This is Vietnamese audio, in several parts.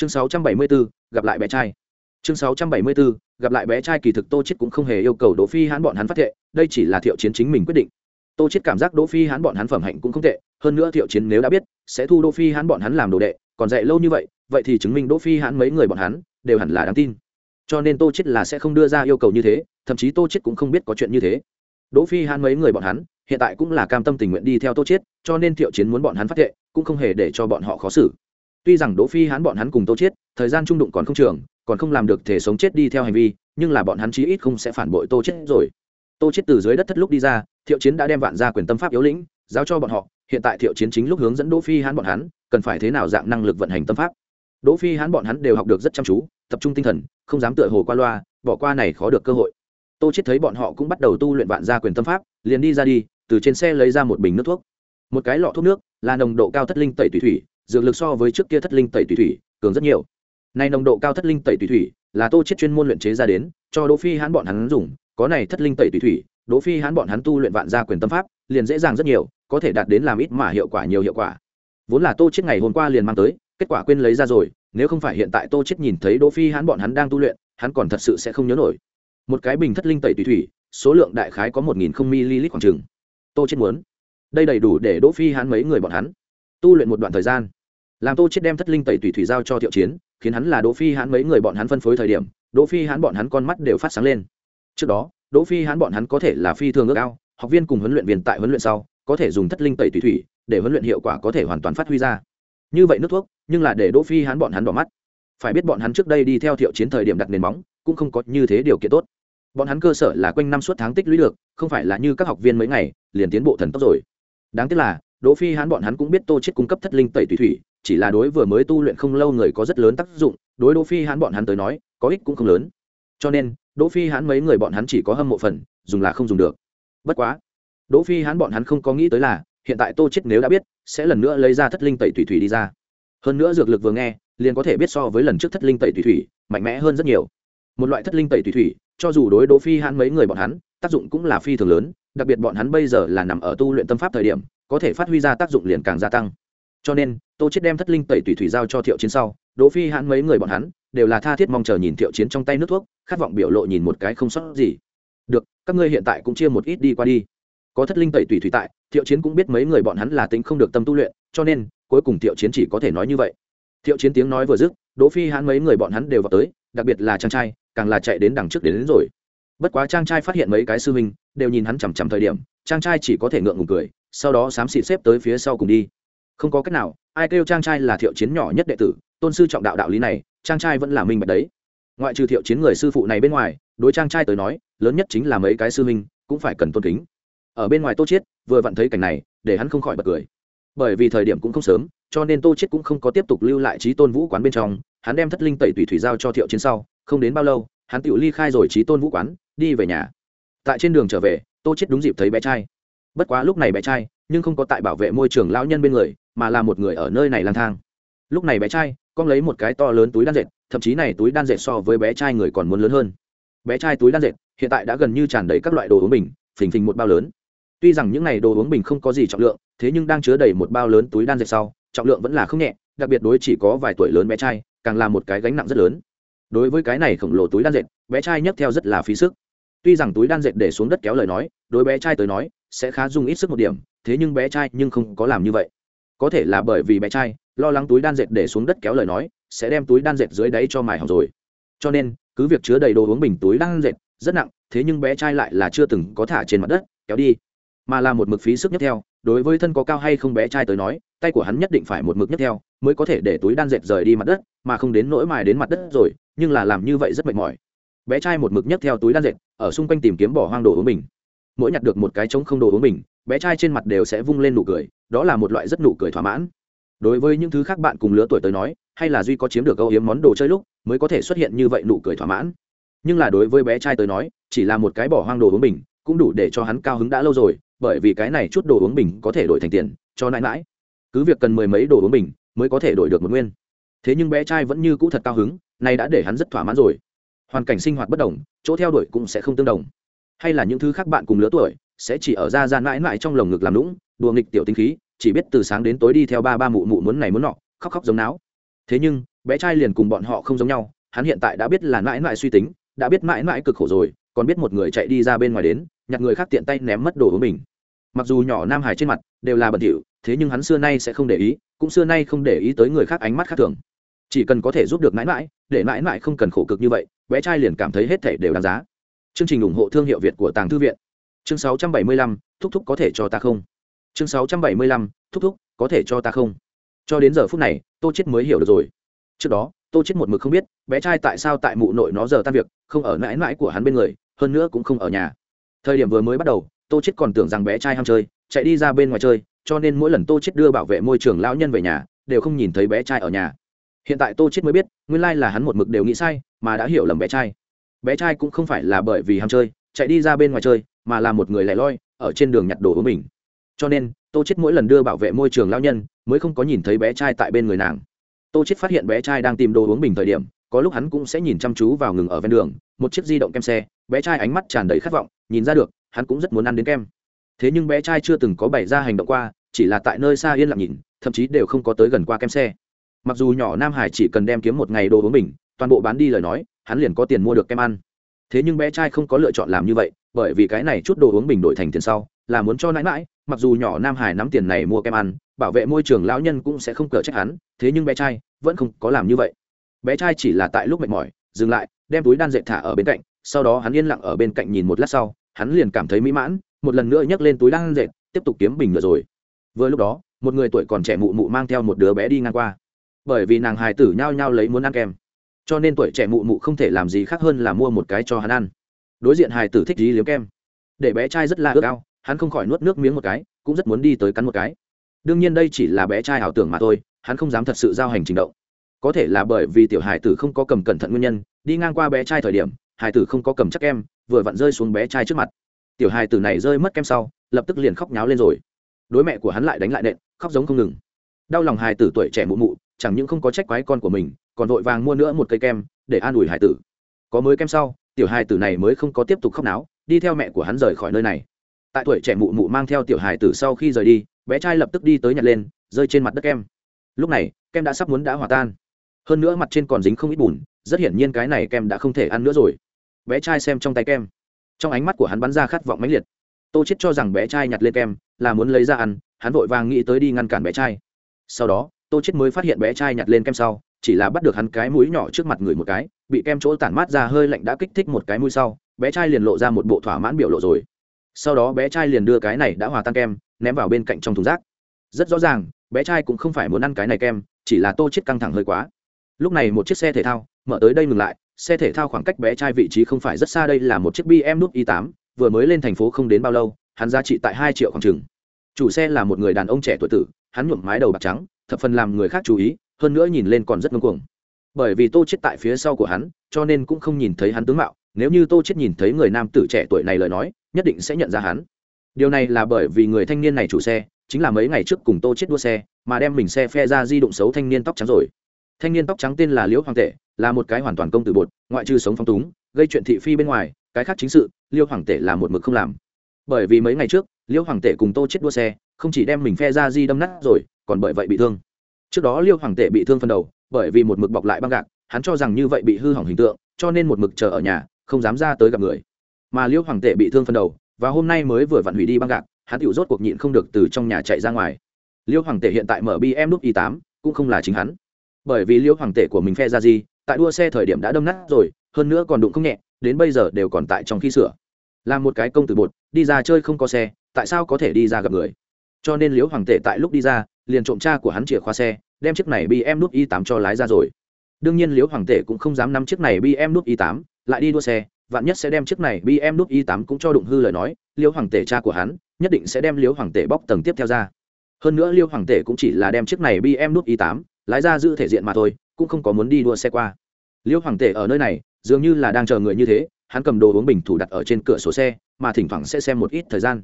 chương 674, gặp lại bé trai. Chương 674, gặp lại bé trai kỳ thực tô chết cũng không hề yêu cầu đỗ phi hãn bọn hắn phát thệ đây chỉ là thiệu chiến chính mình quyết định. Tô chết cảm giác đỗ phi hãn bọn hắn phẩm hạnh cũng không tệ hơn nữa thiệu chiến nếu đã biết sẽ thu đỗ phi hãn bọn hắn làm đồ đệ còn dạy lâu như vậy vậy thì chứng minh đỗ phi hãn mấy người bọn hắn đều hẳn là đáng tin. Cho nên tô chết là sẽ không đưa ra yêu cầu như thế thậm chí tô chết cũng không biết có chuyện như thế. Đỗ phi hãn mấy người bọn hắn hiện tại cũng là cam tâm tình nguyện đi theo tô chết cho nên thiệu chiến muốn bọn hắn phát thệ cũng không hề để cho bọn họ khó xử tuy rằng đỗ phi Hán bọn hắn cùng tô chết thời gian trung đụng còn không trường, còn không làm được thể sống chết đi theo hành vi, nhưng là bọn hắn chí ít không sẽ phản bội tô chết rồi. Tô chết từ dưới đất thất lúc đi ra, thiệu chiến đã đem vạn gia quyền tâm pháp yếu lĩnh, giao cho bọn họ. Hiện tại thiệu chiến chính lúc hướng dẫn đỗ phi Hán bọn hắn, cần phải thế nào dạng năng lực vận hành tâm pháp. Đỗ phi Hán bọn hắn đều học được rất chăm chú, tập trung tinh thần, không dám tựa hồ qua loa, bỏ qua này khó được cơ hội. Tô chết thấy bọn họ cũng bắt đầu tu luyện vạn gia quyền tâm pháp, liền đi ra đi, từ trên xe lấy ra một bình nước thuốc. Một cái lọ thuốc nước, là nồng độ cao thất linh tẩy tùy thủy dược lực so với trước kia thất linh tẩy tùy thủy, cường rất nhiều. Nay nồng độ cao thất linh tẩy tùy thủy là tô chết chuyên môn luyện chế ra đến, cho đỗ phi hãn bọn hắn dùng. Có này thất linh tẩy tùy thủy, đỗ phi hãn bọn hắn tu luyện vạn gia quyền tâm pháp, liền dễ dàng rất nhiều, có thể đạt đến làm ít mà hiệu quả nhiều hiệu quả. Vốn là tô chết ngày hôm qua liền mang tới, kết quả quên lấy ra rồi, nếu không phải hiện tại tô chết nhìn thấy đỗ phi hãn bọn hắn đang tu luyện, hắn còn thật sự sẽ không nhớ nổi. Một cái bình thất linh tẩy tùy thủy, số lượng đại khái có một nghìn không ml khoảng chừng. Tô chết muốn. Đây đầy đủ để đỗ phi hãn mấy người bọn hắn tu luyện một đoạn thời gian làm tô chết đem thất linh tẩy tùy thủy giao cho thiệu chiến, khiến hắn là đỗ phi hãn mấy người bọn hắn phân phối thời điểm, đỗ phi hãn bọn hắn con mắt đều phát sáng lên. Trước đó, đỗ phi hãn bọn hắn có thể là phi thường ước ao, học viên cùng huấn luyện viên tại huấn luyện sau, có thể dùng thất linh tẩy tùy thủy để huấn luyện hiệu quả có thể hoàn toàn phát huy ra. Như vậy nước thuốc, nhưng là để đỗ phi hãn bọn hắn đỏ mắt. Phải biết bọn hắn trước đây đi theo thiệu chiến thời điểm đặt nền móng, cũng không có như thế điều kiện tốt. Bọn hắn cơ sở là quanh năm suốt tháng tích lũy được, không phải là như các học viên mấy ngày, liền tiến bộ thần tốc rồi. Đáng tiếc là, đỗ phi hãn bọn hắn cũng biết tô chết cung cấp thất linh tẩy tùy thủy chỉ là đối vừa mới tu luyện không lâu người có rất lớn tác dụng, đối đỗ phi hãn bọn hắn tới nói, có ích cũng không lớn. Cho nên, đỗ phi hãn mấy người bọn hắn chỉ có hâm mộ phần, dùng là không dùng được. Bất quá, đỗ phi hãn bọn hắn không có nghĩ tới là, hiện tại tô chết nếu đã biết, sẽ lần nữa lấy ra thất linh tẩy thủy thủy đi ra. Hơn nữa dược lực vừa nghe, liền có thể biết so với lần trước thất linh tẩy thủy thủy, mạnh mẽ hơn rất nhiều. Một loại thất linh tẩy thủy thủy, cho dù đối đỗ phi hãn mấy người bọn hắn, tác dụng cũng là phi thường lớn, đặc biệt bọn hắn bây giờ là nằm ở tu luyện tâm pháp thời điểm, có thể phát huy ra tác dụng liền càng gia tăng. Cho nên tô chết đem thất linh tẩy tùy thủy giao cho thiệu chiến sau đỗ phi hãn mấy người bọn hắn đều là tha thiết mong chờ nhìn thiệu chiến trong tay nước thuốc khát vọng biểu lộ nhìn một cái không sót gì. Được các ngươi hiện tại cũng chia một ít đi qua đi. Có thất linh tẩy tùy thủy tại thiệu chiến cũng biết mấy người bọn hắn là tính không được tâm tu luyện cho nên cuối cùng thiệu chiến chỉ có thể nói như vậy. Thiệu chiến tiếng nói vừa dứt đỗ phi hãn mấy người bọn hắn đều vào tới đặc biệt là trang trai càng là chạy đến đằng trước đến, đến rồi. Bất quá trang trai phát hiện mấy cái sư huynh đều nhìn hắn chằm chằm thời điểm trang trai chỉ có thể ngượng ngùng cười sau đó xám xịt xếp tới phía sau cùng đi. Không có cách nào ai kêu trang trai là thiệu chiến nhỏ nhất đệ tử, tôn sư trọng đạo đạo lý này, trang trai vẫn là minh bạch đấy. Ngoại trừ thiệu chiến người sư phụ này bên ngoài, đối trang trai tới nói, lớn nhất chính là mấy cái sư minh cũng phải cần tôn kính. Ở bên ngoài tô chiết, vừa vặn thấy cảnh này, để hắn không khỏi bật cười. Bởi vì thời điểm cũng không sớm, cho nên tô chiết cũng không có tiếp tục lưu lại trí tôn vũ quán bên trong, hắn đem thất linh tẩy tùy thủy giao cho thiệu chiến sau, không đến bao lâu, hắn tự ly khai rồi trí tôn vũ quán, đi về nhà. Tại trên đường trở về, tô chiết đúng dịp thấy bé trai. Bất quá lúc này bé trai nhưng không có tại bảo vệ môi trường lão nhân bên người, mà là một người ở nơi này lang thang. Lúc này bé trai, con lấy một cái to lớn túi đan dệt, thậm chí này túi đan dệt so với bé trai người còn muốn lớn hơn. Bé trai túi đan dệt, hiện tại đã gần như tràn đầy các loại đồ uống bình, phình phình một bao lớn. Tuy rằng những này đồ uống bình không có gì trọng lượng, thế nhưng đang chứa đầy một bao lớn túi đan dệt sau, trọng lượng vẫn là không nhẹ, đặc biệt đối chỉ có vài tuổi lớn bé trai, càng là một cái gánh nặng rất lớn. Đối với cái này khổng lồ túi đan dệt, bé trai nhấc theo rất là phí sức. Tuy rằng túi đan dệt để xuống đất kéo lời nói, đối bé trai tới nói, sẽ khá dùng ít sức một điểm thế nhưng bé trai nhưng không có làm như vậy. Có thể là bởi vì bé trai, lo lắng túi đan dệt để xuống đất kéo lời nói, sẽ đem túi đan dệt dưới đáy cho mài hỏng rồi. Cho nên, cứ việc chứa đầy đồ uống bình túi đan dệt, rất nặng, thế nhưng bé trai lại là chưa từng có thả trên mặt đất, kéo đi. Mà là một mực phí sức nhất theo, đối với thân có cao hay không bé trai tới nói, tay của hắn nhất định phải một mực nhất theo, mới có thể để túi đan dệt rời đi mặt đất, mà không đến nỗi mài đến mặt đất rồi, nhưng là làm như vậy rất mệt mỏi. Bé trai một mực nhất theo túi đan dệt, ở xung quanh tìm kiếm bỏ hoang đồ uống bình. Mỗi nhặt được một cái trống không đồ uống bình bé trai trên mặt đều sẽ vung lên nụ cười, đó là một loại rất nụ cười thỏa mãn. Đối với những thứ khác bạn cùng lứa tuổi tới nói, hay là duy có chiếm được âu hiếm món đồ chơi lúc, mới có thể xuất hiện như vậy nụ cười thỏa mãn. Nhưng là đối với bé trai tới nói, chỉ là một cái bỏ hoang đồ uống bình, cũng đủ để cho hắn cao hứng đã lâu rồi, bởi vì cái này chút đồ uống bình có thể đổi thành tiền, cho nãi mãi cứ việc cần mười mấy đồ uống bình, mới có thể đổi được một nguyên. Thế nhưng bé trai vẫn như cũ thật cao hứng, nay đã để hắn rất thỏa mãn rồi. Hoàn cảnh sinh hoạt bất đồng, chỗ theo đuổi cũng sẽ không tương đồng. Hay là những thứ khác bạn cùng lứa tuổi sẽ chỉ ở ra gian mãi mãi trong lồng ngực làm lũng, đùa nghịch tiểu tinh khí, chỉ biết từ sáng đến tối đi theo ba ba mụ mụ muốn này muốn nọ, khóc khóc giống não. thế nhưng, bé trai liền cùng bọn họ không giống nhau, hắn hiện tại đã biết là mãi mãi suy tính, đã biết mãi mãi cực khổ rồi, còn biết một người chạy đi ra bên ngoài đến, nhặt người khác tiện tay ném mất đồ của mình. Mặc dù nhỏ nam hải trên mặt đều là bẩn thỉu, thế nhưng hắn xưa nay sẽ không để ý, cũng xưa nay không để ý tới người khác ánh mắt khác thường. Chỉ cần có thể giúp được mãi mãi, để mãi mãi không cần khổ cực như vậy, bé trai liền cảm thấy hết thể đều đáng giá. Chương trình ủng hộ thương hiệu việt của tàng thư viện chương 675, thúc thúc có thể cho ta không? Chương 675, thúc thúc có thể cho ta không? Cho đến giờ phút này tô chết mới hiểu được rồi. Trước đó tô chết một mực không biết bé trai tại sao tại mụ nội nó giờ tan việc không ở mãi mãi của hắn bên người hơn nữa cũng không ở nhà. Thời điểm vừa mới bắt đầu tô chết còn tưởng rằng bé trai ham chơi chạy đi ra bên ngoài chơi cho nên mỗi lần tô chết đưa bảo vệ môi trường lão nhân về nhà đều không nhìn thấy bé trai ở nhà. Hiện tại tô chết mới biết nguyên lai là hắn một mực đều nghĩ sai mà đã hiểu lầm bé trai. Bé trai cũng không phải là bởi vì ham chơi chạy đi ra bên ngoài chơi, mà là một người lẻ loi, ở trên đường nhặt đồ của mình. Cho nên, tô chết mỗi lần đưa bảo vệ môi trường lao nhân, mới không có nhìn thấy bé trai tại bên người nàng. Tô chết phát hiện bé trai đang tìm đồ uống bình thời điểm, có lúc hắn cũng sẽ nhìn chăm chú vào ngừng ở ven đường, một chiếc di động kem xe, bé trai ánh mắt tràn đầy khát vọng, nhìn ra được, hắn cũng rất muốn ăn đến kem. Thế nhưng bé trai chưa từng có bày ra hành động qua, chỉ là tại nơi xa yên lặng nhìn, thậm chí đều không có tới gần qua kem xe. Mặc dù nhỏ nam hải chỉ cần đem kiếm một ngày đồ uống bình, toàn bộ bán đi lời nói, hắn liền có tiền mua được kem ăn thế nhưng bé trai không có lựa chọn làm như vậy, bởi vì cái này chút đồ uống bình đổi thành tiền sau, là muốn cho nãi mãi mặc dù nhỏ nam hải nắm tiền này mua kem ăn, bảo vệ môi trường lão nhân cũng sẽ không cờ trách hắn, thế nhưng bé trai vẫn không có làm như vậy. Bé trai chỉ là tại lúc mệt mỏi, dừng lại, đem túi đan dệt thả ở bên cạnh, sau đó hắn yên lặng ở bên cạnh nhìn một lát sau, hắn liền cảm thấy mỹ mãn, một lần nữa nhấc lên túi đan dệt, tiếp tục kiếm bình nữa rồi. Vừa lúc đó, một người tuổi còn trẻ mụ mụ mang theo một đứa bé đi ngang qua. Bởi vì nàng hài tử nhao nhao lấy muốn ăn kem cho nên tuổi trẻ mụ mụ không thể làm gì khác hơn là mua một cái cho hắn ăn. Đối diện hài tử thích gì liếm kem. Để bé trai rất là ước ao, hắn không khỏi nuốt nước miếng một cái, cũng rất muốn đi tới cắn một cái. Đương nhiên đây chỉ là bé trai ảo tưởng mà thôi, hắn không dám thật sự giao hành trình động. Có thể là bởi vì tiểu hài tử không có cầm cẩn thận nguyên nhân, đi ngang qua bé trai thời điểm, hài tử không có cầm chắc kem, vừa vặn rơi xuống bé trai trước mặt. Tiểu hài tử này rơi mất kem sau, lập tức liền khóc nháo lên rồi. Đối mẹ của hắn lại đánh lại nện, khóc giống không ngừng. Đau lòng hài tử tuổi trẻ mụ mụ, chẳng những không có trách quái con của mình còn vội vàng mua nữa một cây kem, để an ủi Hải tử. Có mới kem sau, tiểu Hải tử này mới không có tiếp tục khóc náo, đi theo mẹ của hắn rời khỏi nơi này. Tại tuổi trẻ mụ mụ mang theo tiểu Hải tử sau khi rời đi, bé trai lập tức đi tới nhặt lên, rơi trên mặt đất kem. Lúc này, kem đã sắp muốn đã hòa tan. Hơn nữa mặt trên còn dính không ít bùn, rất hiển nhiên cái này kem đã không thể ăn nữa rồi. Bé trai xem trong tay kem. Trong ánh mắt của hắn bắn ra khát vọng mãnh liệt. Tô chết cho rằng bé trai nhặt lên kem là muốn lấy ra ăn, hắn vội vàng nghĩ tới đi ngăn cản bé trai. Sau đó, tô chết mới phát hiện bé trai nhặt lên kem sau chỉ là bắt được hắn cái mũi nhỏ trước mặt người một cái, bị kem chỗ tản mát ra hơi lạnh đã kích thích một cái mũi sau, bé trai liền lộ ra một bộ thỏa mãn biểu lộ rồi. Sau đó bé trai liền đưa cái này đã hòa tan kem, ném vào bên cạnh trong thùng rác. Rất rõ ràng, bé trai cũng không phải muốn ăn cái này kem, chỉ là tô chết căng thẳng hơi quá. Lúc này một chiếc xe thể thao, mở tới đây ngừng lại, xe thể thao khoảng cách bé trai vị trí không phải rất xa đây là một chiếc bm i 8 vừa mới lên thành phố không đến bao lâu, hắn giá trị tại hai triệu khoảng chừng. Chủ xe là một người đàn ông trẻ tuổi tử, hắn nhuộm mái đầu bạc trắng, thập phần làm người khác chú ý hơn nữa nhìn lên còn rất ngông cuồng. Bởi vì tô chết tại phía sau của hắn, cho nên cũng không nhìn thấy hắn tướng mạo. Nếu như tô chết nhìn thấy người nam tử trẻ tuổi này lời nói, nhất định sẽ nhận ra hắn. Điều này là bởi vì người thanh niên này chủ xe, chính là mấy ngày trước cùng tô chết đua xe, mà đem mình xe phe ra di động xấu thanh niên tóc trắng rồi. Thanh niên tóc trắng tên là liễu hoàng tể, là một cái hoàn toàn công tử bột, ngoại trừ sống phong túng, gây chuyện thị phi bên ngoài, cái khác chính sự liêu hoàng tể là một mực không làm. Bởi vì mấy ngày trước liêu hoàng tể cùng tô chết đua xe, không chỉ đem mình phe ra di đâm nát rồi, còn bởi vậy bị thương trước đó liêu hoàng tể bị thương phần đầu, bởi vì một mực bọc lại băng gạc, hắn cho rằng như vậy bị hư hỏng hình tượng, cho nên một mực chờ ở nhà, không dám ra tới gặp người. Mà liêu hoàng tể bị thương phần đầu, và hôm nay mới vừa vặn hủy đi băng gạc, hắn tiểu rốt cuộc nhịn không được từ trong nhà chạy ra ngoài. Liêu hoàng tể hiện tại mở bm nút i 8 cũng không là chính hắn. Bởi vì liêu hoàng tể của mình phe ra gì, tại đua xe thời điểm đã đâm nát rồi, hơn nữa còn đụng không nhẹ, đến bây giờ đều còn tại trong khi sửa. Làm một cái công tử bột, đi ra chơi không có xe, tại sao có thể đi ra gặp người? Cho nên liễu hoàng tể tại lúc đi ra liền trộm cha của hắn chìa khóa xe, đem chiếc này bm nút i 8 cho lái ra rồi. Đương nhiên liễu hoàng tể cũng không dám nắm chiếc này bm nút i 8 lại đi đua xe, vạn nhất sẽ đem chiếc này bm nút i 8 cũng cho đụng hư lời nói, liễu hoàng tể cha của hắn nhất định sẽ đem liễu hoàng tể bóc tầng tiếp theo ra. Hơn nữa liễu hoàng tể cũng chỉ là đem chiếc này bm nút i 8 lái ra giữ thể diện mà thôi, cũng không có muốn đi đua xe qua. Liễu hoàng tể ở nơi này, dường như là đang chờ người như thế, hắn cầm đồ uống bình thủ đặt ở trên cửa sổ xe, mà thỉnh thoảng sẽ xem một ít thời gian.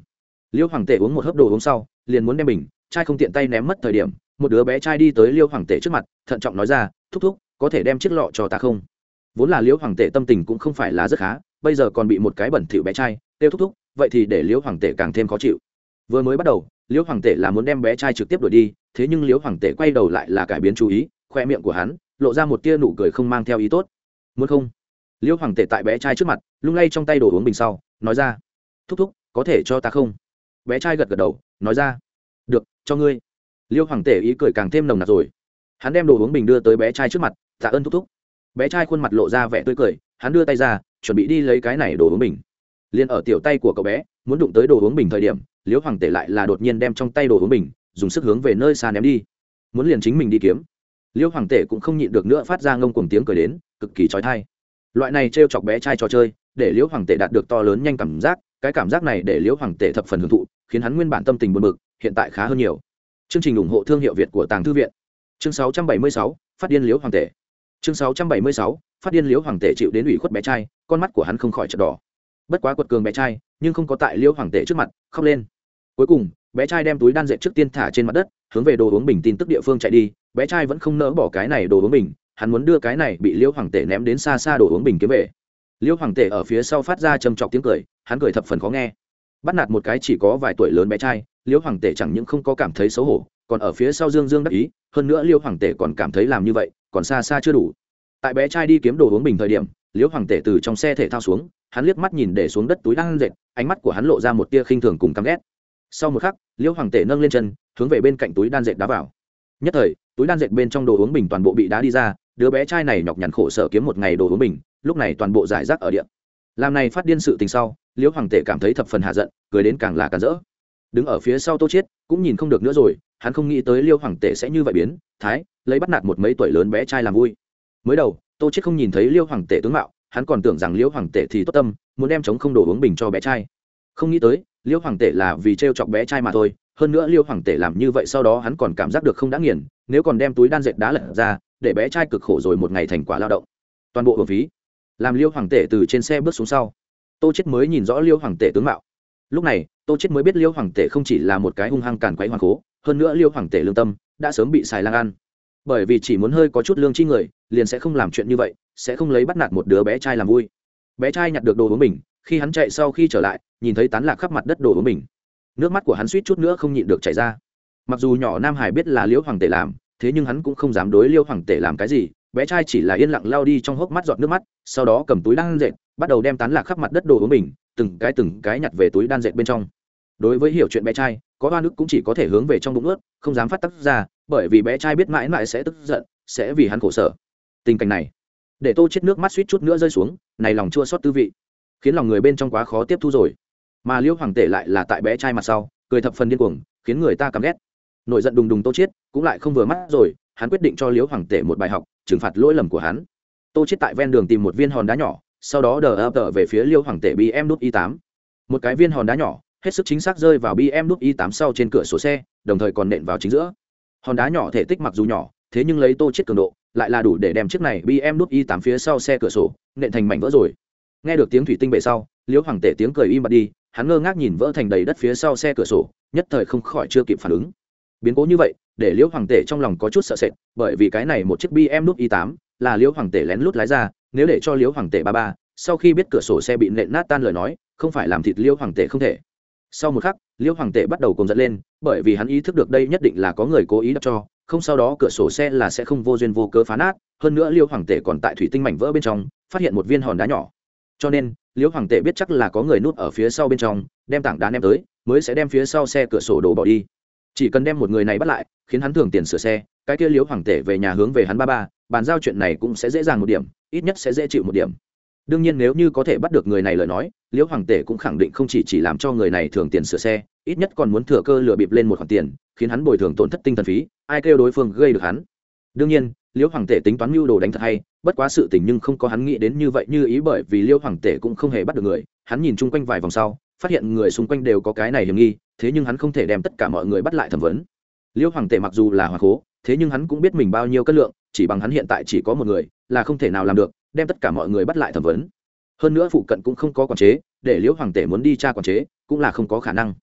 Liễu hoàng tể uống một hớp đồ uống sau, liền muốn đem bình trai không tiện tay ném mất thời điểm, một đứa bé trai đi tới liêu hoàng tể trước mặt, thận trọng nói ra, thúc thúc, có thể đem chiếc lọ cho ta không? Vốn là liêu hoàng tể tâm tình cũng không phải là rất khá, bây giờ còn bị một cái bẩn thỉu bé trai tiêu thúc thúc, vậy thì để liêu hoàng tể càng thêm khó chịu. Vừa mới bắt đầu, liêu hoàng tể là muốn đem bé trai trực tiếp đuổi đi, thế nhưng liêu hoàng tể quay đầu lại là cải biến chú ý, khoe miệng của hắn lộ ra một tia nụ cười không mang theo ý tốt. Muốn không? Liêu hoàng tể tại bé trai trước mặt, lung lay trong tay đồ uống bình sau, nói ra, thúc thúc, có thể cho ta không? Bé trai gật gật đầu, nói ra được, cho ngươi. Liêu hoàng tể ý cười càng thêm nồng nặc rồi. Hắn đem đồ uống bình đưa tới bé trai trước mặt, tạ ơn thúc thúc. Bé trai khuôn mặt lộ ra vẻ tươi cười, hắn đưa tay ra, chuẩn bị đi lấy cái này đồ uống bình. Liền ở tiểu tay của cậu bé, muốn đụng tới đồ uống bình thời điểm, liêu hoàng tể lại là đột nhiên đem trong tay đồ uống bình, dùng sức hướng về nơi xa ném đi. Muốn liền chính mình đi kiếm. Liêu hoàng tể cũng không nhịn được nữa phát ra ngông cuồng tiếng cười đến, cực kỳ trói thai loại này t r e o chọc bé trai trò chơi, để liễu hoàng tể đạt được to lớn nhanh cảm giác, cái cảm giác này để liễu hoàng tể thập phần hưởng thụ, khiến hắn nguyên bản tâm tình buồn bực hiện tại khá hơn nhiều. Chương trình ủng hộ thương hiệu việt của tàng thư viện. Chương 676, phát điên liễu hoàng tể. Chương 676, phát điên liễu hoàng tể chịu đến ủy khuất bé trai con mắt của hắn không khỏi chật đỏ. Bất quá quật cường bé trai nhưng không có tại liễu hoàng tể trước mặt khóc lên. Cuối cùng bé trai đem túi đan dệt trước tiên thả trên mặt đất hướng về đồ uống bình tin tức địa phương chạy đi. Bé trai vẫn không nỡ bỏ cái này đồ uống bình hắn muốn đưa cái này bị liễu hoàng tể ném đến xa xa đồ uống bình kiếm về. Liễu hoàng tể ở phía sau phát ra trầm trọc tiếng cười hắn cười thập phần khó nghe. Bắt nạt một cái chỉ có vài tuổi lớn bé trai liễu hoàng tể chẳng những không có cảm thấy xấu hổ, còn ở phía sau dương dương đắc ý, hơn nữa liễu hoàng tể còn cảm thấy làm như vậy, còn xa xa chưa đủ. Tại bé trai đi kiếm đồ uống bình thời điểm liễu hoàng tể từ trong xe thể thao xuống, hắn liếc mắt nhìn để xuống đất túi đang dệt, ánh mắt của hắn lộ ra một tia khinh thường cùng căm ghét. Sau một khắc liễu hoàng tể nâng lên chân, hướng về bên cạnh túi đan dệt đá vào. Nhất thời, túi đan dệt bên trong đồ uống bình toàn bộ bị đá đi ra, đứa bé trai này nhọc nhằn khổ sở kiếm một ngày đồ uống bình, lúc này toàn bộ giải rác ở điện làm này phát điên sự tình sau liễu hoàng tể cảm thấy thập phần hạ giận, cười đến càng là càng rỡ đứng ở phía sau tô chiết, cũng nhìn không được nữa rồi, hắn không nghĩ tới liêu hoàng tể sẽ như vậy biến, thái, lấy bắt nạt một mấy tuổi lớn bé trai làm vui. Mới đầu, tô chiết không nhìn thấy liêu hoàng tể tướng mạo, hắn còn tưởng rằng liêu hoàng tể thì tốt tâm, muốn đem chống không đổ uống bình cho bé trai. Không nghĩ tới, liêu hoàng tể là vì treo chọc bé trai mà thôi, hơn nữa liêu hoàng tể làm như vậy sau đó hắn còn cảm giác được không đã nghiền, nếu còn đem túi đan dệt đá lật ra, để bé trai cực khổ rồi một ngày thành quả lao động. Toàn bộ hợp phí. Làm liêu hoàng tể từ trên xe bước xuống sau, tô chết mới nhìn rõ liêu hoàng tể tướng mạo lúc này, tô chết mới biết liêu hoàng tể không chỉ là một cái hung hăng càn quấy hoàng cố, hơn nữa liêu hoàng tể lương tâm đã sớm bị xài lang ăn. Bởi vì chỉ muốn hơi có chút lương chi người, liền sẽ không làm chuyện như vậy, sẽ không lấy bắt nạt một đứa bé trai làm vui. Bé trai nhặt được đồ uống mình, khi hắn chạy sau khi trở lại, nhìn thấy tán lạc khắp mặt đất đồ uống mình. Nước mắt của hắn suýt chút nữa không nhịn được chảy ra. Mặc dù nhỏ nam hải biết là liễu hoàng tể làm, thế nhưng hắn cũng không dám đối liêu hoàng tể làm cái gì, bé trai chỉ là yên lặng lao đi trong hốc mắt giọt nước mắt, sau đó cầm túi đang dệt, bắt đầu đem tán lạc khắp mặt đất đồ uống mình từng cái từng cái nhặt về túi đan dệt bên trong. Đối với hiểu chuyện bé trai, có hoa nước cũng chỉ có thể hướng về trong bụng ướt, không dám phát tắc ra, bởi vì bé trai biết mãi mãi sẽ tức giận, sẽ vì hắn khổ sở. Tình cảnh này, để tô chết nước mắt suýt chút nữa rơi xuống, này lòng chua xót tư vị, khiến lòng người bên trong quá khó tiếp thu rồi. Mà liêu hoàng tể lại là tại bé trai mặt sau, cười thập phần điên cuồng, khiến người ta căm ghét. Nổi giận đùng đùng tô chết, cũng lại không vừa mắt rồi, hắn quyết định cho liễu hoàng tể một bài học, trừng phạt lỗi lầm của hắn. Tô chết tại ven đường tìm một viên hòn đá nhỏ sau đó đờ ập tờ về phía liễu hoàng tể bm đút y tám. Một cái viên hòn đá nhỏ, hết sức chính xác rơi vào bm đút y tám sau trên cửa sổ xe, đồng thời còn nện vào chính giữa. Hòn đá nhỏ thể tích mặc dù nhỏ, thế nhưng lấy tô chết cường độ, lại là đủ để đem chiếc này bm đút y tám phía sau xe cửa sổ nện thành mảnh vỡ rồi. Nghe được tiếng thủy tinh bệ sau liễu hoàng tể tiếng cười im bặt đi, hắn ngơ ngác nhìn vỡ thành đầy đất phía sau xe cửa sổ, nhất thời không khỏi chưa kịp phản ứng. Biến cố như vậy, để liễu hoàng tể trong lòng có chút sợ sệt, bởi vì cái này một chiếc bm nút y tám là liễu hoàng tể lén lút lái ra, nếu để cho liễu hoàng tể ba ba, sau khi biết cửa sổ xe bị nện nát tan lời nói, không phải làm thịt liễu hoàng tể không thể. Sau một khắc, liễu hoàng tể bắt đầu cùng dẫn lên, bởi vì hắn ý thức được đây nhất định là có người cố ý đắp cho, không sau đó cửa sổ xe là sẽ không vô duyên vô cớ phá nát, hơn nữa liễu hoàng tể còn tại thủy tinh mảnh vỡ bên trong, phát hiện một viên hòn đá nhỏ. Cho nên, liễu hoàng tể biết chắc là có người nút ở phía sau bên trong, đem tảng đá ném tới, mới sẽ đem phía sau xe cửa sổ đổ bỏ đi. Chỉ cần đem một người này bắt lại, khiến hắn thường tiền sửa xe, cái kia liễu hoàng tể về nhà hướng về hắn ba ba bàn giao chuyện này cũng sẽ dễ dàng một điểm, ít nhất sẽ dễ chịu một điểm. Đương nhiên nếu như có thể bắt được người này lời nói, liễu hoàng tể cũng khẳng định không chỉ chỉ làm cho người này thường tiền sửa xe, ít nhất còn muốn thừa cơ lừa bịp lên một khoản tiền, khiến hắn bồi thường tổn thất tinh thần phí, ai kêu đối phương gây được hắn. Đương nhiên, liễu hoàng tể tính toán mưu đồ đánh thật hay, bất quá sự tình nhưng không có hắn nghĩ đến như vậy, như ý bởi vì liễu hoàng tể cũng không hề bắt được người, hắn nhìn chung quanh vài vòng sau, phát hiện người xung quanh đều có cái này hiểm nghi, thế nhưng hắn không thể đem tất cả mọi người bắt lại thẩm vấn. Liễu hoàng tể mặc dù là hoàng cố thế nhưng hắn cũng biết mình bao nhiêu cân lượng chỉ bằng hắn hiện tại chỉ có một người, là không thể nào làm được, đem tất cả mọi người bắt lại thẩm vấn. Hơn nữa phụ cận cũng không có quản chế, để liễu hoàng tể muốn đi tra quản chế, cũng là không có khả năng.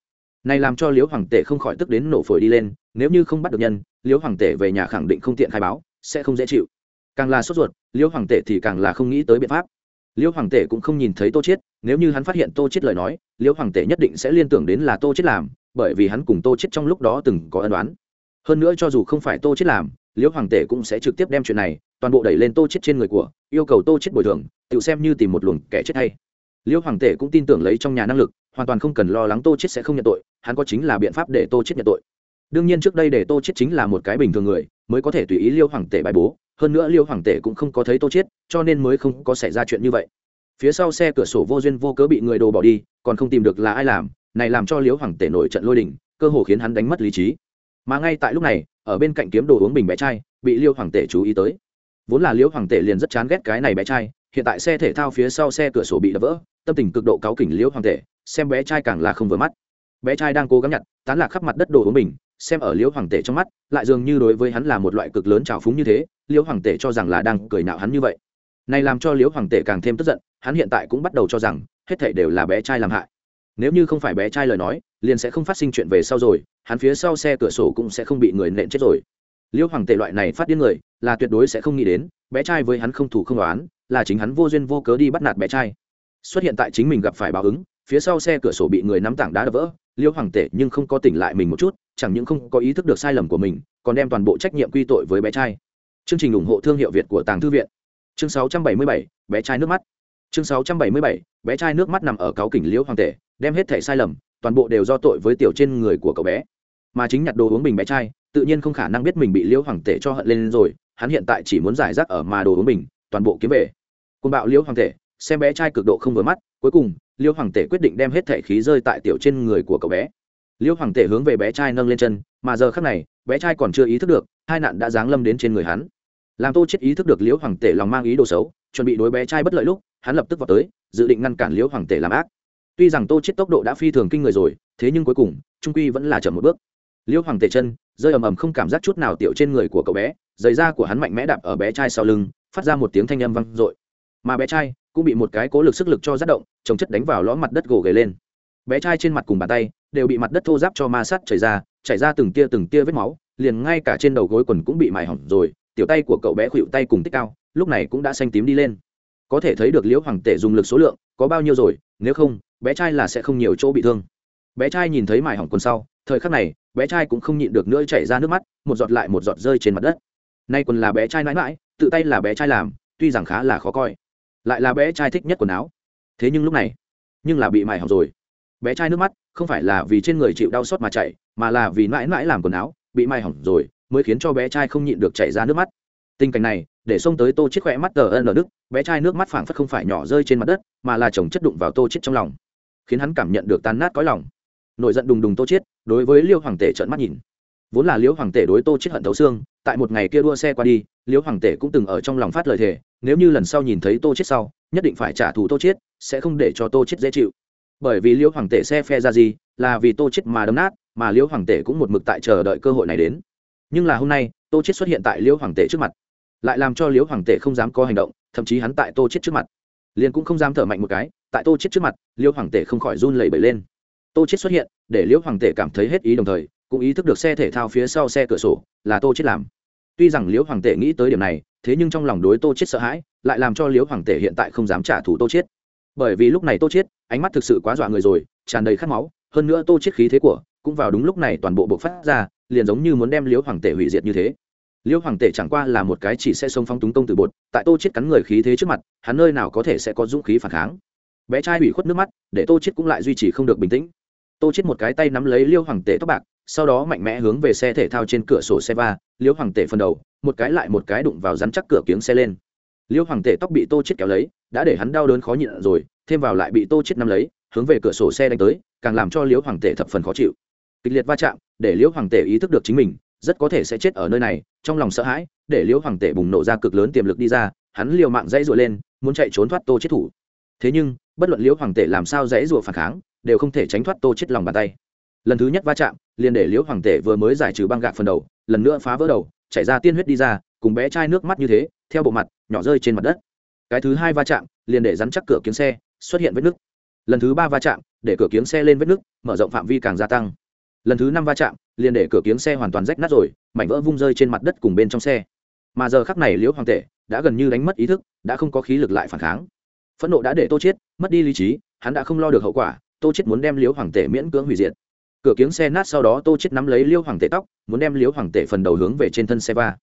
Này làm cho liễu hoàng tể không khỏi tức đến nổ phổi đi lên, nếu như không bắt được nhân, liễu hoàng tể về nhà khẳng định không tiện khai báo, sẽ không dễ chịu. Càng là sốt ruột, liễu hoàng tể thì càng là không nghĩ tới biện pháp. Liễu hoàng tể cũng không nhìn thấy tô chiết, nếu như hắn phát hiện tô chiết lời nói, liễu hoàng tể nhất định sẽ liên tưởng đến là tô chiết làm, bởi vì hắn cùng tô chiết trong lúc đó từng có ân đoán hơn nữa cho dù không phải tô chiết làm liễu hoàng tể cũng sẽ trực tiếp đem chuyện này toàn bộ đẩy lên tô chết trên người của, yêu cầu tô chết bồi thường, tự xem như tìm một luồng kẻ chết hay. Liễu hoàng tể cũng tin tưởng lấy trong nhà năng lực, hoàn toàn không cần lo lắng tô chết sẽ không nhận tội, hắn có chính là biện pháp để tô chết nhận tội. Đương nhiên trước đây để tô chết chính là một cái bình thường người, mới có thể tùy ý liêu hoàng tể bài bố, hơn nữa liêu hoàng tể cũng không có thấy tô chết, cho nên mới không có xảy ra chuyện như vậy. Phía sau xe cửa sổ vô duyên vô cớ bị người đồ bỏ đi, còn không tìm được là ai làm, này làm cho liêu hoàng tể nổi trận lôi đình, cơ hồ khiến hắn đánh mất lý trí mà ngay tại lúc này, ở bên cạnh kiếm đồ uống bình bé trai bị liêu hoàng tể chú ý tới. Vốn là liêu hoàng tể liền rất chán ghét cái này bé trai hiện tại xe thể thao phía sau xe cửa sổ bị đập vỡ, tâm tình cực độ cáu kỉnh liêu hoàng tể, xem bé trai càng là không vừa mắt. Bé trai đang cố gắng nhặt, tán lạc khắp mặt đất đồ uống bình, xem ở Liêu hoàng tể trong mắt, lại dường như đối với hắn là một loại cực lớn trào phúng như thế, Liêu hoàng tể cho rằng là đang cười nạo hắn như vậy. Này làm cho Liêu hoàng tể càng thêm tức giận, hắn hiện tại cũng bắt đầu cho rằng, hết thảy đều là bé trai làm hại. Nếu như không phải bé trai lời nói liền sẽ không phát sinh chuyện về sau rồi hắn phía sau xe cửa sổ cũng sẽ không bị người nện chết rồi. Liễu hoàng tể loại này phát điên người là tuyệt đối sẽ không nghĩ đến bé trai với hắn không thủ không đoán là chính hắn vô duyên vô cớ đi bắt nạt bé trai. Xuất hiện tại chính mình gặp phải báo ứng phía sau xe cửa sổ bị người nắm tảng đá đập vỡ liêu hoàng tể nhưng không có tỉnh lại mình một chút chẳng những không có ý thức được sai lầm của mình còn đem toàn bộ trách nhiệm quy tội với bé trai. Chương trình ủng hộ thương hiệu việt của tàng thư viện. Chương 677, bé trai nước mắt. Chương 677, bé trai nước mắt nằm ở cáo kỉnh liễu hoàng tể đem hết thẻ sai lầm toàn bộ đều do tội với tiểu trên người của cậu bé. Mà chính nhặt đồ uống bình bé trai, tự nhiên không khả năng biết mình bị liễu hoàng tể cho hận lên rồi, hắn hiện tại chỉ muốn giải rác ở mà đồ uống bình, toàn bộ kiếm về. Côn bạo liễu hoàng tể, xem bé trai cực độ không vừa mắt, cuối cùng, liễu hoàng tể quyết định đem hết thể khí rơi tại tiểu trên người của cậu bé. Liễu hoàng tể hướng về bé trai nâng lên chân, mà giờ khác này, bé trai còn chưa ý thức được, hai nạn đã giáng lâm đến trên người hắn. Làm tô chết ý thức được liễu hoàng tể lòng mang ý đồ xấu, chuẩn bị đối bé trai bất lợi lúc, hắn lập tức vào tới, dự định ngăn cản liễu hoàng tể làm ác tuy rằng tô chết tốc độ đã phi thường kinh người rồi, thế nhưng cuối cùng, trung quy vẫn là chậm một bước. Liễu hoàng tề chân, rơi ầm ầm không cảm giác chút nào tiểu trên người của cậu bé, giày da của hắn mạnh mẽ đạp ở bé trai sau lưng, phát ra một tiếng thanh âm vang dội. Mà bé trai cũng bị một cái cố lực sức lực cho rát động trồng chất đánh vào lõm mặt đất gồ ghề lên. Bé trai trên mặt cùng bàn tay đều bị mặt đất thô giáp cho ma sát chảy ra chảy ra từng tia từng tia vết máu, liền ngay cả trên đầu gối quần cũng bị mài hỏng rồi, tiểu tay của cậu bé khuỵu tay cùng tích cao, lúc này cũng đã xanh tím đi lên. Có thể thấy được liễu hoàng tể dùng lực số lượng có bao nhiêu rồi nếu không, bé trai là sẽ không nhiều chỗ bị thương. Bé trai nhìn thấy mài hỏng quần sau, thời khắc này, bé trai cũng không nhịn được nữa chảy ra nước mắt, một giọt lại một giọt rơi trên mặt đất. Nay quần là bé trai mãi mãi, tự tay là bé trai làm, tuy rằng khá là khó coi. Lại là bé trai thích nhất quần áo. Thế nhưng lúc này, nhưng là bị mài hỏng rồi. Bé trai nước mắt, không phải là vì trên người chịu đau xót mà chạy mà là vì mãi mãi làm quần áo, bị mài hỏng rồi, mới khiến cho bé trai không nhịn được chảy ra nước mắt. Tình cảnh này để xông tới tô chết khỏe mắt tờ ân ở đức, bé trai nước mắt phảng phất không phải nhỏ rơi trên mặt đất, mà là chồng chất đụng vào tô chết trong lòng, khiến hắn cảm nhận được tan nát cõi lòng. Nổi giận đùng đùng tô chết, đối với liêu hoàng tể trợn mắt nhìn. Vốn là liêu hoàng tể đối tô chết hận thấu xương, tại một ngày kia đua xe qua đi, liêu hoàng tể cũng từng ở trong lòng phát lời thề, nếu như lần sau nhìn thấy tô chết sau, nhất định phải trả thù tô chết, sẽ không để cho tô chết dễ chịu. Bởi vì liễu hoàng tể xe phe ra gì, là vì tô chết mà đấm nát, mà liễu hoàng tể cũng một mực tại chờ đợi cơ hội này đến. Nhưng là hôm nay, tô chết xuất hiện tại liễu hoàng tể trước mặt lại làm cho liễu hoàng tể không dám có hành động, thậm chí hắn tại tô chết trước mặt. Liền cũng không dám thở mạnh một cái, tại tô chết trước mặt, liễu hoàng tể không khỏi run lẩy bẩy lên. Tô chết xuất hiện, để liễu hoàng tể cảm thấy hết ý đồng thời, cũng ý thức được xe thể thao phía sau xe cửa sổ là tô chết làm. Tuy rằng liễu hoàng tể nghĩ tới điểm này, thế nhưng trong lòng đối tô chết sợ hãi, lại làm cho liễu hoàng tể hiện tại không dám trả thù tô chết bởi vì lúc này tô chết ánh mắt thực sự quá dọa người rồi, tràn đầy khát máu, hơn nữa tô chết khí thế của, cũng vào đúng lúc này toàn bộ bộc phát ra, liền giống như muốn đem liễu hoàng tể hủy diệt như thế. Liêu hoàng tể chẳng qua là một cái chỉ sẽ xông phong túng công từ bột, tại tô chết cắn người khí thế trước mặt, hắn nơi nào có thể sẽ có dũng khí phản kháng. Bé trai ủy khuất nước mắt, để tô chết cũng lại duy trì không được bình tĩnh. Tô chết một cái tay nắm lấy Liêu hoàng tể tóc bạc, sau đó mạnh mẽ hướng về xe thể thao trên cửa sổ xe va, Liêu hoàng tể phần đầu, một cái lại một cái đụng vào rắn chắc cửa kiếng xe lên. Liêu hoàng tể tóc bị tô chết kéo lấy, đã để hắn đau đớn khó nhịn rồi, thêm vào lại bị tô chết nắm lấy, hướng về cửa sổ xe đánh tới, càng làm cho Liêu hoàng tể thập phần khó chịu. Kịch liệt va chạm, để Liêu hoàng tể ý thức được chính mình rất có thể sẽ chết ở nơi này, trong lòng sợ hãi, để liễu hoàng tể bùng nổ ra cực lớn tiềm lực đi ra, hắn liều mạng dãy rụa lên, muốn chạy trốn thoát tô chết thủ. Thế nhưng, bất luận liễu hoàng tể làm sao dãy rụa phản kháng, đều không thể tránh thoát tô chết lòng bàn tay. Lần thứ nhất va chạm, liền để liễu hoàng tể vừa mới giải trừ băng gạc phần đầu, lần nữa phá vỡ đầu, chảy ra tiên huyết đi ra, cùng bé trai nước mắt như thế, theo bộ mặt, nhỏ rơi trên mặt đất. Cái thứ hai va chạm, liền để rắn chắc cửa kiếng xe xuất hiện vết nứt. Lần thứ ba va chạm, để cửa kiếng xe lên vết nứt, mở rộng phạm vi càng gia tăng. Lần thứ năm va chạm liền để cửa kiếng xe hoàn toàn rách nát rồi, mảnh vỡ vung rơi trên mặt đất cùng bên trong xe. Mà giờ khắc này liễu hoàng tể đã gần như đánh mất ý thức, đã không có khí lực lại phản kháng. Phẫn nộ đã để tô chết mất đi lý trí, hắn đã không lo được hậu quả, tô chết muốn đem liễu hoàng tể miễn cưỡng hủy diệt. Cửa kiếng xe nát sau đó tô chết nắm lấy liễu hoàng tể tóc, muốn đem liễu hoàng tể phần đầu hướng về trên thân xe va.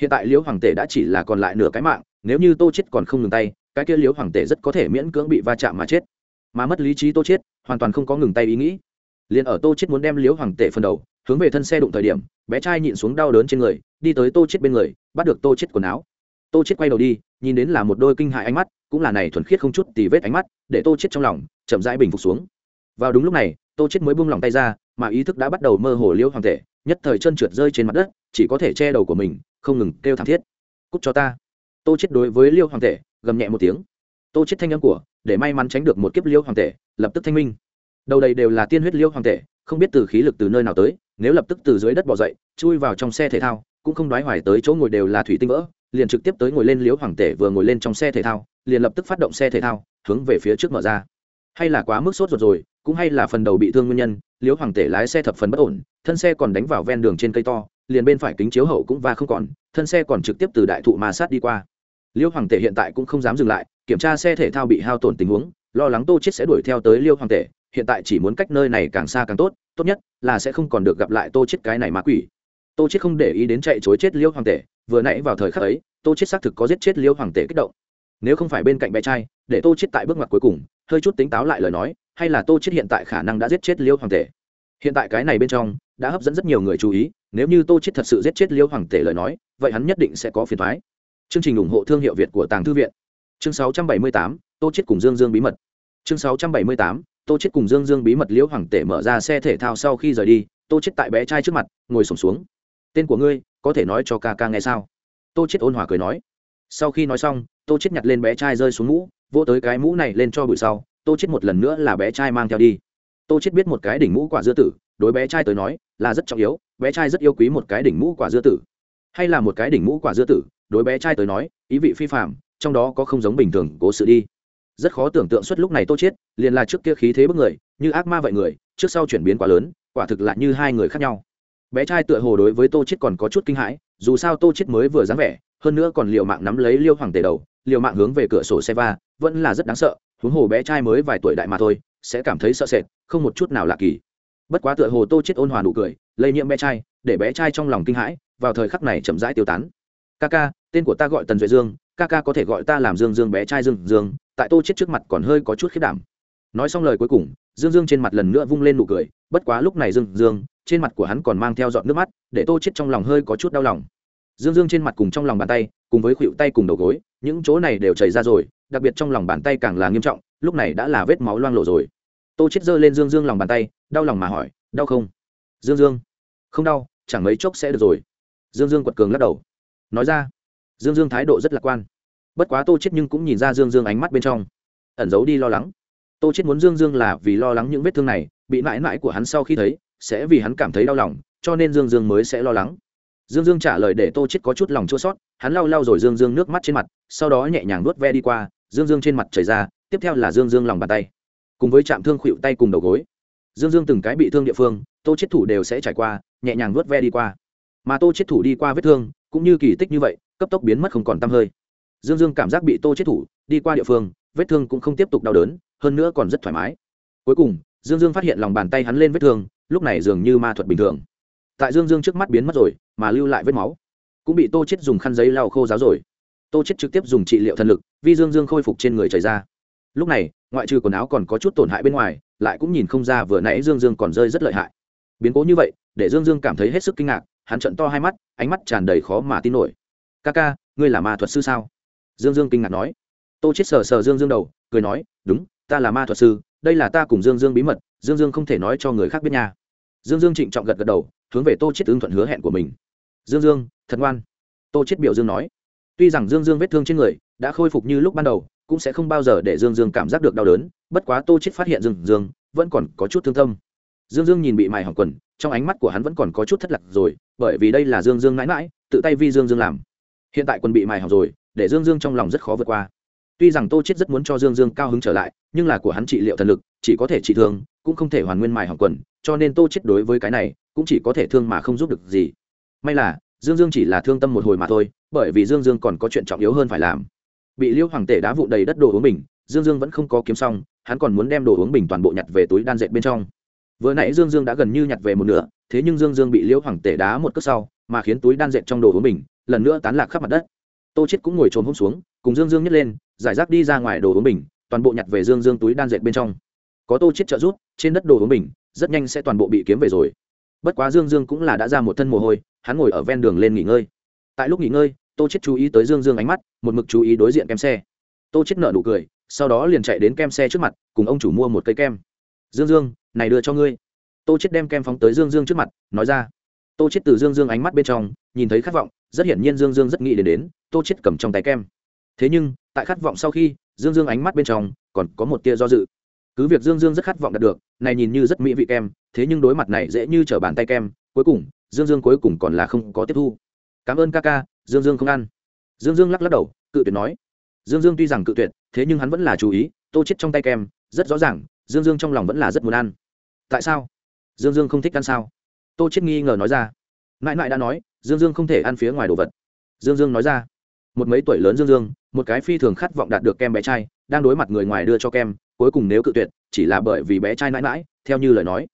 Hiện tại liễu hoàng tể đã chỉ là còn lại nửa cái mạng, nếu như tô chết còn không ngừng tay, cái kia liễu hoàng tể rất có thể miễn cưỡng bị va chạm mà chết. Mà mất lý trí tô chết hoàn toàn không có ngừng tay ý nghĩ. Liền ở tô chết muốn đem liễu hoàng tể phần đầu hướng về thân xe đụng thời điểm, bé trai nhịn xuống đau đớn trên người, đi tới tô chết bên người, bắt được tô chết quần áo. Tô chết quay đầu đi, nhìn đến là một đôi kinh hại ánh mắt, cũng là này thuần khiết không chút tì vết ánh mắt, để tô chết trong lòng chậm rãi bình phục xuống. Vào đúng lúc này, tô chết mới buông lòng tay ra, mà ý thức đã bắt đầu mơ hồ liêu hoàng tể nhất thời chân trượt rơi trên mặt đất, chỉ có thể che đầu của mình, không ngừng kêu thảm thiết. Cút cho ta. Tô chết đối với liêu hoàng tể gầm nhẹ một tiếng. Tô chết thanh âm của, để may mắn tránh được một kiếp liêu hoàng tể lập tức thanh minh. Đầu đầy đều là tiên huyết liêu hoàng tể không biết từ khí lực từ nơi nào tới nếu lập tức từ dưới đất bỏ dậy, chui vào trong xe thể thao, cũng không đoái hoài tới chỗ ngồi đều là thủy tinh vỡ, liền trực tiếp tới ngồi lên liếu hoàng tể vừa ngồi lên trong xe thể thao, liền lập tức phát động xe thể thao, hướng về phía trước mở ra. Hay là quá mức sốt ruột rồi, cũng hay là phần đầu bị thương nguyên nhân liếu hoàng tể lái xe thập phần bất ổn, thân xe còn đánh vào ven đường trên cây to, liền bên phải kính chiếu hậu cũng va không còn, thân xe còn trực tiếp từ đại thụ mà sát đi qua. Liêu hoàng tể hiện tại cũng không dám dừng lại, kiểm tra xe thể thao bị hao tổn tình huống, lo lắng tô chết sẽ đuổi theo tới liêu hoàng tể hiện tại chỉ muốn cách nơi này càng xa càng tốt tốt nhất là sẽ không còn được gặp lại tô chết cái này ma quỷ. Tô chết không để ý đến chạy chối chết liêu hoàng tể vừa nãy vào thời khắc ấy tô chết xác thực có giết chết liêu hoàng tể kích động. Nếu không phải bên cạnh bé trai để tô chết tại bước ngoặt cuối cùng hơi chút tính táo lại lời nói hay là tô chết hiện tại khả năng đã giết chết liêu hoàng tể? Hiện tại cái này bên trong đã hấp dẫn rất nhiều người chú ý nếu như tô chết thật sự giết chết liêu hoàng tể lời nói vậy hắn nhất định sẽ có phiền thoái chương trình ủng hộ thương hiệu việt của tàng thư viện. Chương 678, tô chết cùng dương dương bí mật. Chương 678, tô chết cùng dương dương bí mật liễu hoàng tể mở ra xe thể thao sau khi rời đi, tô chết tại bé trai trước mặt, ngồi sổm xuống. Tên của ngươi, có thể nói cho ca ca nghe sao? Tô chết ôn hòa cười nói. Sau khi nói xong, tô chết nhặt lên bé trai rơi xuống mũ, vỗ tới cái mũ này lên cho bụi sau, tô chết một lần nữa là bé trai mang theo đi. Tô chết biết một cái đỉnh mũ quả dưa tử, đối bé trai tới nói, là rất trọng yếu, bé trai rất yêu quý một cái đỉnh mũ quả dưa tử. Hay là một cái đỉnh mũ quả dưa tử, đối bé trai tới nói, ý vị phi phạm trong đó có không giống bình thường cố sự đi rất khó tưởng tượng suốt lúc này tô chết liền là trước kia khí thế bức người, như ác ma vậy người, trước sau chuyển biến quá lớn, quả thực là như hai người khác nhau. Bé trai tựa hồ đối với tô chết còn có chút kinh hãi, dù sao tô chết mới vừa dáng vẻ, hơn nữa còn liều mạng nắm lấy liêu hoàng tề đầu, liều mạng hướng về cửa sổ xe va, vẫn là rất đáng sợ, huống hồ bé trai mới vài tuổi đại mà thôi, sẽ cảm thấy sợ sệt, không một chút nào lạ kỳ. Bất quá tựa hồ tô chết ôn hòa nụ cười, lây nhiễm bé trai, để bé trai trong lòng kinh hãi, vào thời khắc này chậm rãi tiêu tán ca ca, tên của ta gọi tần duệ dương, ca ca có thể gọi ta làm dương dương bé trai dương dương, tại tô chết trước mặt còn hơi có chút khiết đảm. Nói xong lời cuối cùng, dương dương trên mặt lần nữa vung lên nụ cười, bất quá lúc này dương dương, trên mặt của hắn còn mang theo giọt nước mắt, để tô chết trong lòng hơi có chút đau lòng. Dương dương trên mặt cùng trong lòng bàn tay, cùng với khuỷu tay cùng đầu gối, những chỗ này đều chảy ra rồi, đặc biệt trong lòng bàn tay càng là nghiêm trọng, lúc này đã là vết máu loang lộ rồi. Tô chết giơ lên dương dương lòng bàn tay, đau lòng mà hỏi, đau không? Dương dương. Không đau, chẳng mấy chốc sẽ được rồi. Dương dương quật cường lắc đầu nói ra. Dương dương thái độ rất lạc quan. Bất quá tô chết nhưng cũng nhìn ra dương dương ánh mắt bên trong. Ẩn giấu đi lo lắng. Tô chết muốn dương dương là vì lo lắng những vết thương này, bị mãi mãi của hắn sau khi thấy, sẽ vì hắn cảm thấy đau lòng, cho nên dương dương mới sẽ lo lắng. Dương dương trả lời để tô chết có chút lòng chua sót hắn lau lau rồi dương dương nước mắt trên mặt, sau đó nhẹ nhàng nuốt ve đi qua, dương dương trên mặt chảy ra, tiếp theo là dương dương lòng bàn tay. Cùng với chạm thương khuỵu tay cùng đầu gối. Dương dương từng cái bị thương địa phương, tô chết thủ đều sẽ trải qua, nhẹ nhàng nuốt ve đi qua mà tô chết thủ đi qua vết thương, cũng như kỳ tích như vậy, cấp tốc biến mất không còn tăm hơi. Dương dương cảm giác bị tô chết thủ đi qua địa phương, vết thương cũng không tiếp tục đau đớn, hơn nữa còn rất thoải mái. Cuối cùng, dương dương phát hiện lòng bàn tay hắn lên vết thương, lúc này dường như ma thuật bình thường. Tại dương dương trước mắt biến mất rồi, mà lưu lại vết máu. Cũng bị tô chết dùng khăn giấy lau khô giáo rồi. Tô chết trực tiếp dùng trị liệu thần lực, vì dương dương khôi phục trên người chảy ra. Lúc này, ngoại trừ quần áo còn có chút tổn hại bên ngoài, lại cũng nhìn không ra vừa nãy dương dương còn rơi rất lợi hại. Biến cố như vậy, để dương dương cảm thấy hết sức kinh ngạc hắn trận to hai mắt, ánh mắt tràn đầy khó mà tin nổi. Ca ca, ngươi là ma thuật sư sao? Dương dương kinh ngạc nói. Tô chết sờ sờ dương dương đầu, cười nói, đúng, ta là ma thuật sư, đây là ta cùng dương dương bí mật, dương dương không thể nói cho người khác biết nha. Dương dương trịnh trọng gật gật đầu, hướng về tô chết ứng thuận hứa hẹn của mình. Dương dương, thật ngoan. Tô chết biểu dương nói. Tuy rằng dương dương vết thương trên người đã khôi phục như lúc ban đầu, cũng sẽ không bao giờ để dương dương cảm giác được đau đớn, bất quá tô chết phát hiện dương dương vẫn còn có chút thương tâm. Dương dương nhìn bị mài hỏng quần, trong ánh mắt của hắn vẫn còn có chút thất lạc rồi bởi vì đây là dương dương mãi mãi, tự tay vi dương dương làm. Hiện tại quân bị mài hỏng rồi, để dương dương trong lòng rất khó vượt qua. Tuy rằng tô chết rất muốn cho dương dương cao hứng trở lại, nhưng là của hắn trị liệu thần lực, chỉ có thể trị thương, cũng không thể hoàn nguyên mài hỏng quần, cho nên tô chết đối với cái này, cũng chỉ có thể thương mà không giúp được gì. May là, dương dương chỉ là thương tâm một hồi mà thôi, bởi vì dương dương còn có chuyện trọng yếu hơn phải làm. Bị liêu hoàng tể đá vụ đầy đất đồ uống bình, dương dương vẫn không có kiếm xong, hắn còn muốn đem đồ uống bình toàn bộ nhặt về túi đan dệt bên trong vừa nãy dương dương đã gần như nhặt về một nửa, thế nhưng dương dương bị liễu hoàng tể đá một cước sau, mà khiến túi đan dệt trong đồ uống bình lần nữa tán lạc khắp mặt đất. Tô chết cũng ngồi trồm hôm xuống, cùng dương dương nhấc lên, giải rác đi ra ngoài đồ uống bình toàn bộ nhặt về dương dương túi đan dệt bên trong. Có tô chết trợ giúp, trên đất đồ uống bình rất nhanh sẽ toàn bộ bị kiếm về rồi. Bất quá dương dương cũng là đã ra một thân mồ hôi, hắn ngồi ở ven đường lên nghỉ ngơi. Tại lúc nghỉ ngơi, tô chết chú ý tới dương dương ánh mắt, một mực chú ý đối diện kem xe. Tô chết nợ nụ cười, sau đó liền chạy đến kem xe trước mặt, cùng ông chủ mua một cây kem dương dương, này đưa cho ngươi. Tô chết đem kem phóng tới dương dương trước mặt, nói ra. Tô chết từ dương dương ánh mắt bên trong, nhìn thấy khát vọng, rất hiển nhiên dương dương rất nghĩ đến đến, tô chết cầm trong tay kem. Thế nhưng, tại khát vọng sau khi, dương dương ánh mắt bên trong, còn có một tia do dự. Cứ việc dương dương rất khát vọng đạt được, này nhìn như rất mỹ vị kem, thế nhưng đối mặt này dễ như trở bàn tay kem, cuối cùng, dương dương cuối cùng còn là không có tiếp thu. Cảm ơn ca ca, dương dương không ăn. Dương dương lắc lắc đầu, cự tuyệt nói. Dương dương tuy rằng cự tuyệt, thế nhưng hắn vẫn là chú ý, tô chết trong tay kem, rất rõ ràng dương dương trong lòng vẫn là rất muốn ăn. Tại sao? Dương dương không thích ăn sao? Tô chết nghi ngờ nói ra. Mãi mãi đã nói, dương dương không thể ăn phía ngoài đồ vật. Dương dương nói ra. Một mấy tuổi lớn dương dương, một cái phi thường khát vọng đạt được kem bé trai, đang đối mặt người ngoài đưa cho kem, cuối cùng nếu cự tuyệt, chỉ là bởi vì bé trai mãi mãi, theo như lời nói.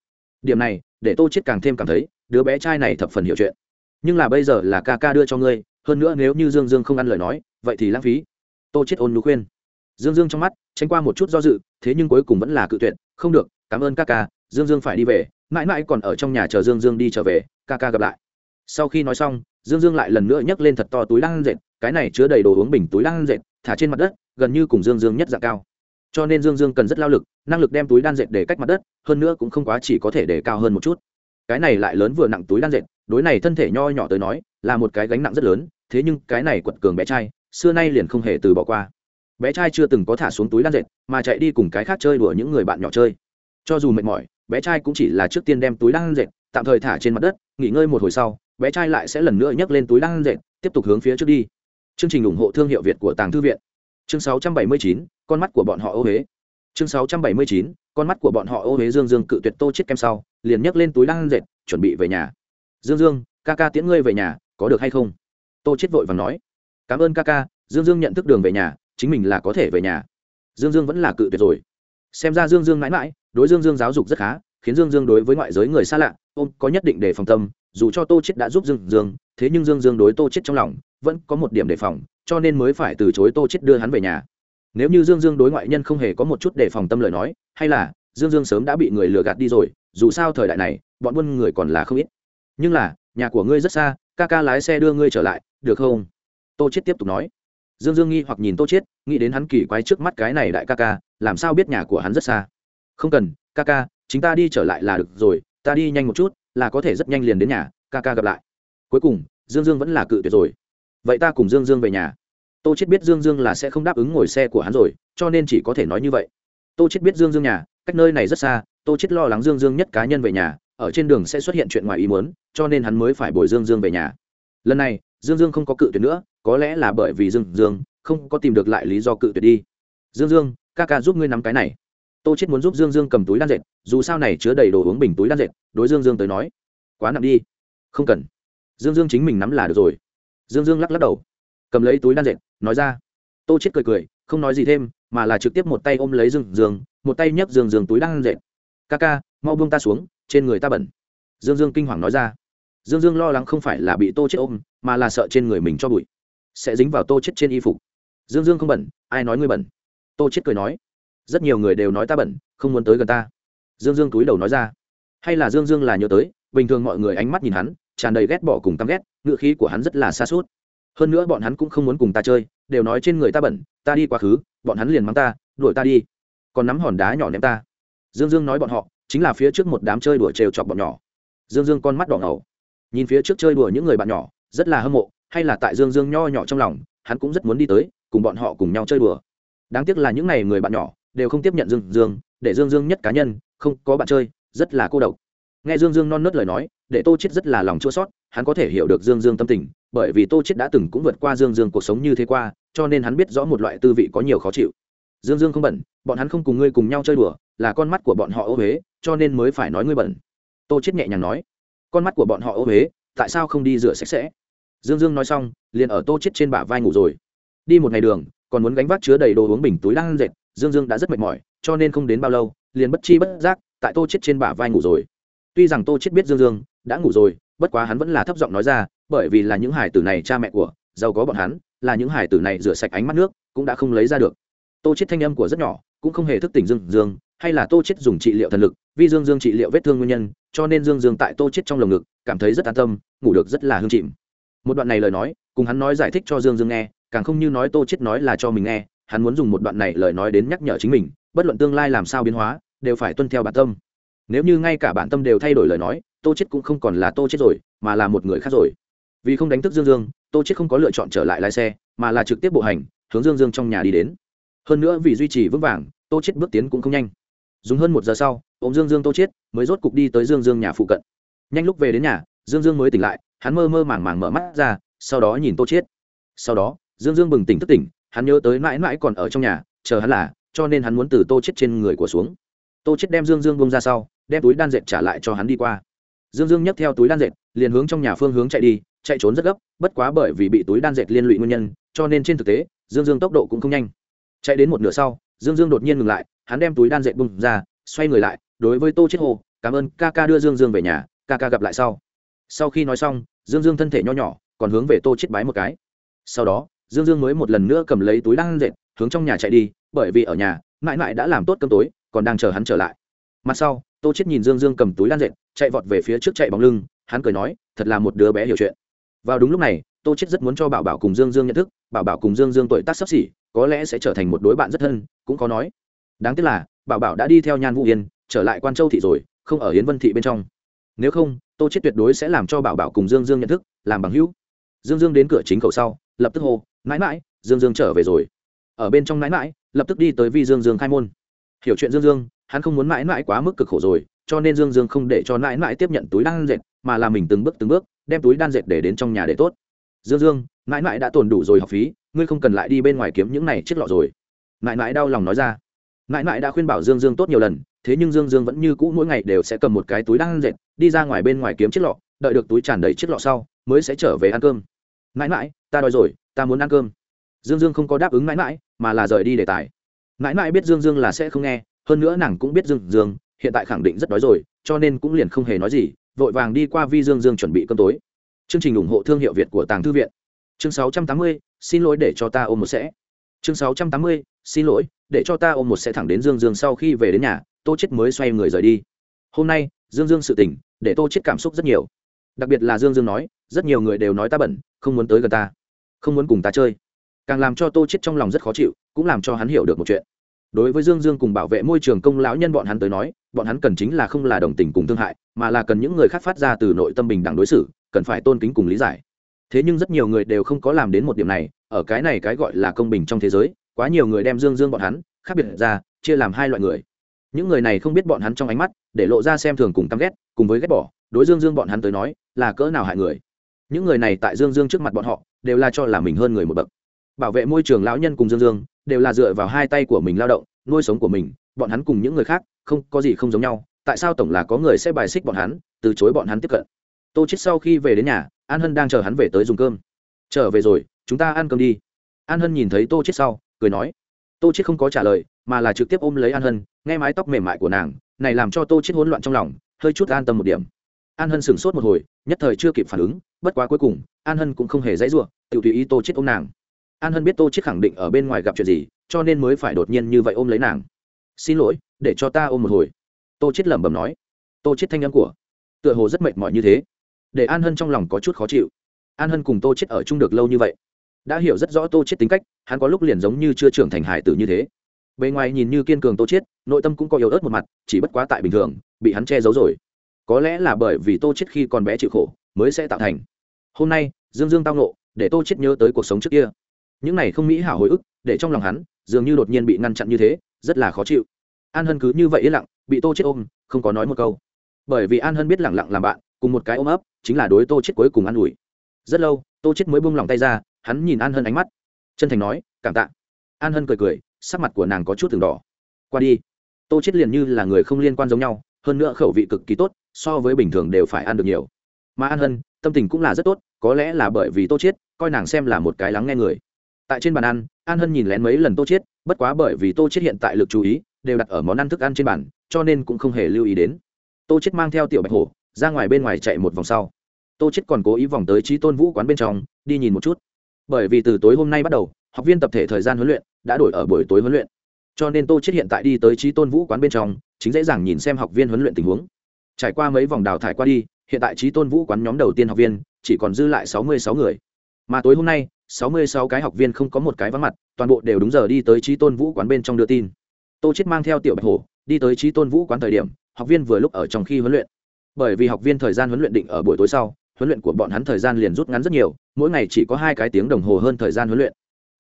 Điểm này, để tô chết càng thêm cảm thấy, đứa bé trai này thập phần hiểu chuyện. Nhưng là bây giờ là ca ca đưa cho ngươi, hơn nữa nếu như dương dương không ăn lời nói, vậy thì lãng phí. Tô chết ôn nhu khuyên dương dương trong mắt tránh qua một chút do dự, thế nhưng cuối cùng vẫn là cự tuyệt, không được, cảm ơn ca ca, dương dương phải đi về, mãi mãi còn ở trong nhà chờ dương dương đi trở về, ca ca gặp lại. Sau khi nói xong, dương dương lại lần nữa nhấc lên thật to túi đan dệt, cái này chứa đầy đồ uống bình túi đan dệt, thả trên mặt đất, gần như cùng dương dương nhất dạng cao. Cho nên dương dương cần rất lao lực, năng lực đem túi đan dệt để cách mặt đất, hơn nữa cũng không quá chỉ có thể để cao hơn một chút. Cái này lại lớn vừa nặng túi đan dệt, đối này thân thể nho nhỏ tới nói, là một cái gánh nặng rất lớn, thế nhưng cái này quật cường bé trai, xưa nay liền không hề từ bỏ qua bé trai chưa từng có thả xuống túi đan dệt mà chạy đi cùng cái khác chơi đùa những người bạn nhỏ chơi. Cho dù mệt mỏi bé trai cũng chỉ là trước tiên đem túi đan dệt tạm thời thả trên mặt đất nghỉ ngơi một hồi sau bé trai lại sẽ lần nữa nhấc lên túi đan dệt tiếp tục hướng phía trước đi. Chương trình ủng hộ thương hiệu việt của tàng thư viện. Chương 679, con mắt của bọn họ ô huế chương 679, con mắt của bọn họ ô huế dương dương cự tuyệt tô chết kem sau liền nhấc lên túi đan dệt chuẩn bị về nhà. Dương dương ca ca tiễn ngươi về nhà có được hay không? Tô chết vội và nói. Cảm ơn ca ca dương dương nhận thức đường về nhà chính mình là có thể về nhà. Dương dương vẫn là cự tuyệt rồi. Xem ra dương dương mãi mãi, đối dương dương giáo dục rất khá, khiến dương dương đối với ngoại giới người xa lạ ôm có nhất định để phòng tâm, dù cho tô chết đã giúp dương dương, thế nhưng dương dương đối tô chết trong lòng vẫn có một điểm đề phòng, cho nên mới phải từ chối tô chết đưa hắn về nhà. Nếu như dương dương đối ngoại nhân không hề có một chút đề phòng tâm lời nói, hay là dương dương sớm đã bị người lừa gạt đi rồi, dù sao thời đại này, bọn buôn người còn là không ít. Nhưng là, nhà của ngươi rất xa, ca ca lái xe đưa ngươi trở lại, được không? Tô chết tiếp tục nói dương dương nghi hoặc nhìn tô chết nghĩ đến hắn kỳ quái trước mắt cái này đại ca ca, làm sao biết nhà của hắn rất xa? Không cần, ca ca, chính ta đi trở lại là được rồi, ta đi nhanh một chút, là có thể rất nhanh liền đến nhà, ca ca gặp lại. Cuối cùng, dương dương vẫn là cự tuyệt rồi. Vậy ta cùng dương dương về nhà. Tô chết biết dương dương là sẽ không đáp ứng ngồi xe của hắn rồi, cho nên chỉ có thể nói như vậy. Tô chết biết dương dương nhà, cách nơi này rất xa, tô chết lo lắng dương dương nhất cá nhân về nhà, ở trên đường sẽ xuất hiện chuyện ngoài ý muốn, cho nên hắn mới phải bồi dương dương về nhà. Lần này dương dương không có cự tuyệt nữa, có lẽ là bởi vì dương dương không có tìm được lại lý do cự tuyệt đi. Dương dương, ca ca giúp ngươi nắm cái này. Tô chết muốn giúp dương dương cầm túi đan dệt, dù sao này chứa đầy đồ uống bình túi đan dệt, đối dương dương tới nói, quá nặng đi. Không cần. Dương dương chính mình nắm là được rồi. Dương dương lắc lắc đầu. Cầm lấy túi đan dệt, nói ra. Tô chết cười cười, không nói gì thêm, mà là trực tiếp một tay ôm lấy dương dương, một tay nhấc dương dương túi đan dệt. Ca ca, mau buông ta xuống, trên người ta bẩn. Dương dương kinh hoàng nói ra dương dương lo lắng không phải là bị tô chết ôm, mà là sợ trên người mình cho bụi. Sẽ dính vào tô chết trên y phục. Dương dương không bẩn, ai nói ngươi bẩn? Tô chết cười nói. Rất nhiều người đều nói ta bẩn, không muốn tới gần ta. Dương dương túi đầu nói ra. Hay là dương dương là nhớ tới, bình thường mọi người ánh mắt nhìn hắn, tràn đầy ghét bỏ cùng tăm ghét ngựa khí của hắn rất là xa suốt. Hơn nữa bọn hắn cũng không muốn cùng ta chơi, đều nói trên người ta bẩn, ta đi quá khứ, bọn hắn liền mắng ta, đuổi ta đi. Còn nắm hòn đá nhỏ ném ta. Dương dương nói bọn họ, chính là phía trước một đám chơi đuổi trêu chọc bọn nhỏ. Dương dương con mắt đỏ ngầu nhìn phía trước chơi đùa những người bạn nhỏ, rất là hâm mộ, hay là tại dương dương nho nhỏ trong lòng, hắn cũng rất muốn đi tới, cùng bọn họ cùng nhau chơi đùa. Đáng tiếc là những n à y người bạn nhỏ, đều không tiếp nhận dương dương, để dương dương nhất cá nhân, không có bạn chơi, rất là cô độc. Nghe dương dương non nớt lời nói, để tô chết rất là lòng chua sót hắn có thể hiểu được dương dương tâm tình, bởi vì tô chết đã từng cũng vượt qua dương dương cuộc sống như thế qua, cho nên hắn biết rõ một loại tư vị có nhiều khó chịu. Dương dương không bẩn bọn hắn không cùng ngươi cùng nhau chơi đùa, là con mắt của bọn họ ô huế cho nên mới phải nói ngươi bẩn tô chết nhẹ nhàng nói con mắt của bọn họ ô huế, tại sao không đi rửa sạch sẽ? Dương dương nói xong, liền ở tô chết trên bả vai ngủ rồi. Đi một ngày đường, còn muốn gánh vác chứa đầy đồ uống bình túi đang dệt, dương dương đã rất mệt mỏi, cho nên không đến bao lâu, liền bất chi bất giác, tại tô chết trên bả vai ngủ rồi. Tuy rằng tô chết biết dương dương đã ngủ rồi, bất quá hắn vẫn là thấp giọng nói ra, bởi vì là những hải tử này cha mẹ của, giàu có bọn hắn, là những hải tử này rửa sạch ánh mắt nước, cũng đã không lấy ra được. Tô chết thanh âm của rất nhỏ, cũng không hề thức tỉnh dương dương, hay là tô chết dùng trị liệu thần lực vì dương dương trị liệu vết thương nguyên nhân, cho nên dương dương tại tô chết trong lồng ngực, cảm thấy rất an tâm, ngủ được rất là hương chìm một đoạn này lời nói, cùng hắn nói giải thích cho dương dương nghe, càng không như nói tô chết nói là cho mình nghe, hắn muốn dùng một đoạn này lời nói đến nhắc nhở chính mình, bất luận tương lai làm sao biến hóa, đều phải tuân theo bản tâm. Nếu như ngay cả bản tâm đều thay đổi lời nói, tô chết cũng không còn là tô chết rồi, mà là một người khác rồi. Vì không đánh thức dương dương, tô chết không có lựa chọn trở lại lái xe, mà là trực tiếp bộ hành, hướng dương dương trong nhà đi đến. Hơn nữa vì duy trì vững vàng, tô chết bước tiến cũng không nhanh dùng hơn một giờ sau ông dương dương tô chết, mới rốt cục đi tới dương dương nhà phụ cận. Nhanh lúc về đến nhà, dương dương mới tỉnh lại, hắn mơ mơ màng màng mở mắt ra, sau đó nhìn tô chết. Sau đó, dương dương bừng tỉnh thức tỉnh, hắn nhớ tới mãi mãi còn ở trong nhà, chờ hắn là, cho nên hắn muốn từ tô chết trên người của xuống. Tô chết đem dương dương bông ra sau, đem túi đan dệt trả lại cho hắn đi qua. Dương dương nhấc theo túi đan dệt, liền hướng trong nhà phương hướng chạy đi, chạy trốn rất gấp, bất quá bởi vì bị túi đan dệt liên lụy nguyên nhân, cho nên trên thực tế, dương dương tốc độ cũng không nhanh. Chạy đến một nửa sau, dương dương đột nhiên ngừng lại hắn đem túi đan dệt bung ra, xoay người lại, đối với tô chết hồ, cảm ơn, ca ca đưa dương dương về nhà, ca ca gặp lại sau. Sau khi nói xong, dương dương thân thể nho nhỏ, còn hướng về tô chết bái một cái. Sau đó, dương dương mới một lần nữa cầm lấy túi đan dệt, hướng trong nhà chạy đi, bởi vì ở nhà, mãi mãi đã làm tốt cơm tối, còn đang chờ hắn trở lại. Mặt sau, tô chết nhìn dương dương cầm túi đan dệt, chạy vọt về phía trước chạy bóng lưng, hắn cười nói, thật là một đứa bé hiểu chuyện. Vào đúng lúc này, tô chết rất muốn cho bảo bảo cùng dương dương nhận thức, bảo bảo cùng dương dương tuổi tác sắp xỉ, có lẽ sẽ trở thành một đối bạn rất thân, cũng có nói đáng tiếc là, bảo bảo đã đi theo nhan vũ yên, trở lại quan châu thị rồi, không ở yến vân thị bên trong. Nếu không, tô chết tuyệt đối sẽ làm cho bảo bảo cùng dương dương nhận thức, làm bằng hữu. Dương dương đến cửa chính cầu sau, lập tức hô, mãi mãi, dương dương trở về rồi. Ở bên trong mãi mãi, lập tức đi tới vi dương dương khai môn. Hiểu chuyện dương dương, hắn không muốn mãi mãi quá mức cực khổ rồi, cho nên dương dương không để cho mãi mãi tiếp nhận túi đan dệt, mà là mình từng bước từng bước, đem túi đan dệt để đến trong nhà để tốt. Dương dương, mãi mãi đã tồn đủ rồi học phí, ngươi không cần lại đi bên ngoài kiếm những này chiếc lọ rồi. Mãi mãi đau lòng nói ra mãi mãi đã khuyên bảo dương dương tốt nhiều lần thế nhưng dương dương vẫn như cũ mỗi ngày đều sẽ cầm một cái túi đan dệt đi ra ngoài bên ngoài kiếm chiếc lọ đợi được túi tràn đầy chiếc lọ sau mới sẽ trở về ăn cơm. Mãi mãi ta đói rồi ta muốn ăn cơm. Dương dương không có đáp ứng mãi mãi mà là rời đi đề tài. Mãi mãi biết dương dương là sẽ không nghe hơn nữa nàng cũng biết dương dương hiện tại khẳng định rất đói rồi cho nên cũng liền không hề nói gì vội vàng đi qua vi dương dương chuẩn bị cơm tối. Chương trình ủng hộ thương hiệu việt của tàng thư viện. Chương 680, xin lỗi để cho ta ôm một sẽ chương 680, xin lỗi để cho ta ôm một sẽ thẳng đến dương dương sau khi về đến nhà tô chết mới xoay người rời đi. Hôm nay dương dương sự tình để tô chết cảm xúc rất nhiều. Đặc biệt là dương dương nói rất nhiều người đều nói ta bẩn không muốn tới gần ta không muốn cùng ta chơi. Càng làm cho tô chết trong lòng rất khó chịu cũng làm cho hắn hiểu được một chuyện. Đối với dương dương cùng bảo vệ môi trường công lão nhân bọn hắn tới nói bọn hắn cần chính là không là đồng tình cùng thương hại mà là cần những người khác phát ra từ nội tâm bình đẳng đối xử cần phải tôn kính cùng lý giải. Thế nhưng rất nhiều người đều không có làm đến một điểm này ở cái này cái gọi là công bình trong thế giới, quá nhiều người đem dương dương bọn hắn khác biệt ra, chia làm hai loại người. Những người này không biết bọn hắn trong ánh mắt, để lộ ra xem thường cùng căm ghét, cùng với ghét bỏ, đối dương dương bọn hắn tới nói, là cỡ nào hại người. Những người này tại dương dương trước mặt bọn họ, đều là cho là mình hơn người một bậc. Bảo vệ môi trường lão nhân cùng dương dương, đều là dựa vào hai tay của mình lao động, nuôi sống của mình, bọn hắn cùng những người khác, không, có gì không giống nhau, tại sao tổng là có người sẽ bài xích bọn hắn, từ chối bọn hắn tiếp cận? Tô chết sau khi về đến nhà, an hân đang chờ hắn về tới dùng cơm. Trở về rồi chúng ta ăn cơm đi. An hân nhìn thấy tô chết sau, cười nói. Tô chết không có trả lời, mà là trực tiếp ôm lấy an hân, nghe mái tóc mềm mại của nàng, này làm cho tô chết hỗn loạn trong lòng, hơi chút an tâm một điểm. An hân sửng sốt một hồi, nhất thời chưa kịp phản ứng, bất quá cuối cùng, an hân cũng không hề dãy ruộng tự tùy ý tô chết ôm nàng. An hân biết tô chết khẳng định ở bên ngoài gặp chuyện gì, cho nên mới phải đột nhiên như vậy ôm lấy nàng. Xin lỗi, để cho ta ôm một hồi. Tô chết lẩm bẩm nói. Tô chết thanh âm của tựa hồ rất mệt mỏi như thế, để an hân trong lòng có chút khó chịu. An hân cùng tô chết ở chung được lâu như vậy đã hiểu rất rõ tô chết tính cách, hắn có lúc liền giống như chưa trưởng thành hải tử như thế. Bề ngoài nhìn như kiên cường tô chết, nội tâm cũng có yếu ớt một mặt, chỉ bất quá tại bình thường, bị hắn che giấu rồi. Có lẽ là bởi vì tô chết khi còn bé chịu khổ, mới sẽ tạo thành. Hôm nay, dương dương tao nộ để tô chết nhớ tới cuộc sống trước kia. Những này không mỹ hảo hồi ức, để trong lòng hắn, dường như đột nhiên bị ngăn chặn như thế, rất là khó chịu. An hân cứ như vậy yên lặng, bị tô chết ôm, không có nói một câu. Bởi vì an hân biết lặng lặng làm bạn, cùng một cái ôm ấp, chính là đối tô chết cuối cùng an ủi. Rất lâu, tô chết mới buông lòng tay ra hắn nhìn an hân ánh mắt. Chân thành nói, cảm tạ. An hân cười cười, sắc mặt của nàng có chút từng đỏ. Qua đi. Tô chết liền như là người không liên quan giống nhau, hơn nữa khẩu vị cực kỳ tốt, so với bình thường đều phải ăn được nhiều. Mà an hân, tâm tình cũng là rất tốt, có lẽ là bởi vì tô chết coi nàng xem là một cái lắng nghe người. Tại trên bàn ăn, an hân nhìn lén mấy lần tô chết bất quá bởi vì tô chết hiện tại lực chú ý, đều đặt ở món ăn thức ăn trên bàn, cho nên cũng không hề lưu ý đến. Tô chết mang theo tiểu bạch hổ, ra ngoài bên ngoài chạy một vòng sau. Tô chết còn cố ý vòng tới trí tôn vũ quán bên trong, đi nhìn một chút bởi vì từ tối hôm nay bắt đầu, học viên tập thể thời gian huấn luyện đã đổi ở buổi tối huấn luyện. Cho nên tô chết hiện tại đi tới trí tôn vũ quán bên trong, chính dễ dàng nhìn xem học viên huấn luyện tình huống. Trải qua mấy vòng đào thải qua đi, hiện tại trí tôn vũ quán nhóm đầu tiên học viên chỉ còn dư lại sáu mươi sáu người. Mà tối hôm nay, sáu mươi sáu cái học viên không có một cái vắng mặt, toàn bộ đều đúng giờ đi tới trí tôn vũ quán bên trong đưa tin. Tô chết mang theo tiểu bạch hổ, đi tới trí tôn vũ quán thời điểm, học viên vừa lúc ở trong khi huấn luyện. Bởi vì học viên thời gian huấn luyện định ở buổi tối sau huấn luyện của bọn hắn thời gian liền rút ngắn rất nhiều mỗi ngày chỉ có hai cái tiếng đồng hồ hơn thời gian huấn luyện.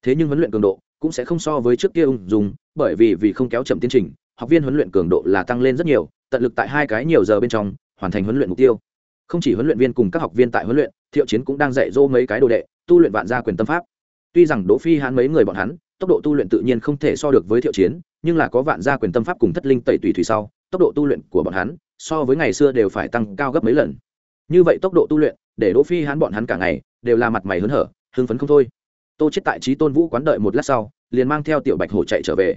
Thế nhưng huấn luyện cường độ cũng sẽ không so với trước kia ung dung, bởi vì vì không kéo chậm tiến trình học viên huấn luyện cường độ là tăng lên rất nhiều tận lực tại hai cái nhiều giờ bên trong hoàn thành huấn luyện mục tiêu. Không chỉ huấn luyện viên cùng các học viên tại huấn luyện thiệu chiến cũng đang dạy dỗ mấy cái đồ đệ tu luyện vạn gia quyền tâm pháp. Tuy rằng đỗ phi hãn mấy người bọn hắn tốc độ tu luyện tự nhiên không thể so được với thiệu chiến nhưng là có vạn gia quyền tâm pháp cùng thất linh tẩy tùy thủy sau tốc độ tu luyện của bọn hắn so với ngày xưa đều phải tăng cao gấp mấy lần như vậy tốc độ tu luyện, để đỗ phi hắn bọn hắn cả ngày đều là mặt mày hớn hở, hưng phấn không thôi. Tô chết tại trí tôn vũ quán đợi một lát sau, liền mang theo tiểu bạch hổ chạy trở về.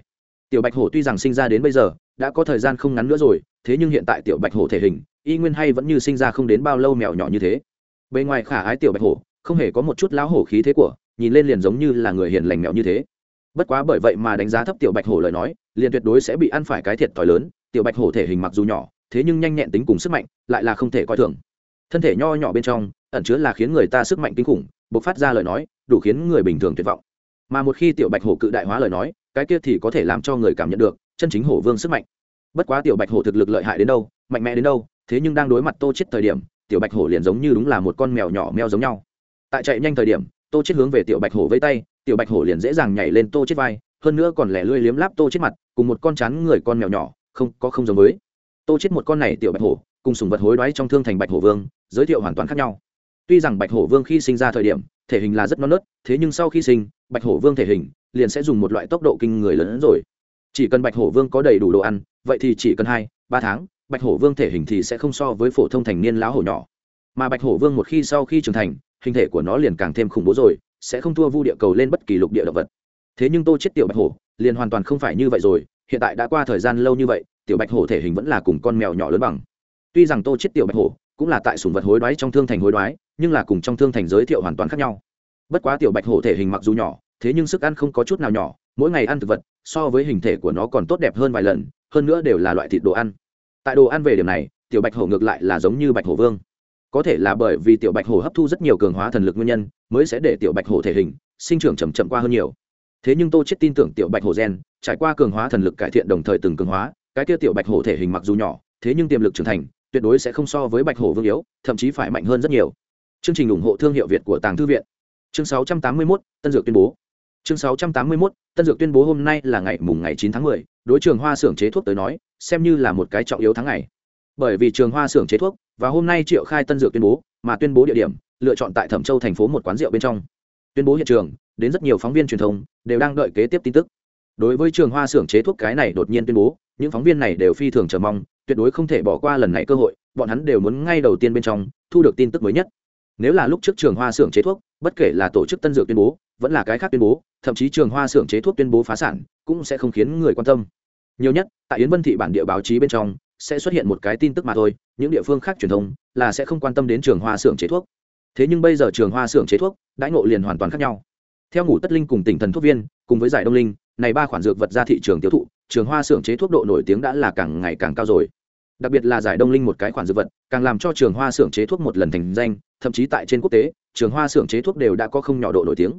Tiểu bạch hổ tuy rằng sinh ra đến bây giờ, đã có thời gian không ngắn nữa rồi, thế nhưng hiện tại tiểu bạch hổ thể hình, y nguyên hay vẫn như sinh ra không đến bao lâu mèo nhỏ như thế. Bề ngoài khả ái tiểu bạch hổ, không hề có một chút lão hổ khí thế của, nhìn lên liền giống như là người hiền lành mèo như thế. Bất quá bởi vậy mà đánh giá thấp tiểu bạch hổ lời nói, liền tuyệt đối sẽ bị ăn phải cái thiệt thòi lớn. Tiểu bạch hổ thể hình mặc dù nhỏ, thế nhưng nhanh nhẹn tính cùng sức mạnh, lại là không thể coi thường thân thể nho nhỏ bên trong, ẩn chứa là khiến người ta sức mạnh kinh khủng, bộc phát ra lời nói, đủ khiến người bình thường tuyệt vọng. Mà một khi tiểu bạch hổ cự đại hóa lời nói, cái kia thì có thể làm cho người cảm nhận được chân chính hổ vương sức mạnh. Bất quá tiểu bạch hổ thực lực lợi hại đến đâu, mạnh mẽ đến đâu, thế nhưng đang đối mặt tô chết thời điểm, tiểu bạch hổ liền giống như đúng là một con mèo nhỏ meo giống nhau. Tại chạy nhanh thời điểm, tô chết hướng về tiểu bạch hổ với tay, tiểu bạch hổ liền dễ dàng nhảy lên tô chết vai, hơn nữa còn lẻ lươi liếm láp tô chết mặt, cùng một con chán người con mèo nhỏ, không, có không giống với. Tô chết một con này tiểu bạch hổ, cùng sùng vật hối đoái trong thương thành bạch hổ vương giới thiệu hoàn toàn khác nhau. Tuy rằng bạch hổ vương khi sinh ra thời điểm, thể hình là rất non nớt, thế nhưng sau khi sinh, bạch hổ vương thể hình liền sẽ dùng một loại tốc độ kinh người lớn hơn rồi. Chỉ cần bạch hổ vương có đầy đủ đồ ăn, vậy thì chỉ cần hai, ba tháng, bạch hổ vương thể hình thì sẽ không so với phổ thông thành niên lão hổ nhỏ. Mà bạch hổ vương một khi sau khi trưởng thành, hình thể của nó liền càng thêm khủng bố rồi, sẽ không thua vu địa cầu lên bất kỳ lục địa động vật. Thế nhưng tô chết tiểu bạch hổ liền hoàn toàn không phải như vậy rồi, hiện tại đã qua thời gian lâu như vậy, tiểu bạch hổ thể hình vẫn là cùng con mèo nhỏ lớn bằng. Tuy rằng tô chết tiểu bạch hổ cũng là tại sủng vật hối đoái trong thương thành hối đoái, nhưng là cùng trong thương thành giới thiệu hoàn toàn khác nhau. Bất quá tiểu bạch hổ thể hình mặc dù nhỏ, thế nhưng sức ăn không có chút nào nhỏ, mỗi ngày ăn thực vật, so với hình thể của nó còn tốt đẹp hơn vài lần, hơn nữa đều là loại thịt đồ ăn. Tại đồ ăn về điểm này, tiểu bạch hổ ngược lại là giống như bạch hổ vương. Có thể là bởi vì tiểu bạch hổ hấp thu rất nhiều cường hóa thần lực nguyên nhân, mới sẽ để tiểu bạch hổ thể hình, sinh trưởng chậm chậm qua hơn nhiều. Thế nhưng tô chết tin tưởng tiểu bạch hổ gen, trải qua cường hóa thần lực cải thiện đồng thời từng cường hóa, cái kia tiểu bạch hổ thể hình mặc dù nhỏ, thế nhưng tiềm lực trưởng thành tuyệt đối sẽ không so với bạch hổ vương yếu thậm chí phải mạnh hơn rất nhiều. Chương trình ủng hộ thương hiệu việt của tàng thư viện. Chương 681, tân dược tuyên bố. Chương 681, tân dược tuyên bố hôm nay là ngày mùng ngày 9 tháng 10, đối trường hoa xưởng chế thuốc tới nói xem như là một cái trọng yếu tháng ngày. Bởi vì trường hoa xưởng chế thuốc và hôm nay triệu khai tân dược tuyên bố mà tuyên bố địa điểm lựa chọn tại thẩm châu thành phố một quán rượu bên trong. Tuyên bố hiện trường đến rất nhiều phóng viên truyền thông đều đang đợi kế tiếp tin tức. Đối với trường hoa xưởng chế thuốc cái này đột nhiên tuyên bố những phóng viên này đều phi thường chờ mong tuyệt đối không thể bỏ qua lần này cơ hội, bọn hắn đều muốn ngay đầu tiên bên trong thu được tin tức mới nhất. Nếu là lúc trước trường hoa xưởng chế thuốc, bất kể là tổ chức tân dược tuyên bố, vẫn là cái khác tuyên bố, thậm chí trường hoa xưởng chế thuốc tuyên bố phá sản, cũng sẽ không khiến người quan tâm. Nhiều nhất, tại yến vân thị bản địa báo chí bên trong, sẽ xuất hiện một cái tin tức mà thôi, những địa phương khác truyền thông là sẽ không quan tâm đến trường hoa xưởng chế thuốc. Thế nhưng bây giờ trường hoa xưởng chế thuốc, đãi ngộ liền hoàn toàn khác nhau. Theo ngủ tất linh cùng tỉnh thần thuốc viên, cùng với giải đông linh, này ba khoản dược vật ra thị trường tiêu thụ, trường hoa xưởng chế thuốc độ nổi tiếng đã là càng ngày càng cao rồi đặc biệt là giải đông linh một cái khoản dược vật, càng làm cho trường hoa xưởng chế thuốc một lần thành danh, thậm chí tại trên quốc tế, trường hoa xưởng chế thuốc đều đã có không nhỏ độ nổi tiếng.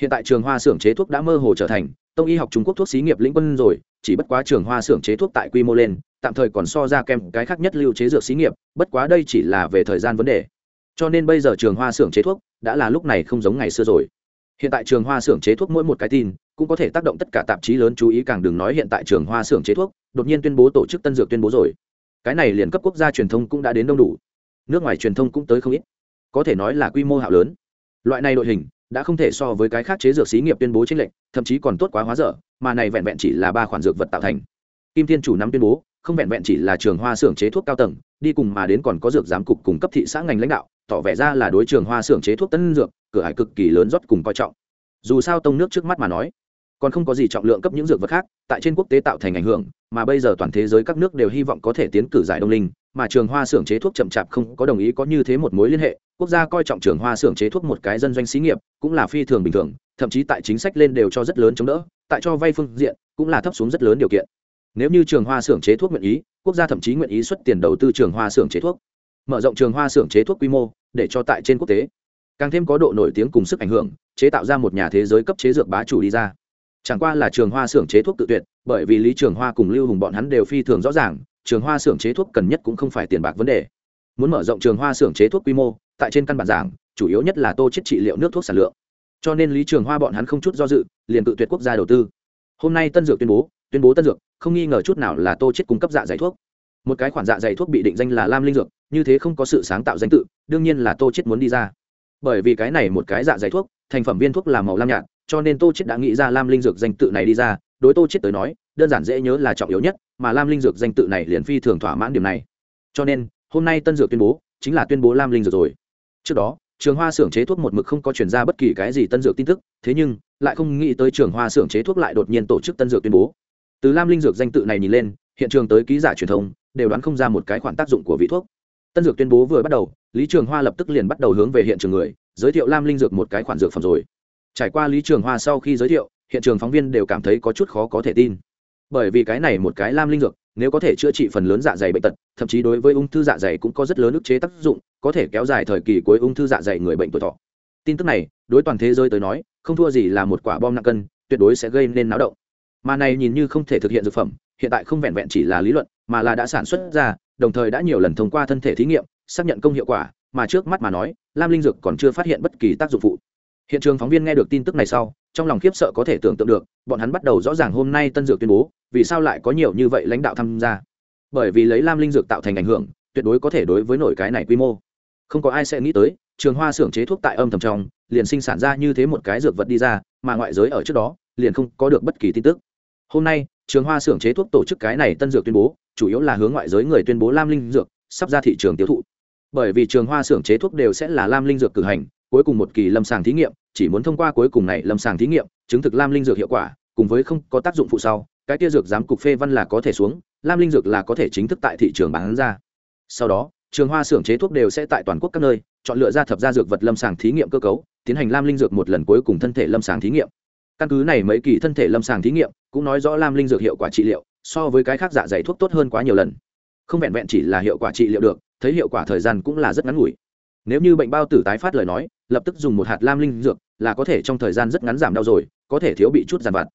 Hiện tại trường hoa xưởng chế thuốc đã mơ hồ trở thành tông y học trung quốc thuốc xí nghiệp lĩnh quân rồi, chỉ bất quá trường hoa xưởng chế thuốc tại quy mô lên, tạm thời còn so ra kem cái khác nhất lưu chế dược xí nghiệp, bất quá đây chỉ là về thời gian vấn đề. Cho nên bây giờ trường hoa xưởng chế thuốc đã là lúc này không giống ngày xưa rồi. Hiện tại trường hoa xưởng chế thuốc mỗi một cái tin cũng có thể tác động tất cả tạp chí lớn chú ý, càng đừng nói hiện tại trường hoa xưởng chế thuốc đột nhiên tuyên bố tổ chức tân dược tuyên bố rồi cái này liền cấp quốc gia truyền thông cũng đã đến đông đủ. Nước ngoài truyền thông cũng tới không ít. Có thể nói là quy mô hạo lớn. Loại này đội hình đã không thể so với cái khác chế dược xí nghiệp tuyên bố chính lệnh thậm chí còn tốt quá hóa dở, mà này vẹn vẹn chỉ là ba khoản dược vật tạo thành. Kim thiên chủ nắm tuyên bố, không vẹn vẹn chỉ là trường hoa xưởng chế thuốc cao tầng, đi cùng mà đến còn có dược giám cục cùng cấp thị xã ngành lãnh đạo, tỏ vẻ ra là đối trường hoa xưởng chế thuốc tân dược, cửa hải cực kỳ lớn rót cùng coi trọng. Dù sao tông nước trước mắt mà nói còn không có gì trọng lượng cấp những dược vật khác, tại trên quốc tế tạo thành ảnh hưởng, mà bây giờ toàn thế giới các nước đều hy vọng có thể tiến cử giải đông linh, mà trường hoa xưởng chế thuốc chậm chạp không có đồng ý có như thế một mối liên hệ, quốc gia coi trọng trường hoa xưởng chế thuốc một cái dân doanh xí nghiệp, cũng là phi thường bình thường, thậm chí tại chính sách lên đều cho rất lớn chống đỡ, tại cho vay phương diện, cũng là thấp xuống rất lớn điều kiện. Nếu như trường hoa xưởng chế thuốc nguyện ý, quốc gia thậm chí nguyện ý xuất tiền đầu tư trường hoa xưởng chế thuốc, mở rộng trường hoa xưởng chế thuốc quy mô, để cho tại trên quốc tế, càng thêm có độ nổi tiếng cùng sức ảnh hưởng, chế tạo ra một nhà thế giới cấp chế dược bá chủ đi ra chẳng qua là trường hoa xưởng chế thuốc tự tuyệt, bởi vì lý trường hoa cùng lưu hùng bọn hắn đều phi thường rõ ràng, trường hoa xưởng chế thuốc cần nhất cũng không phải tiền bạc vấn đề. Muốn mở rộng trường hoa xưởng chế thuốc quy mô, tại trên căn bản giảng, chủ yếu nhất là tô chết trị liệu nước thuốc sản lượng. Cho nên lý trường hoa bọn hắn không chút do dự, liền tự tuyệt quốc gia đầu tư. Hôm nay tân dược tuyên bố tuyên bố tân dược, không nghi ngờ chút nào là tô chết cung cấp dạ dày thuốc. Một cái khoản dạ dày thuốc bị định danh là lam linh dược, như thế không có sự sáng tạo danh tự, đương nhiên là tô chết muốn đi ra. Bởi vì cái này một cái dạ dày thuốc, thành phẩm viên thuốc là màu lam nhạt cho nên tô chết đã nghĩ ra lam linh dược danh tự này đi ra, đối tô chết tới nói, đơn giản dễ nhớ là trọng yếu nhất, mà lam linh dược danh tự này liền phi thường thỏa mãn điểm này. Cho nên, hôm nay tân dược tuyên bố, chính là tuyên bố lam linh dược rồi. Trước đó, trường hoa xưởng chế thuốc một mực không có chuyển ra bất kỳ cái gì tân dược tin tức, thế nhưng, lại không nghĩ tới trường hoa xưởng chế thuốc lại đột nhiên tổ chức tân dược tuyên bố. Từ lam linh dược danh tự này nhìn lên, hiện trường tới ký giả truyền thông, đều đoán không ra một cái khoản tác dụng của vị thuốc. Tân dược tuyên bố vừa bắt đầu, lý trường hoa lập tức liền bắt đầu hướng về hiện trường người, giới thiệu lam linh dược một cái khoản dược phẩm rồi trải qua lý trường hoa sau khi giới thiệu, hiện trường phóng viên đều cảm thấy có chút khó có thể tin. Bởi vì cái này một cái lam linh dược, nếu có thể chữa trị phần lớn dạ dày bệnh tật, thậm chí đối với ung thư dạ dày cũng có rất lớn ức chế tác dụng, có thể kéo dài thời kỳ cuối ung thư dạ dày người bệnh tuổi thọ. Tin tức này, đối toàn thế giới tới nói, không thua gì là một quả bom nặng cân, tuyệt đối sẽ gây nên náo động. Mà này nhìn như không thể thực hiện dược phẩm, hiện tại không vẹn vẹn chỉ là lý luận, mà là đã sản xuất ra, đồng thời đã nhiều lần thông qua thân thể thí nghiệm, xác nhận công hiệu quả, mà trước mắt mà nói, lam linh dược còn chưa phát hiện bất kỳ tác dụng phụ hiện trường phóng viên nghe được tin tức này sau, trong lòng khiếp sợ có thể tưởng tượng được, bọn hắn bắt đầu rõ ràng hôm nay tân dược tuyên bố, vì sao lại có nhiều như vậy lãnh đạo tham gia. Bởi vì lấy lam linh dược tạo thành ảnh hưởng, tuyệt đối có thể đối với nổi cái này quy mô. Không có ai sẽ nghĩ tới, trường hoa xưởng chế thuốc tại âm thầm trong, liền sinh sản ra như thế một cái dược vật đi ra, mà ngoại giới ở trước đó, liền không có được bất kỳ tin tức. Hôm nay, trường hoa xưởng chế thuốc tổ chức cái này tân dược tuyên bố, chủ yếu là hướng ngoại giới người tuyên bố lam linh dược sắp ra thị trường tiêu thụ. Bởi vì trường hoa xưởng chế thuốc đều sẽ là lam linh dược cử hành cuối cùng một kỳ lâm sàng thí nghiệm, chỉ muốn thông qua cuối cùng này lâm sàng thí nghiệm, chứng thực lam linh dược hiệu quả, cùng với không có tác dụng phụ sau, cái kia dược giám cục phê văn là có thể xuống, lam linh dược là có thể chính thức tại thị trường bán ra. Sau đó, trường hoa xưởng chế thuốc đều sẽ tại toàn quốc các nơi, chọn lựa ra thập gia dược vật lâm sàng thí nghiệm cơ cấu, tiến hành lam linh dược một lần cuối cùng thân thể lâm sàng thí nghiệm. Căn cứ này mấy kỳ thân thể lâm sàng thí nghiệm, cũng nói rõ lam linh dược hiệu quả trị liệu, so với cái khác dạ dày thuốc tốt hơn quá nhiều lần. Không vẹn vẹn chỉ là hiệu quả trị liệu được, thấy hiệu quả thời gian cũng là rất ngắn ngủi. Nếu như bệnh bao tử tái phát lời nói lập tức dùng một hạt lam linh dược, là có thể trong thời gian rất ngắn giảm đau rồi, có thể thiếu bị chút giàn vặt.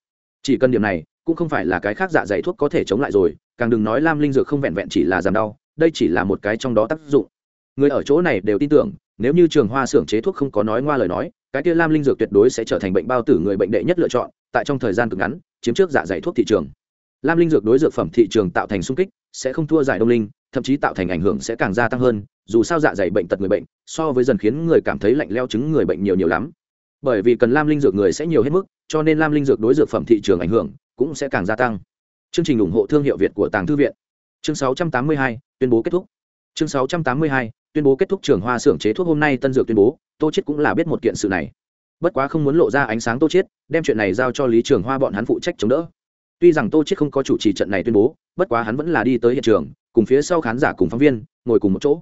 Chỉ cần điểm này, cũng không phải là cái khác dạ dày thuốc có thể chống lại rồi, càng đừng nói lam linh dược không vẹn vẹn chỉ là giảm đau, đây chỉ là một cái trong đó tác dụng. Người ở chỗ này đều tin tưởng, nếu như trường hoa xưởng chế thuốc không có nói ngoa lời nói, cái kia lam linh dược tuyệt đối sẽ trở thành bệnh bao tử người bệnh đệ nhất lựa chọn, tại trong thời gian cực ngắn, chiếm trước dạ dày thuốc thị trường. Lam linh dược đối dược phẩm thị trường tạo thành sung kích, sẽ không thua giải đông linh thậm chí tạo thành ảnh hưởng sẽ càng gia tăng hơn dù sao dạ dày bệnh tật người bệnh so với dần khiến người cảm thấy lạnh leo chứng người bệnh nhiều nhiều lắm. Bởi vì cần lam linh dược người sẽ nhiều hết mức cho nên lam linh dược đối dược phẩm thị trường ảnh hưởng cũng sẽ càng gia tăng. Chương trình ủng hộ thương hiệu việt của tàng thư viện. Chương 682, tuyên bố kết thúc. Chương 682, tuyên bố kết thúc trường hoa xưởng chế thuốc hôm nay tân dược tuyên bố tô chết cũng là biết một kiện sự này. Bất quá không muốn lộ ra ánh sáng tô chết đem chuyện này giao cho lý trường hoa bọn hắn phụ trách chống đỡ. Tuy rằng tô chết không có chủ trì trận này tuyên bố bất quá hắn vẫn là đi tới hiện trường cùng phía sau khán giả cùng phóng viên, ngồi cùng một chỗ.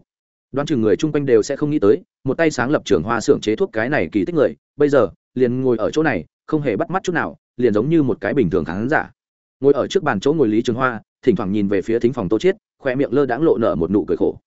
Đoán chừng người chung quanh đều sẽ không nghĩ tới, một tay sáng lập trường hoa xưởng chế thuốc cái này kỳ tích người, bây giờ, liền ngồi ở chỗ này, không hề bắt mắt chút nào, liền giống như một cái bình thường khán giả. Ngồi ở trước bàn chỗ ngồi lý trường hoa, thỉnh thoảng nhìn về phía thính phòng tô chiết, khoe miệng lơ đãng lộ nở một nụ cười khổ.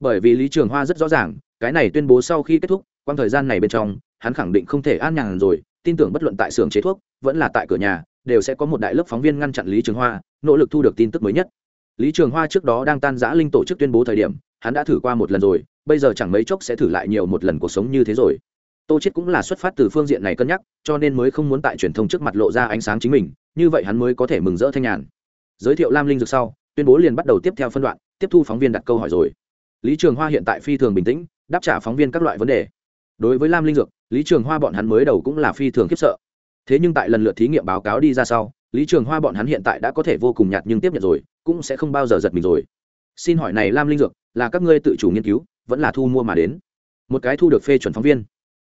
Bởi vì lý trường hoa rất rõ ràng, cái này tuyên bố sau khi kết thúc quang thời gian này bên trong, hắn khẳng định không thể an nhàn rồi, tin tưởng bất luận tại xưởng chế thuốc, vẫn là tại cửa nhà, đều sẽ có một đại lớp phóng viên ngăn chặn lý trường hoa, nỗ lực thu được tin tức mới nhất lý trường hoa trước đó đang tan giã linh tổ chức tuyên bố thời điểm, hắn đã thử qua một lần rồi, bây giờ chẳng mấy chốc sẽ thử lại nhiều một lần cuộc sống như thế rồi. Tô chết cũng là xuất phát từ phương diện này cân nhắc, cho nên mới không muốn tại truyền thông trước mặt lộ ra ánh sáng chính mình, như vậy hắn mới có thể mừng rỡ thanh nhàn. Giới thiệu lam linh dược sau, tuyên bố liền bắt đầu tiếp theo phân đoạn, tiếp thu phóng viên đặt câu hỏi rồi. Lý trường hoa hiện tại phi thường bình tĩnh, đáp trả phóng viên các loại vấn đề. Đối với lam linh dược, lý trường hoa bọn hắn mới đầu cũng là phi thường khiếp sợ. Thế nhưng tại lần lượt thí nghiệm báo cáo đi ra sau, lý trường hoa bọn hắn hiện tại đã có thể vô cùng nhạt nhưng tiếp nhận rồi cũng sẽ không bao giờ giật mình rồi. Xin hỏi này lam linh dược, là các ngươi tự chủ nghiên cứu, vẫn là thu mua mà đến? Một cái thu được phê chuẩn phóng viên.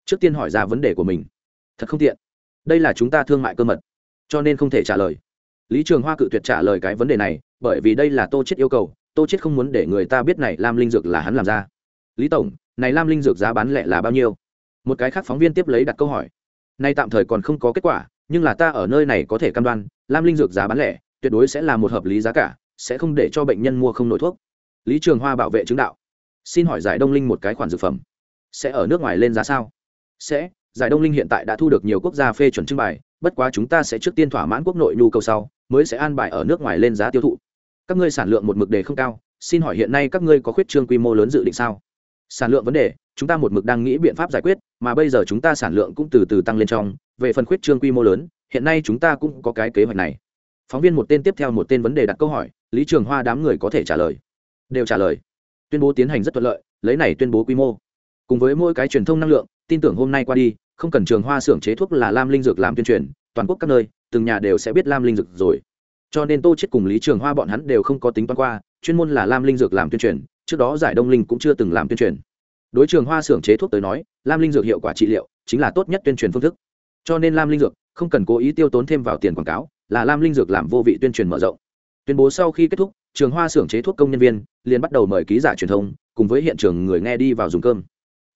Trước tiên hỏi ra vấn đề của mình. Thật không tiện. Đây là chúng ta thương mại cơ mật. Cho nên không thể trả lời. Lý trường hoa cự tuyệt trả lời cái vấn đề này, bởi vì đây là tô chết yêu cầu, tô chết không muốn để người ta biết này lam linh dược là hắn làm ra. Lý tổng, này lam linh dược giá bán lẻ là bao nhiêu? Một cái khác phóng viên tiếp lấy đặt câu hỏi. Nay tạm thời còn không có kết quả, nhưng là ta ở nơi này có thể cam đoan, lam linh dược giá bán lẻ, tuyệt đối sẽ là một hợp lý giá cả sẽ không để cho bệnh nhân mua không nổi thuốc. Lý trường hoa bảo vệ chứng đạo. Xin hỏi giải đông linh một cái khoản dược phẩm. Sẽ ở nước ngoài lên giá sao? Sẽ, giải đông linh hiện tại đã thu được nhiều quốc gia phê chuẩn trưng bày, bất quá chúng ta sẽ trước tiên thỏa mãn quốc nội nhu cầu sau, mới sẽ an bài ở nước ngoài lên giá tiêu thụ. Các ngươi sản lượng một mực đề không cao, xin hỏi hiện nay các ngươi có khuyết trương quy mô lớn dự định sao? Sản lượng vấn đề, chúng ta một mực đang nghĩ biện pháp giải quyết, mà bây giờ chúng ta sản lượng cũng từ từ tăng lên trong, về phần khuyết trương quy mô lớn, hiện nay chúng ta cũng có cái kế hoạch này phóng viên một tên tiếp theo một tên vấn đề đặt câu hỏi, lý trường hoa đám người có thể trả lời? Đều trả lời. Tuyên bố tiến hành rất thuận lợi, lấy này tuyên bố quy mô. Cùng với mỗi cái truyền thông năng lượng, tin tưởng hôm nay qua đi, không cần trường hoa xưởng chế thuốc là lam linh dược làm tuyên truyền, toàn quốc các nơi, từng nhà đều sẽ biết lam linh dược rồi. Cho nên tô chết cùng lý trường hoa bọn hắn đều không có tính toán qua, chuyên môn là lam linh dược làm tuyên truyền, trước đó giải đông linh cũng chưa từng làm tuyên truyền. Đối trường hoa xưởng chế thuốc tới nói, lam linh dược hiệu quả trị liệu chính là tốt nhất tuyên truyền phương thức. Cho nên lam linh dược không cần cố ý tiêu tốn thêm vào tiền quảng cáo là lam linh dược làm vô vị tuyên truyền mở rộng. Tuyên bố sau khi kết thúc, trường hoa xưởng chế thuốc công nhân viên liền bắt đầu mời ký giả truyền thông, cùng với hiện trường người nghe đi vào dùng cơm.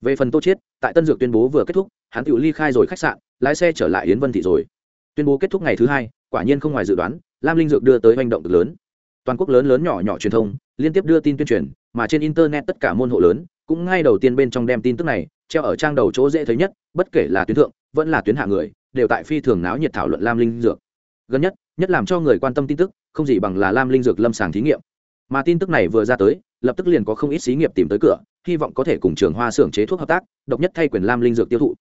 Về phần tô chiết, tại tân dược tuyên bố vừa kết thúc, hắn tự ly khai rồi khách sạn, lái xe trở lại yến vân thị rồi. Tuyên bố kết thúc ngày thứ hai, quả nhiên không ngoài dự đoán, lam linh dược đưa tới hành động cực lớn. Toàn quốc lớn lớn nhỏ nhỏ truyền thông liên tiếp đưa tin tuyên truyền, mà trên internet tất cả môn hộ lớn cũng ngay đầu tiên bên trong đem tin tức này treo ở trang đầu chỗ dễ thấy nhất, bất kể là tuyến thượng, vẫn là tuyến hạ người, đều tại phi thường náo nhiệt thảo luận lam linh dược gần nhất nhất làm cho người quan tâm tin tức, không gì bằng là lam linh dược lâm sàng thí nghiệm. Mà tin tức này vừa ra tới, lập tức liền có không ít xí nghiệp tìm tới cửa, hy vọng có thể cùng trường hoa xưởng chế thuốc hợp tác, độc nhất thay quyền lam linh dược tiêu thụ.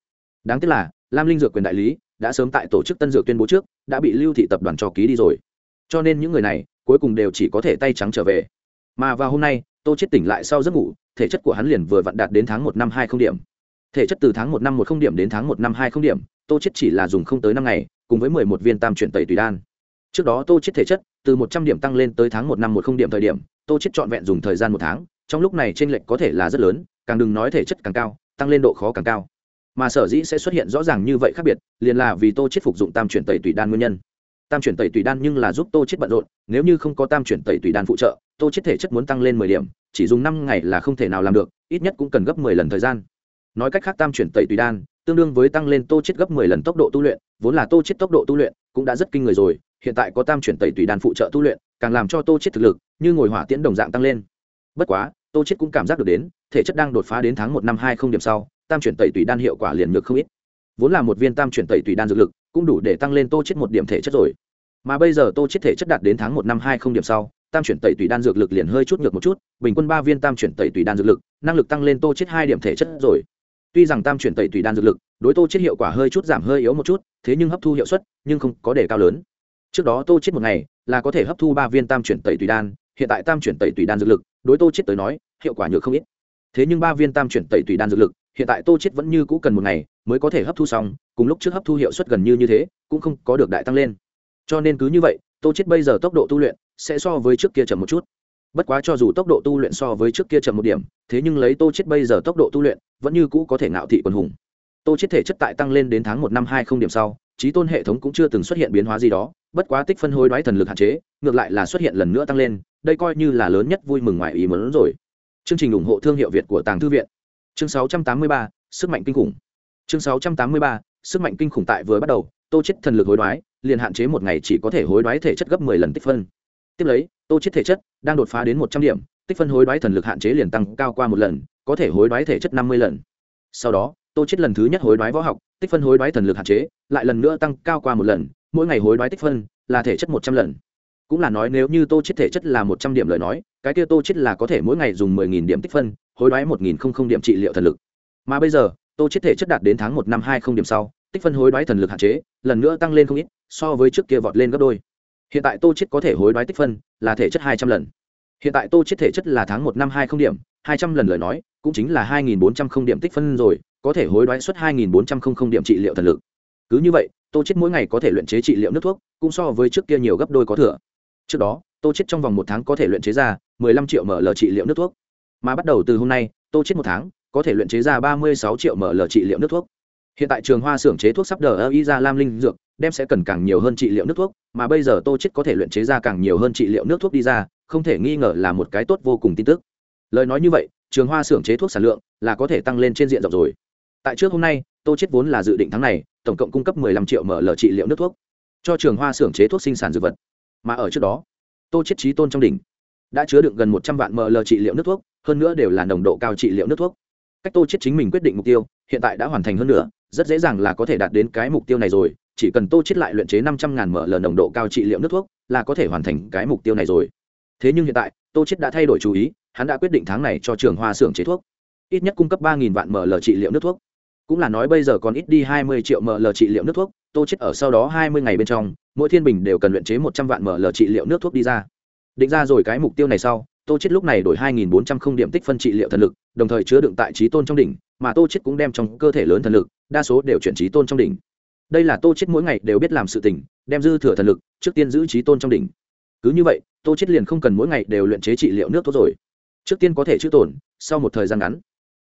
Đáng tiếc là, lam linh dược quyền đại lý đã sớm tại tổ chức tân dược tuyên bố trước, đã bị lưu thị tập đoàn cho ký đi rồi. Cho nên những người này, cuối cùng đều chỉ có thể tay trắng trở về. Mà vào hôm nay, tô chết tỉnh lại sau giấc ngủ, thể chất của hắn liền vừa vặn đạt đến tháng một năm hai không điểm. Thể chất từ tháng một năm một không điểm đến tháng một năm hai không điểm, tô chết chỉ là dùng không tới năm ngày cùng với mười một viên tam chuyển tẩy tùy đan. Trước đó tô chết thể chất, từ một trăm điểm tăng lên tới tháng một năm một không điểm thời điểm, tô chết trọn vẹn dùng thời gian một tháng, trong lúc này trên lệch có thể là rất lớn, càng đừng nói thể chất càng cao, tăng lên độ khó càng cao. Mà sở dĩ sẽ xuất hiện rõ ràng như vậy khác biệt, liền là vì tô chết phục dụng tam chuyển tẩy tùy đan nguyên nhân. Tam chuyển tẩy tùy đan nhưng là giúp tô chết bận rộn, nếu như không có tam chuyển tẩy tùy đan phụ trợ, tô chết thể chất muốn tăng lên mười điểm, chỉ dùng năm ngày là không thể nào làm được, ít nhất cũng cần gấp mười lần thời gian. Nói cách khác tam chuyển tẩy tùy đan tương đương với tăng lên tô chết gấp mười lần tốc độ tu luyện, vốn là tô chết tốc độ tu luyện cũng đã rất kinh người rồi, hiện tại có tam chuyển tẩy tùy đan phụ trợ tu luyện, càng làm cho tô chết thực lực như ngồi hỏa tiễn đồng dạng tăng lên. Bất quá, tô chết cũng cảm giác được đến, thể chất đang đột phá đến tháng một năm hai không điểm sau, tam chuyển tẩy tùy đan hiệu quả liền nhược không ít. Vốn là một viên tam chuyển tẩy tùy đan dược lực, cũng đủ để tăng lên tô chết một điểm thể chất rồi. Mà bây giờ tô chết thể chất đạt đến tháng một năm hai không điểm sau, tam chuyển tẩy tùy đan dược lực liền hơi chút ngược một chút, bình quân ba viên tam chuyển tẩy tùy đan dược lực, năng lực tăng lên tô chết hai điểm thể chất rồi tuy rằng tam chuyển tẩy tùy đan dược lực, đối tô chết hiệu quả hơi chút giảm hơi yếu một chút, thế nhưng hấp thu hiệu suất, nhưng không có đề cao lớn. Trước đó tô chết một ngày là có thể hấp thu ba viên tam chuyển tẩy tùy đan, hiện tại tam chuyển tẩy tùy đan dược lực, đối tô chết tới nói, hiệu quả nhược không ít. Thế nhưng ba viên tam chuyển tẩy tùy đan dược lực, hiện tại tô chết vẫn như cũ cần một ngày mới có thể hấp thu xong, cùng lúc trước hấp thu hiệu suất gần như như thế, cũng không có được đại tăng lên. Cho nên cứ như vậy, tô chết bây giờ tốc độ tu luyện sẽ so với trước kia chậm một chút bất quá cho dù tốc độ tu luyện so với trước kia chậm một điểm thế nhưng lấy tô chết bây giờ tốc độ tu luyện vẫn như cũ có thể ngạo thị quần hùng. Tô chết thể chất tại tăng lên đến tháng một năm hai không điểm sau trí tôn hệ thống cũng chưa từng xuất hiện biến hóa gì đó bất quá tích phân hối đoái thần lực hạn chế ngược lại là xuất hiện lần nữa tăng lên đây coi như là lớn nhất vui mừng ngoài ý muốn rồi. Chương trình ủng hộ thương hiệu việt của tàng thư viện. Chương 683, sức mạnh kinh khủng. Chương 683, sức mạnh kinh khủng tại vừa bắt đầu tô chết thần lực hối đoái liền hạn chế một ngày chỉ có thể hối đoái thể chất gấp 10 lần tích phân. Tiếp lấy tô chết thể chất, đang đột phá đến 100 điểm, tích phân hối đoái thần lực hạn chế liền tăng cao qua một lần, có thể hối đoái thể chất 50 lần. Sau đó, tô chết lần thứ nhất hối đoái võ học, tích phân hối đoái thần lực hạn chế, lại lần nữa tăng cao qua một lần, mỗi ngày hối đoái tích phân là thể chất 100 lần. Cũng là nói nếu như tô chết thể chất là 100 điểm lời nói, cái kia tô chết là có thể mỗi ngày dùng mười nghìn điểm tích phân, hối đoái 1.000 điểm trị liệu thần lực. Mà bây giờ, tô chết thể chất đạt đến tháng một năm hai không điểm sau, tích phân hối đoái thần lực hạn chế, lần nữa tăng lên không ít, so với trước kia vọt lên gấp đôi hiện tại tô chết có thể hối đoái tích phân, là thể chất hai trăm lần. Hiện tại tô chết thể chất là tháng một năm hai không điểm, hai trăm lần lời nói, cũng chính là hai nghìn bốn trăm không điểm tích phân rồi, có thể hối đoái suất hai nghìn bốn trăm không không điểm trị liệu thần lực. Cứ như vậy, tô chết mỗi ngày có thể luyện chế trị liệu nước thuốc, cũng so với trước kia nhiều gấp đôi có thừa. Trước đó, tô chết trong vòng một tháng có thể luyện chế ra mười lăm triệu ml trị liệu nước thuốc. Mà bắt đầu từ hôm nay, tô chết một tháng có thể luyện chế ra ba mươi sáu triệu ml trị liệu nước thuốc. Hiện tại trường hoa xưởng chế thuốc sắp đờ ơ y ra lam linh dược đem sẽ cần càng nhiều hơn trị liệu nước thuốc, mà bây giờ tô chết có thể luyện chế ra càng nhiều hơn trị liệu nước thuốc đi ra, không thể nghi ngờ là một cái tốt vô cùng tin tức. Lời nói như vậy, trường hoa xưởng chế thuốc sản lượng là có thể tăng lên trên diện rộng rồi. Tại trước hôm nay, tô chết vốn là dự định tháng này, tổng cộng cung cấp 15 triệu ml trị liệu nước thuốc cho trường hoa xưởng chế thuốc sinh sản dược vật. Mà ở trước đó, tô chết trí tôn trong đỉnh, đã chứa đựng gần 100 vạn ml trị liệu nước thuốc, hơn nữa đều là nồng độ cao trị liệu nước thuốc. Cách tô chết chính mình quyết định mục tiêu, hiện tại đã hoàn thành hơn nữa rất dễ dàng là có thể đạt đến cái mục tiêu này rồi chỉ cần tô chết lại luyện chế 500 ngàn ml nồng độ cao trị liệu nước thuốc là có thể hoàn thành cái mục tiêu này rồi. Thế nhưng hiện tại, tô chết đã thay đổi chú ý, hắn đã quyết định tháng này cho trường hoa xưởng chế thuốc. Ít nhất cung cấp 3.000 vạn ml trị liệu nước thuốc. Cũng là nói bây giờ còn ít đi 20 triệu ml trị liệu nước thuốc, tô chết ở sau đó 20 ngày bên trong, mỗi thiên bình đều cần luyện chế 100 vạn ml trị liệu nước thuốc đi ra. Định ra rồi cái mục tiêu này sau, tô chết lúc này đổi 2.400 không điểm tích phân trị liệu thần lực, đồng thời chứa đựng tại trí tôn trong đỉnh, mà tô chết cũng đem trong cơ thể lớn thần lực, đa số đều chuyển trí tôn trong đỉnh đây là tô chết mỗi ngày đều biết làm sự tình, đem dư thừa thần lực trước tiên giữ trí tôn trong đỉnh. Cứ như vậy, tô chết liền không cần mỗi ngày đều luyện chế trị liệu nước tốt rồi. Trước tiên có thể chữ tổn, sau một thời gian ngắn,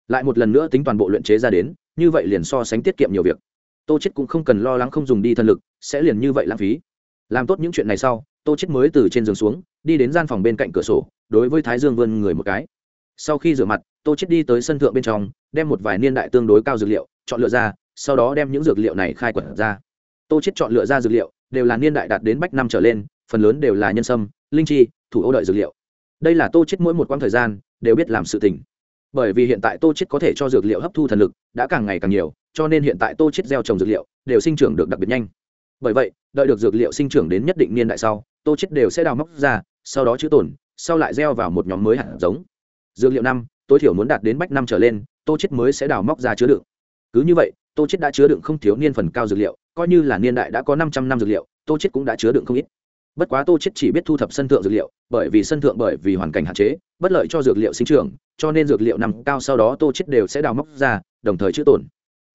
lại một lần nữa tính toàn bộ luyện chế ra đến, như vậy liền so sánh tiết kiệm nhiều việc. Tô chết cũng không cần lo lắng không dùng đi thần lực, sẽ liền như vậy lãng phí. Làm tốt những chuyện này sau, tô chết mới từ trên giường xuống, đi đến gian phòng bên cạnh cửa sổ, đối với thái dương vươn người một cái. Sau khi rửa mặt, tô chết đi tới sân thượng bên trong, đem một vài niên đại tương đối cao dược liệu, chọn lựa ra sau đó đem những dược liệu này khai quật ra. Tô chết chọn lựa ra dược liệu, đều là niên đại đạt đến bách năm trở lên, phần lớn đều là nhân sâm, linh chi, thủ ô đợi dược liệu. Đây là tô chết mỗi một quãng thời gian đều biết làm sự tình. Bởi vì hiện tại tô chết có thể cho dược liệu hấp thu thần lực đã càng ngày càng nhiều, cho nên hiện tại tô chết gieo trồng dược liệu đều sinh trưởng được đặc biệt nhanh. Bởi vậy, đợi được dược liệu sinh trưởng đến nhất định niên đại sau, tô chết đều sẽ đào móc ra, sau đó chữ tổn sau lại gieo vào một nhóm mới hạt giống. Dược liệu năm, tối thiểu muốn đạt đến bách năm trở lên, tô chết mới sẽ đào móc ra chứa đựng. Cứ như vậy tô chết đã chứa đựng không thiếu niên phần cao dược liệu, coi như là niên đại đã có 500 năm dược liệu, tô chết cũng đã chứa đựng không ít. Bất quá tô chết chỉ biết thu thập sân thượng dược liệu, bởi vì sân thượng bởi vì hoàn cảnh hạn chế, bất lợi cho dược liệu sinh trưởng, cho nên dược liệu nằm cao sau đó tô chết đều sẽ đào móc ra, đồng thời chữa tổn.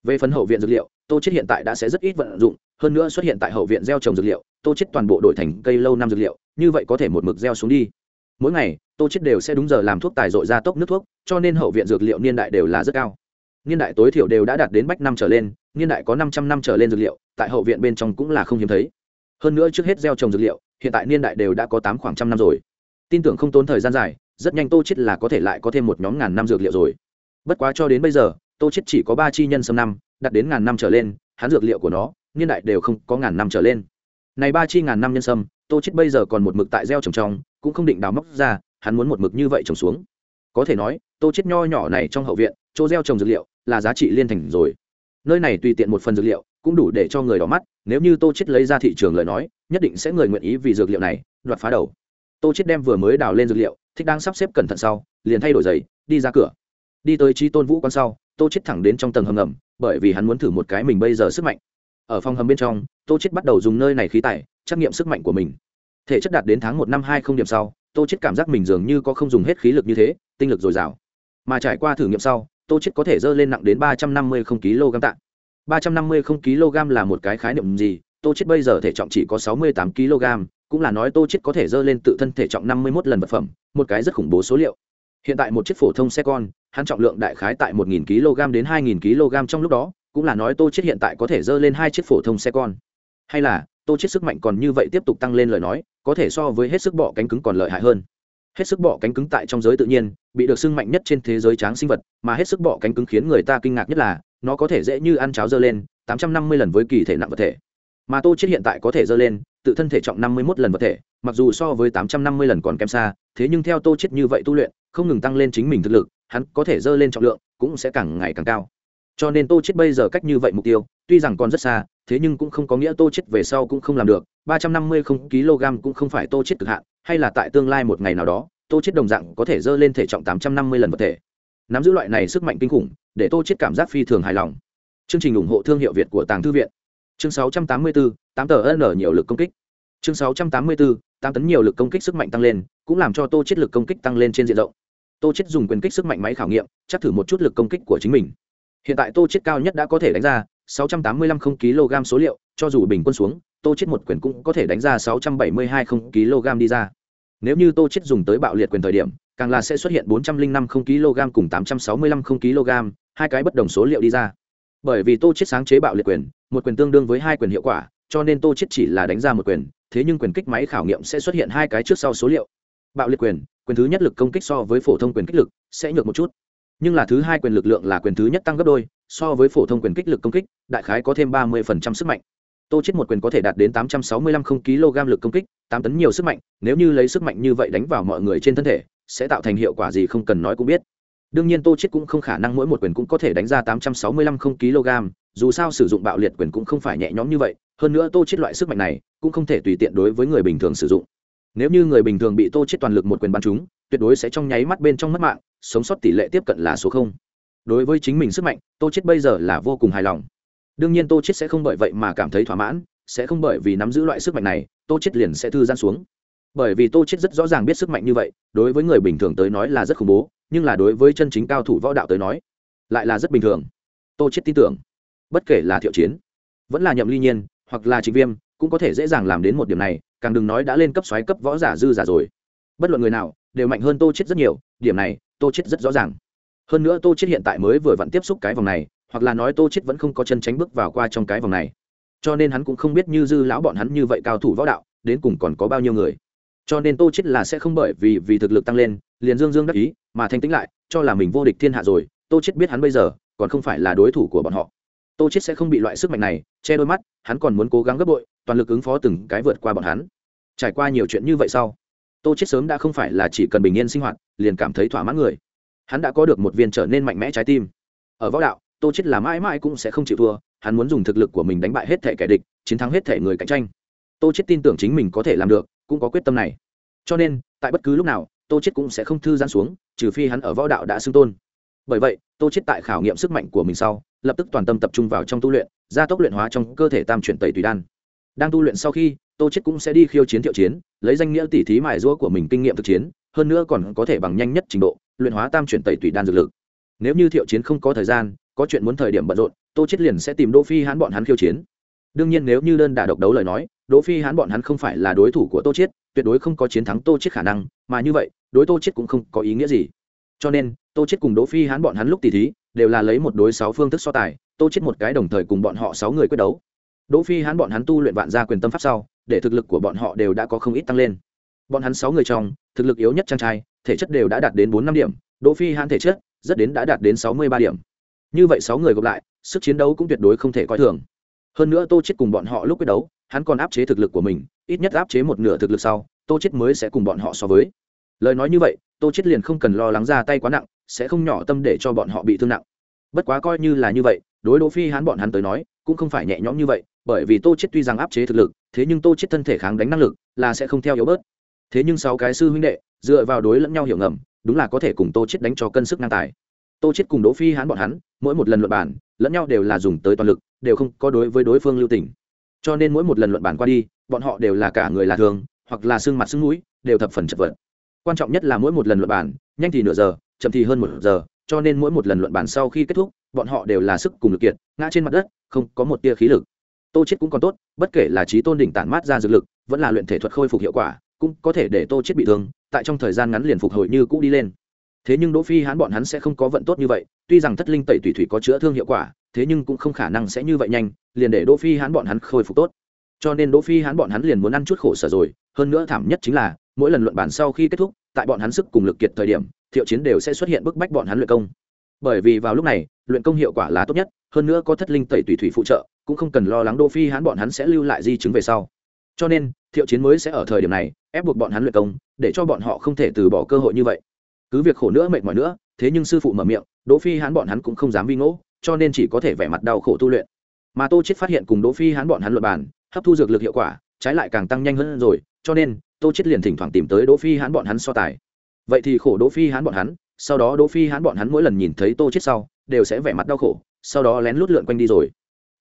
Về phần hậu viện dược liệu, tô chết hiện tại đã sẽ rất ít vận dụng, hơn nữa xuất hiện tại hậu viện gieo trồng dược liệu, tô chết toàn bộ đổi thành cây lâu năm dược liệu, như vậy có thể một mực gieo xuống đi. Mỗi ngày, tô chết đều sẽ đúng giờ làm thuốc tài dội ra tốc nước thuốc, cho nên hậu viện dược liệu niên đại đều là rất cao niên đại tối thiểu đều đã đạt đến bách năm trở lên, niên đại có 500 năm trở lên dược liệu, tại hậu viện bên trong cũng là không hiếm thấy. Hơn nữa trước hết gieo trồng dược liệu, hiện tại niên đại đều đã có tám khoảng trăm năm rồi. Tin tưởng không tốn thời gian dài, rất nhanh tô chết là có thể lại có thêm một nhóm ngàn năm dược liệu rồi. Bất quá cho đến bây giờ, tô chết chỉ có ba chi nhân sâm năm, đạt đến ngàn năm trở lên, hắn dược liệu của nó, niên đại đều không có ngàn năm trở lên. Này ba chi ngàn năm nhân sâm, tô chết bây giờ còn một mực tại gieo trồng trong, cũng không định đào móc ra, hắn muốn một mực như vậy trồng xuống. Có thể nói, tô chết nho nhỏ này trong hậu viện chỗ gieo trồng dược liệu là giá trị liên thành rồi. Nơi này tùy tiện một phần dược liệu cũng đủ để cho người đỏ mắt, nếu như tô chết lấy ra thị trường lời nói, nhất định sẽ người nguyện ý vì dược liệu này đoạt phá đầu. Tô chết đem vừa mới đào lên dược liệu, thích đang sắp xếp cẩn thận sau, liền thay đổi giày, đi ra cửa. Đi tới trí tôn vũ quan sau, tô chết thẳng đến trong tầng hầm ngầm, bởi vì hắn muốn thử một cái mình bây giờ sức mạnh. Ở phòng hầm bên trong, tô chết bắt đầu dùng nơi này khí tài, trắc nghiệm sức mạnh của mình. Thể chất đạt đến tháng một năm hai không điểm sau, tô chết cảm giác mình dường như có không dùng hết khí lực như thế, tinh lực dồi dào. Mà trải qua thử nghiệm sau tô chết có thể dơ lên nặng đến ba trăm năm mươi không kg tạ. ba trăm năm mươi không kg là một cái khái niệm gì? Tô chết bây giờ thể trọng chỉ có sáu mươi tám kg, cũng là nói tô chết có thể dơ lên tự thân thể trọng năm mươi 51 lần vật phẩm, một cái rất khủng bố số liệu. Hiện tại một chiếc phổ thông xe con, hắn trọng lượng đại khái tại một nghìn kg đến hai nghìn kg trong lúc đó, cũng là nói tô chết hiện tại có thể dơ lên hai chiếc phổ thông xe con. Hay là, tô chết sức mạnh còn như vậy tiếp tục tăng lên lời nói, có thể so với hết sức bỏ cánh cứng còn lợi hại hơn hết sức bỏ cánh cứng tại trong giới tự nhiên, bị được sưng mạnh nhất trên thế giới tráng sinh vật, mà hết sức bỏ cánh cứng khiến người ta kinh ngạc nhất là, nó có thể dễ như ăn cháo dơ lên, tám trăm năm mươi lần với kỳ thể nặng vật thể. Mà tô chết hiện tại có thể dơ lên, tự thân thể trọng năm mươi 51 lần vật thể, mặc dù so với tám trăm năm mươi lần còn kém xa, thế nhưng theo tô chết như vậy tu luyện, không ngừng tăng lên chính mình thực lực, hắn có thể dơ lên trọng lượng cũng sẽ càng ngày càng cao. Cho nên tô chết bây giờ cách như vậy mục tiêu, tuy rằng còn rất xa thế nhưng cũng không có nghĩa tô chết về sau cũng không làm được ba trăm năm mươi không kg cũng không phải tô chết cực hạn hay là tại tương lai một ngày nào đó tô chết đồng dạng có thể dơ lên thể trọng tám trăm năm mươi lần vật thể. Nắm giữ loại này sức mạnh kinh khủng để tô chết cảm giác phi thường hài lòng. Chương trình ủng hộ thương hiệu việt của tàng thư viện. Chương 684, tám tờ n nhiều lực công kích. Chương 684, tám tấn nhiều lực công kích sức mạnh tăng lên cũng làm cho tô chết lực công kích tăng lên trên diện rộng. Tô chết dùng quyền kích sức mạnh máy khảo nghiệm chắc thử một chút lực công kích của chính mình. Hiện tại tô chết cao nhất đã có thể đánh ra 685 không kg số liệu, cho dù bình quân xuống, tô chết một quyền cũng có thể đánh ra 672 không kg đi ra. Nếu như tô chết dùng tới bạo liệt quyền thời điểm, càng là sẽ xuất hiện 405 không kg cùng 865 không kg, hai cái bất đồng số liệu đi ra. Bởi vì tô chết sáng chế bạo liệt quyền, một quyền tương đương với hai quyền hiệu quả, cho nên tô chết chỉ là đánh ra một quyền, thế nhưng quyền kích máy khảo nghiệm sẽ xuất hiện hai cái trước sau số liệu. Bạo liệt quyền quyền thứ nhất lực công kích so với phổ thông quyền kích lực sẽ nhược một chút. Nhưng là thứ hai quyền lực lượng là quyền thứ nhất tăng gấp đôi so với phổ thông quyền kích lực công kích, đại khái có thêm ba mươi sức mạnh. Tô chết một quyền có thể đạt đến tám trăm sáu mươi lăm không kg lực công kích, tám tấn nhiều sức mạnh, nếu như lấy sức mạnh như vậy đánh vào mọi người trên thân thể, sẽ tạo thành hiệu quả gì không cần nói cũng biết. Đương nhiên tô chết cũng không khả năng mỗi một quyền cũng có thể đánh ra tám trăm sáu mươi lăm không kg dù sao sử dụng bạo liệt quyền cũng không phải nhẹ nhõm như vậy, hơn nữa tô chết loại sức mạnh này cũng không thể tùy tiện đối với người bình thường sử dụng. Nếu như người bình thường bị tô chết toàn lực một quyền bắn trúng, tuyệt đối sẽ trong nháy mắt bên trong mất mạng, sống sót tỷ lệ tiếp cận là số không đối với chính mình sức mạnh, tô chết bây giờ là vô cùng hài lòng. Đương nhiên tô chết sẽ không bởi vậy mà cảm thấy thỏa mãn, sẽ không bởi vì nắm giữ loại sức mạnh này, tô chết liền sẽ thư giãn xuống. Bởi vì tô chết rất rõ ràng biết sức mạnh như vậy, đối với người bình thường tới nói là rất khủng bố, nhưng là đối với chân chính cao thủ võ đạo tới nói, lại là rất bình thường. Tô chết tin tưởng, bất kể là thiệu chiến, vẫn là nhậm ly nhiên, hoặc là trịnh viêm, cũng có thể dễ dàng làm đến một điểm này, càng đừng nói đã lên cấp xoáy cấp võ giả dư giả rồi. Bất luận người nào, đều mạnh hơn tô chết rất nhiều, điểm này, tô chết rất rõ ràng hơn nữa tô chết hiện tại mới vừa vặn tiếp xúc cái vòng này, hoặc là nói tô chết vẫn không có chân tránh bước vào qua trong cái vòng này. Cho nên hắn cũng không biết như dư lão bọn hắn như vậy cao thủ võ đạo, đến cùng còn có bao nhiêu người. Cho nên tô chết là sẽ không bởi vì vì thực lực tăng lên, liền dương dương đắc ý, mà thanh tĩnh lại, cho là mình vô địch thiên hạ rồi, tô chết biết hắn bây giờ, còn không phải là đối thủ của bọn họ. Tô chết sẽ không bị loại sức mạnh này, che đôi mắt, hắn còn muốn cố gắng gấp bội, toàn lực ứng phó từng cái vượt qua bọn hắn. Trải qua nhiều chuyện như vậy sau, tô chết sớm đã không phải là chỉ cần bình yên sinh hoạt, liền cảm thấy thỏa mãn người hắn đã có được một viên trở nên mạnh mẽ trái tim. Ở võ đạo, tô chết là mãi mãi cũng sẽ không chịu thua, hắn muốn dùng thực lực của mình đánh bại hết thể kẻ địch, chiến thắng hết thể người cạnh tranh. Tô chết tin tưởng chính mình có thể làm được, cũng có quyết tâm này. Cho nên, tại bất cứ lúc nào, tô chết cũng sẽ không thư giãn xuống, trừ phi hắn ở võ đạo đã xưng tôn. Bởi vậy, tô chết tại khảo nghiệm sức mạnh của mình sau, lập tức toàn tâm tập trung vào trong tu luyện, gia tốc luyện hóa trong cơ thể tam chuyển tẩy tùy đan. Đang tu luyện sau khi, tô chết cũng sẽ đi khiêu chiến thiệu chiến, lấy danh nghĩa tỉ thí mài rũa của mình kinh nghiệm thực chiến hơn nữa còn có thể bằng nhanh nhất trình độ, luyện hóa tam chuyển tẩy tùy đan dược lực. Nếu như thiệu chiến không có thời gian, có chuyện muốn thời điểm bận rộn, tô chết liền sẽ tìm đỗ phi hán bọn hắn khiêu chiến. Đương nhiên nếu như đơn đả độc đấu lời nói, đỗ phi hán bọn hắn không phải là đối thủ của tô chết tuyệt đối không có chiến thắng tô chết khả năng, mà như vậy, đối tô chết cũng không có ý nghĩa gì. Cho nên, tô chết cùng đỗ phi hán bọn hắn lúc tỷ thí, đều là lấy một đối sáu phương thức so tài, tô chết một cái đồng thời cùng bọn họ sáu người quyết đấu. Đỗ phi hán bọn hắn tu luyện vạn gia quyền tâm pháp sau, để thực lực của bọn họ đều đã có không ít tăng lên bọn hắn sáu người trong, thực lực yếu nhất trang trai, thể chất đều đã đạt đến bốn năm điểm, đỗ phi hãn thể chất, rất đến đã đạt đến sáu mươi ba điểm. Như vậy sáu người gộp lại, sức chiến đấu cũng tuyệt đối không thể coi thường. Hơn nữa tô chết cùng bọn họ lúc quyết đấu, hắn còn áp chế thực lực của mình, ít nhất áp chế một nửa thực lực sau, tô chết mới sẽ cùng bọn họ so với. Lời nói như vậy, tô chết liền không cần lo lắng ra tay quá nặng, sẽ không nhỏ tâm để cho bọn họ bị thương nặng. Bất quá coi như là như vậy, đối đỗ phi hắn bọn hắn tới nói, cũng không phải nhẹ nhõm như vậy, bởi vì tô chết tuy rằng áp chế thực lực, thế nhưng tô chết thân thể kháng đánh năng lực, là sẽ không theo yếu bớt thế nhưng sáu cái sư huynh đệ, dựa vào đối lẫn nhau hiểu ngầm, đúng là có thể cùng tô chết đánh cho cân sức ngang tài. Tô chết cùng đỗ phi hán bọn hắn, mỗi một lần luận bản lẫn nhau đều là dùng tới toàn lực, đều không có đối với đối phương lưu tình. Cho nên mỗi một lần luận bản qua đi, bọn họ đều là cả người là thường, hoặc là xương mặt xương mũi, đều thập phần chật vật. Quan trọng nhất là mỗi một lần luận bản nhanh thì nửa giờ, chậm thì hơn một giờ, cho nên mỗi một lần luận bản sau khi kết thúc, bọn họ đều là sức cùng lực kiệt, ngã trên mặt đất, không có một tia khí lực. Tô chết cũng còn tốt, bất kể là trí tôn đỉnh tản mát ra dược lực, vẫn là luyện thể thuật khôi phục hiệu quả cũng có thể để tô chết bị thương, tại trong thời gian ngắn liền phục hồi như cũ đi lên. Thế nhưng đỗ phi hán bọn hắn sẽ không có vận tốt như vậy, tuy rằng thất linh tẩy thủy thủy có chữa thương hiệu quả, thế nhưng cũng không khả năng sẽ như vậy nhanh, liền để đỗ phi hán bọn hắn khôi phục tốt. Cho nên đỗ phi hán bọn hắn liền muốn ăn chút khổ sở rồi, hơn nữa thảm nhất chính là, mỗi lần luận bản sau khi kết thúc, tại bọn hắn sức cùng lực kiệt thời điểm, thiệu chiến đều sẽ xuất hiện bức bách bọn hắn luyện công. Bởi vì vào lúc này, luyện công hiệu quả là tốt nhất, hơn nữa có thất linh tẩy tùy thủy phụ trợ, cũng không cần lo lắng đỗ phi hán bọn hắn sẽ lưu lại di chứng về sau cho nên, thiệu chiến mới sẽ ở thời điểm này, ép buộc bọn hắn luyện công, để cho bọn họ không thể từ bỏ cơ hội như vậy. Cứ việc khổ nữa mệt mỏi nữa, thế nhưng sư phụ mở miệng, đỗ phi hắn bọn hắn cũng không dám vi ngỗ, cho nên chỉ có thể vẻ mặt đau khổ tu luyện. Mà tô chết phát hiện cùng đỗ phi hắn bọn hắn luận bàn, hấp thu dược lực hiệu quả, trái lại càng tăng nhanh hơn rồi, cho nên, tô chết liền thỉnh thoảng tìm tới đỗ phi hắn bọn hắn so tài. Vậy thì khổ đỗ phi hắn bọn hắn, sau đó đỗ phi hắn bọn hắn mỗi lần nhìn thấy tô chết sau, đều sẽ vẻ mặt đau khổ, sau đó lén lút lượn quanh đi rồi.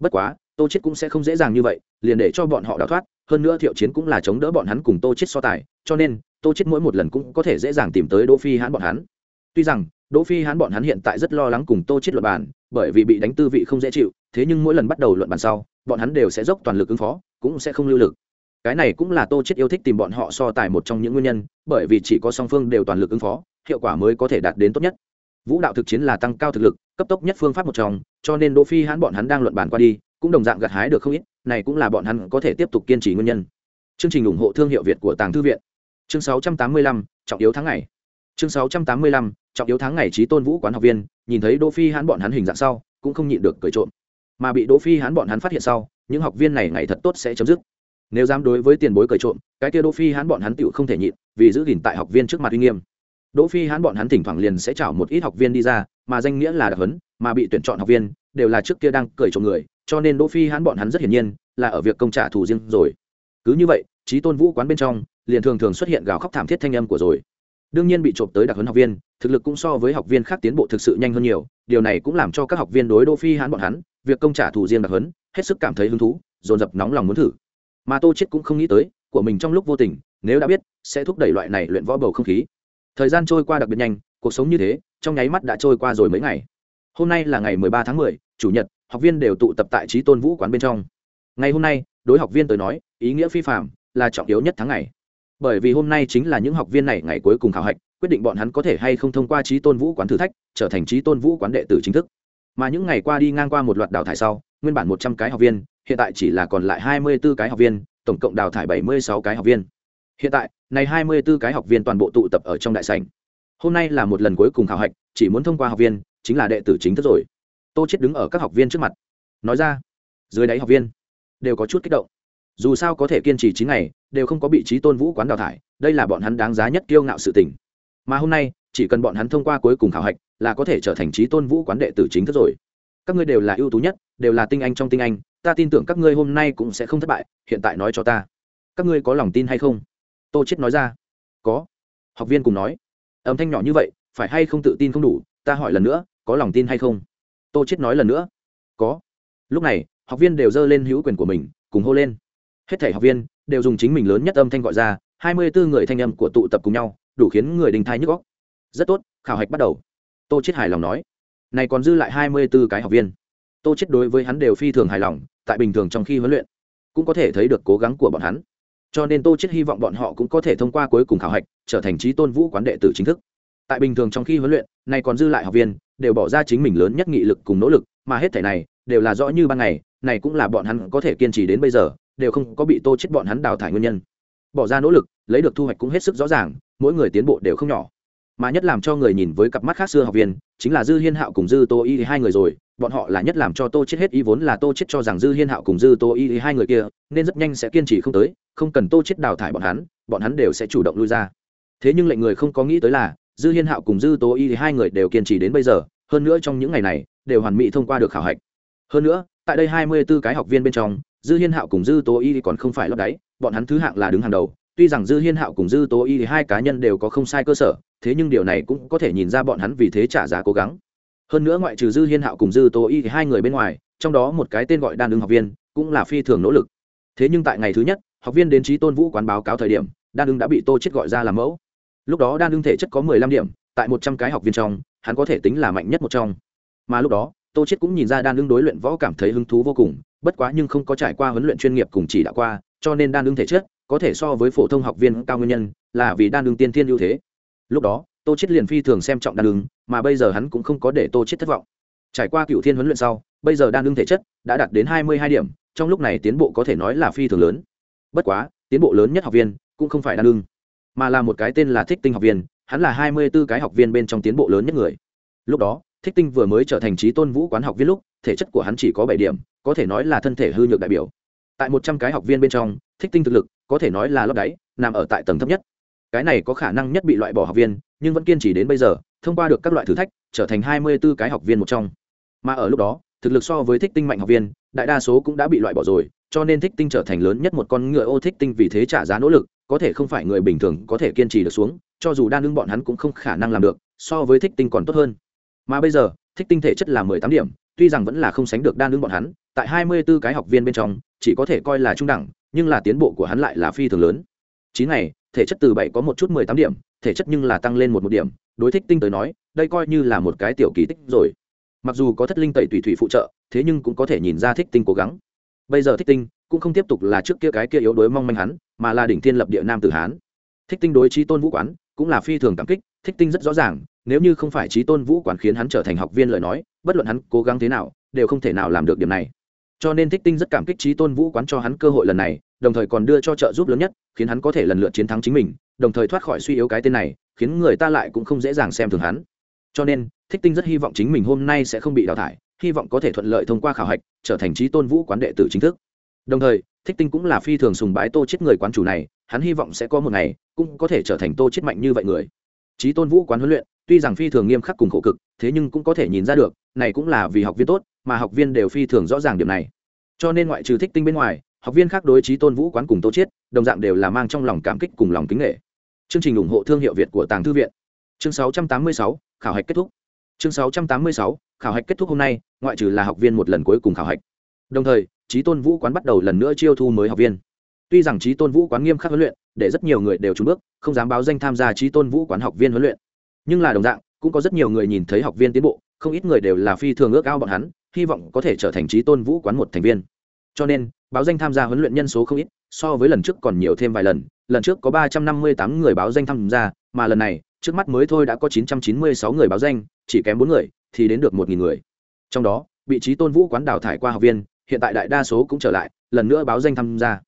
Bất quá tô chết cũng sẽ không dễ dàng như vậy, liền để cho bọn họ đào thoát, hơn nữa thiệu chiến cũng là chống đỡ bọn hắn cùng tô chết so tài, cho nên, tô chết mỗi một lần cũng có thể dễ dàng tìm tới đỗ phi hãn bọn hắn. Tuy rằng, đỗ phi hãn bọn hắn hiện tại rất lo lắng cùng tô chết luận bàn, bởi vì bị đánh tư vị không dễ chịu, thế nhưng mỗi lần bắt đầu luận bàn sau, bọn hắn đều sẽ dốc toàn lực ứng phó, cũng sẽ không lưu lực. Cái này cũng là tô chết yêu thích tìm bọn họ so tài một trong những nguyên nhân, bởi vì chỉ có song phương đều toàn lực ứng phó, hiệu quả mới có thể đạt đến tốt nhất. Vũ đạo thực chiến là tăng cao thực lực, cấp tốc nhất phương pháp một trong, cho nên đỗ phi hãn bọn hắn đang luận bàn qua đi cũng đồng dạng gặt hái được không ít này cũng là bọn hắn có thể tiếp tục kiên trì nguyên nhân. Chương trình ủng hộ thương hiệu việt của tàng thư viện. Chương 685, trọng yếu tháng ngày. Chương 685, trọng yếu tháng ngày trí tôn vũ quán học viên nhìn thấy đỗ phi hãn bọn hắn hình dạng sau cũng không nhịn được cười trộm. Mà bị đỗ phi hãn bọn hắn phát hiện sau những học viên này ngày thật tốt sẽ chấm dứt. Nếu dám đối với tiền bối cười trộm cái kia đỗ phi hãn bọn hắn tựu không thể nhịn vì giữ gìn tại học viên trước mặt uy nghiêm. Đỗ phi hãn bọn hắn thỉnh thoảng liền sẽ chào một ít học viên đi ra mà danh nghĩa là đặc huấn mà bị tuyển chọn học viên đều là trước kia đang cười trộm người cho nên đỗ phi hãn bọn hắn rất hiển nhiên là ở việc công trả thù riêng rồi. Cứ như vậy trí tôn vũ quán bên trong liền thường thường xuất hiện gào khóc thảm thiết thanh âm của rồi. Đương nhiên bị trộm tới đặc huấn học viên thực lực cũng so với học viên khác tiến bộ thực sự nhanh hơn nhiều điều này cũng làm cho các học viên đối đỗ phi hãn bọn hắn việc công trả thù riêng đặc huấn hết sức cảm thấy hứng thú dồn dập nóng lòng muốn thử. Mà tô chết cũng không nghĩ tới của mình trong lúc vô tình nếu đã biết sẽ thúc đẩy loại này luyện võ bầu không khí. Thời gian trôi qua đặc biệt nhanh cuộc sống như thế trong nháy mắt đã trôi qua rồi mấy ngày. Hôm nay là ngày 13 tháng 10, chủ nhật học viên đều tụ tập tại trí tôn vũ quán bên trong. Ngày hôm nay, đối học viên tới nói, ý nghĩa phi phạm là trọng yếu nhất tháng ngày. Bởi vì hôm nay chính là những học viên này ngày cuối cùng khảo hạch, quyết định bọn hắn có thể hay không thông qua trí tôn vũ quán thử thách, trở thành trí tôn vũ quán đệ tử chính thức. Mà những ngày qua đi ngang qua một loạt đào thải sau, nguyên bản một trăm cái học viên, hiện tại chỉ là còn lại hai mươi 24 cái học viên, tổng cộng đào thải bảy mươi sáu cái học viên. Hiện tại, này hai mươi 24 cái học viên toàn bộ tụ tập ở trong đại sảnh. Hôm nay là một lần cuối cùng khảo hạch, chỉ muốn thông qua học viên, chính là đệ tử chính thức rồi tô chết đứng ở các học viên trước mặt. Nói ra, dưới đáy học viên, đều có chút kích động. Dù sao có thể kiên trì chín ngày, đều không có bị trí tôn vũ quán đào thải, đây là bọn hắn đáng giá nhất kiêu ngạo sự tình. Mà hôm nay, chỉ cần bọn hắn thông qua cuối cùng khảo hạch, là có thể trở thành trí tôn vũ quán đệ tử chính thức rồi. Các ngươi đều là ưu tú nhất, đều là tinh anh trong tinh anh, ta tin tưởng các ngươi hôm nay cũng sẽ không thất bại, hiện tại nói cho ta. Các ngươi có lòng tin hay không? Tô chết nói ra. Có. Học viên cùng nói. Âm thanh nhỏ như vậy, phải hay không tự tin không đủ, ta hỏi lần nữa, có lòng tin hay không? Tô chết nói lần nữa. Có. Lúc này, học viên đều dơ lên hữu quyền của mình, cùng hô lên. Hết thảy học viên đều dùng chính mình lớn nhất âm thanh gọi ra, hai mươi bốn người thanh âm của tụ tập cùng nhau, đủ khiến người đình thai nhức góc rất tốt, khảo hạch bắt đầu. Tô chết hài lòng nói. Này còn dư lại hai mươi bốn cái học viên. Tô chết đối với hắn đều phi thường hài lòng, tại bình thường trong khi huấn luyện, cũng có thể thấy được cố gắng của bọn hắn. Cho nên tô chết hy vọng bọn họ cũng có thể thông qua cuối cùng khảo hạch, trở thành trí tôn vũ quán đệ tử chính thức tại bình thường trong khi huấn luyện này còn dư lại học viên, đều bỏ ra chính mình lớn nhất nghị lực cùng nỗ lực, mà hết thảy này, đều là rõ như ban ngày, này cũng là bọn hắn có thể kiên trì đến bây giờ, đều không có bị tô chết bọn hắn đào thải nguyên nhân. Bỏ ra nỗ lực, lấy được thu hoạch cũng hết sức rõ ràng, mỗi người tiến bộ đều không nhỏ. Mà nhất làm cho người nhìn với cặp mắt khác xưa học viên, chính là dư hiên hạo cùng dư tô y hai người rồi, bọn họ là nhất làm cho tô chết hết ý vốn là tô chết cho rằng dư hiên hạo cùng dư tô y hai người kia, nên rất nhanh sẽ kiên trì không tới, không cần tô chết đào thải bọn hắn bọn hắn đều sẽ chủ động lui ra. Thế nhưng lệnh người không có nghĩ tới là dư hiên hạo cùng dư Tố y hai người đều kiên trì đến bây giờ, hơn nữa trong những ngày này, đều hoàn mỹ thông qua được khảo hạch. Hơn nữa, tại đây hai mươi 24 cái học viên bên trong, dư hiên hạo cùng dư Tố y còn không phải lót đáy, bọn hắn thứ hạng là đứng hàng đầu. Tuy rằng dư hiên hạo cùng dư Tố y hai cá nhân đều có không sai cơ sở, thế nhưng điều này cũng có thể nhìn ra bọn hắn vì thế trả giá cố gắng. Hơn nữa ngoại trừ dư hiên hạo cùng dư Tố y thì hai người bên ngoài, trong đó một cái tên gọi đan ứng học viên, cũng là phi thường nỗ lực. Thế nhưng tại ngày thứ nhất, học viên đến trí tôn vũ quán báo cáo thời điểm, đan ứng đã bị tô chết gọi ra làm mẫu lúc đó đan lương thể chất có mười lăm điểm, tại một trăm cái học viên trong, hắn có thể tính là mạnh nhất một trong. Mà lúc đó, tô chết cũng nhìn ra đan lương đối luyện võ cảm thấy hứng thú vô cùng, bất quá nhưng không có trải qua huấn luyện chuyên nghiệp cùng chỉ đã qua, cho nên đan lương thể chất có thể so với phổ thông học viên cao nguyên nhân là vì đan lương tiên thiên ưu thế. Lúc đó, tô chết liền phi thường xem trọng đan lương mà bây giờ hắn cũng không có để tô chết thất vọng. Trải qua cựu thiên huấn luyện sau, bây giờ đan lương thể chất đã đạt đến hai mươi hai điểm, trong lúc này tiến bộ có thể nói là phi thường lớn. Bất quá, tiến bộ lớn nhất học viên cũng không phải đan lương mà là một cái tên là thích tinh học viên, hắn là hai mươi 24 cái học viên bên trong tiến bộ lớn nhất người. Lúc đó, thích tinh vừa mới trở thành trí tôn vũ quán học viên lúc, thể chất của hắn chỉ có bảy điểm, có thể nói là thân thể hư nhược đại biểu. Tại một trăm cái học viên bên trong, thích tinh thực lực có thể nói là lấp đáy, nằm ở tại tầng thấp nhất. Cái này có khả năng nhất bị loại bỏ học viên, nhưng vẫn kiên trì đến bây giờ, thông qua được các loại thử thách, trở thành hai mươi 24 cái học viên một trong. Mà ở lúc đó, thực lực so với thích tinh mạnh học viên, đại đa số cũng đã bị loại bỏ rồi cho nên thích tinh trở thành lớn nhất một con ngựa ô thích tinh vì thế trả giá nỗ lực, có thể không phải người bình thường có thể kiên trì được xuống, cho dù đan lưng bọn hắn cũng không khả năng làm được, so với thích tinh còn tốt hơn. Mà bây giờ, thích tinh thể chất là mười tám điểm, tuy rằng vẫn là không sánh được đan lưng bọn hắn, tại hai mươi 24 cái học viên bên trong, chỉ có thể coi là trung đẳng, nhưng là tiến bộ của hắn lại là phi thường lớn. Chín ngày, thể chất từ bảy có một chút mười tám điểm, thể chất nhưng là tăng lên một một điểm, đối thích tinh tới nói, đây coi như là một cái tiểu kỳ tích rồi. Mặc dù có thất linh tẩy tùy thủy phụ trợ, thế nhưng cũng có thể nhìn ra thích tinh cố gắng bây giờ thích tinh cũng không tiếp tục là trước kia cái kia yếu đuối mong manh hắn, mà là đỉnh thiên lập địa nam tử hán. Thích tinh đối trí tôn vũ quán cũng là phi thường cảm kích, thích tinh rất rõ ràng, nếu như không phải trí tôn vũ quán khiến hắn trở thành học viên lời nói, bất luận hắn cố gắng thế nào, đều không thể nào làm được điểm này. Cho nên thích tinh rất cảm kích trí tôn vũ quán cho hắn cơ hội lần này, đồng thời còn đưa cho trợ giúp lớn nhất, khiến hắn có thể lần lượt chiến thắng chính mình, đồng thời thoát khỏi suy yếu cái tên này, khiến người ta lại cũng không dễ dàng xem thường hắn. Cho nên, thích tinh rất hy vọng chính mình hôm nay sẽ không bị đào thải hy vọng có thể thuận lợi thông qua khảo hạch trở thành trí tôn vũ quán đệ tử chính thức. Đồng thời thích tinh cũng là phi thường sùng bái tô chết người quán chủ này hắn hy vọng sẽ có một ngày cũng có thể trở thành tô chết mạnh như vậy người. Trí tôn vũ quán huấn luyện tuy rằng phi thường nghiêm khắc cùng khổ cực thế nhưng cũng có thể nhìn ra được này cũng là vì học viên tốt mà học viên đều phi thường rõ ràng điểm này. Cho nên ngoại trừ thích tinh bên ngoài học viên khác đối trí tôn vũ quán cùng tô chiết đồng dạng đều là mang trong lòng cảm kích cùng lòng kính nghệ chương trình ủng hộ thương hiệu việt của tàng thư viện. Chương 686, khảo hạch kết thúc chương 686, khảo hạch kết thúc hôm nay ngoại trừ là học viên một lần cuối cùng khảo hạch. Đồng thời trí tôn vũ quán bắt đầu lần nữa chiêu thu mới học viên. Tuy rằng trí tôn vũ quán nghiêm khắc huấn luyện để rất nhiều người đều trúng bước không dám báo danh tham gia trí tôn vũ quán học viên huấn luyện. Nhưng là đồng dạng cũng có rất nhiều người nhìn thấy học viên tiến bộ không ít người đều là phi thường ước ao bọn hắn hy vọng có thể trở thành trí tôn vũ quán một thành viên. Cho nên báo danh tham gia huấn luyện nhân số không ít so với lần trước còn nhiều thêm vài lần lần trước có ba trăm năm mươi tám người báo danh tham gia mà lần này trước mắt mới thôi đã có chín trăm chín mươi sáu người báo danh, chỉ kém bốn người, thì đến được một nghìn người. Trong đó, vị trí tôn vũ quán đào thải qua học viên, hiện tại đại đa số cũng trở lại, lần nữa báo danh tham gia.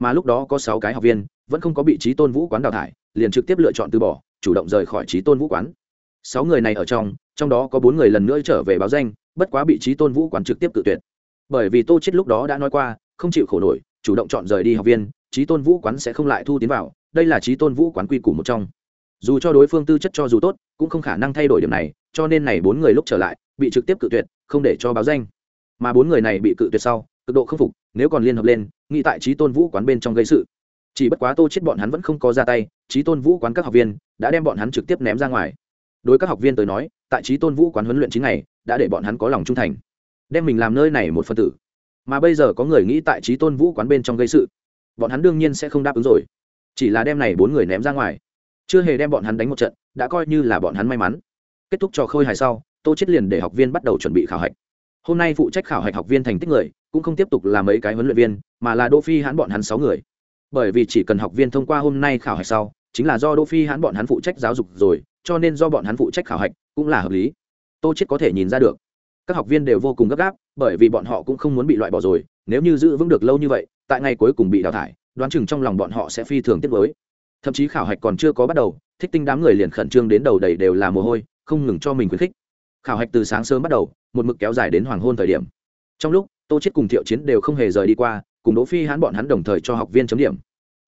Mà lúc đó có sáu cái học viên, vẫn không có vị trí tôn vũ quán đào thải, liền trực tiếp lựa chọn từ bỏ, chủ động rời khỏi trí tôn vũ quán. Sáu người này ở trong trong đó có bốn người lần nữa trở về báo danh, bất quá bị trí tôn vũ quán trực tiếp tự tuyệt. Bởi vì tô chết lúc đó đã nói qua, không chịu khổ nổi, chủ động chọn rời đi học viên, trí tôn vũ quán sẽ không lại thu tiến vào, đây là trí tôn vũ quán quy củ một trong dù cho đối phương tư chất cho dù tốt, cũng không khả năng thay đổi điểm này, cho nên này bốn người lúc trở lại, bị trực tiếp cự tuyệt, không để cho báo danh. Mà bốn người này bị cự tuyệt sau, cực độ không phục, nếu còn liên hợp lên, nghĩ tại trí tôn vũ quán bên trong gây sự. Chỉ bất quá tô chết bọn hắn vẫn không có ra tay trí tôn vũ quán các học viên đã đem bọn hắn trực tiếp ném ra ngoài. Đối các học viên tới nói, tại trí tôn vũ quán huấn luyện chín ngày, đã để bọn hắn có lòng trung thành, đem mình làm nơi này một phân tử. Mà bây giờ có người nghĩ tại trí tôn vũ quán bên trong gây sự, bọn hắn đương nhiên sẽ không đáp ứng rồi. Chỉ là đem này bốn người ném ra ngoài chưa hề đem bọn hắn đánh một trận, đã coi như là bọn hắn may mắn. Kết thúc trò khôi hài sau, tô chết liền để học viên bắt đầu chuẩn bị khảo hạch. Hôm nay phụ trách khảo hạch học viên thành tích người, cũng không tiếp tục là mấy cái huấn luyện viên, mà là đỗ phi hãn bọn hắn sáu người. Bởi vì chỉ cần học viên thông qua hôm nay khảo hạch sau, chính là do đỗ phi hãn bọn hắn phụ trách giáo dục rồi, cho nên do bọn hắn phụ trách khảo hạch cũng là hợp lý. Tô chết có thể nhìn ra được, các học viên đều vô cùng gấp gáp, bởi vì bọn họ cũng không muốn bị loại bỏ rồi, nếu như giữ vững được lâu như vậy, tại ngày cuối cùng bị đào thải, đoán chừng trong lòng bọn họ sẽ phi thường tiếc với thậm chí khảo hạch còn chưa có bắt đầu, thích tinh đám người liền khẩn trương đến đầu đầy đều là mồ hôi, không ngừng cho mình khuyến khích. Khảo hạch từ sáng sớm bắt đầu, một mực kéo dài đến hoàng hôn thời điểm. Trong lúc, tô chết cùng thiệu chiến đều không hề rời đi qua, cùng đỗ phi hãn bọn hắn đồng thời cho học viên chấm điểm.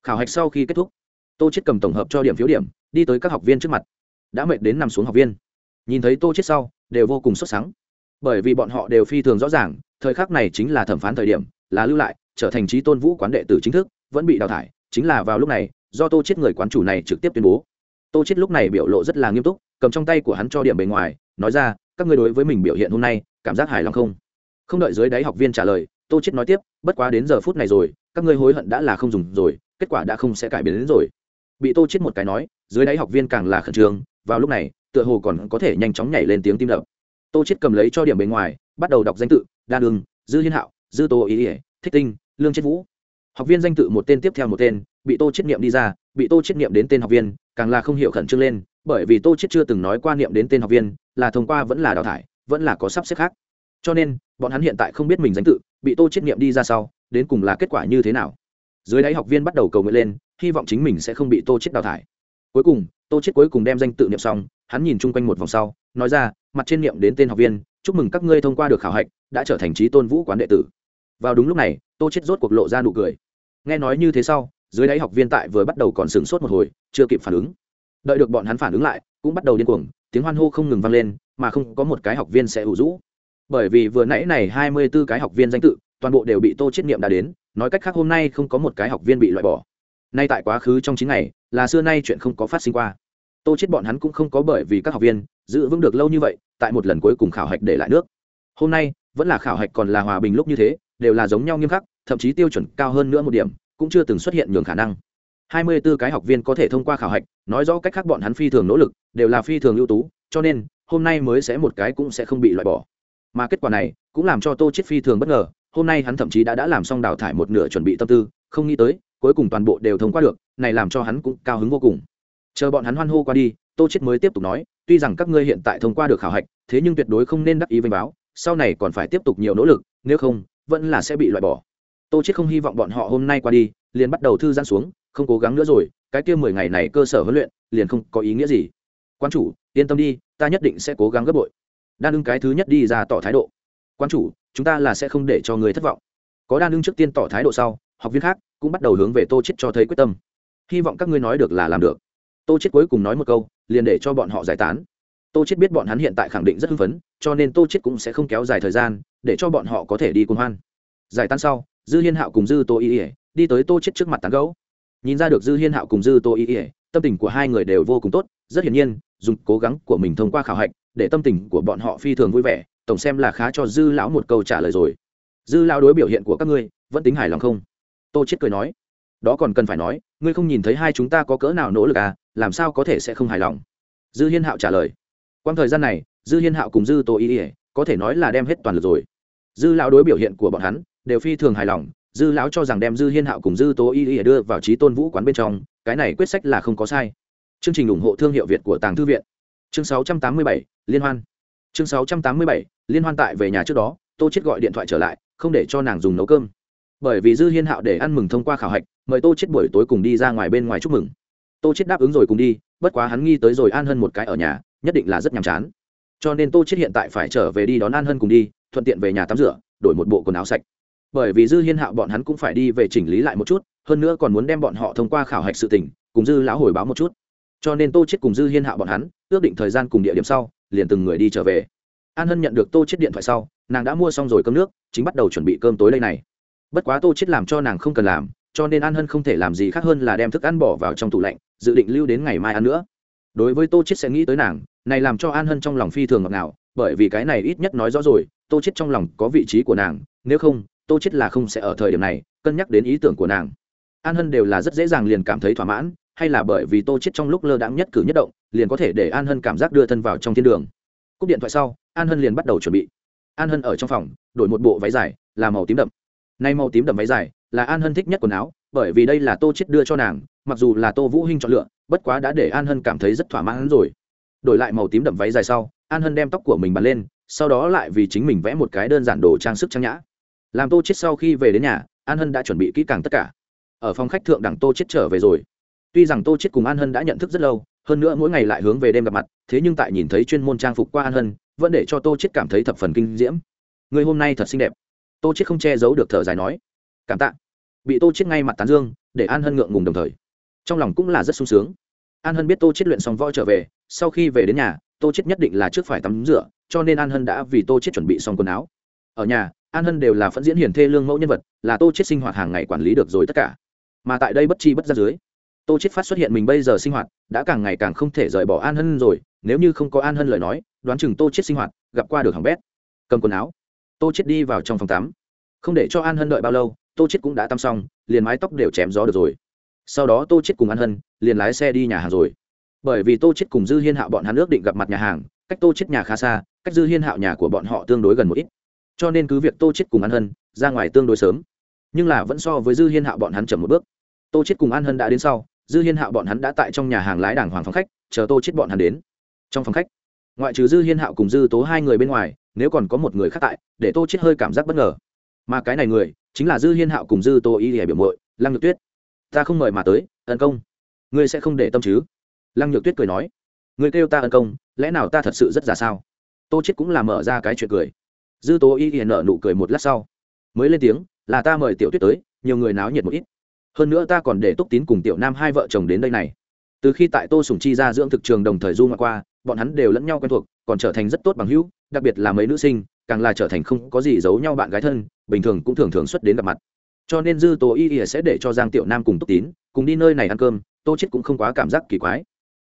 Khảo hạch sau khi kết thúc, tô chết cầm tổng hợp cho điểm phiếu điểm, đi tới các học viên trước mặt. Đã mệt đến nằm xuống học viên. Nhìn thấy tô chết sau, đều vô cùng xuất sáng bởi vì bọn họ đều phi thường rõ ràng, thời khắc này chính là thẩm phán thời điểm, là lưu lại, trở thành trí tôn vũ quán đệ tử chính thức, vẫn bị đào thải, chính là vào lúc này do tô chết người quán chủ này trực tiếp tuyên bố. Tô chết lúc này biểu lộ rất là nghiêm túc, cầm trong tay của hắn cho điểm bề ngoài, nói ra, các ngươi đối với mình biểu hiện hôm nay, cảm giác hài lòng không? Không đợi dưới đáy học viên trả lời, tô chết nói tiếp, bất quá đến giờ phút này rồi, các ngươi hối hận đã là không dùng rồi, kết quả đã không sẽ cải biến đến rồi. Bị tô chết một cái nói, dưới đáy học viên càng là khẩn trương, vào lúc này, tựa hồ còn có thể nhanh chóng nhảy lên tiếng tim đập. Tô chết cầm lấy cho điểm bề ngoài, bắt đầu đọc danh tự, đa đường, dư hiên hạo, dư tô ý ỉa thích tinh, lương chết vũ. Học viên danh tự một tên tiếp theo một tên bị tô chết niệm đi ra, bị tô chết niệm đến tên học viên, càng là không hiểu khẩn trương lên, bởi vì tô chết chưa từng nói qua niệm đến tên học viên, là thông qua vẫn là đào thải, vẫn là có sắp xếp khác. Cho nên, bọn hắn hiện tại không biết mình danh tự, bị tô chết niệm đi ra sau, đến cùng là kết quả như thế nào. Dưới đáy học viên bắt đầu cầu nguyện lên, hy vọng chính mình sẽ không bị tô chết đào thải. Cuối cùng, tô chết cuối cùng đem danh tự niệm xong, hắn nhìn chung quanh một vòng sau, nói ra, mặt trên niệm đến tên học viên, chúc mừng các ngươi thông qua được khảo hạch, đã trở thành trí tôn vũ quán đệ tử. Vào đúng lúc này, tô chết rốt cuộc lộ ra nụ cười. Nghe nói như thế sau dưới đáy học viên tại vừa bắt đầu còn sửng sốt một hồi, chưa kịp phản ứng. Đợi được bọn hắn phản ứng lại, cũng bắt đầu điên cuồng, tiếng hoan hô không ngừng vang lên, mà không có một cái học viên sẽ ủ rũ. Bởi vì vừa nãy này hai mươi 24 cái học viên danh tự, toàn bộ đều bị tô chết niệm đã đến, nói cách khác hôm nay không có một cái học viên bị loại bỏ. Nay tại quá khứ trong chín ngày, là xưa nay chuyện không có phát sinh qua. Tô chết bọn hắn cũng không có bởi vì các học viên, giữ vững được lâu như vậy, tại một lần cuối cùng khảo hạch để lại nước. Hôm nay, vẫn là khảo hạch còn là hòa bình lúc như thế, đều là giống nhau nghiêm khắc, thậm chí tiêu chuẩn cao hơn nữa một điểm cũng chưa từng xuất hiện nhường khả năng. Hai mươi 24 cái học viên có thể thông qua khảo hạch, nói rõ cách khác bọn hắn phi thường nỗ lực, đều là phi thường ưu tú, cho nên, hôm nay mới sẽ một cái cũng sẽ không bị loại bỏ. Mà kết quả này, cũng làm cho tô chết phi thường bất ngờ, hôm nay hắn thậm chí đã đã làm xong đào thải một nửa chuẩn bị tâm tư, không nghĩ tới, cuối cùng toàn bộ đều thông qua được, này làm cho hắn cũng cao hứng vô cùng. Chờ bọn hắn hoan hô qua đi, tô chết mới tiếp tục nói, tuy rằng các ngươi hiện tại thông qua được khảo hạch, thế nhưng tuyệt đối không nên đắc ý vinh báo, sau này còn phải tiếp tục nhiều nỗ lực, nếu không, vẫn là sẽ bị loại bỏ tô chết không hy vọng bọn họ hôm nay qua đi, liền bắt đầu thư giãn xuống, không cố gắng nữa rồi, cái kia mười ngày này cơ sở huấn luyện, liền không có ý nghĩa gì. Quan chủ, yên tâm đi, ta nhất định sẽ cố gắng gấp bội. Đan ưng cái thứ nhất đi ra tỏ thái độ. Quan chủ, chúng ta là sẽ không để cho người thất vọng. Có đan ưng trước tiên tỏ thái độ sau, học viên khác cũng bắt đầu hướng về tô chết cho thấy quyết tâm. Hy vọng các ngươi nói được là làm được. Tô chết cuối cùng nói một câu, liền để cho bọn họ giải tán. Tô chết biết bọn hắn hiện tại khẳng định rất hưng phấn, cho nên tô chết cũng sẽ không kéo dài thời gian, để cho bọn họ có thể đi cùng hoan. Giải tán sau dư hiên hạo cùng dư tô y ỉa đi tới tô chết trước mặt tán gấu nhìn ra được dư hiên hạo cùng dư tô y ỉa, tâm tình của hai người đều vô cùng tốt, rất hiển nhiên, dùng cố gắng của mình thông qua khảo hạch, để tâm tình của bọn họ phi thường vui vẻ, tổng xem là khá cho dư lão một câu trả lời rồi. Dư lão đối biểu hiện của các ngươi, vẫn tính hài lòng không? Tô chết cười nói. Đó còn cần phải nói, ngươi không nhìn thấy hai chúng ta có cỡ nào nỗ lực à làm sao có thể sẽ không hài lòng? Dư hiên hạo trả lời. Quang thời gian này, dư hiên hạo cùng dư tô y ỉa, có thể nói là đem hết toàn lực rồi. Dư lão đối biểu hiện của bọn hắn đều phi thường hài lòng dư lão cho rằng đem dư hiên hạo cùng dư tố y y đưa vào trí tôn vũ quán bên trong cái này quyết sách là không có sai. Chương trình ủng hộ thương hiệu việt của tàng thư viện. Chương 687, liên hoan. Chương 687, liên hoan tại về nhà trước đó tô chết gọi điện thoại trở lại không để cho nàng dùng nấu cơm. Bởi vì dư hiên hạo để ăn mừng thông qua khảo hạch mời tô chết buổi tối cùng đi ra ngoài bên ngoài chúc mừng. Tô chết đáp ứng rồi cùng đi bất quá hắn nghi tới rồi an hân một cái ở nhà nhất định là rất nhàm chán. Cho nên tô chết hiện tại phải trở về đi đón an hân cùng đi thuận tiện về nhà tắm rửa đổi một bộ quần áo sạch bởi vì dư hiên hạo bọn hắn cũng phải đi về chỉnh lý lại một chút hơn nữa còn muốn đem bọn họ thông qua khảo hạch sự tình, cùng dư lão hồi báo một chút. Cho nên tô chết cùng dư hiên hạo bọn hắn ước định thời gian cùng địa điểm sau liền từng người đi trở về. An hân nhận được tô chết điện thoại sau nàng đã mua xong rồi cơm nước chính bắt đầu chuẩn bị cơm tối đây này. Bất quá tô chết làm cho nàng không cần làm cho nên an hân không thể làm gì khác hơn là đem thức ăn bỏ vào trong tủ lạnh dự định lưu đến ngày mai ăn nữa. Đối với tô chết sẽ nghĩ tới nàng này làm cho an hân trong lòng phi thường ngọt ngào bởi vì cái này ít nhất nói rõ rồi tô chết trong lòng có vị trí của nàng nếu không tô chết là không sẽ ở thời điểm này, cân nhắc đến ý tưởng của nàng. An hân đều là rất dễ dàng liền cảm thấy thỏa mãn, hay là bởi vì tô chết trong lúc lơ đãng nhất cử nhất động, liền có thể để an hân cảm giác đưa thân vào trong thiên đường. Cúp điện thoại sau, an hân liền bắt đầu chuẩn bị. An hân ở trong phòng, đổi một bộ váy dài, là màu tím đậm. Nay màu tím đậm váy dài, là an hân thích nhất quần áo, bởi vì đây là tô chết đưa cho nàng, mặc dù là tô vũ hinh chọn lựa, bất quá đã để an hân cảm thấy rất thỏa mãn rồi. Đổi lại màu tím đậm váy dài sau, an hân đem tóc của mình bắn lên, sau đó lại vì chính mình vẽ một cái đơn giản đồ trang sức trang nhã làm tô chết sau khi về đến nhà, an hân đã chuẩn bị kỹ càng tất cả. Ở phòng khách thượng đẳng tô chết trở về rồi. Tuy rằng tô chết cùng an hân đã nhận thức rất lâu, hơn nữa mỗi ngày lại hướng về đêm gặp mặt, thế nhưng tại nhìn thấy chuyên môn trang phục qua an hân, vẫn để cho tô chết cảm thấy thập phần kinh diễm. Người hôm nay thật xinh đẹp. Tô chết không che giấu được thở dài nói. Cảm tạ. Bị tô chết ngay mặt tán dương, để an hân ngượng ngùng đồng thời. Trong lòng cũng là rất sung sướng. An hân biết tô chết luyện xong voi trở về, sau khi về đến nhà, tô chết nhất định là trước phải tắm rửa, cho nên an hân đã vì tô chết chuẩn bị xong quần áo. Ở nhà an hân đều là phẫn diễn hiển thê lương mẫu nhân vật, là tô chết sinh hoạt hàng ngày quản lý được rồi tất cả. Mà tại đây bất chi bất ra dưới, tô chết phát xuất hiện mình bây giờ sinh hoạt, đã càng ngày càng không thể rời bỏ an hân rồi, nếu như không có an hân lời nói, đoán chừng tô chết sinh hoạt, gặp qua được hỏng bét. Cầm quần áo, tô chết đi vào trong phòng tắm. Không để cho an hân đợi bao lâu, tô chết cũng đã tắm xong, liền mái tóc đều chém gió được rồi. Sau đó tô chết cùng an hân liền lái xe đi nhà hàng rồi. Bởi vì tô chết cùng dư hiên hạo bọn hắn ước định gặp mặt nhà hàng, cách tô chết nhà khá xa, cách dư hiên hạo nhà của bọn họ tương đối gần một ít cho nên cứ việc tô chết cùng an hân ra ngoài tương đối sớm, nhưng là vẫn so với dư hiên hạo bọn hắn chậm một bước. tô chết cùng an hân đã đến sau, dư hiên hạo bọn hắn đã tại trong nhà hàng lái đảng hoàng phòng khách, chờ tô chết bọn hắn đến. trong phòng khách, ngoại trừ dư hiên hạo cùng dư tố hai người bên ngoài, nếu còn có một người khác tại, để tô chết hơi cảm giác bất ngờ. mà cái này người, chính là dư hiên hạo cùng dư tô y hề biểu mội lăng nhược tuyết. ta không mời mà tới, ân công. ngươi sẽ không để tâm chứ? lăng nhược tuyết cười nói. người kêu ta ân công, lẽ nào ta thật sự rất già sao? tô chết cũng là mở ra cái chuyện cười dư tố y hiền nợ nụ cười một lát sau. Mới lên tiếng, là ta mời tiểu tuyết tới, nhiều người náo nhiệt một ít. Hơn nữa ta còn để túc tín cùng tiểu nam hai vợ chồng đến đây này. Từ khi tại tô sùng chi ra dưỡng thực trường đồng thời du ngoại qua, bọn hắn đều lẫn nhau quen thuộc, còn trở thành rất tốt bằng hữu, đặc biệt là mấy nữ sinh, càng là trở thành không có gì giấu nhau bạn gái thân, bình thường cũng thường thường xuất đến gặp mặt. Cho nên dư tố y ỉa sẽ để cho giang tiểu nam cùng túc tín cùng đi nơi này ăn cơm, tô chết cũng không quá cảm giác kỳ quái.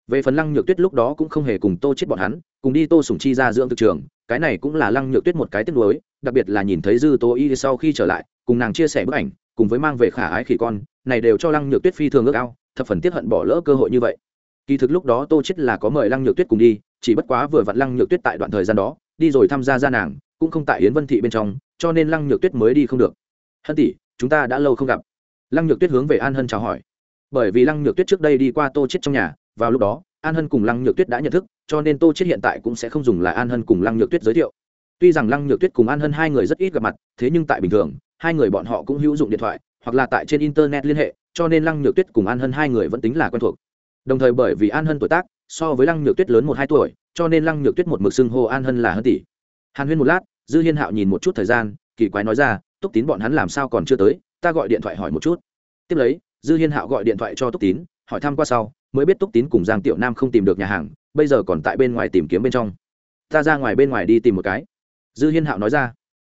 Về phần lăng nhược tuyết lúc đó cũng không hề cùng tô chết bọn hắn, cùng đi tô sùng chi ra dưỡng thực trường cái này cũng là lăng nhược tuyết một cái tiếc nuối, đặc biệt là nhìn thấy dư tô y sau khi trở lại, cùng nàng chia sẻ bức ảnh, cùng với mang về khả ái khỉ con, này đều cho lăng nhược tuyết phi thường ước ao, thập phần tiếp hận bỏ lỡ cơ hội như vậy. Kỳ thực lúc đó tô chết là có mời lăng nhược tuyết cùng đi, chỉ bất quá vừa vặn lăng nhược tuyết tại đoạn thời gian đó, đi rồi tham gia gia nàng, cũng không tại yến vân thị bên trong, cho nên lăng nhược tuyết mới đi không được. Hân tỷ, chúng ta đã lâu không gặp. Lăng nhược tuyết hướng về an hân chào hỏi. Bởi vì lăng nhược tuyết trước đây đi qua tô chết trong nhà vào lúc đó, an hân cùng lăng nhược tuyết đã nhận thức, cho nên tô chết hiện tại cũng sẽ không dùng là an hân cùng lăng nhược tuyết giới thiệu. Tuy rằng lăng nhược tuyết cùng an hân hai người rất ít gặp mặt, thế nhưng tại bình thường, hai người bọn họ cũng hữu dụng điện thoại, hoặc là tại trên internet liên hệ, cho nên lăng nhược tuyết cùng an hân hai người vẫn tính là quen thuộc. Đồng thời bởi vì an hân tuổi tác, so với lăng nhược tuyết lớn một hai tuổi, cho nên lăng nhược tuyết một mực xưng hô an hân là hân tỷ. Hàn huyên một lát, dư hiên hạo nhìn một chút thời gian, kỳ quái nói ra, túc tín bọn hắn làm sao còn chưa tới, ta gọi điện thoại hỏi một chút. Tiếp lấy, dư hiên hạo gọi điện thoại cho túc tín hỏi thăm qua sau, mới biết túc tín cùng giang tiểu nam không tìm được nhà hàng, bây giờ còn tại bên ngoài tìm kiếm bên trong. Ta ra ngoài bên ngoài đi tìm một cái. Dư hiên hạo nói ra.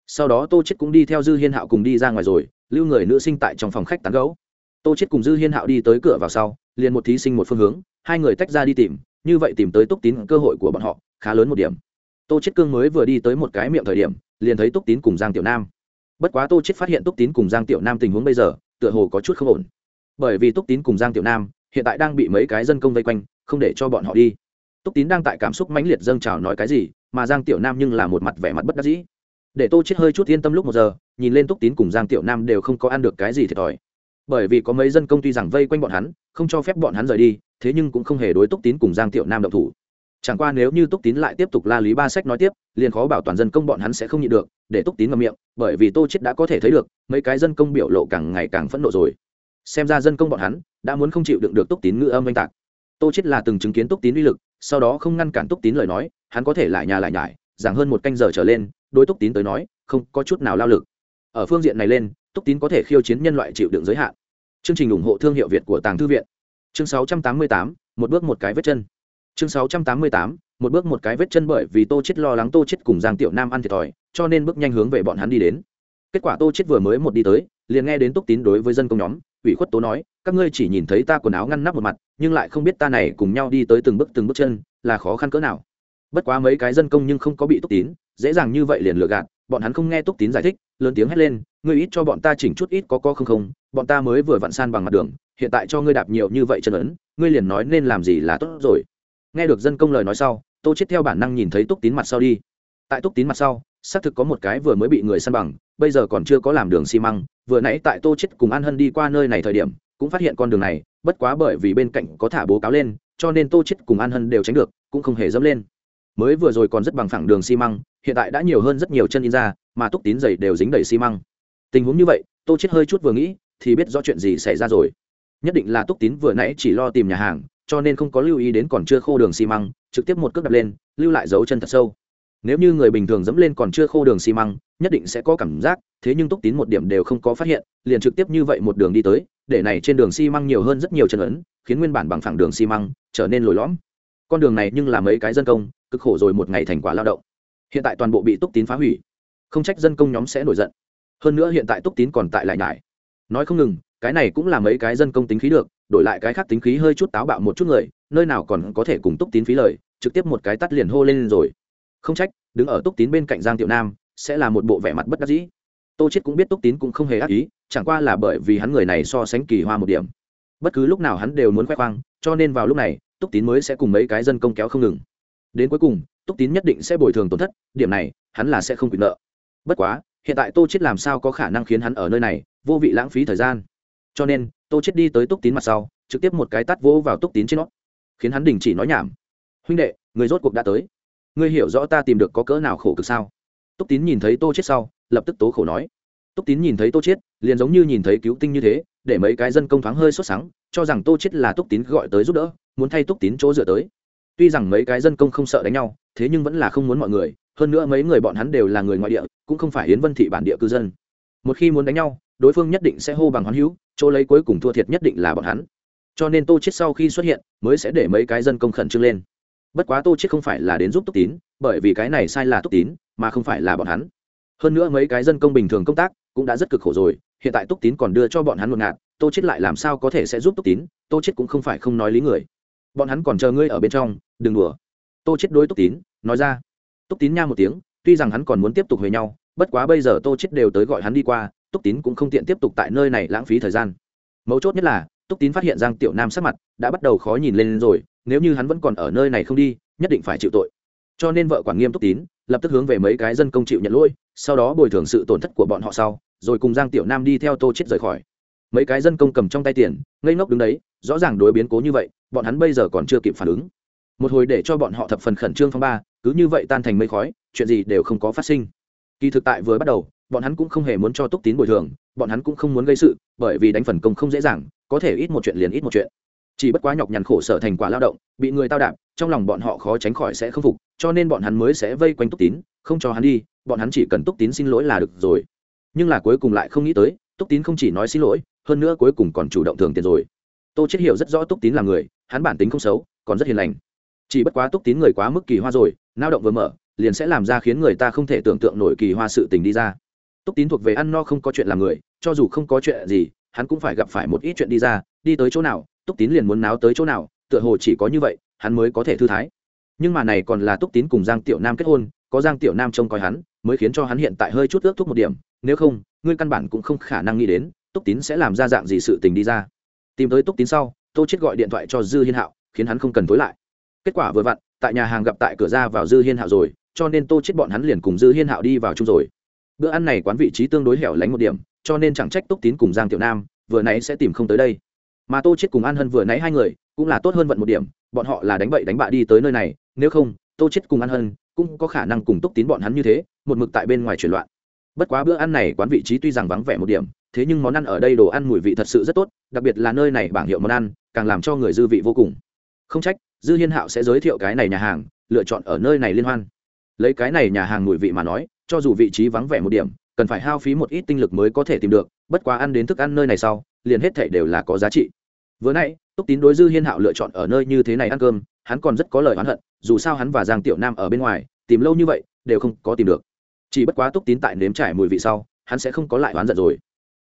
Sau đó tô chết cũng đi theo dư hiên hạo cùng đi ra ngoài rồi, lưu người nữ sinh tại trong phòng khách tán gẫu. Tô chết cùng dư hiên hạo đi tới cửa vào sau, liền một thí sinh một phương hướng, hai người tách ra đi tìm, như vậy tìm tới túc tín cơ hội của bọn họ, khá lớn một điểm. Tô chết cương mới vừa đi tới một cái miệng thời điểm, liền thấy túc tín cùng giang tiểu nam. Bất quá tô chết phát hiện túc tín cùng giang tiểu nam tình huống bây giờ, tựa hồ có chút không ổn. Bởi vì túc tín cùng giang tiểu nam hiện tại đang bị mấy cái dân công vây quanh, không để cho bọn họ đi. Túc tín đang tại cảm xúc mãnh liệt dâng trào nói cái gì, mà giang tiểu nam nhưng là một mặt vẻ mặt bất đắc dĩ. Để tô chết hơi chút yên tâm lúc một giờ, nhìn lên túc tín cùng giang tiểu nam đều không có ăn được cái gì thiệt thòi. Bởi vì có mấy dân công tuy rằng vây quanh bọn hắn, không cho phép bọn hắn rời đi, thế nhưng cũng không hề đối túc tín cùng giang tiểu nam động thủ. Chẳng qua nếu như túc tín lại tiếp tục la lý ba sách nói tiếp, liền khó bảo toàn dân công bọn hắn sẽ không nhịn được, để túc tín ngậm miệng, bởi vì tô chết đã có thể thấy được, mấy cái dân công biểu lộ càng ngày càng phẫn nộ rồi. Xem ra dân công bọn hắn đã muốn không chịu đựng được túc tín ngữ âm oanh tạc. Tô chết là từng chứng kiến túc tín uy lực sau đó không ngăn cản túc tín lời nói hắn có thể lại nhà lại nhải giảng hơn một canh giờ trở lên đối túc tín tới nói không có chút nào lao lực. Ở phương diện này lên túc tín có thể khiêu chiến nhân loại chịu đựng giới hạn. Chương trình ủng hộ thương hiệu việt của tàng thư viện. Chương 688, một bước một cái vết chân. Chương 688, một bước một cái vết chân bởi vì tô chết lo lắng tô chết cùng giang tiểu nam ăn thiệt thòi cho nên bước nhanh hướng về bọn hắn đi đến. Kết quả tô chết vừa mới một đi tới liền nghe đến túc tín đối với dân công nhóm ủy khuất tố nói, các ngươi chỉ nhìn thấy ta quần áo ngăn nắp một mặt, nhưng lại không biết ta này cùng nhau đi tới từng bước từng bước chân, là khó khăn cỡ nào. Bất quá mấy cái dân công nhưng không có bị túc tín, dễ dàng như vậy liền lừa gạt, bọn hắn không nghe túc tín giải thích, lớn tiếng hét lên, ngươi ít cho bọn ta chỉnh chút ít có co không không, bọn ta mới vừa vặn san bằng mặt đường, hiện tại cho ngươi đạp nhiều như vậy chân ấn, ngươi liền nói nên làm gì là tốt rồi. Nghe được dân công lời nói sau, tô chết theo bản năng nhìn thấy túc tín mặt sau đi. Tại túc tín mặt sau, xác thực có một cái vừa mới bị người săn bằng, bây giờ còn chưa có làm đường xi măng vừa nãy tại tô chết cùng an hân đi qua nơi này thời điểm, cũng phát hiện con đường này, bất quá bởi vì bên cạnh có thả bố cáo lên, cho nên tô chết cùng an hân đều tránh được, cũng không hề dẫm lên. Mới vừa rồi còn rất bằng phẳng đường xi măng, hiện tại đã nhiều hơn rất nhiều chân in ra, mà túc tín giày đều dính đầy xi măng. Tình huống như vậy, tô chết hơi chút vừa nghĩ, thì biết rõ chuyện gì xảy ra rồi. Nhất định là túc tín vừa nãy chỉ lo tìm nhà hàng, cho nên không có lưu ý đến còn chưa khô đường xi măng, trực tiếp một cước đập lên, lưu lại dấu chân thật sâu. Nếu như người bình thường dẫm lên còn chưa khô đường xi măng nhất định sẽ có cảm giác, thế nhưng túc tín một điểm đều không có phát hiện, liền trực tiếp như vậy một đường đi tới, để này trên đường xi măng nhiều hơn rất nhiều chân ấn, khiến nguyên bản bằng phẳng đường xi măng trở nên lồi lõm. Con đường này nhưng là mấy cái dân công, cực khổ rồi một ngày thành quả lao động. Hiện tại toàn bộ bị túc tín phá hủy. Không trách dân công nhóm sẽ nổi giận. Hơn nữa hiện tại túc tín còn tại lại nhải. Nói không ngừng, cái này cũng là mấy cái dân công tính khí được, đổi lại cái khác tính khí hơi chút táo bạo một chút người, nơi nào còn có thể cùng túc tín phí lời, trực tiếp một cái tắt liền hô lên rồi. Không trách, đứng ở túc tín bên cạnh giang tiểu nam sẽ là một bộ vẻ mặt bất đắc dĩ. Tô chết cũng biết túc tín cũng không hề ác ý, chẳng qua là bởi vì hắn người này so sánh kỳ hoa một điểm. Bất cứ lúc nào hắn đều muốn khoe khoang, cho nên vào lúc này, túc tín mới sẽ cùng mấy cái dân công kéo không ngừng. Đến cuối cùng, túc tín nhất định sẽ bồi thường tổn thất, điểm này, hắn là sẽ không quyền nợ. Bất quá, hiện tại tô chết làm sao có khả năng khiến hắn ở nơi này, vô vị lãng phí thời gian. Cho nên, tô chết đi tới túc tín mặt sau, trực tiếp một cái tát vỗ vào túc tín trên nó, khiến hắn đình chỉ nói nhảm. Huynh đệ, người rốt cuộc đã tới. Ngươi hiểu rõ ta tìm được có cỡ nào khổ cực sao? Túc tín nhìn thấy tô chết sau, lập tức tố khổ nói. Túc tín nhìn thấy tô chết liền giống như nhìn thấy cứu tinh như thế, để mấy cái dân công thoáng hơi sốt sắng, cho rằng tô chết là túc tín gọi tới giúp đỡ, muốn thay túc tín chỗ dựa tới. Tuy rằng mấy cái dân công không sợ đánh nhau, thế nhưng vẫn là không muốn mọi người, hơn nữa mấy người bọn hắn đều là người ngoại địa, cũng không phải hiến vân thị bản địa cư dân. Một khi muốn đánh nhau, đối phương nhất định sẽ hô bằng hoán hữu, chỗ lấy cuối cùng thua thiệt nhất định là bọn hắn. Cho nên tô chết sau khi xuất hiện, mới sẽ để mấy cái dân công khẩn trương lên bất quá tô chết không phải là đến giúp túc tín, bởi vì cái này sai là túc tín, mà không phải là bọn hắn. Hơn nữa mấy cái dân công bình thường công tác cũng đã rất cực khổ rồi, hiện tại túc tín còn đưa cho bọn hắn một ngạt, tô chết lại làm sao có thể sẽ giúp túc tín, tô chết cũng không phải không nói lý người. Bọn hắn còn chờ ngươi ở bên trong, đừng đùa. Tô chết đối túc tín, nói ra. Túc tín nha một tiếng, tuy rằng hắn còn muốn tiếp tục huề nhau, bất quá bây giờ tô chết đều tới gọi hắn đi qua, túc tín cũng không tiện tiếp tục tại nơi này lãng phí thời gian. Mấu chốt nhất là túc tín phát hiện giang tiểu nam sắc mặt đã bắt đầu khó nhìn lên rồi, nếu như hắn vẫn còn ở nơi này không đi, nhất định phải chịu tội. Cho nên vợ quản nghiêm túc tín lập tức hướng về mấy cái dân công chịu nhận lỗi, sau đó bồi thường sự tổn thất của bọn họ sau, rồi cùng giang tiểu nam đi theo tô chết rời khỏi. Mấy cái dân công cầm trong tay tiền, ngây ngốc đứng đấy, rõ ràng đối biến cố như vậy, bọn hắn bây giờ còn chưa kịp phản ứng. Một hồi để cho bọn họ thập phần khẩn trương phong ba, cứ như vậy tan thành mây khói, chuyện gì đều không có phát sinh. Kỳ thực tại vừa bắt đầu bọn hắn cũng không hề muốn cho túc tín bồi thường, bọn hắn cũng không muốn gây sự, bởi vì đánh phần công không dễ dàng, có thể ít một chuyện liền ít một chuyện. Chỉ bất quá nhọc nhằn khổ sở thành quả lao động, bị người tao đạp, trong lòng bọn họ khó tránh khỏi sẽ không phục, cho nên bọn hắn mới sẽ vây quanh túc tín, không cho hắn đi, bọn hắn chỉ cần túc tín xin lỗi là được rồi. Nhưng là cuối cùng lại không nghĩ tới, túc tín không chỉ nói xin lỗi, hơn nữa cuối cùng còn chủ động thường tiền rồi. Tô chết hiểu rất rõ túc tín là người, hắn bản tính không xấu, còn rất hiền lành. Chỉ bất quá túc tín người quá mức kỳ hoa rồi lao động vừa mở, liền sẽ làm ra khiến người ta không thể tưởng tượng nổi kỳ hoa sự tình đi ra túc tín thuộc về ăn no không có chuyện làm người, cho dù không có chuyện gì, hắn cũng phải gặp phải một ít chuyện đi ra, đi tới chỗ nào, túc tín liền muốn náo tới chỗ nào, tựa hồ chỉ có như vậy, hắn mới có thể thư thái. Nhưng mà này còn là túc tín cùng giang tiểu nam kết hôn, có giang tiểu nam trông coi hắn, mới khiến cho hắn hiện tại hơi chút ước thúc một điểm, nếu không, ngươi căn bản cũng không khả năng nghĩ đến, túc tín sẽ làm ra dạng gì sự tình đi ra. Tìm tới túc tín sau, tô chết gọi điện thoại cho dư hiên hạo, khiến hắn không cần tối lại. Kết quả vừa vặn, tại nhà hàng gặp tại cửa ra vào dư hiên hạo rồi, cho nên tô chết bọn hắn liền cùng dư hiên hạo đi vào chung rồi bữa ăn này quán vị trí tương đối hẻo lánh một điểm, cho nên chẳng trách túc tín cùng giang tiểu nam, vừa nãy sẽ tìm không tới đây. Mà tô chết cùng an hân vừa nãy hai người, cũng là tốt hơn vận một điểm, bọn họ là đánh bậy đánh bạ đi tới nơi này, nếu không, tô chết cùng an hân cũng có khả năng cùng túc tín bọn hắn như thế, một mực tại bên ngoài chuyển loạn. Bất quá bữa ăn này quán vị trí tuy rằng vắng vẻ một điểm, thế nhưng món ăn ở đây đồ ăn mùi vị thật sự rất tốt, đặc biệt là nơi này bảng hiệu món ăn, càng làm cho người dư vị vô cùng. Không trách, dư hiên hạo sẽ giới thiệu cái này nhà hàng, lựa chọn ở nơi này liên hoan lấy cái này nhà hàng mùi vị mà nói, cho dù vị trí vắng vẻ một điểm, cần phải hao phí một ít tinh lực mới có thể tìm được, bất quá ăn đến thức ăn nơi này sau, liền hết thể đều là có giá trị. Vừa nãy, túc tín đối dư hiên hạo lựa chọn ở nơi như thế này ăn cơm, hắn còn rất có lời oán hận, dù sao hắn và giang tiểu nam ở bên ngoài, tìm lâu như vậy, đều không có tìm được. Chỉ bất quá túc tín tại nếm trải mùi vị sau, hắn sẽ không có lại oán giận rồi.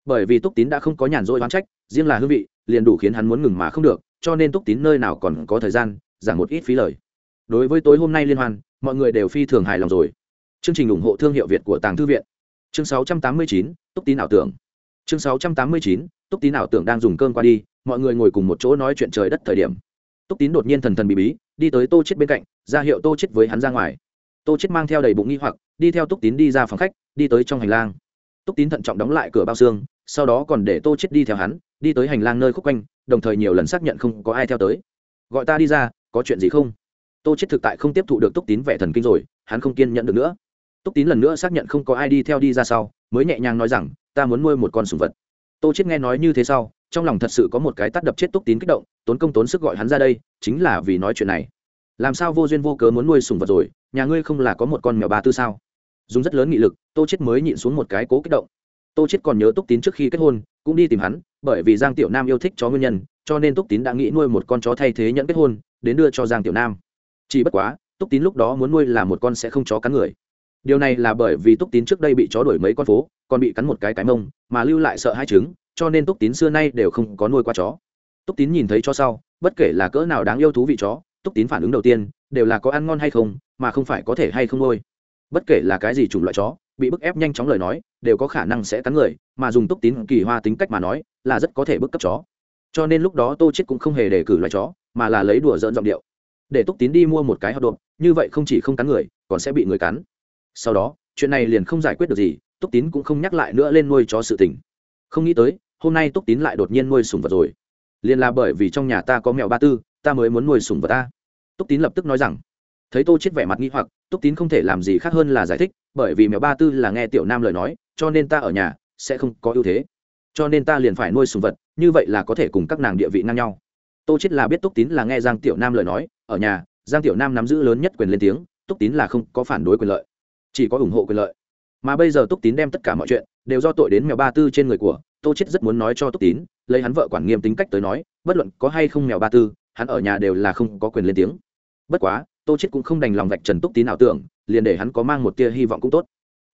Bởi vì túc tín đã không có nhàn rỗi oán trách, riêng là hương vị, liền đủ khiến hắn muốn ngừng mà không được, cho nên túc tín nơi nào còn có thời gian, giảm một ít phí lời. Đối với tối hôm nay liên hoan mọi người đều phi thường hài lòng rồi. Chương trình ủng hộ thương hiệu việt của tàng thư viện. Chương 689, túc tín ảo tưởng. Chương 689, túc tín ảo tưởng đang dùng cơm qua đi mọi người ngồi cùng một chỗ nói chuyện trời đất thời điểm. Túc tín đột nhiên thần thần bí bí đi tới tô chết bên cạnh ra hiệu tô chết với hắn ra ngoài. Tô chết mang theo đầy bụng nghi hoặc đi theo túc tín đi ra phòng khách đi tới trong hành lang. Túc tín thận trọng đóng lại cửa bao xương sau đó còn để tô chết đi theo hắn đi tới hành lang nơi khúc quanh đồng thời nhiều lần xác nhận không có ai theo tới. Gọi ta đi ra có chuyện gì không? Tô chết thực tại không tiếp thụ được túc tín vẻ thần kinh rồi, hắn không kiên nhẫn được nữa. Túc tín lần nữa xác nhận không có ai đi theo đi ra sau, mới nhẹ nhàng nói rằng, ta muốn nuôi một con sùng vật. Tô chết nghe nói như thế sau, trong lòng thật sự có một cái tắt đập chết túc tín kích động, tốn công tốn sức gọi hắn ra đây, chính là vì nói chuyện này. Làm sao vô duyên vô cớ muốn nuôi sùng vật rồi, nhà ngươi không là có một con mèo ba tư sao? Dùng rất lớn nghị lực, tô chết mới nhịn xuống một cái cố kích động. Tô chết còn nhớ túc tín trước khi kết hôn, cũng đi tìm hắn, bởi vì giang tiểu nam yêu thích chó nguyên nhân, cho nên túc tín đã nghĩ nuôi một con chó thay thế nhận kết hôn, đến đưa cho giang tiểu nam chỉ bất quá, túc tín lúc đó muốn nuôi là một con sẽ không chó cắn người. Điều này là bởi vì túc tín trước đây bị chó đuổi mấy con phố, còn bị cắn một cái cái mông, mà lưu lại sợ hai trứng, cho nên túc tín xưa nay đều không có nuôi qua chó. Túc tín nhìn thấy cho sau, bất kể là cỡ nào đáng yêu thú vị chó, túc tín phản ứng đầu tiên, đều là có ăn ngon hay không, mà không phải có thể hay không nuôi. Bất kể là cái gì chủng loại chó, bị bức ép nhanh chóng lời nói, đều có khả năng sẽ cắn người, mà dùng túc tín kỳ hoa tính cách mà nói, là rất có thể bức cấp chó. Cho nên lúc đó tô chết cũng không hề đề cử loại chó, mà là lấy đùa dỡn giọng điệu để túc tín đi mua một cái hot độp, như vậy không chỉ không cắn người, còn sẽ bị người cắn. Sau đó, chuyện này liền không giải quyết được gì, túc tín cũng không nhắc lại nữa lên nuôi chó sự tình. Không nghĩ tới, hôm nay túc tín lại đột nhiên nuôi sùng vật rồi. Liền là bởi vì trong nhà ta có mèo ba tư, ta mới muốn nuôi sùng vật ta. Túc tín lập tức nói rằng, thấy tô chết vẻ mặt nghi hoặc, túc tín không thể làm gì khác hơn là giải thích, bởi vì mèo ba tư là nghe tiểu nam lời nói, cho nên ta ở nhà sẽ không có ưu thế. Cho nên ta liền phải nuôi sùng vật, như vậy là có thể cùng các nàng địa vị ngang nhau tô chết là biết túc tín là nghe giang tiểu nam lời nói, ở nhà, giang tiểu nam nắm giữ lớn nhất quyền lên tiếng, túc tín là không có phản đối quyền lợi, chỉ có ủng hộ quyền lợi. Mà bây giờ túc tín đem tất cả mọi chuyện đều do tội đến mèo ba tư trên người của tô chết rất muốn nói cho túc tín, lấy hắn vợ quản nghiêm tính cách tới nói, bất luận có hay không mèo ba tư, hắn ở nhà đều là không có quyền lên tiếng. Bất quá, tô chết cũng không đành lòng vạch trần túc tín ảo tưởng, liền để hắn có mang một tia hy vọng cũng tốt.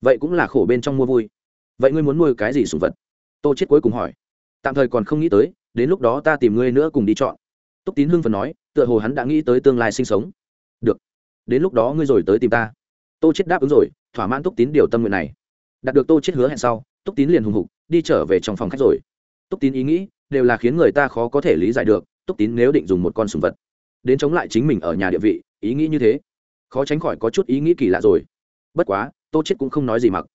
Vậy cũng là khổ bên trong mua vui. Vậy ngươi muốn nuôi cái gì sủng vật? Tô chết cuối cùng hỏi. Tạm thời còn không nghĩ tới đến lúc đó ta tìm ngươi nữa cùng đi chọn. Túc tín hưng phần nói, tựa hồ hắn đã nghĩ tới tương lai sinh sống. Được, đến lúc đó ngươi rồi tới tìm ta. Tô chết đáp ứng rồi, thỏa mãn túc tín điều tâm nguyện này. Đạt được tô chết hứa hẹn sau, túc tín liền hùng hục, đi trở về trong phòng khách rồi. Túc tín ý nghĩ, đều là khiến người ta khó có thể lý giải được, túc tín nếu định dùng một con sùng vật đến chống lại chính mình ở nhà địa vị, ý nghĩ như thế, khó tránh khỏi có chút ý nghĩ kỳ lạ rồi. Bất quá, tô chết cũng không nói gì mặc.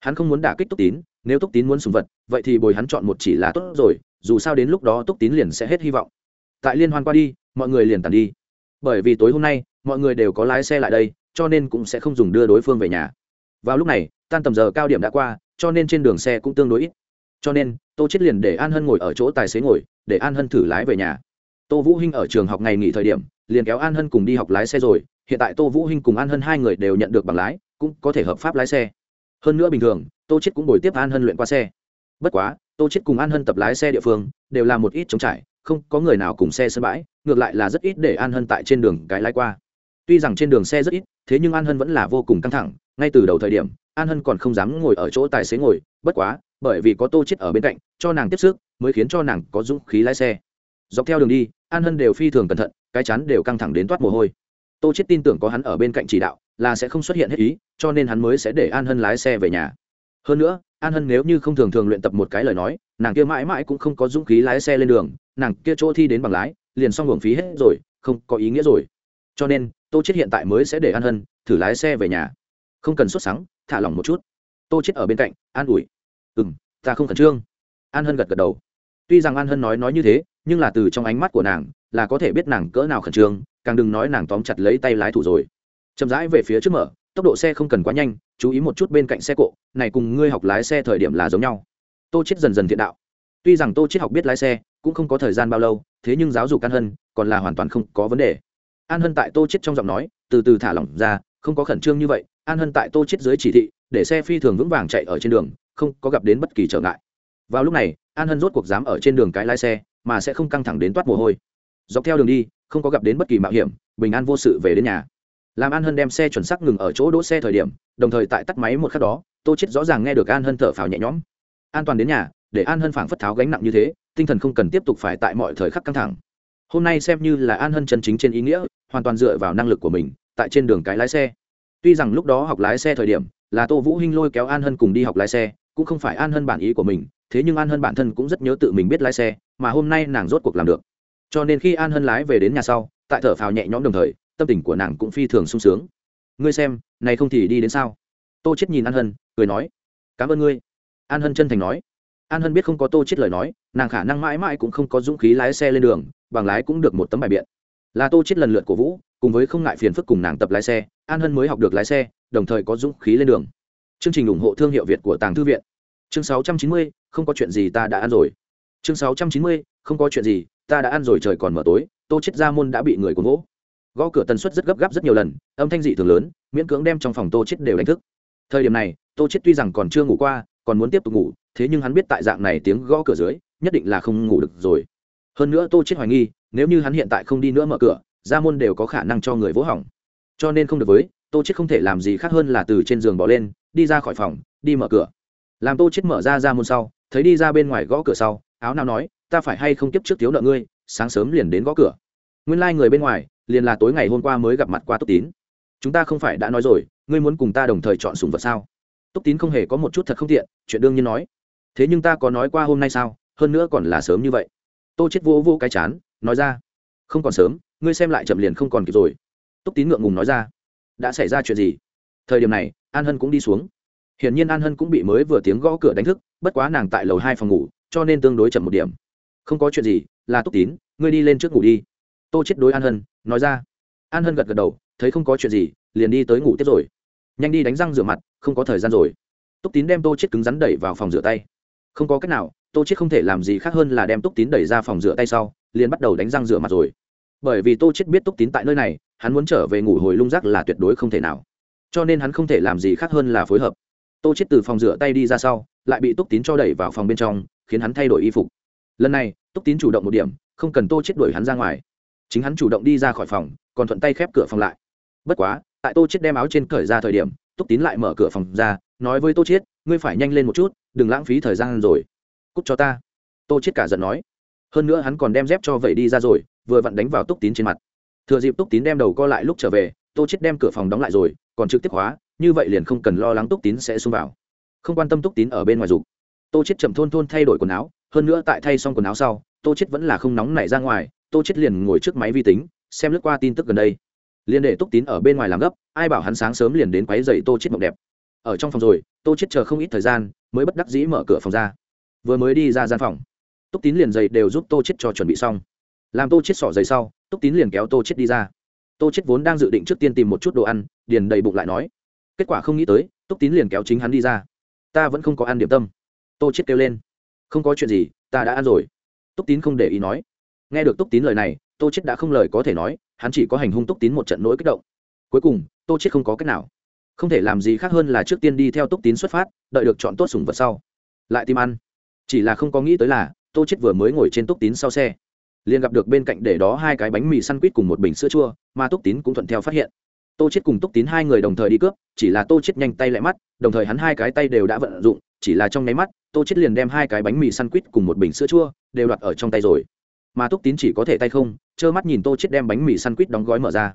Hắn không muốn đả kích túc tín, nếu túc tín muốn sùng vật, vậy thì bồi hắn chọn một chỉ là tốt rồi dù sao đến lúc đó túc tín liền sẽ hết hy vọng. Tại liên hoan qua đi, mọi người liền tàn đi. Bởi vì tối hôm nay, mọi người đều có lái xe lại đây, cho nên cũng sẽ không dùng đưa đối phương về nhà. Vào lúc này, tan tầm giờ cao điểm đã qua, cho nên trên đường xe cũng tương đối ít. Cho nên, tô chết liền để an hân ngồi ở chỗ tài xế ngồi, để an hân thử lái về nhà. Tô vũ hinh ở trường học ngày nghỉ thời điểm, liền kéo an hân cùng đi học lái xe rồi. Hiện tại tô vũ hinh cùng an hân hai người đều nhận được bằng lái, cũng có thể hợp pháp lái xe. Hơn nữa bình thường, tô chết cũng bồi tiếp an hân luyện qua xe. Bất quá tô chết cùng an hân tập lái xe địa phương, đều là một ít chống trải, không có người nào cùng xe sân bãi, ngược lại là rất ít để an hân tại trên đường cái lái qua. Tuy rằng trên đường xe rất ít, thế nhưng an hân vẫn là vô cùng căng thẳng, ngay từ đầu thời điểm, an hân còn không dám ngồi ở chỗ tài xế ngồi, bất quá, bởi vì có tô chết ở bên cạnh, cho nàng tiếp sức, mới khiến cho nàng có dũng khí lái xe. Dọc theo đường đi, an hân đều phi thường cẩn thận, cái chắn đều căng thẳng đến toát mồ hôi. Tô chết tin tưởng có hắn ở bên cạnh chỉ đạo, là sẽ không xuất hiện hết ý, cho nên hắn mới sẽ để an hân lái xe về nhà. Hơn nữa an hân nếu như không thường thường luyện tập một cái lời nói, nàng kia mãi mãi cũng không có dũng khí lái xe lên đường, nàng kia chỗ thi đến bằng lái, liền xong hưởng phí hết rồi, không có ý nghĩa rồi. Cho nên, tô chết hiện tại mới sẽ để an hân thử lái xe về nhà. Không cần xuất sáng thả lỏng một chút. Tô chết ở bên cạnh, an ủi. Ừ m ta không khẩn trương. An hân gật gật đầu. Tuy rằng an hân nói nói như thế, nhưng là từ trong ánh mắt của nàng, là có thể biết nàng cỡ nào khẩn trương, càng đừng nói nàng tóm chặt lấy tay lái thủ rồi. Chậm rãi về phía trước mở, tốc độ xe không cần quá nhanh, chú ý một chút bên cạnh xe cộ này cùng ngươi học lái xe thời điểm là giống nhau. Tô chết dần dần thiện đạo. Tuy rằng tô chết học biết lái xe, cũng không có thời gian bao lâu, thế nhưng giáo dục an hân còn là hoàn toàn không có vấn đề. An hân tại tô chết trong giọng nói, từ từ thả lỏng ra, không có khẩn trương như vậy. An hân tại tô chết dưới chỉ thị, để xe phi thường vững vàng chạy ở trên đường, không có gặp đến bất kỳ trở ngại. Vào lúc này, an hân rốt cuộc dám ở trên đường cái lái xe, mà sẽ không căng thẳng đến toát mồ hôi. Dọc theo đường đi, không có gặp đến bất kỳ mạo hiểm, bình an vô sự về đến nhà. Làm an hân đem xe chuẩn xác ngừng ở chỗ đỗ xe thời điểm, đồng thời tại tắt máy một khắc đó tô chết rõ ràng nghe được an hân thở phào nhẹ nhõm. An toàn đến nhà, để an hân phảng phất tháo gánh nặng như thế, tinh thần không cần tiếp tục phải tại mọi thời khắc căng thẳng. Hôm nay xem như là an hân chân chính trên ý nghĩa, hoàn toàn dựa vào năng lực của mình, tại trên đường cái lái xe. Tuy rằng lúc đó học lái xe thời điểm, là tô vũ hinh lôi kéo an hân cùng đi học lái xe, cũng không phải an hân bản ý của mình, thế nhưng an hân bản thân cũng rất nhớ tự mình biết lái xe, mà hôm nay nàng rốt cuộc làm được. Cho nên khi an hân lái về đến nhà sau, tại thở phào nhẹ nhõm đồng thời, tâm tình của nàng cũng phi thường sung sướng. Ngươi xem, này không thì đi đến sao? Tô chết nhìn an hân cười nói cảm ơn ngươi. An hân chân thành nói. An hân biết không có tô chết lời nói nàng khả năng mãi mãi cũng không có dũng khí lái xe lên đường bằng lái cũng được một tấm bài biện. Là tô chết lần lượt cổ vũ cùng với không ngại phiền phức cùng nàng tập lái xe an hân mới học được lái xe đồng thời có dũng khí lên đường. Chương trình ủng hộ thương hiệu việt của tàng thư viện. Chương 690, không có chuyện gì ta đã ăn rồi. Chương 690, không có chuyện gì ta đã ăn rồi trời còn mở tối tô chết ra môn đã bị người cuốn gỗ gõ cửa tần suất rất gấp gáp rất nhiều lần âm thanh dị thường lớn miễn cưỡng đem trong phòng tô chết đều đánh thức. Thời điểm này tô chết tuy rằng còn chưa ngủ qua, còn muốn tiếp tục ngủ, thế nhưng hắn biết tại dạng này tiếng gõ cửa dưới, nhất định là không ngủ được rồi. Hơn nữa tô chết hoài nghi, nếu như hắn hiện tại không đi nữa mở cửa, ra môn đều có khả năng cho người vỗ hỏng. Cho nên không được với, tô chết không thể làm gì khác hơn là từ trên giường bỏ lên, đi ra khỏi phòng, đi mở cửa. Làm tô chết mở ra ra môn sau, thấy đi ra bên ngoài gõ cửa sau, áo nào nói, ta phải hay không tiếp trước thiếu nợ ngươi, sáng sớm liền đến gõ cửa. Nguyên lai like người bên ngoài, liền là tối ngày hôm qua mới gặp mặt qua túc tín. Chúng ta không phải đã nói rồi, ngươi muốn cùng ta đồng thời chọn sùng vật sao? Túc tín không hề có một chút thật không tiện, chuyện đương nhiên nói. Thế nhưng ta có nói qua hôm nay sao, hơn nữa còn là sớm như vậy. Tô chết vô vô cái chán, nói ra. Không còn sớm, ngươi xem lại chậm liền không còn kịp rồi. Túc tín ngượng ngùng nói ra. Đã xảy ra chuyện gì? Thời điểm này, an hân cũng đi xuống. Hiển nhiên an hân cũng bị mới vừa tiếng gõ cửa đánh thức, bất quá nàng tại lầu hai phòng ngủ, cho nên tương đối chậm một điểm. Không có chuyện gì, là túc tín, ngươi đi lên trước ngủ đi. Tô chết đối an hân, nói ra. An hân gật gật đầu, thấy không có chuyện gì, liền đi tới ngủ tiếp rồi nhanh đi đánh răng rửa mặt, không có thời gian rồi. Túc tín đem tô chết cứng rắn đẩy vào phòng rửa tay. Không có cách nào, tô chết không thể làm gì khác hơn là đem túc tín đẩy ra phòng rửa tay sau, liền bắt đầu đánh răng rửa mặt rồi. Bởi vì tô chết biết túc tín tại nơi này, hắn muốn trở về ngủ hồi lung rác là tuyệt đối không thể nào. Cho nên hắn không thể làm gì khác hơn là phối hợp. Tô chết từ phòng rửa tay đi ra sau, lại bị túc tín cho đẩy vào phòng bên trong, khiến hắn thay đổi y phục. Lần này, túc tín chủ động một điểm, không cần tô chết đuổi hắn ra ngoài. Chính hắn chủ động đi ra khỏi phòng, còn thuận tay khép cửa phòng lại. Bất quá tại tô chết đem áo trên cởi ra thời điểm, túc tín lại mở cửa phòng ra, nói với tô chết ngươi phải nhanh lên một chút, đừng lãng phí thời gian rồi. Cút cho ta. Tô chết cả giận nói. Hơn nữa hắn còn đem dép cho vậy đi ra rồi, vừa vặn đánh vào túc tín trên mặt. Thừa dịp túc tín đem đầu co lại lúc trở về, tô chết đem cửa phòng đóng lại rồi, còn trực tiếp hóa như vậy liền không cần lo lắng túc tín sẽ xông vào. Không quan tâm túc tín ở bên ngoài dục. Tô chết chậm thôn thôn thay đổi quần áo, hơn nữa tại thay xong quần áo sau, tô chết vẫn là không nóng nảy ra ngoài, tô chết liền ngồi trước máy vi tính, xem lướt qua tin tức gần đây liền để túc tín ở bên ngoài làm gấp, ai bảo hắn sáng sớm liền đến quấy dậy tô chết mộng đẹp. Ở trong phòng rồi, tô chết chờ không ít thời gian, mới bất đắc dĩ mở cửa phòng ra. Vừa mới đi ra gian phòng, túc tín liền dậy đều giúp tô chết cho chuẩn bị xong. Làm tô chết sỏ giày sau, túc tín liền kéo tô chết đi ra. Tô chết vốn đang dự định trước tiên tìm một chút đồ ăn, điền đầy bụng lại nói. Kết quả không nghĩ tới, túc tín liền kéo chính hắn đi ra. Ta vẫn không có ăn điểm tâm. Tô chết kêu lên. Không có chuyện gì, ta đã ăn rồi. Túc tín không để ý nói. Nghe được túc tín lời này, tô chết đã không lời có thể nói hắn chỉ có hành hung túc tín một trận nỗi kích động. Cuối cùng, tô chết không có cách nào. Không thể làm gì khác hơn là trước tiên đi theo túc tín xuất phát, đợi được chọn tốt sủng vật sau. Lại tìm ăn. Chỉ là không có nghĩ tới là, tô chết vừa mới ngồi trên túc tín sau xe. Liền gặp được bên cạnh để đó hai cái bánh mì săn quýt cùng một bình sữa chua, mà túc tín cũng thuận theo phát hiện. Tô chết cùng túc tín hai người đồng thời đi cướp, chỉ là tô chết nhanh tay lại mắt, đồng thời hắn hai cái tay đều đã vận dụng, chỉ là trong nháy mắt, tô chết liền đem hai cái bánh mì săn quýt cùng một bình sữa chua, đều đoạt ở trong tay rồi mà túc tín chỉ có thể tay không, trơ mắt nhìn tô chết đem bánh mì săn quýt đóng gói mở ra.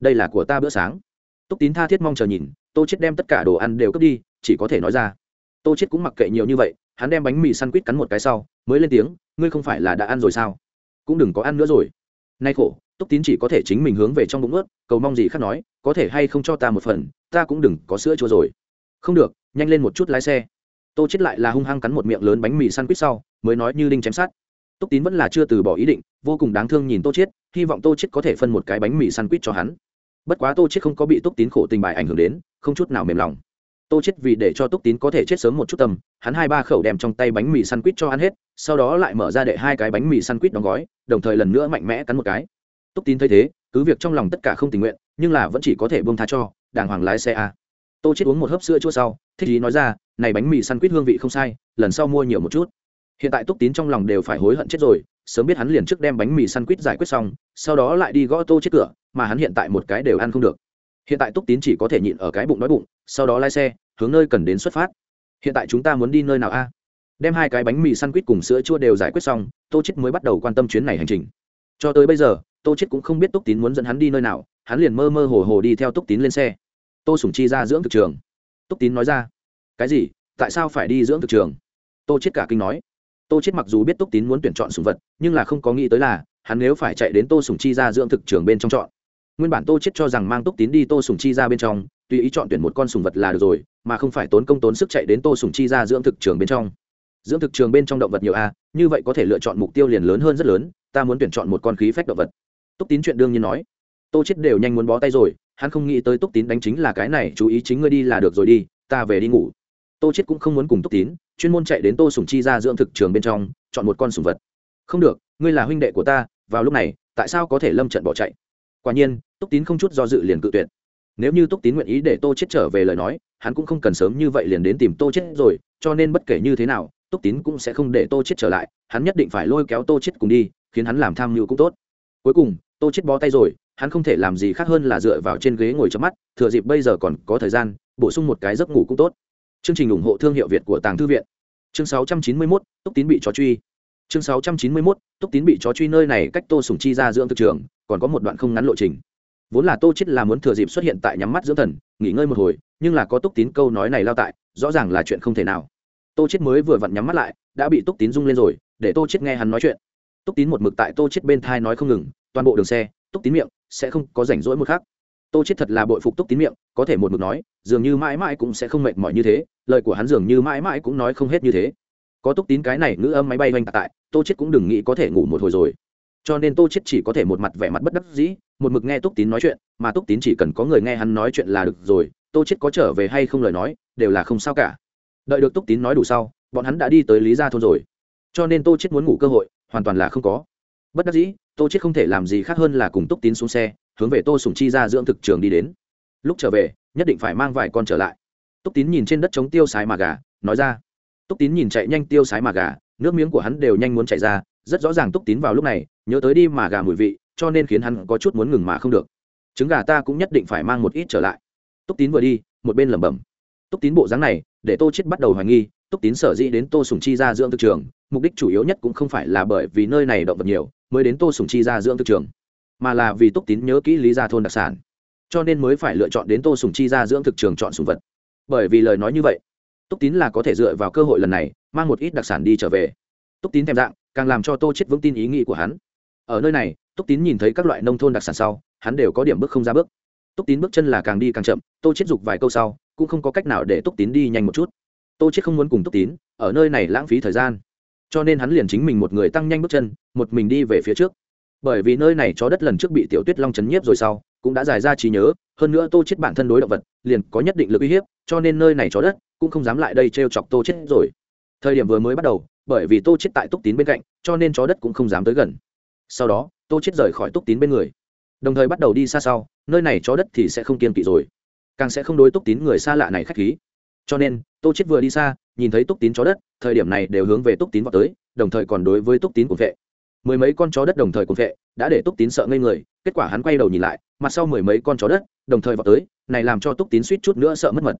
Đây là của ta bữa sáng. Túc tín tha thiết mong chờ nhìn, tô chết đem tất cả đồ ăn đều cướp đi, chỉ có thể nói ra. Tô chết cũng mặc kệ nhiều như vậy, hắn đem bánh mì săn quýt cắn một cái sau, mới lên tiếng, ngươi không phải là đã ăn rồi sao? Cũng đừng có ăn nữa rồi. Nay khổ, túc tín chỉ có thể chính mình hướng về trong bụng ướt, cầu mong gì khác nói, có thể hay không cho ta một phần, ta cũng đừng có sữa chua rồi. Không được, nhanh lên một chút lái xe. Tô chết lại là hung hăng cắn một miệng lớn bánh mì săn quýt sau, mới nói như đinh chém sát túc tín vẫn là chưa từ bỏ ý định, vô cùng đáng thương nhìn tô chết hy vọng tô chết có thể phân một cái bánh mì săn quýt cho hắn. Bất quá tô chết không có bị túc tín khổ tình bài ảnh hưởng đến, không chút nào mềm lòng. Tô chết vì để cho túc tín có thể chết sớm một chút tâm, hắn hai ba khẩu đem trong tay bánh mì săn quýt cho ăn hết, sau đó lại mở ra để hai cái bánh mì săn quýt đóng gói, đồng thời lần nữa mạnh mẽ cắn một cái. Túc tín thấy thế, cứ việc trong lòng tất cả không tình nguyện, nhưng là vẫn chỉ có thể buông tha cho, đàng hoàng lái xe a. Tô chết uống một hớp sữa chua sau, thích ý nói ra, này bánh mì săn quýt hương vị không sai, lần sau mua nhiều một chút hiện tại túc tín trong lòng đều phải hối hận chết rồi, sớm biết hắn liền trước đem bánh mì săn quýt giải quyết xong, sau đó lại đi gõ tô chết cửa, mà hắn hiện tại một cái đều ăn không được. Hiện tại túc tín chỉ có thể nhịn ở cái bụng đói bụng, sau đó lái xe, hướng nơi cần đến xuất phát. Hiện tại chúng ta muốn đi nơi nào a? Đem hai cái bánh mì săn quýt cùng sữa chua đều giải quyết xong, tô chết mới bắt đầu quan tâm chuyến này hành trình. Cho tới bây giờ, tô chết cũng không biết túc tín muốn dẫn hắn đi nơi nào, hắn liền mơ mơ hồ hồ đi theo túc tín lên xe. Tô sủng chi ra dưỡng thực trường. Túc tín nói ra, cái gì? Tại sao phải đi dưỡng thực trường? Tô chết cả kinh nói tô chết mặc dù biết túc tín muốn tuyển chọn sủng vật, nhưng là không có nghĩ tới là, hắn nếu phải chạy đến tô sủng chi ra dưỡng thực trường bên trong chọn. Nguyên bản tô chết cho rằng mang túc tín đi tô sủng chi ra bên trong, tùy ý chọn tuyển một con sủng vật là được rồi, mà không phải tốn công tốn sức chạy đến tô sủng chi ra dưỡng thực trường bên trong. Dưỡng thực trường bên trong động vật nhiều a, như vậy có thể lựa chọn mục tiêu liền lớn hơn rất lớn, ta muốn tuyển chọn một con khí phách động vật. Túc tín chuyện đương nhiên nói. Tô chết đều nhanh muốn bó tay rồi, hắn không nghĩ tới túc tín đánh chính là cái này, chú ý chính ngươi đi là được rồi đi, ta về đi ngủ tô chết cũng không muốn cùng túc tín, chuyên môn chạy đến tô Sùng chi ra dưỡng thực trường bên trong, chọn một con sùng vật. Không được, ngươi là huynh đệ của ta, vào lúc này, tại sao có thể lâm trận bỏ chạy? Quả nhiên, túc tín không chút do dự liền cự tuyệt. Nếu như túc tín nguyện ý để tô chết trở về lời nói, hắn cũng không cần sớm như vậy liền đến tìm tô chết rồi, cho nên bất kể như thế nào, túc tín cũng sẽ không để tô chết trở lại, hắn nhất định phải lôi kéo tô chết cùng đi, khiến hắn làm tham mưu cũng tốt. Cuối cùng, tô chết bó tay rồi, hắn không thể làm gì khác hơn là dựa vào trên ghế ngồi chớp mắt, thừa dịp bây giờ còn có thời gian, bổ sung một cái giấc ngủ cũng tốt chương trình ủng hộ thương hiệu việt của tàng thư viện. Chương 691, túc tín bị chó truy. Chương 691, túc tín bị chó truy nơi này cách tô sùng chi ra dưỡng thực trường còn có một đoạn không ngắn lộ trình. Vốn là tô chết là muốn thừa dịp xuất hiện tại nhắm mắt dưỡng thần nghỉ ngơi một hồi nhưng là có túc tín câu nói này lao tại rõ ràng là chuyện không thể nào. Tô chết mới vừa vặn nhắm mắt lại đã bị túc tín rung lên rồi để tô chết nghe hắn nói chuyện. Túc tín một mực tại tô chết bên thai nói không ngừng toàn bộ đường xe túc tín miệng sẽ không có rảnh rỗi một khác tô chết thật là bội phục túc tín miệng, có thể một mực nói, dường như mãi mãi cũng sẽ không mệt mỏi như thế, lời của hắn dường như mãi mãi cũng nói không hết như thế. Có túc tín cái này ngữ âm máy bay oanh tạc tại, tô chết cũng đừng nghĩ có thể ngủ một hồi rồi. Cho nên tô chết chỉ có thể một mặt vẻ mặt bất đắc dĩ, một mực nghe túc tín nói chuyện, mà túc tín chỉ cần có người nghe hắn nói chuyện là được rồi, tô chết có trở về hay không lời nói, đều là không sao cả. Đợi được túc tín nói đủ sau, bọn hắn đã đi tới lý gia thôn rồi. Cho nên tô chết muốn ngủ cơ hội, hoàn toàn là không có. Bất đắc dĩ, tô chết không thể làm gì khác hơn là cùng túc tín xuống xe hướng về tô sùng chi ra dưỡng thực trường đi đến. Lúc trở về, nhất định phải mang vài con trở lại. Túc tín nhìn trên đất trống tiêu sái mà gà, nói ra. Túc tín nhìn chạy nhanh tiêu sái mà gà, nước miếng của hắn đều nhanh muốn chạy ra, rất rõ ràng túc tín vào lúc này, nhớ tới đi mà gà mùi vị, cho nên khiến hắn có chút muốn ngừng mà không được. Trứng gà ta cũng nhất định phải mang một ít trở lại. Túc tín vừa đi, một bên lẩm bẩm. Túc tín bộ dáng này, để tô chết bắt đầu hoài nghi, túc tín sở dĩ đến tô sùng chi ra dưỡng thực trường, mục đích chủ yếu nhất cũng không phải là bởi vì nơi này động vật nhiều, mới đến tô sùng chi ra dưỡng thực trường mà là vì túc tín nhớ kỹ lý gia thôn đặc sản. Cho nên mới phải lựa chọn đến tô sùng chi ra dưỡng thực trường chọn sùng vật. Bởi vì lời nói như vậy, túc tín là có thể dựa vào cơ hội lần này, mang một ít đặc sản đi trở về. Túc tín thèm dạng, càng làm cho tô chết vững tin ý nghĩ của hắn. Ở nơi này, túc tín nhìn thấy các loại nông thôn đặc sản sau, hắn đều có điểm bước không ra bước. Túc tín bước chân là càng đi càng chậm, tô chết dục vài câu sau, cũng không có cách nào để túc tín đi nhanh một chút. Tô chết không muốn cùng túc tín, ở nơi này lãng phí thời gian. Cho nên hắn liền chính mình một người tăng nhanh bước chân, một mình đi về phía trước bởi vì nơi này chó đất lần trước bị tiểu tuyết long chấn nhiếp rồi sau, cũng đã giải ra trí nhớ, hơn nữa tô chết bản thân đối động vật, liền có nhất định lực uy hiếp, cho nên nơi này chó đất cũng không dám lại đây trêu chọc tô chết rồi. Thời điểm vừa mới bắt đầu, bởi vì tô chết tại túc tín bên cạnh, cho nên chó đất cũng không dám tới gần. Sau đó, tô chết rời khỏi túc tín bên người. Đồng thời bắt đầu đi xa sau, nơi này chó đất thì sẽ không kiên kỵ rồi. Càng sẽ không đối túc tín người xa lạ này khách khí. Cho nên, tô chết vừa đi xa, nhìn thấy túc tín chó đất, thời điểm này đều hướng về túc tín vào tới, đồng thời còn đối với túc tín cuồng vệ mười mấy con chó đất đồng thời cùng vệ đã để túc tín sợ ngây người, kết quả hắn quay đầu nhìn lại, mặt sau mười mấy con chó đất, đồng thời vào tới, này làm cho túc tín suýt chút nữa sợ mất mật.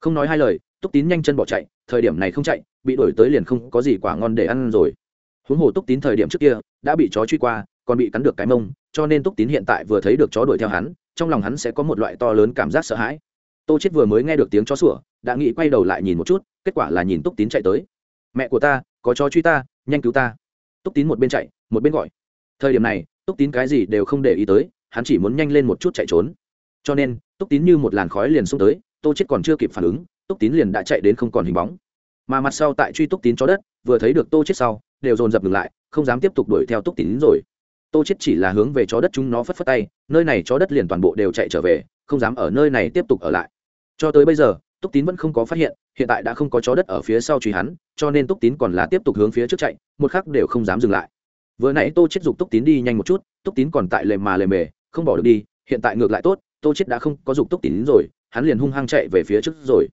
Không nói hai lời, túc tín nhanh chân bỏ chạy, thời điểm này không chạy, bị đuổi tới liền không có gì quả ngon để ăn rồi. Huống hồ túc tín thời điểm trước kia, đã bị chó truy qua, còn bị cắn được cái mông, cho nên túc tín hiện tại vừa thấy được chó đuổi theo hắn, trong lòng hắn sẽ có một loại to lớn cảm giác sợ hãi. Tô chết vừa mới nghe được tiếng chó sủa, đã nghĩ quay đầu lại nhìn một chút, kết quả là nhìn túc tín chạy tới. Mẹ của ta, có chó truy ta, nhanh cứu ta. Túc tín một bên chạy một bên gọi. Thời điểm này, túc tín cái gì đều không để ý tới, hắn chỉ muốn nhanh lên một chút chạy trốn. Cho nên, túc tín như một làn khói liền xông tới, tô chết còn chưa kịp phản ứng, túc tín liền đã chạy đến không còn hình bóng. Mà mặt sau tại truy túc tín chó đất, vừa thấy được tô chết sau, đều dồn dập ngừng lại, không dám tiếp tục đuổi theo túc tín rồi. Tô chết chỉ là hướng về chó đất chúng nó phất phất tay, nơi này chó đất liền toàn bộ đều chạy trở về, không dám ở nơi này tiếp tục ở lại. Cho tới bây giờ, túc tín vẫn không có phát hiện hiện tại đã không có chó đất ở phía sau truy hắn, cho nên túc tín còn là tiếp tục hướng phía trước chạy, một khắc đều không dám dừng lại vừa nãy tô chết dục túc tín đi nhanh một chút, túc tín còn tại lề mà lề mề, không bỏ được đi, hiện tại ngược lại tốt, tô chết đã không có dục túc tín rồi, hắn liền hung hăng chạy về phía trước rồi.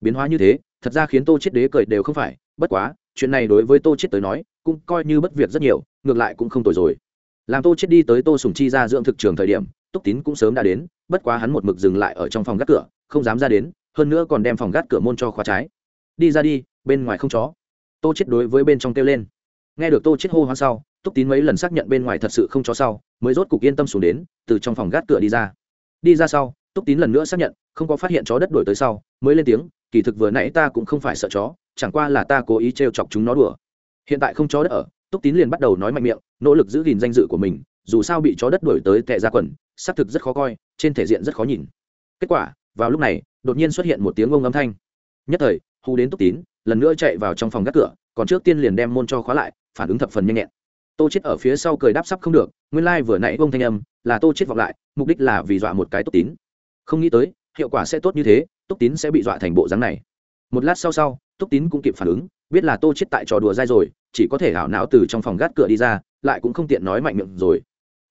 Biến hóa như thế, thật ra khiến tô chết đế cười đều không phải, bất quá, chuyện này đối với tô chết tới nói, cũng coi như bất việc rất nhiều, ngược lại cũng không tồi rồi. Làm tô chết đi tới tô sùng chi ra dưỡng thực trường thời điểm, túc tín cũng sớm đã đến, bất quá hắn một mực dừng lại ở trong phòng gác cửa, không dám ra đến, hơn nữa còn đem phòng gác cửa môn cho khóa trái. Đi ra đi, bên ngoài không chó. Tô chết đối với bên trong kêu lên. Nghe được tô chết hô hoán sau túc tín mấy lần xác nhận bên ngoài thật sự không chó sau, mới rốt cục yên tâm xuống đến, từ trong phòng gác cửa đi ra. Đi ra sau, túc tín lần nữa xác nhận, không có phát hiện chó đất đổi tới sau, mới lên tiếng, kỳ thực vừa nãy ta cũng không phải sợ chó, chẳng qua là ta cố ý trêu chọc chúng nó đùa. Hiện tại không chó đất ở, túc tín liền bắt đầu nói mạnh miệng, nỗ lực giữ gìn danh dự của mình, dù sao bị chó đất đuổi tới tệ ra quần, xác thực rất khó coi, trên thể diện rất khó nhìn. Kết quả, vào lúc này, đột nhiên xuất hiện một tiếng ông âm thanh. Nhất thời, hù đến túc tín, lần nữa chạy vào trong phòng gác cửa, còn trước tiên liền đem môn cho khóa lại, phản ứng thập phần nhanh nhẹn tô chết ở phía sau cười đáp sắp không được, nguyên lai vừa nãy ông thanh âm là tô chết vọng lại, mục đích là vì dọa một cái túc tín. Không nghĩ tới, hiệu quả sẽ tốt như thế, túc tín sẽ bị dọa thành bộ dáng này. Một lát sau sau, túc tín cũng kịp phản ứng, biết là tô chết tại trò đùa dai rồi, chỉ có thể hảo não từ trong phòng gác cửa đi ra, lại cũng không tiện nói mạnh miệng rồi.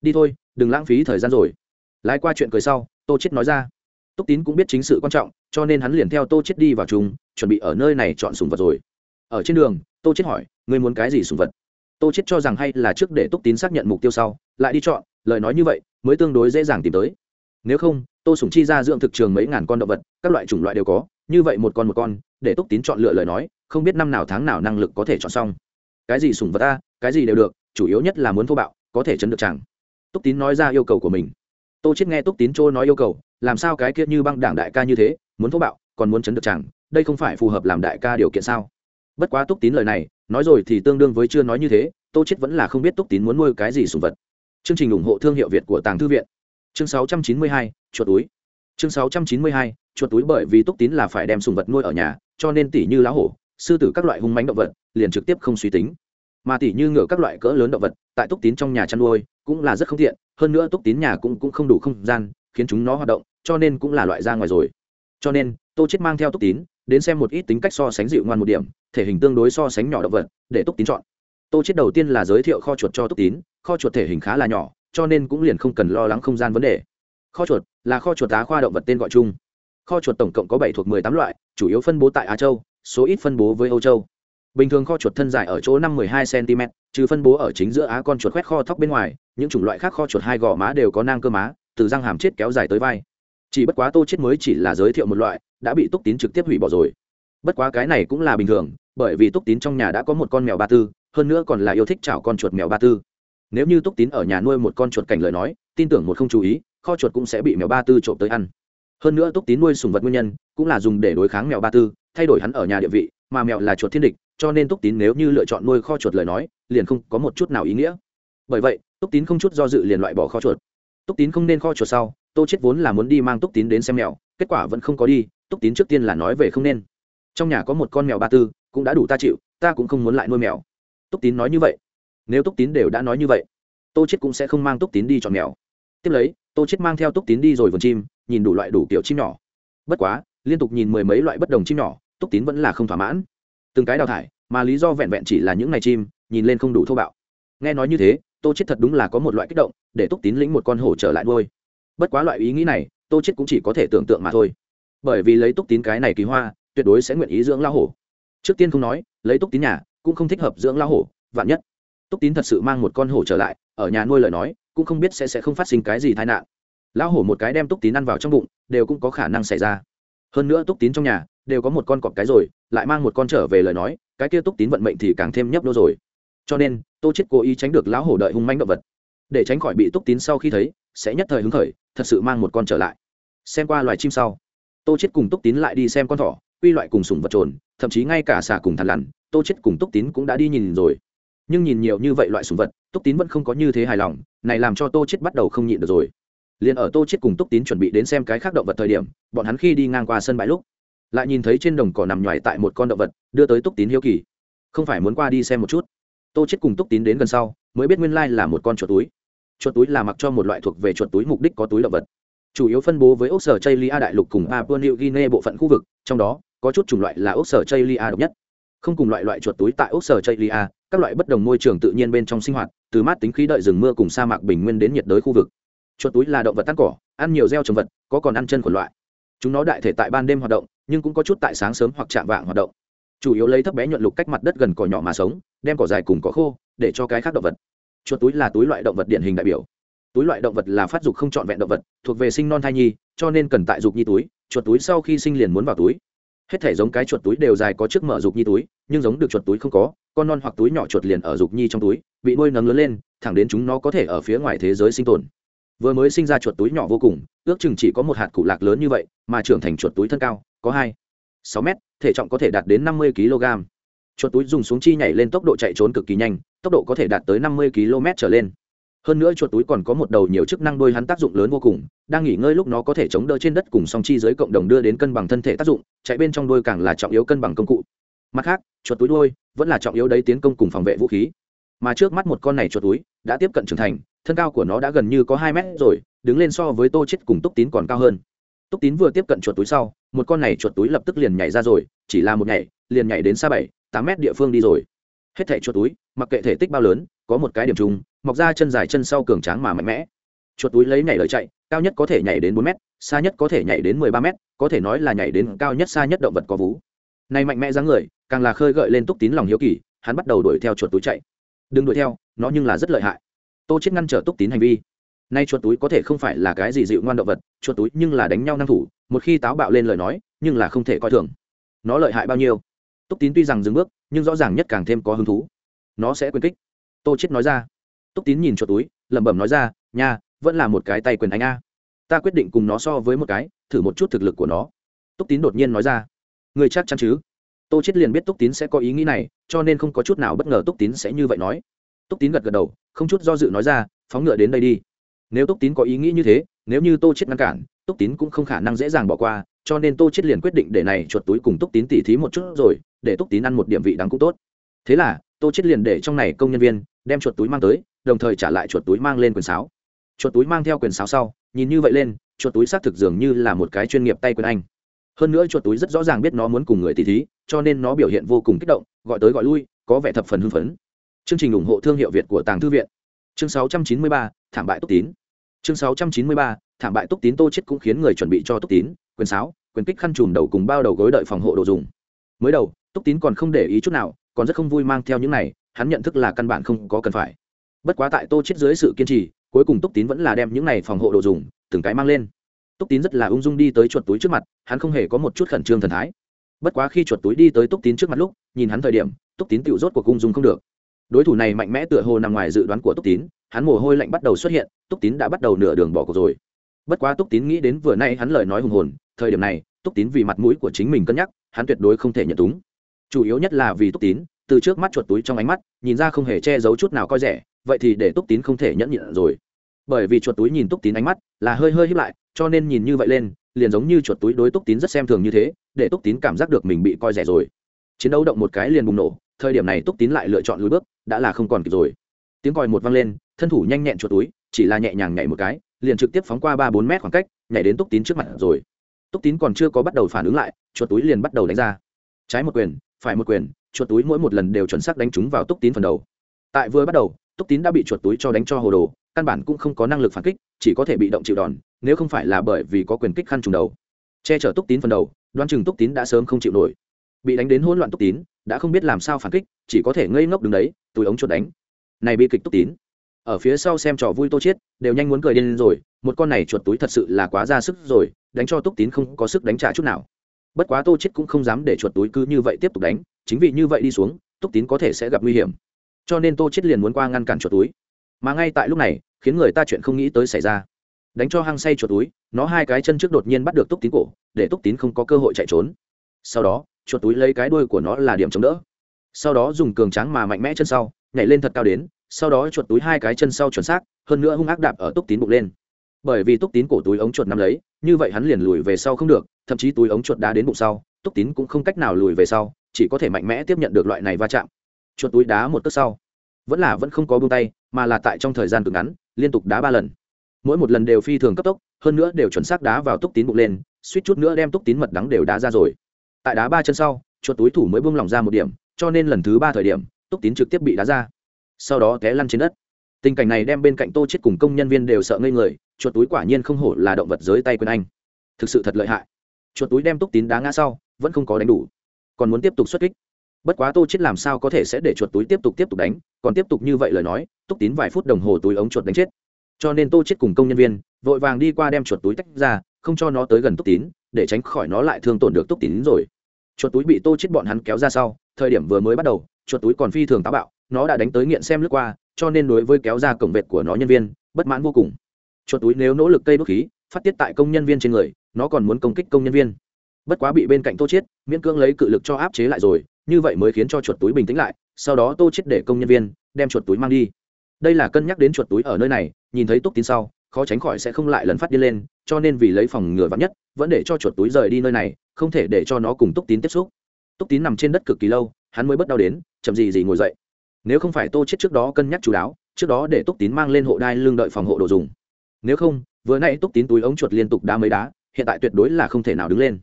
Đi thôi, đừng lãng phí thời gian rồi. Lái qua chuyện cười sau, tô chết nói ra. Túc tín cũng biết chính sự quan trọng, cho nên hắn liền theo tô chết đi vào chung, chuẩn bị ở nơi này chọn sùng vật rồi. Ở trên đường, tô chết hỏi, ngươi muốn cái gì sùng vật? Tô chết cho rằng hay là trước để túc tín xác nhận mục tiêu sau, lại đi chọn, lời nói như vậy, mới tương đối dễ dàng tìm tới. Nếu không, tô sùng chi ra dưỡng thực trường mấy ngàn con động vật, các loại chủng loại đều có, như vậy một con một con, để túc tín chọn lựa lời nói, không biết năm nào tháng nào năng lực có thể chọn xong. Cái gì sùng vật ta, cái gì đều được, chủ yếu nhất là muốn thô bạo, có thể chấn được chẳng. Túc tín nói ra yêu cầu của mình. Tô chết nghe túc tín trôi nói yêu cầu, làm sao cái kia như băng đảng đại ca như thế, muốn thô bạo, còn muốn chấn được chẳng, đây không phải phù hợp làm đại ca điều kiện sao? Bất quá túc tín lời này nói rồi thì tương đương với chưa nói như thế tô chết vẫn là không biết túc tín muốn nuôi cái gì sùng vật. Chương trình ủng hộ thương hiệu việt của tàng thư viện. Chương 692, chuột túi. Chương 692, chuột túi bởi vì túc tín là phải đem sùng vật nuôi ở nhà cho nên tỷ như lá hổ sư tử các loại hung mãnh động vật liền trực tiếp không suy tính. Mà tỷ như ngựa các loại cỡ lớn động vật tại túc tín trong nhà chăn nuôi cũng là rất không tiện. Hơn nữa túc tín nhà cũng cũng không đủ không gian khiến chúng nó hoạt động cho nên cũng là loại ra ngoài rồi. Cho nên tô chết mang theo túc tín đến xem một ít tính cách so sánh dịu ngoan một điểm, thể hình tương đối so sánh nhỏ động vật, để túc tín chọn. Tô chết đầu tiên là giới thiệu kho chuột cho túc tín, kho chuột thể hình khá là nhỏ, cho nên cũng liền không cần lo lắng không gian vấn đề. Kho chuột là kho chuột tá khoa động vật tên gọi chung. Kho chuột tổng cộng có bảy thuộc mười tám loại, chủ yếu phân bố tại á châu, số ít phân bố với âu châu. Bình thường kho chuột thân dài ở chỗ năm 12 cm, trừ phân bố ở chính giữa á con chuột khoét kho thóc bên ngoài, những chủng loại khác kho chuột hai gò má đều có nang cơ má, từ răng hàm chết kéo dài tới vai chỉ bất quá tô chết mới chỉ là giới thiệu một loại, đã bị túc tín trực tiếp hủy bỏ rồi. Bất quá cái này cũng là bình thường, bởi vì túc tín trong nhà đã có một con mèo ba tư, hơn nữa còn là yêu thích chảo con chuột mèo ba tư. Nếu như túc tín ở nhà nuôi một con chuột cảnh lời nói, tin tưởng một không chú ý, kho chuột cũng sẽ bị mèo ba tư trộm tới ăn. Hơn nữa túc tín nuôi sùng vật nguyên nhân, cũng là dùng để đối kháng mèo ba tư, thay đổi hắn ở nhà địa vị, mà mèo là chuột thiên địch, cho nên túc tín nếu như lựa chọn nuôi kho chuột lời nói, liền không có một chút nào ý nghĩa. Bởi vậy, túc tín không chút do dự liền loại bỏ kho chuột. Túc tín không nên kho chuột sau tô chết vốn là muốn đi mang túc tín đến xem mèo, kết quả vẫn không có đi, túc tín trước tiên là nói về không nên. Trong nhà có một con mèo ba tư, cũng đã đủ ta chịu, ta cũng không muốn lại nuôi mèo. Túc tín nói như vậy. Nếu túc tín đều đã nói như vậy, tô chết cũng sẽ không mang túc tín đi chọn mèo. Tiếp lấy, tô chết mang theo túc tín đi rồi vườn chim, nhìn đủ loại đủ kiểu chim nhỏ. Bất quá, liên tục nhìn mười mấy loại bất đồng chim nhỏ, túc tín vẫn là không thỏa mãn. Từng cái đào thải, mà lý do vẹn vẹn chỉ là những ngày chim, nhìn lên không đủ thô bạo. Nghe nói như thế, tô chết thật đúng là có một loại kích động, để túc tín lĩnh một con hổ trở lại nuôi bất quá loại ý nghĩ này, tô chết cũng chỉ có thể tưởng tượng mà thôi. Bởi vì lấy túc tín cái này kỳ hoa, tuyệt đối sẽ nguyện ý dưỡng lao hổ. Trước tiên không nói, lấy túc tín nhà, cũng không thích hợp dưỡng lao hổ, vạn nhất. Túc tín thật sự mang một con hổ trở lại, ở nhà nuôi lời nói, cũng không biết sẽ sẽ không phát sinh cái gì tai nạn. Lão hổ một cái đem túc tín ăn vào trong bụng, đều cũng có khả năng xảy ra. Hơn nữa túc tín trong nhà, đều có một con cọp cái rồi, lại mang một con trở về lời nói, cái kia túc tín vận mệnh thì càng thêm nhấp nô rồi. Cho nên, tô chết cố ý tránh được lão hổ đợi hung manh động vật. Để tránh khỏi bị túc tín sau khi thấy, sẽ nhất thời hứng khởi thật sự mang một con trở lại. Xem qua loài chim sau, tô chết cùng túc tín lại đi xem con thỏ, quy loại cùng sùng vật trồn, thậm chí ngay cả xà cùng thằn lằn, tô chết cùng túc tín cũng đã đi nhìn rồi. Nhưng nhìn nhiều như vậy loại sùng vật, túc tín vẫn không có như thế hài lòng, này làm cho tô chết bắt đầu không nhịn được rồi. Liền ở tô chết cùng túc tín chuẩn bị đến xem cái khác động vật thời điểm, bọn hắn khi đi ngang qua sân bãi lúc, lại nhìn thấy trên đồng cỏ nằm nhoài tại một con động vật, đưa tới túc tín hiếu kỳ. Không phải muốn qua đi xem một chút. Tô chết cùng túc tín đến gần sau, mới biết nguyên lai là một con chuột túi chuột túi là mặc cho một loại thuộc về chuột túi mục đích có túi động vật. Chủ yếu phân bố với ốc sở chây lia đại lục cùng papua new guinea bộ phận khu vực, trong đó, có chút chủng loại là ốc sở chây lia độc nhất. Không cùng loại loại chuột túi tại ốc sở chây lia các loại bất đồng môi trường tự nhiên bên trong sinh hoạt, từ mát tính khí đợi rừng mưa cùng sa mạc bình nguyên đến nhiệt đới khu vực. Chuột túi là động vật tan cỏ, ăn nhiều gieo trồng vật, có còn ăn chân của loại. Chúng nó đại thể tại ban đêm hoạt động, nhưng cũng có chút tại sáng sớm hoặc chạm vạng hoạt động. Chủ yếu lấy thấp bé nhuận lục cách mặt đất gần cỏ nhỏ mà sống, đem cỏ dài cùng cỏ khô, để cho cái khác động vật chuột túi là túi loại động vật điển hình đại biểu. Túi loại động vật là phát dục không trọn vẹn động vật, thuộc về sinh non thai nhi, cho nên cần tại dục nhi túi, chuột túi sau khi sinh liền muốn vào túi. Hết thể giống cái chuột túi đều dài có trước mở dục nhi túi, nhưng giống được chuột túi không có, con non hoặc túi nhỏ chuột liền ở dục nhi trong túi, bị nuôi nấng lớn lên, thẳng đến chúng nó có thể ở phía ngoài thế giới sinh tồn. Vừa mới sinh ra chuột túi nhỏ vô cùng, ước chừng chỉ có một hạt cụ lạc lớn như vậy, mà trưởng thành chuột túi thân cao, có hai, sáu mét, thể trọng có thể đạt đến năm mươi kg chuột túi dùng xuống chi nhảy lên tốc độ chạy trốn cực kỳ nhanh, tốc độ có thể đạt tới năm mươi km trở lên. Hơn nữa chuột túi còn có một đầu nhiều chức năng đôi hắn tác dụng lớn vô cùng, đang nghỉ ngơi lúc nó có thể chống đỡ trên đất cùng song chi dưới cộng đồng đưa đến cân bằng thân thể tác dụng, chạy bên trong đôi càng là trọng yếu cân bằng công cụ. Mặt khác, chuột túi đôi vẫn là trọng yếu đấy tiến công cùng phòng vệ vũ khí. Mà trước mắt một con này chuột túi đã tiếp cận trưởng thành, thân cao của nó đã gần như có hai mét rồi, đứng lên so với tô chết cùng túc tín còn cao hơn. Túc tín vừa tiếp cận chuột túi sau, một con này chuột túi lập tức liền nhảy ra rồi, chỉ là một nhảy, liền nhảy đến xa bảy tám mét địa phương đi rồi. Hết thảy chuột túi, mặc kệ thể tích bao lớn, có một cái điểm chung mọc ra chân dài chân sau cường tráng mà mạnh mẽ. Chuột túi lấy nhảy lợi chạy, cao nhất có thể nhảy đến bốn mét, xa nhất có thể nhảy đến mười ba mét, có thể nói là nhảy đến cao nhất xa nhất động vật có vú. Này mạnh mẽ dáng người, càng là khơi gợi lên túc tín lòng hiếu kỳ, hắn bắt đầu đuổi theo chuột túi chạy. Đừng đuổi theo, nó nhưng là rất lợi hại. Tô chết ngăn trở túc tín hành vi. Nay chuột túi có thể không phải là cái gì dịu ngoan động vật, chuột túi nhưng là đánh nhau năng thủ, một khi táo bạo lên lời nói, nhưng là không thể coi thường. Nó lợi hại bao nhiêu? Túc tín tuy rằng dừng bước, nhưng rõ ràng nhất càng thêm có hứng thú. Nó sẽ quyền kích. Tô chết nói ra. Túc tín nhìn chuột túi, lẩm bẩm nói ra, nha, vẫn là một cái tay quyền anh a. Ta quyết định cùng nó so với một cái, thử một chút thực lực của nó. Túc tín đột nhiên nói ra. Người chắc chắn chứ? Tô chết liền biết túc tín sẽ có ý nghĩ này, cho nên không có chút nào bất ngờ túc tín sẽ như vậy nói. Túc tín gật gật đầu, không chút do dự nói ra, phóng ngựa đến đây đi. Nếu túc tín có ý nghĩ như thế, nếu như tô chết ngăn cản, túc tín cũng không khả năng dễ dàng bỏ qua, cho nên tô chết liền quyết định để này chuột túi cùng túc tín tỉ thí một chút rồi để túc tín ăn một điểm vị đắng cũng tốt. Thế là tô chết liền để trong này công nhân viên đem chuột túi mang tới đồng thời trả lại chuột túi mang lên quyền sáo. Chuột túi mang theo quyền sáo sau nhìn như vậy lên chuột túi xác thực dường như là một cái chuyên nghiệp tay quyền anh. Hơn nữa chuột túi rất rõ ràng biết nó muốn cùng người tỷ thí cho nên nó biểu hiện vô cùng kích động gọi tới gọi lui có vẻ thập phần hưng phấn. Chương trình ủng hộ thương hiệu việt của tàng thư viện. Chương 693, thảm bại túc tín. Chương 693, thảm bại túc tín tô chết cũng khiến người chuẩn bị cho túc tín quyền sáo quyền kích khăn trùm đầu cùng bao đầu gối đợi phòng hộ đồ dùng. Mới đầu túc tín còn không để ý chút nào, còn rất không vui mang theo những này, hắn nhận thức là căn bản không có cần phải. Bất quá tại tô chết dưới sự kiên trì, cuối cùng túc tín vẫn là đem những này phòng hộ đồ dùng, từng cái mang lên. Túc tín rất là ung dung đi tới chuột túi trước mặt, hắn không hề có một chút khẩn trương thần thái. Bất quá khi chuột túi đi tới túc tín trước mặt lúc, nhìn hắn thời điểm, túc tín tự rốt cuộc ung dung không được. Đối thủ này mạnh mẽ tựa hồ nằm ngoài dự đoán của túc tín, hắn mồ hôi lạnh bắt đầu xuất hiện, túc tín đã bắt đầu nửa đường bỏ cuộc rồi. Bất quá túc tín nghĩ đến vừa nay hắn lời nói hùng hồn, thời điểm này, túc tín vì mặt mũi của chính mình cân nhắc, hắn tuyệt đối không thể nhận túng chủ yếu nhất là vì túc tín, từ trước mắt chuột túi trong ánh mắt, nhìn ra không hề che giấu chút nào coi rẻ, vậy thì để túc tín không thể nhẫn nhịn rồi. Bởi vì chuột túi nhìn túc tín ánh mắt là hơi hơi hiếp lại, cho nên nhìn như vậy lên, liền giống như chuột túi đối túc tín rất xem thường như thế, để túc tín cảm giác được mình bị coi rẻ rồi. Chiến đấu động một cái liền bùng nổ, thời điểm này túc tín lại lựa chọn lùi bước, đã là không còn kịp rồi. Tiếng còi một vang lên, thân thủ nhanh nhẹn chuột túi, chỉ là nhẹ nhàng nhảy một cái, liền trực tiếp phóng qua ba bốn mét khoảng cách, nhảy đến túc tín trước mặt rồi. Túc tín còn chưa có bắt đầu phản ứng lại, chuột túi liền bắt đầu đánh ra. Trái một quyền phải một quyền, chuột túi mỗi một lần đều chuẩn xác đánh trúng vào túc tín phần đầu. Tại vừa bắt đầu, túc tín đã bị chuột túi cho đánh cho hồ đồ, căn bản cũng không có năng lực phản kích, chỉ có thể bị động chịu đòn, nếu không phải là bởi vì có quyền kích khăn trùng đầu. Che chở túc tín phần đầu đoan chừng túc tín đã sớm không chịu nổi. Bị đánh đến hỗn loạn túc tín, đã không biết làm sao phản kích, chỉ có thể ngây ngốc đứng đấy, túi ống chuột đánh. Này bị kịch túc tín. Ở phía sau xem trò vui tô chiết, đều nhanh muốn cười điên rồi, một con này chuột túi thật sự là quá ra sức rồi, đánh cho túc tín không có sức đánh trả chút nào bất quá tô chết cũng không dám để chuột túi cứ như vậy tiếp tục đánh, chính vì như vậy đi xuống, túc tín có thể sẽ gặp nguy hiểm. Cho nên tô chết liền muốn qua ngăn cản chuột túi. Mà ngay tại lúc này, khiến người ta chuyện không nghĩ tới xảy ra. Đánh cho hăng say chuột túi, nó hai cái chân trước đột nhiên bắt được túc tín cổ, để túc tín không có cơ hội chạy trốn. Sau đó, chuột túi lấy cái đuôi của nó là điểm chống đỡ. Sau đó dùng cường tráng mà mạnh mẽ chân sau, nhảy lên thật cao đến, sau đó chuột túi hai cái chân sau chuẩn xác, hơn nữa hung ác đạp ở túc tín bụng lên bởi vì túc tín cổ túi ống chuột nắm lấy, như vậy hắn liền lùi về sau không được, thậm chí túi ống chuột đá đến bụng sau, túc tín cũng không cách nào lùi về sau, chỉ có thể mạnh mẽ tiếp nhận được loại này va chạm. Chuột túi đá một tức sau, vẫn là vẫn không có buông tay, mà là tại trong thời gian cực ngắn, liên tục đá ba lần. Mỗi một lần đều phi thường cấp tốc, hơn nữa đều chuẩn xác đá vào túc tín bụng lên, suýt chút nữa đem túc tín mật đắng đều đá ra rồi. Tại đá ba chân sau, chuột túi thủ mới buông lỏng ra một điểm, cho nên lần thứ ba thời điểm, túc tín trực tiếp bị đá ra. Sau đó té lăn trên đất. Tình cảnh này đem bên cạnh tô chết cùng công nhân viên đều sợ ngây người chuột túi quả nhiên không hổ là động vật giới tay quyền anh. Thực sự thật lợi hại. Chuột túi đem túc tín đá ngã sau, vẫn không có đánh đủ. Còn muốn tiếp tục xuất kích. Bất quá tô chết làm sao có thể sẽ để chuột túi tiếp tục tiếp tục đánh, còn tiếp tục như vậy lời nói, túc tín vài phút đồng hồ túi ống chuột đánh chết. Cho nên tô chết cùng công nhân viên, vội vàng đi qua đem chuột túi tách ra, không cho nó tới gần túc tín, để tránh khỏi nó lại thương tổn được túc tín rồi. Chuột túi bị tô chết bọn hắn kéo ra sau, thời điểm vừa mới bắt đầu, chuột túi còn phi thường táo bạo, nó đã đánh tới nghiện xem lướt qua, cho nên đối với kéo ra cổng vệt của nó nhân viên, bất mãn vô cùng chuột túi nếu nỗ lực cây bức khí, phát tiết tại công nhân viên trên người, nó còn muốn công kích công nhân viên. Bất quá bị bên cạnh tô chết miễn cưỡng lấy cự lực cho áp chế lại rồi, như vậy mới khiến cho chuột túi bình tĩnh lại, sau đó tô chết để công nhân viên đem chuột túi mang đi. Đây là cân nhắc đến chuột túi ở nơi này, nhìn thấy túc tín sau, khó tránh khỏi sẽ không lại lần phát đi lên, cho nên vì lấy phòng ngừa vắng nhất, vẫn để cho chuột túi rời đi nơi này, không thể để cho nó cùng túc tín tiếp xúc. Túc tín nằm trên đất cực kỳ lâu, hắn mới bất đau đến, chậm gì gì ngồi dậy. Nếu không phải tô chết trước đó cân nhắc chú đáo, trước đó để túc tín mang lên hộ đai lương đợi phòng hộ đồ dùng nếu không vừa nãy túc tín túi ống chuột liên tục đá mấy đá hiện tại tuyệt đối là không thể nào đứng lên.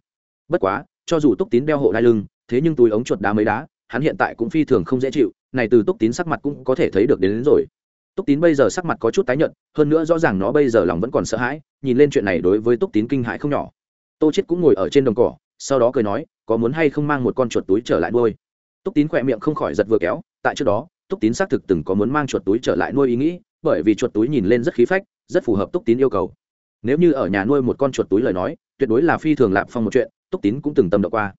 Bất quá cho dù túc tín đeo hộ đai lưng thế nhưng túi ống chuột đá mấy đá hắn hiện tại cũng phi thường không dễ chịu này từ túc tín sắc mặt cũng có thể thấy được đến, đến rồi. Túc tín bây giờ sắc mặt có chút tái nhợt hơn nữa rõ ràng nó bây giờ lòng vẫn còn sợ hãi nhìn lên chuyện này đối với túc tín kinh hãi không nhỏ. Tô chết cũng ngồi ở trên đồng cỏ sau đó cười nói có muốn hay không mang một con chuột túi trở lại nuôi? Túc tín khỏe miệng không khỏi giật vừa kéo tại trước đó túc tín xác thực từng có muốn mang chuột túi trở lại nuôi ý nghĩ bởi vì chuột túi nhìn lên rất khí phách rất phù hợp túc tín yêu cầu. Nếu như ở nhà nuôi một con chuột túi lời nói, tuyệt đối là phi thường lạp phong một chuyện, túc tín cũng từng tâm động qua.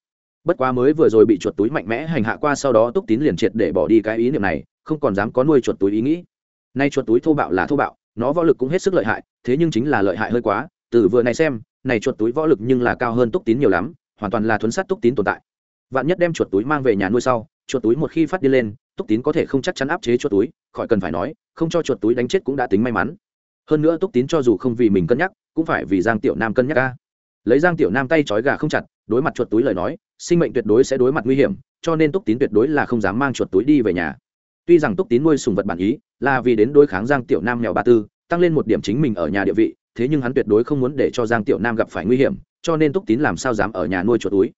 Bất quá mới vừa rồi bị chuột túi mạnh mẽ hành hạ qua sau đó túc tín liền triệt để bỏ đi cái ý niệm này, không còn dám có nuôi chuột túi ý nghĩ. Nay chuột túi thô bạo là thô bạo, nó võ lực cũng hết sức lợi hại, thế nhưng chính là lợi hại hơi quá, từ vừa này xem, này chuột túi võ lực nhưng là cao hơn túc tín nhiều lắm, hoàn toàn là thuấn sát túc tín tồn tại. Vạn nhất đem chuột túi mang về nhà nuôi sau, chuột túi một khi phát đi lên, túc tín có thể không chắc chắn áp chế chuột túi, khỏi cần phải nói, không cho chuột túi đánh chết cũng đã tính may mắn hơn nữa túc tín cho dù không vì mình cân nhắc, cũng phải vì giang tiểu nam cân nhắc ca lấy giang tiểu nam tay trói gà không chặt, đối mặt chuột túi lời nói, sinh mệnh tuyệt đối sẽ đối mặt nguy hiểm, cho nên túc tín tuyệt đối là không dám mang chuột túi đi về nhà. Tuy rằng túc tín nuôi sùng vật bản ý là vì đến đối kháng giang tiểu nam nghèo ba tư, tăng lên một điểm chính mình ở nhà địa vị, thế nhưng hắn tuyệt đối không muốn để cho giang tiểu nam gặp phải nguy hiểm, cho nên túc tín làm sao dám ở nhà nuôi chuột túi.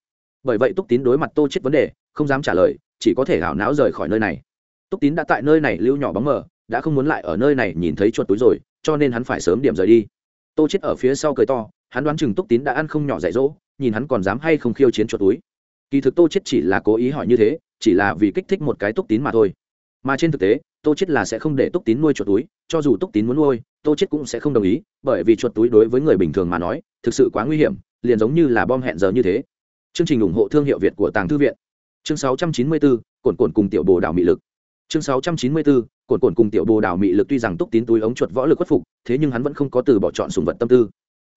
Bởi vậy túc tín đối mặt tô chết vấn đề, không dám trả lời, chỉ có thể gào não rời khỏi nơi này. Túc tín đã tại nơi này lưu nhỏ bóng mờ, đã không muốn lại ở nơi này nhìn thấy chuột túi rồi cho nên hắn phải sớm điểm rời đi. Tô chết ở phía sau cười to hắn đoán chừng túc tín đã ăn không nhỏ dạy dỗ nhìn hắn còn dám hay không khiêu chiến chuột túi. Kỳ thực tô chết chỉ là cố ý hỏi như thế chỉ là vì kích thích một cái túc tín mà thôi. Mà trên thực tế tô chết là sẽ không để túc tín nuôi chuột túi cho dù túc tín muốn nuôi tô chết cũng sẽ không đồng ý bởi vì chuột túi đối với người bình thường mà nói thực sự quá nguy hiểm liền giống như là bom hẹn giờ như thế. Chương trình ủng hộ thương hiệu việt của tàng thư viện. Chương 694, cồn cồn cùng tiểu bồ đảo mị lực chương 694, cồn cồn cùng tiểu bồ đào mị lực tuy rằng túc tín túi ống chuột võ lực khuất phục thế nhưng hắn vẫn không có từ bỏ chọn sùng vật tâm tư.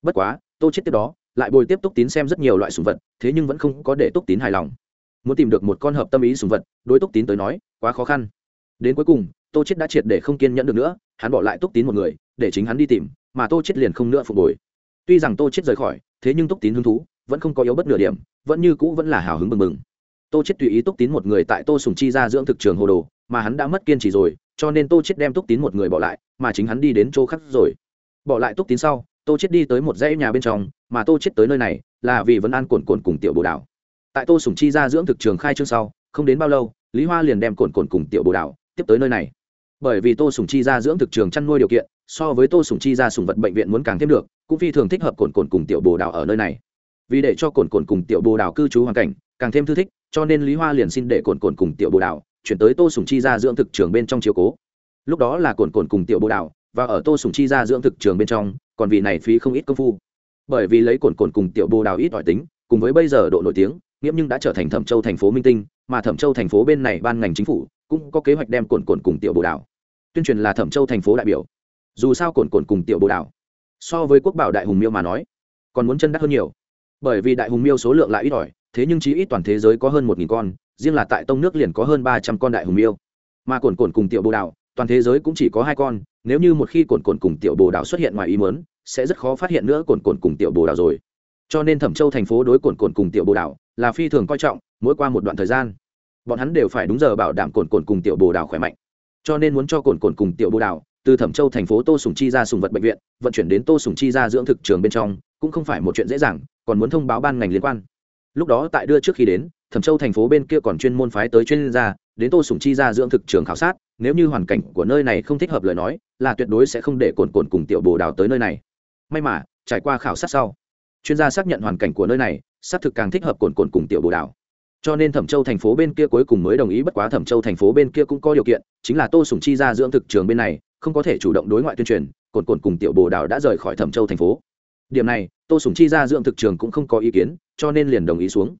Bất quá tô chết tiếp đó lại bồi tiếp túc tín xem rất nhiều loại sùng vật thế nhưng vẫn không có để túc tín hài lòng. Muốn tìm được một con hợp tâm ý sùng vật đối túc tín tới nói quá khó khăn. Đến cuối cùng tô chết đã triệt để không kiên nhẫn được nữa hắn bỏ lại túc tín một người để chính hắn đi tìm mà tô chết liền không nữa phục hồi. Tuy rằng tô chết rời khỏi thế nhưng túc tín hứng thú vẫn không có yếu bất nửa điểm vẫn như cũ vẫn là hào hứng mừng mừng tô chết tùy ý túc tín một người tại tô sùng chi ra dưỡng thực trường hồ đồ, mà hắn đã mất kiên trì rồi, cho nên tô chết đem túc tín một người bỏ lại, mà chính hắn đi đến chỗ khác rồi. Bỏ lại túc tín sau, tô chết đi tới một dãy nhà bên trong, mà tô chết tới nơi này là vì vẫn an cồn cồn cùng tiểu bồ đảo tại tô sùng chi ra dưỡng thực trường khai trương sau, không đến bao lâu, lý hoa liền đem cồn cồn cùng tiểu bồ đảo tiếp tới nơi này. Bởi vì tô sùng chi ra dưỡng thực trường chăn nuôi điều kiện, so với tô sùng chi ra sùng vật bệnh viện muốn càng thêm được, cũng phi thường thích hợp cồn cồn cùng tiểu bồ đảo ở nơi này. Vì để cho cồn cồn cùng tiểu bồ đảo cư trú hoàn cảnh, càng thêm thư thích cho nên lý hoa liền xin để cồn cồn cùng tiểu bồ đào chuyển tới tô sùng chi ra dưỡng thực trường bên trong chiếu cố. Lúc đó là cồn cồn cùng tiểu bồ đào và ở tô sùng chi ra dưỡng thực trường bên trong, còn vì này phí không ít công phu. Bởi vì lấy cồn cồn cùng tiểu bồ đào ít ỏi tính, cùng với bây giờ độ nổi tiếng, nghiễm nhưng đã trở thành thẩm châu thành phố minh tinh, mà thẩm châu thành phố bên này ban ngành chính phủ cũng có kế hoạch đem cồn cồn cùng tiểu bồ đào tuyên truyền là thẩm châu thành phố đại biểu. Dù sao cồn cồn cùng tiểu bồ đào, so với quốc bảo đại hùng miêu mà nói, còn muốn chân đắt hơn nhiều. Bởi vì đại hùng miêu số lượng lại ít ỏi thế nhưng chí ít toàn thế giới có hơn một nghìn con, riêng là tại tông nước liền có hơn ba trăm con đại hùng miêu mà cồn cồn cùng tiểu bồ đào, toàn thế giới cũng chỉ có hai con, nếu như một khi cồn cồn cùng tiểu bồ đào xuất hiện ngoài ý mớn sẽ rất khó phát hiện nữa cồn cồn cùng tiểu bồ đào rồi. Cho nên thẩm châu thành phố đối cồn cồn cùng tiểu bồ đào là phi thường coi trọng, mỗi qua một đoạn thời gian, bọn hắn đều phải đúng giờ bảo đảm cồn cồn cùng tiểu bồ đào khỏe mạnh. Cho nên muốn cho cồn cồn cùng tiểu bồ đào từ thẩm châu thành phố tô sùng chi ra sùng vật bệnh viện, vận chuyển đến tô sùng chi ra dưỡng thực trường bên trong, cũng không phải một chuyện dễ dàng, còn muốn thông báo ban ngành liên quan lúc đó tại đưa trước khi đến, thẩm châu thành phố bên kia còn chuyên môn phái tới chuyên gia, đến tô sùng chi ra dưỡng thực trường khảo sát, nếu như hoàn cảnh của nơi này không thích hợp lời nói, là tuyệt đối sẽ không để cồn cồn cùng tiểu bồ đào tới nơi này. May mà, trải qua khảo sát sau, chuyên gia xác nhận hoàn cảnh của nơi này, xác thực càng thích hợp cồn cồn cùng tiểu bồ đào. Cho nên thẩm châu thành phố bên kia cuối cùng mới đồng ý, bất quá thẩm châu thành phố bên kia cũng có điều kiện, chính là tô sùng chi ra dưỡng thực trường bên này, không có thể chủ động đối ngoại tuyên truyền cồn cồn cùng tiểu bồ đào đã rời khỏi thẩm châu thành phố điểm này, tô sùng chi ra dưỡng thực trường cũng không có ý kiến, cho nên liền đồng ý xuống.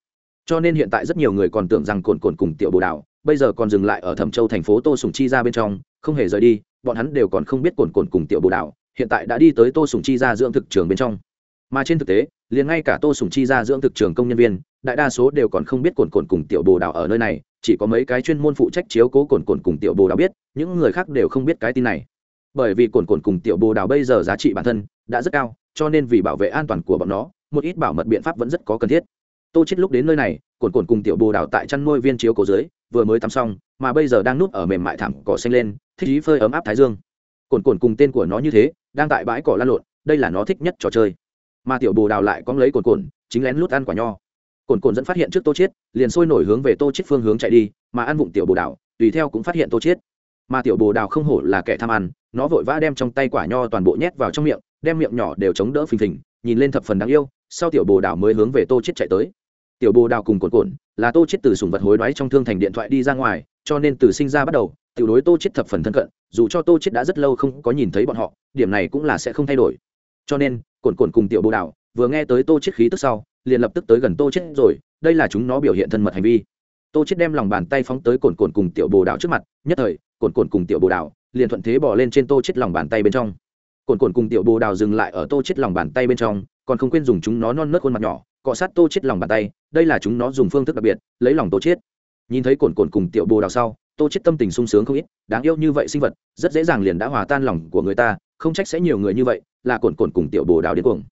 Cho nên hiện tại rất nhiều người còn tưởng rằng cồn cồn cùng tiểu bồ đào bây giờ còn dừng lại ở thẩm châu thành phố tô sùng chi ra bên trong, không hề rời đi, bọn hắn đều còn không biết cồn cồn cùng tiểu bồ đào hiện tại đã đi tới tô sùng chi ra dưỡng thực trường bên trong. Mà trên thực tế, liền ngay cả tô sùng chi ra dưỡng thực trường công nhân viên, đại đa số đều còn không biết cồn cồn cùng tiểu bồ đào ở nơi này, chỉ có mấy cái chuyên môn phụ trách chiếu cố cồn cồn cùng tiểu bồ đào biết, những người khác đều không biết cái tin này. Bởi vì cồn cồn cùng tiểu bồ đào bây giờ giá trị bản thân đã rất cao cho nên vì bảo vệ an toàn của bọn nó một ít bảo mật biện pháp vẫn rất có cần thiết. Tô chết lúc đến nơi này cồn cồn cùng tiểu bồ đào tại chăn nuôi viên chiếu cổ dưới vừa mới tắm xong mà bây giờ đang núp ở mềm mại thảm cỏ xanh lên thích ý phơi ấm áp thái dương. Cồn cồn cùng tên của nó như thế đang tại bãi cỏ lan lộn đây là nó thích nhất trò chơi. Mà tiểu bồ đào lại cóng lấy cồn cồn chính lén lút ăn quả nho. Cồn cồn dẫn phát hiện trước tô chết, liền sôi nổi hướng về tô chết phương hướng chạy đi mà ăn vụng tiểu bồ đào tùy theo cũng phát hiện tô chết. mà tiểu bồ đào không hổ là kẻ tham ăn nó vội vã đem trong tay quả nho toàn bộ nhét vào trong miệng đem miệng nhỏ đều chống đỡ phình phình nhìn lên thập phần đáng yêu sau tiểu bồ đào mới hướng về tô Chết chạy tới. Tiểu bồ đào cùng cồn cồn là tô Chết từ sùng vật hối đoái trong thương thành điện thoại đi ra ngoài cho nên từ sinh ra bắt đầu tiểu đối tô Chết thập phần thân cận dù cho tô Chết đã rất lâu không có nhìn thấy bọn họ điểm này cũng là sẽ không thay đổi. Cho nên cồn cồn cùng tiểu bồ đào vừa nghe tới tô Chết khí tức sau liền lập tức tới gần tô Chết, rồi đây là chúng nó biểu hiện thân mật hành vi. Tô Chết đem lòng bàn tay phóng tới cồn cồn cùng tiểu bồ đào trước mặt nhất thời cồn cồn cùng tiểu bồ đào liền thuận thế bỏ lên trên tô Chết lòng bàn tay bên trong cồn cồn cùng tiểu bồ đào dừng lại ở tô chết lòng bàn tay bên trong, còn không quên dùng chúng nó non nớt khuôn mặt nhỏ, cọ sát tô chết lòng bàn tay, đây là chúng nó dùng phương thức đặc biệt, lấy lòng tô chết. nhìn thấy cồn cồn cùng tiểu bồ đào sau, tô chết tâm tình sung sướng không ít, đáng yêu như vậy sinh vật, rất dễ dàng liền đã hòa tan lòng của người ta, không trách sẽ nhiều người như vậy, là cồn cồn cùng tiểu bồ đào điên cuồng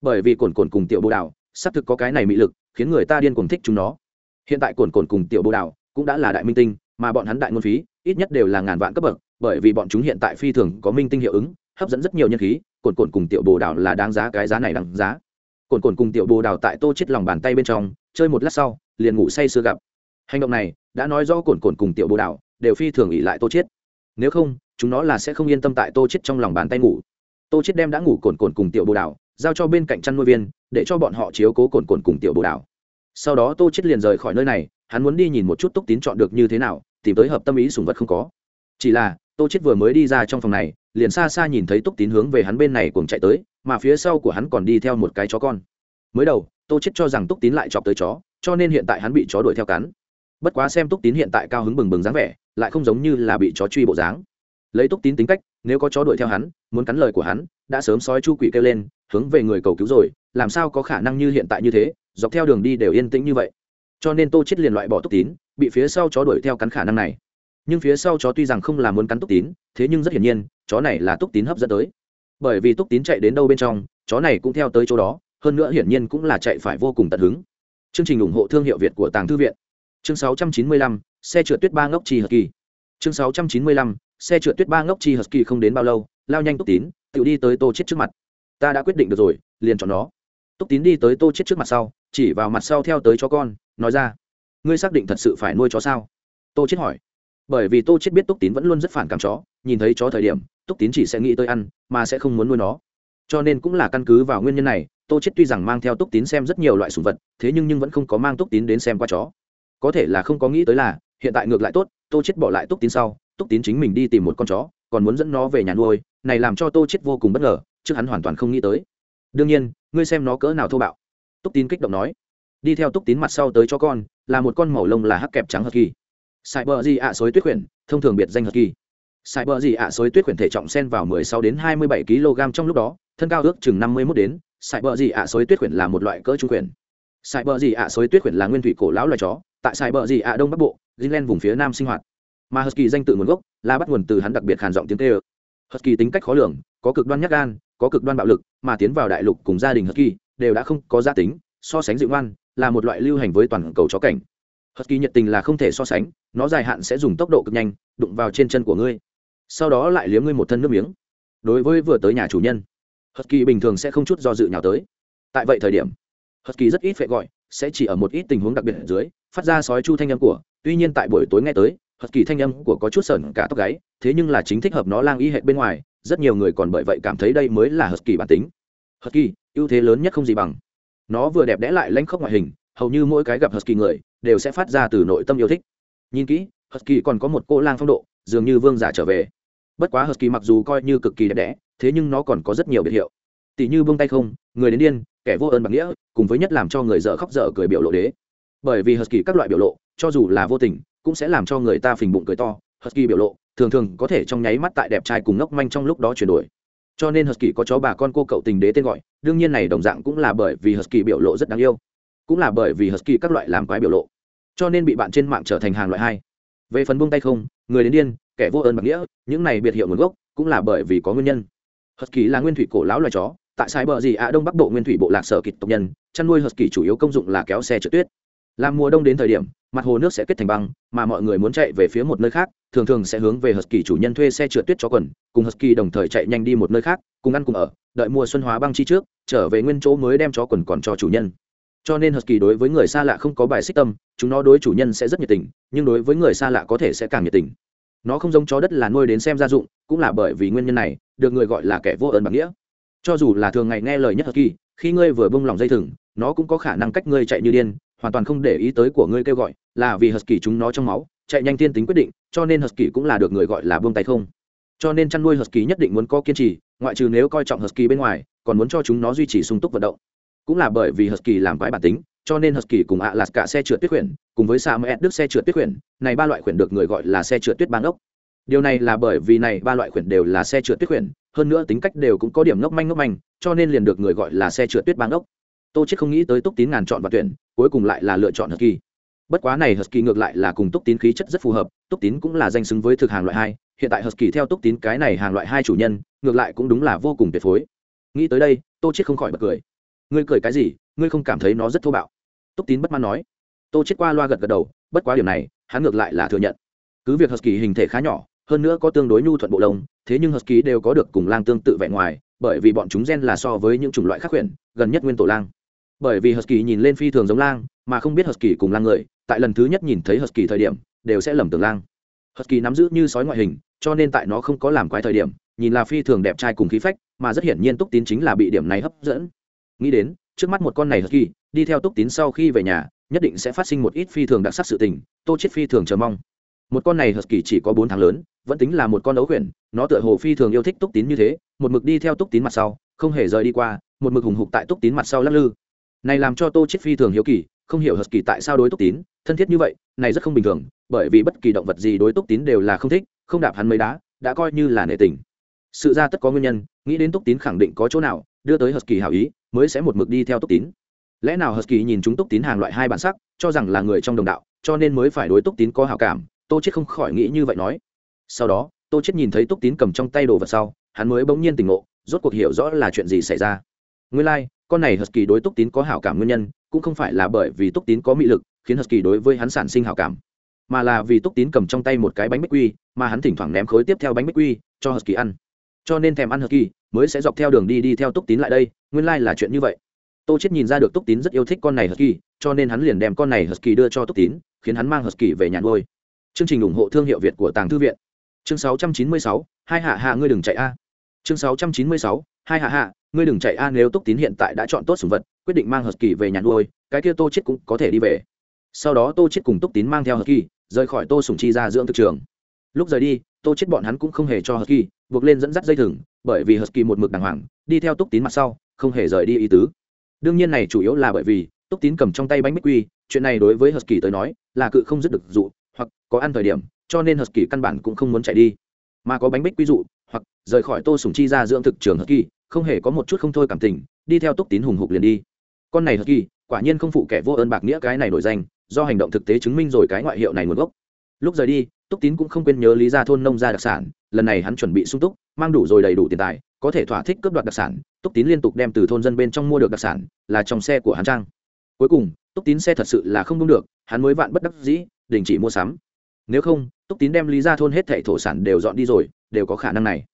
bởi vì cồn cồn cùng tiểu bồ đào, xác thực có cái này mị lực, khiến người ta điên cuồng thích chúng nó hiện tại cồn cồn cùng tiểu bồ đào cũng đã là đại minh tinh, mà bọn hắn đại ngôn phí, ít nhất đều là ngàn vạn cấp bậc, bởi vì bọn chúng hiện tại phi thường có minh tinh hiệu ứng hấp dẫn rất nhiều nhân khí, cồn cồn cùng tiểu bồ đào là đáng giá cái giá này đáng giá. Cồn cồn cùng tiểu bồ đào tại tô chết lòng bàn tay bên trong, chơi một lát sau, liền ngủ say sưa gặp. Hành động này, đã nói rõ cồn cồn cùng tiểu bồ đào, đều phi thường ỉ lại tô chết. Nếu không, chúng nó là sẽ không yên tâm tại tô chết trong lòng bàn tay ngủ. Tô chết đem đã ngủ cồn cồn cùng tiểu bồ đào, giao cho bên cạnh chăn nuôi viên, để cho bọn họ chiếu cố cồn cồn cùng tiểu bồ đào. Sau đó tô chết liền rời khỏi nơi này, hắn muốn đi nhìn một chút túc tín chọn được như thế nào, tìm tới hợp tâm ý sùng vật không có. Chỉ là, tô chết vừa mới đi ra trong phòng này liền xa xa nhìn thấy túc tín hướng về hắn bên này cùng chạy tới, mà phía sau của hắn còn đi theo một cái chó con. Mới đầu, tô chết cho rằng túc tín lại chọc tới chó, cho nên hiện tại hắn bị chó đuổi theo cắn. Bất quá xem túc tín hiện tại cao hứng bừng bừng dáng vẻ, lại không giống như là bị chó truy bộ dáng. Lấy túc tín tính cách, nếu có chó đuổi theo hắn, muốn cắn lời của hắn, đã sớm sói chu quỷ kêu lên, hướng về người cầu cứu rồi, làm sao có khả năng như hiện tại như thế, dọc theo đường đi đều yên tĩnh như vậy. Cho nên tô chết liền loại bỏ túc tín, bị phía sau chó đuổi theo cắn khả năng này nhưng phía sau chó tuy rằng không là muốn cắn túc tín thế nhưng rất hiển nhiên chó này là túc tín hấp dẫn tới. Bởi vì túc tín chạy đến đâu bên trong chó này cũng theo tới chỗ đó hơn nữa hiển nhiên cũng là chạy phải vô cùng tận hứng. Chương trình ủng hộ thương hiệu việt của tàng thư viện. Chương 695, xe trượt tuyết ba ngốc chi hờ kỳ. Chương 695, xe trượt tuyết ba ngốc chi husky không đến bao lâu lao nhanh túc tín tự đi tới tô chết trước mặt. Ta đã quyết định được rồi liền chọn nó. Túc tín đi tới tô chết trước mặt sau chỉ vào mặt sau theo tới chó con nói ra ngươi xác định thật sự phải nuôi chó sao? Tô chết hỏi bởi vì tô chết biết túc tín vẫn luôn rất phản cảm chó, nhìn thấy chó thời điểm, túc tín chỉ sẽ nghĩ tới ăn, mà sẽ không muốn nuôi nó. Cho nên cũng là căn cứ vào nguyên nhân này, tô chết tuy rằng mang theo túc tín xem rất nhiều loại sủng vật, thế nhưng nhưng vẫn không có mang túc tín đến xem qua chó. Có thể là không có nghĩ tới là, hiện tại ngược lại tốt, tô chết bỏ lại túc tín sau, túc tín chính mình đi tìm một con chó, còn muốn dẫn nó về nhà nuôi, này làm cho tô chết vô cùng bất ngờ, trước hắn hoàn toàn không nghĩ tới. Đương nhiên, ngươi xem nó cỡ nào thô bạo. Túc tín kích động nói. Đi theo túc tín mặt sau tới cho con, là một con màu lông là hắc kẹp trắng hờ kỳ. Sải bờ gì ạ xối tuyết quyển, thông thường biệt danh hợp kỳ. Sải bờ gì ạ xối tuyết quyển thể trọng sen vào 16 đến 27 kg trong lúc đó, thân cao ước chừng 51 đến sải bờ gì ạ xối tuyết quyển là một loại cỡ trung quyển. Sải bờ gì ạ xối tuyết quyển là nguyên thủy cổ lão loài chó, tại sải bờ gì ạ đông bắc bộ, Greenland vùng phía nam sinh hoạt. Mà husky danh tự nguồn gốc là bắt nguồn từ hắn đặc biệt khàn giọng tiếng kêu. husky tính cách khó lường, có cực đoan nhát gan, có cực đoan bạo lực, mà tiến vào đại lục cùng gia đình husky đều đã không có gia tính, so sánh dịu ngoan, là một loại lưu hành với toàn cầu chó cảnh husky nhiệt tình là không thể so sánh, nó dài hạn sẽ dùng tốc độ cực nhanh, đụng vào trên chân của ngươi. Sau đó lại liếm ngươi một thân nước miếng. Đối với vừa tới nhà chủ nhân, husky bình thường sẽ không chút do dự nhào tới. Tại vậy thời điểm, husky rất ít phải gọi, sẽ chỉ ở một ít tình huống đặc biệt ở dưới, phát ra sói chu thanh âm của. Tuy nhiên tại buổi tối nghe tới, husky thanh âm của có chút sởn cả tóc gáy, thế nhưng là chính thích hợp nó lang y hệ bên ngoài, rất nhiều người còn bởi vậy cảm thấy đây mới là husky bản tính. Husky, ưu thế lớn nhất không gì bằng. Nó vừa đẹp đẽ lại lanh khóc ngoại hình hầu như mỗi cái gặp husky người đều sẽ phát ra từ nội tâm yêu thích. Nhìn kỹ, husky còn có một cô lang phong độ, dường như vương giả trở về. Bất quá husky mặc dù coi như cực kỳ đẹp đẽ, thế nhưng nó còn có rất nhiều biệt hiệu. Tỷ như buông tay không, người đến điên, kẻ vô ơn bạc nghĩa, cùng với nhất làm cho người dở khóc dở cười biểu lộ đế. Bởi vì husky các loại biểu lộ, cho dù là vô tình, cũng sẽ làm cho người ta phình bụng cười to. Husky biểu lộ, thường thường có thể trong nháy mắt tại đẹp trai cùng ngốc manh trong lúc đó chuyển đổi. Cho nên husky có chó bà con cô cậu tình đế tên gọi, đương nhiên này đồng dạng cũng là bởi vì husky biểu lộ rất đáng yêu cũng là bởi vì husky các loại làm quái biểu lộ, cho nên bị bạn trên mạng trở thành hàng loại hai. Về phần buông tay không, người đến điên, kẻ vô ơn bạc nghĩa, những này biệt hiệu nguồn gốc, cũng là bởi vì có nguyên nhân. Husky là nguyên thủy cổ lão loài chó, tại sai bờ gì ạ, đông bắc bộ nguyên thủy bộ lạc sở kịch tộc nhân, chăn nuôi husky chủ yếu công dụng là kéo xe trượt tuyết. Làm mùa đông đến thời điểm, mặt hồ nước sẽ kết thành băng, mà mọi người muốn chạy về phía một nơi khác, thường thường sẽ hướng về husky chủ nhân thuê xe trượt tuyết cho quần, cùng husky đồng thời chạy nhanh đi một nơi khác, cùng ăn cùng ở, đợi mùa xuân hóa băng chi trước, trở về nguyên chỗ mới đem chó quần còn cho chủ nhân cho nên husky đối với người xa lạ không có bài xích tâm, chúng nó đối chủ nhân sẽ rất nhiệt tình, nhưng đối với người xa lạ có thể sẽ càng nhiệt tình. Nó không giống chó đất là nuôi đến xem gia dụng, cũng là bởi vì nguyên nhân này, được người gọi là kẻ vô ơn bằng nghĩa. Cho dù là thường ngày nghe lời nhất husky, khi ngươi vừa bông lòng dây thừng, nó cũng có khả năng cách ngươi chạy như điên, hoàn toàn không để ý tới của ngươi kêu gọi, là vì husky chúng nó trong máu, chạy nhanh tiên tính quyết định, cho nên husky cũng là được người gọi là buông tay không. Cho nên chăn nuôi husky nhất định muốn có kiên trì, ngoại trừ nếu coi trọng husky bên ngoài, còn muốn cho chúng nó duy trì sung túc vận động cũng là bởi vì husky làm quái bản tính cho nên husky cùng ạ là cả xe trượt tuyết huyền, cùng với sa mẹ đức xe trượt tuyết huyền, này ba loại huyền được người gọi là xe trượt tuyết bang ốc. Điều này là bởi vì này ba loại huyền đều là xe trượt tuyết huyền, hơn nữa tính cách đều cũng có điểm ngốc manh ngốc manh cho nên liền được người gọi là xe trượt tuyết bang ốc. Tô chết không nghĩ tới túc tín ngàn chọn và tuyển cuối cùng lại là lựa chọn husky. Bất quá này husky ngược lại là cùng túc tín khí chất rất phù hợp túc tín cũng là danh xứng với thực hàng loại hai hiện tại husky theo túc tín cái này hàng loại hai chủ nhân ngược lại cũng đúng là vô cùng tuyệt phối. Nghĩ tới đây tô chết không khỏi bật cười ngươi cười cái gì, ngươi không cảm thấy nó rất thô bạo. Túc tín bất mãn nói. Tô chết qua loa gật gật đầu, bất quá điểm này, hắn ngược lại là thừa nhận. Cứ việc husky hình thể khá nhỏ, hơn nữa có tương đối nhu thuận bộ lông, thế nhưng husky đều có được cùng lang tương tự vẻ ngoài, bởi vì bọn chúng gen là so với những chủng loại khác huyền, gần nhất nguyên tổ lang. Bởi vì husky nhìn lên phi thường giống lang, mà không biết husky cùng lang người, tại lần thứ nhất nhìn thấy husky thời điểm, đều sẽ lầm tưởng lang. Husky nắm giữ như sói ngoại hình, cho nên tại nó không có làm quái thời điểm, nhìn là phi thường đẹp trai cùng khí phách, mà rất hiển nhiên túc tín chính là bị điểm này hấp dẫn nghĩ đến, trước mắt một con này husky, đi theo túc tín sau khi về nhà, nhất định sẽ phát sinh một ít phi thường đặc sắc sự tình, tô chết phi thường chờ mong. Một con này husky chỉ có bốn tháng lớn, vẫn tính là một con ấu quyển nó tựa hồ phi thường yêu thích túc tín như thế, một mực đi theo túc tín mặt sau, không hề rời đi qua, một mực hùng hục tại túc tín mặt sau lắc lư. Này làm cho tô chết phi thường hiếu kỳ, không hiểu hờ kỳ tại sao đối túc tín, thân thiết như vậy, này rất không bình thường, bởi vì bất kỳ động vật gì đối túc tín đều là không thích, không đạp hắn mấy đá, đã coi như là nể tình. Sự ra tất có nguyên nhân, nghĩ đến túc tín khẳng định có chỗ nào, đưa tới hờ kỳ hảo ý mới sẽ một mực đi theo túc tín. Lẽ nào hờ kỳ nhìn chúng túc tín hàng loại hai bản sắc cho rằng là người trong đồng đạo cho nên mới phải đối túc tín có hảo cảm tô chết không khỏi nghĩ như vậy nói. Sau đó tô chết nhìn thấy túc tín cầm trong tay đồ vật sau hắn mới bỗng nhiên tỉnh ngộ rốt cuộc hiểu rõ là chuyện gì xảy ra. Nguyên lai like, con này husky đối túc tín có hảo cảm nguyên nhân cũng không phải là bởi vì túc tín có mị lực khiến husky đối với hắn sản sinh hảo cảm mà là vì túc tín cầm trong tay một cái bánh bích quy mà hắn thỉnh thoảng ném khối tiếp theo bánh bích quy cho husky ăn. Cho nên thèm ăn husky mới sẽ dọc theo đường đi đi theo túc tín lại đây nguyên lai、like、là chuyện như vậy. Tô chết nhìn ra được túc tín rất yêu thích con này husky cho nên hắn liền đem con này husky đưa cho túc tín khiến hắn mang husky về nhà nuôi. Chương trình ủng hộ thương hiệu việt của tàng thư viện. Chương 696, hai hạ hạ ngươi đừng chạy a. Chương 696, hai hạ hạ ngươi đừng chạy a nếu túc tín hiện tại đã chọn tốt sủng vật quyết định mang husky về nhà nuôi cái kia tô chết cũng có thể đi về. Sau đó tô chết cùng túc tín mang theo husky rời khỏi tô sủng chi ra dưỡng thực trường. Lúc rời đi tô chết bọn hắn cũng không hề cho husky buộc lên dẫn dắt dây thừng, bởi vì husky một mực đàng hoàng, đi theo túc tín mặt sau, không hề rời đi ý tứ. Đương nhiên này chủ yếu là bởi vì túc tín cầm trong tay bánh bích quy, chuyện này đối với husky tới nói là cự không dứt được dụ, hoặc có ăn thời điểm, cho nên husky căn bản cũng không muốn chạy đi. Mà có bánh bích quy dụ, hoặc rời khỏi tô sủng chi ra dưỡng thực trường husky, không hề có một chút không thôi cảm tình, đi theo túc tín hùng hục liền đi. Con này husky, quả nhiên không phụ kẻ vô ơn bạc nghĩa cái này nổi danh, do hành động thực tế chứng minh rồi cái ngoại hiệu này nguồn gốc. Lúc rời đi túc tín cũng không quên nhớ lý ra thôn nông gia đặc sản lần này hắn chuẩn bị sung túc mang đủ rồi đầy đủ tiền tài có thể thỏa thích cướp đoạt đặc sản túc tín liên tục đem từ thôn dân bên trong mua được đặc sản là trong xe của hắn trang. Cuối cùng túc tín xe thật sự là không đúng được hắn mới vạn bất đắc dĩ đình chỉ mua sắm. Nếu không túc tín đem lý ra thôn hết thẻ thổ sản đều dọn đi rồi đều có khả năng này.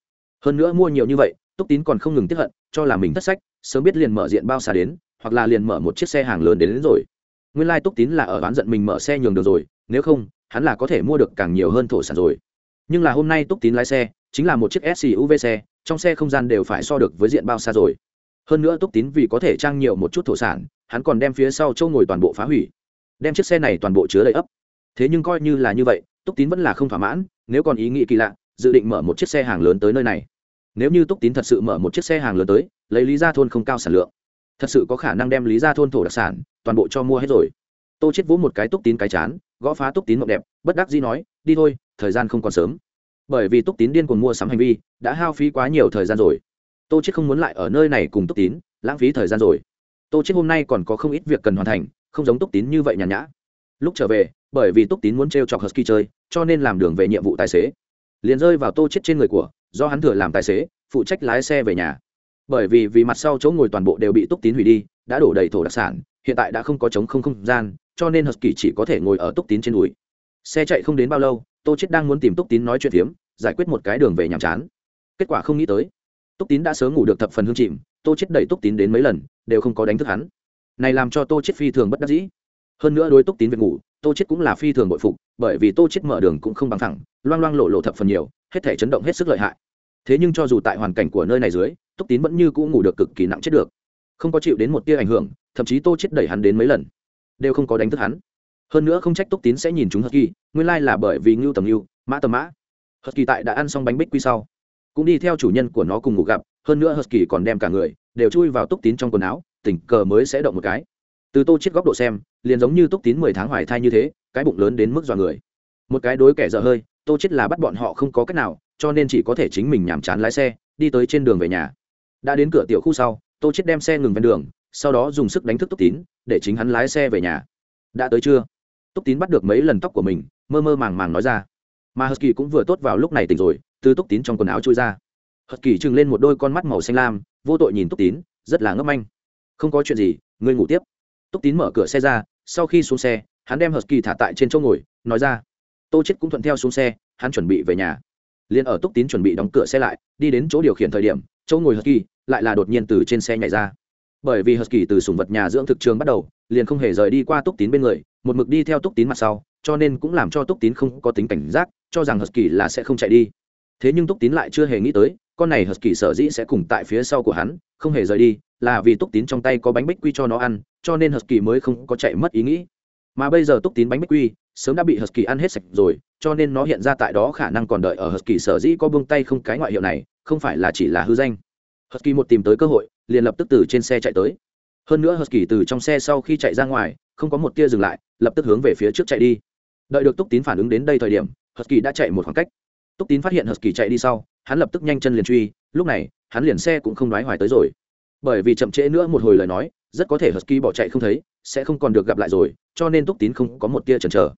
Hơn nữa mua nhiều như vậy túc tín còn không ngừng tiếp hận cho là mình thất sách sớm biết liền mở diện bao xà đến hoặc là liền mở một chiếc xe hàng lớn đến, đến rồi. Nguyên lai túc tín là ở bán giận mình mở xe nhường được rồi nếu không hắn là có thể mua được càng nhiều hơn thổ sản rồi. Nhưng là hôm nay túc tín lái xe, chính là một chiếc suv xe, trong xe không gian đều phải so được với diện bao xa rồi. Hơn nữa túc tín vì có thể trang nhiều một chút thổ sản, hắn còn đem phía sau châu ngồi toàn bộ phá hủy. Đem chiếc xe này toàn bộ chứa đầy ấp. Thế nhưng coi như là như vậy, túc tín vẫn là không thỏa mãn, nếu còn ý nghĩ kỳ lạ, dự định mở một chiếc xe hàng lớn tới nơi này. Nếu như túc tín thật sự mở một chiếc xe hàng lớn tới, lấy lý ra thôn không cao sản lượng. Thật sự có khả năng đem lý ra thôn thổ đặc sản toàn bộ cho mua hết rồi. Tô chết vỗ một cái túc tín cái chán gõ phá túc tín mộng đẹp, bất đắc dĩ nói, đi thôi, thời gian không còn sớm. Bởi vì túc tín điên cuồng mua sắm hành vi, đã hao phí quá nhiều thời gian rồi. Tô chết không muốn lại ở nơi này cùng túc tín, lãng phí thời gian rồi. Tô chết hôm nay còn có không ít việc cần hoàn thành, không giống túc tín như vậy nhàn nhã. Lúc trở về, bởi vì túc tín muốn treo chọc husky chơi, cho nên làm đường về nhiệm vụ tài xế. Liền rơi vào tô chết trên người của, do hắn thừa làm tài xế, phụ trách lái xe về nhà. Bởi vì vì mặt sau chỗ ngồi toàn bộ đều bị túc tín hủy đi, đã đổ đầy thổ đặc sản, hiện tại đã không có chống không không gian cho nên husky chỉ có thể ngồi ở túc tín trên đùi. Xe chạy không đến bao lâu, tô chết đang muốn tìm túc tín nói chuyện phiếm, giải quyết một cái đường về nhàm chán. Kết quả không nghĩ tới, túc tín đã sớm ngủ được thập phần hương chìm, tô chết đẩy túc tín đến mấy lần, đều không có đánh thức hắn. Này làm cho tô chết phi thường bất đắc dĩ. Hơn nữa đối túc tín việc ngủ, tô chết cũng là phi thường bội phục, bởi vì tô chết mở đường cũng không bằng thẳng, loang loang lộ lộ thập phần nhiều, hết thể chấn động hết sức lợi hại. Thế nhưng cho dù tại hoàn cảnh của nơi này dưới, túc tín vẫn như cũ ngủ được cực kỳ nặng chết được. Không có chịu đến một tia ảnh hưởng, thậm chí tô chết đẩy hắn đến mấy lần đều không có đánh thức hắn. Hơn nữa không trách túc tín sẽ nhìn chúng hất kỳ, nguyên lai là bởi vì ngưu tầm ngưu, mã tầm mã. Hất kỳ tại đã ăn xong bánh bích quy sau, cũng đi theo chủ nhân của nó cùng ngủ gặp, hơn nữa hất kỳ còn đem cả người đều chui vào túc tín trong quần áo, tình cờ mới sẽ động một cái. Từ tô chết góc độ xem, liền giống như túc tín mười tháng hoài thai như thế, cái bụng lớn đến mức dọa người. Một cái đối kẻ dở hơi, tô chết là bắt bọn họ không có cách nào, cho nên chỉ có thể chính mình nhàm chán lái xe, đi tới trên đường về nhà. Đã đến cửa tiểu khu sau, tô chết đem xe ngừng ven đường, sau đó dùng sức đánh thức túc tín để chính hắn lái xe về nhà. Đã tới chưa? Túc tín bắt được mấy lần tóc của mình, mơ mơ màng màng nói ra. Mà hờ kỳ cũng vừa tốt vào lúc này tỉnh rồi, từ túc tín trong quần áo trôi ra. Hờ kỳ trừng lên một đôi con mắt màu xanh lam, vô tội nhìn túc tín, rất là ngấp anh không có chuyện gì, ngươi ngủ tiếp. Túc tín mở cửa xe ra, sau khi xuống xe, hắn đem hờ kỳ thả tại trên chỗ ngồi, nói ra. Tô chết cũng thuận theo xuống xe, hắn chuẩn bị về nhà. Liền ở túc tín chuẩn bị đóng cửa xe lại, đi đến chỗ điều khiển thời điểm, chỗ ngồi hờ kỳ lại là đột nhiên từ trên xe nhảy ra bởi vì hờ kỳ từ sùng vật nhà dưỡng thực trường bắt đầu, liền không hề rời đi qua túc tín bên người, một mực đi theo túc tín mặt sau, cho nên cũng làm cho túc tín không có tính cảnh giác, cho rằng husky là sẽ không chạy đi. Thế nhưng túc tín lại chưa hề nghĩ tới, con này husky sở dĩ sẽ cùng tại phía sau của hắn, không hề rời đi, là vì túc tín trong tay có bánh bích quy cho nó ăn, cho nên husky mới không có chạy mất ý nghĩ. Mà bây giờ túc tín bánh bích quy sớm đã bị husky ăn hết sạch rồi, cho nên nó hiện ra tại đó khả năng còn đợi ở husky sở dĩ có buông tay không cái ngoại hiệu này, không phải là chỉ là hư danh. Husky một tìm tới cơ hội liền lập tức từ trên xe chạy tới. Hơn nữa husky từ trong xe sau khi chạy ra ngoài, không có một tia dừng lại, lập tức hướng về phía trước chạy đi. Đợi được túc tín phản ứng đến đây thời điểm, husky đã chạy một khoảng cách. Túc tín phát hiện husky chạy đi sau, hắn lập tức nhanh chân liền truy, lúc này, hắn liền xe cũng không nói hoài tới rồi. Bởi vì chậm trễ nữa một hồi lời nói, rất có thể husky bỏ chạy không thấy, sẽ không còn được gặp lại rồi, cho nên túc tín không có một tia chần chờ.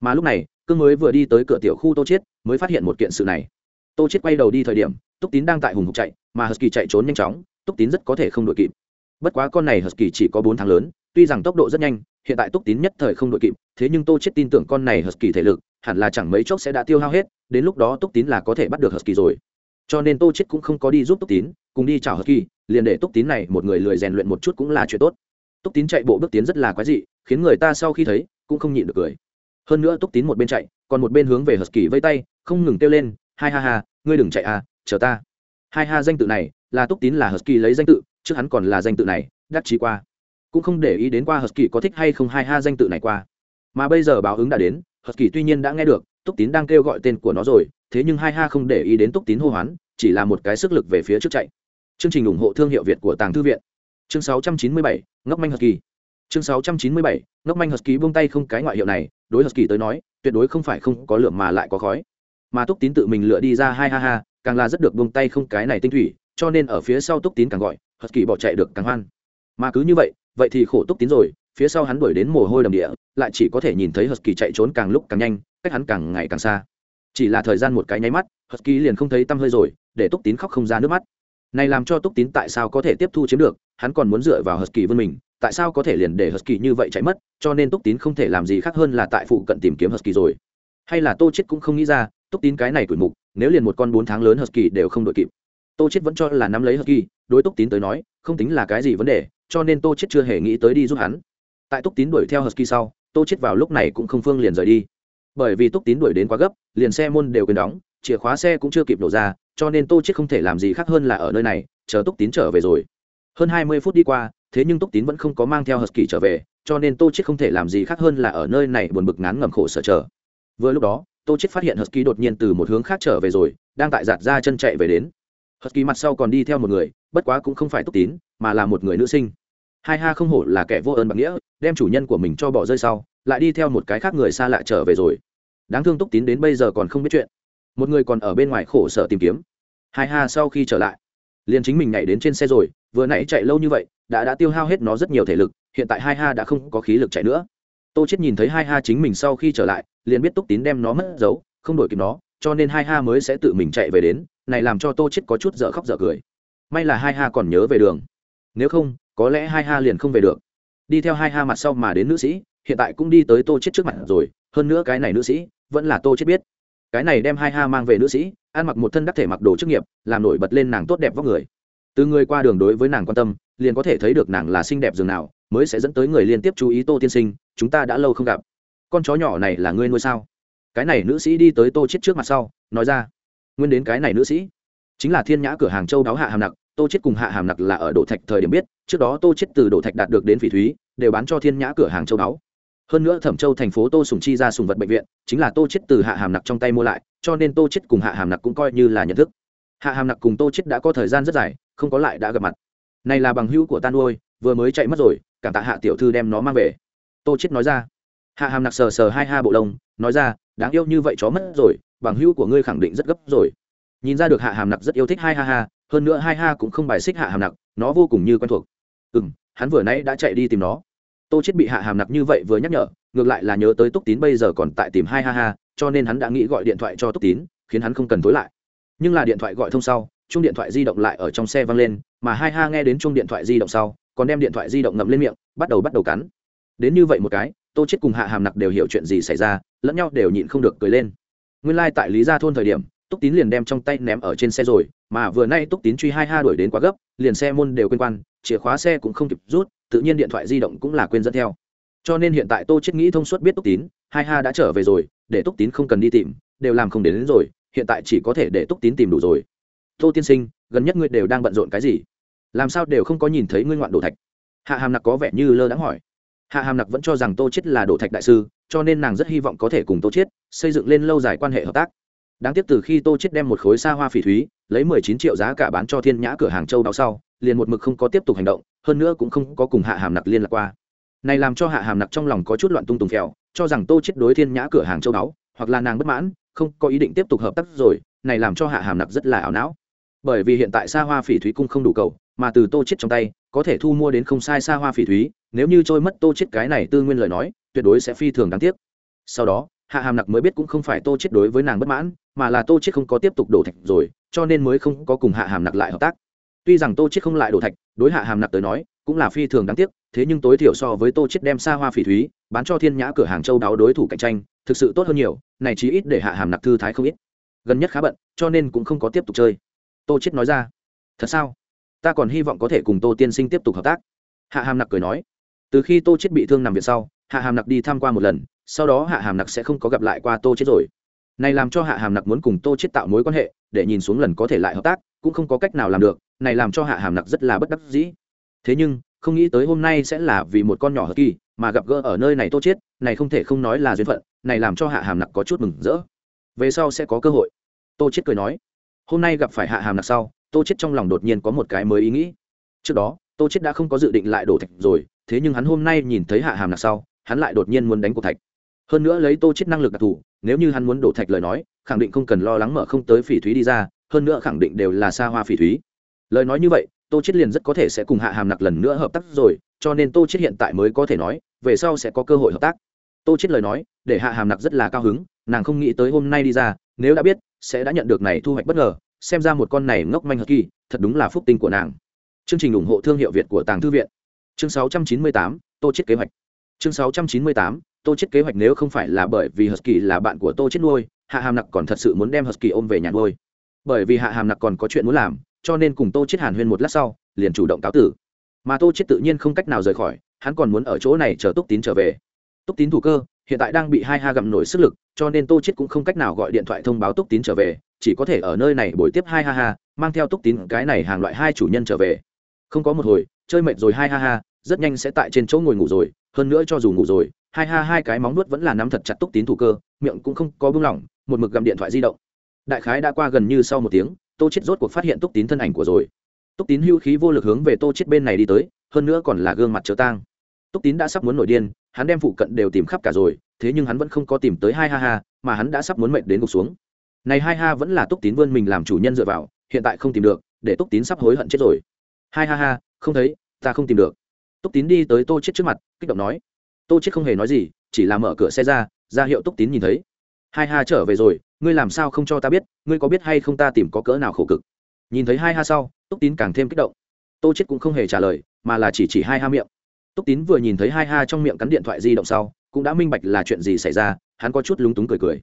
Mà lúc này, cương mới vừa đi tới cửa tiểu khu tô chiết, mới phát hiện một kiện sự này. Tô chiết quay đầu đi thời điểm, túc tín đang tại hùng hục chạy, mà husky chạy trốn nhanh chóng túc tín rất có thể không đội kịp. Bất quá con này husky chỉ có bốn tháng lớn, tuy rằng tốc độ rất nhanh, hiện tại túc tín nhất thời không đội kịp, thế nhưng tô chết tin tưởng con này husky thể lực, hẳn là chẳng mấy chốc sẽ đã tiêu hao hết, đến lúc đó túc tín là có thể bắt được husky rồi. Cho nên tô chết cũng không có đi giúp túc tín, cùng đi chào husky, liền để túc tín này một người lười rèn luyện một chút cũng là chuyện tốt. Túc tín chạy bộ bước tiến rất là quái dị, khiến người ta sau khi thấy, cũng không nhịn được cười. Hơn nữa túc tín một bên chạy, còn một bên hướng về husky vây tay, không ngừng kêu lên hai ha ha, ngươi đừng chạy à chờ ta. Hai ha, danh tự này là túc tín là husky lấy danh tự trước hắn còn là danh tự này đắc chí qua. Cũng không để ý đến qua husky có thích hay không hai ha danh tự này qua. Mà bây giờ báo ứng đã đến husky tuy nhiên đã nghe được túc tín đang kêu gọi tên của nó rồi thế nhưng hai ha không để ý đến túc tín hô hoán chỉ là một cái sức lực về phía trước chạy. Chương trình ủng hộ thương hiệu việt của tàng thư viện. Chương 697, ngốc manh husky. Chương 697, ngốc manh husky buông tay không cái ngoại hiệu này đối husky tới nói tuyệt đối không phải không có lượng mà lại có khói. Mà túc tín tự mình lựa đi ra hai ha ha càng là rất được buông tay không cái này tinh thủy cho nên ở phía sau túc tín càng gọi husky bỏ chạy được càng hoan. Mà cứ như vậy vậy thì khổ túc tín rồi, phía sau hắn đuổi đến mồ hôi đầm địa, lại chỉ có thể nhìn thấy husky chạy trốn càng lúc càng nhanh, cách hắn càng ngày càng xa. Chỉ là thời gian một cái nháy mắt husky liền không thấy tăm hơi rồi, để túc tín khóc không ra nước mắt. Này làm cho túc tín tại sao có thể tiếp thu chiếm được, hắn còn muốn dựa vào husky vươn mình, tại sao có thể liền để husky như vậy chạy mất, cho nên túc tín không thể làm gì khác hơn là tại phụ cận tìm kiếm husky rồi. Hay là tô chết cũng không nghĩ ra, túc tín cái này tuổi mục, nếu liền một con bốn tháng lớn husky đều không đội kịp tô chết vẫn cho là nắm lấy husky đối túc tín tới nói, không tính là cái gì vấn đề, cho nên tô chết chưa hề nghĩ tới đi giúp hắn. Tại túc tín đuổi theo husky sau, tô chết vào lúc này cũng không phương liền rời đi. Bởi vì túc tín đuổi đến quá gấp, liền xe môn đều quên đóng, chìa khóa xe cũng chưa kịp nổ ra, cho nên tô chết không thể làm gì khác hơn là ở nơi này, chờ túc tín trở về rồi. Hơn hai mươi phút đi qua, thế nhưng túc tín vẫn không có mang theo husky trở về, cho nên tô chết không thể làm gì khác hơn là ở nơi này buồn bực ngán ngẩm khổ sở chờ. Vừa lúc đó, tô chết phát hiện husky đột nhiên từ một hướng khác trở về rồi, đang tại giạt ra chân chạy về đến husky mặt sau còn đi theo một người, bất quá cũng không phải túc tín, mà là một người nữ sinh. Hai ha không hổ là kẻ vô ơn bạc nghĩa, đem chủ nhân của mình cho bỏ rơi sau, lại đi theo một cái khác người xa lạ trở về rồi. Đáng thương túc tín đến bây giờ còn không biết chuyện. Một người còn ở bên ngoài khổ sở tìm kiếm. Hai ha sau khi trở lại, liền chính mình nhảy đến trên xe rồi, vừa nãy chạy lâu như vậy, đã đã tiêu hao hết nó rất nhiều thể lực, hiện tại hai ha đã không có khí lực chạy nữa. Tô chết nhìn thấy hai ha chính mình sau khi trở lại, liền biết túc tín đem nó mất dấu, không đổi kịp nó, cho nên hai ha mới sẽ tự mình chạy về đến này làm cho tô chết có chút dở khóc dở cười. May là hai ha còn nhớ về đường. Nếu không, có lẽ hai ha liền không về được. Đi theo hai ha mặt sau mà đến nữ sĩ, hiện tại cũng đi tới tô chết trước mặt rồi, hơn nữa cái này nữ sĩ, vẫn là tô chết biết. Cái này đem hai ha mang về nữ sĩ, ăn mặc một thân đắc thể mặc đồ chức nghiệp, làm nổi bật lên nàng tốt đẹp vóc người. Từ người qua đường đối với nàng quan tâm, liền có thể thấy được nàng là xinh đẹp dường nào, mới sẽ dẫn tới người liên tiếp chú ý tô tiên sinh, chúng ta đã lâu không gặp. Con chó nhỏ này là ngươi nuôi sao? Cái này nữ sĩ đi tới tô chết trước mặt sau, nói ra nguyên đến cái này nữ sĩ. Chính là thiên nhã cửa hàng châu đáo hạ hàm nặc, tô chết cùng hạ hàm nặc là ở đổ thạch thời điểm biết, trước đó tô chết từ đổ thạch đạt được đến phỉ thúy, đều bán cho thiên nhã cửa hàng châu đáo. Hơn nữa thẩm châu thành phố tô sùng chi ra sùng vật bệnh viện, chính là tô chết từ hạ hàm nặc trong tay mua lại, cho nên tô chết cùng hạ hàm nặc cũng coi như là nhận thức. Hạ hàm nặc cùng tô chết đã có thời gian rất dài, không có lại đã gặp mặt. Này là bằng hữu của tan nuôi, vừa mới chạy mất rồi, cảm tạ hạ tiểu thư đem nó mang về. Tô chết nói ra. Hạ hàm nặc sờ sờ hai ha bộ lông, nói ra, đáng yêu như vậy chó mất rồi bằng hữu của ngươi khẳng định rất gấp rồi. Nhìn ra được hạ hàm nặc rất yêu thích hai ha ha, hơn nữa hai ha cũng không bài xích hạ hàm nặc, nó vô cùng như quen thuộc. Ừ m hắn vừa nãy đã chạy đi tìm nó. Tô chết bị hạ hàm nặc như vậy vừa nhắc nhở, ngược lại là nhớ tới túc tín bây giờ còn tại tìm hai ha ha, cho nên hắn đã nghĩ gọi điện thoại cho túc tín, khiến hắn không cần tối lại. Nhưng là điện thoại gọi thông sau chung điện thoại di động lại ở trong xe văng lên, mà hai ha nghe đến chung điện thoại di động sau, còn đem điện thoại di động ngậm lên miệng, bắt đầu bắt đầu cắn. Đến như vậy một cái, tô chết cùng hạ hàm nặc đều hiểu chuyện gì xảy ra, lẫn nhau đều nhịn không được cười lên nguyên lai tại lý gia thôn thời điểm túc tín liền đem trong tay ném ở trên xe rồi mà vừa nay túc tín truy hai ha đuổi đến quá gấp liền xe môn đều quên quan chìa khóa xe cũng không kịp rút tự nhiên điện thoại di động cũng là quên dẫn theo. Cho nên hiện tại tô chết nghĩ thông suốt biết túc tín hai ha đã trở về rồi để túc tín không cần đi tìm đều làm không đến, đến rồi hiện tại chỉ có thể để túc tín tìm đủ rồi. Tô tiên sinh gần nhất ngươi đều đang bận rộn cái gì? Làm sao đều không có nhìn thấy ngươi ngoạn đồ thạch? Hạ hàm nặc có vẻ như lơ đãng hỏi. Hạ hàm nặc vẫn cho rằng tô chết là đồ thạch đại sư cho nên nàng rất hy vọng có thể cùng tô chiết xây dựng lên lâu dài quan hệ hợp tác. Đáng tiếc từ khi tô chiết đem một khối xa hoa phỉ thúy lấy mười chín triệu giá cả bán cho thiên nhã cửa hàng châu đáo sau, liền một mực không có tiếp tục hành động, hơn nữa cũng không có cùng hạ hàm nặc liên lạc qua. Này làm cho hạ hàm nặc trong lòng có chút loạn tung tùng phèo, cho rằng tô chiết đối thiên nhã cửa hàng châu đáo, hoặc là nàng bất mãn, không có ý định tiếp tục hợp tác rồi, này làm cho hạ hàm nặc rất là ảo não. Bởi vì hiện tại xa hoa phỉ thúy cung không đủ cầu, mà từ tô chết trong tay, có thể thu mua đến không sai xa hoa phỉ thúy, nếu như trôi mất tô chết cái này tư nguyên lời nói tuyệt đối sẽ phi thường đáng tiếc. Sau đó, hạ hàm nặc mới biết cũng không phải tô chết đối với nàng bất mãn, mà là tô chết không có tiếp tục đổ thạch rồi, cho nên mới không có cùng hạ hàm nặc lại hợp tác. Tuy rằng tô chết không lại đổ thạch, đối hạ hàm nặc tới nói, cũng là phi thường đáng tiếc, thế nhưng tối thiểu so với tô chết đem xa hoa phỉ thúy, bán cho thiên nhã cửa hàng châu đáo đối thủ cạnh tranh, thực sự tốt hơn nhiều, này chí ít để hạ hàm nặc thư thái không ít. Gần nhất khá bận, cho nên cũng không có tiếp tục chơi. Tô chết nói ra, thật sao? Ta còn hy vọng có thể cùng tô tiên sinh tiếp tục hợp tác. Hạ hàm nặc cười nói từ khi tô chết bị thương nằm viện sau, hạ hàm nặc đi tham qua một lần, sau đó hạ hàm nặc sẽ không có gặp lại qua tô chết rồi. Này làm cho hạ hàm nặc muốn cùng tô chết tạo mối quan hệ, để nhìn xuống lần có thể lại hợp tác, cũng không có cách nào làm được, này làm cho hạ hàm nặc rất là bất đắc dĩ. Thế nhưng, không nghĩ tới hôm nay sẽ là vì một con nhỏ hờ kỳ mà gặp gỡ ở nơi này tô chết này không thể không nói là duyên phận, này làm cho hạ hàm nặc có chút mừng rỡ. Về sau sẽ có cơ hội. Tô chết cười nói, hôm nay gặp phải hạ hàm nặc sau, tô chết trong lòng đột nhiên có một cái mới ý nghĩ. Trước đó, tô chết đã không có dự định lại đổ thạch rồi thế nhưng hắn hôm nay nhìn thấy hạ hàm nặc sau, hắn lại đột nhiên muốn đánh cuộc thạch. Hơn nữa lấy tô chết năng lực đặc thù, nếu như hắn muốn đổ thạch lời nói, khẳng định không cần lo lắng mở không tới phỉ thúy đi ra, hơn nữa khẳng định đều là xa hoa phỉ thúy. Lời nói như vậy, tô chết liền rất có thể sẽ cùng hạ hàm nặc lần nữa hợp tác rồi, cho nên tô chết hiện tại mới có thể nói, về sau sẽ có cơ hội hợp tác. Tô chết lời nói, để hạ hàm nặc rất là cao hứng, nàng không nghĩ tới hôm nay đi ra, nếu đã biết, sẽ đã nhận được này thu hoạch bất ngờ, xem ra một con này ngốc manh hờ kỳ, thật đúng là phúc tinh của nàng. Chương trình ủng hộ thương hiệu việt của tàng thư viện chương 698, tô chết kế hoạch. Chương 698, tô chết kế hoạch nếu không phải là bởi vì husky là bạn của tô chết nuôi hạ hàm nặc còn thật sự muốn đem husky ôm về nhà nuôi. Bởi vì hạ hàm nặc còn có chuyện muốn làm cho nên cùng tô chết hàn huyên một lát sau liền chủ động cáo tử. Mà tô chết tự nhiên không cách nào rời khỏi hắn còn muốn ở chỗ này chờ túc tín trở về. Túc tín thủ cơ hiện tại đang bị hai ha gặm nổi sức lực cho nên tô chết cũng không cách nào gọi điện thoại thông báo túc tín trở về chỉ có thể ở nơi này buổi tiếp hai ha ha mang theo túc tín cái này hàng loại hai chủ nhân trở về. Không có một hồi chơi mệt rồi, hai ha ha, rất nhanh sẽ tại trên chỗ ngồi ngủ rồi. Hơn nữa cho dù ngủ rồi, hai ha hai cái móng nuốt vẫn là nắm thật chặt túc tín thủ cơ, miệng cũng không có buông lỏng, một mực gặm điện thoại di động. Đại khái đã qua gần như sau một tiếng, tô chết rốt cuộc phát hiện túc tín thân ảnh của rồi. Túc tín hưu khí vô lực hướng về tô chết bên này đi tới, hơn nữa còn là gương mặt chớ tang. Túc tín đã sắp muốn nổi điên, hắn đem phụ cận đều tìm khắp cả rồi, thế nhưng hắn vẫn không có tìm tới hai ha ha, mà hắn đã sắp muốn mệt đến gục xuống. Này hai ha vẫn là túc tín vươn mình làm chủ nhân dựa vào, hiện tại không tìm được, để túc tín sắp hối hận chết rồi. Hai ha ha không thấy, ta không tìm được. Túc tín đi tới tô chết trước mặt, kích động nói. Tô chết không hề nói gì, chỉ là mở cửa xe ra ra hiệu túc tín nhìn thấy. Hai ha trở về rồi, ngươi làm sao không cho ta biết, ngươi có biết hay không ta tìm có cỡ nào khổ cực. Nhìn thấy hai ha sau, túc tín càng thêm kích động. Tô chết cũng không hề trả lời, mà là chỉ chỉ hai ha miệng. Túc tín vừa nhìn thấy hai ha trong miệng cắn điện thoại di động sau, cũng đã minh bạch là chuyện gì xảy ra, hắn có chút lúng túng cười cười.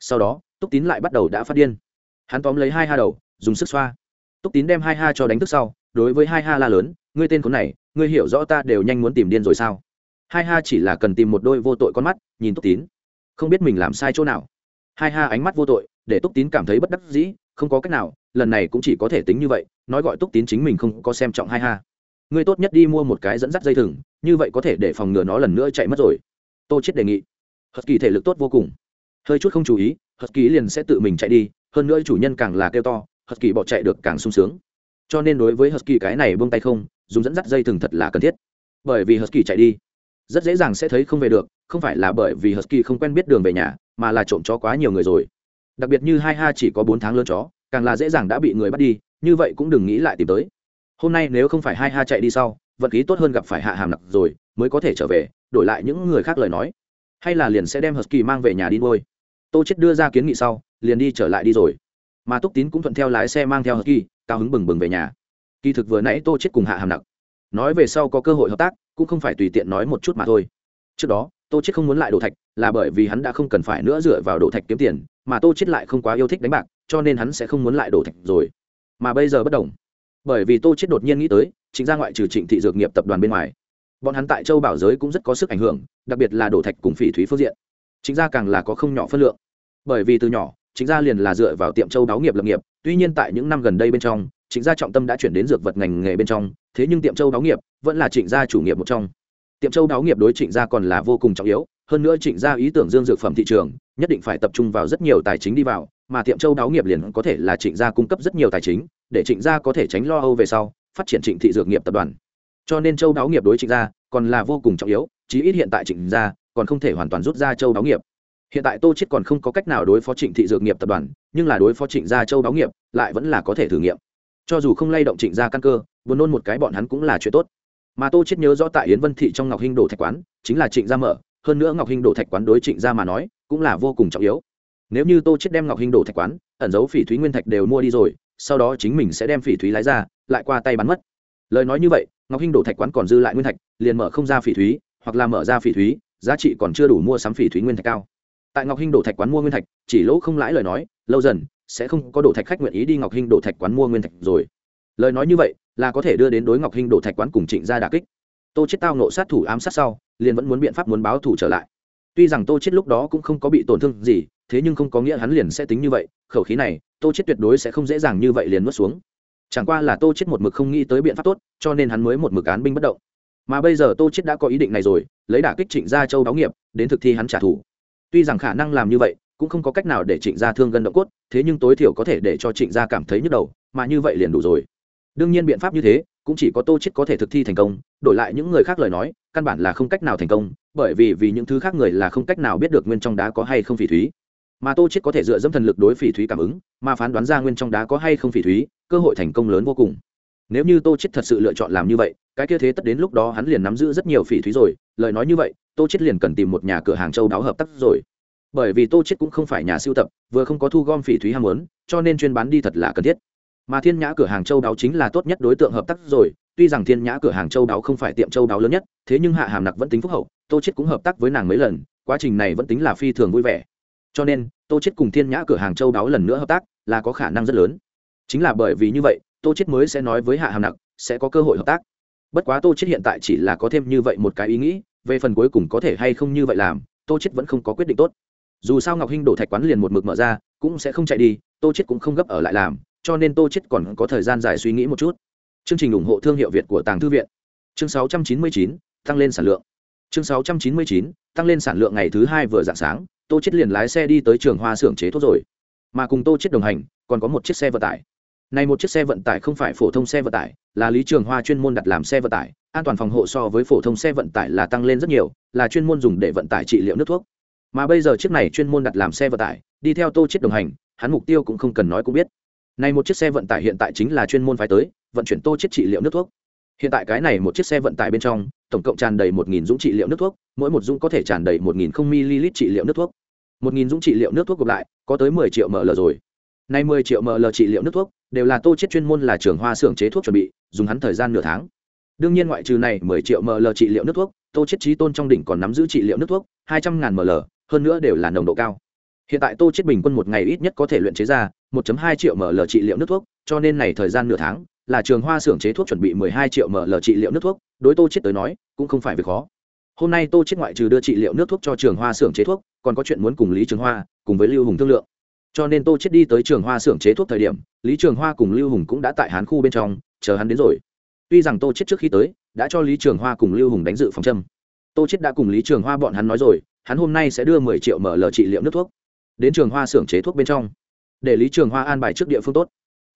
Sau đó, túc tín lại bắt đầu đã phát điên. Hắn tóm lấy hai ha đầu, dùng sức xoa. Túc tín đem hai ha cho đánh thức sau đối với hai ha la lớn, ngươi tên khốn này, ngươi hiểu rõ ta đều nhanh muốn tìm điên rồi sao? Hai ha chỉ là cần tìm một đôi vô tội con mắt, nhìn túc tín. Không biết mình làm sai chỗ nào. Hai ha ánh mắt vô tội, để túc tín cảm thấy bất đắc dĩ, không có cách nào, lần này cũng chỉ có thể tính như vậy, nói gọi túc tín chính mình không có xem trọng hai ha. Ngươi tốt nhất đi mua một cái dẫn dắt dây thừng, như vậy có thể để phòng ngừa nó lần nữa chạy mất rồi. Tô chết đề nghị. Hất kỳ thể lực tốt vô cùng. Hơi chút không chú ý hất kỳ liền sẽ tự mình chạy đi, hơn nữa chủ nhân càng là kêu to hất kỳ bỏ chạy được càng sung sướng cho nên đối với Husky cái này buông tay không, dùng dẫn dắt dây thừng thật là cần thiết. Bởi vì Husky chạy đi, rất dễ dàng sẽ thấy không về được, không phải là bởi vì husky không quen biết đường về nhà, mà là trộm chó quá nhiều người rồi. Đặc biệt như hai ha chỉ có bốn tháng lớn chó, càng là dễ dàng đã bị người bắt đi, như vậy cũng đừng nghĩ lại tìm tới. Hôm nay nếu không phải hai ha chạy đi sau, vận khí tốt hơn gặp phải hạ hàm nặc rồi, mới có thể trở về, đổi lại những người khác lời nói. Hay là liền sẽ đem husky mang về nhà đi nuôi. Tô chết đưa ra kiến nghị sau, liền đi trở lại đi rồi. Mà túc tín cũng thuận theo lái xe mang theo husky cao hứng bừng bừng về nhà. Kỳ thực vừa nãy tô chết cùng hạ hàm nặc nói về sau có cơ hội hợp tác, cũng không phải tùy tiện nói một chút mà thôi. Trước đó, tô chết không muốn lại đổ thạch, là bởi vì hắn đã không cần phải nữa dựa vào đổ thạch kiếm tiền, mà tô chết lại không quá yêu thích đánh bạc, cho nên hắn sẽ không muốn lại đổ thạch rồi. Mà bây giờ bất đồng. Bởi vì tô chết đột nhiên nghĩ tới, chính ra ngoại trừ trịnh thị dược nghiệp tập đoàn bên ngoài, bọn hắn tại châu bảo giới cũng rất có sức ảnh hưởng, đặc biệt là đổ thạch cùng phỉ thúy phương diện. Chính ra càng là có không nhỏ phân lượng. Bởi vì từ nhỏ, chính ra liền là dựa vào tiệm châu báo nghiệp lập nghiệp tuy nhiên tại những năm gần đây bên trong, Trịnh gia trọng tâm đã chuyển đến dược vật ngành nghề bên trong, thế nhưng tiệm châu Đáo nghiệp vẫn là trịnh gia chủ nghiệp một trong. Tiệm châu Đáo nghiệp đối trịnh gia còn là vô cùng trọng yếu, hơn nữa trịnh gia ý tưởng dương dược phẩm thị trường, nhất định phải tập trung vào rất nhiều tài chính đi vào, mà tiệm châu Đáo nghiệp liền có thể là trịnh gia cung cấp rất nhiều tài chính, để trịnh gia có thể tránh lo âu về sau, phát triển trịnh thị dược nghiệp tập đoàn. Cho nên châu Đáo nghiệp đối trịnh gia còn là vô cùng trọng yếu, chí ít hiện tại trịnh gia còn không thể hoàn toàn rút ra châu Đáo nghiệp hiện tại tô chết còn không có cách nào đối phó trịnh thị dược nghiệp tập đoàn, nhưng là đối phó trịnh gia châu báo nghiệp, lại vẫn là có thể thử nghiệm. Cho dù không lay động trịnh gia căn cơ, buồn nôn một cái bọn hắn cũng là chuyện tốt. Mà tô chết nhớ rõ tại yến vân thị trong ngọc hinh đồ thạch quán, chính là trịnh gia mở, hơn nữa ngọc hinh đồ thạch quán đối trịnh gia mà nói, cũng là vô cùng trọng yếu. Nếu như tô chết đem ngọc hinh đồ thạch quán, ẩn giấu phỉ thúy nguyên thạch đều mua đi rồi, sau đó chính mình sẽ đem phỉ thúy lái ra, lại qua tay bắn mất. Lời nói như vậy, ngọc hinh Đồ thạch quán còn dư lại nguyên thạch, liền mở không ra phỉ thúy, hoặc là mở ra phỉ thúy, giá trị còn chưa đủ mua sắm phỉ thúy nguyên thạch cao tại ngọc hinh đổ thạch quán mua nguyên thạch, chỉ lỗ không lãi lời nói, lâu dần, sẽ không có đổ thạch khách nguyện ý đi ngọc hinh đổ thạch quán mua nguyên thạch rồi. Lời nói như vậy, là có thể đưa đến đối ngọc hinh đổ thạch quán cùng trịnh gia đà kích. Tô chết tao nộ sát thủ ám sát sau, liền vẫn muốn biện pháp muốn báo thủ trở lại. Tuy rằng tô chết lúc đó cũng không có bị tổn thương gì, thế nhưng không có nghĩa hắn liền sẽ tính như vậy, khẩu khí này, tô chết tuyệt đối sẽ không dễ dàng như vậy liền nuốt xuống. Chẳng qua là tô chết một mực không nghĩ tới biện pháp tốt, cho nên hắn mới một mực án binh bất động. Mà bây giờ tô chết đã có ý định này rồi, lấy đả kích trịnh gia châu báo nghiệp, đến thực thi hắn trả thù tuy rằng khả năng làm như vậy, cũng không có cách nào để trịnh gia thương gân động cốt, thế nhưng tối thiểu có thể để cho trịnh gia cảm thấy nhức đầu, mà như vậy liền đủ rồi. Đương nhiên biện pháp như thế, cũng chỉ có tô chết có thể thực thi thành công, đổi lại những người khác lời nói, căn bản là không cách nào thành công, bởi vì vì những thứ khác người là không cách nào biết được nguyên trong đá có hay không phỉ thúy. Mà tô chết có thể dựa dẫm thần lực đối phỉ thúy cảm ứng, mà phán đoán ra nguyên trong đá có hay không phỉ thúy, cơ hội thành công lớn vô cùng. Nếu như tô chết thật sự lựa chọn làm như vậy, cái kia thế tất đến lúc đó hắn liền nắm giữ rất nhiều phỉ thúy rồi lời nói như vậy, tô chết liền cần tìm một nhà cửa hàng châu đáo hợp tác rồi. Bởi vì tô chết cũng không phải nhà siêu tập, vừa không có thu gom phỉ thúy ham muốn, cho nên chuyên bán đi thật là cần thiết. Mà thiên nhã cửa hàng châu đáo chính là tốt nhất đối tượng hợp tác rồi, tuy rằng thiên nhã cửa hàng châu đáo không phải tiệm châu đáo lớn nhất, thế nhưng hạ hàm nặc vẫn tính phúc hậu, tô chết cũng hợp tác với nàng mấy lần, quá trình này vẫn tính là phi thường vui vẻ. Cho nên, tô chết cùng thiên nhã cửa hàng châu đáo lần nữa hợp tác là có khả năng rất lớn. Chính là bởi vì như vậy, tô chết mới sẽ nói với hạ hàm nặc, sẽ có cơ hội hợp tác bất quá tô chết hiện tại chỉ là có thêm như vậy một cái ý nghĩ về phần cuối cùng có thể hay không như vậy làm tô chết vẫn không có quyết định tốt. Dù sao ngọc hinh đổ thạch quán liền một mực mở ra cũng sẽ không chạy đi tô chết cũng không gấp ở lại làm cho nên tô chết còn có thời gian dài suy nghĩ một chút. Chương trình ủng hộ thương hiệu việt của tàng thư viện. Chương 699, tăng lên sản lượng. Chương 699, tăng lên sản lượng ngày thứ hai vừa dạng sáng tô chết liền lái xe đi tới trường hoa xưởng chế thuốc rồi. Mà cùng tô chết đồng hành còn có một chiếc xe vận tải. Này một chiếc xe vận tải không phải phổ thông xe vận tải là lý trường hoa chuyên môn đặt làm xe vận tải, an toàn phòng hộ so với phổ thông xe vận tải là tăng lên rất nhiều, là chuyên môn dùng để vận tải trị liệu nước thuốc. Mà bây giờ chiếc này chuyên môn đặt làm xe vận tải, đi theo tô chết đồng hành, hắn mục tiêu cũng không cần nói cũng biết. Này một chiếc xe vận tải hiện tại chính là chuyên môn phái tới, vận chuyển tô chết trị liệu nước thuốc. Hiện tại cái này một chiếc xe vận tải bên trong, tổng cộng tràn đầy một nghìn dũng trị liệu nước thuốc, mỗi một dũng có thể tràn đầy một nghìn không ml trị liệu nước thuốc. Một nghìn dũng trị liệu nước thuốc gộp lại, có tới mười triệu ml rồi. Nay mười triệu ml trị liệu nước thuốc đều là tô chết chuyên môn là trường hoa xưởng chế thuốc chuẩn bị, dùng hắn thời gian nửa tháng. Đương nhiên ngoại trừ này mười triệu ml trị liệu nước thuốc, tô chết trí tôn trong đỉnh còn nắm giữ trị liệu nước thuốc, hai trăm ngàn ml, hơn nữa đều là nồng độ cao. Hiện tại tô chết bình quân một ngày ít nhất có thể luyện chế ra 1.2 triệu ml trị liệu nước thuốc, cho nên này thời gian nửa tháng, là trường hoa xưởng chế thuốc chuẩn bị 12 triệu ml trị liệu nước thuốc, đối tô chết tới nói, cũng không phải việc khó. Hôm nay tô chết ngoại trừ đưa trị liệu nước thuốc cho trường hoa xưởng chế thuốc, còn có chuyện muốn cùng lý trường hoa, cùng với lưu hùng thương lượng cho nên tô chết đi tới trường hoa xưởng chế thuốc thời điểm, lý trường hoa cùng lưu hùng cũng đã tại hán khu bên trong, chờ hắn đến rồi. Tuy rằng tô chết trước khi tới, đã cho lý trường hoa cùng lưu hùng đánh dự phòng châm. Tô chết đã cùng lý trường hoa bọn hắn nói rồi, hắn hôm nay sẽ đưa 10 triệu mở lờ trị liệu nước thuốc đến trường hoa xưởng chế thuốc bên trong, để lý trường hoa an bài trước địa phương tốt,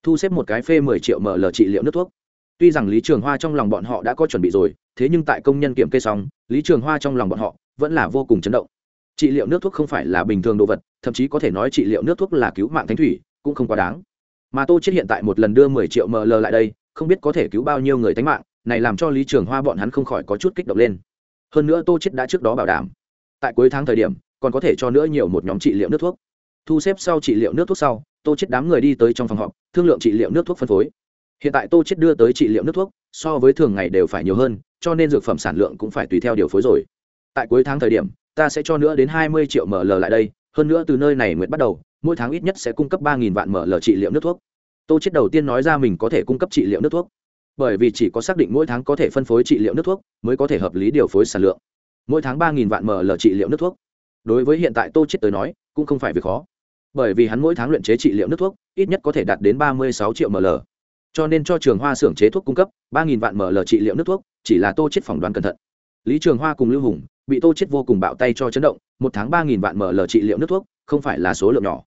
thu xếp một cái phê 10 triệu mở lờ trị liệu nước thuốc. Tuy rằng lý trường hoa trong lòng bọn họ đã có chuẩn bị rồi, thế nhưng tại công nhân kiểm kê xong, lý trường hoa trong lòng bọn họ vẫn là vô cùng chấn động. Trị liệu nước thuốc không phải là bình thường đồ vật thậm chí có thể nói trị liệu nước thuốc là cứu mạng thánh thủy, cũng không quá đáng. Mà tô chết hiện tại một lần đưa 10 triệu ml lại đây, không biết có thể cứu bao nhiêu người tánh mạng, này làm cho lý trường hoa bọn hắn không khỏi có chút kích động lên. Hơn nữa tô chết đã trước đó bảo đảm, tại cuối tháng thời điểm, còn có thể cho nữa nhiều một nhóm trị liệu nước thuốc. Thu xếp sau trị liệu nước thuốc sau, tô chết đám người đi tới trong phòng họp, thương lượng trị liệu nước thuốc phân phối. Hiện tại tô chết đưa tới trị liệu nước thuốc, so với thường ngày đều phải nhiều hơn, cho nên dược phẩm sản lượng cũng phải tùy theo điều phối rồi. Tại cuối tháng thời điểm, ta sẽ cho nữa đến 20 triệu ml lại đây hơn nữa từ nơi này Nguyệt bắt đầu, mỗi tháng ít nhất sẽ cung cấp 3.000 vạn ml trị liệu nước thuốc. Tô chết đầu tiên nói ra mình có thể cung cấp trị liệu nước thuốc. Bởi vì chỉ có xác định mỗi tháng có thể phân phối trị liệu nước thuốc, mới có thể hợp lý điều phối sản lượng. Mỗi tháng 3.000 vạn ml trị liệu nước thuốc. Đối với hiện tại tô chết tới nói, cũng không phải việc khó. Bởi vì hắn mỗi tháng luyện chế trị liệu nước thuốc, ít nhất có thể đạt đến 36 triệu ml. Cho nên cho trường hoa xưởng chế thuốc cung cấp, ba vạn ml trị liệu nước thuốc, chỉ là tô chết phỏng đoán cẩn thận. Lý trường hoa cùng lưu hùng bị tô chết vô cùng bạo tay cho chấn động, một tháng ba nghìn vạn ml trị liệu nước thuốc, không phải là số lượng nhỏ.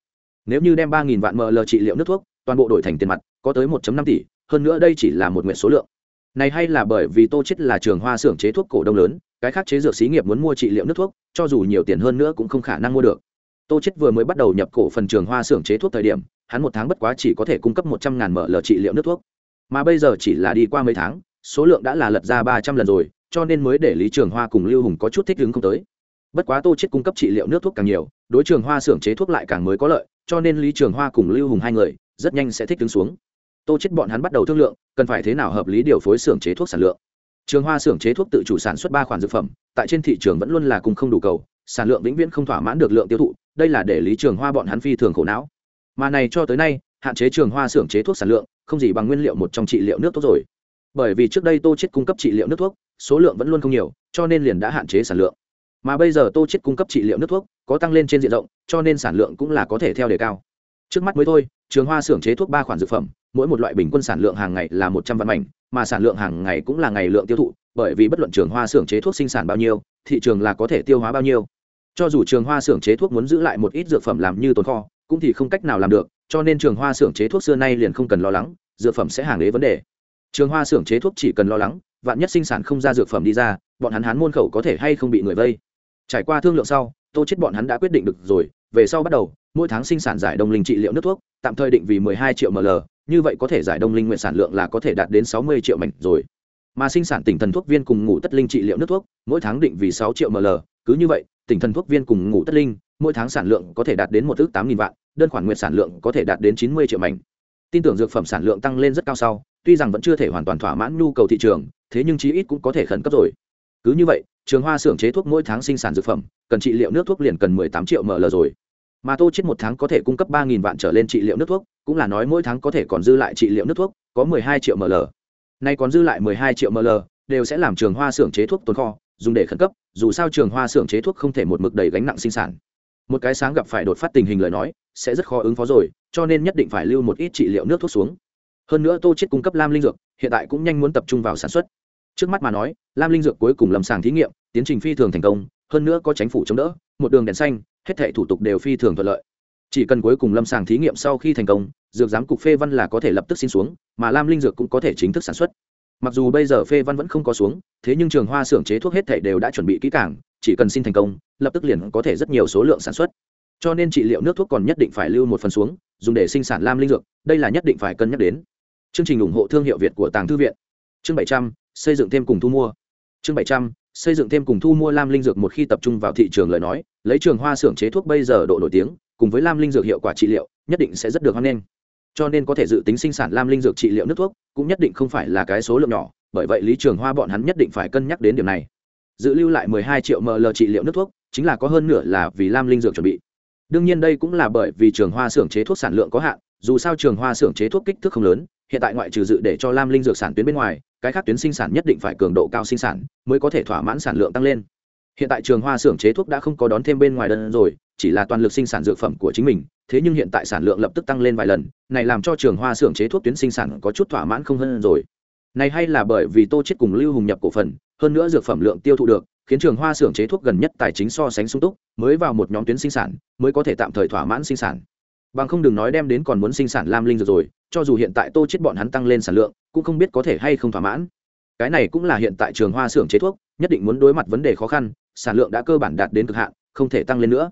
Nếu như đem ba nghìn vạn ml trị liệu nước thuốc, toàn bộ đổi thành tiền mặt, có tới 1.5 tỷ, hơn nữa đây chỉ là một nguyện số lượng. Này hay là bởi vì tô chết là trường hoa xưởng chế thuốc cổ đông lớn, cái khác chế dược xí nghiệp muốn mua trị liệu nước thuốc, cho dù nhiều tiền hơn nữa cũng không khả năng mua được. Tô chết vừa mới bắt đầu nhập cổ phần trường hoa xưởng chế thuốc thời điểm, hắn một tháng bất quá chỉ có thể cung cấp một trăm ngàn ml trị liệu nước thuốc. Mà bây giờ chỉ là đi qua mấy tháng, số lượng đã là lật ra ba trăm lần rồi cho nên mới để lý trường hoa cùng lưu hùng có chút thích ứng không tới. Bất quá tô chết cung cấp trị liệu nước thuốc càng nhiều, đối trường hoa xưởng chế thuốc lại càng mới có lợi, cho nên lý trường hoa cùng lưu hùng hai người rất nhanh sẽ thích ứng xuống. Tô chết bọn hắn bắt đầu thương lượng, cần phải thế nào hợp lý điều phối xưởng chế thuốc sản lượng. Trường hoa xưởng chế thuốc tự chủ sản xuất ba khoản dược phẩm, tại trên thị trường vẫn luôn là cùng không đủ cầu, sản lượng vĩnh viễn không thỏa mãn được lượng tiêu thụ, đây là để lý trường hoa bọn hắn phi thường khổ não. Mà này cho tới nay, hạn chế trường hoa xưởng chế thuốc sản lượng, không gì bằng nguyên liệu một trong trị liệu nước thuốc rồi. Bởi vì trước đây tô chết cung cấp trị liệu nước thuốc số lượng vẫn luôn không nhiều, cho nên liền đã hạn chế sản lượng. Mà bây giờ tô chết cung cấp trị liệu nước thuốc, có tăng lên trên diện rộng, cho nên sản lượng cũng là có thể theo đề cao. Trước mắt mới thôi, trường hoa xưởng chế thuốc ba khoản dược phẩm, mỗi một loại bình quân sản lượng hàng ngày là một trăm vạn mảnh, mà sản lượng hàng ngày cũng là ngày lượng tiêu thụ, bởi vì bất luận trường hoa xưởng chế thuốc sinh sản bao nhiêu, thị trường là có thể tiêu hóa bao nhiêu. Cho dù trường hoa xưởng chế thuốc muốn giữ lại một ít dược phẩm làm như tồn kho, cũng thì không cách nào làm được, cho nên trường hoa xưởng chế thuốc xưa nay liền không cần lo lắng, dược phẩm sẽ hàng đế vấn đề. Trường hoa xưởng chế thuốc chỉ cần lo lắng vạn nhất sinh sản không ra dược phẩm đi ra, bọn hắn hán môn khẩu có thể hay không bị người vây. Trải qua thương lượng sau, tô chết bọn hắn đã quyết định được rồi, về sau bắt đầu, mỗi tháng sinh sản giải đông linh trị liệu nước thuốc, tạm thời định vì 12 triệu ml, như vậy có thể giải đông linh nguyện sản lượng là có thể đạt đến 60 triệu mảnh rồi. Mà sinh sản tỉnh thần thuốc viên cùng ngủ tất linh trị liệu nước thuốc, mỗi tháng định vì 6 triệu ml, cứ như vậy, tỉnh thần thuốc viên cùng ngủ tất linh, mỗi tháng sản lượng có thể đạt đến một ước tám nghìn vạn, đơn khoản nguyện sản lượng có thể đạt đến 90 triệu mảnh tin tưởng dược phẩm sản lượng tăng lên rất cao sau, tuy rằng vẫn chưa thể hoàn toàn thỏa mãn nhu cầu thị trường, thế nhưng chí ít cũng có thể khẩn cấp rồi. Cứ như vậy, trường hoa xưởng chế thuốc mỗi tháng sinh sản dược phẩm, cần trị liệu nước thuốc liền cần 18 triệu ml rồi. Mà tô chết một tháng có thể cung cấp 3.000 vạn trở lên trị liệu nước thuốc, cũng là nói mỗi tháng có thể còn dư lại trị liệu nước thuốc, có 12 triệu ml. Nay còn dư lại 12 triệu ml, đều sẽ làm trường hoa xưởng chế thuốc tồn kho, dùng để khẩn cấp, dù sao trường hoa xưởng chế thuốc không thể một mực đầy gánh nặng sinh sản. Một cái sáng gặp phải đột phát tình hình lời nói sẽ rất khó ứng phó rồi, cho nên nhất định phải lưu một ít trị liệu nước thuốc xuống. Hơn nữa tô chết cung cấp lam linh dược, hiện tại cũng nhanh muốn tập trung vào sản xuất. Trước mắt mà nói, lam linh dược cuối cùng lâm sàng thí nghiệm, tiến trình phi thường thành công, hơn nữa có chính phủ chống đỡ, một đường đèn xanh, hết thảy thủ tục đều phi thường thuận lợi. Chỉ cần cuối cùng lâm sàng thí nghiệm sau khi thành công, dược giám cục phê văn là có thể lập tức xin xuống, mà lam linh dược cũng có thể chính thức sản xuất. Mặc dù bây giờ phê văn vẫn không có xuống, thế nhưng trường hoa xưởng chế thuốc hết thảy đều đã chuẩn bị kỹ càng, chỉ cần xin thành công, lập tức liền có thể rất nhiều số lượng sản xuất cho nên trị liệu nước thuốc còn nhất định phải lưu một phần xuống, dùng để sinh sản lam linh dược, đây là nhất định phải cân nhắc đến. Chương trình ủng hộ thương hiệu việt của tàng thư viện. Chương bảy trăm, xây dựng thêm cùng thu mua. Chương bảy trăm, xây dựng thêm cùng thu mua lam linh dược một khi tập trung vào thị trường lời nói, lấy trường hoa xưởng chế thuốc bây giờ độ nổi tiếng, cùng với lam linh dược hiệu quả trị liệu, nhất định sẽ rất được hoan nghênh. Cho nên có thể dự tính sinh sản lam linh dược trị liệu nước thuốc, cũng nhất định không phải là cái số lượng nhỏ, bởi vậy lý trường hoa bọn hắn nhất định phải cân nhắc đến điểm này. Dự lưu lại 12 triệu ml trị liệu nước thuốc, chính là có hơn nửa là vì lam linh dược chuẩn bị đương nhiên đây cũng là bởi vì trường hoa xưởng chế thuốc sản lượng có hạn, dù sao trường hoa xưởng chế thuốc kích thước không lớn, hiện tại ngoại trừ dự để cho lam linh dược sản tuyến bên ngoài, cái khác tuyến sinh sản nhất định phải cường độ cao sinh sản mới có thể thỏa mãn sản lượng tăng lên. Hiện tại trường hoa xưởng chế thuốc đã không có đón thêm bên ngoài đơn rồi, chỉ là toàn lực sinh sản dược phẩm của chính mình, thế nhưng hiện tại sản lượng lập tức tăng lên vài lần, này làm cho trường hoa xưởng chế thuốc tuyến sinh sản có chút thỏa mãn không hơn rồi. Này hay là bởi vì tô chết cùng lưu hùng nhập cổ phần, hơn nữa dược phẩm lượng tiêu thụ được khiến trường hoa xưởng chế thuốc gần nhất tài chính so sánh sung túc, mới vào một nhóm tuyến sinh sản, mới có thể tạm thời thỏa mãn sinh sản. Bằng không đừng nói đem đến còn muốn sinh sản lam linh dược rồi, cho dù hiện tại tô chết bọn hắn tăng lên sản lượng, cũng không biết có thể hay không thỏa mãn. Cái này cũng là hiện tại trường hoa xưởng chế thuốc, nhất định muốn đối mặt vấn đề khó khăn, sản lượng đã cơ bản đạt đến cực hạn, không thể tăng lên nữa.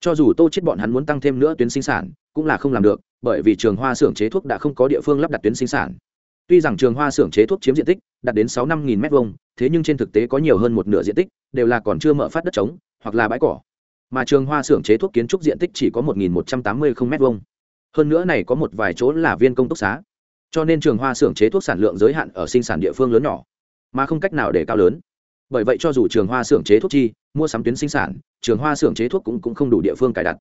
Cho dù tô chết bọn hắn muốn tăng thêm nữa tuyến sinh sản, cũng là không làm được, bởi vì trường hoa xưởng chế thuốc đã không có địa phương lắp đặt tuyến sinh sản. Tuy rằng trường hoa xưởng chế thuốc chiếm diện tích đạt đến sáu năm nghìn m hai thế nhưng trên thực tế có nhiều hơn một nửa diện tích đều là còn chưa mở phát đất trống hoặc là bãi cỏ. Mà trường hoa xưởng chế thuốc kiến trúc diện tích chỉ có một nghìn một trăm tám mươi không m vuông. Hơn nữa này có một vài chỗ là viên công túc xá. Cho nên trường hoa xưởng chế thuốc sản lượng giới hạn ở sinh sản địa phương lớn nhỏ mà không cách nào để cao lớn. Bởi vậy cho dù trường hoa xưởng chế thuốc chi mua sắm tuyến sinh sản trường hoa xưởng chế thuốc cũng, cũng không đủ địa phương cài đặt.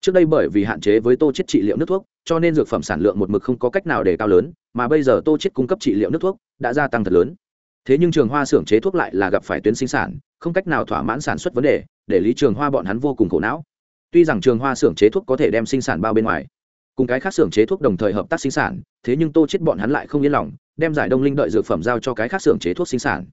Trước đây bởi vì hạn chế với tô chết trị liệu nước thuốc cho nên dược phẩm sản lượng một mực không có cách nào để cao lớn mà bây giờ tô chết cung cấp trị liệu nước thuốc đã gia tăng thật lớn thế nhưng trường hoa xưởng chế thuốc lại là gặp phải tuyến sinh sản, không cách nào thỏa mãn sản xuất vấn đề, để lý trường hoa bọn hắn vô cùng khổ não. Tuy rằng trường hoa xưởng chế thuốc có thể đem sinh sản bao bên ngoài, cùng cái khác xưởng chế thuốc đồng thời hợp tác sinh sản, thế nhưng tô chết bọn hắn lại không yên lòng, đem giải đông linh đợi dược phẩm giao cho cái khác xưởng chế thuốc sinh sản.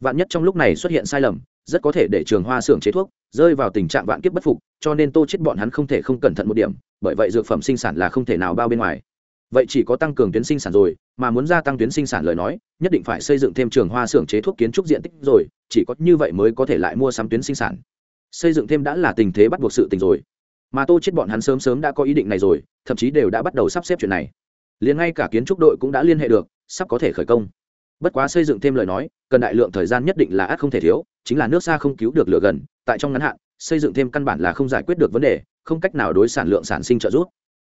Vạn nhất trong lúc này xuất hiện sai lầm, rất có thể để trường hoa xưởng chế thuốc rơi vào tình trạng vạn kiếp bất phục, cho nên tô chết bọn hắn không thể không cẩn thận một điểm, bởi vậy dược phẩm sinh sản là không thể nào bao bên ngoài vậy chỉ có tăng cường tuyến sinh sản rồi, mà muốn gia tăng tuyến sinh sản lời nói, nhất định phải xây dựng thêm trường hoa xưởng chế thuốc kiến trúc diện tích rồi, chỉ có như vậy mới có thể lại mua sắm tuyến sinh sản. Xây dựng thêm đã là tình thế bắt buộc sự tình rồi. Mà tô chết bọn hắn sớm sớm đã có ý định này rồi, thậm chí đều đã bắt đầu sắp xếp chuyện này. Liền ngay cả kiến trúc đội cũng đã liên hệ được, sắp có thể khởi công. Bất quá xây dựng thêm lời nói, cần đại lượng thời gian nhất định là ắt không thể thiếu, chính là nước xa không cứu được lửa gần, tại trong ngắn hạn, xây dựng thêm căn bản là không giải quyết được vấn đề, không cách nào đối sản lượng sản sinh trợ giúp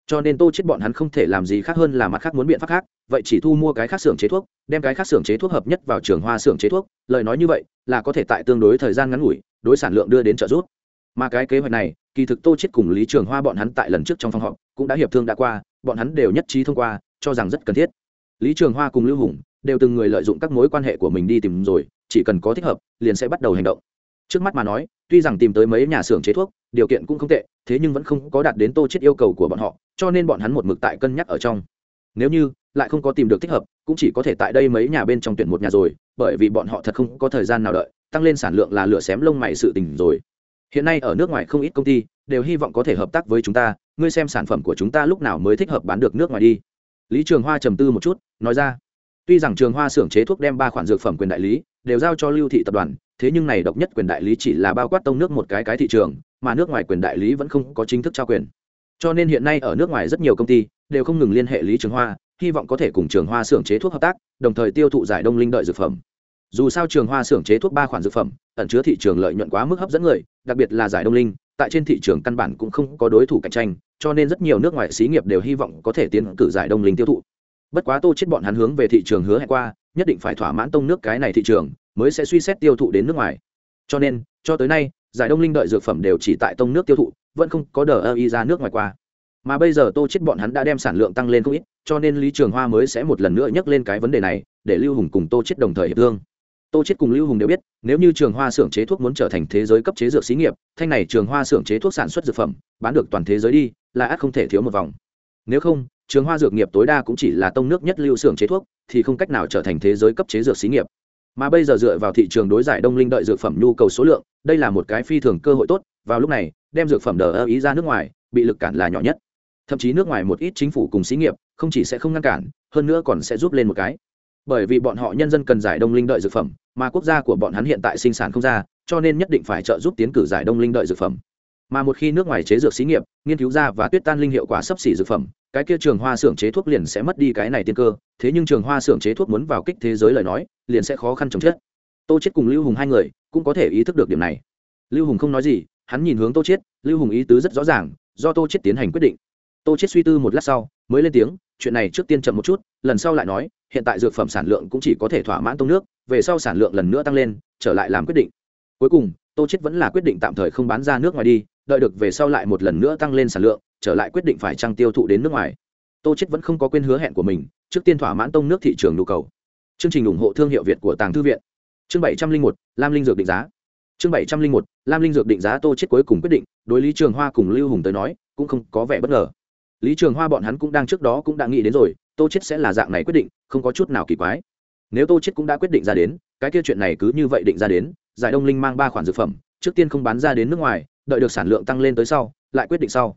cho nên tô chết bọn hắn không thể làm gì khác hơn là mặt khác muốn biện pháp khác, vậy chỉ thu mua cái khác xưởng chế thuốc, đem cái khác xưởng chế thuốc hợp nhất vào trường hoa xưởng chế thuốc, lời nói như vậy là có thể tại tương đối thời gian ngắn ngủi, đối sản lượng đưa đến trợ giúp. Mà cái kế hoạch này, kỳ thực tô chết cùng lý trường hoa bọn hắn tại lần trước trong phòng họp cũng đã hiệp thương đã qua, bọn hắn đều nhất trí thông qua, cho rằng rất cần thiết. Lý trường hoa cùng lưu hùng đều từng người lợi dụng các mối quan hệ của mình đi tìm rồi, chỉ cần có thích hợp, liền sẽ bắt đầu hành động. Trước mắt mà nói, tuy rằng tìm tới mấy nhà xưởng chế thuốc, điều kiện cũng không tệ thế nhưng vẫn không có đạt đến tô chết yêu cầu của bọn họ, cho nên bọn hắn một mực tại cân nhắc ở trong. Nếu như lại không có tìm được thích hợp, cũng chỉ có thể tại đây mấy nhà bên trong tuyển một nhà rồi, bởi vì bọn họ thật không có thời gian nào đợi, tăng lên sản lượng là lửa xém lông mày sự tình rồi. Hiện nay ở nước ngoài không ít công ty đều hy vọng có thể hợp tác với chúng ta, ngươi xem sản phẩm của chúng ta lúc nào mới thích hợp bán được nước ngoài đi. Lý trường hoa trầm tư một chút, nói ra tuy rằng trường hoa xưởng chế thuốc đem ba khoản dược phẩm quyền đại lý đều giao cho lưu thị tập đoàn, thế nhưng này độc nhất quyền đại lý chỉ là bao quát tông nước một cái cái thị trường, mà nước ngoài quyền đại lý vẫn không có chính thức trao quyền. Cho nên hiện nay ở nước ngoài rất nhiều công ty đều không ngừng liên hệ lý trường hoa, hy vọng có thể cùng trường hoa xưởng chế thuốc hợp tác, đồng thời tiêu thụ giải đông linh đợi dược phẩm. Dù sao trường hoa xưởng chế thuốc ba khoản dược phẩm, ẩn chứa thị trường lợi nhuận quá mức hấp dẫn người, đặc biệt là giải đông linh, tại trên thị trường căn bản cũng không có đối thủ cạnh tranh, cho nên rất nhiều nước ngoài xí nghiệp đều hy vọng có thể tiến cử giải đông linh tiêu thụ bất quá tô chết bọn hắn hướng về thị trường hứa hẹn qua, nhất định phải thỏa mãn tông nước cái này thị trường, mới sẽ suy xét tiêu thụ đến nước ngoài. Cho nên, cho tới nay, giải đông linh đợi dược phẩm đều chỉ tại tông nước tiêu thụ, vẫn không có đờ ơ y ra nước ngoài qua. Mà bây giờ tô chết bọn hắn đã đem sản lượng tăng lên không ít, cho nên lý trường hoa mới sẽ một lần nữa nhắc lên cái vấn đề này, để lưu hùng cùng tô chết đồng thời hiệp thương. Tô chết cùng lưu hùng đều biết, nếu như trường hoa xưởng chế thuốc muốn trở thành thế giới cấp chế dược xí nghiệp, thanh này trường hoa xưởng chế thuốc sản xuất dược phẩm, bán được toàn thế giới đi, là ắt không thể thiếu một vòng. Nếu không trường hoa dược nghiệp tối đa cũng chỉ là tông nước nhất lưu xưởng chế thuốc, thì không cách nào trở thành thế giới cấp chế dược xí nghiệp. Mà bây giờ dựa vào thị trường đối giải đông linh đợi dược phẩm nhu cầu số lượng, đây là một cái phi thường cơ hội tốt, vào lúc này, đem dược phẩm đờ ơ ý ra nước ngoài, bị lực cản là nhỏ nhất. Thậm chí nước ngoài một ít chính phủ cùng xí nghiệp, không chỉ sẽ không ngăn cản, hơn nữa còn sẽ giúp lên một cái. Bởi vì bọn họ nhân dân cần giải đông linh đợi dược phẩm, mà quốc gia của bọn hắn hiện tại sinh sản không ra, cho nên nhất định phải trợ giúp tiến cử giải đông linh đợi dược phẩm. Mà một khi nước ngoài chế dược xí nghiệp, nghiên cứu ra và tuyết tan linh hiệu quả sấp xỉ dược phẩm cái kia trường hoa xưởng chế thuốc liền sẽ mất đi cái này tiên cơ, thế nhưng trường hoa xưởng chế thuốc muốn vào kích thế giới lời nói, liền sẽ khó khăn chồng chết. Tô chết cùng lưu hùng hai người cũng có thể ý thức được điểm này. Lưu hùng không nói gì, hắn nhìn hướng tô chết lưu hùng ý tứ rất rõ ràng, do tô chết tiến hành quyết định. Tô chết suy tư một lát sau, mới lên tiếng, chuyện này trước tiên chậm một chút, lần sau lại nói, hiện tại dược phẩm sản lượng cũng chỉ có thể thỏa mãn tông nước, về sau sản lượng lần nữa tăng lên, trở lại làm quyết định. Cuối cùng, tô chết vẫn là quyết định tạm thời không bán ra nước ngoài đi đợi được về sau lại một lần nữa tăng lên sản lượng, trở lại quyết định phải trăng tiêu thụ đến nước ngoài. Tô chết vẫn không có quên hứa hẹn của mình, trước tiên thỏa mãn tông nước thị trường nhu cầu. Chương trình ủng hộ thương hiệu việt của tàng thư viện. Chương bảy trăm linh một, lam linh dược định giá. Chương bảy trăm linh một, lam linh dược định giá tô chết cuối cùng quyết định, đối lý trường hoa cùng lưu hùng tới nói, cũng không có vẻ bất ngờ. Lý trường hoa bọn hắn cũng đang trước đó cũng đã nghĩ đến rồi, tô chết sẽ là dạng này quyết định, không có chút nào kỳ quái. Nếu tô chết cũng đã quyết định ra đến, cái kia chuyện này cứ như vậy định ra đến, giải đông linh mang ba khoản dược phẩm, trước tiên không bán ra đến nước ngoài đợi được sản lượng tăng lên tới sau, lại quyết định sau.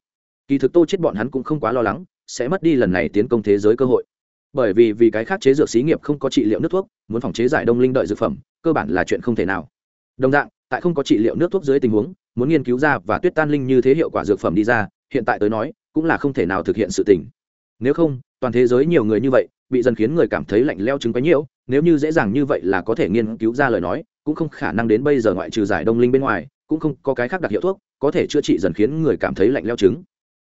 Kỳ thực tô chết bọn hắn cũng không quá lo lắng, sẽ mất đi lần này tiến công thế giới cơ hội. Bởi vì vì cái khác chế dược xí nghiệp không có trị liệu nước thuốc, muốn phòng chế giải đông linh đợi dược phẩm, cơ bản là chuyện không thể nào. Đồng dạng, tại không có trị liệu nước thuốc dưới tình huống, muốn nghiên cứu ra và tuyết tan linh như thế hiệu quả dược phẩm đi ra, hiện tại tới nói, cũng là không thể nào thực hiện sự tình. Nếu không, toàn thế giới nhiều người như vậy, bị dần khiến người cảm thấy lạnh leo chứng quá nhiễu, nếu như dễ dàng như vậy là có thể nghiên cứu ra lời nói, cũng không khả năng đến bây giờ ngoại trừ giải đông linh bên ngoài cũng không có cái khác đặc hiệu thuốc, có thể chữa trị dần khiến người cảm thấy lạnh leo chứng.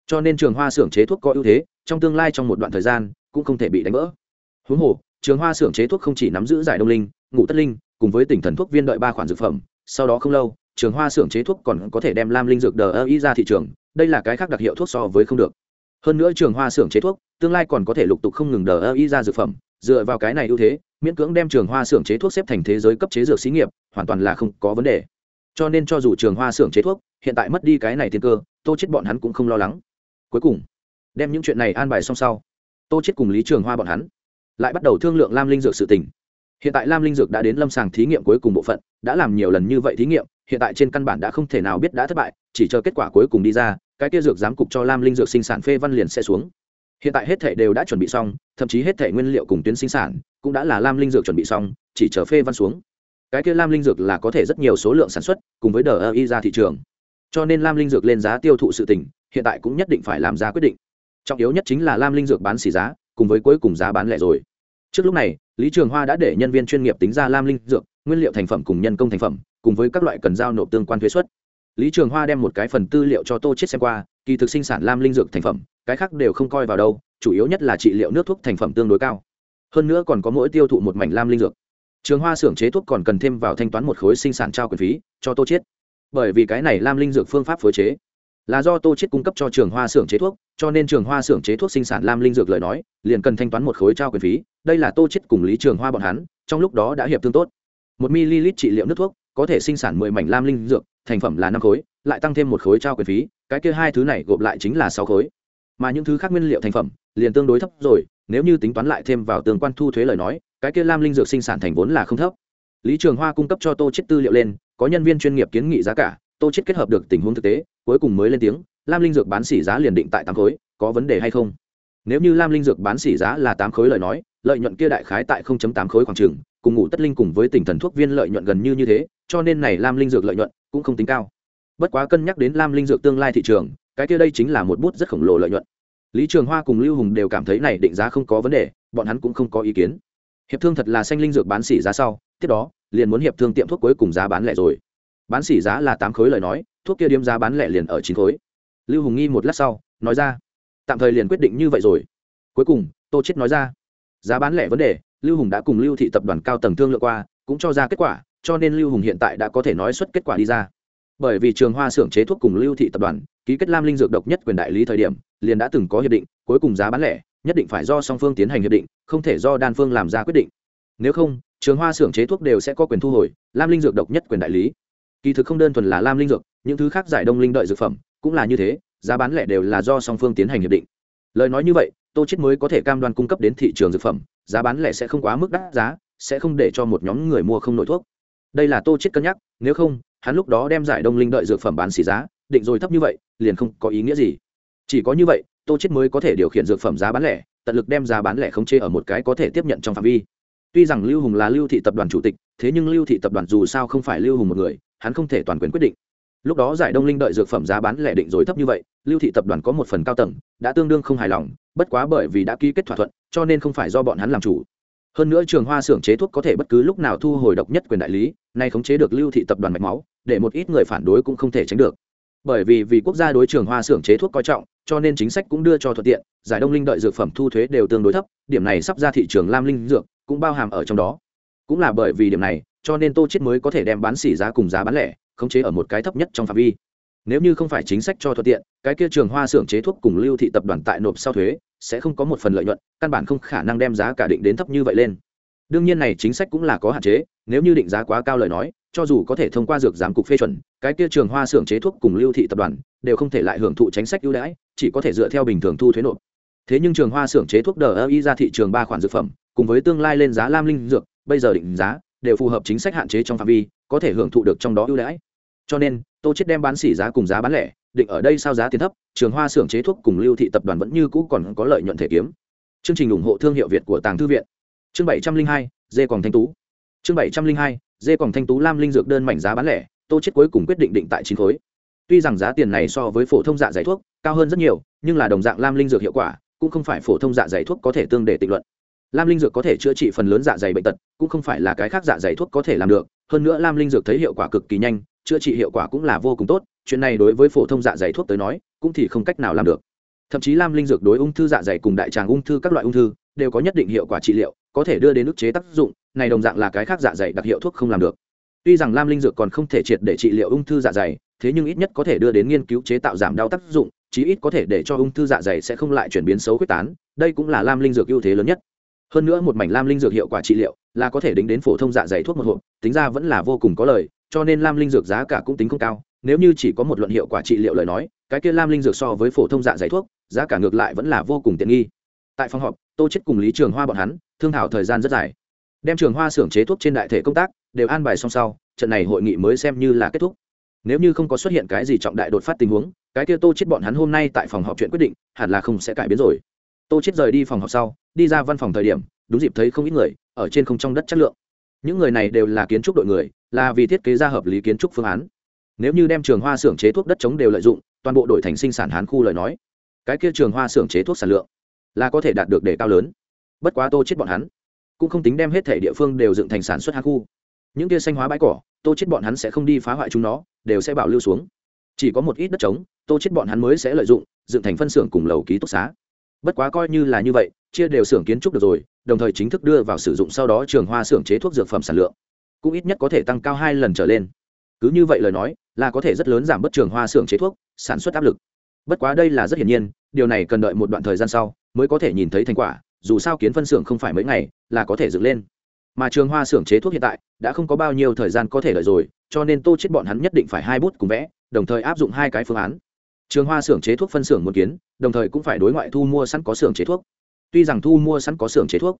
Cho nên trường hoa xưởng chế thuốc có ưu thế, trong tương lai trong một đoạn thời gian, cũng không thể bị đánh vỡ. Huống hồ, trường hoa xưởng chế thuốc không chỉ nắm giữ giải đông linh, ngũ tất linh, cùng với tỉnh thần thuốc viên đợi ba khoản dược phẩm, sau đó không lâu, trường hoa xưởng chế thuốc còn có thể đem lam linh dược đờ ơ y ra thị trường, đây là cái khác đặc hiệu thuốc so với không được. Hơn nữa trường hoa xưởng chế thuốc, tương lai còn có thể lục tục không ngừng đờ ơ y ra dược phẩm, dựa vào cái này ưu thế, miễn cưỡng đem trường hoa xưởng chế thuốc xếp thành thế giới cấp chế dược xí nghiệp, hoàn toàn là không có vấn đề cho nên cho dù trường hoa xưởng chế thuốc, hiện tại mất đi cái này thiên cơ, tô chết bọn hắn cũng không lo lắng. Cuối cùng, đem những chuyện này an bài xong sau, tô chết cùng lý trường hoa bọn hắn lại bắt đầu thương lượng lam linh dược sự tình. Hiện tại lam linh dược đã đến lâm sàng thí nghiệm cuối cùng bộ phận, đã làm nhiều lần như vậy thí nghiệm, hiện tại trên căn bản đã không thể nào biết đã thất bại, chỉ chờ kết quả cuối cùng đi ra, cái kia dược giám cục cho lam linh dược sinh sản phê văn liền sẽ xuống. Hiện tại hết thể đều đã chuẩn bị xong, thậm chí hết thể nguyên liệu cùng tuyến sinh sản cũng đã là lam linh dược chuẩn bị xong, chỉ chờ phê văn xuống cái kia lam linh dược là có thể rất nhiều số lượng sản xuất, cùng với đờ ơ y ra thị trường. Cho nên lam linh dược lên giá tiêu thụ sự tỉnh hiện tại cũng nhất định phải làm giá quyết định. Trọng yếu nhất chính là lam linh dược bán xỉ giá, cùng với cuối cùng giá bán lẻ rồi. Trước lúc này, lý trường hoa đã để nhân viên chuyên nghiệp tính ra lam linh dược, nguyên liệu thành phẩm cùng nhân công thành phẩm, cùng với các loại cần giao nộp tương quan thuế xuất lý trường hoa đem một cái phần tư liệu cho tô chết xem qua, kỳ thực sinh sản lam linh dược thành phẩm, cái khác đều không coi vào đâu, chủ yếu nhất là trị liệu nước thuốc thành phẩm tương đối cao. Hơn nữa còn có mỗi tiêu thụ một mảnh lam linh dược trường hoa xưởng chế thuốc còn cần thêm vào thanh toán một khối sinh sản trao quyền phí cho tô chiết. Bởi vì cái này lam linh dược phương pháp phối chế là do tô chiết cung cấp cho trường hoa xưởng chế thuốc, cho nên trường hoa xưởng chế thuốc sinh sản lam linh dược lời nói, liền cần thanh toán một khối trao quyền phí. Đây là tô chiết cùng lý trường hoa bọn hắn, trong lúc đó đã hiệp thương tốt. Một ml trị liệu nước thuốc, có thể sinh sản mười mảnh lam linh dược, thành phẩm là năm khối, lại tăng thêm một khối trao quyền phí, cái kia hai thứ này gộp lại chính là sáu khối. Mà những thứ khác nguyên liệu thành phẩm, liền tương đối thấp rồi, nếu như tính toán lại thêm vào tương quan thu thuế lời nói cái kia lam linh dược sinh sản thành vốn là không thấp. Lý trường hoa cung cấp cho tô chết tư liệu lên, có nhân viên chuyên nghiệp kiến nghị giá cả, tô chết kết hợp được tình huống thực tế, cuối cùng mới lên tiếng, lam linh dược bán xỉ giá liền định tại tám khối, có vấn đề hay không? Nếu như lam linh dược bán xỉ giá là tám khối lời nói, lợi nhuận kia đại khái tại 0.8 khối khoảng trường cùng ngủ tất linh cùng với tỉnh thần thuốc viên lợi nhuận gần như như thế, cho nên này lam linh dược lợi nhuận cũng không tính cao. Bất quá cân nhắc đến lam linh dược tương lai thị trường, cái kia đây chính là một bút rất khổng lồ lợi nhuận. Lý trường hoa cùng lưu hùng đều cảm thấy này định giá không có vấn đề, bọn hắn cũng không có ý kiến hiệp thương thật là xanh linh dược bán xỉ giá sau, tiếp đó, liền muốn hiệp thương tiệm thuốc cuối cùng giá bán lẻ rồi. Bán xỉ giá là tám khối lời nói, thuốc kia điếm giá bán lẻ liền ở chín khối. Lưu hùng nghi một lát sau, nói ra, tạm thời liền quyết định như vậy rồi. Cuối cùng, tô chết nói ra, giá bán lẻ vấn đề, lưu hùng đã cùng lưu thị tập đoàn cao tầng thương lượng qua, cũng cho ra kết quả, cho nên lưu hùng hiện tại đã có thể nói xuất kết quả đi ra. Bởi vì trường hoa xưởng chế thuốc cùng lưu thị tập đoàn, ký kết lam linh dược độc nhất quyền đại lý thời điểm, liền đã từng có hiệp định, cuối cùng giá bán lẻ nhất định phải do song phương tiến hành hiệp định, không thể do đan phương làm ra quyết định. Nếu không, trường hoa xưởng chế thuốc đều sẽ có quyền thu hồi, lam linh dược độc nhất quyền đại lý. Kỳ thực không đơn thuần là lam linh dược, những thứ khác giải đông linh đợi dược phẩm cũng là như thế, giá bán lẻ đều là do song phương tiến hành hiệp định. Lời nói như vậy, tô chết mới có thể cam đoan cung cấp đến thị trường dược phẩm, giá bán lẻ sẽ không quá mức đắt giá, sẽ không để cho một nhóm người mua không nổi thuốc. Đây là tô chết cân nhắc, nếu không, hắn lúc đó đem giải đông linh đợi dược phẩm bán xỉ giá, định rồi thấp như vậy, liền không có ý nghĩa gì. Chỉ có như vậy tô chết mới có thể điều khiển dược phẩm giá bán lẻ, tận lực đem giá bán lẻ không chê ở một cái có thể tiếp nhận trong phạm vi. Tuy rằng lưu hùng là lưu thị tập đoàn chủ tịch, thế nhưng lưu thị tập đoàn dù sao không phải lưu hùng một người, hắn không thể toàn quyền quyết định. Lúc đó giải đông linh đợi dược phẩm giá bán lẻ định rồi thấp như vậy, lưu thị tập đoàn có một phần cao tầng, đã tương đương không hài lòng, bất quá bởi vì đã ký kết thỏa thuận, cho nên không phải do bọn hắn làm chủ. Hơn nữa trường hoa xưởng chế thuốc có thể bất cứ lúc nào thu hồi độc nhất quyền đại lý, nay khống chế được lưu thị tập đoàn mạch máu, để một ít người phản đối cũng không thể tránh được bởi vì vì quốc gia đối trường hoa xưởng chế thuốc coi trọng, cho nên chính sách cũng đưa cho thuận tiện, giải đông linh đợi dược phẩm thu thuế đều tương đối thấp, điểm này sắp ra thị trường lam linh dược, cũng bao hàm ở trong đó. Cũng là bởi vì điểm này, cho nên tô chết mới có thể đem bán xỉ giá cùng giá bán lẻ, khống chế ở một cái thấp nhất trong phạm vi. Nếu như không phải chính sách cho thuận tiện, cái kia trường hoa xưởng chế thuốc cùng lưu thị tập đoàn tại nộp sau thuế, sẽ không có một phần lợi nhuận, căn bản không khả năng đem giá cả định đến thấp như vậy lên. Đương nhiên này chính sách cũng là có hạn chế, nếu như định giá quá cao lời nói cho dù có thể thông qua dược giám cục phê chuẩn, cái kia trường hoa xưởng chế thuốc cùng lưu thị tập đoàn đều không thể lại hưởng thụ chính sách ưu đãi, chỉ có thể dựa theo bình thường thu thuế nộp. Thế nhưng trường hoa xưởng chế thuốc đờ ơ y ra thị trường ba khoản dược phẩm, cùng với tương lai lên giá lam linh dược, bây giờ định giá đều phù hợp chính sách hạn chế trong phạm vi, có thể hưởng thụ được trong đó ưu đãi. Cho nên, tô chết đem bán xỉ giá cùng giá bán lẻ, định ở đây sao giá tiền thấp, trường hoa xưởng chế thuốc cùng lưu thị tập đoàn vẫn như cũ còn có lợi nhuận thể kiếm. Chương trình ủng hộ thương hiệu việt của tàng thư viện. Chương bảy trăm linh hai, dê còn thanh tú. Chương bảy trăm linh hai dê còn thanh tú lam linh dược đơn mảnh giá bán lẻ, tô chết cuối cùng quyết định định tại chín khối. Tuy rằng giá tiền này so với phổ thông dạ dày thuốc cao hơn rất nhiều, nhưng là đồng dạng lam linh dược hiệu quả cũng không phải phổ thông dạ dày thuốc có thể tương để tịnh luận. Lam linh dược có thể chữa trị phần lớn dạ dày bệnh tật, cũng không phải là cái khác dạ dày thuốc có thể làm được, hơn nữa lam linh dược thấy hiệu quả cực kỳ nhanh, chữa trị hiệu quả cũng là vô cùng tốt, chuyện này đối với phổ thông dạ dày thuốc tới nói cũng thì không cách nào làm được. Thậm chí lam linh dược đối ung thư dạ dày cùng đại tràng ung thư các loại ung thư đều có nhất định hiệu quả trị liệu có thể đưa đến ức chế tác dụng, này đồng dạng là cái khác dạ dày đặc hiệu thuốc không làm được. Tuy rằng lam linh dược còn không thể triệt để trị liệu ung thư dạ dày, thế nhưng ít nhất có thể đưa đến nghiên cứu chế tạo giảm đau tác dụng, chí ít có thể để cho ung thư dạ dày sẽ không lại chuyển biến xấu quyết tán, đây cũng là lam linh dược ưu thế lớn nhất. Hơn nữa một mảnh lam linh dược hiệu quả trị liệu là có thể đính đến phổ thông dạ dày thuốc một hộp, tính ra vẫn là vô cùng có lời, cho nên lam linh dược giá cả cũng tính không cao, nếu như chỉ có một luận hiệu quả trị liệu lời nói, cái kia lam linh dược so với phổ thông dạ dày thuốc, giá cả ngược lại vẫn là vô cùng tiện nghi. Tại phòng họp, tô chết cùng lý trường hoa bọn hắn thương thảo thời gian rất dài. Đem trường hoa xưởng chế thuốc trên đại thể công tác đều an bài song sau, trận này hội nghị mới xem như là kết thúc. Nếu như không có xuất hiện cái gì trọng đại đột phát tình huống, cái kia tô chết bọn hắn hôm nay tại phòng họp chuyện quyết định, hẳn là không sẽ cải biến rồi. Tô chết rời đi phòng họp sau, đi ra văn phòng thời điểm, đúng dịp thấy không ít người, ở trên không trong đất chất lượng. Những người này đều là kiến trúc đội người, là vì thiết kế ra hợp lý kiến trúc phương án. Nếu như đem trường hoa xưởng chế thuốc đất chống đều lợi dụng, toàn bộ đổi thành sinh sản hán khu lời nói, cái kia trường hoa xưởng chế thuốc sản lượng là có thể đạt được đề cao lớn bất quá tô chết bọn hắn cũng không tính đem hết thể địa phương đều dựng thành sản xuất hạ khu. Những kia xanh hóa bãi cỏ, tô chết bọn hắn sẽ không đi phá hoại chúng nó, đều sẽ bảo lưu xuống. Chỉ có một ít đất trống, tô chết bọn hắn mới sẽ lợi dụng, dựng thành phân xưởng cùng lầu ký túc xá. Bất quá coi như là như vậy, chia đều xưởng kiến trúc được rồi, đồng thời chính thức đưa vào sử dụng sau đó trường hoa xưởng chế thuốc dược phẩm sản lượng. Cũng ít nhất có thể tăng cao hai lần trở lên. Cứ như vậy lời nói, là có thể rất lớn giảm bớt trường hoa xưởng chế thuốc, sản xuất áp lực. Bất quá đây là rất hiển nhiên, điều này cần đợi một đoạn thời gian sau, mới có thể nhìn thấy thành quả dù sao kiến phân xưởng không phải mấy ngày là có thể dựng lên. Mà trường hoa xưởng chế thuốc hiện tại đã không có bao nhiêu thời gian có thể lợi rồi, cho nên tô chết bọn hắn nhất định phải hai bút cùng vẽ, đồng thời áp dụng hai cái phương án. Trường hoa xưởng chế thuốc phân xưởng một kiến, đồng thời cũng phải đối ngoại thu mua sẵn có xưởng chế thuốc. Tuy rằng thu mua sẵn có xưởng chế thuốc,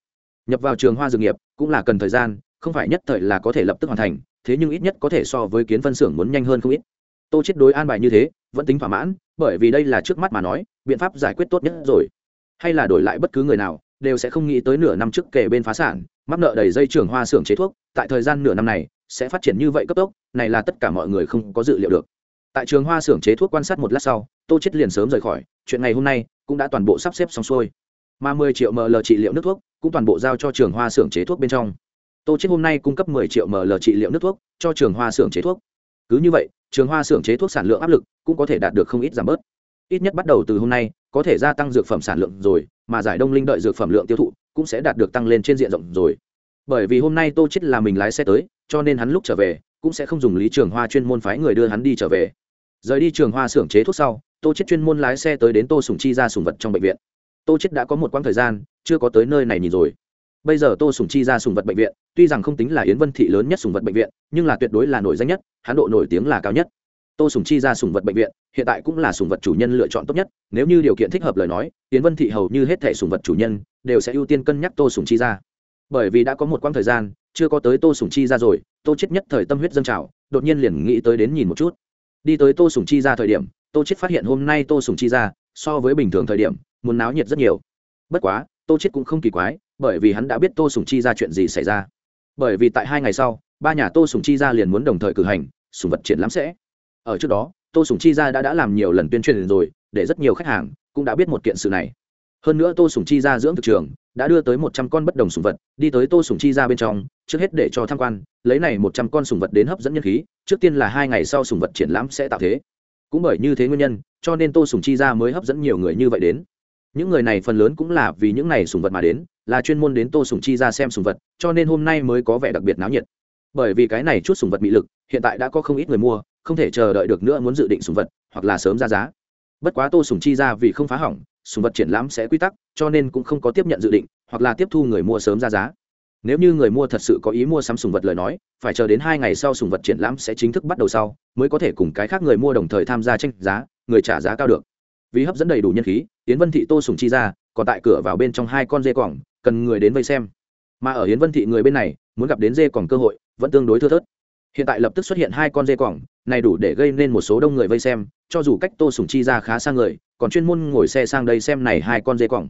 nhập vào trường hoa dược nghiệp cũng là cần thời gian, không phải nhất thời là có thể lập tức hoàn thành, thế nhưng ít nhất có thể so với kiến phân xưởng muốn nhanh hơn không ít. Tô chết đối an bài như thế, vẫn tính thỏa mãn, bởi vì đây là trước mắt mà nói, biện pháp giải quyết tốt nhất rồi. Hay là đổi lại bất cứ người nào đều sẽ không nghĩ tới nửa năm trước kể bên phá sản, mắc nợ đầy dây trưởng hoa xưởng chế thuốc, tại thời gian nửa năm này, sẽ phát triển như vậy cấp tốc, này là tất cả mọi người không có dự liệu được. Tại trường hoa xưởng chế thuốc quan sát một lát sau, tô chết liền sớm rời khỏi, chuyện ngày hôm nay cũng đã toàn bộ sắp xếp xong xuôi. Mà 10 triệu ml trị liệu nước thuốc cũng toàn bộ giao cho trường hoa xưởng chế thuốc bên trong. Tô chết hôm nay cung cấp 10 triệu ml trị liệu nước thuốc cho trường hoa xưởng chế thuốc. Cứ như vậy, trường hoa xưởng chế thuốc sản lượng áp lực cũng có thể đạt được không ít giảm bớt ít nhất bắt đầu từ hôm nay, có thể gia tăng dược phẩm sản lượng rồi, mà giải đông linh đợi dược phẩm lượng tiêu thụ cũng sẽ đạt được tăng lên trên diện rộng rồi. Bởi vì hôm nay tô chết là mình lái xe tới, cho nên hắn lúc trở về cũng sẽ không dùng lý trường hoa chuyên môn phái người đưa hắn đi trở về. Rời đi trường hoa xưởng chế thuốc sau, tô chết chuyên môn lái xe tới đến tô sùng chi ra sùng vật trong bệnh viện. Tô chết đã có một quãng thời gian chưa có tới nơi này nhìn rồi. Bây giờ tô sùng chi ra sùng vật bệnh viện, tuy rằng không tính là yến vân thị lớn nhất sùng vật bệnh viện, nhưng là tuyệt đối là nổi danh nhất, hắn độ nổi tiếng là cao nhất tô sùng chi ra sùng vật bệnh viện, hiện tại cũng là sùng vật chủ nhân lựa chọn tốt nhất, nếu như điều kiện thích hợp lời nói tiến vân thị hầu như hết thẻ sùng vật chủ nhân đều sẽ ưu tiên cân nhắc tô sùng chi ra. Bởi vì đã có một quãng thời gian, chưa có tới tô sùng chi ra rồi, tô chết nhất thời tâm huyết dâng trào, đột nhiên liền nghĩ tới đến nhìn một chút. Đi tới tô sùng chi ra thời điểm, tô chết phát hiện hôm nay tô sùng chi ra, so với bình thường thời điểm, muốn náo nhiệt rất nhiều. Bất quá, tô chết cũng không kỳ quái, bởi vì hắn đã biết tô sùng chi ra chuyện gì xảy ra. Bởi vì tại hai ngày sau, ba nhà tô sùng chi ra liền muốn đồng thời cử hành, sùng vật triển lãm sẽ ở trước đó, tô sùng chi ra đã đã làm nhiều lần tuyên truyền rồi, để rất nhiều khách hàng cũng đã biết một kiện sự này. Hơn nữa tô sùng chi ra dưỡng thực trường, đã đưa tới một trăm con bất đồng sùng vật, đi tới tô sùng chi ra bên trong, trước hết để cho tham quan, lấy này một trăm con sùng vật đến hấp dẫn nhân khí, trước tiên là hai ngày sau sùng vật triển lãm sẽ tạo thế. Cũng bởi như thế nguyên nhân, cho nên tô sùng chi ra mới hấp dẫn nhiều người như vậy đến. Những người này phần lớn cũng là vì những này sùng vật mà đến, là chuyên môn đến tô sùng chi ra xem sùng vật, cho nên hôm nay mới có vẻ đặc biệt náo nhiệt. Bởi vì cái này chút sùng vật bị lực, hiện tại đã có không ít người mua không thể chờ đợi được nữa muốn dự định sùng vật, hoặc là sớm ra giá. Bất quá tô sùng chi ra vì không phá hỏng, sùng vật triển lãm sẽ quy tắc, cho nên cũng không có tiếp nhận dự định, hoặc là tiếp thu người mua sớm ra giá. Nếu như người mua thật sự có ý mua sắm sùng vật lời nói, phải chờ đến hai ngày sau sùng vật triển lãm sẽ chính thức bắt đầu sau, mới có thể cùng cái khác người mua đồng thời tham gia tranh giá, người trả giá cao được. Vì hấp dẫn đầy đủ nhân khí tiến vân thị tô sùng chi ra, còn tại cửa vào bên trong hai con dê quỏng cần người đến vây xem. Mà ở hiến vân thị người bên này, muốn gặp đến dê quỏng cơ hội, vẫn tương đối thưa thớt hiện tại lập tức xuất hiện hai con dê quỏng này đủ để gây nên một số đông người vây xem, cho dù cách tô sùng chi ra khá xa người, còn chuyên môn ngồi xe sang đây xem này hai con dê quỏng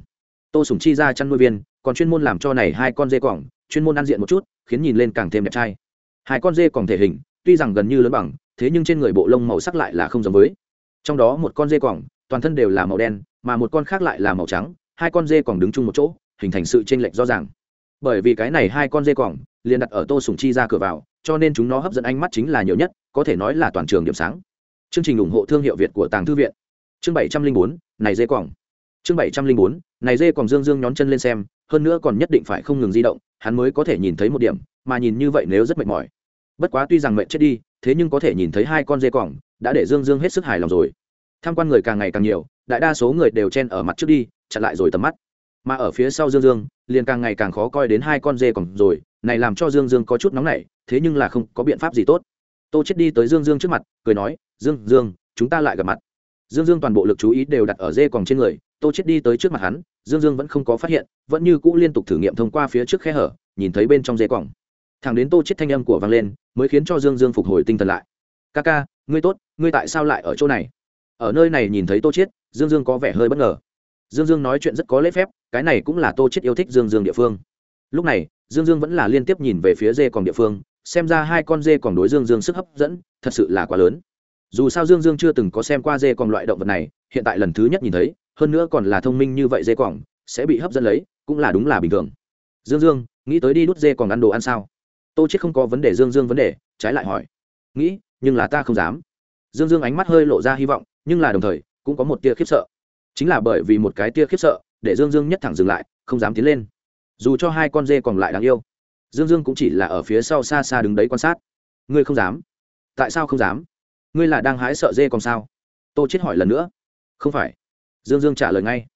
tô sùng chi ra chăn nuôi viên, còn chuyên môn làm cho này hai con dê quỏng chuyên môn ăn diện một chút, khiến nhìn lên càng thêm đẹp trai. Hai con dê quỏng thể hình, tuy rằng gần như lớn bằng, thế nhưng trên người bộ lông màu sắc lại là không giống với. Trong đó một con dê quỏng toàn thân đều là màu đen, mà một con khác lại là màu trắng, hai con dê quỏng đứng chung một chỗ, hình thành sự chênh lệch rõ ràng. Bởi vì cái này hai con dê quỏng liền đặt ở tô sùng chi ra cửa vào cho nên chúng nó hấp dẫn ánh mắt chính là nhiều nhất, có thể nói là toàn trường điểm sáng. Chương trình ủng hộ thương hiệu việt của tàng thư viện. Chương bảy trăm linh bốn, này dê quỏng chương bảy trăm linh bốn, này dê còn dương dương nhón chân lên xem, hơn nữa còn nhất định phải không ngừng di động, hắn mới có thể nhìn thấy một điểm, mà nhìn như vậy nếu rất mệt mỏi. Bất quá tuy rằng mệt chết đi, thế nhưng có thể nhìn thấy hai con dê quỏng đã để dương dương hết sức hài lòng rồi. Tham quan người càng ngày càng nhiều, đại đa số người đều chen ở mặt trước đi, chặn lại rồi tầm mắt. Mà ở phía sau dương dương, liền càng ngày càng khó coi đến hai con dê còn rồi này làm cho dương dương có chút nóng nảy, thế nhưng là không có biện pháp gì tốt. Tô chết đi tới dương dương trước mặt, cười nói, dương dương, chúng ta lại gặp mặt. Dương dương toàn bộ lực chú ý đều đặt ở dê còn trên người, tô chết đi tới trước mặt hắn, dương dương vẫn không có phát hiện, vẫn như cũ liên tục thử nghiệm thông qua phía trước khe hở, nhìn thấy bên trong dê quòng thằng đến tô chết thanh âm của vang lên, mới khiến cho dương dương phục hồi tinh thần lại. Ca ca, ngươi tốt, ngươi tại sao lại ở chỗ này? Ở nơi này nhìn thấy tô chết, dương dương có vẻ hơi bất ngờ. Dương dương nói chuyện rất có lễ phép, cái này cũng là tô chết yêu thích dương dương địa phương. Lúc này dương dương vẫn là liên tiếp nhìn về phía dê còn địa phương, xem ra hai con dê còn đối dương dương sức hấp dẫn, thật sự là quá lớn. Dù sao dương dương chưa từng có xem qua dê còn loại động vật này, hiện tại lần thứ nhất nhìn thấy, hơn nữa còn là thông minh như vậy dê còn, sẽ bị hấp dẫn lấy, cũng là đúng là bình thường. Dương dương, nghĩ tới đi đút dê còn ăn đồ ăn sao? Tô chết không có vấn đề, dương dương vấn đề, trái lại hỏi. Nghĩ, nhưng là ta không dám. Dương dương ánh mắt hơi lộ ra hy vọng, nhưng là đồng thời, cũng có một tia khiếp sợ. Chính là bởi vì một cái tia khiếp sợ, để dương dương nhất thẳng dừng lại, không dám tiến lên dù cho hai con dê còn lại đáng yêu, dương dương cũng chỉ là ở phía sau xa xa đứng đấy quan sát. Ngươi không dám. Tại sao không dám? Ngươi là đang hái sợ dê còn sao? Tô chết hỏi lần nữa. Không phải. Dương dương trả lời ngay.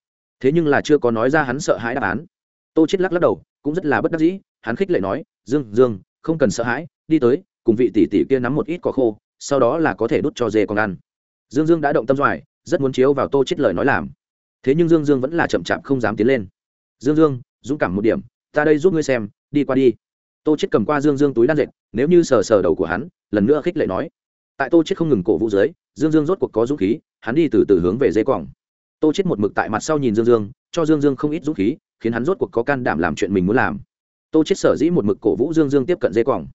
Thế nhưng là chưa có nói ra hắn sợ hãi đáp án. Tô chết lắc lắc đầu, cũng rất là bất đắc dĩ, hắn khích lệ nói, dương dương, không cần sợ hãi, đi tới, cùng vị tỷ tỷ kia nắm một ít cỏ khô, sau đó là có thể đút cho dê còn ăn. Dương dương đã động tâm doài, rất muốn chiếu vào tô chết lời nói làm. Thế nhưng dương dương vẫn là chậm chạp không dám tiến lên. Dương dương dũng cảm một điểm, ta đây giúp ngươi xem, đi qua đi. Tô chết cầm qua dương dương túi đan dệt, nếu như sờ sờ đầu của hắn, lần nữa khích lệ nói. Tại tô chết không ngừng cổ vũ dưới, dương dương rốt cuộc có dũng khí, hắn đi từ từ hướng về dây quòng. Tô chết một mực tại mặt sau nhìn dương dương, cho dương dương không ít dũng khí, khiến hắn rốt cuộc có can đảm làm chuyện mình muốn làm. Tô chết sở dĩ một mực cổ vũ dương dương tiếp cận dây quòng.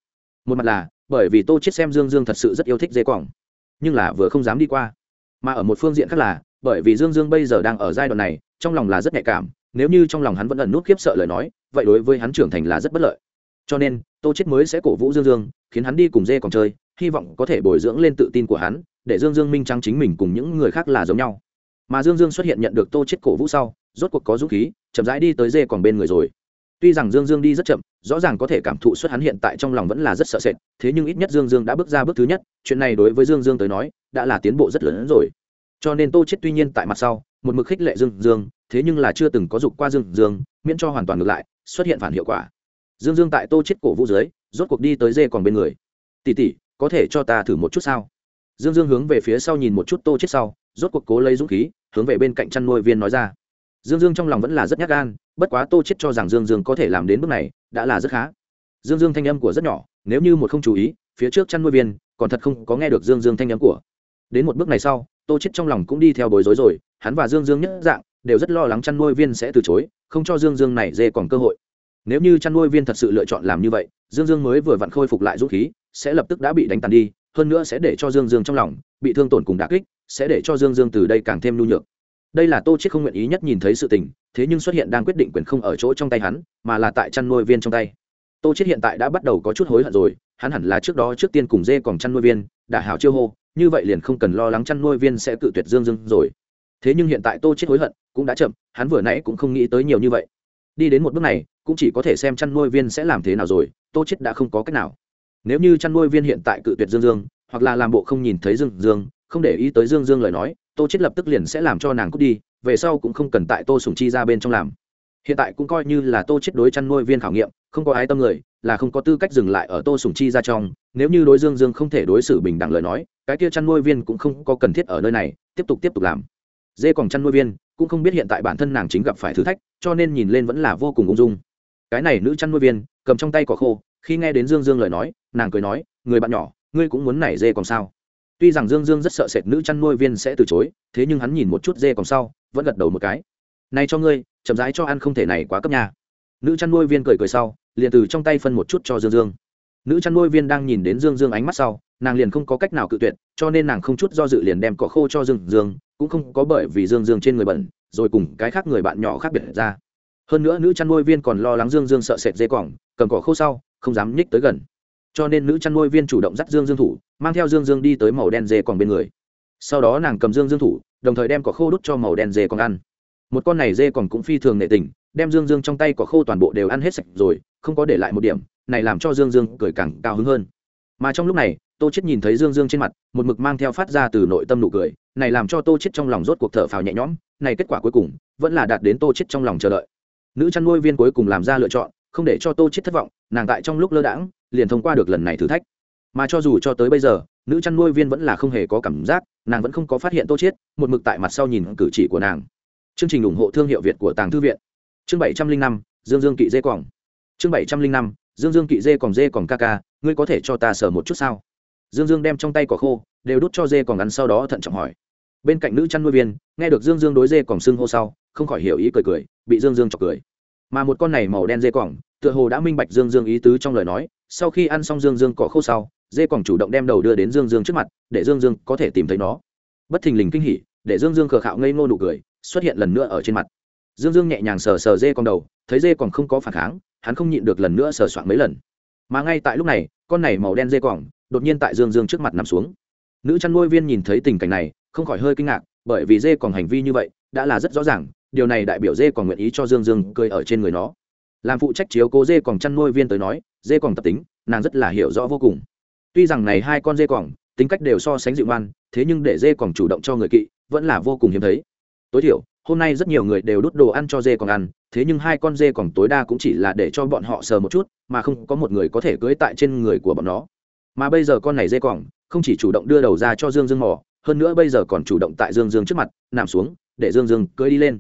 Một mặt là, bởi vì tô chết xem dương dương thật sự rất yêu thích dây quòng, nhưng là vừa không dám đi qua. Mà ở một phương diện khác là, bởi vì dương dương bây giờ đang ở giai đoạn này, trong lòng là rất nhạy cảm nếu như trong lòng hắn vẫn ẩn nút khiếp sợ lời nói, vậy đối với hắn trưởng thành là rất bất lợi. Cho nên, tô chết mới sẽ cổ vũ dương dương, khiến hắn đi cùng dê còn chơi, hy vọng có thể bồi dưỡng lên tự tin của hắn, để dương dương minh trắng chính mình cùng những người khác là giống nhau. Mà dương dương xuất hiện nhận được tô chết cổ vũ sau, rốt cuộc có dũng khí, chậm rãi đi tới dê còn bên người rồi. Tuy rằng dương dương đi rất chậm, rõ ràng có thể cảm thụ xuất hắn hiện tại trong lòng vẫn là rất sợ sệt, thế nhưng ít nhất dương dương đã bước ra bước thứ nhất, chuyện này đối với dương dương tới nói, đã là tiến bộ rất lớn hơn rồi. Cho nên tô chết tuy nhiên tại mặt sau, một mực khích lệ dương dương thế nhưng là chưa từng có dục qua dương dương, miễn cho hoàn toàn ngược lại, xuất hiện phản hiệu quả. Dương dương tại tô chết cổ vũ dưới, rốt cuộc đi tới dê còn bên người. Tỷ tỷ, có thể cho ta thử một chút sao? Dương dương hướng về phía sau nhìn một chút tô chết sau, rốt cuộc cố lấy dũng khí, hướng về bên cạnh chăn nuôi viên nói ra. Dương dương trong lòng vẫn là rất nhát gan, bất quá tô chết cho rằng dương dương có thể làm đến bước này, đã là rất khá. Dương dương thanh âm của rất nhỏ, nếu như một không chú ý, phía trước chăn nuôi viên, còn thật không có nghe được dương dương thanh âm của. Đến một bước này sau, tô chết trong lòng cũng đi theo bối rối rồi, hắn và dương dương nhất dạng đều rất lo lắng chăn nuôi viên sẽ từ chối, không cho dương dương này dê còn cơ hội. Nếu như chăn nuôi viên thật sự lựa chọn làm như vậy, dương dương mới vừa vặn khôi phục lại dũng khí, sẽ lập tức đã bị đánh tàn đi, hơn nữa sẽ để cho dương dương trong lòng bị thương tổn cùng đà kích, sẽ để cho dương dương từ đây càng thêm nhu nhược. Đây là tô chết không nguyện ý nhất nhìn thấy sự tình, thế nhưng xuất hiện đang quyết định quyền không ở chỗ trong tay hắn, mà là tại chăn nuôi viên trong tay. Tô chết hiện tại đã bắt đầu có chút hối hận rồi, hắn hẳn là trước đó trước tiên cùng dê còn chăn nuôi viên, đã hảo chiêu hô, như vậy liền không cần lo lắng chăn nuôi viên sẽ tự tuyệt dương dương rồi thế nhưng hiện tại tô chết hối hận, cũng đã chậm, hắn vừa nãy cũng không nghĩ tới nhiều như vậy. Đi đến một bước này, cũng chỉ có thể xem chăn nuôi viên sẽ làm thế nào rồi, tô chết đã không có cách nào. Nếu như chăn nuôi viên hiện tại cự tuyệt dương dương, hoặc là làm bộ không nhìn thấy dương dương, không để ý tới dương dương lời nói, tô chết lập tức liền sẽ làm cho nàng cút đi, về sau cũng không cần tại tô sùng chi ra bên trong làm. Hiện tại cũng coi như là tô chết đối chăn nuôi viên khảo nghiệm, không có ái tâm người, là không có tư cách dừng lại ở tô sùng chi ra trong, nếu như đối dương dương không thể đối xử bình đẳng lời nói, cái kia chăn nuôi viên cũng không có cần thiết ở nơi này, tiếp tục tiếp tục làm dê còn chăn nuôi viên, cũng không biết hiện tại bản thân nàng chính gặp phải thử thách, cho nên nhìn lên vẫn là vô cùng ung dung. Cái này nữ chăn nuôi viên, cầm trong tay cỏ khô, khi nghe đến dương dương lời nói, nàng cười nói, người bạn nhỏ, ngươi cũng muốn nảy dê còn sao? Tuy rằng dương dương rất sợ sệt nữ chăn nuôi viên sẽ từ chối, thế nhưng hắn nhìn một chút dê còn sau, vẫn gật đầu một cái. Này cho ngươi, chậm rãi cho ăn không thể này quá cấp nhà nữ chăn nuôi viên cười cười sau, liền từ trong tay phân một chút cho dương dương. Nữ chăn nuôi viên đang nhìn đến dương dương ánh mắt sau, nàng liền không có cách nào cự tuyệt cho nên nàng không chút do dự liền đem cỏ khô cho dương dương, cũng không có bởi vì dương dương trên người bẩn, rồi cùng cái khác người bạn nhỏ khác biệt ra. Hơn nữa nữ chăn nuôi viên còn lo lắng dương dương sợ sệt dê cỏng, cầm cỏ khô sau, không dám nhích tới gần. Cho nên nữ chăn nuôi viên chủ động dắt dương dương thủ, mang theo dương dương đi tới màu đen dê còn bên người. Sau đó nàng cầm dương dương thủ, đồng thời đem cỏ khô đút cho màu đen dê còn ăn. Một con này dê còn cũng phi thường nệ tình, đem dương dương trong tay cỏ khô toàn bộ đều ăn hết sạch rồi, không có để lại một điểm, này làm cho dương dương cười càng cao hứng hơn. Mà trong lúc này tô chết nhìn thấy dương dương trên mặt, một mực mang theo phát ra từ nội tâm nụ cười, này làm cho tô chết trong lòng rốt cuộc thở phào nhẹ nhõm, này kết quả cuối cùng, vẫn là đạt đến tô chết trong lòng chờ đợi. Nữ chăn nuôi viên cuối cùng làm ra lựa chọn, không để cho tô chết thất vọng, nàng tại trong lúc lơ đãng, liền thông qua được lần này thử thách. Mà cho dù cho tới bây giờ, nữ chăn nuôi viên vẫn là không hề có cảm giác, nàng vẫn không có phát hiện tô chết một mực tại mặt sau nhìn cử chỉ của nàng. Chương trình ủng hộ thương hiệu việt của tàng thư viện. Chương bảy trăm linh năm, dương dương kỵ dê quòng. Chương bảy trăm linh năm, dương dương kỵ dê còn dê còn ca ca, ngươi có thể cho ta sờ một chút sao? Dương dương đem trong tay cỏ khô đều đút cho dê còn ngắn sau đó thận trọng hỏi. Bên cạnh nữ chăn nuôi viên nghe được dương dương đối dê còn xưng hô sau không khỏi hiểu ý cười cười bị dương dương chọc cười. Mà một con này màu đen dê còn, tựa hồ đã minh bạch dương dương ý tứ trong lời nói sau khi ăn xong dương dương cỏ khô sau dê còn chủ động đem đầu đưa đến dương dương trước mặt để dương dương có thể tìm thấy nó. Bất thình lình kinh hỉ để dương dương khờ khạo ngây ngô nụ cười xuất hiện lần nữa ở trên mặt. Dương dương nhẹ nhàng sờ sờ dê con đầu thấy dê còn không có phản kháng hắn không nhịn được lần nữa sờ soạn mấy lần. Mà ngay tại lúc này con này màu đen dê còn đột nhiên tại dương dương trước mặt nằm xuống. Nữ chăn nuôi viên nhìn thấy tình cảnh này, không khỏi hơi kinh ngạc, bởi vì dê còn hành vi như vậy, đã là rất rõ ràng, điều này đại biểu dê còn nguyện ý cho dương dương cười ở trên người nó. Làm phụ trách chiếu cố dê còn chăn nuôi viên tới nói, dê còn tập tính, nàng rất là hiểu rõ vô cùng. Tuy rằng này hai con dê còn, tính cách đều so sánh dịu ngoan, thế nhưng để dê còn chủ động cho người kỵ, vẫn là vô cùng hiếm thấy. Tối thiểu, hôm nay rất nhiều người đều đút đồ ăn cho dê còn ăn, thế nhưng hai con dê còn tối đa cũng chỉ là để cho bọn họ sờ một chút, mà không có một người có thể cưỡi tại trên người của bọn nó mà bây giờ con này dê cỏng, không chỉ chủ động đưa đầu ra cho dương dương mò, hơn nữa bây giờ còn chủ động tại dương dương trước mặt, nằm xuống, để dương dương cưỡi đi lên.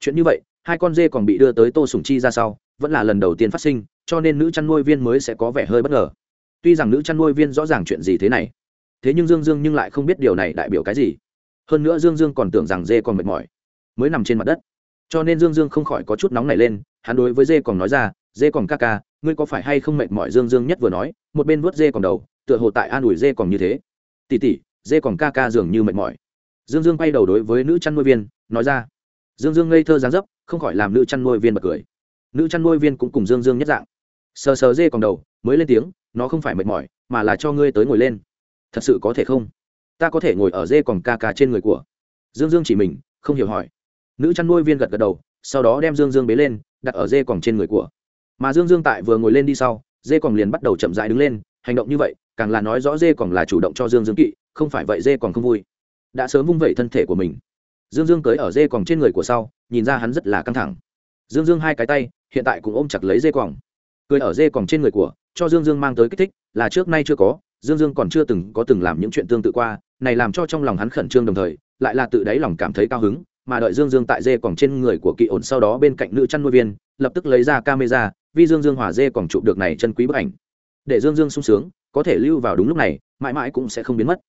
Chuyện như vậy, hai con dê còn bị đưa tới tô sùng chi ra sau, vẫn là lần đầu tiên phát sinh, cho nên nữ chăn nuôi viên mới sẽ có vẻ hơi bất ngờ. Tuy rằng nữ chăn nuôi viên rõ ràng chuyện gì thế này, thế nhưng dương dương nhưng lại không biết điều này đại biểu cái gì. Hơn nữa dương dương còn tưởng rằng dê còn mệt mỏi, mới nằm trên mặt đất. Cho nên dương dương không khỏi có chút nóng này lên, hắn đối với dê còn nói ra dê còn ca ca, ngươi có phải hay không mệt mỏi dương dương nhất vừa nói, một bên vuốt dê còn đầu, tựa hồ tại an ủi dê còn như thế. Tỉ tỉ dê còn ca ca dường như mệt mỏi. Dương dương quay đầu đối với nữ chăn nuôi viên, nói ra. Dương dương ngây thơ dáng dấp, không khỏi làm nữ chăn nuôi viên bật cười. Nữ chăn nuôi viên cũng cùng dương dương nhất dạng. Sờ sờ dê còn đầu, mới lên tiếng, nó không phải mệt mỏi, mà là cho ngươi tới ngồi lên. Thật sự có thể không? Ta có thể ngồi ở dê còn ca ca trên người của. Dương dương chỉ mình, không hiểu hỏi. Nữ chăn nuôi viên gật gật đầu, sau đó đem dương dương bế lên, đặt ở dê còn trên người của mà dương dương tại vừa ngồi lên đi sau, dê còn liền bắt đầu chậm dại đứng lên, hành động như vậy, càng là nói rõ dê còn là chủ động cho dương dương kỵ, không phải vậy dê còn không vui. Đã sớm vung vẩy thân thể của mình. Dương dương cưới ở dê còn trên người của sau, nhìn ra hắn rất là căng thẳng. Dương dương hai cái tay, hiện tại cũng ôm chặt lấy dê còn cưới ở dê còn trên người của, cho dương dương mang tới kích thích, là trước nay chưa có, dương dương còn chưa từng có từng làm những chuyện tương tự qua, này làm cho trong lòng hắn khẩn trương đồng thời, lại là tự đáy lòng cảm thấy cao hứng, mà đợi dương dương tại dê còn trên người của kỵ ổn sau đó bên cạnh nữ chăn nuôi viên, lập tức lấy ra camera Vi dương dương hòa dê còn chụp được này chân quý bức ảnh. Để dương dương sung sướng, có thể lưu vào đúng lúc này, mãi mãi cũng sẽ không biến mất.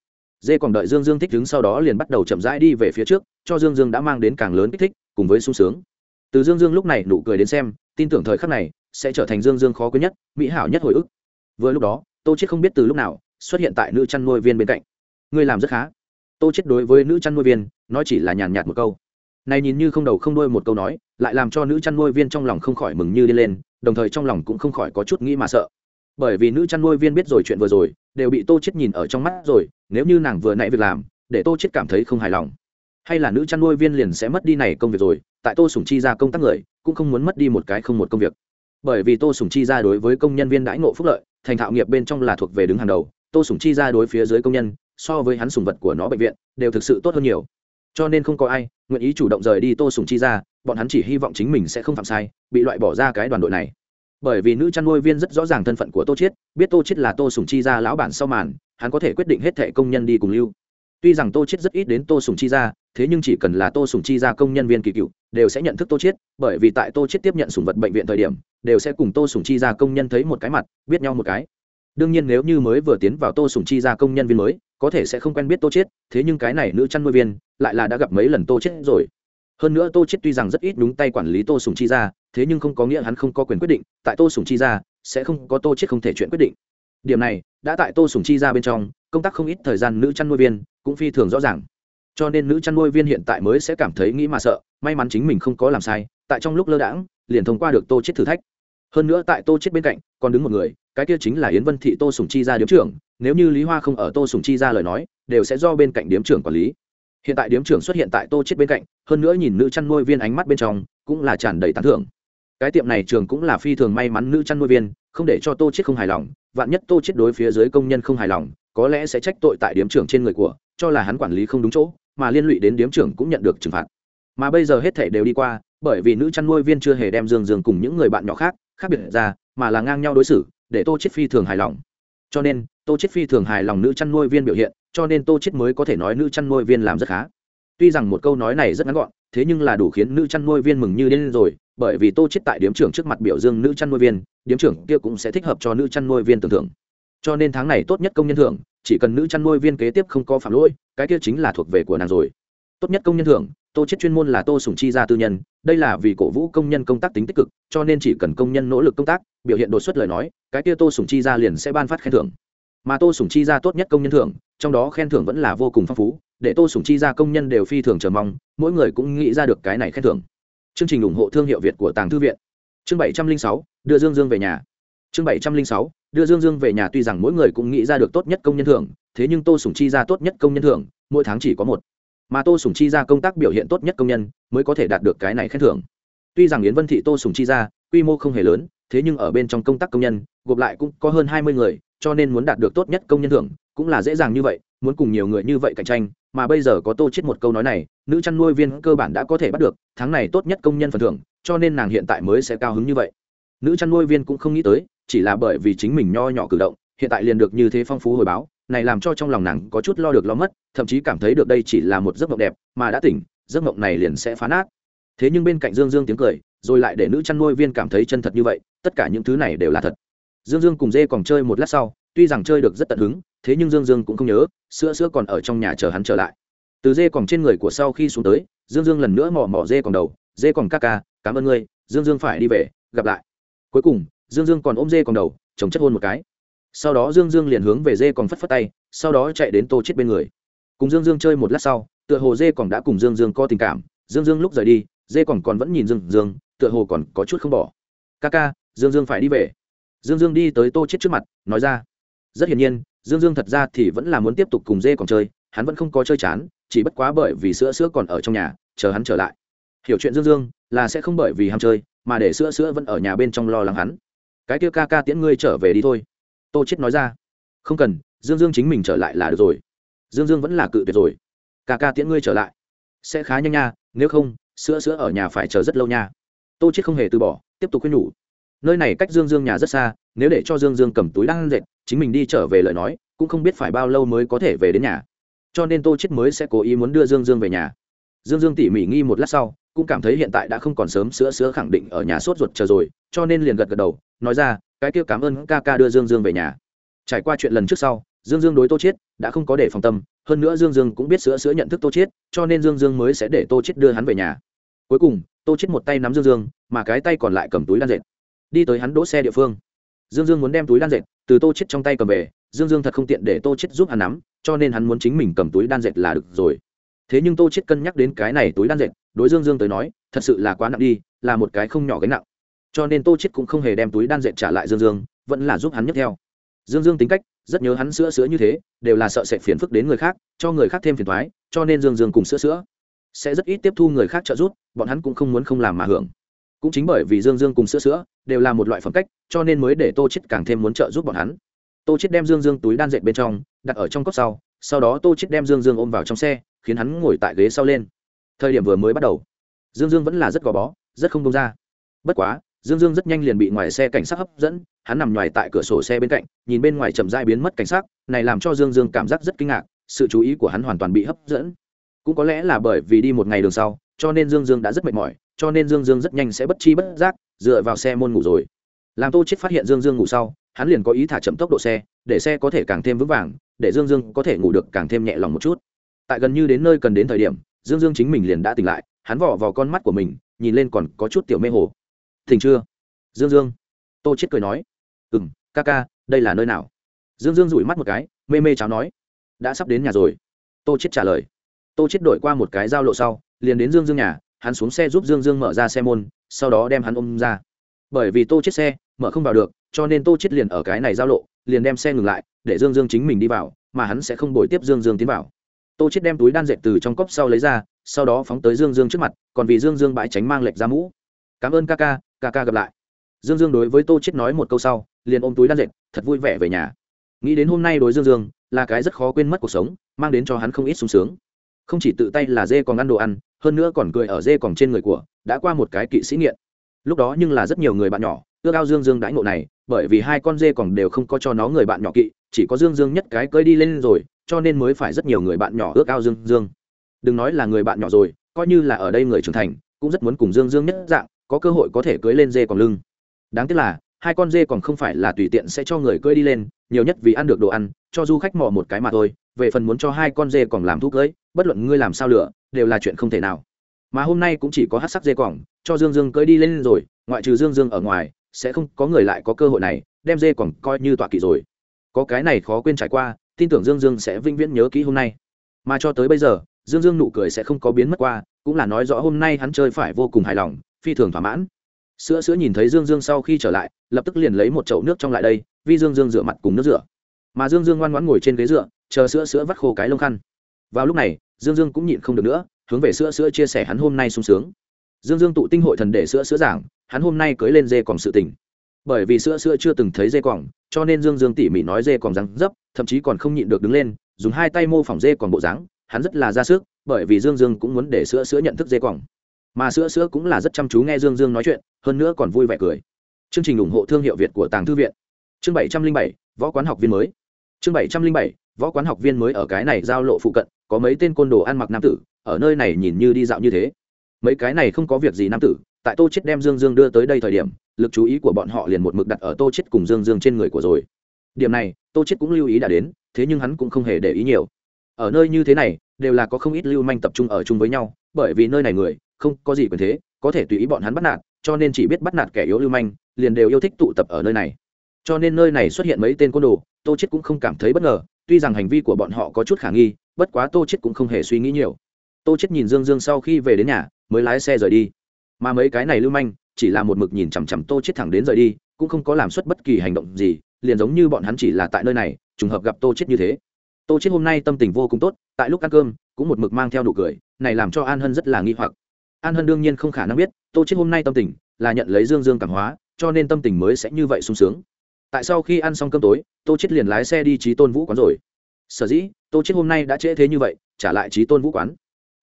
Dê còn đợi dương dương thích đứng sau đó liền bắt đầu chậm rãi đi về phía trước, cho dương dương đã mang đến càng lớn kích thích, cùng với sung sướng. Từ dương dương lúc này nụ cười đến xem, tin tưởng thời khắc này sẽ trở thành dương dương khó quên nhất, mỹ hảo nhất hồi ức. Vừa lúc đó, tô chết không biết từ lúc nào xuất hiện tại nữ chăn nuôi viên bên cạnh. Ngươi làm rất khá. Tô chết đối với nữ chăn nuôi viên, nói chỉ là nhàn nhạt một câu. Này nhìn như không đầu không đuôi một câu nói, lại làm cho nữ chăn nuôi viên trong lòng không khỏi mừng như đi lên đồng thời trong lòng cũng không khỏi có chút nghĩ mà sợ. Bởi vì nữ chăn nuôi viên biết rồi chuyện vừa rồi, đều bị tô chết nhìn ở trong mắt rồi, nếu như nàng vừa nãy việc làm, để tô chết cảm thấy không hài lòng. Hay là nữ chăn nuôi viên liền sẽ mất đi này công việc rồi, tại tô sủng chi ra công tác người, cũng không muốn mất đi một cái không một công việc. Bởi vì tô sủng chi ra đối với công nhân viên đãi ngộ phúc lợi, thành thạo nghiệp bên trong là thuộc về đứng hàng đầu, tô sủng chi ra đối phía dưới công nhân, so với hắn sủng vật của nó bệnh viện, đều thực sự tốt hơn nhiều. Cho nên không có ai nguyện ý chủ động rời đi tô Sùng chi ra, bọn hắn chỉ hy vọng chính mình sẽ không phạm sai, bị loại bỏ ra cái đoàn đội này. Bởi vì nữ chăn nuôi viên rất rõ ràng thân phận của tô chiết, biết tô chiết là tô sùng chi ra lão bản sau màn, hắn có thể quyết định hết thệ công nhân đi cùng lưu. Tuy rằng tô chiết rất ít đến tô sùng chi ra, thế nhưng chỉ cần là tô sùng chi ra công nhân viên kỳ cựu, đều sẽ nhận thức tô chiết, bởi vì tại tô chiết tiếp nhận sùng vật bệnh viện thời điểm, đều sẽ cùng tô sùng chi ra công nhân thấy một cái mặt, biết nhau một cái. Đương nhiên nếu như mới vừa tiến vào tô sùng chi ra công nhân viên mới, có thể sẽ không quen biết tô chiết, thế nhưng cái này nữ chăn nuôi viên lại là đã gặp mấy lần tô chiết rồi. Hơn nữa tô chiết tuy rằng rất ít đúng tay quản lý tô sùng chi ra, thế nhưng không có nghĩa hắn không có quyền quyết định, tại tô sùng chi ra, sẽ không có tô chết không thể chuyện quyết định. Điểm này, đã tại tô sùng chi ra bên trong, công tác không ít thời gian nữ chăn nuôi viên cũng phi thường rõ ràng. Cho nên nữ chăn nuôi viên hiện tại mới sẽ cảm thấy nghĩ mà sợ, may mắn chính mình không có làm sai, tại trong lúc lơ đãng, liền thông qua được tô chết thử thách. Hơn nữa tại tô chết bên cạnh, còn đứng một người, cái kia chính là yến vân thị tô sùng chi ra điếm trưởng, nếu như lý hoa không ở tô sùng chi ra lời nói, đều sẽ do bên cạnh điếm trưởng quản lý hiện tại điếm trưởng xuất hiện tại tô chết bên cạnh, hơn nữa nhìn nữ chăn nuôi viên ánh mắt bên trong, cũng là tràn đầy tán thưởng. Cái tiệm này trường cũng là phi thường may mắn nữ chăn nuôi viên, không để cho tô chết không hài lòng, vạn nhất tô chết đối phía dưới công nhân không hài lòng, có lẽ sẽ trách tội tại điếm trưởng trên người của, cho là hắn quản lý không đúng chỗ, mà liên lụy đến điếm trưởng cũng nhận được trừng phạt. Mà bây giờ hết thể đều đi qua, bởi vì nữ chăn nuôi viên chưa hề đem dương dương cùng những người bạn nhỏ khác khác biệt ra, mà là ngang nhau đối xử, để tô chết phi thường hài lòng. Cho nên, tô chết phi thường hài lòng nữ chăn nuôi viên biểu hiện cho nên tô chết mới có thể nói nữ chăn nuôi viên làm rất khá. Tuy rằng một câu nói này rất ngắn gọn, thế nhưng là đủ khiến nữ chăn nuôi viên mừng như điên rồi, bởi vì tô chết tại điếm trưởng trước mặt biểu dương nữ chăn nuôi viên, điếm trưởng kia cũng sẽ thích hợp cho nữ chăn nuôi viên tưởng thưởng. Cho nên tháng này tốt nhất công nhân thưởng, chỉ cần nữ chăn nuôi viên kế tiếp không có phạm lỗi, cái kia chính là thuộc về của nàng rồi. Tốt nhất công nhân thưởng, tô chết chuyên môn là tô sùng chi gia tư nhân, đây là vì cổ vũ công nhân công tác tính tích cực, cho nên chỉ cần công nhân nỗ lực công tác, biểu hiện đột xuất lời nói, cái kia tô sùng chi gia liền sẽ ban phát khen thưởng mà tô sùng chi ra tốt nhất công nhân thưởng, trong đó khen thưởng vẫn là vô cùng phong phú, để tô sùng chi ra công nhân đều phi thường chờ mong, mỗi người cũng nghĩ ra được cái này khen thưởng. Chương trình ủng hộ thương hiệu việt của tàng thư viện. Chương bảy trăm linh sáu, đưa dương dương về nhà. Chương bảy trăm linh sáu, đưa dương dương về nhà tuy rằng mỗi người cũng nghĩ ra được tốt nhất công nhân thưởng, thế nhưng tô sùng chi ra tốt nhất công nhân thưởng, mỗi tháng chỉ có một. Mà tô sùng chi ra công tác biểu hiện tốt nhất công nhân, mới có thể đạt được cái này khen thưởng. Tuy rằng yến vân thị, tô sùng chi ra, quy mô không hề lớn, thế nhưng ở bên trong công tác công nhân, gộp lại cũng có hơn hai mươi người cho nên muốn đạt được tốt nhất công nhân thưởng, cũng là dễ dàng như vậy, muốn cùng nhiều người như vậy cạnh tranh, mà bây giờ có tô chết một câu nói này, nữ chăn nuôi viên cơ bản đã có thể bắt được, tháng này tốt nhất công nhân phần thưởng, cho nên nàng hiện tại mới sẽ cao hứng như vậy. Nữ chăn nuôi viên cũng không nghĩ tới, chỉ là bởi vì chính mình nho nhỏ cử động, hiện tại liền được như thế phong phú hồi báo, này làm cho trong lòng nàng có chút lo được lo mất, thậm chí cảm thấy được đây chỉ là một giấc mộng đẹp, mà đã tỉnh, giấc mộng này liền sẽ phá nát. Thế nhưng bên cạnh dương dương tiếng cười, rồi lại để nữ chăn nuôi viên cảm thấy chân thật như vậy, tất cả những thứ này đều là thật dương dương cùng dê còn chơi một lát sau tuy rằng chơi được rất tận hứng thế nhưng dương dương cũng không nhớ sữa sữa còn ở trong nhà chờ hắn trở lại từ dê còn trên người của sau khi xuống tới dương dương lần nữa mò mò dê còn đầu dê còn ca ca cảm ơn ngươi dương dương phải đi về gặp lại cuối cùng dương dương còn ôm dê còn đầu chồng chất hôn một cái sau đó dương dương liền hướng về dê còn phất phất tay sau đó chạy đến tô chết bên người cùng dương dương chơi một lát sau tựa hồ dê còn đã cùng dương dương có tình cảm dương dương lúc rời đi dê còn còn vẫn nhìn dương dương tựa hồ còn có chút không bỏ ca ca dương dương phải đi về dương dương đi tới tô chết trước mặt, nói ra, rất hiển nhiên, dương dương thật ra thì vẫn là muốn tiếp tục cùng dê còn chơi, hắn vẫn không có chơi chán, chỉ bất quá bởi vì sữa sữa còn ở trong nhà, chờ hắn trở lại. Hiểu chuyện dương dương, là sẽ không bởi vì ham chơi, mà để sữa sữa vẫn ở nhà bên trong lo lắng hắn. Cái kia ca ca tiễn ngươi trở về đi thôi. Tô chết nói ra, không cần, dương dương chính mình trở lại là được rồi. Dương dương vẫn là cự tuyệt rồi. Ca ca tiễn ngươi trở lại, sẽ khá nhanh nha, nếu không, sữa sữa ở nhà phải chờ rất lâu nha. Tô chết không hề từ bỏ, tiếp tục khuyên nhủ nơi này cách dương dương nhà rất xa, nếu để cho dương dương cầm túi đang dệt, chính mình đi trở về lời nói, cũng không biết phải bao lâu mới có thể về đến nhà. Cho nên tô chết mới sẽ cố ý muốn đưa dương dương về nhà. Dương dương tỉ mỉ nghi một lát sau, cũng cảm thấy hiện tại đã không còn sớm sữa sữa khẳng định ở nhà sốt ruột chờ rồi, cho nên liền gật gật đầu, nói ra, cái kia cảm ơn ca ca đưa dương dương về nhà. Trải qua chuyện lần trước sau, dương dương đối tô chết đã không có để phòng tâm, hơn nữa dương dương cũng biết sữa sữa nhận thức tô chết cho nên dương dương mới sẽ để tô chết đưa hắn về nhà. Cuối cùng, tô chết một tay nắm dương dương, mà cái tay còn lại cầm túi đan dệt đi tới hắn đỗ xe địa phương. Dương dương muốn đem túi đan dệt từ tô chết trong tay cầm về, dương dương thật không tiện để tô chết giúp hắn nắm, cho nên hắn muốn chính mình cầm túi đan dệt là được rồi. Thế nhưng tô chết cân nhắc đến cái này túi đan dệt, đối dương dương tới nói, thật sự là quá nặng đi, là một cái không nhỏ gánh nặng. Cho nên tô chết cũng không hề đem túi đan dệt trả lại dương dương, vẫn là giúp hắn nhấc theo. Dương dương tính cách, rất nhớ hắn sữa sữa như thế, đều là sợ sẽ phiền phức đến người khác, cho người khác thêm phiền toái, cho nên dương dương cùng sữa sữa sẽ rất ít tiếp thu người khác trợ giúp, bọn hắn cũng không muốn không làm mà hưởng cũng chính bởi vì dương dương cùng sữa sữa đều là một loại phẩm cách, cho nên mới để tô chết càng thêm muốn trợ giúp bọn hắn. Tô chết đem dương dương túi đan dệt bên trong, đặt ở trong cốc sau sau đó tô chết đem dương dương ôm vào trong xe, khiến hắn ngồi tại ghế sau lên. Thời điểm vừa mới bắt đầu, dương dương vẫn là rất gò bó, rất không công ra. Bất quá, dương dương rất nhanh liền bị ngoài xe cảnh sát hấp dẫn, hắn nằm ngoài tại cửa sổ xe bên cạnh, nhìn bên ngoài chậm dai biến mất cảnh sát này làm cho dương dương cảm giác rất kinh ngạc, sự chú ý của hắn hoàn toàn bị hấp dẫn. Cũng có lẽ là bởi vì đi một ngày đường sau, cho nên dương dương đã rất mệt mỏi cho nên dương dương rất nhanh sẽ bất chi bất giác dựa vào xe môn ngủ rồi. Làm tô chết phát hiện dương dương ngủ sau, hắn liền có ý thả chậm tốc độ xe, để xe có thể càng thêm vững vàng, để dương dương có thể ngủ được càng thêm nhẹ lòng một chút. Tại gần như đến nơi cần đến thời điểm, dương dương chính mình liền đã tỉnh lại, hắn vỏ vào con mắt của mình, nhìn lên còn có chút tiểu mê hồ. Thỉnh chưa? Dương dương. Tô chết cười nói. Ừ m ca ca, đây là nơi nào? Dương dương rủi mắt một cái, mê mê cháo nói. Đã sắp đến nhà rồi. Tô chết trả lời. Tô chết đổi qua một cái giao lộ sau, liền đến dương dương nhà hắn xuống xe giúp dương dương mở ra xe môn, sau đó đem hắn ôm ra. Bởi vì tô chết xe, mở không vào được, cho nên tô chết liền ở cái này giao lộ, liền đem xe ngừng lại, để dương dương chính mình đi vào, mà hắn sẽ không bồi tiếp dương dương tiến vào. Tô chết đem túi đan dệt từ trong cốc sau lấy ra, sau đó phóng tới dương dương trước mặt, còn vì dương dương bãi tránh mang lệch ra mũ. Cảm ơn ca ca ca ca gặp lại. Dương dương đối với tô chết nói một câu sau, liền ôm túi đan dệt, thật vui vẻ về nhà. Nghĩ đến hôm nay đối dương dương, là cái rất khó quên mất cuộc sống, mang đến cho hắn không ít sung sướng. Không chỉ tự tay là dê còn ăn đồ ăn hơn nữa còn cười ở dê còn trên người của, đã qua một cái kỵ sĩ nghiện. Lúc đó nhưng là rất nhiều người bạn nhỏ, ước ao dương dương đãi ngộ này, bởi vì hai con dê còn đều không có cho nó người bạn nhỏ kỵ, chỉ có dương dương nhất cái cơi đi lên rồi, cho nên mới phải rất nhiều người bạn nhỏ ước ao dương dương. Đừng nói là người bạn nhỏ rồi, coi như là ở đây người trưởng thành, cũng rất muốn cùng dương dương nhất dạng, có cơ hội có thể cưới lên dê còn lưng. Đáng tiếc là hai con dê còn không phải là tùy tiện sẽ cho người cưỡi đi lên nhiều nhất vì ăn được đồ ăn cho du khách mò một cái mà thôi về phần muốn cho hai con dê còn làm thuốc cưỡi, bất luận ngươi làm sao lửa đều là chuyện không thể nào. Mà hôm nay cũng chỉ có hát sắc dê cỏng cho dương dương cưỡi đi lên rồi ngoại trừ dương dương ở ngoài sẽ không có người lại có cơ hội này đem dê cỏng coi như tọa kỵ rồi. Có cái này khó quên trải qua tin tưởng dương dương sẽ vĩnh viễn nhớ kỹ hôm nay. Mà cho tới bây giờ dương dương nụ cười sẽ không có biến mất qua cũng là nói rõ hôm nay hắn chơi phải vô cùng hài lòng phi thường thỏa mãn sữa sữa nhìn thấy dương dương sau khi trở lại, lập tức liền lấy một chậu nước trong lại đây, Vi dương dương rửa mặt cùng nước rửa. Mà dương dương ngoan ngoãn ngồi trên ghế dựa, chờ sữa sữa vắt khô cái lông khăn. Vào lúc này, dương dương cũng nhịn không được nữa, hướng về sữa sữa chia sẻ hắn hôm nay sung sướng. Dương dương tụ tinh hội thần để sữa sữa giảng, hắn hôm nay cưới lên dê còn sự tình. Bởi vì sữa sữa chưa từng thấy dê còn cho nên dương dương tỉ mỉ nói dê còn rắn dấp, thậm chí còn không nhịn được đứng lên, dùng hai tay mô phỏng dê còn bộ dáng, hắn rất là ra sức, bởi vì dương dương cũng muốn để sữa sữa nhận thức dê còng mà sữa sữa cũng là rất chăm chú nghe dương dương nói chuyện, hơn nữa còn vui vẻ cười. Chương trình ủng hộ thương hiệu việt của tàng thư viện. Chương bảy trăm linh bảy, võ quán học viên mới. Chương bảy trăm linh bảy, võ quán học viên mới ở cái này giao lộ phụ cận, có mấy tên côn đồ ăn mặc nam tử, ở nơi này nhìn như đi dạo như thế. Mấy cái này không có việc gì nam tử, tại tô chết đem dương dương đưa tới đây thời điểm, lực chú ý của bọn họ liền một mực đặt ở tô chết cùng dương dương trên người của rồi. Điểm này, tô chết cũng lưu ý đã đến, thế nhưng hắn cũng không hề để ý nhiều. Ở nơi như thế này, đều là có không ít lưu manh tập trung ở chung với nhau, bởi vì nơi này người không có gì quyền thế, có thể tùy ý bọn hắn bắt nạt, cho nên chỉ biết bắt nạt kẻ yếu lưu manh, liền đều yêu thích tụ tập ở nơi này. Cho nên nơi này xuất hiện mấy tên côn đồ, tô chết cũng không cảm thấy bất ngờ, tuy rằng hành vi của bọn họ có chút khả nghi, bất quá tô chết cũng không hề suy nghĩ nhiều. Tô chết nhìn dương dương sau khi về đến nhà, mới lái xe rời đi. Mà mấy cái này lưu manh, chỉ là một mực nhìn chằm chằm tô chết thẳng đến rời đi, cũng không có làm xuất bất kỳ hành động gì, liền giống như bọn hắn chỉ là tại nơi này, trùng hợp gặp tô chết như thế. Tô chết hôm nay tâm tình vô cùng tốt, tại lúc ăn cơm, cũng một mực mang theo nụ cười, này làm cho an hân rất là nghi hoặc an hân đương nhiên không khả năng biết, tô chết hôm nay tâm tình là nhận lấy dương dương cảm hóa, cho nên tâm tình mới sẽ như vậy sung sướng. Tại sau khi ăn xong cơm tối, tô chết liền lái xe đi trí tôn vũ quán rồi. Sở dĩ, tô chết hôm nay đã trễ thế như vậy, trả lại trí tôn vũ quán.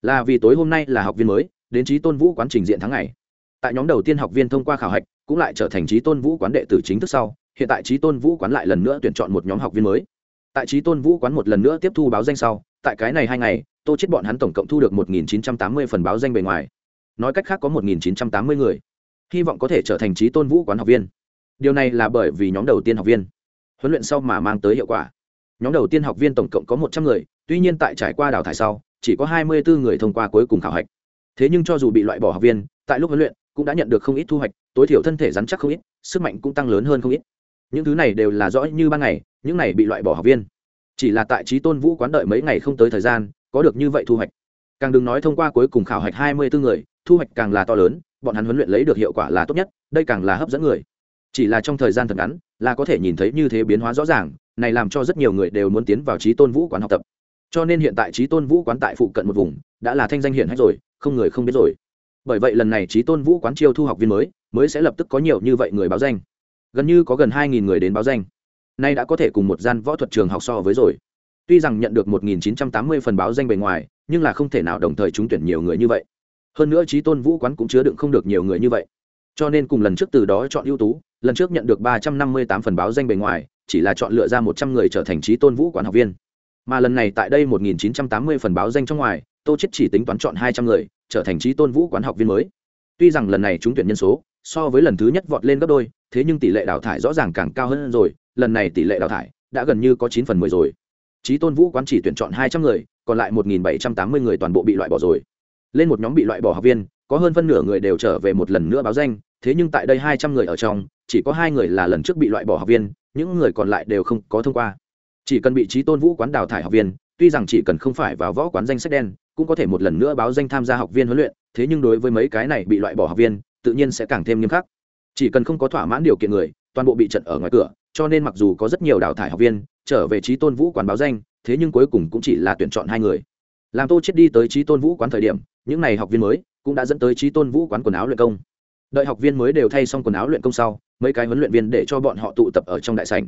Là vì tối hôm nay là học viên mới, đến trí tôn vũ quán trình diện tháng ngày. Tại nhóm đầu tiên học viên thông qua khảo hạch, cũng lại trở thành trí tôn vũ quán đệ tử chính thức sau, hiện tại trí tôn vũ quán lại lần nữa tuyển chọn một nhóm học viên mới. Tại trí tôn vũ quán một lần nữa tiếp thu báo danh sau, tại cái này hai ngày, tô chết bọn hắn tổng cộng thu được một nghìn chín trăm tám mươi phần báo danh bề ngoài nói cách khác có một nghìn chín trăm tám mươi người. Hy vọng có thể trở thành trí tôn vũ quán học viên. Điều này là bởi vì nhóm đầu tiên học viên huấn luyện sau mà mang tới hiệu quả. Nhóm đầu tiên học viên tổng cộng có một trăm người, tuy nhiên tại trải qua đào thải sau, chỉ có hai mươi bốn người thông qua cuối cùng khảo hạch. Thế nhưng cho dù bị loại bỏ học viên, tại lúc huấn luyện cũng đã nhận được không ít thu hoạch, tối thiểu thân thể rắn chắc không ít, sức mạnh cũng tăng lớn hơn không ít. Những thứ này đều là rõ như ban ngày, những này bị loại bỏ học viên. Chỉ là tại trí tôn vũ quán đợi mấy ngày không tới thời gian, có được như vậy thu hoạch. Càng đừng nói thông qua cuối cùng khảo hạch hai mươi bốn người thu hoạch càng là to lớn, bọn hắn huấn luyện lấy được hiệu quả là tốt nhất, đây càng là hấp dẫn người. Chỉ là trong thời gian thật ngắn, là có thể nhìn thấy như thế biến hóa rõ ràng, này làm cho rất nhiều người đều muốn tiến vào trí tôn vũ quán học tập. Cho nên hiện tại trí tôn vũ quán tại phụ cận một vùng, đã là thanh danh hiển hách rồi, không người không biết rồi. Bởi vậy lần này trí tôn vũ quán chiêu thu học viên mới mới sẽ lập tức có nhiều như vậy người báo danh. Gần như có gần hai nghìn người đến báo danh. Nay đã có thể cùng một gian võ thuật trường học so với rồi. Tuy rằng nhận được một nghìn chín trăm tám mươi phần báo danh bề ngoài, nhưng là không thể nào đồng thời trúng tuyển nhiều người như vậy hơn nữa trí tôn vũ quán cũng chứa đựng không được nhiều người như vậy. Cho nên cùng lần trước từ đó chọn ưu tú, lần trước nhận được ba trăm năm mươi tám phần báo danh bề ngoài, chỉ là chọn lựa ra một trăm người trở thành trí tôn vũ quán học viên. Mà lần này tại đây một nghìn chín trăm tám mươi phần báo danh trong ngoài, tô chết chỉ tính toán chọn hai trăm người, trở thành trí tôn vũ quán học viên mới. Tuy rằng lần này trúng tuyển nhân số, so với lần thứ nhất vọt lên gấp đôi, thế nhưng tỷ lệ đào thải rõ ràng càng cao hơn rồi, lần này tỷ lệ đào thải đã gần như có chín phần mười rồi. Trí tôn vũ quán chỉ tuyển chọn hai trăm người, còn lại một nghìn bảy trăm tám mươi người toàn bộ bị loại bỏ rồi lên một nhóm bị loại bỏ học viên, có hơn phân nửa người đều trở về một lần nữa báo danh, thế nhưng tại đây hai trăm người ở trong, chỉ có hai người là lần trước bị loại bỏ học viên, những người còn lại đều không có thông qua. Chỉ cần bị trí tôn vũ quán đào thải học viên, tuy rằng chỉ cần không phải vào võ quán danh sách đen, cũng có thể một lần nữa báo danh tham gia học viên huấn luyện, thế nhưng đối với mấy cái này bị loại bỏ học viên, tự nhiên sẽ càng thêm nghiêm khắc. Chỉ cần không có thỏa mãn điều kiện người, toàn bộ bị trận ở ngoài cửa, cho nên mặc dù có rất nhiều đào thải học viên, trở về trí tôn vũ quán báo danh, thế nhưng cuối cùng cũng chỉ là tuyển chọn hai người làm tô chết đi tới trí tôn vũ quán thời điểm, những n à y học viên mới cũng đã dẫn tới trí tôn vũ quán quần áo luyện công. Đợi học viên mới đều thay xong quần áo luyện công sau, mấy cái huấn luyện viên để cho bọn họ tụ tập ở trong đại sảnh.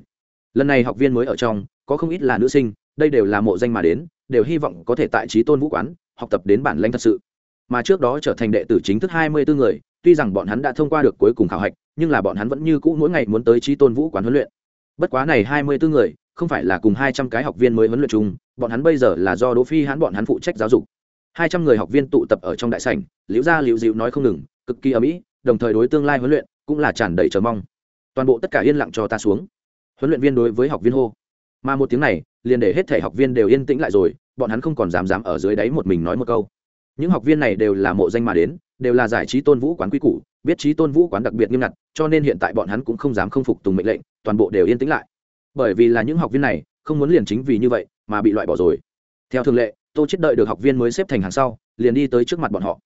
Lần này học viên mới ở trong, có không ít là nữ sinh, đây đều là mộ danh mà đến, đều hy vọng có thể tại trí tôn vũ quán học tập đến bản lanh thật sự. Mà trước đó trở thành đệ tử chính thức hai mươi bốn người, tuy rằng bọn hắn đã thông qua được cuối cùng khảo hạch, nhưng là bọn hắn vẫn như cũ mỗi ngày muốn tới trí tôn vũ quán huấn luyện. Bất quá này hai mươi bốn người không phải là cùng hai trăm cái học viên mới huấn luyện chung, bọn hắn bây giờ là do đỗ phi hãn bọn hắn phụ trách giáo dục. Hai trăm người học viên tụ tập ở trong đại sảnh, liễu gia liễu dịu nói không ngừng, cực kỳ ở mỹ đồng thời đối tương lai huấn luyện cũng là tràn đầy chờ mong. Toàn bộ tất cả yên lặng cho ta xuống. Huấn luyện viên đối với học viên hô. Mà một tiếng này, liền để hết thể học viên đều yên tĩnh lại rồi, bọn hắn không còn dám dám ở dưới đáy một mình nói một câu. Những học viên này đều là mộ danh mà đến, đều là giải trí tôn vũ quán quy củ, biết trí tôn vũ quán đặc biệt nghiêm ngặt, cho nên hiện tại bọn hắn cũng không dám không phục tùng mệnh lệnh, toàn bộ đều yên tĩnh lại bởi vì là những học viên này, không muốn liền chính vì như vậy mà bị loại bỏ rồi. Theo thường lệ, tô chết đợi được học viên mới xếp thành hàng sau, liền đi tới trước mặt bọn họ.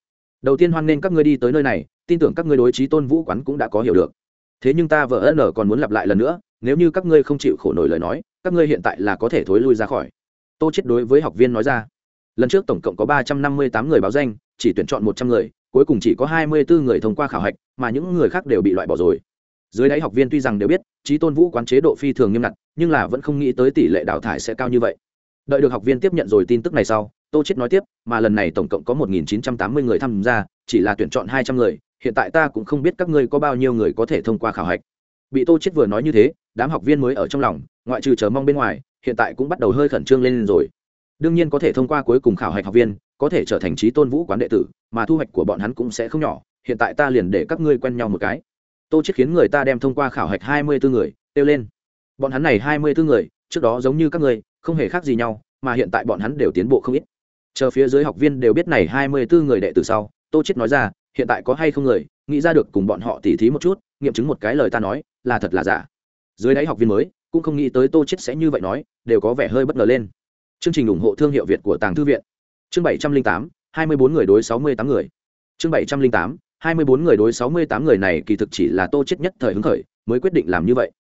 Đầu tiên hoan nghênh các ngươi đi tới nơi này, tin tưởng các ngươi đối trí tôn vũ quán cũng đã có hiểu được. Thế nhưng ta vợ ân ở còn muốn lặp lại lần nữa, nếu như các ngươi không chịu khổ nổi lời nói, các ngươi hiện tại là có thể thối lui ra khỏi. Tô chết đối với học viên nói ra. Lần trước tổng cộng có ba trăm năm mươi tám người báo danh, chỉ tuyển chọn một trăm người, cuối cùng chỉ có hai mươi bốn người thông qua khảo hạch, mà những người khác đều bị loại bỏ rồi dưới đáy học viên tuy rằng đều biết trí tôn vũ quán chế độ phi thường nghiêm ngặt, nhưng là vẫn không nghĩ tới tỷ lệ đào thải sẽ cao như vậy. Đợi được học viên tiếp nhận rồi tin tức này sau, tô chết nói tiếp, mà lần này tổng cộng có một nghìn chín trăm tám mươi người tham gia, chỉ là tuyển chọn hai trăm người, hiện tại ta cũng không biết các ngươi có bao nhiêu người có thể thông qua khảo hạch. Bị tô chết vừa nói như thế, đám học viên mới ở trong lòng, ngoại trừ chờ mong bên ngoài, hiện tại cũng bắt đầu hơi khẩn trương lên rồi. Đương nhiên có thể thông qua cuối cùng khảo hạch học viên, có thể trở thành trí tôn vũ quán đệ tử, mà thu hoạch của bọn hắn cũng sẽ không nhỏ, hiện tại ta liền để các ngươi quen nhau một cái tô chết khiến người ta đem thông qua khảo hạch hai mươi bốn người tiêu lên. Bọn hắn này hai mươi bốn người trước đó giống như các người, không hề khác gì nhau mà hiện tại bọn hắn đều tiến bộ không ít. Chờ phía dưới học viên đều biết này hai mươi bốn người đệ tử sau tô chết nói ra hiện tại có hay không người nghĩ ra được cùng bọn họ tỉ thí một chút nghiệm chứng một cái lời ta nói là thật là giả. Dưới đáy học viên mới cũng không nghĩ tới tô chết sẽ như vậy nói đều có vẻ hơi bất ngờ lên. Chương trình ủng hộ thương hiệu việt của tàng thư viện. Chương bảy trăm linh tám hai mươi bốn người đối sáu mươi tám người. Chương bảy trăm linh tám hai mươi bốn người đối sáu mươi tám người này kỳ thực chỉ là tô chết nhất thời hứng khởi, mới quyết định làm như vậy.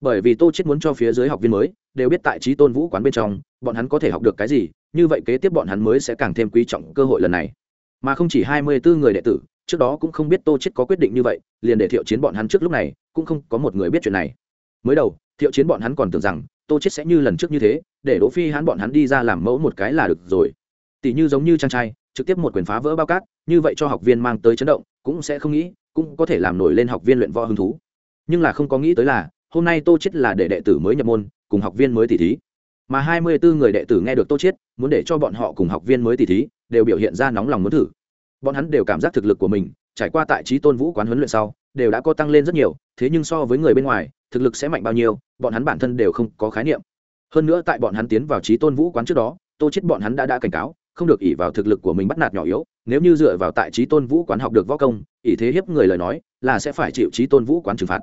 Bởi vì tô chết muốn cho phía dưới học viên mới, đều biết tại trí tôn vũ quán bên trong, bọn hắn có thể học được cái gì, như vậy kế tiếp bọn hắn mới sẽ càng thêm quý trọng cơ hội lần này. Mà không chỉ hai mươi bốn người đệ tử, trước đó cũng không biết tô chết có quyết định như vậy, liền để thiệu chiến bọn hắn trước lúc này, cũng không có một người biết chuyện này. Mới đầu, thiệu chiến bọn hắn còn tưởng rằng, tô chết sẽ như lần trước như thế, để đỗ phi hắn bọn hắn đi ra làm mẫu một cái là được rồi tỷ như giống như trang trai, trực tiếp một quyền phá vỡ bao cát, như vậy cho học viên mang tới chấn động, cũng sẽ không nghĩ, cũng có thể làm nổi lên học viên luyện võ hứng thú. Nhưng là không có nghĩ tới là, hôm nay tô chết là để đệ tử mới nhập môn, cùng học viên mới tỷ thí. Mà hai mươi bốn người đệ tử nghe được tô chết muốn để cho bọn họ cùng học viên mới tỷ thí, đều biểu hiện ra nóng lòng muốn thử. Bọn hắn đều cảm giác thực lực của mình, trải qua tại trí tôn vũ quán huấn luyện sau, đều đã có tăng lên rất nhiều, thế nhưng so với người bên ngoài, thực lực sẽ mạnh bao nhiêu, bọn hắn bản thân đều không có khái niệm. Hơn nữa tại bọn hắn tiến vào trí tôn vũ quán trước đó, tô chết bọn hắn đã đã cảnh cáo không được ỷ vào thực lực của mình bắt nạt nhỏ yếu, nếu như dựa vào tại trí tôn vũ quán học được võ công, ỷ thế hiếp người lời nói, là sẽ phải chịu trí tôn vũ quán trừng phạt.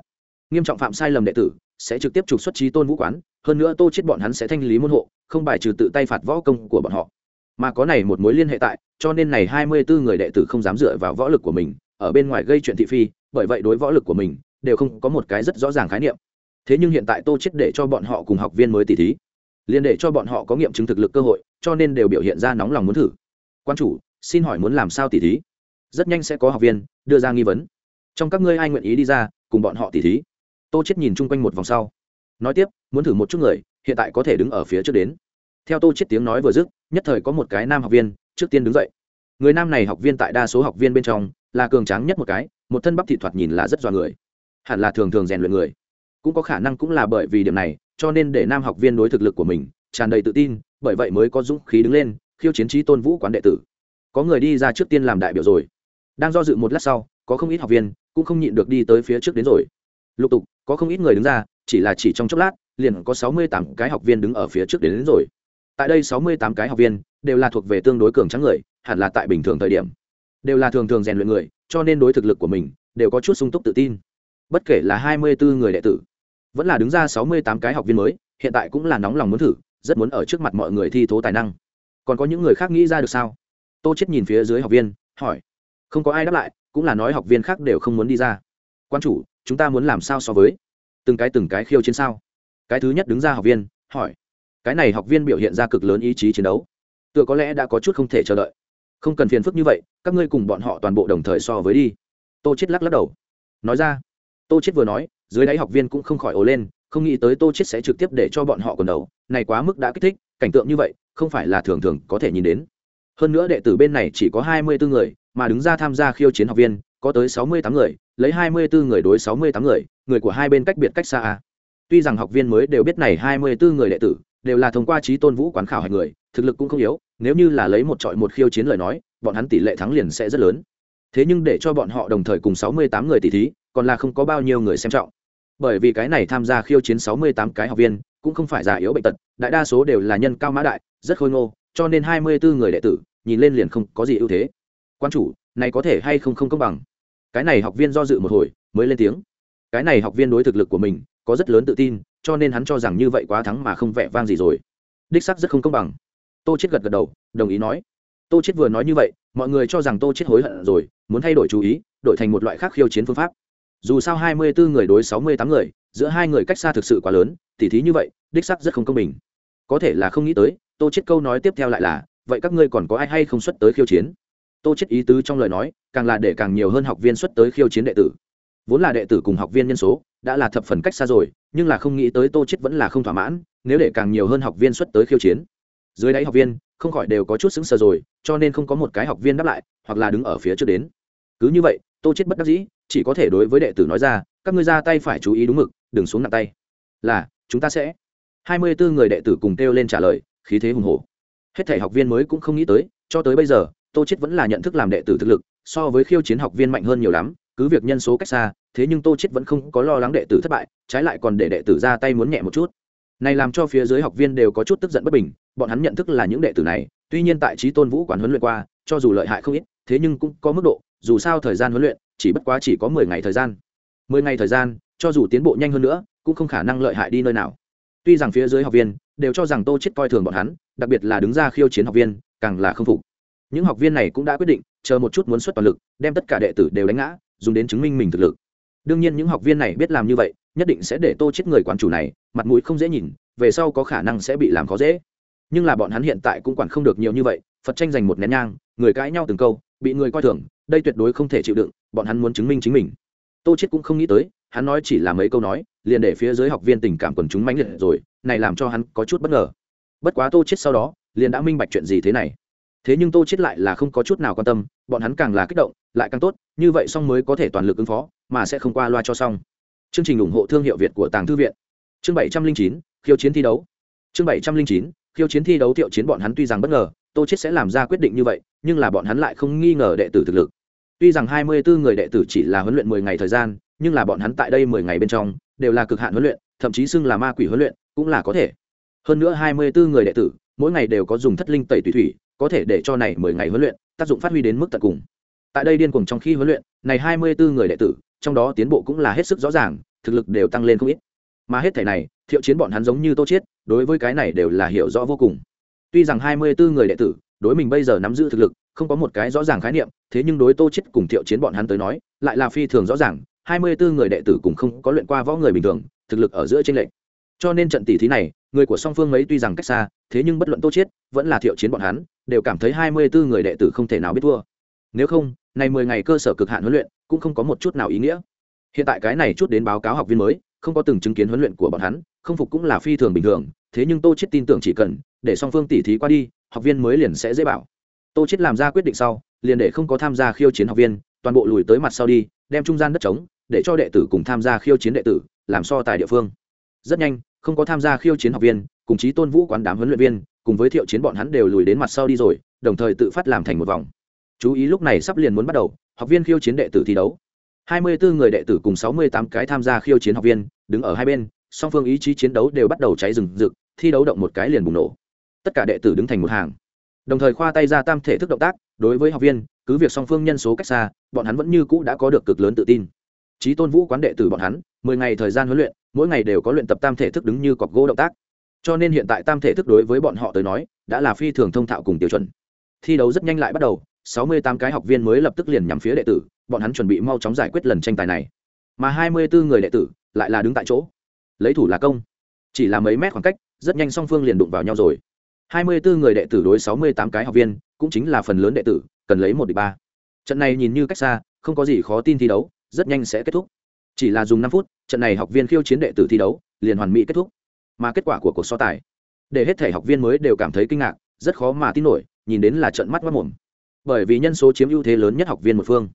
Nghiêm trọng phạm sai lầm đệ tử, sẽ trực tiếp trục xuất trí tôn vũ quán, hơn nữa tô chết bọn hắn sẽ thanh lý môn hộ, không bài trừ tự tay phạt võ công của bọn họ. Mà có này một mối liên hệ tại, cho nên này hai mươi bốn người đệ tử không dám dựa vào võ lực của mình, ở bên ngoài gây chuyện thị phi, bởi vậy đối võ lực của mình, đều không có một cái rất rõ ràng khái niệm. Thế nhưng hiện tại tô chết để cho bọn họ cùng học viên mới tỷ thí liền để cho bọn họ có nghiệm chứng thực lực cơ hội, cho nên đều biểu hiện ra nóng lòng muốn thử. Quan chủ, xin hỏi muốn làm sao tỷ thí? Rất nhanh sẽ có học viên đưa ra nghi vấn. Trong các ngươi ai nguyện ý đi ra, cùng bọn họ tỷ thí? Tô chết nhìn chung quanh một vòng sau. Nói tiếp, muốn thử một chút người, hiện tại có thể đứng ở phía trước đến. Theo tô chết tiếng nói vừa dứt, nhất thời có một cái nam học viên trước tiên đứng dậy. Người nam này học viên tại đa số học viên bên trong là cường tráng nhất một cái, một thân bắp thị thoạt nhìn là rất dọa người. Hẳn là thường thường rèn luyện người. Cũng có khả năng cũng là bởi vì điểm này cho nên để nam học viên đối thực lực của mình tràn đầy tự tin bởi vậy mới có dũng khí đứng lên khiêu chiến trí tôn vũ quán đệ tử. Có người đi ra trước tiên làm đại biểu rồi. Đang do dự một lát sau có không ít học viên cũng không nhịn được đi tới phía trước đến rồi. Lục tục có không ít người đứng ra chỉ là chỉ trong chốc lát liền có sáu mươi tám cái học viên đứng ở phía trước đến, đến rồi. Tại đây sáu mươi tám cái học viên đều là thuộc về tương đối cường trắng người hẳn là tại bình thường thời điểm. Đều là thường thường rèn luyện người cho nên đối thực lực của mình đều có chút sung túc tự tin. Bất kể là hai mươi bốn người đệ tử vẫn là đứng ra sáu mươi tám cái học viên mới, hiện tại cũng là nóng lòng muốn thử, rất muốn ở trước mặt mọi người thi thố tài năng. Còn có những người khác nghĩ ra được sao? Tô chết nhìn phía dưới học viên, hỏi. Không có ai đáp lại, cũng là nói học viên khác đều không muốn đi ra. Quan chủ, chúng ta muốn làm sao so với? Từng cái từng cái khiêu chiến sao? Cái thứ nhất đứng ra học viên, hỏi. Cái này học viên biểu hiện ra cực lớn ý chí chiến đấu. Tựa có lẽ đã có chút không thể chờ đợi. Không cần phiền phức như vậy, các ngươi cùng bọn họ toàn bộ đồng thời so với đi. Tô chết lắc lắc đầu. Nói ra. Tô chết vừa nói dưới đáy học viên cũng không khỏi ồ lên, không nghĩ tới tô chết sẽ trực tiếp để cho bọn họ còn đầu. Này quá mức đã kích thích, cảnh tượng như vậy, không phải là thường thường có thể nhìn đến. Hơn nữa đệ tử bên này chỉ có hai mươi bốn người, mà đứng ra tham gia khiêu chiến học viên, có tới sáu mươi tám người, lấy hai mươi bốn người đối sáu mươi tám người người của hai bên cách biệt cách xa à. tuy rằng học viên mới đều biết này hai mươi bốn người đệ tử, đều là thông qua trí tôn vũ quán khảo hạch người, thực lực cũng không yếu, nếu như là lấy một trọi một khiêu chiến lời nói, bọn hắn tỷ lệ thắng liền sẽ rất lớn. Thế nhưng để cho bọn họ đồng thời cùng sáu mươi tám người tỷ thí, còn là không có bao nhiêu người xem trọng bởi vì cái này tham gia khiêu chiến sáu mươi tám cái học viên, cũng không phải già yếu bệnh tật, đại đa số đều là nhân cao mã đại, rất khôi ngô, cho nên hai mươi bốn người đệ tử, nhìn lên liền không có gì ưu thế. Quan chủ, này có thể hay không không công bằng? Cái này học viên do dự một hồi, mới lên tiếng. Cái này học viên đối thực lực của mình, có rất lớn tự tin, cho nên hắn cho rằng như vậy quá thắng mà không vẻ vang gì rồi. Đích sắc rất không công bằng. Tô chết gật gật đầu, đồng ý nói. Tô chết vừa nói như vậy, mọi người cho rằng tô chết hối hận rồi, muốn thay đổi chú ý, đổi thành một loại khác khiêu chiến phương pháp dù sao hai mươi bốn người đối sáu mươi tám người, giữa hai người cách xa thực sự quá lớn, tỉ thí như vậy, đích sắc rất không công bình. Có thể là không nghĩ tới, tô chết câu nói tiếp theo lại là, vậy các ngươi còn có ai hay không xuất tới khiêu chiến? Tô chết ý tứ trong lời nói, càng là để càng nhiều hơn học viên xuất tới khiêu chiến đệ tử. Vốn là đệ tử cùng học viên nhân số, đã là thập phần cách xa rồi, nhưng là không nghĩ tới tô chết vẫn là không thỏa mãn, nếu để càng nhiều hơn học viên xuất tới khiêu chiến. Dưới đáy học viên, không khỏi đều có chút sững sờ rồi, cho nên không có một cái học viên đáp lại, hoặc là đứng ở phía trước đến. Cứ như vậy tô chết bất đắc dĩ, chỉ có thể đối với đệ tử nói ra, các ngươi ra tay phải chú ý đúng mực, đừng xuống nặng tay. Là, chúng ta sẽ. Hai mươi bốn người đệ tử cùng kêu lên trả lời, khí thế hùng hổ. Hết thảy học viên mới cũng không nghĩ tới, cho tới bây giờ, tô chết vẫn là nhận thức làm đệ tử thực lực, so với khiêu chiến học viên mạnh hơn nhiều lắm, cứ việc nhân số cách xa, thế nhưng tô chết vẫn không có lo lắng đệ tử thất bại, trái lại còn để đệ tử ra tay muốn nhẹ một chút. Này làm cho phía dưới học viên đều có chút tức giận bất bình, bọn hắn nhận thức là những đệ tử này, tuy nhiên tại trí tôn vũ quản huấn luyện qua, cho dù lợi hại không ít, thế nhưng cũng có mức độ dù sao thời gian huấn luyện, chỉ bất quá chỉ có mười ngày thời gian. Mười ngày thời gian, cho dù tiến bộ nhanh hơn nữa, cũng không khả năng lợi hại đi nơi nào. Tuy rằng phía dưới học viên đều cho rằng tô chết coi thường bọn hắn, đặc biệt là đứng ra khiêu chiến học viên, càng là không phục. Những học viên này cũng đã quyết định chờ một chút muốn xuất toàn lực, đem tất cả đệ tử đều đánh ngã, dùng đến chứng minh mình thực lực. Đương nhiên những học viên này biết làm như vậy, nhất định sẽ để tô chết người quán chủ này mặt mũi không dễ nhìn, về sau có khả năng sẽ bị làm khó dễ. Nhưng là bọn hắn hiện tại cũng quản không được nhiều như vậy, phật tranh giành một nén nhang, người cãi nhau từng câu bị người coi thường, đây tuyệt đối không thể chịu đựng, bọn hắn muốn chứng minh chính mình. Tô chết cũng không nghĩ tới, hắn nói chỉ là mấy câu nói, liền để phía dưới học viên tình cảm quần chúng mãnh liệt rồi, này làm cho hắn có chút bất ngờ. Bất quá tô chết sau đó, liền đã minh bạch chuyện gì thế này. Thế nhưng tô chết lại là không có chút nào quan tâm, bọn hắn càng là kích động, lại càng tốt, như vậy xong mới có thể toàn lực ứng phó, mà sẽ không qua loa cho xong. Chương trình ủng hộ thương hiệu việt của tàng thư viện. Chương bảy trăm linh chín, khiêu chiến thi đấu. Chương bảy trăm linh chín, khiêu chiến thi đấu thiệu chiến bọn hắn tuy rằng bất ngờ tô chết sẽ làm ra quyết định như vậy, nhưng là bọn hắn lại không nghi ngờ đệ tử thực lực. Tuy rằng hai mươi bốn người đệ tử chỉ là huấn luyện mười ngày thời gian, nhưng là bọn hắn tại đây mười ngày bên trong, đều là cực hạn huấn luyện, thậm chí xưng là ma quỷ huấn luyện, cũng là có thể. Hơn nữa hai mươi bốn người đệ tử, mỗi ngày đều có dùng thất linh tẩy tùy thủy, có thể để cho này mười ngày huấn luyện, tác dụng phát huy đến mức tận cùng. Tại đây điên cuồng trong khi huấn luyện, này hai mươi bốn người đệ tử, trong đó tiến bộ cũng là hết sức rõ ràng, thực lực đều tăng lên không ít. Mà hết thể này, thiệu chiến bọn hắn giống như tô chiết, đối với cái này đều là hiểu rõ vô cùng tuy rằng hai mươi bốn người đệ tử đối mình bây giờ nắm giữ thực lực không có một cái rõ ràng khái niệm thế nhưng đối tô chết cùng thiệu chiến bọn hắn tới nói lại là phi thường rõ ràng hai mươi bốn người đệ tử cùng không có luyện qua võ người bình thường thực lực ở giữa trên lệnh cho nên trận tỷ thí này người của song phương ấy tuy rằng cách xa thế nhưng bất luận tô chết, vẫn là thiệu chiến bọn hắn đều cảm thấy hai mươi bốn người đệ tử không thể nào biết thua. Nếu không này mười ngày cơ sở cực hạn huấn luyện cũng không có một chút nào ý nghĩa. Hiện tại cái này chút đến báo cáo học viên mới không có từng chứng kiến huấn luyện của bọn hắn, không phục cũng là phi thường bình thường, thế nhưng tô chết tin tưởng chỉ cần để song phương tỉ thí qua đi, học viên mới liền sẽ dễ bảo. Tô chết làm ra quyết định sau, liền để không có tham gia khiêu chiến học viên, toàn bộ lùi tới mặt sau đi, đem trung gian đất trống, để cho đệ tử cùng tham gia khiêu chiến đệ tử, làm so tài địa phương. Rất nhanh, không có tham gia khiêu chiến học viên, cùng chí tôn vũ quán đám huấn luyện viên, cùng với thiệu chiến bọn hắn đều lùi đến mặt sau đi rồi, đồng thời tự phát làm thành một vòng. Chú ý lúc này sắp liền muốn bắt đầu, học viên khiêu chiến đệ tử thi đấu hai mươi bốn người đệ tử cùng sáu mươi tám cái tham gia khiêu chiến học viên, đứng ở hai bên, song phương ý chí chiến đấu đều bắt đầu cháy rừng rực, thi đấu động một cái liền bùng nổ. Tất cả đệ tử đứng thành một hàng. Đồng thời khoa tay ra tam thể thức động tác, đối với học viên, cứ việc song phương nhân số cách xa, bọn hắn vẫn như cũ đã có được cực lớn tự tin. Trí tôn vũ quán đệ tử bọn hắn, mười ngày thời gian huấn luyện, mỗi ngày đều có luyện tập tam thể thức đứng như cọc gỗ động tác. Cho nên hiện tại tam thể thức đối với bọn họ tới nói, đã là phi thường thông thạo cùng tiêu chuẩn. Thi đấu rất nhanh lại bắt đầu, sáu mươi tám cái học viên mới lập tức liền nhắm phía đệ tử bọn hắn chuẩn bị mau chóng giải quyết lần tranh tài này. Mà hai mươi bốn người đệ tử lại là đứng tại chỗ. Lấy thủ là công. Chỉ là mấy mét khoảng cách, rất nhanh song phương liền đụng vào nhau rồi. hai mươi bốn người đệ tử đối sáu mươi tám cái học viên, cũng chính là phần lớn đệ tử, cần lấy một đ ba. Trận này nhìn như cách xa, không có gì khó tin thi đấu, rất nhanh sẽ kết thúc. Chỉ là dùng năm phút, trận này học viên khiêu chiến đệ tử thi đấu, liền hoàn mỹ kết thúc. Mà kết quả của cuộc so tài, để hết thể học viên mới đều cảm thấy kinh ngạc, rất khó mà tin nổi, nhìn đến là trận mắt mất mồm. Bởi vì nhân số chiếm ưu thế lớn nhất học viên một phương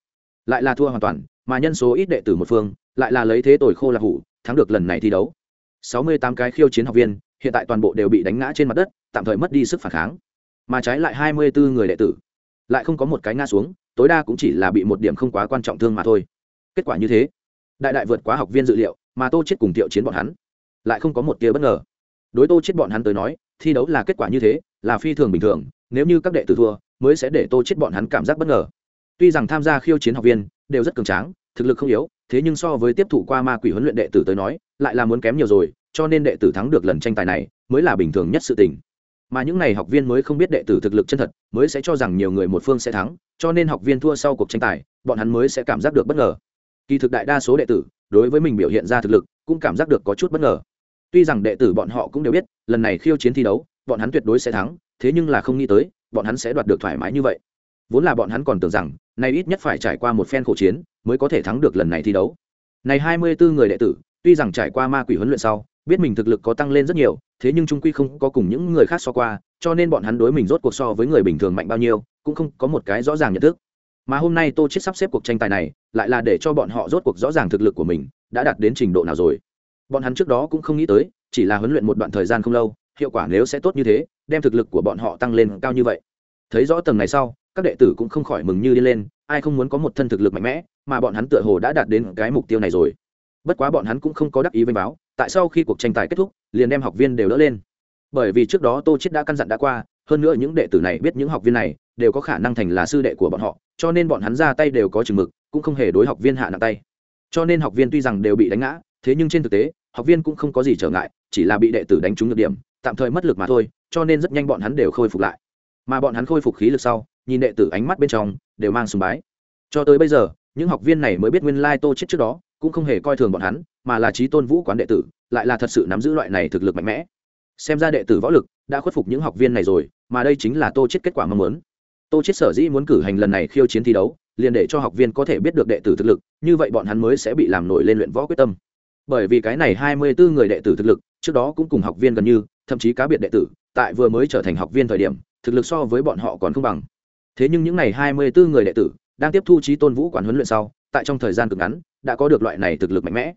lại là thua hoàn toàn, mà nhân số ít đệ tử một phương, lại là lấy thế tồi khô là hủ, thắng được lần này thi đấu. Sáu mươi tám cái khiêu chiến học viên, hiện tại toàn bộ đều bị đánh ngã trên mặt đất, tạm thời mất đi sức phản kháng. Mà trái lại hai mươi bốn người đệ tử, lại không có một cái ngã xuống, tối đa cũng chỉ là bị một điểm không quá quan trọng thương mà thôi. Kết quả như thế, đại đại vượt quá học viên dự liệu, mà tô chết cùng tiệu chiến bọn hắn, lại không có một tia bất ngờ. Đối tô chết bọn hắn tới nói, thi đấu là kết quả như thế, là phi thường bình thường, nếu như các đệ tử thua, mới sẽ để tô chết bọn hắn cảm giác bất ngờ tuy rằng tham gia khiêu chiến học viên đều rất cường tráng, thực lực không yếu, thế nhưng so với tiếp thụ qua ma quỷ huấn luyện đệ tử tới nói, lại là muốn kém nhiều rồi, cho nên đệ tử thắng được lần tranh tài này mới là bình thường nhất sự tình. Mà những này học viên mới không biết đệ tử thực lực chân thật, mới sẽ cho rằng nhiều người một phương sẽ thắng, cho nên học viên thua sau cuộc tranh tài, bọn hắn mới sẽ cảm giác được bất ngờ. Kỳ thực đại đa số đệ tử, đối với mình biểu hiện ra thực lực, cũng cảm giác được có chút bất ngờ. Tuy rằng đệ tử bọn họ cũng đều biết, lần này khiêu chiến thi đấu, bọn hắn tuyệt đối sẽ thắng, thế nhưng là không nghĩ tới, bọn hắn sẽ đoạt được thoải mái như vậy vốn là bọn hắn còn tưởng rằng, nay ít nhất phải trải qua một phen khổ chiến, mới có thể thắng được lần này thi đấu. Này hai mươi bốn người đệ tử, tuy rằng trải qua ma quỷ huấn luyện sau, biết mình thực lực có tăng lên rất nhiều, thế nhưng trung quy không có cùng những người khác so qua, cho nên bọn hắn đối mình rốt cuộc so với người bình thường mạnh bao nhiêu, cũng không có một cái rõ ràng nhận thức. Mà hôm nay tô chết sắp xếp cuộc tranh tài này, lại là để cho bọn họ rốt cuộc rõ ràng thực lực của mình, đã đạt đến trình độ nào rồi. Bọn hắn trước đó cũng không nghĩ tới, chỉ là huấn luyện một đoạn thời gian không lâu, hiệu quả nếu sẽ tốt như thế, đem thực lực của bọn họ tăng lên cao như vậy. Thấy rõ tầng này sau các đệ tử cũng không khỏi mừng như đi lên, ai không muốn có một thân thực lực mạnh mẽ, mà bọn hắn tựa hồ đã đạt đến cái mục tiêu này rồi. Bất quá bọn hắn cũng không có đắc ý với báo, tại sau khi cuộc tranh tài kết thúc, liền đem học viên đều đỡ lên. Bởi vì trước đó tô chết đã căn dặn đã qua, hơn nữa những đệ tử này biết những học viên này, đều có khả năng thành là sư đệ của bọn họ, cho nên bọn hắn ra tay đều có chừng mực, cũng không hề đối học viên hạ nặng tay. Cho nên học viên tuy rằng đều bị đánh ngã, thế nhưng trên thực tế, học viên cũng không có gì trở ngại, chỉ là bị đệ tử đánh trúng được điểm, tạm thời mất lực mà thôi, cho nên rất nhanh bọn hắn đều khôi phục lại. Mà bọn hắn khôi phục khí lực sau nhìn đệ tử ánh mắt bên trong, đều mang sùng bái. Cho tới bây giờ, những học viên này mới biết nguyên lai tô chết trước đó, cũng không hề coi thường bọn hắn, mà là trí tôn vũ quán đệ tử, lại là thật sự nắm giữ loại này thực lực mạnh mẽ. Xem ra đệ tử võ lực đã khuất phục những học viên này rồi, mà đây chính là tô chết kết quả mong muốn. Tô chết sở dĩ muốn cử hành lần này khiêu chiến thi đấu, liền để cho học viên có thể biết được đệ tử thực lực, như vậy bọn hắn mới sẽ bị làm nổi lên luyện võ quyết tâm. Bởi vì cái này hai mươi bốn người đệ tử thực lực, trước đó cũng cùng học viên gần như, thậm chí cá biệt đệ tử, tại vừa mới trở thành học viên thời điểm, thực lực so với bọn họ còn không bằng thế nhưng những n à y hai mươi bốn người đệ tử đang tiếp thu trí tôn vũ quản huấn luyện sau, tại trong thời gian cực ngắn, đã có được loại này thực lực mạnh mẽ.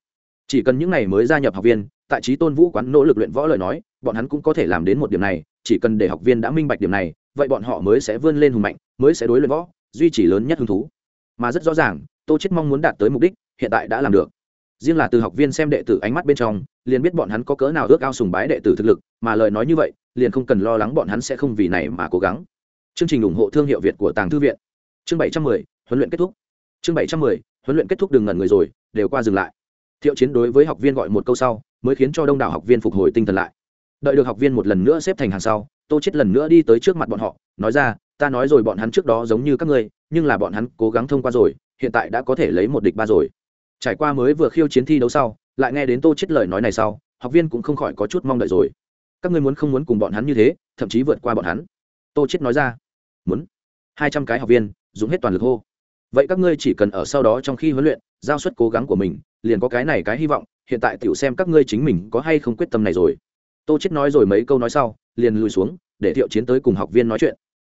Chỉ cần những n à y mới gia nhập học viên, tại trí tôn vũ quán nỗ lực luyện võ lời nói, bọn hắn cũng có thể làm đến một điểm này, chỉ cần để học viên đã minh bạch điểm này, vậy bọn họ mới sẽ vươn lên hùng mạnh, mới sẽ đối luyện võ, duy trì lớn nhất hứng thú. Mà rất rõ ràng, tô chết mong muốn đạt tới mục đích, hiện tại đã làm được. Riêng là từ học viên xem đệ tử ánh mắt bên trong, liền biết bọn hắn có cỡ nào ước ao sùng bái đệ tử thực lực, mà lời nói như vậy, liền không cần lo lắng bọn hắn sẽ không vì này mà cố gắng chương trình ủng hộ thương hiệu việt của tàng thư viện. Chương bảy trăm mười, huấn luyện kết thúc. Chương bảy trăm mười, huấn luyện kết thúc đừng ngẩn người rồi, đều qua dừng lại. Thiệu chiến đối với học viên gọi một câu sau, mới khiến cho đông đảo học viên phục hồi tinh thần lại. Đợi được học viên một lần nữa xếp thành hàng sau, tô chết lần nữa đi tới trước mặt bọn họ, nói ra, ta nói rồi bọn hắn trước đó giống như các ngươi, nhưng là bọn hắn cố gắng thông qua rồi, hiện tại đã có thể lấy một địch ba rồi. Trải qua mới vừa khiêu chiến thi đấu sau, lại nghe đến tô chết lời nói này sau, học viên cũng không khỏi có chút mong đợi rồi. Các ngươi muốn không muốn cùng bọn hắn như thế, thậm chí vượt qua bọn hắn? Tô chết nói ra muốn. Hai trăm cái học viên, dùng hết toàn lực hô. Vậy các ngươi chỉ cần ở sau đó trong khi huấn luyện, giao suất cố gắng của mình, liền có cái này cái hy vọng, hiện tại tiểu xem các ngươi chính mình có hay không quyết tâm này rồi. Tô chết nói rồi mấy câu nói sau, liền lùi xuống, để thiệu chiến tới cùng học viên nói chuyện.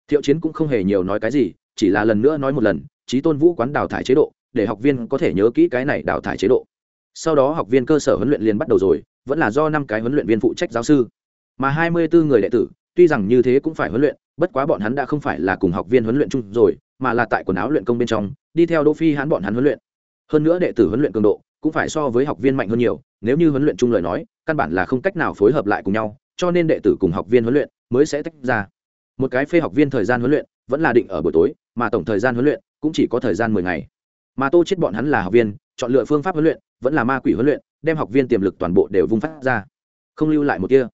Thiệu chiến cũng không hề nhiều nói cái gì, chỉ là lần nữa nói một lần trí tôn vũ quán đào thải chế độ, để học viên có thể nhớ kỹ cái này đào thải chế độ. Sau đó học viên cơ sở huấn luyện liền bắt đầu rồi, vẫn là do năm cái huấn luyện viên phụ trách giáo sư. Mà hai mươi bốn người đệ tử, tuy rằng như thế cũng phải huấn luyện bất quá bọn hắn đã không phải là cùng học viên huấn luyện chung rồi, mà là tại quần áo luyện công bên trong, đi theo đỗ phi hắn bọn hắn huấn luyện. Hơn nữa đệ tử huấn luyện cường độ cũng phải so với học viên mạnh hơn nhiều, nếu như huấn luyện chung lời nói, căn bản là không cách nào phối hợp lại cùng nhau, cho nên đệ tử cùng học viên huấn luyện mới sẽ tách ra. Một cái phê học viên thời gian huấn luyện vẫn là định ở buổi tối, mà tổng thời gian huấn luyện cũng chỉ có thời gian mười ngày. Mà tô chết bọn hắn là học viên, chọn lựa phương pháp huấn luyện, vẫn là ma quỷ huấn luyện, đem học viên tiềm lực toàn bộ đều vung phát ra. Không lưu lại một kia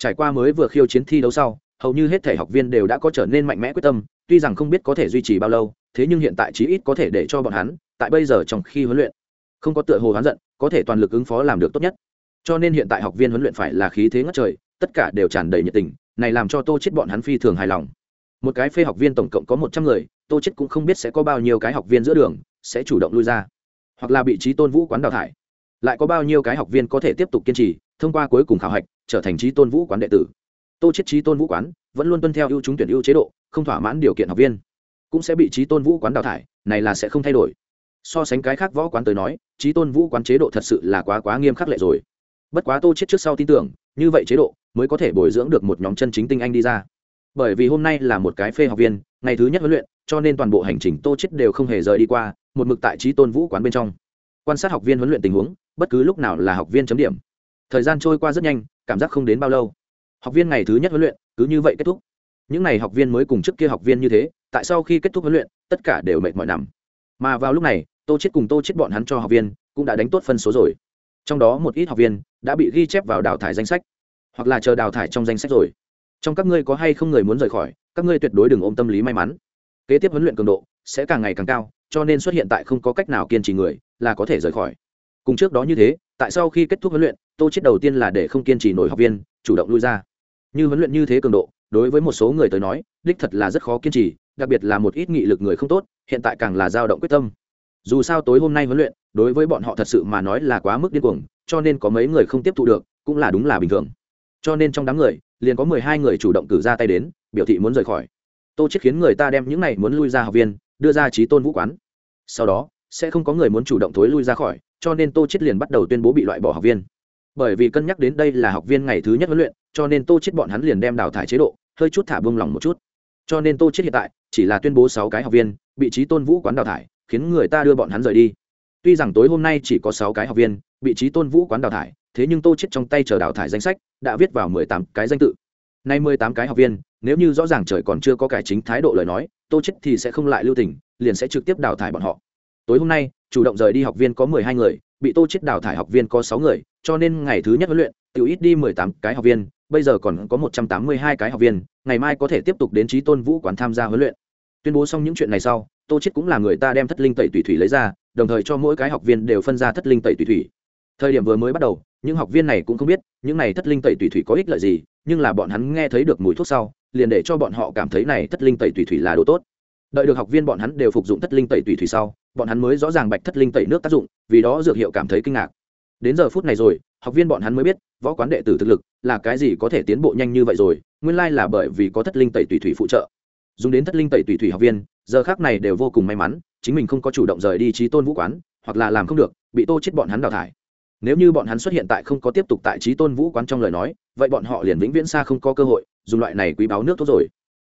trải qua mới vừa khiêu chiến thi đấu sau hầu như hết thể học viên đều đã có trở nên mạnh mẽ quyết tâm, tuy rằng không biết có thể duy trì bao lâu, thế nhưng hiện tại chí ít có thể để cho bọn hắn, tại bây giờ trong khi huấn luyện, không có tựa hồ hắn giận, có thể toàn lực ứng phó làm được tốt nhất. Cho nên hiện tại học viên huấn luyện phải là khí thế ngất trời, tất cả đều tràn đầy nhiệt tình, này làm cho tô chết bọn hắn phi thường hài lòng. Một cái phê học viên tổng cộng có một trăm người, tô chết cũng không biết sẽ có bao nhiêu cái học viên giữa đường, sẽ chủ động lui ra, hoặc là bị trí tôn vũ quán đào thải. Lại có bao nhiêu cái học viên có thể tiếp tục kiên trì, thông qua cuối cùng khảo hạch, trở thành trí tôn vũ quán đệ tử tô chết trí tôn vũ quán vẫn luôn tuân theo ưu chúng tuyển ưu chế độ, không thỏa mãn điều kiện học viên. Cũng sẽ bị trí tôn vũ quán đào thải, này là sẽ không thay đổi. So sánh cái khác võ quán tới nói trí tôn vũ quán chế độ thật sự là quá quá nghiêm khắc lệ rồi. Bất quá tô chết trước sau tin tưởng, như vậy chế độ mới có thể bồi dưỡng được một nhóm chân chính tinh anh đi ra. Bởi vì hôm nay là một cái phê học viên, ngày thứ nhất huấn luyện, cho nên toàn bộ hành trình tô chết đều không hề rời đi qua, một mực tại trí tôn vũ quán bên trong. Quan sát học viên huấn luyện tình huống, bất cứ lúc nào là học viên chấm điểm. Thời gian trôi qua rất nhanh, cảm giác không đến bao lâu học viên ngày thứ nhất huấn luyện, cứ như vậy kết thúc. Những n à y học viên mới cùng trước kia học viên như thế, tại sau khi kết thúc huấn luyện, tất cả đều mệt mỏi nằm. Mà vào lúc này, tô chết cùng tô chết bọn hắn cho học viên cũng đã đánh tốt phân số rồi. Trong đó một ít học viên đã bị ghi chép vào đào thải danh sách, hoặc là chờ đào thải trong danh sách rồi. Trong các ngươi có hay không người muốn rời khỏi, các ngươi tuyệt đối đừng ôm tâm lý may mắn. Kế tiếp huấn luyện cường độ sẽ càng ngày càng cao, cho nên xuất hiện tại không có cách nào kiên trì người là có thể rời khỏi. Cùng trước đó như thế, tại sau khi kết thúc huấn luyện, tô chết đầu tiên là để không kiên trì nổi học viên, chủ động lui ra như huấn luyện như thế cường độ, đối với một số người tới nói, đích thật là rất khó kiên trì, đặc biệt là một ít nghị lực người không tốt, hiện tại càng là dao động quyết tâm. Dù sao tối hôm nay huấn luyện, đối với bọn họ thật sự mà nói là quá mức điên cuồng, cho nên có mấy người không tiếp thu được, cũng là đúng là bình thường. Cho nên trong đám người, liền có mười hai người chủ động cử ra tay đến, biểu thị muốn rời khỏi. Tô chết khiến người ta đem những này muốn lui ra học viên, đưa ra trí tôn vũ quán. Sau đó, sẽ không có người muốn chủ động thối lui ra khỏi, cho nên tô chết liền bắt đầu tuyên bố bị loại bỏ học viên bởi vì cân nhắc đến đây là học viên ngày thứ nhất huấn luyện, cho nên tô chết bọn hắn liền đem đào thải chế độ, hơi chút thả bông lòng một chút. Cho nên tô chết hiện tại chỉ là tuyên bố sáu cái học viên bị trí tôn vũ quán đào thải, khiến người ta đưa bọn hắn rời đi. Tuy rằng tối hôm nay chỉ có sáu cái học viên bị trí tôn vũ quán đào thải, thế nhưng tô chết trong tay chờ đào thải danh sách đã viết vào mười tám cái danh tự. Nay mười tám cái học viên, nếu như rõ ràng trời còn chưa có cải chính thái độ lời nói, tô chết thì sẽ không lại lưu tình, liền sẽ trực tiếp đào thải bọn họ. Tối hôm nay, chủ động rời đi học viên có mười hai người bị tô chết đào thải học viên có sáu người, cho nên ngày thứ nhất huấn luyện tự ít đi mười tám cái học viên, bây giờ còn có một trăm tám mươi hai cái học viên, ngày mai có thể tiếp tục đến trí tôn vũ quán tham gia huấn luyện. Tuyên bố xong những chuyện này sau, tô chết cũng là người ta đem thất linh tẩy tùy thủy lấy ra, đồng thời cho mỗi cái học viên đều phân ra thất linh tẩy tùy thủy. Thời điểm vừa mới bắt đầu, những học viên này cũng không biết, những này thất linh tẩy tùy thủy có ích lợi gì, nhưng là bọn hắn nghe thấy được mùi thuốc sau, liền để cho bọn họ cảm thấy này thất linh tẩy tùy thủy là đồ tốt đợi được học viên bọn hắn đều phục dụng thất linh tẩy tùy thủy sau, bọn hắn mới rõ ràng bạch thất linh tẩy nước tác dụng, vì đó dược hiệu cảm thấy kinh ngạc. Đến giờ phút này rồi, học viên bọn hắn mới biết, võ quán đệ tử thực lực là cái gì có thể tiến bộ nhanh như vậy rồi, nguyên lai là bởi vì có thất linh tẩy tùy thủy phụ trợ. Dùng đến thất linh tẩy tùy thủy học viên, giờ khác này đều vô cùng may mắn, chính mình không có chủ động rời đi trí tôn vũ quán, hoặc là làm không được, bị tô chết bọn hắn đào thải. Nếu như bọn hắn xuất hiện tại không có tiếp tục tại trí tôn vũ quán trong lời nói, vậy bọn họ liền vĩnh viễn xa không có cơ hội, dùng loại này quý báo nước tốt rồi.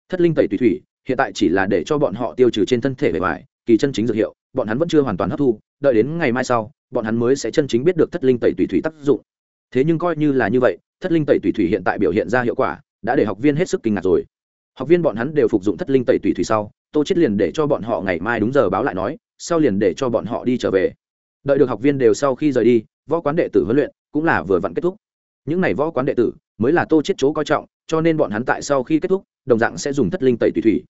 Thất linh tẩy tùy thủy hiện tại chỉ là để cho bọn họ tiêu trừ trên thân thể bề ngoài, kỳ chân chính dược hiệu, bọn hắn vẫn chưa hoàn toàn hấp thu, đợi đến ngày mai sau, bọn hắn mới sẽ chân chính biết được thất linh tẩy tùy thủy tác dụng. Thế nhưng coi như là như vậy, thất linh tẩy tùy thủy hiện tại biểu hiện ra hiệu quả, đã để học viên hết sức kinh ngạc rồi. Học viên bọn hắn đều phục dụng thất linh tẩy tùy thủy sau, tô chết liền để cho bọn họ ngày mai đúng giờ báo lại nói, sau liền để cho bọn họ đi trở về. Đợi được học viên đều sau khi rời đi, võ quán đệ tử huấn luyện cũng là vừa vặn kết thúc. Những này võ quán đệ tử mới là tô chết chỗ coi trọng cho nên bọn hắn tại sau khi kết thúc, đồng dạng sẽ dùng thất linh tẩy tùy thủy.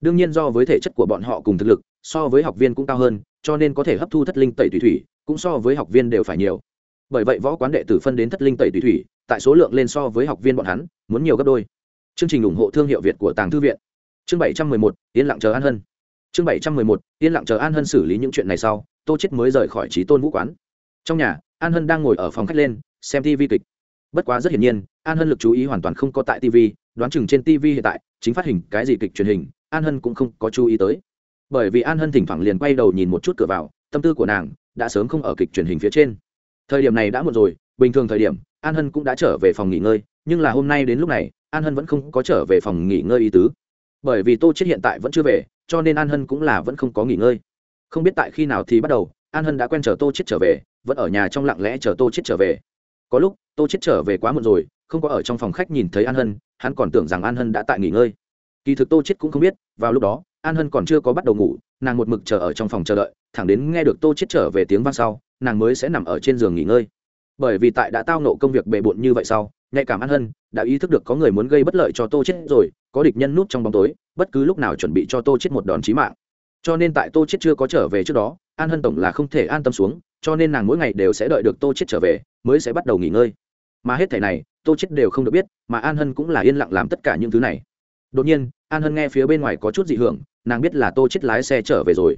Đương nhiên do với thể chất của bọn họ cùng thực lực, so với học viên cũng cao hơn, cho nên có thể hấp thu thất linh tẩy tùy thủy, cũng so với học viên đều phải nhiều. Bởi vậy võ quán đệ tử phân đến thất linh tẩy tùy thủy, tại số lượng lên so với học viên bọn hắn, muốn nhiều gấp đôi. Chương trình ủng hộ thương hiệu việt của tàng thư viện. Chương bảy trăm mười một, yên lặng chờ an hân. Chương bảy trăm mười một, yên lặng chờ an hân xử lý những chuyện này sau, tô chết mới rời khỏi trí tôn vũ quán. Trong nhà, an hân đang ngồi ở phòng khách lên, xem tv kịch bất quá rất hiển nhiên, an hân lực chú ý hoàn toàn không có tại tv đoán chừng trên tv hiện tại, chính phát hình cái gì kịch truyền hình, an hân cũng không có chú ý tới. Bởi vì an hân thỉnh thoảng liền quay đầu nhìn một chút cửa vào, tâm tư của nàng đã sớm không ở kịch truyền hình phía trên. Thời điểm này đã muộn rồi, bình thường thời điểm, an hân cũng đã trở về phòng nghỉ ngơi, nhưng là hôm nay đến lúc này, an hân vẫn không có trở về phòng nghỉ ngơi ý tứ. Bởi vì tô chết hiện tại vẫn chưa về, cho nên an hân cũng là vẫn không có nghỉ ngơi. Không biết tại khi nào thì bắt đầu, an hân đã quen chờ tô chết trở về, vẫn ở nhà trong lặng lẽ chờ tô chết trở về có lúc, tô chết trở về quá muộn rồi, không có ở trong phòng khách nhìn thấy an hân, hắn còn tưởng rằng an hân đã tại nghỉ ngơi. Kỳ thực tô chết cũng không biết, vào lúc đó, an hân còn chưa có bắt đầu ngủ, nàng một mực chờ ở trong phòng chờ đợi, thẳng đến nghe được tô chết trở về tiếng vang sau, nàng mới sẽ nằm ở trên giường nghỉ ngơi. Bởi vì tại đã tao nộ công việc bề bộn như vậy sau, nhạy cảm an hân đã ý thức được có người muốn gây bất lợi cho tô chết rồi, có địch nhân núp trong bóng tối, bất cứ lúc nào chuẩn bị cho tô chết một đòn chí mạng. Cho nên tại tô chết chưa có trở về trước đó, an hân tổng là không thể an tâm xuống, cho nên nàng mỗi ngày đều sẽ đợi được tô chết trở về mới sẽ bắt đầu nghỉ ngơi. Mà hết thảy này, tô chết đều không được biết, mà an hân cũng là yên lặng làm tất cả những thứ này. Đột nhiên, an hân nghe phía bên ngoài có chút dị hưởng, nàng biết là tô chết lái xe trở về rồi.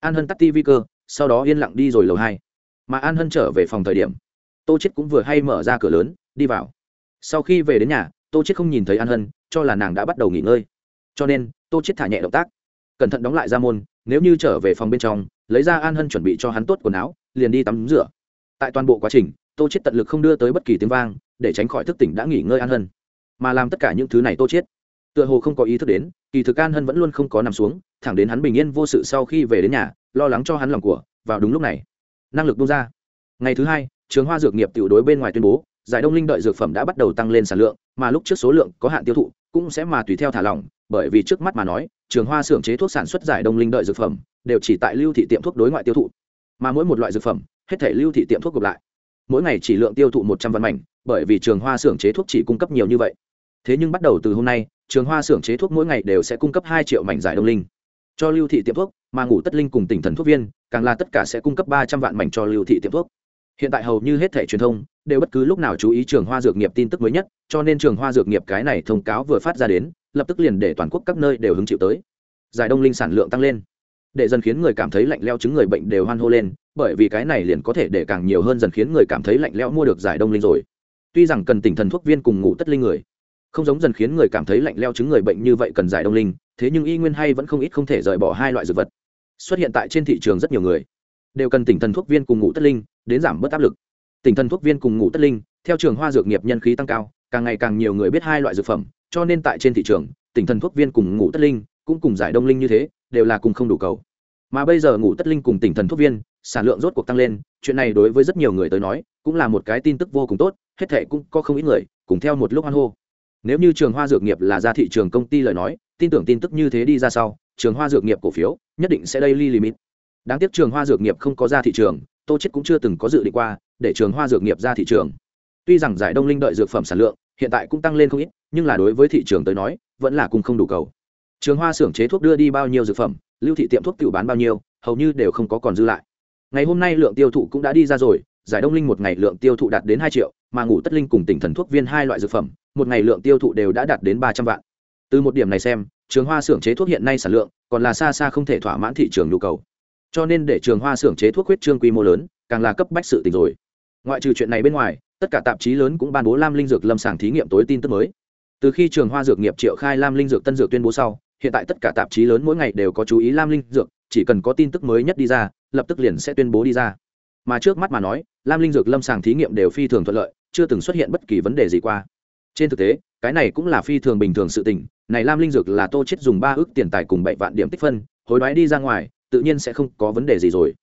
An hân tắt tv cơ, sau đó yên lặng đi rồi lầu hai. Mà an hân trở về phòng thời điểm, tô chết cũng vừa hay mở ra cửa lớn, đi vào. Sau khi về đến nhà, tô chết không nhìn thấy an hân, cho là nàng đã bắt đầu nghỉ ngơi. Cho nên, tô chết thả nhẹ động tác. Cẩn thận đóng lại ra môn, nếu như trở về phòng bên trong, lấy ra an hân chuẩn bị cho hắn tốt quần áo, liền đi tắm rửa. Tại toàn bộ quá trình tô chết tận lực không đưa tới bất kỳ tiếng vang, để tránh khỏi thức tỉnh đã nghỉ ngơi an hân. Mà làm tất cả những thứ này tô chết, tựa hồ không có ý thức đến, kỳ thực an hân vẫn luôn không có nằm xuống, thẳng đến hắn bình yên vô sự sau khi về đến nhà, lo lắng cho hắn lòng của, vào đúng lúc này, năng lực bung ra. Ngày thứ hai, trường hoa dược nghiệp tiểu đối bên ngoài tuyên bố, giải đông linh đợi dược phẩm đã bắt đầu tăng lên sản lượng, mà lúc trước số lượng có hạn tiêu thụ, cũng sẽ mà tùy theo thả lỏng, bởi vì trước mắt mà nói, trường hoa xưởng chế thuốc sản xuất giải đông linh đợi dược phẩm, đều chỉ tại lưu thị tiệm thuốc đối ngoại tiêu thụ. Mà mỗi một loại dược phẩm, hết thể lưu thị tiệm thuốc gộp lại mỗi ngày chỉ lượng tiêu thụ một trăm văn mảnh, bởi vì trường hoa xưởng chế thuốc chỉ cung cấp nhiều như vậy. Thế nhưng bắt đầu từ hôm nay, trường hoa xưởng chế thuốc mỗi ngày đều sẽ cung cấp hai triệu mảnh giải đông linh. Cho lưu thị tiệm thuốc, mà ngủ tất linh cùng tỉnh thần thuốc viên, càng là tất cả sẽ cung cấp ba trăm vạn mảnh cho lưu thị tiệm thuốc. Hiện tại hầu như hết thẻ truyền thông, đều bất cứ lúc nào chú ý trường hoa dược nghiệp tin tức mới nhất, cho nên trường hoa dược nghiệp cái này thông cáo vừa phát ra đến, lập tức liền để toàn quốc các nơi đều hứng chịu tới. Giải đông linh sản lượng tăng lên để dần khiến người cảm thấy lạnh leo chứng người bệnh đều hoan hô lên, bởi vì cái này liền có thể để càng nhiều hơn dần khiến người cảm thấy lạnh lẽo mua được giải đông linh rồi. Tuy rằng cần tỉnh thần thuốc viên cùng ngủ tất linh người, không giống dần khiến người cảm thấy lạnh leo chứng người bệnh như vậy cần giải đông linh, thế nhưng y nguyên hay vẫn không ít không thể rời bỏ hai loại dược vật. Xuất hiện tại trên thị trường rất nhiều người đều cần tỉnh thần thuốc viên cùng ngủ tất linh, đến giảm bớt áp lực. Tỉnh thần thuốc viên cùng ngủ tất linh, theo trường hoa dược nghiệp nhân khí tăng cao, càng ngày càng nhiều người biết hai loại dược phẩm, cho nên tại trên thị trường, tỉnh thần thuốc viên cùng ngủ tất linh cũng cùng giải đông linh như thế đều là cùng không đủ cầu. Mà bây giờ ngủ tất linh cùng tỉnh thần thuốc viên, sản lượng rốt cuộc tăng lên, chuyện này đối với rất nhiều người tới nói, cũng là một cái tin tức vô cùng tốt, hết thệ cũng có không ít người cùng theo một lúc hoan hô. Nếu như trường hoa dược nghiệp là ra thị trường công ty lời nói, tin tưởng tin tức như thế đi ra sau, trường hoa dược nghiệp cổ phiếu nhất định sẽ đây li limit. Đáng tiếc trường hoa dược nghiệp không có ra thị trường, tô chết cũng chưa từng có dự định qua để trường hoa dược nghiệp ra thị trường. Tuy rằng giải đông linh đợi dược phẩm sản lượng hiện tại cũng tăng lên không ít, nhưng là đối với thị trường tới nói, vẫn là cùng không đủ cầu trường hoa xưởng chế thuốc đưa đi bao nhiêu dược phẩm, lưu thị tiệm thuốc tự bán bao nhiêu, hầu như đều không có còn dư lại. Ngày hôm nay lượng tiêu thụ cũng đã đi ra rồi, giải đông linh một ngày lượng tiêu thụ đạt đến hai triệu, mà ngủ tất linh cùng tỉnh thần thuốc viên hai loại dược phẩm, một ngày lượng tiêu thụ đều đã đạt đến ba trăm vạn. Từ một điểm này xem, trường hoa xưởng chế thuốc hiện nay sản lượng còn là xa xa không thể thỏa mãn thị trường nhu cầu. Cho nên để trường hoa xưởng chế thuốc huyết trương quy mô lớn, càng là cấp bách sự tình rồi. Ngoại trừ chuyện này bên ngoài, tất cả tạp chí lớn cũng ban bố lam linh dược lâm sàng thí nghiệm tối tin tức mới. Từ khi trường hoa dược nghiệp triệu khai lam linh dược tân dược tuyên bố sau hiện tại tất cả tạp chí lớn mỗi ngày đều có chú ý lam linh dược, chỉ cần có tin tức mới nhất đi ra, lập tức liền sẽ tuyên bố đi ra. Mà trước mắt mà nói, lam linh dược lâm sàng thí nghiệm đều phi thường thuận lợi, chưa từng xuất hiện bất kỳ vấn đề gì qua. Trên thực tế, cái này cũng là phi thường bình thường sự tình, này lam linh dược là tô chết dùng ba ước tiền tài cùng bảy vạn điểm tích phân, hối đoái đi ra ngoài, tự nhiên sẽ không có vấn đề gì rồi.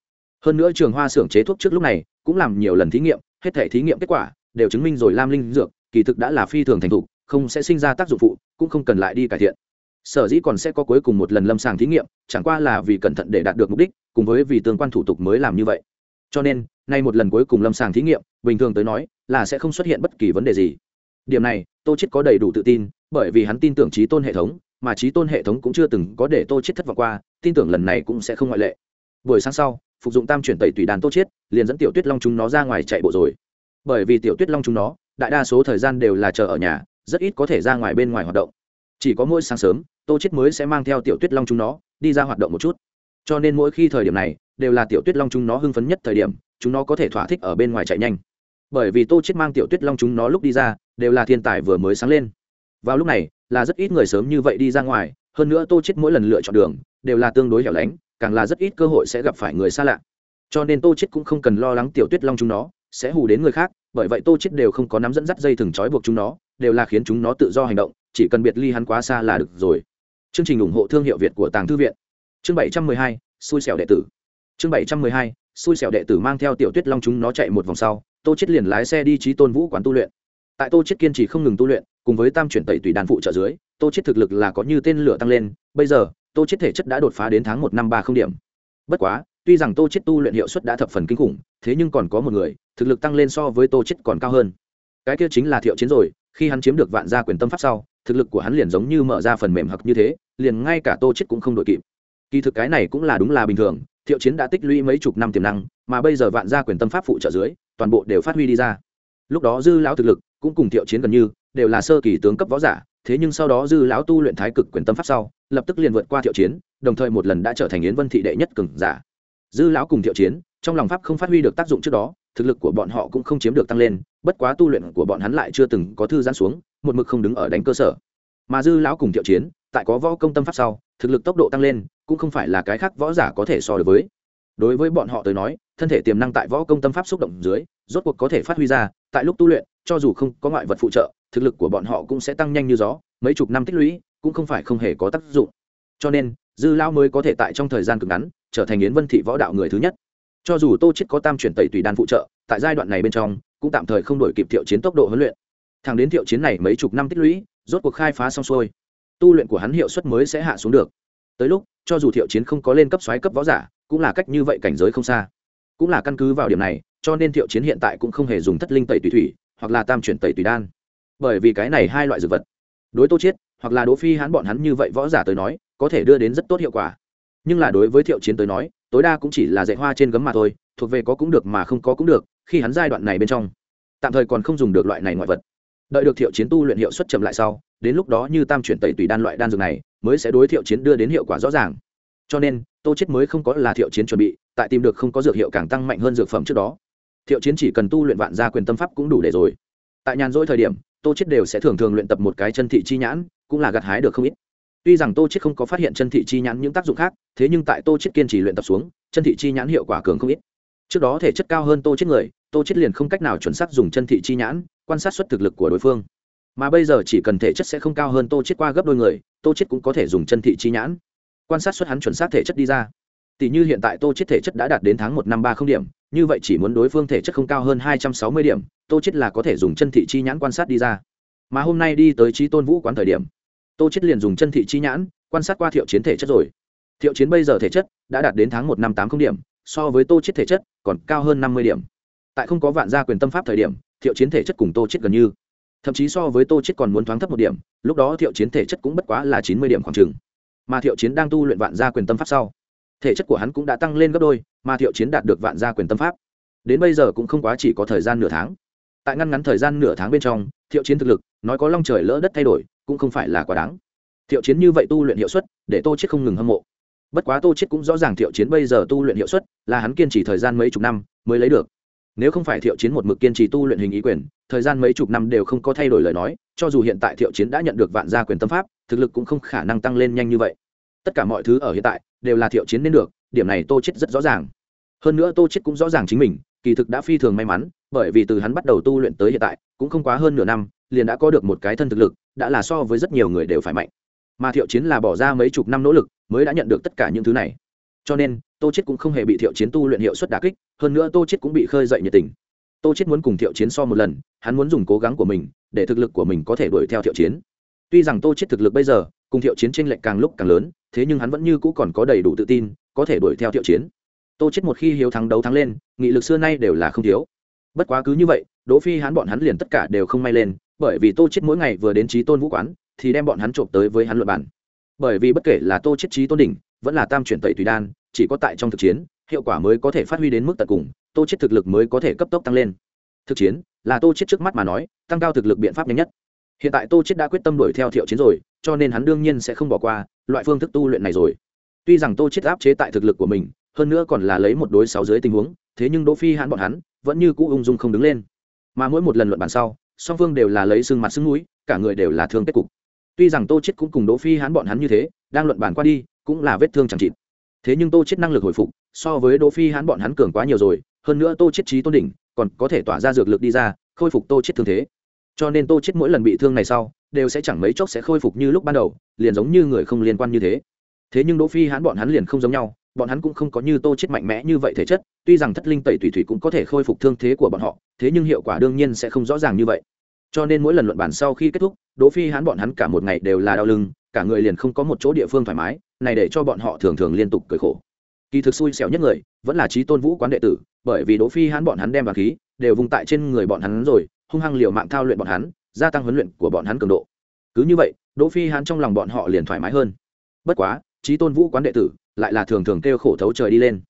Hơn nữa trường hoa xưởng chế thuốc trước lúc này cũng làm nhiều lần thí nghiệm, hết thể thí nghiệm kết quả đều chứng minh rồi lam linh dược kỳ thực đã là phi thường thành thục, không sẽ sinh ra tác dụng phụ, cũng không cần lại đi cải thiện sở dĩ còn sẽ có cuối cùng một lần lâm sàng thí nghiệm, chẳng qua là vì cẩn thận để đạt được mục đích, cùng với vì tương quan thủ tục mới làm như vậy. Cho nên, nay một lần cuối cùng lâm sàng thí nghiệm, bình thường tới nói, là sẽ không xuất hiện bất kỳ vấn đề gì. Điểm này, tô chết có đầy đủ tự tin, bởi vì hắn tin tưởng trí tôn hệ thống, mà trí tôn hệ thống cũng chưa từng có để tô chết thất vọng qua, tin tưởng lần này cũng sẽ không ngoại lệ. Buổi sáng sau, phục dụng tam chuyển tẩy tùy đàn tô chết liền dẫn tiểu tuyết long chúng nó ra ngoài chạy bộ rồi. Bởi vì tiểu tuyết long chúng nó, đại đa số thời gian đều là chờ ở nhà, rất ít có thể ra ngoài bên ngoài hoạt động. Chỉ có mỗi sáng sớm tô chết mới sẽ mang theo tiểu tuyết long chúng nó, đi ra hoạt động một chút. Cho nên mỗi khi thời điểm này, đều là tiểu tuyết long chúng nó hưng phấn nhất thời điểm, chúng nó có thể thỏa thích ở bên ngoài chạy nhanh. Bởi vì tô chết mang tiểu tuyết long chúng nó lúc đi ra, đều là thiên tài vừa mới sáng lên. Vào lúc này, là rất ít người sớm như vậy đi ra ngoài, hơn nữa tô chết mỗi lần lựa chọn đường, đều là tương đối hẻo lánh, càng là rất ít cơ hội sẽ gặp phải người xa lạ. Cho nên tô chết cũng không cần lo lắng tiểu tuyết long chúng nó, sẽ hù đến người khác, bởi vậy tô chết đều không có nắm dẫn dắt dây thừng trói buộc chúng nó, đều là khiến chúng nó tự do hành động, chỉ cần biệt ly hắn quá xa là được rồi chương trình ủng hộ thương hiệu việt của tàng thư viện. Chương 712, xui xẻo đệ tử. Chương 712, xui xẻo đệ tử mang theo tiểu tuyết long chúng nó chạy một vòng sau tô chết liền lái xe đi trí tôn vũ quán tu luyện. Tại tô chết kiên trì không ngừng tu luyện cùng với tam chuyển tẩy tùy đàn phụ trợ dưới tô chết thực lực là có như tên lửa tăng lên bây giờ tô chết thể chất đã đột phá đến tháng một năm ba không điểm. Bất quá tuy rằng tô chết tu luyện hiệu suất đã thập phần kinh khủng thế nhưng còn có một người thực lực tăng lên so với tô chết còn cao hơn. Cái kia chính là thiệu chiến rồi khi hắn chiếm được vạn gia quyền tâm pháp sau thực lực của hắn liền giống như mở ra phần mềm hặc như thế, liền ngay cả tô chết cũng không đội kịp. Kỳ thực cái này cũng là đúng là bình thường, thiệu chiến đã tích lũy mấy chục năm tiềm năng, mà bây giờ vạn gia quyền tâm pháp phụ trợ dưới, toàn bộ đều phát huy đi ra. Lúc đó dư lão thực lực cũng cùng thiệu chiến gần như, đều là sơ kỳ tướng cấp võ giả, thế nhưng sau đó dư lão tu luyện thái cực quyền tâm pháp sau, lập tức liền vượt qua thiệu chiến, đồng thời một lần đã trở thành yến vân thị đệ nhất cường giả. Dư lão cùng thiệu chiến, trong lòng pháp không phát huy được tác dụng trước đó, thực lực của bọn họ cũng không chiếm được tăng lên, bất quá tu luyện của bọn hắn lại chưa từng có thư giãn xuống một mực không đứng ở đánh cơ sở. Mà dư lão cùng thiệu chiến, tại có võ công tâm pháp sau, thực lực tốc độ tăng lên, cũng không phải là cái khác võ giả có thể so đối với. Đối với bọn họ tới nói, thân thể tiềm năng tại võ công tâm pháp xúc động dưới, rốt cuộc có thể phát huy ra, tại lúc tu luyện, cho dù không có ngoại vật phụ trợ, thực lực của bọn họ cũng sẽ tăng nhanh như gió, mấy chục năm tích lũy, cũng không phải không hề có tác dụng. Cho nên, dư lão mới có thể tại trong thời gian cực ngắn, trở thành yến vân thị võ đạo người thứ nhất. Cho dù tô chết có tam chuyển tẩy tùy đan phụ trợ, tại giai đoạn này bên trong, cũng tạm thời không đổi kịp thiệu chiến tốc độ huấn luyện. Thằng đến thiệu chiến này mấy chục năm tích lũy, rốt cuộc khai phá xong xuôi. Tu luyện của hắn hiệu suất mới sẽ hạ xuống được. Tới lúc, cho dù thiệu chiến không có lên cấp xoáy cấp võ giả, cũng là cách như vậy cảnh giới không xa. Cũng là căn cứ vào điểm này, cho nên thiệu chiến hiện tại cũng không hề dùng thất linh tẩy tùy thủy, hoặc là tam chuyển tẩy tùy đan. Bởi vì cái này hai loại dược vật, đối tô chiết, hoặc là đỗ phi hắn bọn hắn như vậy võ giả tới nói, có thể đưa đến rất tốt hiệu quả. Nhưng là đối với thiệu chiến tới nói, tối đa cũng chỉ là dạy hoa trên gấm mà thôi, thuộc về có cũng được mà không có cũng được, khi hắn giai đoạn này bên trong, tạm thời còn không dùng được loại này ngoại vật đợi được thiệu chiến tu luyện hiệu suất chậm lại sau, đến lúc đó như tam chuyển tẩy tùy đan loại đan dược này, mới sẽ đối thiệu chiến đưa đến hiệu quả rõ ràng. Cho nên, tô chết mới không có là thiệu chiến chuẩn bị, tại tìm được không có dược hiệu càng tăng mạnh hơn dược phẩm trước đó. Thiệu chiến chỉ cần tu luyện vạn gia quyền tâm pháp cũng đủ để rồi. Tại nhàn rỗi thời điểm, tô chết đều sẽ thường thường luyện tập một cái chân thị chi nhãn, cũng là gặt hái được không ít. Tuy rằng tô chết không có phát hiện chân thị chi nhãn những tác dụng khác, thế nhưng tại tô chết kiên trì luyện tập xuống, chân thị chi nhãn hiệu quả cường không ít. Trước đó thể chất cao hơn tô chết người, tô chết liền không cách nào chuẩn xác dùng chân thị chi nhãn quan sát xuất thực lực của đối phương. Mà bây giờ chỉ cần thể chất sẽ không cao hơn tô chết qua gấp đôi người, tô chết cũng có thể dùng chân thị chi nhãn. Quan sát xuất hắn chuẩn xác thể chất đi ra. Tỷ như hiện tại tô chết thể chất đã đạt đến tháng một năm ba không điểm, như vậy chỉ muốn đối phương thể chất không cao hơn hai trăm sáu mươi điểm, tô chết là có thể dùng chân thị chi nhãn quan sát đi ra. Mà hôm nay đi tới trí tôn vũ quán thời điểm, tô chết liền dùng chân thị chi nhãn quan sát qua thiệu chiến thể chất rồi. Thiệu chiến bây giờ thể chất đã đạt đến tháng một năm tám không điểm, so với tô chết thể chất còn cao hơn năm mươi điểm. Tại không có vạn gia quyền tâm pháp thời điểm thiệu chiến thể chất cùng tô chết gần như. Thậm chí so với tô chết còn muốn thoáng thấp một điểm lúc đó thiệu chiến thể chất cũng bất quá là chín mươi điểm khoảng trường, mà thiệu chiến đang tu luyện vạn gia quyền tâm pháp sau thể chất của hắn cũng đã tăng lên gấp đôi mà thiệu chiến đạt được vạn gia quyền tâm pháp. Đến bây giờ cũng không quá chỉ có thời gian nửa tháng. Tại ngăn ngắn thời gian nửa tháng bên trong thiệu chiến thực lực nói có long trời lỡ đất thay đổi cũng không phải là quá đáng. Thiệu chiến như vậy tu luyện hiệu suất để tô chết không ngừng hâm mộ. Bất quá tô chết cũng rõ ràng thiệu chiến bây giờ tu luyện hiệu suất là hắn kiên trì thời gian mấy chục năm mới lấy được nếu không phải thiệu chiến một mực kiên trì tu luyện hình ý quyền, thời gian mấy chục năm đều không có thay đổi lời nói, cho dù hiện tại thiệu chiến đã nhận được vạn gia quyền tâm pháp, thực lực cũng không khả năng tăng lên nhanh như vậy. Tất cả mọi thứ ở hiện tại đều là thiệu chiến nên được, điểm này tô chết rất rõ ràng. Hơn nữa tô chết cũng rõ ràng chính mình, kỳ thực đã phi thường may mắn, bởi vì từ hắn bắt đầu tu luyện tới hiện tại, cũng không quá hơn nửa năm, liền đã có được một cái thân thực lực, đã là so với rất nhiều người đều phải mạnh. Mà thiệu chiến là bỏ ra mấy chục năm nỗ lực, mới đã nhận được tất cả những thứ này. Cho nên tô chết cũng không hề bị thiệu chiến tu luyện hiệu suất đả kích, hơn nữa tô chết cũng bị khơi dậy nhiệt tình. Tô chết muốn cùng thiệu chiến so một lần, hắn muốn dùng cố gắng của mình để thực lực của mình có thể đuổi theo thiệu chiến. Tuy rằng tô chết thực lực bây giờ cùng thiệu chiến tranh lệch càng lúc càng lớn, thế nhưng hắn vẫn như cũ còn có đầy đủ tự tin, có thể đuổi theo thiệu chiến. Tô chết một khi hiếu thắng đấu thắng lên, nghị lực xưa nay đều là không thiếu. Bất quá cứ như vậy, đỗ phi hắn bọn hắn liền tất cả đều không may lên, bởi vì tô chết mỗi ngày vừa đến trí tôn vũ quán, thì đem bọn hắn trộm tới với hắn luận bản bởi vì bất kể là tô chết trí tôn đỉnh, vẫn là tam chuyển tẩy tùy đan chỉ có tại trong thực chiến, hiệu quả mới có thể phát huy đến mức tận cùng, tô chết thực lực mới có thể cấp tốc tăng lên. Thực chiến, là tô chết trước mắt mà nói, tăng cao thực lực biện pháp nhanh nhất. Hiện tại tô chết đã quyết tâm đuổi theo thiệu chiến rồi, cho nên hắn đương nhiên sẽ không bỏ qua loại phương thức tu luyện này rồi. Tuy rằng tô chết áp chế tại thực lực của mình, hơn nữa còn là lấy một đối sáu dưới tình huống, thế nhưng đỗ phi hãn bọn hắn vẫn như cũ ung dung không đứng lên. Mà mỗi một lần luận bàn sau, song phương đều là lấy xương mặt xương mũi cả người đều là thương kết cục. Tuy rằng tô chết cũng cùng đỗ phi hãn bọn hắn như thế, đang luận bàn qua đi, cũng là vết thương chẳng chịt thế nhưng tô chết năng lực hồi phục, so với đỗ phi hãn bọn hắn cường quá nhiều rồi, hơn nữa tô chết trí tôn đỉnh, còn có thể tỏa ra dược lực đi ra, khôi phục tô chết thương thế. Cho nên tô chết mỗi lần bị thương này sau, đều sẽ chẳng mấy chốc sẽ khôi phục như lúc ban đầu, liền giống như người không liên quan như thế. Thế nhưng đỗ phi hãn bọn hắn liền không giống nhau, bọn hắn cũng không có như tô chết mạnh mẽ như vậy thể chất, tuy rằng thất linh tẩy thủy thủy cũng có thể khôi phục thương thế của bọn họ, thế nhưng hiệu quả đương nhiên sẽ không rõ ràng như vậy. Cho nên mỗi lần luận bản sau khi kết thúc, đỗ phi hãn bọn hắn cả một ngày đều là đau lưng cả người liền không có một chỗ địa phương thoải mái, này để cho bọn họ thường thường liên tục cười khổ. Kỳ thực xui xẻo nhất người, vẫn là trí tôn vũ quán đệ tử, bởi vì đỗ phi hãn bọn hắn đem vào khí, đều vùng tại trên người bọn hắn rồi, hung hăng liều mạng thao luyện bọn hắn, gia tăng huấn luyện của bọn hắn cường độ. Cứ như vậy, đỗ phi hãn trong lòng bọn họ liền thoải mái hơn. Bất quá trí tôn vũ quán đệ tử lại là thường thường kêu khổ thấu trời đi lên.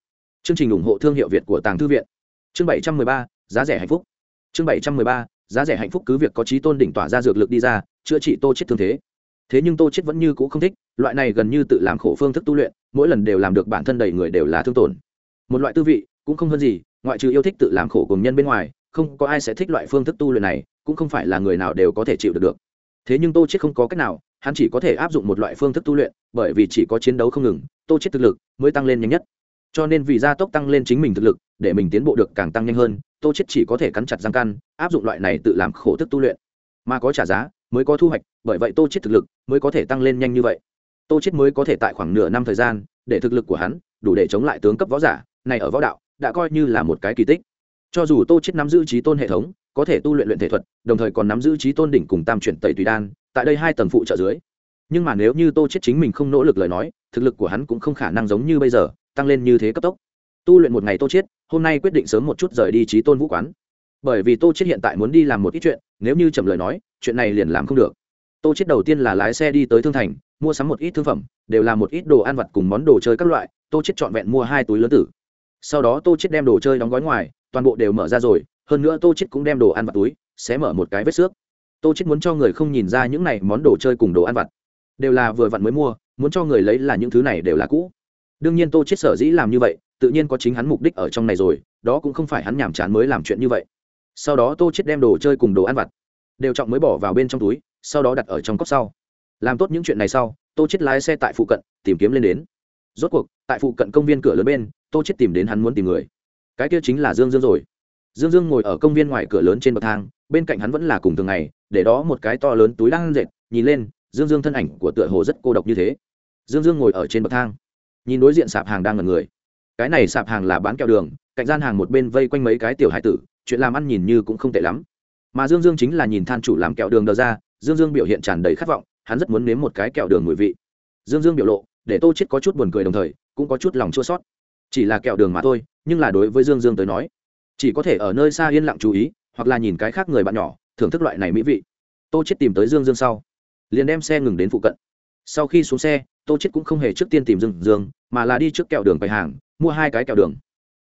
Chương trình ủng hộ thương hiệu việt của tàng thư viện. Chương bảy trăm mười ba, giá rẻ hạnh phúc. Chương bảy trăm mười ba, giá rẻ hạnh phúc cứ việc có trí tôn đỉnh tỏa ra dược lực đi ra, chữa trị tô chết thương thế thế nhưng tô chết vẫn như cũ không thích, loại này gần như tự làm khổ phương thức tu luyện, mỗi lần đều làm được bản thân đầy người đều là thương tổn. Một loại tư vị, cũng không hơn gì, ngoại trừ yêu thích tự làm khổ cùng nhân bên ngoài, không có ai sẽ thích loại phương thức tu luyện này, cũng không phải là người nào đều có thể chịu được được. Thế nhưng tô chết không có cách nào, hắn chỉ có thể áp dụng một loại phương thức tu luyện, bởi vì chỉ có chiến đấu không ngừng, tô chết thực lực mới tăng lên nhanh nhất. Cho nên vì gia tốc tăng lên chính mình thực lực, để mình tiến bộ được càng tăng nhanh hơn, tô chết chỉ có thể cắn chặt răng căn áp dụng loại này tự làm khổ thức tu luyện. Mà có trả giá mới có thu hoạch, bởi vậy tô chết thực lực mới có thể tăng lên nhanh như vậy. Tô chết mới có thể tại khoảng nửa năm thời gian, để thực lực của hắn đủ để chống lại tướng cấp võ giả, này ở võ đạo đã coi như là một cái kỳ tích. Cho dù tô chết nắm giữ trí tôn hệ thống, có thể tu luyện luyện thể thuật, đồng thời còn nắm giữ trí tôn đỉnh cùng tam chuyển tẩy tùy đan, tại đây hai tầng phụ trợ dưới. Nhưng mà nếu như tô chết chính mình không nỗ lực lời nói, thực lực của hắn cũng không khả năng giống như bây giờ, tăng lên như thế cấp tốc. Tu luyện một ngày tô chết, hôm nay quyết định sớm một chút rời đi trí tôn vũ quán. Bởi vì tô chết hiện tại muốn đi làm một ít chuyện, nếu như chậm lời nói chuyện này liền làm không được. Tô chết đầu tiên là lái xe đi tới thương thành, mua sắm một ít thương phẩm, đều là một ít đồ ăn vặt cùng món đồ chơi các loại, tô chết chọn vẹn mua hai túi lớn tử. Sau đó tô chết đem đồ chơi đóng gói ngoài, toàn bộ đều mở ra rồi, hơn nữa tô chết cũng đem đồ ăn vặt túi xé mở một cái vết xước. Tô chết muốn cho người không nhìn ra những này món đồ chơi cùng đồ ăn vặt. Đều là vừa vặn mới mua, muốn cho người lấy là những thứ này đều là cũ. Đương nhiên tô chết sở dĩ làm như vậy, tự nhiên có chính hắn mục đích ở trong này rồi, đó cũng không phải hắn nhàm chán mới làm chuyện như vậy. Sau đó tô chết đem đồ chơi cùng đồ ăn vặt đều trọng mới bỏ vào bên trong túi, sau đó đặt ở trong cốc sau. Làm tốt những chuyện này sau, tô chết lái xe tại phụ cận, tìm kiếm lên đến. Rốt cuộc, tại phụ cận công viên cửa lớn bên, tô chết tìm đến hắn muốn tìm người. Cái kia chính là dương dương rồi. Dương dương ngồi ở công viên ngoài cửa lớn trên bậc thang, bên cạnh hắn vẫn là cùng thường ngày, để đó một cái to lớn túi đang dệt, nhìn lên, dương dương thân ảnh của tựa hồ rất cô độc như thế. Dương dương ngồi ở trên bậc thang, nhìn đối diện sạp hàng đang ngần người. Cái này sạp hàng là bán kẹo đường, cạnh gian hàng một bên vây quanh mấy cái tiểu hải tử, chuyện làm ăn nhìn như cũng không tệ lắm mà dương dương chính là nhìn than chủ làm kẹo đường đờ ra, dương dương biểu hiện tràn đầy khát vọng, hắn rất muốn nếm một cái kẹo đường mùi vị. Dương dương biểu lộ, để tô chết có chút buồn cười đồng thời, cũng có chút lòng chua sót chỉ là kẹo đường mà thôi, nhưng là đối với dương dương tới nói, chỉ có thể ở nơi xa yên lặng chú ý, hoặc là nhìn cái khác người bạn nhỏ, thưởng thức loại này mỹ vị. Tô chết tìm tới dương dương sau, liền đem xe ngừng đến phụ cận. Sau khi xuống xe, tô chết cũng không hề trước tiên tìm dương dương, mà là đi trước kẹo đường bày hàng, mua hai cái kẹo đường.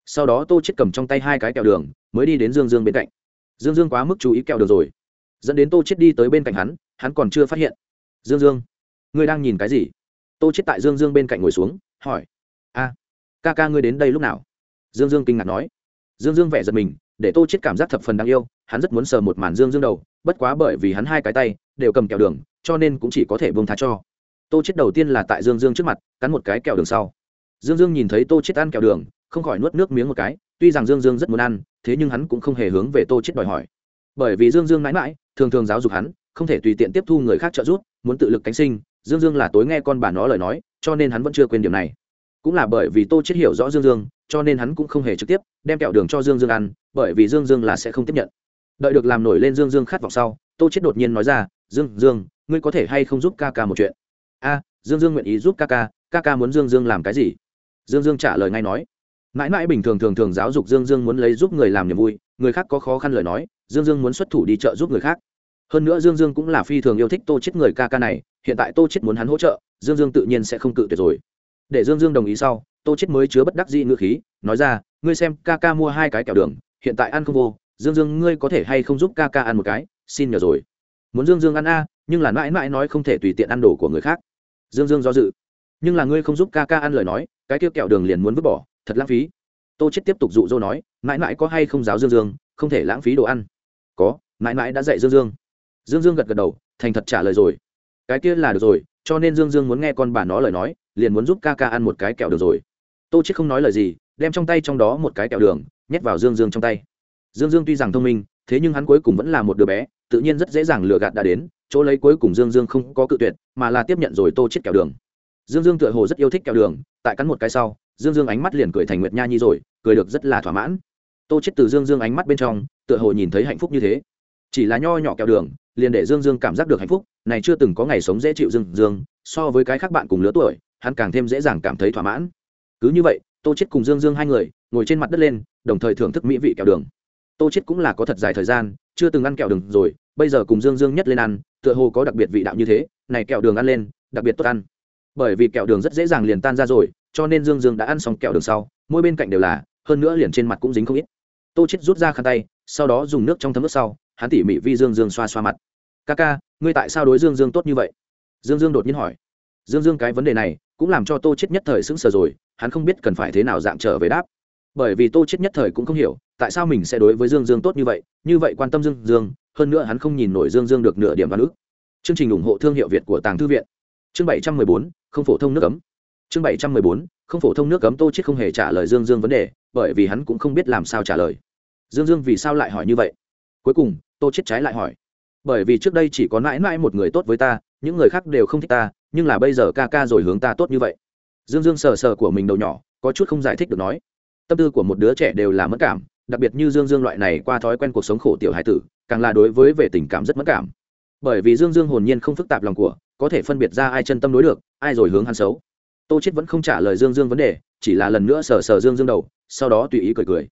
Sau đó tô chết cầm trong tay hai cái kẹo đường, mới đi đến dương dương bên cạnh dương dương quá mức chú ý kẹo đường rồi. Dẫn đến tô chết đi tới bên cạnh hắn hắn còn chưa phát hiện. Dương dương, ngươi đang nhìn cái gì? Tô chết tại dương dương bên cạnh ngồi xuống, hỏi. A, ca ca ngươi đến đây lúc nào? Dương dương kinh ngạc nói. Dương dương vẻ giật mình, để tô chết cảm giác thập phần đáng yêu, hắn rất muốn sờ một màn dương dương đầu, bất quá bởi vì hắn hai cái tay đều cầm kẹo đường, cho nên cũng chỉ có thể buông tha cho. Tô chết đầu tiên là tại dương dương trước mặt, cắn một cái kẹo đường sau. Dương dương nhìn thấy tô chết ăn kẹo đường không khỏi nuốt nước miếng một cái, tuy rằng dương dương rất muốn ăn, thế nhưng hắn cũng không hề hướng về tô chết đòi hỏi. Bởi vì dương dương mãi mãi, thường thường giáo dục hắn, không thể tùy tiện tiếp thu người khác trợ giúp, muốn tự lực cánh sinh, dương dương là tối nghe con bà nó lời nói, cho nên hắn vẫn chưa quên điểm này. Cũng là bởi vì tô chết hiểu rõ dương dương, cho nên hắn cũng không hề trực tiếp đem kẹo đường cho dương dương ăn, bởi vì dương dương là sẽ không tiếp nhận. Đợi được làm nổi lên dương dương khát vọng sau, tô chết đột nhiên nói ra, dương dương, ngươi có thể hay không giúp ca ca một chuyện? A, dương dương nguyện ý giúp ca ca ca ca muốn dương dương làm cái gì? Dương dương trả lời ngay nói mãi mãi bình thường thường thường giáo dục dương dương muốn lấy giúp người làm niềm vui, người khác có khó khăn lời nói, dương dương muốn xuất thủ đi chợ giúp người khác. Hơn nữa dương dương cũng là phi thường yêu thích tô chết người ca ca này, hiện tại tô chết muốn hắn hỗ trợ, dương dương tự nhiên sẽ không cự tuyệt rồi. Để dương dương đồng ý sau, tô chết mới chứa bất đắc dĩ ngữ khí, nói ra, ngươi xem, ca ca mua hai cái kẹo đường, hiện tại ăn không vô, dương dương ngươi có thể hay không giúp ca ca ăn một cái, xin nhờ rồi. Muốn dương dương ăn a, nhưng là mãi mãi nói không thể tùy tiện ăn đồ của người khác. Dương dương do dự. Nhưng là ngươi không giúp ca ca ăn lời nói, cái tiêu kẹo đường liền muốn vứt bỏ thật lãng phí. Tô chết tiếp tục dụ dỗ nói, mãi mãi có hay không giáo dương dương, không thể lãng phí đồ ăn? Có, mãi mãi đã dạy dương dương. Dương dương gật gật đầu, thành thật trả lời rồi. Cái kia là được rồi, cho nên dương dương muốn nghe con bà nó lời nói, liền muốn giúp ca ca ăn một cái kẹo được rồi. Tô chết không nói lời gì, đem trong tay trong đó một cái kẹo đường, nhét vào dương dương trong tay. Dương dương tuy rằng thông minh, thế nhưng hắn cuối cùng vẫn là một đứa bé, tự nhiên rất dễ dàng lừa gạt đã đến, chỗ lấy cuối cùng dương dương không có cự tuyệt, mà là tiếp nhận rồi tô chết kẹo đường. Dương dương tựa hồ rất yêu thích kẹo đường, tại cắn một cái sau dương dương ánh mắt liền cười thành nguyệt nha nhi rồi, cười được rất là thỏa mãn. Tô chết từ dương dương ánh mắt bên trong, tựa hồ nhìn thấy hạnh phúc như thế. Chỉ là nho nhỏ kẹo đường, liền để dương dương cảm giác được hạnh phúc, này chưa từng có ngày sống dễ chịu dương dương, so với cái khác bạn cùng lứa tuổi, hắn càng thêm dễ dàng cảm thấy thỏa mãn. Cứ như vậy, tô chết cùng dương dương hai người, ngồi trên mặt đất lên, đồng thời thưởng thức mỹ vị kẹo đường. Tô chết cũng là có thật dài thời gian, chưa từng ăn kẹo đường rồi, bây giờ cùng dương dương nhất lên ăn, tựa hồ có đặc biệt vị đạo như thế, này kẹo đường ăn lên, đặc biệt tốt ăn. Bởi vì kẹo đường rất dễ dàng liền tan ra rồi cho nên dương dương đã ăn xong kẹo đường sau, mỗi bên cạnh đều là, hơn nữa liền trên mặt cũng dính không ít. Tô chết rút ra khăn tay, sau đó dùng nước trong thấm nước sau, hắn tỉ mỉ vi dương dương xoa xoa mặt. Ca ca, ngươi tại sao đối dương dương tốt như vậy? Dương dương đột nhiên hỏi. Dương dương cái vấn đề này cũng làm cho tô chết nhất thời sững sờ rồi, hắn không biết cần phải thế nào dạng trở về đáp. Bởi vì tô chết nhất thời cũng không hiểu, tại sao mình sẽ đối với dương dương tốt như vậy như vậy quan tâm dương dương, hơn nữa hắn không nhìn nổi dương dương được nửa điểm văn ước chương trình ủng hộ thương hiệu việt của tàng thư viện. Chương bảy trăm mười bốn, không phổ thông nước cấm chương bảy trăm mười bốn, không phổ thông nước cấm tô chết không hề trả lời dương dương vấn đề, bởi vì hắn cũng không biết làm sao trả lời. Dương dương vì sao lại hỏi như vậy? Cuối cùng, tô chết trái lại hỏi. Bởi vì trước đây chỉ có mãi mãi một người tốt với ta, những người khác đều không thích ta, nhưng là bây giờ ca ca rồi hướng ta tốt như vậy. Dương dương sờ sờ của mình đầu nhỏ, có chút không giải thích được nói. Tâm tư của một đứa trẻ đều là mất cảm, đặc biệt như dương dương loại này qua thói quen cuộc sống khổ tiểu hải tử, càng là đối với về tình cảm rất mất cảm. Bởi vì dương dương hồn nhiên không phức tạp lòng của, có thể phân biệt ra ai chân tâm đối được, ai rồi hướng hắn xấu tô chết vẫn không trả lời dương dương vấn đề, chỉ là lần nữa sờ sờ dương dương đầu, sau đó tùy ý cười cười.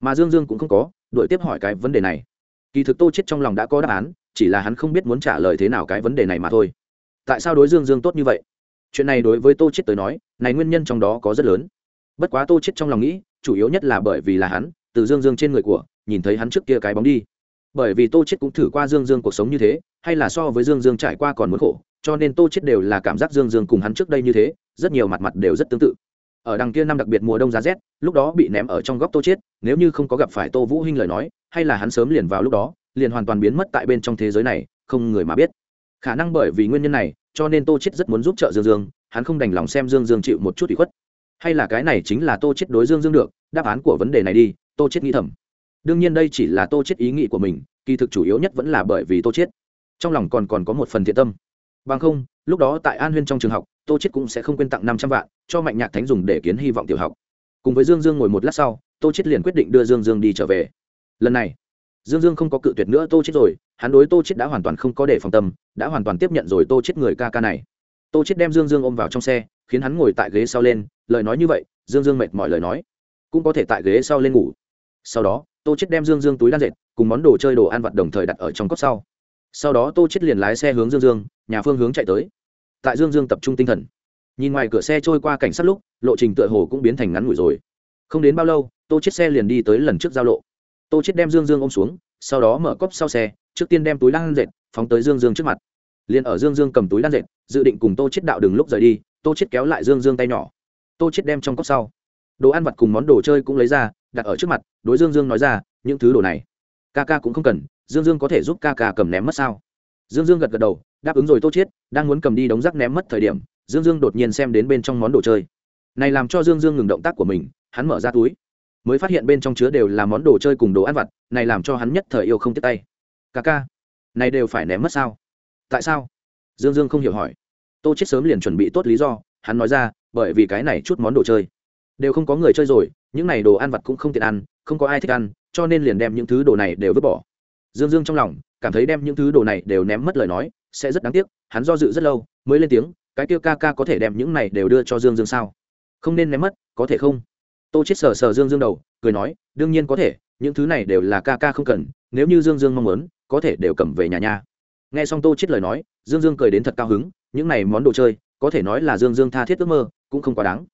Mà dương dương cũng không có, đuổi tiếp hỏi cái vấn đề này. Kỳ thực tô chết trong lòng đã có đáp án, chỉ là hắn không biết muốn trả lời thế nào cái vấn đề này mà thôi. Tại sao đối dương dương tốt như vậy? Chuyện này đối với tô chết tới nói, này nguyên nhân trong đó có rất lớn. Bất quá tô chết trong lòng nghĩ, chủ yếu nhất là bởi vì là hắn, từ dương dương trên người của, nhìn thấy hắn trước kia cái bóng đi. Bởi vì tô chết cũng thử qua dương dương cuộc sống như thế, hay là so với dương dương trải qua còn muốn khổ, cho nên tô chết đều là cảm giác dương dương cùng hắn trước đây như thế rất nhiều mặt mặt đều rất tương tự. Ở đằng kia năm đặc biệt mùa đông giá rét, lúc đó bị ném ở trong góc tô chết, nếu như không có gặp phải tô vũ hinh lời nói, hay là hắn sớm liền vào lúc đó, liền hoàn toàn biến mất tại bên trong thế giới này, không người mà biết. Khả năng bởi vì nguyên nhân này, cho nên tô chết rất muốn giúp trợ dương dương, hắn không đành lòng xem dương dương chịu một chút ủy khuất. Hay là cái này chính là tô chết đối dương dương được, đáp án của vấn đề này đi, tô chết nghĩ thầm. Đương nhiên đây chỉ là tô chết ý nghĩ của mình, kỳ thực chủ yếu nhất vẫn là bởi vì tô chết. Trong lòng còn còn có một phần thiện tâm bằng không, lúc đó tại an huyên trong trường học, tô chết cũng sẽ không quên tặng năm trăm vạn cho mạnh nhạc thánh dùng để kiến hy vọng tiểu học. Cùng với dương dương ngồi một lát sau, tô chết liền quyết định đưa dương dương đi trở về. Lần này, dương dương không có cự tuyệt nữa tô chết rồi, hắn đối tô chết đã hoàn toàn không có để phòng tâm, đã hoàn toàn tiếp nhận rồi tô chết người ca ca này. Tô chết đem dương dương ôm vào trong xe, khiến hắn ngồi tại ghế sau lên, lời nói như vậy, dương dương mệt mỏi lời nói, cũng có thể tại ghế sau lên ngủ. Sau đó, tô chết đem dương dương túi đan dệt, cùng món đồ chơi đồ ăn vặt đồng thời đặt ở trong cốc sau sau đó tô chết liền lái xe hướng dương dương, nhà phương hướng chạy tới. Tại dương dương tập trung tinh thần. Nhìn ngoài cửa xe trôi qua cảnh sát lúc, lộ trình tựa hồ cũng biến thành ngắn ngủi rồi. Không đến bao lâu, tô chết xe liền đi tới lần trước giao lộ. Tô chết đem dương dương ôm xuống, sau đó mở cốc sau xe, trước tiên đem túi lăn dệt phóng tới dương dương trước mặt. Liền ở dương dương cầm túi lăn dệt, dự định cùng tô chết đạo đường lúc rời đi, tô chết kéo lại dương dương tay nhỏ. Tô chết đem trong cốc sau. Đồ ăn vặt cùng món đồ chơi cũng lấy ra, đặt ở trước mặt, đối dương dương nói ra, những thứ đồ này ca ca cũng không cần, dương dương có thể giúp ca ca cầm ném mất sao? Dương dương gật gật đầu, đáp ứng rồi tô chết đang muốn cầm đi đống rác ném mất thời điểm, dương dương đột nhiên xem đến bên trong món đồ chơi. Này làm cho dương dương ngừng động tác của mình, hắn mở ra túi, mới phát hiện bên trong chứa đều là món đồ chơi cùng đồ ăn vặt, này làm cho hắn nhất thời yêu không tiếp tay. Ca ca, này đều phải ném mất sao? Tại sao? Dương dương không hiểu hỏi. Tô chết sớm liền chuẩn bị tốt lý do, hắn nói ra, bởi vì cái này chút món đồ chơi, đều không có người chơi rồi, những này đồ ăn vặt cũng không tiện ăn, không có ai thích ăn cho nên liền đem những thứ đồ này đều vứt bỏ. Dương dương trong lòng cảm thấy đem những thứ đồ này đều ném mất lời nói, sẽ rất đáng tiếc, hắn do dự rất lâu, mới lên tiếng, cái kia ca ca có thể đem những này đều đưa cho dương dương sao? Không nên ném mất, có thể không? Tô chết sờ sờ dương dương đầu, cười nói, đương nhiên có thể, những thứ này đều là ca ca không cần, nếu như dương dương mong muốn, có thể đều cầm về nhà nha. Nghe xong tô chết lời nói, dương dương cười đến thật cao hứng, những này món đồ chơi, có thể nói là dương dương tha thiết ước mơ, cũng không quá đáng.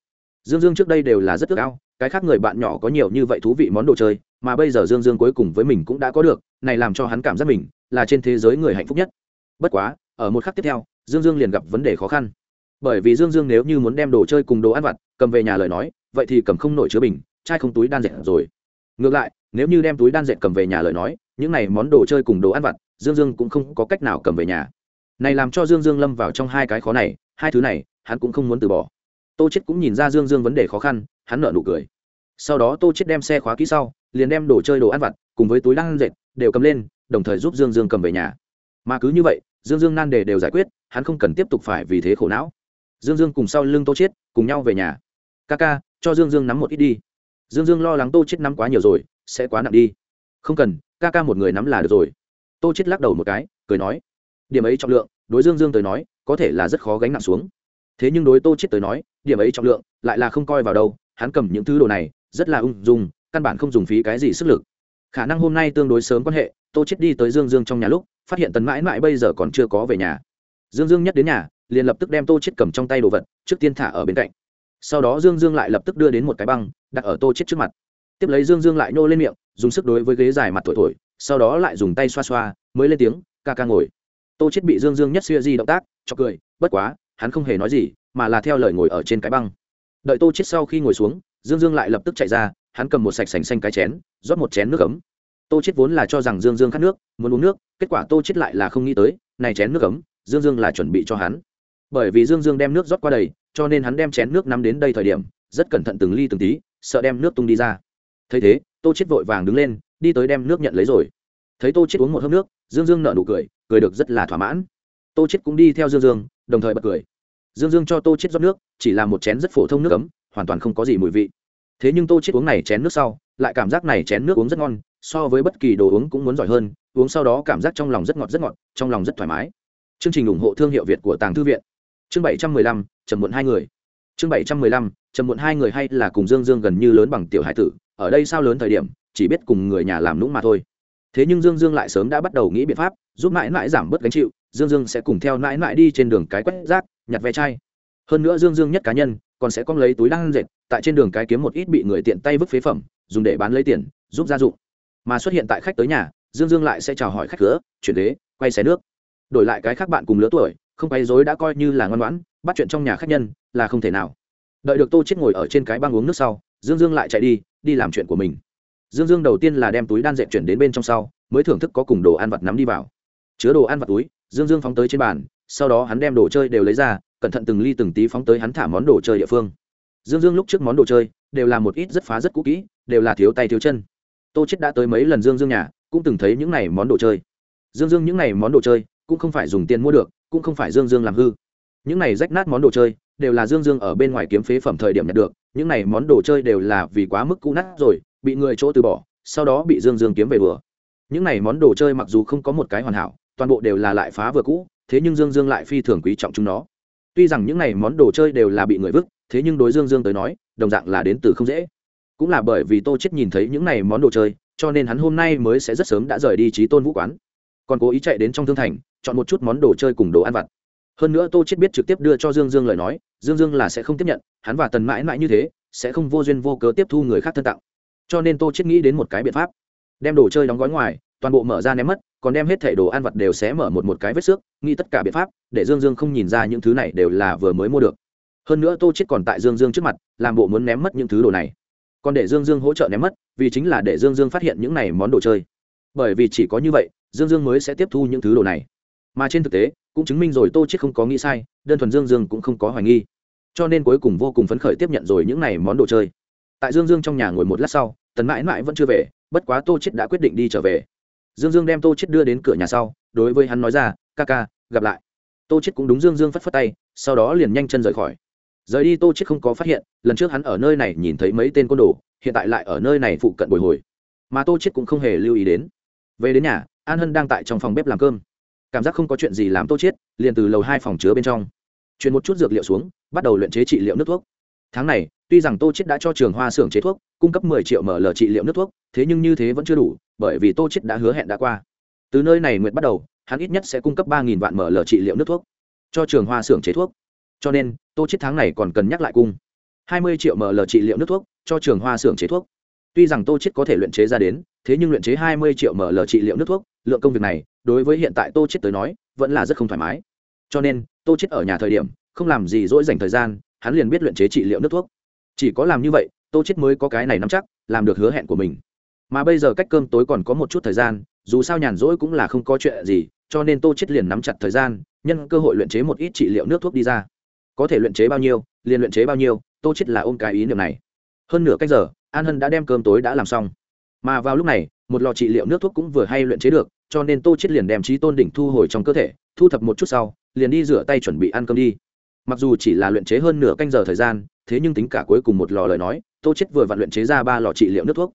Dương dương trước đây đều là rất ước ao, cái khác người bạn nhỏ có nhiều như vậy thú vị món đồ chơi mà bây giờ dương dương cuối cùng với mình cũng đã có được, này làm cho hắn cảm giác mình là trên thế giới người hạnh phúc nhất. Bất quá, ở một khắc tiếp theo, dương dương liền gặp vấn đề khó khăn. Bởi vì dương dương nếu như muốn đem đồ chơi cùng đồ ăn vặt cầm về nhà lời nói, vậy thì cầm không nổi chứa bình, chai không túi đan dệt rồi. Ngược lại, nếu như đem túi đan dệt cầm về nhà lời nói, những này món đồ chơi cùng đồ ăn vặt, dương dương cũng không có cách nào cầm về nhà. Này làm cho dương dương lâm vào trong hai cái khó này, hai thứ này, hắn cũng không muốn từ bỏ. Tô chết cũng nhìn ra dương dương vấn đề khó khăn, hắn nở nụ cười sau đó tô chết đem xe khóa kỹ sau, liền đem đồ chơi đồ ăn vặt cùng với túi đan dệt đều cầm lên, đồng thời giúp dương dương cầm về nhà. Mà cứ như vậy, dương dương nan đề đều giải quyết, hắn không cần tiếp tục phải vì thế khổ não. Dương dương cùng sau lưng tô chết cùng nhau về nhà. Ca ca, cho dương dương nắm một ít đi. Dương dương lo lắng tô chết nắm quá nhiều rồi, sẽ quá nặng đi. Không cần, ca ca một người nắm là được rồi. Tô chết lắc đầu một cái, cười nói. Điểm ấy trọng lượng, đối dương dương tới nói, có thể là rất khó gánh nặng xuống. Thế nhưng đối tô chết tới nói, điểm ấy trọng lượng lại là không coi vào đâu hắn cầm những thứ đồ này, rất là ung dung, căn bản không dùng phí cái gì sức lực. Khả năng hôm nay tương đối sớm quan hệ, tô chết đi tới dương dương trong nhà lúc, phát hiện tần mãi mãi bây giờ còn chưa có về nhà. Dương dương nhất đến nhà, liền lập tức đem tô chết cầm trong tay đồ vật, trước tiên thả ở bên cạnh. Sau đó dương dương lại lập tức đưa đến một cái băng, đặt ở tô chết trước mặt. Tiếp lấy dương dương lại nô lên miệng, dùng sức đối với ghế dài mặt thổi thổi, sau đó lại dùng tay xoa xoa, mới lên tiếng, ca ca ngồi. Tô chết bị dương dương nhất xuya di động tác, cho cười, bất quá, hắn không hề nói gì, mà là theo lời ngồi ở trên cái băng đợi tô chết sau khi ngồi xuống, dương dương lại lập tức chạy ra, hắn cầm một sạch sành xanh cái chén, rót một chén nước ấm. Tô chết vốn là cho rằng dương dương khát nước, muốn uống nước, kết quả tô chết lại là không nghĩ tới, này chén nước ấm, dương dương là chuẩn bị cho hắn. Bởi vì dương dương đem nước rót qua đầy, cho nên hắn đem chén nước nắm đến đây thời điểm, rất cẩn thận từng ly từng tí, sợ đem nước tung đi ra. Thấy thế, tô chết vội vàng đứng lên, đi tới đem nước nhận lấy rồi. Thấy tô chết uống một hớp nước, dương dương nở nụ cười cười được rất là thỏa mãn. Tô chết cũng đi theo dương dương, đồng thời bật cười dương dương cho tô chết rót nước, chỉ là một chén rất phổ thông nước ấm, hoàn toàn không có gì mùi vị. Thế nhưng tô chết uống này chén nước sau, lại cảm giác này chén nước uống rất ngon, so với bất kỳ đồ uống cũng muốn giỏi hơn, uống sau đó cảm giác trong lòng rất ngọt rất ngọt, trong lòng rất thoải mái. Chương trình ủng hộ thương hiệu việt của tàng thư viện. Chương bảy trăm mười lăm, trầm muộn hai người. Chương bảy trăm mười lăm, trầm muộn hai người hay là cùng dương dương gần như lớn bằng tiểu hải tử, ở đây sao lớn thời điểm, chỉ biết cùng người nhà làm lũng mà thôi. Thế nhưng dương dương lại sớm đã bắt đầu nghĩ biện pháp, giúp mãi mãi giảm bớt gánh chịu, dương dương sẽ cùng theo mãi mãi đi trên đường cái quét rác nhặt ve chai. Hơn nữa dương dương nhất cá nhân còn sẽ con lấy túi đan dệt tại trên đường cái kiếm một ít bị người tiện tay vứt phế phẩm dùng để bán lấy tiền giúp gia dụng. Mà xuất hiện tại khách tới nhà dương dương lại sẽ chào hỏi khách cửa chuyển đế, quay xé nước. Đổi lại cái khác bạn cùng lứa tuổi không quay dối đã coi như là ngoan ngoãn bắt chuyện trong nhà khách nhân là không thể nào. Đợi được tô chết ngồi ở trên cái băng uống nước sau dương dương lại chạy đi đi làm chuyện của mình. Dương dương đầu tiên là đem túi đan dẹp chuyển đến bên trong sau mới thưởng thức có cùng đồ ăn vặt nắm đi vào. Chứa đồ ăn vặt túi dương dương phóng tới trên bàn sau đó hắn đem đồ chơi đều lấy ra, cẩn thận từng ly từng tí phóng tới hắn thả món đồ chơi địa phương. Dương dương lúc trước món đồ chơi đều là một ít rất phá rất cũ kỹ, đều là thiếu tay thiếu chân. Tô chết đã tới mấy lần dương dương nhà, cũng từng thấy những này món đồ chơi. Dương dương những này món đồ chơi cũng không phải dùng tiền mua được, cũng không phải dương dương làm hư. Những này rách nát món đồ chơi đều là dương dương ở bên ngoài kiếm phế phẩm thời điểm nhận được, những này món đồ chơi đều là vì quá mức cũ nát rồi, bị người chỗ từ bỏ, sau đó bị dương dương kiếm về vừa những này món đồ chơi mặc dù không có một cái hoàn hảo, toàn bộ đều là lại phá vừa cũ thế nhưng dương dương lại phi thường quý trọng chúng nó. Tuy rằng những này món đồ chơi đều là bị người vứt, thế nhưng đối dương dương tới nói, đồng dạng là đến từ không dễ. Cũng là bởi vì tô chết nhìn thấy những này món đồ chơi, cho nên hắn hôm nay mới sẽ rất sớm đã rời đi trí tôn vũ quán. Còn cố ý chạy đến trong thương thành, chọn một chút món đồ chơi cùng đồ ăn vặt. Hơn nữa tô chết biết trực tiếp đưa cho dương dương lời nói, dương dương là sẽ không tiếp nhận, hắn và tần mãi mãi như thế, sẽ không vô duyên vô cớ tiếp thu người khác thân tặng. Cho nên tô chết nghĩ đến một cái biện pháp, đem đồ chơi đóng gói ngoài, toàn bộ mở ra ném mất còn đem hết thẻ đồ ăn vặt đều xé mở một một cái vết xước, nghĩ tất cả biện pháp, để dương dương không nhìn ra những thứ này đều là vừa mới mua được. Hơn nữa tô chết còn tại dương dương trước mặt, làm bộ muốn ném mất những thứ đồ này. Còn để dương dương hỗ trợ ném mất, vì chính là để dương dương phát hiện những này món đồ chơi. Bởi vì chỉ có như vậy, dương dương mới sẽ tiếp thu những thứ đồ này. Mà trên thực tế, cũng chứng minh rồi tô chết không có nghĩ sai, đơn thuần dương dương cũng không có hoài nghi. Cho nên cuối cùng vô cùng phấn khởi tiếp nhận rồi những này món đồ chơi. Tại dương dương trong nhà ngồi một lát sau, tần mãi mãi vẫn chưa về, bất quá tô chết đã quyết định đi trở về dương dương đem tô chết đưa đến cửa nhà sau, đối với hắn nói ra, ca ca, gặp lại. Tô chết cũng đúng dương dương phất phất tay, sau đó liền nhanh chân rời khỏi. Rời đi, tô chết không có phát hiện, lần trước hắn ở nơi này nhìn thấy mấy tên côn đồ, hiện tại lại ở nơi này phụ cận bồi hồi. Mà tô chết cũng không hề lưu ý đến. Về đến nhà, an hân đang tại trong phòng bếp làm cơm. Cảm giác không có chuyện gì làm tô chết liền từ lầu hai phòng chứa bên trong, chuyển một chút dược liệu xuống, bắt đầu luyện chế trị liệu nước thuốc. Tháng này, tuy rằng tô chết đã cho trường hoa xưởng chế thuốc, cung cấp 10 triệu ml trị liệu nước thuốc, thế nhưng như thế vẫn chưa đủ bởi vì tô chết đã hứa hẹn đã qua. Từ nơi này nguyện bắt đầu, hắn ít nhất sẽ cung cấp ba nghìn vạn ml trị liệu nước thuốc cho trường hoa xưởng chế thuốc. Cho nên, tô chết tháng này còn cần nhắc lại cung 20 triệu ml trị liệu nước thuốc cho trường hoa xưởng chế thuốc. Tuy rằng tô chết có thể luyện chế ra đến, thế nhưng luyện chế 20 triệu ml trị liệu nước thuốc, lượng công việc này, đối với hiện tại tô chết tới nói, vẫn là rất không thoải mái. Cho nên, tô chết ở nhà thời điểm, không làm gì dỗi dành thời gian, hắn liền biết luyện chế trị liệu nước thuốc. Chỉ có làm như vậy, tô chết mới có cái này nắm chắc, làm được hứa hẹn của mình mà bây giờ cách cơm tối còn có một chút thời gian, dù sao nhàn rỗi cũng là không có chuyện gì, cho nên tô chết liền nắm chặt thời gian, nhân cơ hội luyện chế một ít trị liệu nước thuốc đi ra. Có thể luyện chế bao nhiêu, liền luyện chế bao nhiêu, tô chết là ôm cái ý niệm này. Hơn nửa cách giờ, an hân đã đem cơm tối đã làm xong. Mà vào lúc này, một lò trị liệu nước thuốc cũng vừa hay luyện chế được, cho nên tô chết liền đem trí tôn đỉnh thu hồi trong cơ thể, thu thập một chút sau, liền đi rửa tay chuẩn bị ăn cơm đi. Mặc dù chỉ là luyện chế hơn nửa canh giờ thời gian, thế nhưng tính cả cuối cùng một lò lời nói, tô chết vừa vặn luyện chế ra ba lò trị liệu nước thuốc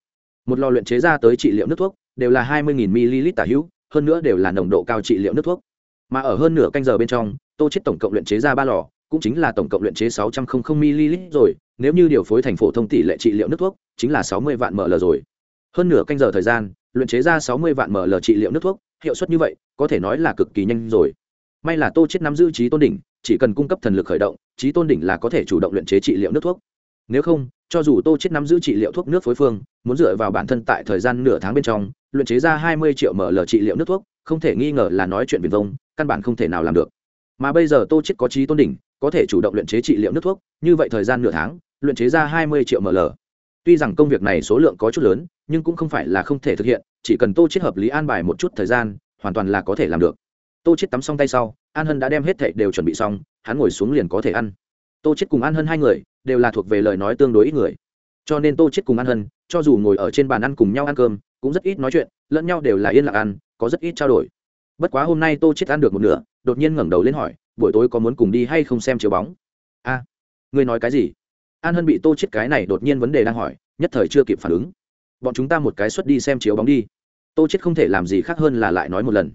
một lò luyện chế ra tới trị liệu nước thuốc, đều là hai mươi ml tả hữu, hơn nữa đều là nồng độ cao trị liệu nước thuốc. Mà ở hơn nửa canh giờ bên trong, tô chết tổng cộng luyện chế ra ba lò, cũng chính là tổng cộng luyện chế sáu trăm linh ml rồi, nếu như điều phối thành phổ thông tỷ lệ trị liệu nước thuốc, chính là sáu mươi vạn ml rồi. Hơn nửa canh giờ thời gian, luyện chế ra sáu mươi vạn ml trị liệu nước thuốc, hiệu suất như vậy, có thể nói là cực kỳ nhanh rồi. May là tô chết nắm giữ trí tôn đỉnh, chỉ cần cung cấp thần lực khởi động, trí tôn đỉnh là có thể chủ động luyện chế trị liệu nước thuốc nếu không, cho dù tô chết nắm giữ trị liệu thuốc nước phối phương, muốn dựa vào bản thân tại thời gian nửa tháng bên trong, luyện chế ra hai mươi triệu ml trị liệu nước thuốc, không thể nghi ngờ là nói chuyện viền vông, căn bản không thể nào làm được. Mà bây giờ tô chết có trí tôn đỉnh, có thể chủ động luyện chế trị liệu nước thuốc, như vậy thời gian nửa tháng, luyện chế ra hai mươi triệu ml. Tuy rằng công việc này số lượng có chút lớn, nhưng cũng không phải là không thể thực hiện, chỉ cần tô chết hợp lý an bài một chút thời gian, hoàn toàn là có thể làm được. Tô chết tắm xong tay sau, an hân đã đem hết thệ đều chuẩn bị xong, hắn ngồi xuống liền có thể ăn tô chết cùng an hân hai người đều là thuộc về lời nói tương đối ít người. Cho nên tô chết cùng an hân cho dù ngồi ở trên bàn ăn cùng nhau ăn cơm cũng rất ít nói chuyện lẫn nhau đều là yên lặng ăn có rất ít trao đổi. Bất quá hôm nay tô chết ăn được một nửa đột nhiên ngẩng đầu lên hỏi buổi tối có muốn cùng đi hay không xem chiếu bóng? A à, ngươi nói cái gì? An hân bị tô chết cái này đột nhiên vấn đề đang hỏi nhất thời chưa kịp phản ứng. Bọn chúng ta một cái xuất đi xem chiếu bóng đi. Tô chết không thể làm gì khác hơn là lại nói một lần.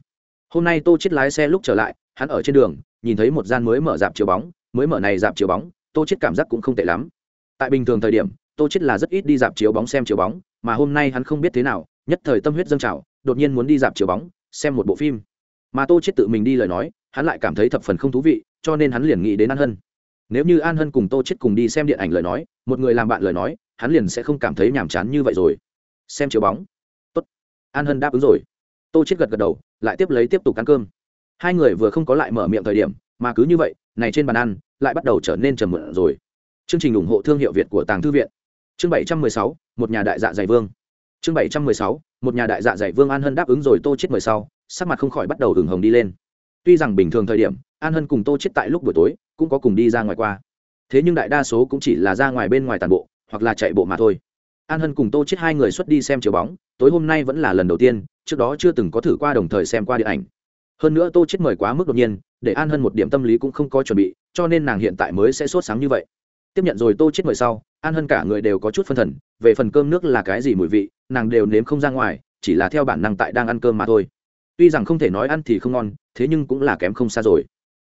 Hôm nay tô chết lái xe lúc trở lại hắn ở trên đường nhìn thấy một gian mới mở dạp chiếu bóng mới mở này dạp chiếu bóng, tô chết cảm giác cũng không tệ lắm. Tại bình thường thời điểm, tô chết là rất ít đi dạp chiếu bóng xem chiếu bóng, mà hôm nay hắn không biết thế nào, nhất thời tâm huyết dâng trào, đột nhiên muốn đi dạp chiếu bóng, xem một bộ phim. Mà tô chết tự mình đi lời nói, hắn lại cảm thấy thập phần không thú vị, cho nên hắn liền nghĩ đến an hân. Nếu như an hân cùng tô chết cùng đi xem điện ảnh lời nói, một người làm bạn lời nói, hắn liền sẽ không cảm thấy nhàm chán như vậy rồi. Xem chiếu bóng. Tốt. An hân đáp ứng rồi. Tô chết gật gật đầu, lại tiếp lấy tiếp tục ăn cơm. Hai người vừa không có lại mở miệng thời điểm mà cứ như vậy, này trên bàn ăn lại bắt đầu trở nên trầm muộn rồi. Chương trình ủng hộ thương hiệu việt của tàng thư viện. Chương bảy trăm mười sáu, một nhà đại dạ dày vương. Chương bảy trăm mười sáu, một nhà đại dạ dày vương an hân đáp ứng rồi tô chết mời sau, sắc mặt không khỏi bắt đầu hừng hồng đi lên. Tuy rằng bình thường thời điểm, an hân cùng tô chết tại lúc buổi tối cũng có cùng đi ra ngoài qua. Thế nhưng đại đa số cũng chỉ là ra ngoài bên ngoài tàn bộ, hoặc là chạy bộ mà thôi. An hân cùng tô chết hai người xuất đi xem chiếu bóng, tối hôm nay vẫn là lần đầu tiên, trước đó chưa từng có thử qua đồng thời xem qua điện ảnh. Hơn nữa tô chết mời quá mức đột nhiên để an hân một điểm tâm lý cũng không có chuẩn bị, cho nên nàng hiện tại mới sẽ sốt sáng như vậy. Tiếp nhận rồi tô chết mời sau, an hân cả người đều có chút phân thần, về phần cơm nước là cái gì mùi vị, nàng đều nếm không ra ngoài, chỉ là theo bản năng tại đang ăn cơm mà thôi. Tuy rằng không thể nói ăn thì không ngon, thế nhưng cũng là kém không xa rồi.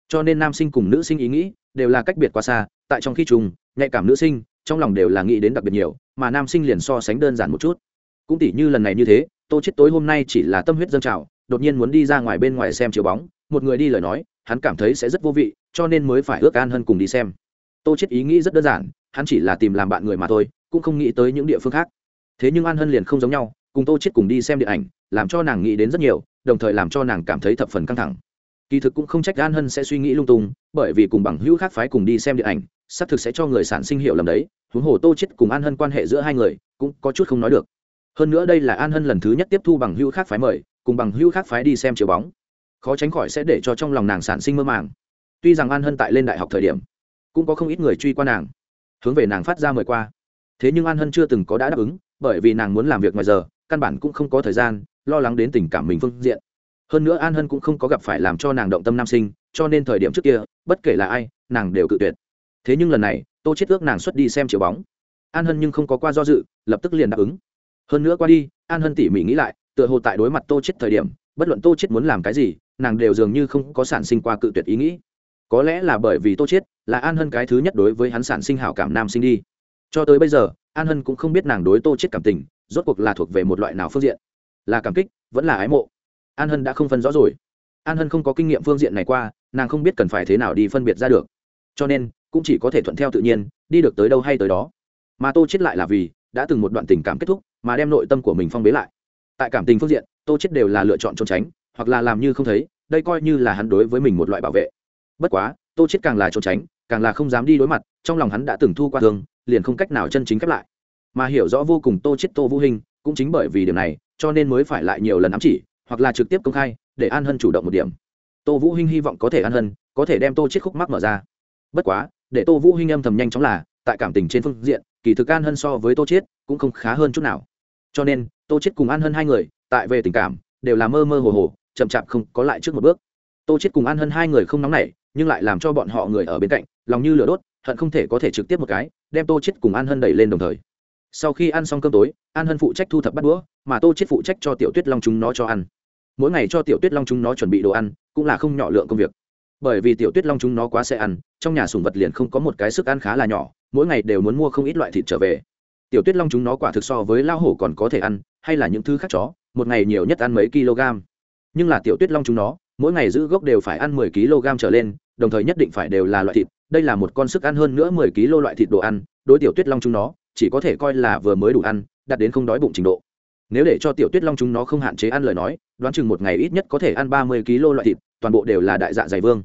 Cho nên nam sinh cùng nữ sinh ý nghĩ đều là cách biệt quá xa, tại trong khi chung, nhạy cảm nữ sinh, trong lòng đều là nghĩ đến đặc biệt nhiều, mà nam sinh liền so sánh đơn giản một chút. Cũng tỉ như lần này như thế, tô chết tối hôm nay chỉ là tâm huyết dâng trào, đột nhiên muốn đi ra ngoài bên ngoài xem chiếu bóng, một người đi lời nói hắn cảm thấy sẽ rất vô vị, cho nên mới phải ước an hơn cùng đi xem. Tô chết ý nghĩ rất đơn giản, hắn chỉ là tìm làm bạn người mà thôi, cũng không nghĩ tới những địa phương khác. Thế nhưng an hân liền không giống nhau, cùng tô chết cùng đi xem điện ảnh, làm cho nàng nghĩ đến rất nhiều, đồng thời làm cho nàng cảm thấy thập phần căng thẳng. Kỳ thực cũng không trách an hân sẽ suy nghĩ lung tung, bởi vì cùng bằng hữu khác phái cùng đi xem điện ảnh, xác thực sẽ cho người sản sinh hiệu lầm đấy, huống hồ tô chết cùng an hân quan hệ giữa hai người, cũng có chút không nói được. Hơn nữa đây là an hân lần thứ nhất tiếp thu bằng hữu khác phái mời, cùng bằng hữu khác phái đi xem chiếu bóng khó tránh khỏi sẽ để cho trong lòng nàng sản sinh mơ màng. Tuy rằng an hân tại lên đại học thời điểm, cũng có không ít người truy qua nàng, hướng về nàng phát ra mời qua. Thế nhưng an hân chưa từng có đã đáp ứng, bởi vì nàng muốn làm việc ngoài giờ, căn bản cũng không có thời gian, lo lắng đến tình cảm mình phương diện. Hơn nữa an hân cũng không có gặp phải làm cho nàng động tâm nam sinh, cho nên thời điểm trước kia, bất kể là ai, nàng đều cự tuyệt. Thế nhưng lần này, tô chết ước nàng xuất đi xem chiếu bóng. An hân nhưng không có qua do dự, lập tức liền đáp ứng. Hơn nữa qua đi, an hân tỉ mỉ nghĩ lại, tựa hồ tại đối mặt tô chết thời điểm, bất luận tô chết muốn làm cái gì nàng đều dường như không có sản sinh qua cự tuyệt ý nghĩ. Có lẽ là bởi vì tô chết là an hân cái thứ nhất đối với hắn sản sinh hảo cảm nam sinh đi. Cho tới bây giờ, an hân cũng không biết nàng đối tô chết cảm tình, rốt cuộc là thuộc về một loại nào phương diện. Là cảm kích, vẫn là ái mộ. An hân đã không phân rõ rồi. An hân không có kinh nghiệm phương diện này qua, nàng không biết cần phải thế nào đi phân biệt ra được. Cho nên, cũng chỉ có thể thuận theo tự nhiên, đi được tới đâu hay tới đó. Mà tô chết lại là vì, đã từng một đoạn tình cảm kết thúc, mà đem nội tâm của mình phong bế lại. Tại cảm tình phương diện, tô chết đều là lựa chọn trốn tránh hoặc là làm như không thấy, đây coi như là hắn đối với mình một loại bảo vệ. Bất quá, tô chết càng là trốn tránh, càng là không dám đi đối mặt, trong lòng hắn đã từng thu qua thương, liền không cách nào chân chính khép lại. Mà hiểu rõ vô cùng tô chết tô vũ hình cũng chính bởi vì điều này, cho nên mới phải lại nhiều lần ám chỉ, hoặc là trực tiếp công khai, để an hân chủ động một điểm. Tô vũ hinh hy vọng có thể an hân, có thể đem tô chết khúc mắc mở ra. Bất quá, để tô vũ hinh âm thầm nhanh chóng là, tại cảm tình trên phương diện, kỳ thực an hân so với tô chết cũng không khá hơn chút nào. Cho nên, tô chết cùng an hân hai người, tại về tình cảm, đều là mơ mơ hồ hồ chậm chạp không có lại trước một bước. Tô chết cùng an hân hai người không nóng nảy, nhưng lại làm cho bọn họ người ở bên cạnh, lòng như lửa đốt, hận không thể có thể trực tiếp một cái, đem tô chết cùng an hân đẩy lên đồng thời. Sau khi ăn xong cơm tối, an hân phụ trách thu thập bắt đũa, mà tô chết phụ trách cho tiểu tuyết long chúng nó cho ăn. Mỗi ngày cho tiểu tuyết long chúng nó chuẩn bị đồ ăn, cũng là không nhỏ lượng công việc. Bởi vì tiểu tuyết long chúng nó quá sẽ ăn, trong nhà sùng vật liền không có một cái sức ăn khá là nhỏ, mỗi ngày đều muốn mua không ít loại thịt trở về. Tiểu tuyết long chúng nó quả thực so với lao hổ còn có thể ăn, hay là những thứ khác chó, một ngày nhiều nhất ăn mấy kg nhưng là tiểu tuyết long chúng nó, mỗi ngày giữ gốc đều phải ăn mười kg trở lên, đồng thời nhất định phải đều là loại thịt, đây là một con sức ăn hơn nữa mười kg loại thịt đồ ăn, đối tiểu tuyết long chúng nó, chỉ có thể coi là vừa mới đủ ăn, đạt đến không đói bụng trình độ. Nếu để cho tiểu tuyết long chúng nó không hạn chế ăn lời nói, đoán chừng một ngày ít nhất có thể ăn ba mươi kg loại thịt, toàn bộ đều là đại dạ dày vương.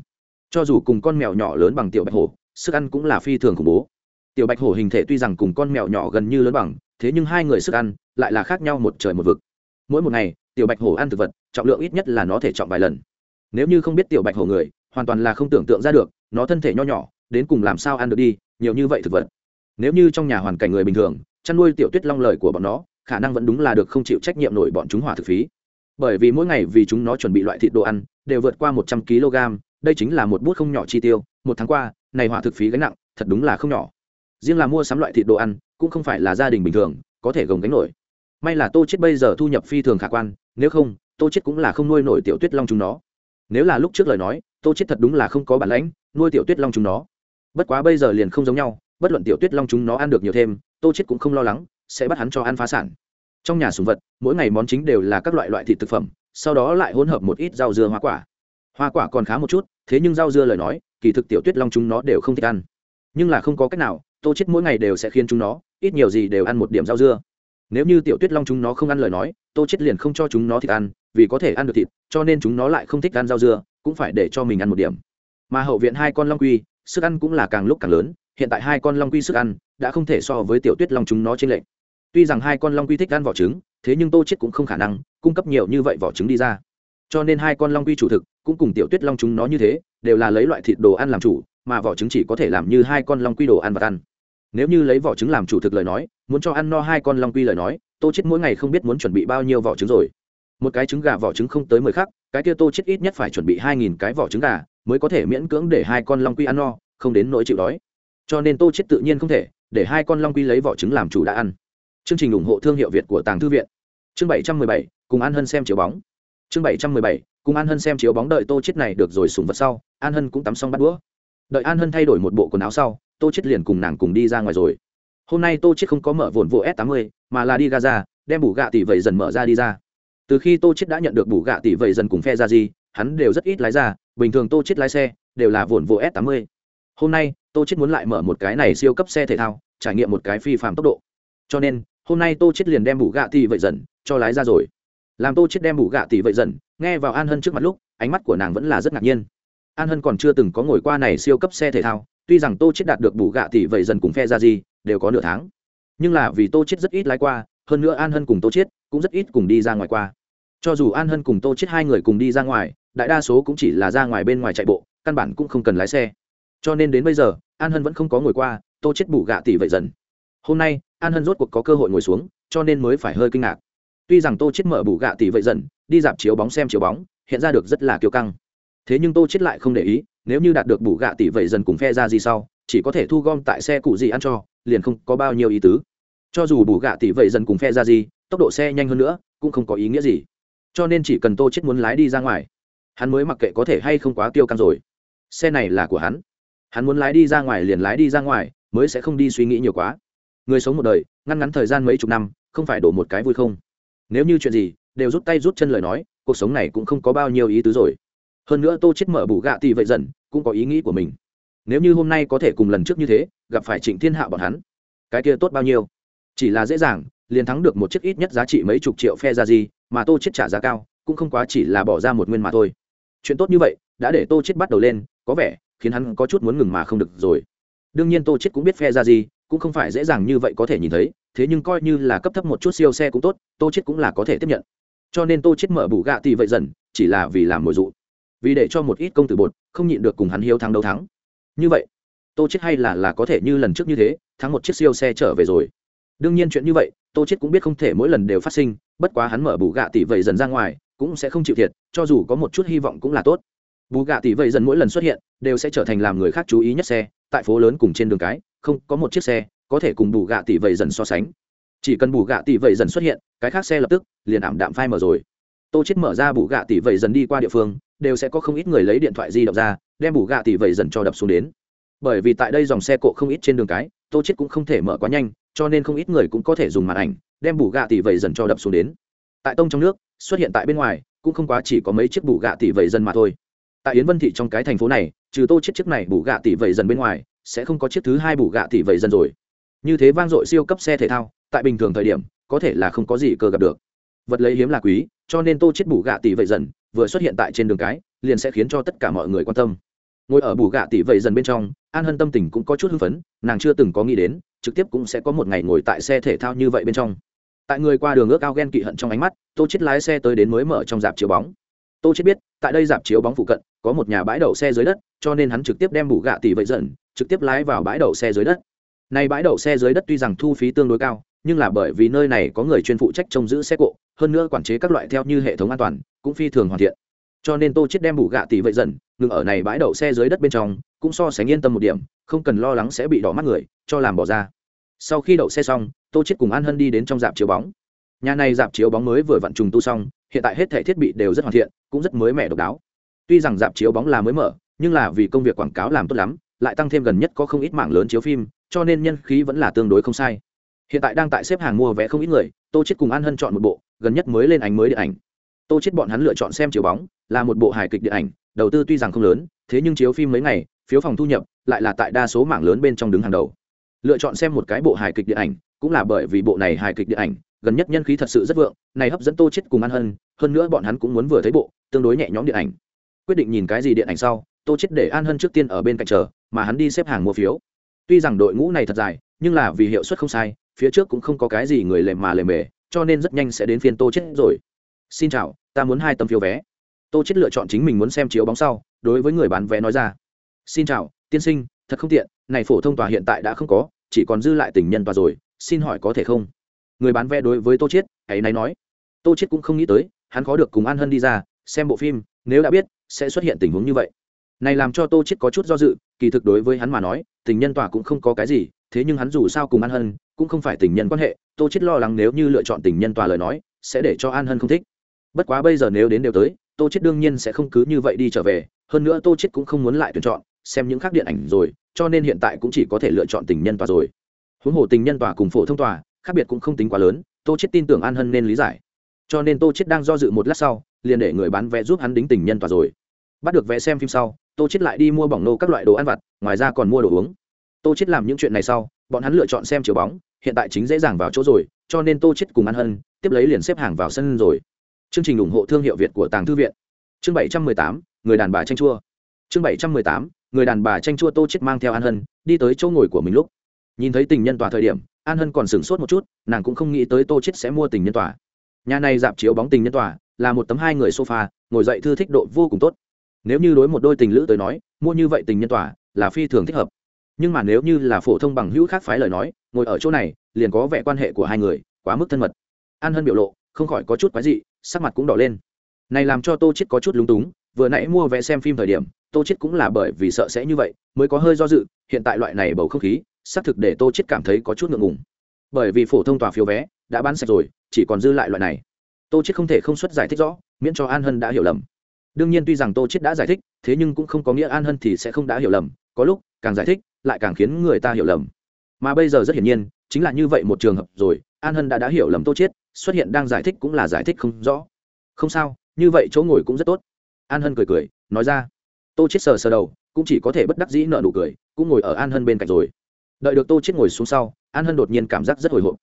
Cho dù cùng con mèo nhỏ lớn bằng tiểu bạch hổ, sức ăn cũng là phi thường khủng bố. Tiểu bạch hổ hình thể tuy rằng cùng con mèo nhỏ gần như lớn bằng, thế nhưng hai người sức ăn lại là khác nhau một trời một vực mỗi một ngày, tiểu bạch hổ ăn thực vật, trọng lượng ít nhất là nó thể trọng vài lần. Nếu như không biết tiểu bạch hổ người, hoàn toàn là không tưởng tượng ra được, nó thân thể nho nhỏ, đến cùng làm sao ăn được đi, nhiều như vậy thực vật. Nếu như trong nhà hoàn cảnh người bình thường, chăn nuôi tiểu tuyết long lời của bọn nó, khả năng vẫn đúng là được không chịu trách nhiệm nổi bọn chúng hỏa thực phí. Bởi vì mỗi ngày vì chúng nó chuẩn bị loại thịt đồ ăn, đều vượt qua một trăm kg, đây chính là một bút không nhỏ chi tiêu, một tháng qua, này hỏa thực phí gánh nặng, thật đúng là không nhỏ. Riêng là mua sắm loại thịt đồ ăn, cũng không phải là gia đình bình thường, có thể gồng gánh nổi may là tô chết bây giờ thu nhập phi thường khả quan, nếu không, tô chết cũng là không nuôi nổi tiểu tuyết long chúng nó. Nếu là lúc trước lời nói, tô chết thật đúng là không có bản lãnh nuôi tiểu tuyết long chúng nó. Bất quá bây giờ liền không giống nhau, bất luận tiểu tuyết long chúng nó ăn được nhiều thêm, tô chết cũng không lo lắng, sẽ bắt hắn cho ăn phá sản. Trong nhà sùng vật, mỗi ngày món chính đều là các loại loại thịt thực phẩm, sau đó lại hỗn hợp một ít rau dưa hoa quả. Hoa quả còn khá một chút, thế nhưng rau dưa lời nói, kỳ thực tiểu tuyết long chúng nó đều không thích ăn. Nhưng là không có cách nào, tô chết mỗi ngày đều sẽ khiến chúng nó, ít nhiều gì đều ăn một điểm rau dưa nếu như tiểu tuyết long chúng nó không ăn lời nói, tô chết liền không cho chúng nó thịt ăn, vì có thể ăn được thịt, cho nên chúng nó lại không thích ăn rau dưa, cũng phải để cho mình ăn một điểm. Mà hậu viện hai con long quy, sức ăn cũng là càng lúc càng lớn, hiện tại hai con long quy sức ăn đã không thể so với tiểu tuyết long chúng nó trên lệnh tuy rằng hai con long quy thích ăn vỏ trứng, thế nhưng tô chết cũng không khả năng cung cấp nhiều như vậy vỏ trứng đi ra. Cho nên hai con long quy chủ thực cũng cùng tiểu tuyết long chúng nó như thế, đều là lấy loại thịt đồ ăn làm chủ, mà vỏ trứng chỉ có thể làm như hai con long quy đồ ăn và ăn nếu như lấy vỏ trứng làm chủ thực lời nói, muốn cho ăn no hai con long quy lời nói, tô chết mỗi ngày không biết muốn chuẩn bị bao nhiêu vỏ trứng rồi. Một cái trứng gà vỏ trứng không tới mười khắc, cái kia tô chết ít nhất phải chuẩn bị hai nghìn cái vỏ trứng gà, mới có thể miễn cưỡng để hai con long quy ăn no, không đến nỗi chịu đói. Cho nên tô chết tự nhiên không thể để hai con long quy lấy vỏ trứng làm chủ đã ăn. Chương trình ủng hộ thương hiệu việt của tàng thư viện. Chương bảy trăm mười bảy, cùng an hân xem chiếu bóng. Chương bảy trăm mười bảy, cùng an hân xem chiếu bóng đợi tô chết này được rồi sùng vật sau, an hân cũng tắm xong bắt đũa. Đợi an hân thay đổi một bộ quần áo sau tô chết liền cùng nàng cùng đi ra ngoài rồi. Hôm nay tô chết không có mở vồn vụ s 80 mà là đi gaza, đem bù gạ tỷ vậy dần mở ra đi ra. Từ khi tô chết đã nhận được bù gạ tỷ vậy dần cùng phe ra gì hắn đều rất ít lái ra, bình thường tô chết lái xe đều là vồn vụ s 80 hôm nay, tô chết muốn lại mở một cái này siêu cấp xe thể thao, trải nghiệm một cái phi phạm tốc độ. Cho nên, hôm nay tô chết liền đem bù gạ tỷ vậy dần cho lái ra rồi. Làm tô chết đem bù gạ tỷ vậy dần, nghe vào an hân trước mặt lúc, ánh mắt của nàng vẫn là rất ngạc nhiên. An hân còn chưa từng có ngồi qua này siêu cấp xe thể thao tuy rằng tô chết đạt được bù gạ tỷ vậy dần cùng phe ra gì đều có nửa tháng. Nhưng là vì tô chết rất ít lái qua, hơn nữa an hân cùng tô chết cũng rất ít cùng đi ra ngoài qua. Cho dù an hân cùng tô chết hai người cùng đi ra ngoài, đại đa số cũng chỉ là ra ngoài bên ngoài chạy bộ, căn bản cũng không cần lái xe. Cho nên đến bây giờ, an hân vẫn không có ngồi qua, tô chết bù gạ tỷ vậy dần. Hôm nay, an hân rốt cuộc có cơ hội ngồi xuống, cho nên mới phải hơi kinh ngạc. Tuy rằng tô chết mở bù gạ tỷ vậy dần, đi dạp chiếu bóng xem chiếu bóng, hiện ra được rất là kiêu căng thế nhưng tô chết lại không để ý, nếu như đạt được bù gạ tỷ vậy dần cùng phe ra gì sau, chỉ có thể thu gom tại xe cụ gì ăn cho, liền không có bao nhiêu ý tứ. Cho dù bù gạ tỷ vậy dần cùng phe ra gì, tốc độ xe nhanh hơn nữa, cũng không có ý nghĩa gì. Cho nên chỉ cần tô chết muốn lái đi ra ngoài, hắn mới mặc kệ có thể hay không quá tiêu căng rồi. Xe này là của hắn. Hắn muốn lái đi ra ngoài liền lái đi ra ngoài, mới sẽ không đi suy nghĩ nhiều quá. Người sống một đời, ngăn ngắn thời gian mấy chục năm, không phải đổ một cái vui không? Nếu như chuyện gì, đều rút tay rút chân lời nói, cuộc sống này cũng không có bao nhiêu ý tứ rồi hơn nữa tô chết mở bù gạ tỷ vậy dần, cũng có ý nghĩ của mình. Nếu như hôm nay có thể cùng lần trước như thế, gặp phải trịnh thiên hạ bọn hắn, cái kia tốt bao nhiêu? Chỉ là dễ dàng, liền thắng được một chiếc ít nhất giá trị mấy chục triệu phe ra gì, mà tô chết trả giá cao, cũng không quá chỉ là bỏ ra một nguyên mà thôi. Chuyện tốt như vậy, đã để tô chết bắt đầu lên, có vẻ, khiến hắn có chút muốn ngừng mà không được rồi. Đương nhiên tô chết cũng biết phe ra gì, cũng không phải dễ dàng như vậy có thể nhìn thấy, thế nhưng coi như là cấp thấp một chút siêu xe cũng tốt, tô chết cũng là có thể tiếp nhận. Cho nên tô chết mở bù gạ tỷ vậy dần, chỉ là vì làm mồi dụ vì để cho một ít công tử bột không nhịn được cùng hắn hiếu thắng đấu thắng. Như vậy, tô chết hay là là có thể như lần trước như thế, thắng một chiếc siêu xe trở về rồi. Đương nhiên chuyện như vậy, tô chết cũng biết không thể mỗi lần đều phát sinh, bất quá hắn mở bù gạ tỷ vậy dần ra ngoài, cũng sẽ không chịu thiệt, cho dù có một chút hy vọng cũng là tốt. Bù gạ tỷ vậy dần mỗi lần xuất hiện, đều sẽ trở thành làm người khác chú ý nhất xe, tại phố lớn cùng trên đường cái, không, có một chiếc xe, có thể cùng bù gạ tỷ vậy dần so sánh. Chỉ cần bù gạ tỷ vậy dần xuất hiện, cái khác xe lập tức liền ảm đạm phai mở rồi tô chết mở ra bù gạ tỷ vậy dần đi qua địa phương, đều sẽ có không ít người lấy điện thoại di động ra, đem bù gạ tỷ vậy dần cho đập xuống đến. Bởi vì tại đây dòng xe cộ không ít trên đường cái, tô chết cũng không thể mở quá nhanh, cho nên không ít người cũng có thể dùng màn ảnh, đem bù gạ tỷ vậy dần cho đập xuống đến. Tại tông trong nước, xuất hiện tại bên ngoài, cũng không quá chỉ có mấy chiếc bù gạ tỷ vậy dần mà thôi. Tại yến vân thị trong cái thành phố này, trừ tô chết chiếc này bù gạ tỷ vậy dần bên ngoài, sẽ không có chiếc thứ hai bù gạ tỷ vậy dần rồi. Như thế vang dội siêu cấp xe thể thao, tại bình thường thời điểm, có thể là không có gì cơ gặp được vật lấy hiếm là quý, cho nên tô chết bù gạ tỷ vậy dần, vừa xuất hiện tại trên đường cái, liền sẽ khiến cho tất cả mọi người quan tâm. Ngồi ở bù gạ tỷ vậy dần bên trong, an hân tâm tình cũng có chút hưng phấn, nàng chưa từng có nghĩ đến, trực tiếp cũng sẽ có một ngày ngồi tại xe thể thao như vậy bên trong. Tại người qua đường ước ao ghen kỵ hận trong ánh mắt, tô chết lái xe tới đến mới mở trong dạp chiếu bóng. Tô chết biết, tại đây dạp chiếu bóng phụ cận, có một nhà bãi đậu xe dưới đất, cho nên hắn trực tiếp đem bù gạ tỷ vậy dần, trực tiếp lái vào bãi đậu xe dưới đất. Này bãi đậu xe dưới đất tuy rằng thu phí tương đối cao, nhưng là bởi vì nơi này có người chuyên phụ trách trông giữ xe cộ hơn nữa quản chế các loại theo như hệ thống an toàn, cũng phi thường hoàn thiện. Cho nên tô chết đem bù gạ tỷ vậy dần, ngừng ở này bãi đậu xe dưới đất bên trong, cũng so sánh yên tâm một điểm, không cần lo lắng sẽ bị đỏ mắt người, cho làm bỏ ra. Sau khi đậu xe xong, tô chết cùng an hân đi đến trong dạp chiếu bóng. Nhà này dạp chiếu bóng mới vừa vặn trùng tu xong, hiện tại hết thảy thiết bị đều rất hoàn thiện, cũng rất mới mẻ độc đáo. Tuy rằng dạp chiếu bóng là mới mở, nhưng là vì công việc quảng cáo làm tốt lắm, lại tăng thêm gần nhất có không ít mảng lớn chiếu phim, cho nên nhân khí vẫn là tương đối không sai. Hiện tại đang tại xếp hàng mua vé không ít người, tô chết cùng an hân chọn một bộ gần nhất mới lên ảnh mới điện ảnh. Tô chết bọn hắn lựa chọn xem chiếu bóng, là một bộ hài kịch điện ảnh, đầu tư tuy rằng không lớn, thế nhưng chiếu phim mấy ngày, phiếu phòng thu nhập lại là tại đa số mảng lớn bên trong đứng hàng đầu. Lựa chọn xem một cái bộ hài kịch điện ảnh, cũng là bởi vì bộ này hài kịch điện ảnh, gần nhất nhân khí thật sự rất vượng, này hấp dẫn tô chết cùng an hân, hơn nữa bọn hắn cũng muốn vừa thấy bộ, tương đối nhẹ nhõm điện ảnh. Quyết định nhìn cái gì điện ảnh sau, tô chết để an hân trước tiên ở bên cạnh chờ, mà hắn đi xếp hàng mua phiếu. Tuy rằng đội ngũ này thật dài, nhưng là vì hiệu suất không sai, phía trước cũng không có cái gì người lề mà lề mề cho nên rất nhanh sẽ đến phiên tô chết rồi. Xin chào, ta muốn hai tấm phiếu vé. Tô chết lựa chọn chính mình muốn xem chiếu bóng sau, đối với người bán vé nói ra. Xin chào, tiên sinh, thật không tiện, này phổ thông tòa hiện tại đã không có, chỉ còn dư lại tình nhân tòa rồi, xin hỏi có thể không? Người bán vé đối với tô chết hãy này nói. Tô chết cũng không nghĩ tới, hắn khó được cùng an hân đi ra, xem bộ phim, nếu đã biết, sẽ xuất hiện tình huống như vậy. Này làm cho tô chết có chút do dự, kỳ thực đối với hắn mà nói, tình nhân tòa cũng không có cái gì, thế nhưng hắn dù sao cùng an hân cũng không phải tình nhân quan hệ, tô chết lo lắng nếu như lựa chọn tình nhân tòa lời nói, sẽ để cho an hân không thích. Bất quá bây giờ nếu đến đều tới, tô chết đương nhiên sẽ không cứ như vậy đi trở về, hơn nữa tô chết cũng không muốn lại tuyển chọn, xem những khác điện ảnh rồi, cho nên hiện tại cũng chỉ có thể lựa chọn tình nhân tòa rồi. Huống hồ tình nhân tòa cùng phổ thông tòa, khác biệt cũng không tính quá lớn, tô chết tin tưởng an hân nên lý giải. Cho nên tô chết đang do dự một lát sau, liền để người bán vé giúp hắn đính tình nhân tòa rồi. Bắt được vé xem phim sau, tô chết lại đi mua bỏng nô các loại đồ ăn vặt, ngoài ra còn mua đồ uống. Tô chết làm những chuyện này sau, bọn hắn lựa chọn xem chiếu bóng hiện tại chính dễ dàng vào chỗ rồi, cho nên tô chết cùng an hân tiếp lấy liền xếp hàng vào sân rồi. Chương trình ủng hộ thương hiệu việt của tàng thư viện. Chương bảy trăm mười tám, người đàn bà tranh chua. Chương bảy trăm mười tám, người đàn bà tranh chua tô chết mang theo an hân đi tới chỗ ngồi của mình lúc. Nhìn thấy tình nhân tòa thời điểm, an hân còn sửng sốt một chút, nàng cũng không nghĩ tới tô chết sẽ mua tình nhân tòa. Nhà này dạp chiếu bóng tình nhân tòa, là một tấm hai người sofa, ngồi dậy thư thích độ vô cùng tốt. Nếu như đối một đôi tình lữ tới nói, mua như vậy tình nhân tòa là phi thường thích hợp nhưng mà nếu như là phổ thông bằng hữu khác phái lời nói, ngồi ở chỗ này, liền có vẻ quan hệ của hai người quá mức thân mật. An hân biểu lộ, không khỏi có chút quái dị, sắc mặt cũng đỏ lên. Này làm cho tô chết có chút lúng túng, vừa nãy mua vé xem phim thời điểm, tô chết cũng là bởi vì sợ sẽ như vậy, mới có hơi do dự, hiện tại loại này bầu không khí, xác thực để tô chết cảm thấy có chút ngượng ngùng. Bởi vì phổ thông tòa phiếu vé đã bán sạch rồi, chỉ còn dư lại loại này. Tô chết không thể không xuất giải thích rõ, miễn cho an hân đã hiểu lầm. Đương nhiên tuy rằng tô chết đã giải thích, thế nhưng cũng không có nghĩa an hân thì sẽ không đã hiểu lầm, có lúc càng giải thích lại càng khiến người ta hiểu lầm. Mà bây giờ rất hiển nhiên, chính là như vậy một trường hợp rồi, an hân đã đã hiểu lầm tô chết xuất hiện đang giải thích cũng là giải thích không rõ. Không sao, như vậy chỗ ngồi cũng rất tốt. An hân cười cười, nói ra. Tô chết sờ sờ đầu, cũng chỉ có thể bất đắc dĩ nợ nụ cười, cũng ngồi ở an hân bên cạnh rồi. Đợi được tô chết ngồi xuống sau, an hân đột nhiên cảm giác rất hồi hộp.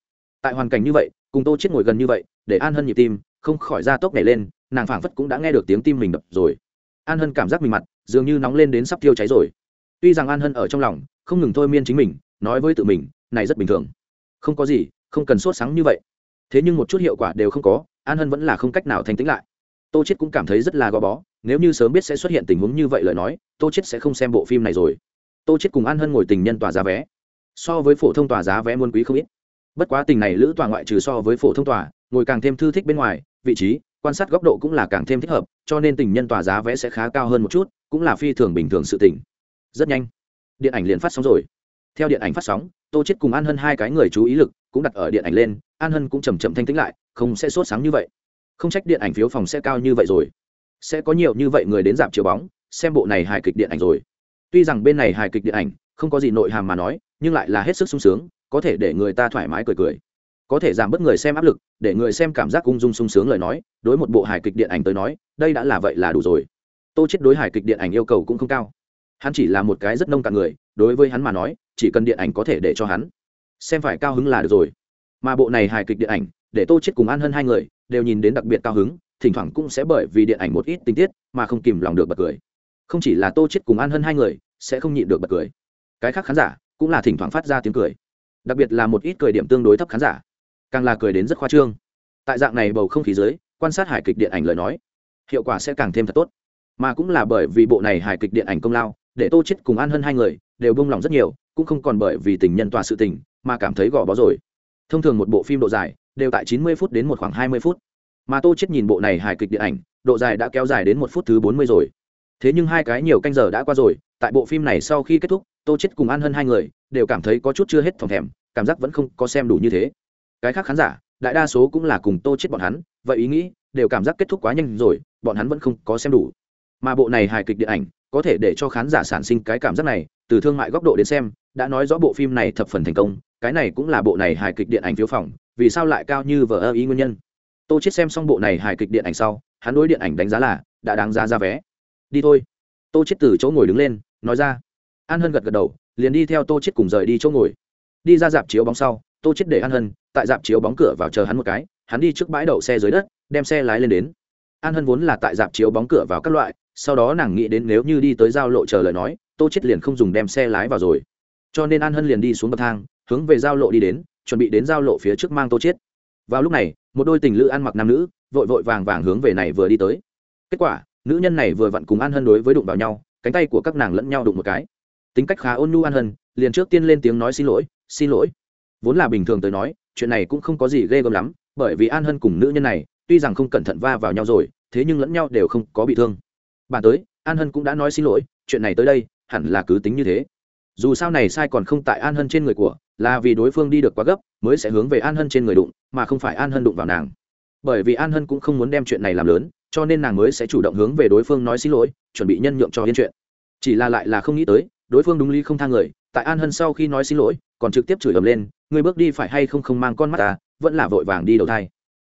Tại hoàn cảnh như vậy, cùng tô chết ngồi gần như vậy, để an hân nhịp tim, không khỏi ra tốc nhảy lên, nàng phảng phất cũng đã nghe được tiếng tim mình đập rồi. An hân cảm giác mình mặt, dường như nóng lên đến sắp tiêu cháy rồi tuy rằng an hân ở trong lòng, không ngừng thôi miên chính mình, nói với tự mình, này rất bình thường. Không có gì, không cần sốt sáng như vậy. Thế nhưng một chút hiệu quả đều không có, an hân vẫn là không cách nào thanh tĩnh lại. Tô chết cũng cảm thấy rất là gò bó, nếu như sớm biết sẽ xuất hiện tình huống như vậy lời nói, tô chết sẽ không xem bộ phim này rồi. Tô chết cùng an hân ngồi tình nhân tòa giá vé. So với phổ thông tòa giá vé muôn quý không ít. Bất quá tình này lữ tòa ngoại trừ so với phổ thông tòa, ngồi càng thêm thư thích bên ngoài, vị trí, quan sát góc độ cũng là càng thêm thích hợp, cho nên tình nhân tòa giá vé sẽ khá cao hơn một chút, cũng là phi thường bình thường sự tình rất nhanh. Điện ảnh liền phát sóng rồi. Theo điện ảnh phát sóng, tô chết cùng an hân hai cái người chú ý lực cũng đặt ở điện ảnh lên, an hân cũng chầm chậm thanh tĩnh lại, không sẽ sốt sáng như vậy. Không trách điện ảnh phiếu phòng sẽ cao như vậy rồi. Sẽ có nhiều như vậy người đến dạp chiếu bóng, xem bộ này hài kịch điện ảnh rồi. Tuy rằng bên này hài kịch điện ảnh không có gì nội hàm mà nói, nhưng lại là hết sức sung sướng, có thể để người ta thoải mái cười cười. Có thể giảm bớt người xem áp lực, để người xem cảm giác ung dung sung sướng lời nói, đối một bộ hài kịch điện ảnh tới nói, đây đã là vậy là đủ rồi. Tô chết đối hài kịch điện ảnh yêu cầu cũng không cao hắn chỉ là một cái rất nông cạn người, đối với hắn mà nói, chỉ cần điện ảnh có thể để cho hắn xem phải cao hứng là được rồi. Mà bộ này hài kịch điện ảnh, để tô chết cùng an hơn hai người đều nhìn đến đặc biệt cao hứng, thỉnh thoảng cũng sẽ bởi vì điện ảnh một ít tình tiết mà không kìm lòng được bật cười. Không chỉ là tô chết cùng an hơn hai người sẽ không nhịn được bật cười. Cái khác khán giả cũng là thỉnh thoảng phát ra tiếng cười. Đặc biệt là một ít cười điểm tương đối thấp khán giả, càng là cười đến rất khoa trương. Tại dạng này bầu không khí dưới, quan sát hài kịch điện ảnh lời nói, hiệu quả sẽ càng thêm thật tốt. Mà cũng là bởi vì bộ này hài kịch điện ảnh công lao để tô chết cùng an hơn hai người đều bông lòng rất nhiều, cũng không còn bởi vì tình nhân tòa sự tình mà cảm thấy gò bó rồi. Thông thường một bộ phim độ dài đều tại chín mươi phút đến một khoảng hai mươi phút. Mà tô chết nhìn bộ này hài kịch điện ảnh, độ dài đã kéo dài đến một phút thứ bốn mươi rồi. Thế nhưng hai cái nhiều canh giờ đã qua rồi, tại bộ phim này sau khi kết thúc, tô chết cùng an hơn hai người đều cảm thấy có chút chưa hết phòng thèm, cảm giác vẫn không có xem đủ như thế. Cái khác khán giả, đại đa số cũng là cùng tô chết bọn hắn, vậy ý nghĩ đều cảm giác kết thúc quá nhanh rồi, bọn hắn vẫn không có xem đủ. Mà bộ này hài kịch điện ảnh có thể để cho khán giả sản sinh cái cảm giác này, từ thương mại góc độ đến xem, đã nói rõ bộ phim này thập phần thành công, cái này cũng là bộ này hài kịch điện ảnh phiếu phòng, vì sao lại cao như vờ ơ ý nguyên nhân? Tô chết xem xong bộ này hài kịch điện ảnh sau, hắn đối điện ảnh đánh giá là, đã đáng giá ra vé. Đi thôi. Tô chết từ chỗ ngồi đứng lên, nói ra. An hân gật gật đầu, liền đi theo tô chết cùng rời đi chỗ ngồi. Đi ra dạp chiếu bóng sau, tô chết để an hân, tại dạp chiếu bóng cửa vào chờ hắn một cái, hắn đi trước bãi đậu xe dưới đất, đem xe lái lên đến. An hân vốn là tại dạp chiếu bóng cửa vào các loại sau đó nàng nghĩ đến nếu như đi tới giao lộ chờ lời nói, tô chết liền không dùng đem xe lái vào rồi. Cho nên an hân liền đi xuống bậc thang, hướng về giao lộ đi đến, chuẩn bị đến giao lộ phía trước mang tô chết vào lúc này, một đôi tình lữ ăn mặc nam nữ, vội vội vàng vàng hướng về này vừa đi tới. Kết quả, nữ nhân này vừa vặn cùng an hân đối với đụng vào nhau, cánh tay của các nàng lẫn nhau đụng một cái. Tính cách khá ôn nhu an hân, liền trước tiên lên tiếng nói xin lỗi xin lỗi. Vốn là bình thường tới nói, chuyện này cũng không có gì ghê gớm lắm, bởi vì an hân cùng nữ nhân này, tuy rằng không cẩn thận va vào nhau rồi, thế nhưng lẫn nhau đều không có bị thương bà tới, an hân cũng đã nói xin lỗi, chuyện này tới đây, hẳn là cứ tính như thế. Dù sao này sai còn không tại an hân trên người của, là vì đối phương đi được quá gấp, mới sẽ hướng về an hân trên người đụng, mà không phải an hân đụng vào nàng. Bởi vì an hân cũng không muốn đem chuyện này làm lớn, cho nên nàng mới sẽ chủ động hướng về đối phương nói xin lỗi, chuẩn bị nhân nhượng cho yên chuyện. Chỉ là lại là không nghĩ tới, đối phương đúng lý không thang người, tại an hân sau khi nói xin lỗi, còn trực tiếp chửi ầm lên người bước đi phải hay không không mang con mắt ta, vẫn là vội vàng đi đầu thai.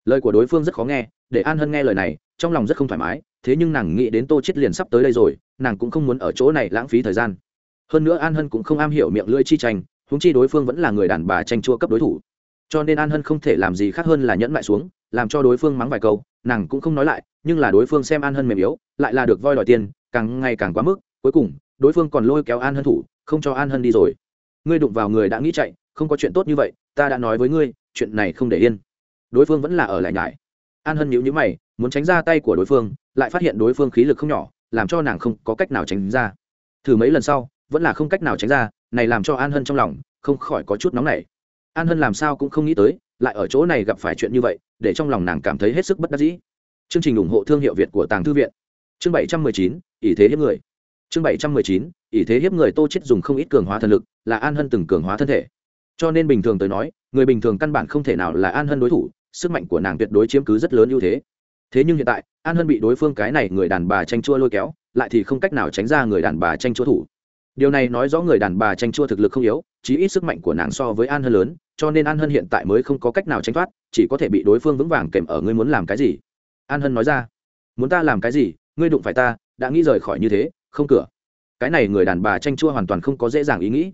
Lời của đối phương rất khó nghe, để an hân nghe lời này, trong lòng rất không thoải mái thế nhưng nàng nghĩ đến tô chết liền sắp tới đây rồi, nàng cũng không muốn ở chỗ này lãng phí thời gian. Hơn nữa an hân cũng không am hiểu miệng lưỡi chi tranh húng chi đối phương vẫn là người đàn bà tranh chua cấp đối thủ. Cho nên an hân không thể làm gì khác hơn là nhẫn lại xuống, làm cho đối phương mắng vài câu, nàng cũng không nói lại, nhưng là đối phương xem an hân mềm yếu, lại là được voi đòi tiền, càng ngày càng quá mức, cuối cùng, đối phương còn lôi kéo an hân thủ, không cho an hân đi rồi. Ngươi đụng vào người đã nghĩ chạy, không có chuyện tốt như vậy, ta đã nói với ngươi, chuyện này không để yên. Đối phương vẫn là ở lại nhải. An hân nhíu nhíu mày, muốn tránh ra tay của đối phương lại phát hiện đối phương khí lực không nhỏ, làm cho nàng không có cách nào tránh ra. Thử mấy lần sau, vẫn là không cách nào tránh ra, này làm cho an hân trong lòng không khỏi có chút nóng nảy. An hân làm sao cũng không nghĩ tới, lại ở chỗ này gặp phải chuyện như vậy, để trong lòng nàng cảm thấy hết sức bất đắc dĩ. Chương trình ủng hộ thương hiệu việt của tàng thư viện. Chương bảy trăm mười chín, ỷ thế hiếp người. Chương bảy trăm mười chín, ỷ thế hiếp người tô chết dùng không ít cường hóa thần lực, là an hân từng cường hóa thân thể. Cho nên bình thường tới nói, người bình thường căn bản không thể nào là an hân đối thủ, sức mạnh của nàng tuyệt đối chiếm cứ rất lớn ưu thế thế nhưng hiện tại, an hân bị đối phương cái này người đàn bà tranh chua lôi kéo, lại thì không cách nào tránh ra người đàn bà tranh chua thủ. Điều này nói rõ người đàn bà tranh chua thực lực không yếu, chí ít sức mạnh của nàng so với an hân lớn, cho nên an hân hiện tại mới không có cách nào tránh thoát, chỉ có thể bị đối phương vững vàng kèm ở ngươi muốn làm cái gì. An hân nói ra, muốn ta làm cái gì? Ngươi đụng phải ta, đã nghĩ rời khỏi như thế, không cửa. Cái này người đàn bà tranh chua hoàn toàn không có dễ dàng ý nghĩ.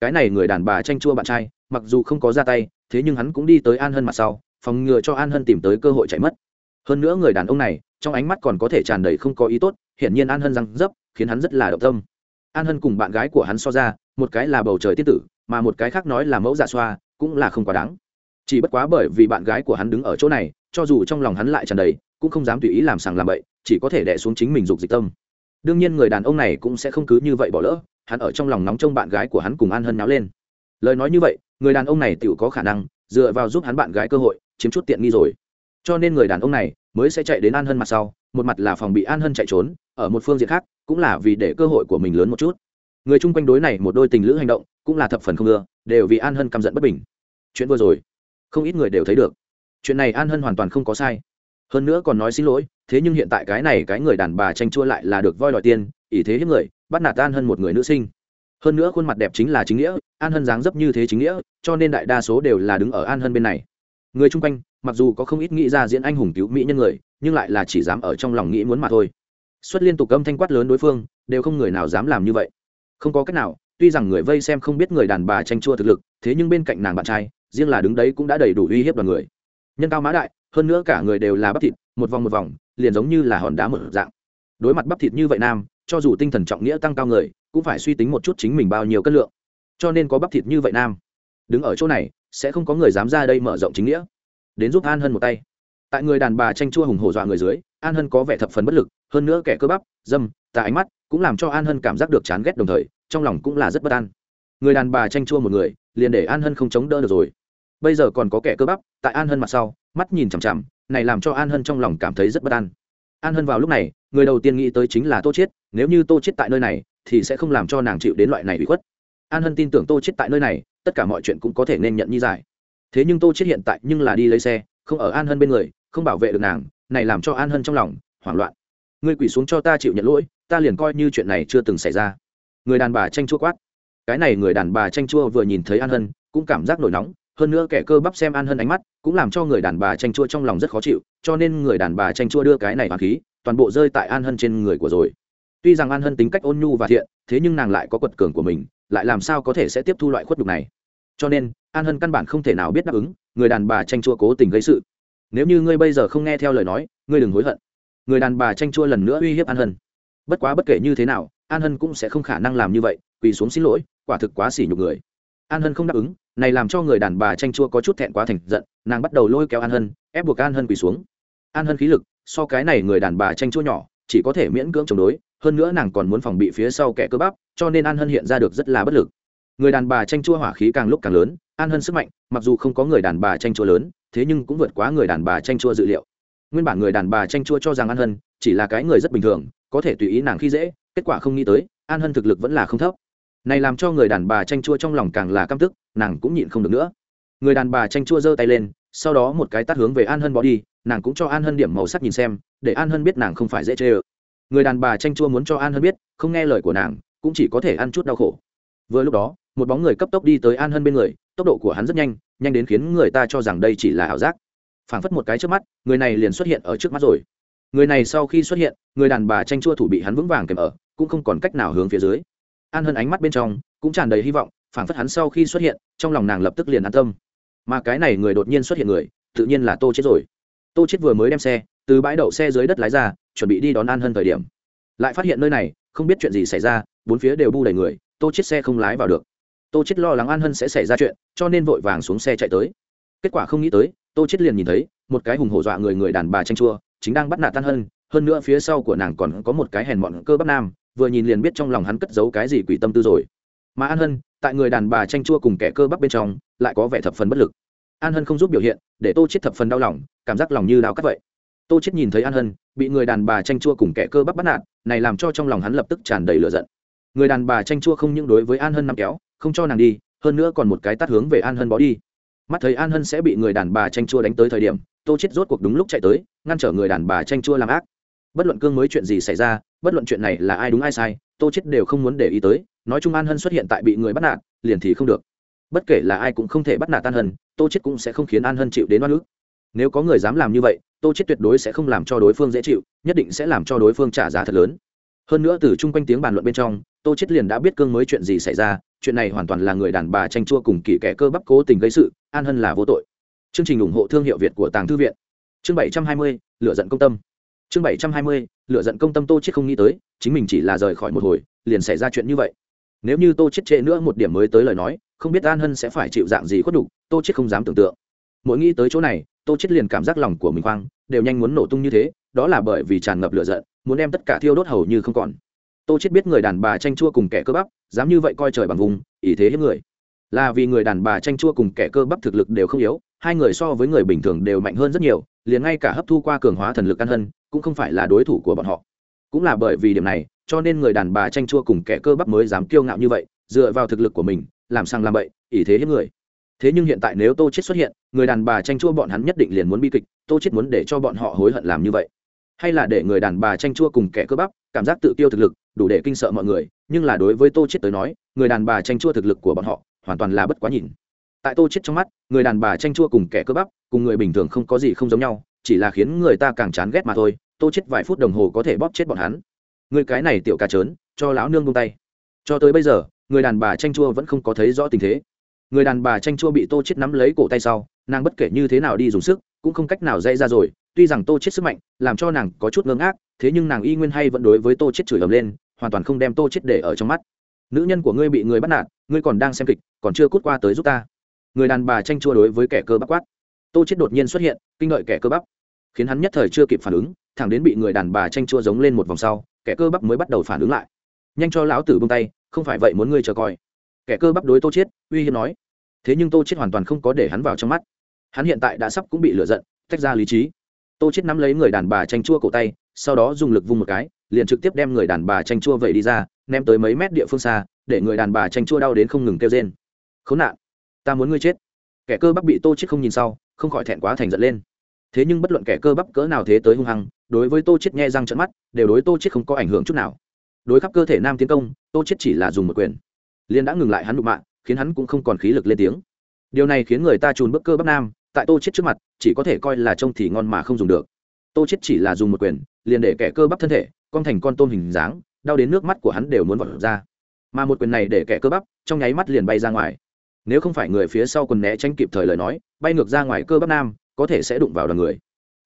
Cái này người đàn bà tranh chua bạn trai, mặc dù không có ra tay, thế nhưng hắn cũng đi tới an hân mặt sau, phòng ngừa cho an hân tìm tới cơ hội chạy mất hơn nữa người đàn ông này, trong ánh mắt còn có thể tràn đầy không có ý tốt, hiển nhiên an hân răng dấp, khiến hắn rất là động tâm. An hân cùng bạn gái của hắn so ra, một cái là bầu trời tiết tử, mà một cái khác nói là mẫu dạ xoa, cũng là không quá đáng. Chỉ bất quá bởi vì bạn gái của hắn đứng ở chỗ này, cho dù trong lòng hắn lại tràn đầy, cũng không dám tùy ý làm sàng làm bậy, chỉ có thể đẻ xuống chính mình dục dịch tâm. Đương nhiên người đàn ông này cũng sẽ không cứ như vậy bỏ lỡ, hắn ở trong lòng nóng trông bạn gái của hắn cùng an hân náo lên. Lời nói như vậy, người đàn ông này tự có khả năng, dựa vào giúp hắn bạn gái cơ hội, chiếm chút tiện nghi rồi cho nên người đàn ông này mới sẽ chạy đến an hân mặt sau, một mặt là phòng bị an hân chạy trốn, ở một phương diện khác cũng là vì để cơ hội của mình lớn một chút. Người chung quanh đối này một đôi tình lữ hành động cũng là thập phần không ưa, đều vì an hân căm giận bất bình. Chuyện vừa rồi, không ít người đều thấy được. Chuyện này an hân hoàn toàn không có sai. Hơn nữa còn nói xin lỗi, thế nhưng hiện tại cái này cái người đàn bà tranh chua lại là được voi đòi tiền ỷ thế hiếp người, bắt nạt an hân một người nữ sinh. Hơn nữa khuôn mặt đẹp chính là chính nghĩa, an hân dáng dấp như thế chính nghĩa, cho nên đại đa số đều là đứng ở an hân bên này. Người chung quanh mặc dù có không ít nghĩ ra diễn anh hùng cứu mỹ nhân người, nhưng lại là chỉ dám ở trong lòng nghĩ muốn mà thôi. Xuất liên tục âm thanh quát lớn đối phương, đều không người nào dám làm như vậy. Không có cách nào, tuy rằng người vây xem không biết người đàn bà tranh chua thực lực, thế nhưng bên cạnh nàng bạn trai, riêng là đứng đấy cũng đã đầy đủ uy hiếp đoàn người. Nhân cao mã đại, hơn nữa cả người đều là bắp thịt, một vòng một vòng, liền giống như là hòn đá một dạng. Đối mặt bắp thịt như vậy nam, cho dù tinh thần trọng nghĩa tăng cao người, cũng phải suy tính một chút chính mình bao nhiêu cân lượng. Cho nên có bắp thịt như vậy nam, đứng ở chỗ này, sẽ không có người dám ra đây mở rộng chính nghĩa đến giúp an hân một tay. Tại người đàn bà tranh chua hùng hổ dọa người dưới, an hân có vẻ thập phần bất lực, hơn nữa kẻ cơ bắp, dâm, tà ánh mắt cũng làm cho an hân cảm giác được chán ghét đồng thời, trong lòng cũng là rất bất an. Người đàn bà tranh chua một người, liền để an hân không chống đỡ được rồi. Bây giờ còn có kẻ cơ bắp, tại an hân mặt sau, mắt nhìn chằm chằm, này làm cho an hân trong lòng cảm thấy rất bất an. An hân vào lúc này, người đầu tiên nghĩ tới chính là tô chiết, nếu như tô chiết tại nơi này, thì sẽ không làm cho nàng chịu đến loại này bị khuất. An hân tin tưởng tô chiết tại nơi này, tất cả mọi chuyện cũng có thể nên nhận như giải thế nhưng tô chết hiện tại nhưng là đi lấy xe, không ở an hân bên người, không bảo vệ được nàng, này làm cho an hân trong lòng hoảng loạn. Ngươi quỳ xuống cho ta chịu nhận lỗi, ta liền coi như chuyện này chưa từng xảy ra. Người đàn bà tranh chua quát. Cái này người đàn bà tranh chua vừa nhìn thấy an hân, cũng cảm giác nổi nóng, hơn nữa kẻ cơ bắp xem an hân ánh mắt, cũng làm cho người đàn bà tranh chua trong lòng rất khó chịu, cho nên người đàn bà tranh chua đưa cái này hoàng khí, toàn bộ rơi tại an hân trên người của rồi. Tuy rằng an hân tính cách ôn nhu và thiện, thế nhưng nàng lại có quật cường của mình, lại làm sao có thể sẽ tiếp thu loại khuất đục này? Cho nên an hân căn bản không thể nào biết đáp ứng, người đàn bà tranh chua cố tình gây sự. Nếu như ngươi bây giờ không nghe theo lời nói, ngươi đừng hối hận. Người đàn bà tranh chua lần nữa uy hiếp an hân. Bất quá bất kể như thế nào, an hân cũng sẽ không khả năng làm như vậy, quỳ xuống xin lỗi, quả thực quá xỉ nhục người. An hân không đáp ứng, này làm cho người đàn bà tranh chua có chút thẹn quá thành giận, nàng bắt đầu lôi kéo an hân, ép buộc an hân quỳ xuống. An hân khí lực, so cái này người đàn bà tranh chua nhỏ, chỉ có thể miễn cưỡng chống đối, hơn nữa nàng còn muốn phòng bị phía sau kẻ cơ bắp, cho nên an hân hiện ra được rất là bất lực người đàn bà tranh chua hỏa khí càng lúc càng lớn, an hân sức mạnh, mặc dù không có người đàn bà tranh chua lớn, thế nhưng cũng vượt quá người đàn bà tranh chua dự liệu. Nguyên bản người đàn bà tranh chua cho rằng an hân chỉ là cái người rất bình thường, có thể tùy ý nàng khi dễ, kết quả không nghĩ tới, an hân thực lực vẫn là không thấp. Này làm cho người đàn bà tranh chua trong lòng càng là căm tức, nàng cũng nhịn không được nữa. Người đàn bà tranh chua giơ tay lên, sau đó một cái tắt hướng về an hân bỏ đi, nàng cũng cho an hân điểm màu sắc nhìn xem, để an hân biết nàng không phải dễ chê ơ. Người đàn bà tranh chua muốn cho an hân biết, không nghe lời của nàng, cũng chỉ có thể ăn chút đau khổ vừa lúc đó, một bóng người cấp tốc đi tới an hân bên người, tốc độ của hắn rất nhanh nhanh đến khiến người ta cho rằng đây chỉ là ảo giác. Phảng phất một cái trước mắt, người này liền xuất hiện ở trước mắt rồi. Người này sau khi xuất hiện, người đàn bà tranh chua thủ bị hắn vững vàng kèm ở, cũng không còn cách nào hướng phía dưới. An hân ánh mắt bên trong cũng tràn đầy hy vọng, phảng phất hắn sau khi xuất hiện, trong lòng nàng lập tức liền an tâm. Mà cái này người đột nhiên xuất hiện người, tự nhiên là tô chết rồi. Tô chết vừa mới đem xe, từ bãi đậu xe dưới đất lái ra, chuẩn bị đi đón an hân thời điểm. Lại phát hiện nơi này, không biết chuyện gì xảy ra, bốn phía đều bu đầy người tô chết xe không lái vào được. Tô chết lo lắng an hân sẽ xảy ra chuyện, cho nên vội vàng xuống xe chạy tới. Kết quả không nghĩ tới, tô chết liền nhìn thấy, một cái hùng hổ dọa người người đàn bà tranh chua, chính đang bắt nạt tan hân, hơn nữa phía sau của nàng còn có một cái hèn mọn cơ bắp nam, vừa nhìn liền biết trong lòng hắn cất giấu cái gì quỷ tâm tư rồi. Mà an hân, tại người đàn bà tranh chua cùng kẻ cơ bắp bên trong, lại có vẻ thập phần bất lực. An hân không giúp biểu hiện, để tô chết thập phần đau lòng, cảm giác lòng như đau cắt vậy. Tô chết nhìn thấy an hân, bị người đàn bà tranh chua cùng kẻ cơ bắp bắt nạt, này làm cho trong lòng hắn lập tức tràn đầy lửa giận người đàn bà tranh chua không những đối với an hân nằm kéo, không cho nàng đi, hơn nữa còn một cái tắt hướng về an hân bó đi. Mắt thấy an hân sẽ bị người đàn bà tranh chua đánh tới thời điểm, tô chết rốt cuộc đúng lúc chạy tới, ngăn trở người đàn bà tranh chua làm ác. Bất luận cương mới chuyện gì xảy ra, bất luận chuyện này là ai đúng ai sai, tô chết đều không muốn để ý tới. Nói chung an hân xuất hiện tại bị người bắt nạt, liền thì không được. Bất kể là ai cũng không thể bắt nạt an hân, tô chết cũng sẽ không khiến an hân chịu đến oan ức. Nếu có người dám làm như vậy, tô chết tuyệt đối sẽ không làm cho đối phương dễ chịu, nhất định sẽ làm cho đối phương trả giá thật lớn hơn nữa từ chung quanh tiếng bàn luận bên trong, tô chết liền đã biết cương mới chuyện gì xảy ra, chuyện này hoàn toàn là người đàn bà tranh chua cùng kỳ kẻ cơ bắp cố tình gây sự, an hân là vô tội. Chương trình ủng hộ thương hiệu việt của tàng thư viện. Chương bảy trăm hai mươi lựa giận công tâm. Chương bảy trăm hai mươi lựa giận công tâm tô chết không nghĩ tới, chính mình chỉ là rời khỏi một hồi, liền xảy ra chuyện như vậy. Nếu như tô chết trễ nữa một điểm mới tới lời nói, không biết an hân sẽ phải chịu dạng gì khuất đục tô chết không dám tưởng tượng. Mỗi nghĩ tới chỗ này, tô chết liền cảm giác lòng của mình khoang đều nhanh muốn nổ tung như thế đó là bởi vì tràn ngập lửa giận, muốn đem tất cả thiêu đốt hầu như không còn. Tô chết biết người đàn bà tranh chua cùng kẻ cơ bắp, dám như vậy coi trời bằng vùng, ý thế hiếp người. Là vì người đàn bà tranh chua cùng kẻ cơ bắp thực lực đều không yếu, hai người so với người bình thường đều mạnh hơn rất nhiều, liền ngay cả hấp thu qua cường hóa thần lực căn hân, cũng không phải là đối thủ của bọn họ. Cũng là bởi vì điểm này, cho nên người đàn bà tranh chua cùng kẻ cơ bắp mới dám kiêu ngạo như vậy, dựa vào thực lực của mình, làm sang làm bậy, ý thế hiếp người. Thế nhưng hiện tại nếu tô chết xuất hiện, người đàn bà tranh chua bọn hắn nhất định liền muốn bi kịch, tô chết muốn để cho bọn họ hối hận làm như vậy hay là để người đàn bà tranh chua cùng kẻ cơ bắp, cảm giác tự tiêu thực lực, đủ để kinh sợ mọi người, nhưng là đối với tô chết tới nói, người đàn bà tranh chua thực lực của bọn họ, hoàn toàn là bất quá nhìn. Tại tô chết trong mắt, người đàn bà tranh chua cùng kẻ cơ bắp, cùng người bình thường không có gì không giống nhau, chỉ là khiến người ta càng chán ghét mà thôi, tô chết vài phút đồng hồ có thể bóp chết bọn hắn. Người cái này tiểu ca trớn, cho lão nương buông tay. Cho tới bây giờ, người đàn bà tranh chua vẫn không có thấy rõ tình thế. Người đàn bà tranh chua bị tô chết nắm lấy cổ tay sau, nàng bất kể như thế nào đi dùng sức, cũng không cách nào dây ra rồi tuy rằng tô chết sức mạnh, làm cho nàng có chút ngơ ngác, thế nhưng nàng y nguyên hay vẫn đối với tô chết chửi ầm lên, hoàn toàn không đem tô chết để ở trong mắt. Nữ nhân của ngươi bị người bắt nạt, ngươi còn đang xem kịch, còn chưa cút qua tới giúp ta. Người đàn bà tranh chua đối với kẻ cơ bắp quát. Tô chết đột nhiên xuất hiện, kinh ngợi kẻ cơ bắp. Khiến hắn nhất thời chưa kịp phản ứng, thẳng đến bị người đàn bà tranh chua giống lên một vòng sau, kẻ cơ bắp mới bắt đầu phản ứng lại. Nhanh cho lão tử buông tay, không phải vậy muốn ngươi chờ coi. Kẻ cơ bắp đối tô chết, uy hiếp nói. Thế nhưng tô chết hoàn toàn không có để hắn vào trong mắt. Hắn hiện tại đã sắp cũng bị lừa giận, tách ra lý trí tô chết nắm lấy người đàn bà tranh chua cổ tay, sau đó dùng lực vung một cái, liền trực tiếp đem người đàn bà tranh chua vẩy đi ra, ném tới mấy mét địa phương xa, để người đàn bà tranh chua đau đến không ngừng kêu rên. Khốn nạn, ta muốn ngươi chết. Kẻ cơ bắp bị tô chết không nhìn sau, không khỏi thẹn quá thành giận lên. Thế nhưng bất luận kẻ cơ bắp cỡ nào thế tới hung hăng, đối với tô chết nghe răng trận mắt, đều đối tô chết không có ảnh hưởng chút nào. Đối khắp cơ thể nam tiến công, tô chết chỉ là dùng một quyền, liền đã ngừng lại hắn đụng mạng, khiến hắn cũng không còn khí lực lên tiếng. Điều này khiến người ta trùn bước cơ bắp nam tại tô chết trước mặt, chỉ có thể coi là trông thì ngon mà không dùng được. Tô chết chỉ là dùng một quyền, liền để kẻ cơ bắp thân thể, con thành con tôm hình dáng, đau đến nước mắt của hắn đều muốn vọt ra. Mà một quyền này để kẻ cơ bắp, trong nháy mắt liền bay ra ngoài. Nếu không phải người phía sau quần né tránh kịp thời lời nói, bay ngược ra ngoài cơ bắp nam, có thể sẽ đụng vào đoàn người.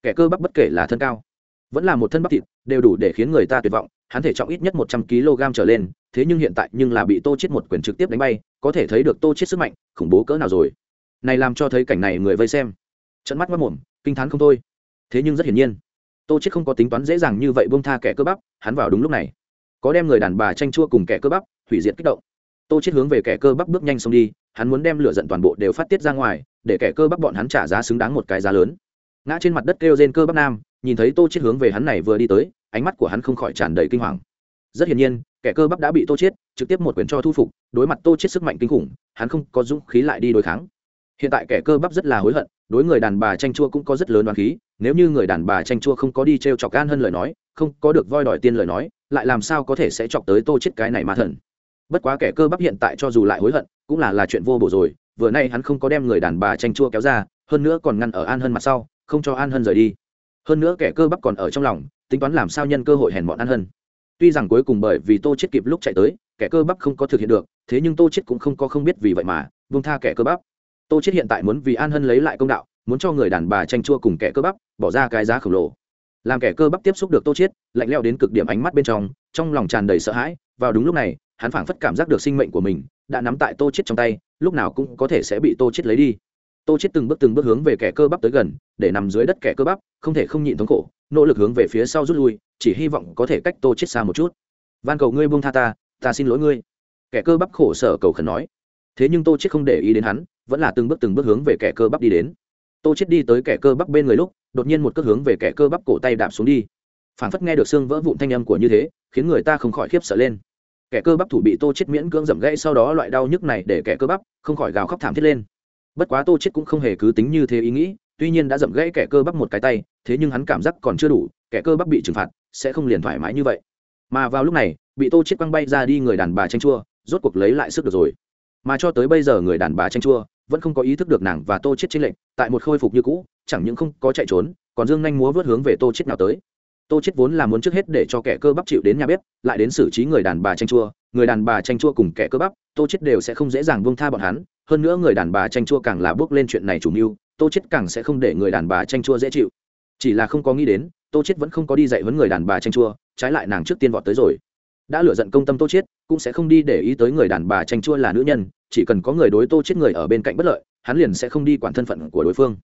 Kẻ cơ bắp bất kể là thân cao, vẫn là một thân bắp thịt, đều đủ để khiến người ta tuyệt vọng, hắn thể trọng ít nhất một trăm kg trở lên, thế nhưng hiện tại nhưng là bị tô chết một quyền trực tiếp đánh bay, có thể thấy được tô chết sức mạnh, khủng bố cỡ nào rồi này làm cho thấy cảnh này người vây xem. Trận mắt mất mồm, kinh thán không thôi. Thế nhưng rất hiển nhiên, tô chết không có tính toán dễ dàng như vậy buông tha kẻ cơ bắp, hắn vào đúng lúc này. Có đem người đàn bà tranh chua cùng kẻ cơ bắp, hủy diệt kích động. Tô chết hướng về kẻ cơ bắp bước nhanh xông đi, hắn muốn đem lửa giận toàn bộ đều phát tiết ra ngoài, để kẻ cơ bắp bọn hắn trả giá xứng đáng một cái giá lớn. Ngã trên mặt đất kêu trên cơ bắp nam, nhìn thấy tô chết hướng về hắn này vừa đi tới, ánh mắt của hắn không khỏi tràn đầy kinh hoàng. Rất hiển nhiên, kẻ cơ bắp đã bị tô chết trực tiếp một quyền cho thu phục, đối mặt tô chết sức mạnh kinh khủng, hắn không có dũng khí lại đi đối kháng hiện tại kẻ cơ bắp rất là hối hận, đối người đàn bà tranh chua cũng có rất lớn đoán khí, nếu như người đàn bà tranh chua không có đi t r e o chọc gan hơn lời nói, không có được voi đòi tiên lời nói, lại làm sao có thể sẽ chọc tới tô chết cái này mà thần. Bất quá kẻ cơ bắp hiện tại cho dù lại hối hận, cũng là là chuyện vô bổ rồi, vừa nay hắn không có đem người đàn bà tranh chua kéo ra, hơn nữa còn ngăn ở an hân mặt sau, không cho an hân rời đi. Hơn nữa kẻ cơ bắp còn ở trong lòng, tính toán làm sao nhân cơ hội hèn bọn an hân. Tuy rằng cuối cùng bởi vì tô chết kịp lúc chạy tới, kẻ cơ bắp không có thực hiện được, thế nhưng tô chết cũng không có không biết vì vậy mà vung tha kẻ cơ bắp tô chết hiện tại muốn vì an hân lấy lại công đạo, muốn cho người đàn bà tranh chua cùng kẻ cơ bắp, bỏ ra cái giá khổng lồ. Làm kẻ cơ bắp tiếp xúc được tô chết lạnh lẽo đến cực điểm ánh mắt bên trong trong lòng tràn đầy sợ hãi, vào đúng lúc này, hắn phảng phất cảm giác được sinh mệnh của mình đã nắm tại tô chết trong tay, lúc nào cũng có thể sẽ bị tô chết lấy đi. Tô chết từng bước từng bước hướng về kẻ cơ bắp tới gần, để nằm dưới đất kẻ cơ bắp, không thể không nhịn thống khổ, nỗ lực hướng về phía sau rút lui, chỉ hy vọng có thể cách tô chết xa một chút. Van cầu ngươi buông tha ta ta xin lỗi ngươi. Kẻ cơ bắp khổ sở cầu khẩn nói. Thế nhưng tô chết không để ý đến hắn vẫn là từng bước từng bước hướng về kẻ cơ bắp đi đến. Tô chết đi tới kẻ cơ bắp bên người lúc, đột nhiên một cước hướng về kẻ cơ bắp cổ tay đạp xuống đi. Phảng phất nghe được xương vỡ vụn thanh âm của như thế, khiến người ta không khỏi khiếp sợ lên. Kẻ cơ bắp thủ bị tô chết miễn cưỡng dậm gãy sau đó loại đau nhức này để kẻ cơ bắp không khỏi gào khóc thảm thiết lên. Bất quá tô chết cũng không hề cứ tính như thế ý nghĩ, tuy nhiên đã dậm gãy kẻ cơ bắp một cái tay, thế nhưng hắn cảm giác còn chưa đủ, kẻ cơ bắp bị trừng phạt, sẽ không liền thoải mái như vậy. Mà vào lúc này, bị tô chết quăng bay ra đi người đàn bà tranh chua, rốt cuộc lấy lại sức được rồi. Mà cho tới bây giờ người đàn bà tranh chua vẫn không có ý thức được nàng và tô chết trên lệnh tại một khôi phục như cũ, chẳng những không có chạy trốn, còn dương nhanh múa vớt hướng về tô chết nào tới. Tô chết vốn là muốn trước hết để cho kẻ cơ bắp chịu đến nhà bếp, lại đến xử trí người đàn bà tranh chua, người đàn bà tranh chua cùng kẻ cơ bắp, tô chết đều sẽ không dễ dàng buông tha bọn hắn, hơn nữa người đàn bà tranh chua càng là bước lên chuyện này chủ mưu, tô chết càng sẽ không để người đàn bà tranh chua dễ chịu. Chỉ là không có nghĩ đến, tô chết vẫn không có đi dạy huấn người đàn bà tranh chua, trái lại nàng trước tiên vọt tới rồi đã lựa giận công tâm tô chết cũng sẽ không đi để ý tới người đàn bà tranh chua là nữ nhân, chỉ cần có người đối tô chết người ở bên cạnh bất lợi, hắn liền sẽ không đi quản thân phận của đối phương.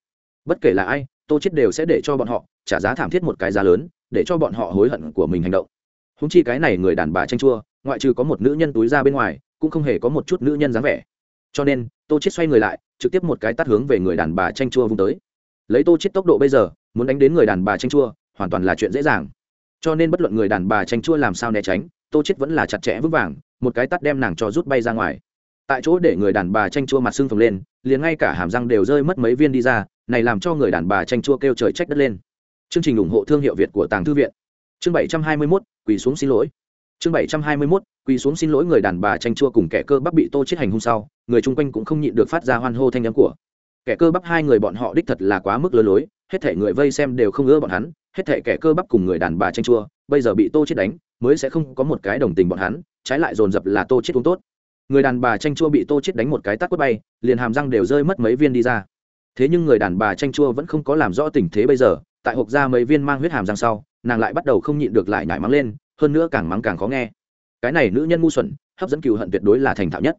Bất kể là ai, tô chết đều sẽ để cho bọn họ trả giá thảm thiết một cái giá lớn, để cho bọn họ hối hận của mình hành động. Húng chi cái này người đàn bà tranh chua, ngoại trừ có một nữ nhân túi ra bên ngoài, cũng không hề có một chút nữ nhân dáng vẻ. Cho nên, tô chết xoay người lại, trực tiếp một cái tắt hướng về người đàn bà tranh chua vung tới. Lấy tô chết tốc độ bây giờ, muốn đánh đến người đàn bà tranh chua, hoàn toàn là chuyện dễ dàng. Cho nên bất luận người đàn bà tranh chua làm sao né tránh tô chết vẫn là chặt chẽ vững vàng một cái tắt đem nàng cho rút bay ra ngoài. Tại chỗ để người đàn bà tranh chua mặt xương phồng lên liền ngay cả hàm răng đều rơi mất mấy viên đi ra này làm cho người đàn bà tranh chua kêu trời trách đất lên. Chương trình ủng hộ thương hiệu việt của tàng thư viện. Chương 721, quỳ xuống xin lỗi. Chương 721, quỳ xuống xin lỗi người đàn bà tranh chua cùng kẻ cơ bắp bị tô chết hành hung sau người chung quanh cũng không nhịn được phát ra hoan hô thanh âm của. Kẻ cơ bắp hai người bọn họ đích thật là quá mức lừa lối hết thể người vây xem đều không ưa bọn hắn hết thể kẻ cơ bắp cùng người đàn bà tranh chua bây giờ bị tô chết đánh mới sẽ không có một cái đồng tình bọn hắn, trái lại dồn dập là tô chết uống tốt. Người đàn bà tranh chua bị tô chết đánh một cái tát quất bay, liền hàm răng đều rơi mất mấy viên đi ra. Thế nhưng người đàn bà tranh chua vẫn không có làm rõ tình thế bây giờ, tại hộp ra mấy viên mang huyết hàm răng sau, nàng lại bắt đầu không nhịn được lại nhảy mắng lên, hơn nữa càng mắng càng khó nghe. Cái này nữ nhân ngu xuẩn, hấp dẫn cừu hận tuyệt đối là thành thạo nhất.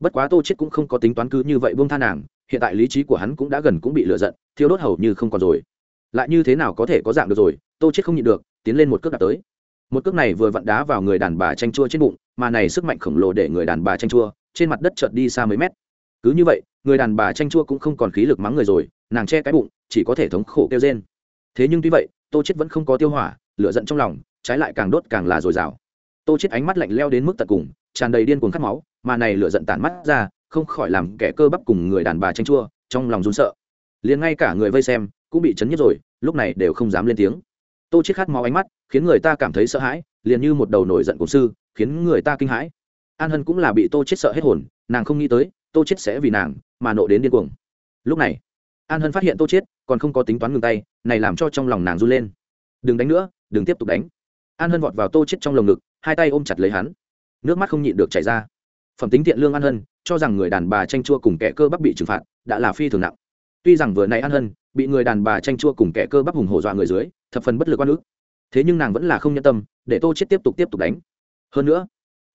Bất quá tô chết cũng không có tính toán cứ như vậy buông tha nàng, hiện tại lý trí của hắn cũng đã gần cũng bị lừa giận, thiêu đốt hầu như không còn rồi. Lại như thế nào có thể có dạng được rồi, tô chết không nhịn được, tiến lên một cước đạp tới một cước này vừa vặn đá vào người đàn bà tranh chua trên bụng, mà này sức mạnh khổng lồ để người đàn bà tranh chua, trên mặt đất chợt đi xa mấy mét. Cứ như vậy, người đàn bà tranh chua cũng không còn khí lực mắng người rồi, nàng che cái bụng, chỉ có thể thống khổ kêu rên. Thế nhưng tuy vậy, tô chết vẫn không có tiêu hỏa, lửa giận trong lòng, trái lại càng đốt càng là dồi dào. Tô chết ánh mắt lạnh leo đến mức tận cùng, tràn đầy điên cuồng khát máu, mà này lửa giận tản mắt ra, không khỏi làm kẻ cơ bắp cùng người đàn bà tranh chua, trong lòng run sợ. Liền ngay cả người vây xem, cũng bị chấn nhất rồi, lúc này đều không dám lên tiếng tô chết khát máu ánh mắt, khiến người ta cảm thấy sợ hãi, liền như một đầu nổi giận cổng sư, khiến người ta kinh hãi. An hân cũng là bị tô chết sợ hết hồn, nàng không nghĩ tới, tô chết sẽ vì nàng mà nộ đến điên cuồng. Lúc này, an hân phát hiện tô chết còn không có tính toán ngừng tay, này làm cho trong lòng nàng run lên. Đừng đánh nữa, đừng tiếp tục đánh. An hân vọt vào tô chết trong lồng ngực, hai tay ôm chặt lấy hắn. Nước mắt không nhịn được chảy ra. Phẩm tính thiện lương an hân, cho rằng người đàn bà tranh chua cùng kẻ cơ bắp bị trừng phạt, đã là phi thường nặng. Tuy rằng vừa nãy an hân bị người đàn bà tranh chua cùng kẻ cơ bắp hùng hổ dọa người dưới, thập phần bất lực quan ức. Thế nhưng nàng vẫn là không nhân tâm, để tô chết tiếp tục tiếp tục đánh. Hơn nữa,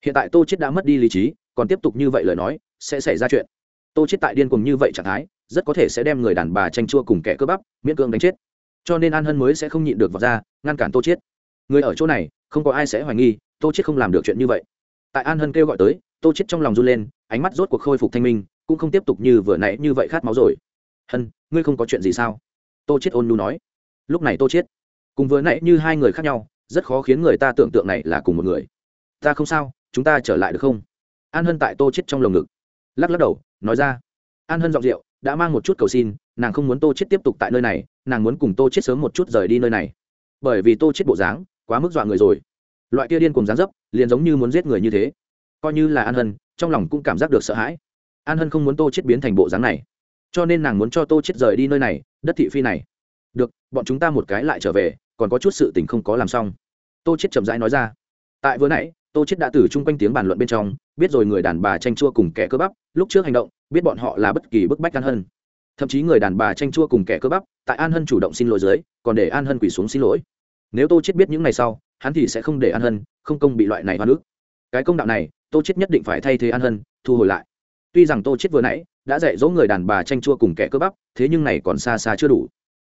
hiện tại tô chết đã mất đi lý trí, còn tiếp tục như vậy lời nói, sẽ xảy ra chuyện. Tô chết tại điên cuồng như vậy trạng thái, rất có thể sẽ đem người đàn bà tranh chua cùng kẻ cơ bắp, miễn cưỡng đánh chết. Cho nên an hân mới sẽ không nhịn được vào ra, ngăn cản tô chết người ở chỗ này, không có ai sẽ hoài nghi, tô chết không làm được chuyện như vậy. Tại an hân kêu gọi tới, tô chết trong lòng run lên, ánh mắt rốt cuộc khôi phục thanh minh, cũng không tiếp tục như vừa nãy như vậy khát máu rồi. Hân ngươi không có chuyện gì sao? Tô chết ôn nu nói. Lúc này tô chết cùng vừa nãy như hai người khác nhau, rất khó khiến người ta tưởng tượng này là cùng một người. Ta không sao, chúng ta trở lại được không? An hân tại tô chết trong lồng ngực, lắc lắc đầu, nói ra. An hân giọng rượu, đã mang một chút cầu xin, nàng không muốn tô chết tiếp tục tại nơi này, nàng muốn cùng tô chết sớm một chút rời đi nơi này. Bởi vì tô chết bộ dáng, quá mức dọa người rồi. Loại kia điên cùng dáng dấp, liền giống như muốn giết người như thế. Coi như là an hân, trong lòng cũng cảm giác được sợ hãi. An hân không muốn tô chết biến thành bộ dáng này cho nên nàng muốn cho tô chết rời đi nơi này, đất thị phi này. Được, bọn chúng ta một cái lại trở về, còn có chút sự tình không có làm xong. Tô chết chậm rãi nói ra. Tại vừa nãy, tô chết đã từ chung quanh tiếng bàn luận bên trong, biết rồi người đàn bà tranh chua cùng kẻ cơ bắp, lúc trước hành động, biết bọn họ là bất kỳ bức bách an hân. Thậm chí người đàn bà tranh chua cùng kẻ cơ bắp, tại an hân chủ động xin lỗi dưới, còn để an hân quỳ xuống xin lỗi. Nếu tô chết biết những ngày sau, hắn thì sẽ không để an hân, không công bị loại này hoa nước cái công đạo này, tô chết nhất định phải thay thế an hân, thu hồi lại tuy rằng tô chết vừa nãy đã dạy dỗ người đàn bà tranh chua cùng kẻ cơ bắp, thế nhưng này còn xa xa chưa đủ.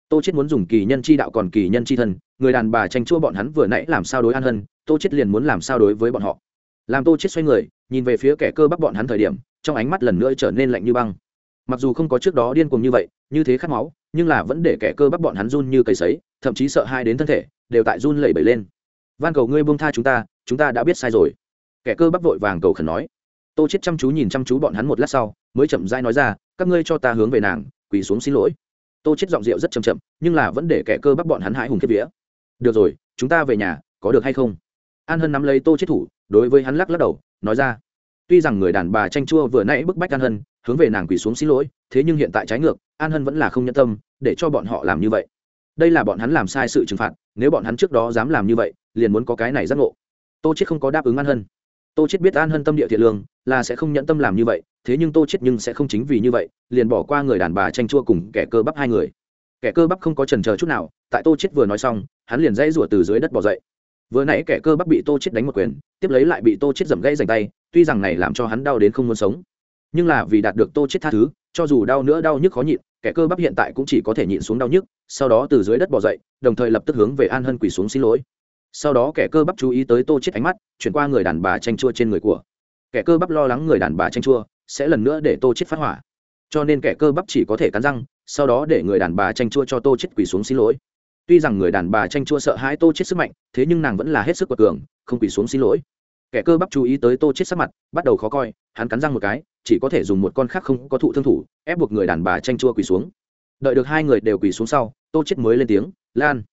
Tô chết muốn dùng kỳ nhân chi đạo còn kỳ nhân chi thân, người đàn bà tranh chua bọn hắn vừa nãy làm sao đối an hân, tô chết liền muốn làm sao đối với bọn họ. Làm tô chết xoay người, nhìn về phía kẻ cơ bắp bọn hắn thời điểm, trong ánh mắt lần nữa trở nên lạnh như băng. Mặc dù không có trước đó điên cuồng như vậy, như thế khát máu, nhưng là vẫn để kẻ cơ bắp bọn hắn run như cầy sấy, thậm chí sợ hai đến thân thể, đều tại run lẩy bẩy lên. Van cầu ngươi buông tha chúng ta chúng ta đã biết sai rồi. Kẻ cơ bắp vội vàng cầu khẩn nói tô chết chăm chú nhìn chăm chú bọn hắn một lát sau, mới chậm rãi nói ra, các ngươi cho ta hướng về nàng, quỳ xuống xin lỗi. Tô chết giọng rượu rất chậm chậm, nhưng là vẫn để kẻ cơ bắp bọn hắn hãi hùng kiếp vía. Được rồi, chúng ta về nhà, có được hay không? An hân nắm lấy tô chết thủ, đối với hắn lắc lắc đầu, nói ra, tuy rằng người đàn bà tranh chua vừa nãy bức bách an hân, hướng về nàng quỳ xuống xin lỗi, thế nhưng hiện tại trái ngược, an hân vẫn là không nhân tâm, để cho bọn họ làm như vậy. Đây là bọn hắn làm sai sự trừng phạt, nếu bọn hắn trước đó dám làm như vậy, liền muốn có cái này giác ngộ. Tô chết không có đáp ứng an hân tô chết biết an hân tâm địa thiện lương, là sẽ không nhẫn tâm làm như vậy, thế nhưng tô chết nhưng sẽ không chính vì như vậy, liền bỏ qua người đàn bà tranh chua cùng kẻ cơ bắp hai người. Kẻ cơ bắp không có chần chờ chút nào, tại tô chết vừa nói xong, hắn liền dãy rủa từ dưới đất bỏ dậy. Vừa nãy kẻ cơ bắp bị tô chết đánh một quyền, tiếp lấy lại bị tô chết dầm gãy rành tay, tuy rằng này làm cho hắn đau đến không muốn sống, nhưng là vì đạt được tô chết tha thứ, cho dù đau nữa đau nhức khó nhịn, kẻ cơ bắp hiện tại cũng chỉ có thể nhịn xuống đau nhức, sau đó từ dưới đất bỏ dậy, đồng thời lập tức hướng về an hân quỳ xuống xin lỗi sau đó kẻ cơ bắp chú ý tới tô chết ánh mắt, chuyển qua người đàn bà tranh chua trên người của. Kẻ cơ bắp lo lắng người đàn bà tranh chua sẽ lần nữa để tô chết phát hỏa. Cho nên kẻ cơ bắp chỉ có thể cắn răng, sau đó để người đàn bà tranh chua cho tô chết quỳ xuống xin lỗi. Tuy rằng người đàn bà tranh chua sợ hãi tô chết sức mạnh, thế nhưng nàng vẫn là hết sức quật cường, không quỳ xuống xin lỗi. Kẻ cơ bắp chú ý tới tô chết sắc mặt, bắt đầu khó coi, hắn cắn răng một cái, chỉ có thể dùng một con khác không có thụ thương thủ, ép buộc người đàn bà tranh chua quỳ xuống. Đợi được hai người đều quỳ xuống sau, tô chết mới lên tiếng, lan.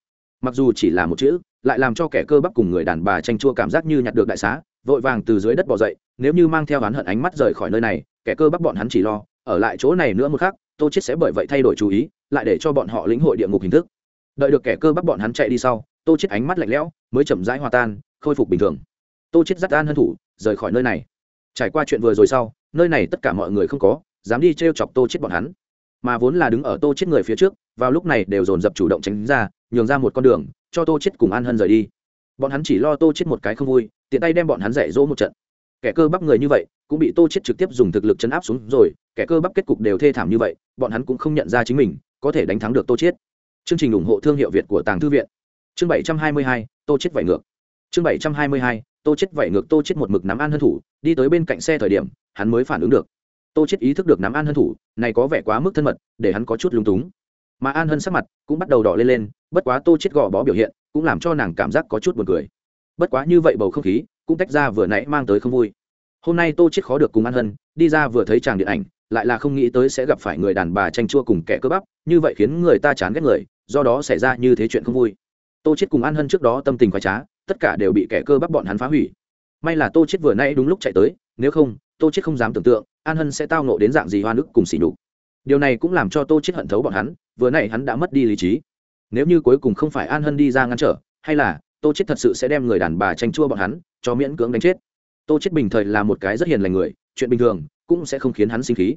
Mặc dù chỉ là một chữ lại làm cho kẻ cơ bắp cùng người đàn bà tranh chua cảm giác như nhặt được đại xá, vội vàng từ dưới đất bỏ dậy, nếu như mang theo hắn hận ánh mắt rời khỏi nơi này, kẻ cơ bắp bọn hắn chỉ lo, ở lại chỗ này nữa một khác tô chết sẽ bởi vậy thay đổi chú ý, lại để cho bọn họ lĩnh hội địa ngục hình thức. Đợi được kẻ cơ bắp bọn hắn chạy đi sau, tô chết ánh mắt lạnh lẽo, mới chậm rãi hòa tan, khôi phục bình thường. Tô chết dắt an hân thủ, rời khỏi nơi này. Trải qua chuyện vừa rồi sau, nơi này tất cả mọi người không có, dám đi treo chọc tô chết bọn hắn. Mà vốn là đứng ở tô chết người phía trước, vào lúc này đều dồn dập chủ động tránh ra, nhường ra một con đường cho tô chết cùng an hân rời đi. Bọn hắn chỉ lo tô chết một cái không vui tiện tay đem bọn hắn dạy dỗ một trận. Kẻ cơ bắp người như vậy cũng bị tô chết trực tiếp dùng thực lực chấn áp xuống rồi kẻ cơ bắp kết cục đều thê thảm như vậy bọn hắn cũng không nhận ra chính mình có thể đánh thắng được tô chết. Chương trình ủng hộ thương hiệu việt của tàng thư viện. Chương 722, tô chết vảy ngược. Chương 722, tô chết vảy ngược tô chết một mực nắm an hân thủ đi tới bên cạnh xe thời điểm hắn mới phản ứng được. Tô chết ý thức được nắm an hân thủ này có vẻ quá mức thân mật để hắn có chút lung túng. Mà an hân sắc mặt cũng bắt đầu đỏ lên lên bất quá tô chết gò bó biểu hiện, cũng làm cho nàng cảm giác có chút buồn cười. Bất quá như vậy bầu không khí, cũng tách ra vừa nãy mang tới không vui. Hôm nay tô chết khó được cùng an hân, đi ra vừa thấy chàng điện ảnh, lại là không nghĩ tới sẽ gặp phải người đàn bà tranh chua cùng kẻ cơ bắp, như vậy khiến người ta chán ghét người, do đó xảy ra như thế chuyện không vui. Tô chết cùng an hân trước đó tâm tình khoái trá, tất cả đều bị kẻ cơ bắp bọn hắn phá hủy. May là tô chết vừa nãy đúng lúc chạy tới, nếu không, tô chết không dám tưởng tượng an hân sẽ tao nộ đến dạng gì hoa nước cùng xỉ nhục. Điều này cũng làm cho tô chết hận thấu bọn hắn, vừa nãy hắn đã mất đi lý trí nếu như cuối cùng không phải an hân đi ra ngăn trở, hay là tô chết thật sự sẽ đem người đàn bà tranh chua bọn hắn, cho miễn cưỡng đánh chết. Tô chết bình thời là một cái rất hiền lành người, chuyện bình thường cũng sẽ không khiến hắn sinh khí.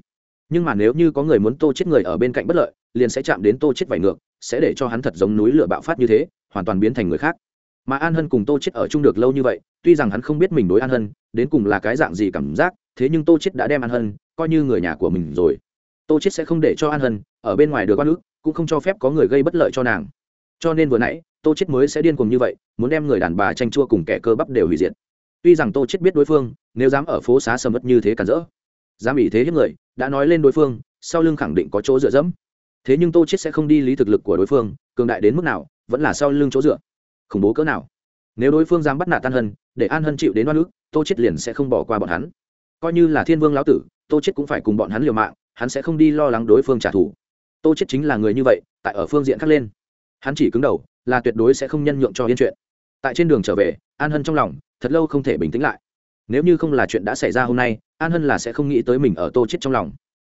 Nhưng mà nếu như có người muốn tô chết người ở bên cạnh bất lợi, liền sẽ chạm đến tô chết vải ngược, sẽ để cho hắn thật giống núi lửa bạo phát như thế, hoàn toàn biến thành người khác. Mà an hân cùng tô chết ở chung được lâu như vậy, tuy rằng hắn không biết mình đối an hân, đến cùng là cái dạng gì cảm giác, thế nhưng tô chết đã đem an hân coi như người nhà của mình rồi. Tô chết sẽ không để cho an hân ở bên ngoài được quan ước cũng không cho phép có người gây bất lợi cho nàng. Cho nên vừa nãy, tô chết mới sẽ điên cuồng như vậy, muốn đem người đàn bà tranh chua cùng kẻ cơ bắp đều hủy diệt. Tuy rằng tô chết biết đối phương, nếu dám ở phố xá sầm mất như thế cản rỡ, dám ủy thế hiếp người, đã nói lên đối phương, sau lưng khẳng định có chỗ dựa dẫm. Thế nhưng tô chết sẽ không đi lý thực lực của đối phương, cường đại đến mức nào, vẫn là sau lưng chỗ dựa. Khủng bố cỡ nào. Nếu đối phương dám bắt nạt an hân, để an hân chịu đến oan ức, tô chết liền sẽ không bỏ qua bọn hắn. Coi như là thiên vương lão tử, tô chết cũng phải cùng bọn hắn liều mạng, hắn sẽ không đi lo lắng đối phương trả thù tô chết chính là người như vậy, tại ở phương diện khác lên. Hắn chỉ cứng đầu, là tuyệt đối sẽ không nhân nhượng cho yên chuyện. Tại trên đường trở về, an hân trong lòng, thật lâu không thể bình tĩnh lại. Nếu như không là chuyện đã xảy ra hôm nay, an hân là sẽ không nghĩ tới mình ở tô chết trong lòng.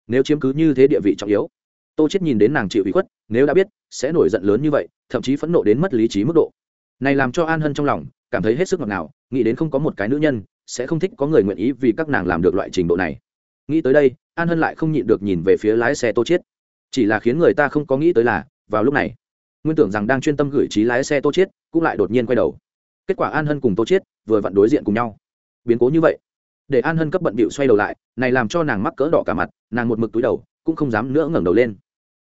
Nếu chiếm cứ như thế địa vị trọng yếu, tô chết nhìn đến nàng chịu ủy khuất, nếu đã biết, sẽ nổi giận lớn như vậy, thậm chí phẫn nộ đến mất lý trí mức độ. Này làm cho an hân trong lòng, cảm thấy hết sức ngọt ngào, nghĩ đến không có một cái nữ nhân, sẽ không thích có người nguyện ý vì các nàng làm được loại trình độ này. Nghĩ tới đây, an hân lại không nhịn được nhìn về phía lái xe tô chết chỉ là khiến người ta không có nghĩ tới là, vào lúc này, nguyên tưởng rằng đang chuyên tâm gửi trí lái xe tô chiết, cũng lại đột nhiên quay đầu. Kết quả an hân cùng tô chiết vừa vặn đối diện cùng nhau. Biến cố như vậy, để an hân cấp bận bịu xoay đầu lại, này làm cho nàng mắc cỡ đỏ cả mặt, nàng một mực túi đầu, cũng không dám nữa ngẩng đầu lên.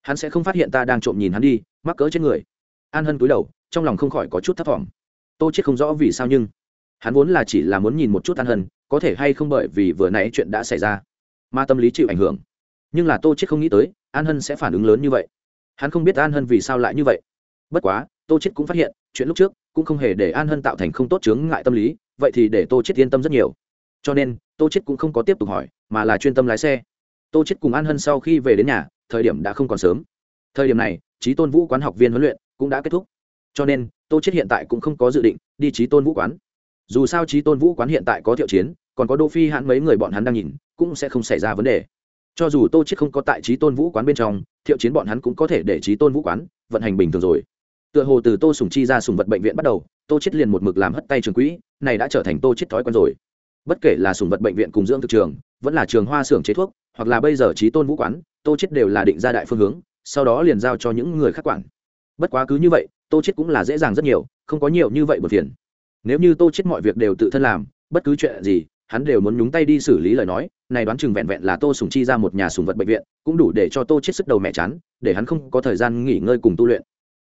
Hắn sẽ không phát hiện ta đang trộm nhìn hắn đi, mắc cỡ trên người. An hân túi đầu, trong lòng không khỏi có chút thấp thỏm. Tô chết không rõ vì sao nhưng hắn vốn là chỉ là muốn nhìn một chút an hân, có thể hay không bởi vì vừa nãy chuyện đã xảy ra, mà tâm lý chịu ảnh hưởng. Nhưng là tô chết không nghĩ tới an hân sẽ phản ứng lớn như vậy. Hắn không biết an hân vì sao lại như vậy. Bất quá, tô chết cũng phát hiện, chuyện lúc trước cũng không hề để an hân tạo thành không tốt chướng ngại tâm lý, vậy thì để tô chết yên tâm rất nhiều. Cho nên, tô chết cũng không có tiếp tục hỏi, mà là chuyên tâm lái xe. Tô chết cùng an hân sau khi về đến nhà, thời điểm đã không còn sớm. Thời điểm này trí tôn vũ quán học viên huấn luyện cũng đã kết thúc. Cho nên, tô chết hiện tại cũng không có dự định đi trí tôn vũ quán. Dù sao trí tôn vũ quán hiện tại có thiệu chiến, còn có đỗ phi hãn mấy người bọn hắn đang nhìn, cũng sẽ không xảy ra vấn đề cho dù tô chết không có tại trí tôn vũ quán bên trong, thiệu chiến bọn hắn cũng có thể để trí tôn vũ quán vận hành bình thường rồi. Tựa hồ từ tô sùng chi ra sùng vật bệnh viện bắt đầu, tô chết liền một mực làm hất tay trường quỹ, này đã trở thành tô chết thói quen rồi. Bất kể là sùng vật bệnh viện cùng dưỡng thực trường, vẫn là trường hoa xưởng chế thuốc, hoặc là bây giờ trí tôn vũ quán, tô chết đều là định ra đại phương hướng, sau đó liền giao cho những người khác quản. Bất quá cứ như vậy, tô chết cũng là dễ dàng rất nhiều, không có nhiều như vậy bật phiền. Nếu như tô chết mọi việc đều tự thân làm, bất cứ chuyện gì hắn đều muốn nhúng tay đi xử lý lời nói, này đoán chừng vẹn vẹn là tô sùng chi ra một nhà sùng vật bệnh viện, cũng đủ để cho tô chết sức đầu mẹ chán, để hắn không có thời gian nghỉ ngơi cùng tu luyện.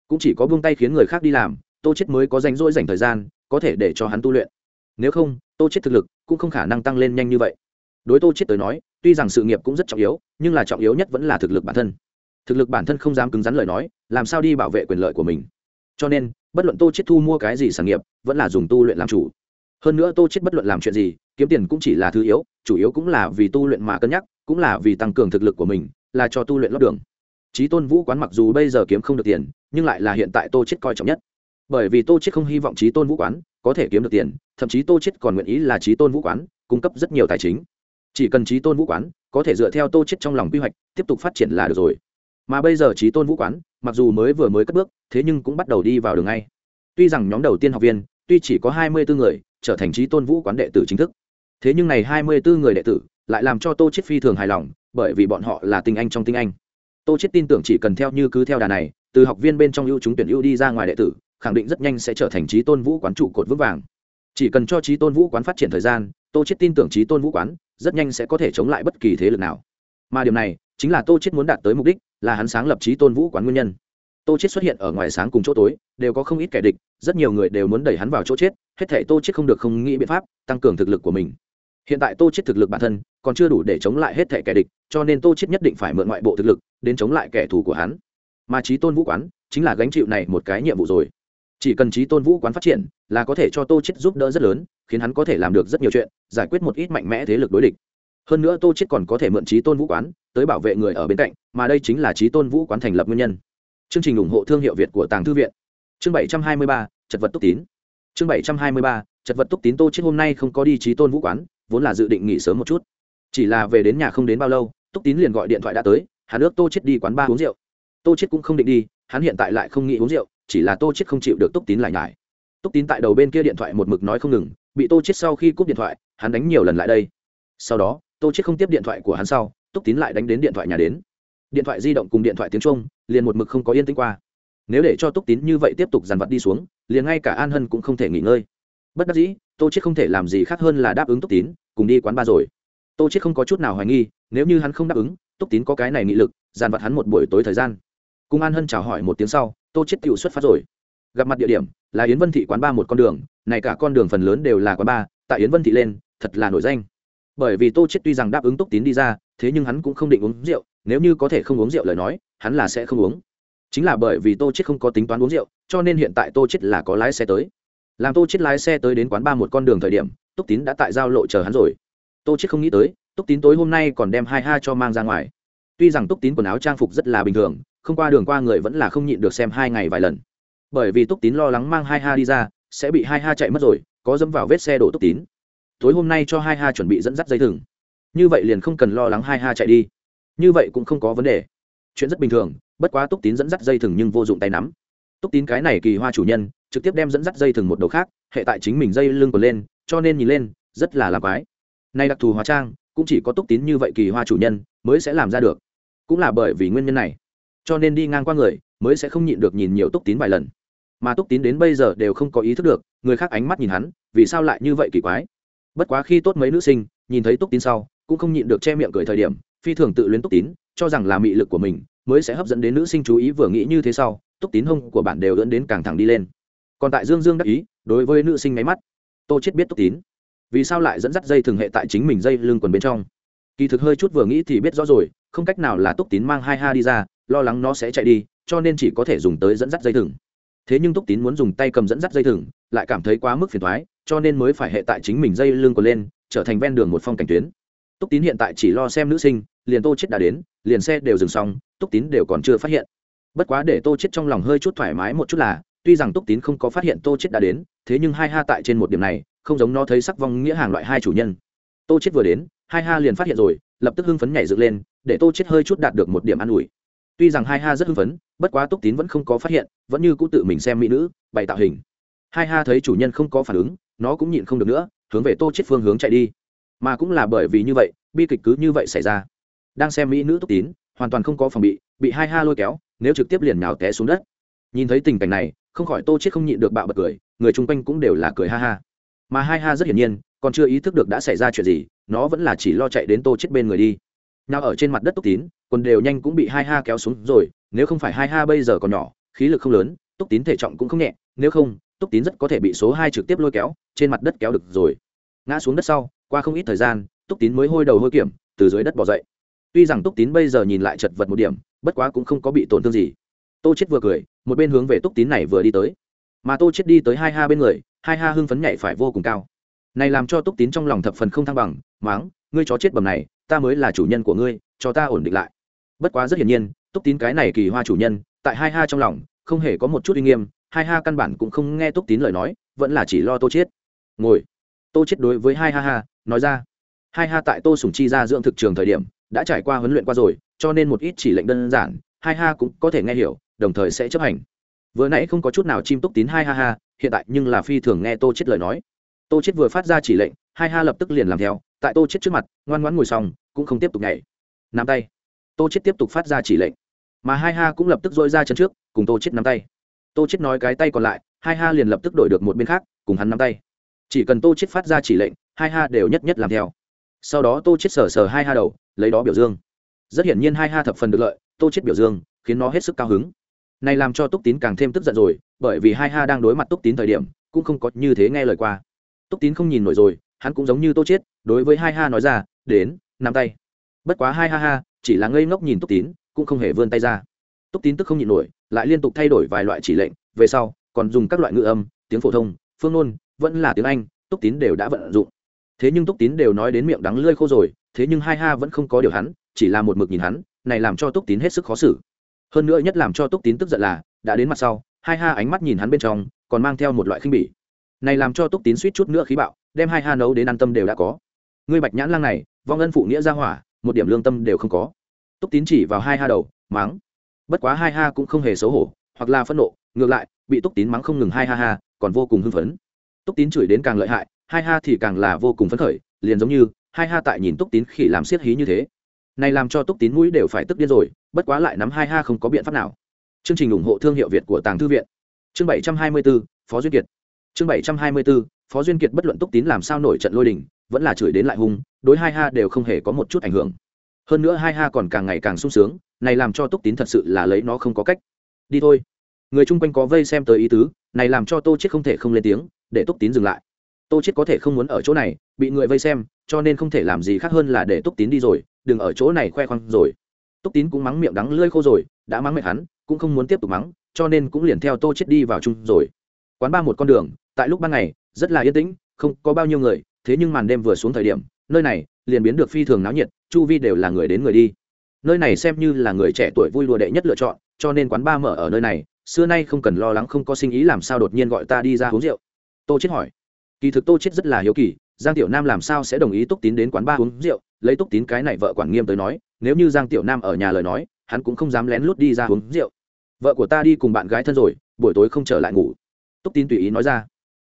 Cũng chỉ có buông tay khiến người khác đi làm, tô chết mới có rảnh rỗi dành thời gian, có thể để cho hắn tu luyện. Nếu không, tô chết thực lực cũng không khả năng tăng lên nhanh như vậy. Đối tô chết tới nói, tuy rằng sự nghiệp cũng rất trọng yếu, nhưng là trọng yếu nhất vẫn là thực lực bản thân. Thực lực bản thân không dám cứng rắn lời nói, làm sao đi bảo vệ quyền lợi của mình? Cho nên, bất luận tô chết thu mua cái gì sản nghiệp, vẫn là dùng tu luyện làm chủ. Hơn nữa tô chết bất luận làm chuyện gì kiếm tiền cũng chỉ là thứ yếu, chủ yếu cũng là vì tu luyện mà cân nhắc, cũng là vì tăng cường thực lực của mình, là cho tu luyện lót đường. Trí tôn vũ quán mặc dù bây giờ kiếm không được tiền, nhưng lại là hiện tại tô chết coi trọng nhất. Bởi vì tô chết không hy vọng trí tôn vũ quán có thể kiếm được tiền, thậm chí tô chết còn nguyện ý là trí tôn vũ quán cung cấp rất nhiều tài chính. Chỉ cần trí tôn vũ quán có thể dựa theo tô chết trong lòng quy hoạch, tiếp tục phát triển là được rồi. Mà bây giờ trí tôn vũ quán, mặc dù mới vừa mới cất bước, thế nhưng cũng bắt đầu đi vào đường ngay. Tuy rằng nhóm đầu tiên học viên, tuy chỉ có hai mươi bốn người, trở thành trí tôn vũ quán đệ tử chính thức thế nhưng này hai mươi bốn người đệ tử lại làm cho tô chết phi thường hài lòng, bởi vì bọn họ là tinh anh trong tinh anh. Tô chết tin tưởng chỉ cần theo như cứ theo đà này, từ học viên bên trong ưu chúng tuyển ưu đi ra ngoài đệ tử, khẳng định rất nhanh sẽ trở thành trí tôn vũ quán trụ cột vững vàng. Chỉ cần cho trí tôn vũ quán phát triển thời gian, tô chết tin tưởng trí tôn vũ quán rất nhanh sẽ có thể chống lại bất kỳ thế lực nào. Mà điều này chính là tô chết muốn đạt tới mục đích, là hắn sáng lập trí tôn vũ quán nguyên nhân. Tô chết xuất hiện ở ngoài sáng cùng chỗ tối, đều có không ít kẻ địch, rất nhiều người đều muốn đẩy hắn vào chỗ chết, hết thảy tô chết không được không nghĩ biện pháp tăng cường thực lực của mình hiện tại tô chết thực lực bản thân còn chưa đủ để chống lại hết thể kẻ địch cho nên tô chết nhất định phải mượn ngoại bộ thực lực đến chống lại kẻ thù của hắn. Mà trí tôn vũ quán chính là gánh chịu này một cái nhiệm vụ rồi. Chỉ cần trí tôn vũ quán phát triển là có thể cho tô chết giúp đỡ rất lớn khiến hắn có thể làm được rất nhiều chuyện giải quyết một ít mạnh mẽ thế lực đối địch. Hơn nữa tô chết còn có thể mượn trí tôn vũ quán tới bảo vệ người ở bên cạnh mà đây chính là trí tôn vũ quán thành lập nguyên nhân. Chương trình ủng hộ thương hiệu việt của tàng thư viện. Chương 723, chật vật túc tín. Chương 723, chật vật túc tín tô chết hôm nay không có đi trí tôn vũ quán vốn là dự định nghỉ sớm một chút. Chỉ là về đến nhà không đến bao lâu, túc tín liền gọi điện thoại đã tới, hắn ước tô chết đi quán ba uống rượu. Tô chết cũng không định đi, hắn hiện tại lại không nghĩ uống rượu, chỉ là tô chết không chịu được túc tín lại nhải. Túc tín tại đầu bên kia điện thoại một mực nói không ngừng, bị tô chết sau khi cúp điện thoại, hắn đánh nhiều lần lại đây. Sau đó, tô chết không tiếp điện thoại của hắn sau, túc tín lại đánh đến điện thoại nhà đến. Điện thoại di động cùng điện thoại tiếng trung, liền một mực không có yên tĩnh qua. Nếu để cho túc tín như vậy tiếp tục dàn vật đi xuống, liền ngay cả an hân cũng không thể nghỉ ngơi. Bất đắc dĩ tô chết không thể làm gì khác hơn là đáp ứng túc tín, cùng đi quán ba rồi. Tô chết không có chút nào hoài nghi, nếu như hắn không đáp ứng, túc tín có cái này nghị lực dàn vật hắn một buổi tối thời gian. Cùng an hân chào hỏi một tiếng sau, tô chết tự xuất phát rồi. Gặp mặt địa điểm, là yến vân thị quán ba một con đường, này cả con đường phần lớn đều là quán ba tại yến vân thị lên, thật là nổi danh. Bởi vì tô chết tuy rằng đáp ứng túc tín đi ra, thế nhưng hắn cũng không định uống rượu, nếu như có thể không uống rượu lời nói, hắn là sẽ không uống. Chính là bởi vì tô chết không có tính toán uống rượu, cho nên hiện tại tô chết là có lái xe tới làm tô chết lái xe tới đến quán ba một con đường thời điểm, túc tín đã tại giao lộ chờ hắn rồi. Tô chết không nghĩ tới, túc tín tối hôm nay còn đem hai ha cho mang ra ngoài. Tuy rằng túc tín quần áo trang phục rất là bình thường, không qua đường qua người vẫn là không nhịn được xem hai ngày vài lần. Bởi vì túc tín lo lắng mang hai ha đi ra, sẽ bị hai ha chạy mất rồi, có dẫm vào vết xe đổ túc tín. Tối hôm nay cho hai ha chuẩn bị dẫn dắt dây thừng. Như vậy liền không cần lo lắng hai ha chạy đi. Như vậy cũng không có vấn đề. Chuyện rất bình thường, bất quá túc tín dẫn dắt dây thừng nhưng vô dụng tay nắm túc tín cái này kỳ hoa chủ nhân, trực tiếp đem dẫn dắt dây thừng một đầu khác, hệ tại chính mình dây lưng còn lên, cho nên nhìn lên, rất là làm quái. Nay đặc thù hóa trang, cũng chỉ có túc tín như vậy kỳ hoa chủ nhân mới sẽ làm ra được. Cũng là bởi vì nguyên nhân này. Cho nên đi ngang qua người, mới sẽ không nhịn được nhìn nhiều túc tín vài lần. Mà túc tín đến bây giờ đều không có ý thức được, người khác ánh mắt nhìn hắn, vì sao lại như vậy kỳ quái? Bất quá khi tốt mấy nữ sinh, nhìn thấy túc tín sau, cũng không nhịn được che miệng cười thời điểm, phi thường tự luyến túc tín, cho rằng là mị lực của mình, mới sẽ hấp dẫn đến nữ sinh chú ý vừa nghĩ như thế sau túc tín hông của bạn đều dẫn đến càng thẳng đi lên. Còn tại dương dương đắc ý, đối với nữ sinh nháy mắt, tô chết biết túc tín. Vì sao lại dẫn dắt dây thường hệ tại chính mình dây lưng quần bên trong? Kỳ thực hơi chút vừa nghĩ thì biết rõ rồi, không cách nào là túc tín mang hai ha đi ra, lo lắng nó sẽ chạy đi, cho nên chỉ có thể dùng tới dẫn dắt dây thừng thế nhưng túc tín muốn dùng tay cầm dẫn dắt dây thừng lại cảm thấy quá mức phiền thoái cho nên mới phải hệ tại chính mình dây lưng quần lên, trở thành ven đường một phong cảnh tuyến. Túc tín hiện tại chỉ lo xem nữ sinh, liền tô chết đã đến, liền xe đều dừng xong túc tín đều còn chưa phát hiện bất quá để tô chết trong lòng hơi chút thoải mái một chút là, tuy rằng túc tín không có phát hiện tô chết đã đến, thế nhưng hai ha tại trên một điểm này, không giống nó thấy sắc vong nghĩa hàng loại hai chủ nhân. Tô chết vừa đến, hai ha liền phát hiện rồi, lập tức hưng phấn nhảy dựng lên, để tô chết hơi chút đạt được một điểm an ủi. Tuy rằng hai ha rất hưng phấn, bất quá túc tín vẫn không có phát hiện, vẫn như cũ tự mình xem mỹ nữ, bày tạo hình. Hai ha thấy chủ nhân không có phản ứng, nó cũng nhịn không được nữa, hướng về tô chết phương hướng chạy đi. Mà cũng là bởi vì như vậy, bi kịch cứ như vậy xảy ra. Đang xem mỹ nữ túc tín, hoàn toàn không có phòng bị bị hai ha lôi kéo nếu trực tiếp liền nào té xuống đất. Nhìn thấy tình cảnh này, không khỏi tô chết không nhịn được bạo bật cười, người chung quanh cũng đều là cười ha ha. Mà hai ha rất hiển nhiên, còn chưa ý thức được đã xảy ra chuyện gì, nó vẫn là chỉ lo chạy đến tô chết bên người đi. Nào ở trên mặt đất túc tín, quần đều nhanh cũng bị hai ha kéo xuống rồi, nếu không phải hai ha bây giờ còn nhỏ, khí lực không lớn, túc tín thể trọng cũng không nhẹ, nếu không, túc tín rất có thể bị số hai trực tiếp lôi kéo, trên mặt đất kéo được rồi. Ngã xuống đất sau, qua không ít thời gian, túc tín mới hôi đầu hôi kiểm, từ dưới đất bỏ dậy. Tuy rằng túc tín bây giờ nhìn lại chật vật một điểm bất quá cũng không có bị tổn thương gì. Tô chết vừa cười, một bên hướng về túc tín này vừa đi tới. Mà tô chết đi tới hai ha bên người, hai ha hưng phấn nhảy phải vô cùng cao. Này làm cho túc tín trong lòng thập phần không thăng bằng, máng, ngươi chó chết bầm này, ta mới là chủ nhân của ngươi, cho ta ổn định lại. Bất quá rất hiển nhiên, túc tín cái này kỳ hoa chủ nhân, tại hai ha trong lòng, không hề có một chút uy nghiêm, hai ha căn bản cũng không nghe túc tín lời nói, vẫn là chỉ lo tô chết ngồi. Tô chết đối với hai ha ha, nói ra. Hai ha tại tô sùng chi ra dưỡng thực trường thời điểm, đã trải qua huấn luyện qua rồi cho nên một ít chỉ lệnh đơn giản, hai ha cũng có thể nghe hiểu, đồng thời sẽ chấp hành. Vừa nãy không có chút nào chim túc tín hai ha ha, hiện tại nhưng là phi thường nghe tô chết lời nói. Tô chết vừa phát ra chỉ lệnh, hai ha lập tức liền làm theo, tại tô chết trước mặt, ngoan ngoãn ngồi xong, cũng không tiếp tục nhảy. Nắm tay. Tô chết tiếp tục phát ra chỉ lệnh. Mà hai ha cũng lập tức dội ra chân trước, cùng tô chết nắm tay. Tô chết nói cái tay còn lại, hai ha liền lập tức đổi được một bên khác, cùng hắn nắm tay. Chỉ cần tô chết phát ra chỉ lệnh, hai ha đều nhất nhất làm theo. Sau đó tô chết sờ sờ hai ha đầu, lấy đó biểu dương rất hiển nhiên hai ha thập phần được lợi, tô chết biểu dương, khiến nó hết sức cao hứng. Này làm cho túc tín càng thêm tức giận rồi, bởi vì hai ha đang đối mặt túc tín thời điểm, cũng không có như thế nghe lời qua. Túc tín không nhìn nổi rồi, hắn cũng giống như tô chết, đối với hai ha nói ra, đến, nắm tay. Bất quá hai ha ha, chỉ là ngây ngốc nhìn túc tín, cũng không hề vươn tay ra. Túc tín tức không nhịn nổi, lại liên tục thay đổi vài loại chỉ lệnh, về sau, còn dùng các loại ngữ âm, tiếng phổ thông, phương ngôn, vẫn là tiếng anh, túc tín đều đã vận dụng. Thế nhưng túc tín đều nói đến miệng đắng lơi khô rồi, thế nhưng hai ha vẫn không có điều hắn chỉ là một mực nhìn hắn, này làm cho túc tín hết sức khó xử. Hơn nữa nhất làm cho túc tín tức giận là, đã đến mặt sau, hai ha ánh mắt nhìn hắn bên trong, còn mang theo một loại khinh bỉ. Này làm cho túc tín suýt chút nữa khí bạo, đem hai ha nấu đến ăn tâm đều đã có. Ngươi bạch nhãn lang này, vong ân phụ nghĩa ra hỏa, một điểm lương tâm đều không có. Túc tín chỉ vào hai ha đầu, mắng. Bất quá hai ha cũng không hề xấu hổ, hoặc là phẫn nộ, ngược lại, bị túc tín mắng không ngừng hai ha ha, còn vô cùng hưng phấn. Túc tín chửi đến càng lợi hại, hai ha thì càng là vô cùng phấn khởi, liền giống như, hai ha tại nhìn túc tín khỉ làm siết hí như thế này làm cho túc tín mũi đều phải tức điên rồi bất quá lại nắm hai ha không có biện pháp nào. Chương trình ủng hộ thương hiệu việt của tàng thư viện. Chương bảy trăm hai mươi 724, phó duyên kiệt. Chương bảy trăm hai mươi 724, phó duyên kiệt bất luận túc tín làm sao nổi trận lôi đình vẫn là chửi đến lại hung đối hai ha đều không hề có một chút ảnh hưởng. Hơn nữa hai ha còn càng ngày càng sung sướng này làm cho túc tín thật sự là lấy nó không có cách. Đi thôi. Người chung quanh có vây xem tới ý tứ này làm cho tô chết không thể không lên tiếng để túc tín dừng lại. Tô chết có thể không muốn ở chỗ này bị người vây xem cho nên không thể làm gì khác hơn là để túc tín đi rồi đừng ở chỗ này khoe khoang rồi. Túc tín cũng mắng miệng đắng lưỡi khô rồi, đã mắng mệt hắn, cũng không muốn tiếp tục mắng, cho nên cũng liền theo tô chết đi vào chung rồi. Quán ba một con đường, tại lúc ban ngày, rất là yên tĩnh, không có bao nhiêu người, thế nhưng màn đêm vừa xuống thời điểm, nơi này liền biến được phi thường náo nhiệt, chu vi đều là người đến người đi. Nơi này xem như là người trẻ tuổi vui lùa đệ nhất lựa chọn, cho nên quán ba mở ở nơi này, xưa nay không cần lo lắng không có sinh ý làm sao đột nhiên gọi ta đi ra uống rượu. Tô chết hỏi. Kỳ thực tô chết rất là hiếu kỳ giang tiểu nam làm sao sẽ đồng ý túc tín đến quán ba uống rượu, lấy túc tín cái này vợ quản nghiêm tới nói, nếu như giang tiểu nam ở nhà lời nói, hắn cũng không dám lén lút đi ra uống rượu. Vợ của ta đi cùng bạn gái thân rồi, buổi tối không trở lại ngủ. Túc tín tùy ý nói ra.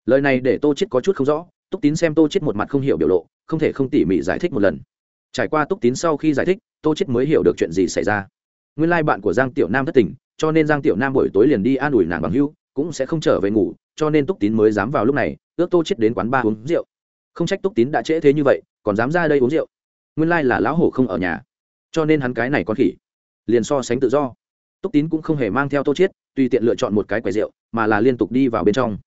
Lời này để tô chết có chút không rõ, túc tín xem tô chết một mặt không hiểu biểu lộ, không thể không tỉ mỉ giải thích một lần. Trải qua túc tín sau khi giải thích, tô chết mới hiểu được chuyện gì xảy ra. Nguyên lai bạn của giang tiểu nam thất tình, cho nên giang tiểu nam buổi tối liền đi an ủi nàng bằng hưu cũng sẽ không trở về ngủ, cho nên túc tín mới dám vào lúc này, ước tô chết đến quán ba uống rượu không trách túc tín đã trễ thế như vậy, còn dám ra đây uống rượu. Nguyên lai là lão hổ không ở nhà. Cho nên hắn cái này con khỉ, liền so sánh tự do. Túc tín cũng không hề mang theo tô chiết, tùy tiện lựa chọn một cái quầy rượu, mà là liên tục đi vào bên trong.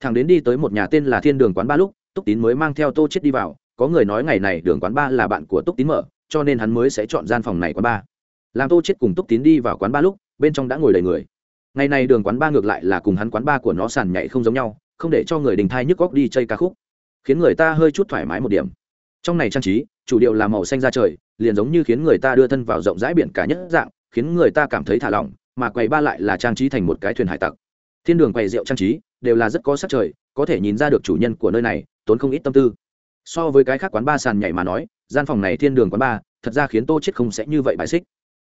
Thằng đến đi tới một nhà tên là thiên đường quán ba lúc, túc tín mới mang theo tô chiết đi vào. Có người nói ngày này đường quán ba là bạn của túc tín mở, cho nên hắn mới sẽ chọn gian phòng này quán ba. Làm tô chiết cùng túc tín đi vào quán ba lúc, bên trong đã ngồi đầy người. Ngày này đường quán ba ngược lại là cùng hắn quán ba của nó sàn nhảy không giống nhau, không để cho người đình thai nhức góc đi chơi ca khúc khiến người ta hơi chút thoải mái một điểm. Trong này trang trí, chủ điệu là màu xanh ra trời, liền giống như khiến người ta đưa thân vào rộng rãi biển cả nhất dạng, khiến người ta cảm thấy thả lỏng, mà quầy ba lại là trang trí thành một cái thuyền hải tặc. Thiên đường quầy rượu trang trí, đều là rất có sắc trời, có thể nhìn ra được chủ nhân của nơi này, tốn không ít tâm tư. So với cái khác quán ba sàn nhảy mà nói, gian phòng này thiên đường quán ba, thật ra khiến tô chết không sẽ như vậy bài xích.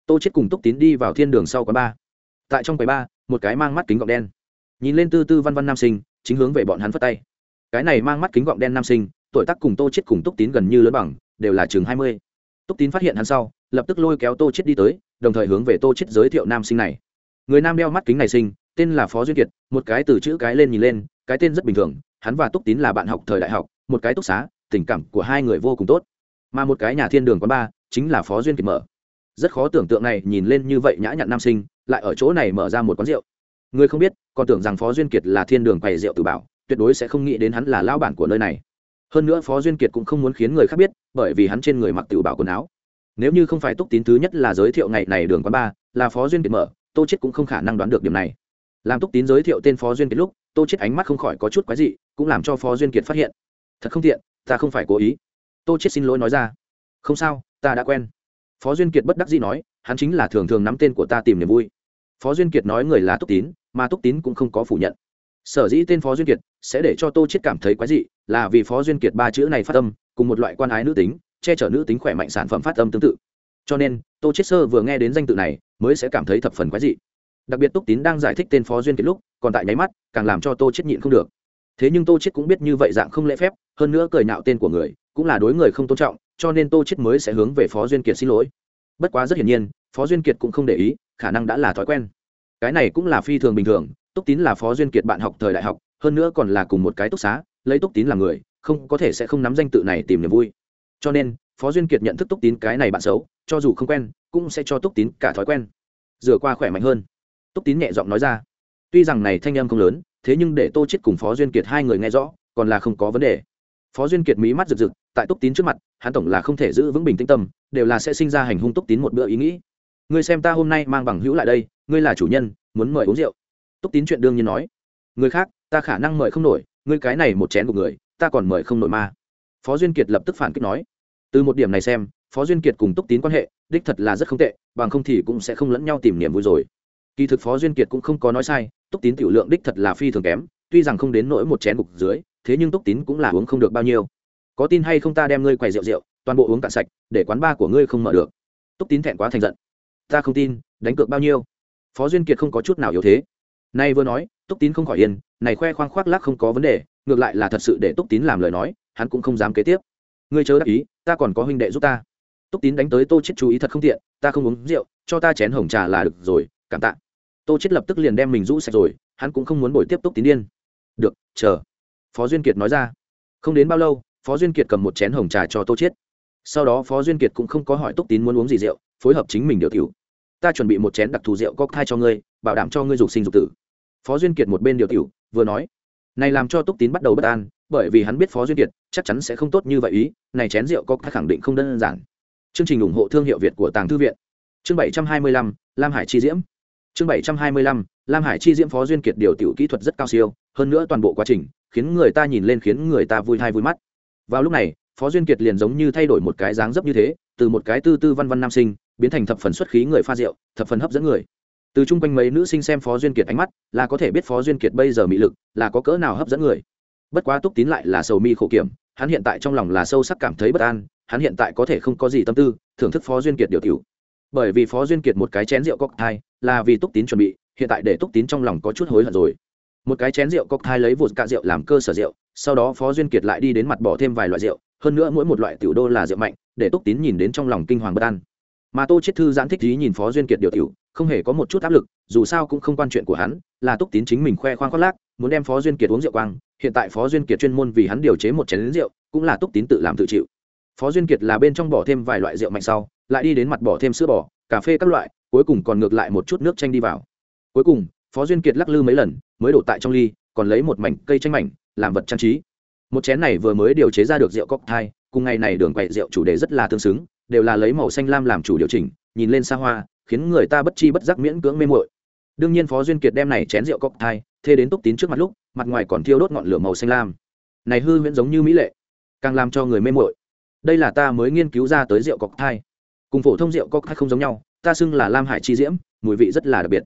Tô chết cùng túc tín đi vào thiên đường sau quán ba. Tại trong quầy ba, một cái mang mắt kính gọng đen. Nhìn lên tư tư văn văn nam sinh, chính hướng về bọn hắn phất tay cái này mang mắt kính gọng đen nam sinh, tuổi tác cùng tô chết cùng túc tín gần như lớn bằng, đều là chừng hai mươi. Túc tín phát hiện hắn sau, lập tức lôi kéo tô chết đi tới, đồng thời hướng về tô chết giới thiệu nam sinh này. Người nam đeo mắt kính này sinh, tên là phó duyên kiệt, một cái từ chữ cái lên nhìn lên, cái tên rất bình thường, hắn và túc tín là bạn học thời đại học, một cái túc xá, tình cảm của hai người vô cùng tốt. Mà một cái nhà thiên đường quán ba, chính là phó duyên kiệt mở. Rất khó tưởng tượng này, nhìn lên như vậy nhã nhặn nam sinh, lại ở chỗ này mở ra một quán rượu. Người không biết, còn tưởng rằng phó duyên kiệt là thiên đường quầy rượu tự bảo tuyệt đối sẽ không nghĩ đến hắn là lão bản của nơi này. Hơn nữa phó duyên kiệt cũng không muốn khiến người khác biết, bởi vì hắn trên người mặc tự bảo quần áo. Nếu như không phải túc tín thứ nhất là giới thiệu ngày này đường quán ba là phó duyên kiệt mở, tô chết cũng không khả năng đoán được điểm này. Làm túc tín giới thiệu tên phó duyên kiệt lúc, tô chết ánh mắt không khỏi có chút quái dị, cũng làm cho phó duyên kiệt phát hiện. Thật không tiện, ta không phải cố ý. Tô chết xin lỗi nói ra. Không sao, ta đã quen. Phó duyên kiệt bất đắc dĩ nói, hắn chính là thường thường nắm tên của ta tìm niềm vui. Phó duyên kiệt nói người là túc tín, mà túc tín cũng không có phủ nhận sở dĩ tên phó duyên kiệt sẽ để cho tô chết cảm thấy quái dị là vì phó duyên kiệt ba chữ này phát âm, cùng một loại quan ái nữ tính, che chở nữ tính khỏe mạnh sản phẩm phát âm tương tự. Cho nên, tô chết sơ vừa nghe đến danh tự này, mới sẽ cảm thấy thập phần quái dị. Đặc biệt túc tín đang giải thích tên phó duyên kiệt lúc, còn tại nháy mắt, càng làm cho tô chết nhịn không được. Thế nhưng tô chết cũng biết như vậy dạng không lễ phép, hơn nữa cười nạo tên của người, cũng là đối người không tôn trọng, cho nên tô chết mới sẽ hướng về phó duyên kiệt xin lỗi. Bất quá rất hiển nhiên, phó duyên kiệt cũng không để ý, khả năng đã là thói quen. Cái này cũng là phi thường bình thường túc tín là phó duyên kiệt bạn học thời đại học, hơn nữa còn là cùng một cái túc xá, lấy túc tín là người, không có thể sẽ không nắm danh tự này tìm niềm vui. Cho nên, phó duyên kiệt nhận thức túc tín cái này bạn xấu, cho dù không quen, cũng sẽ cho túc tín cả thói quen. Rửa qua khỏe mạnh hơn. Túc tín nhẹ giọng nói ra. Tuy rằng này thanh âm không lớn, thế nhưng để tô chết cùng phó duyên kiệt hai người nghe rõ, còn là không có vấn đề. Phó duyên kiệt mí mắt rực rực, tại túc tín trước mặt, hắn tổng là không thể giữ vững bình tĩnh tâm, đều là sẽ sinh ra hành hung túc tín một bữa ý nghĩ. Ngươi xem ta hôm nay mang bằng hữu lại đây, ngươi là chủ nhân, muốn mời uống rượu túc tín chuyện đương nhiên nói. Người khác, ta khả năng mời không nổi, ngươi cái này một chén của người, ta còn mời không nổi ma phó duyên kiệt lập tức phản kích nói. Từ một điểm này xem, phó duyên kiệt cùng túc tín quan hệ, đích thật là rất không tệ, bằng không thì cũng sẽ không lẫn nhau tìm niềm vui rồi. Kỳ thực phó duyên kiệt cũng không có nói sai, túc tín tiểu lượng đích thật là phi thường kém, tuy rằng không đến nỗi một chén gục dưới, thế nhưng túc tín cũng là uống không được bao nhiêu. Có tin hay không ta đem ngươi quầy rượu rượu, toàn bộ uống cạn sạch, để quán ba của ngươi không mở được. Túc tín thẹn quá thành giận. Ta không tin, đánh cược bao nhiêu? Phó duyên kiệt không có chút nào yếu thế nay vừa nói, túc tín không khỏi yên, này khoe khoang khoác lác không có vấn đề, ngược lại là thật sự để túc tín làm lời nói, hắn cũng không dám kế tiếp. Ngươi chớ đắc ý, ta còn có huynh đệ giúp ta. Túc tín đánh tới tô chết chú ý thật không tiện, ta không uống rượu, cho ta chén hồng trà là được rồi, cảm tạ. Tô chết lập tức liền đem mình rũ sạch rồi, hắn cũng không muốn bồi tiếp túc tín điên. Được, chờ. Phó duyên kiệt nói ra. Không đến bao lâu, phó duyên kiệt cầm một chén hồng trà cho tô chết sau đó phó duyên kiệt cũng không có hỏi túc tín muốn uống gì rượu, phối hợp chính mình điều tiểu. Ta chuẩn bị một chén đặc thù rượu có thai cho ngươi bảo đảm cho ngươi dục sinh dục tử. Phó duyên kiệt một bên điều tiểu, vừa nói, này làm cho túc tín bắt đầu bất an, bởi vì hắn biết phó duyên kiệt chắc chắn sẽ không tốt như vậy ý, này chén rượu có khẳng định không đơn giản. Chương trình ủng hộ thương hiệu việt của tàng thư viện. Chương bảy trăm hai mươi lăm, lam hải chi diễm. Chương bảy trăm hai mươi lăm, lam hải chi diễm phó duyên kiệt điều tiểu kỹ thuật rất cao siêu, hơn nữa toàn bộ quá trình khiến người ta nhìn lên khiến người ta vui thai vui mắt. Vào lúc này, phó duyên kiệt liền giống như thay đổi một cái dáng dấp như thế, từ một cái tư tư văn văn nam sinh, biến thành thập phần xuất khí người pha rượu, thập phần hấp dẫn người từ chung quanh mấy nữ sinh xem phó duyên kiệt ánh mắt, là có thể biết phó duyên kiệt bây giờ mị lực, là có cỡ nào hấp dẫn người. Bất quá túc tín lại là sầu mi khổ kiểm, hắn hiện tại trong lòng là sâu sắc cảm thấy bất an, hắn hiện tại có thể không có gì tâm tư, thưởng thức phó duyên kiệt điều tiểu. Bởi vì phó duyên kiệt một cái chén rượu cocktail là vì túc tín chuẩn bị, hiện tại để túc tín trong lòng có chút hối hận rồi. Một cái chén rượu cocktail lấy vụt cạ rượu làm cơ sở rượu, sau đó phó duyên kiệt lại đi đến mặt bỏ thêm vài loại rượu, hơn nữa mỗi một loại tiểu đô là rượu mạnh, để túc tín nhìn đến trong lòng kinh hoàng bất an. Mà tô chết thư giãn thích ý nhìn phó duyên kiệt điều tiểu không hề có một chút áp lực, dù sao cũng không quan chuyện của hắn, là túc tín chính mình khoe khoang khoác lác, muốn đem phó duyên kiệt uống rượu quang, hiện tại phó duyên kiệt chuyên môn vì hắn điều chế một chén rượu, cũng là túc tín tự làm tự chịu. Phó duyên kiệt là bên trong bỏ thêm vài loại rượu mạnh sau, lại đi đến mặt bỏ thêm sữa bò, cà phê các loại, cuối cùng còn ngược lại một chút nước chanh đi vào. Cuối cùng, phó duyên kiệt lắc lư mấy lần, mới đổ tại trong ly, còn lấy một mảnh cây chanh mảnh, làm vật trang trí. Một chén này vừa mới điều chế ra được rượu cocktail cùng ngày này đường quậy rượu chủ đề rất là tương xứng, đều là lấy màu xanh lam làm chủ điều chỉnh, nhìn lên xa hoa khiến người ta bất chi bất giác miễn cưỡng mê mội đương nhiên phó duyên kiệt đem này chén rượu cocktail thê đến túc tín trước mặt lúc, mặt ngoài còn thiêu đốt ngọn lửa màu xanh lam. Này hư huyễn giống như mỹ lệ, càng làm cho người mê mội đây là ta mới nghiên cứu ra tới rượu cocktail cùng phổ thông rượu cocktail không giống nhau, ta xưng là lam hải chi diễm, mùi vị rất là đặc biệt.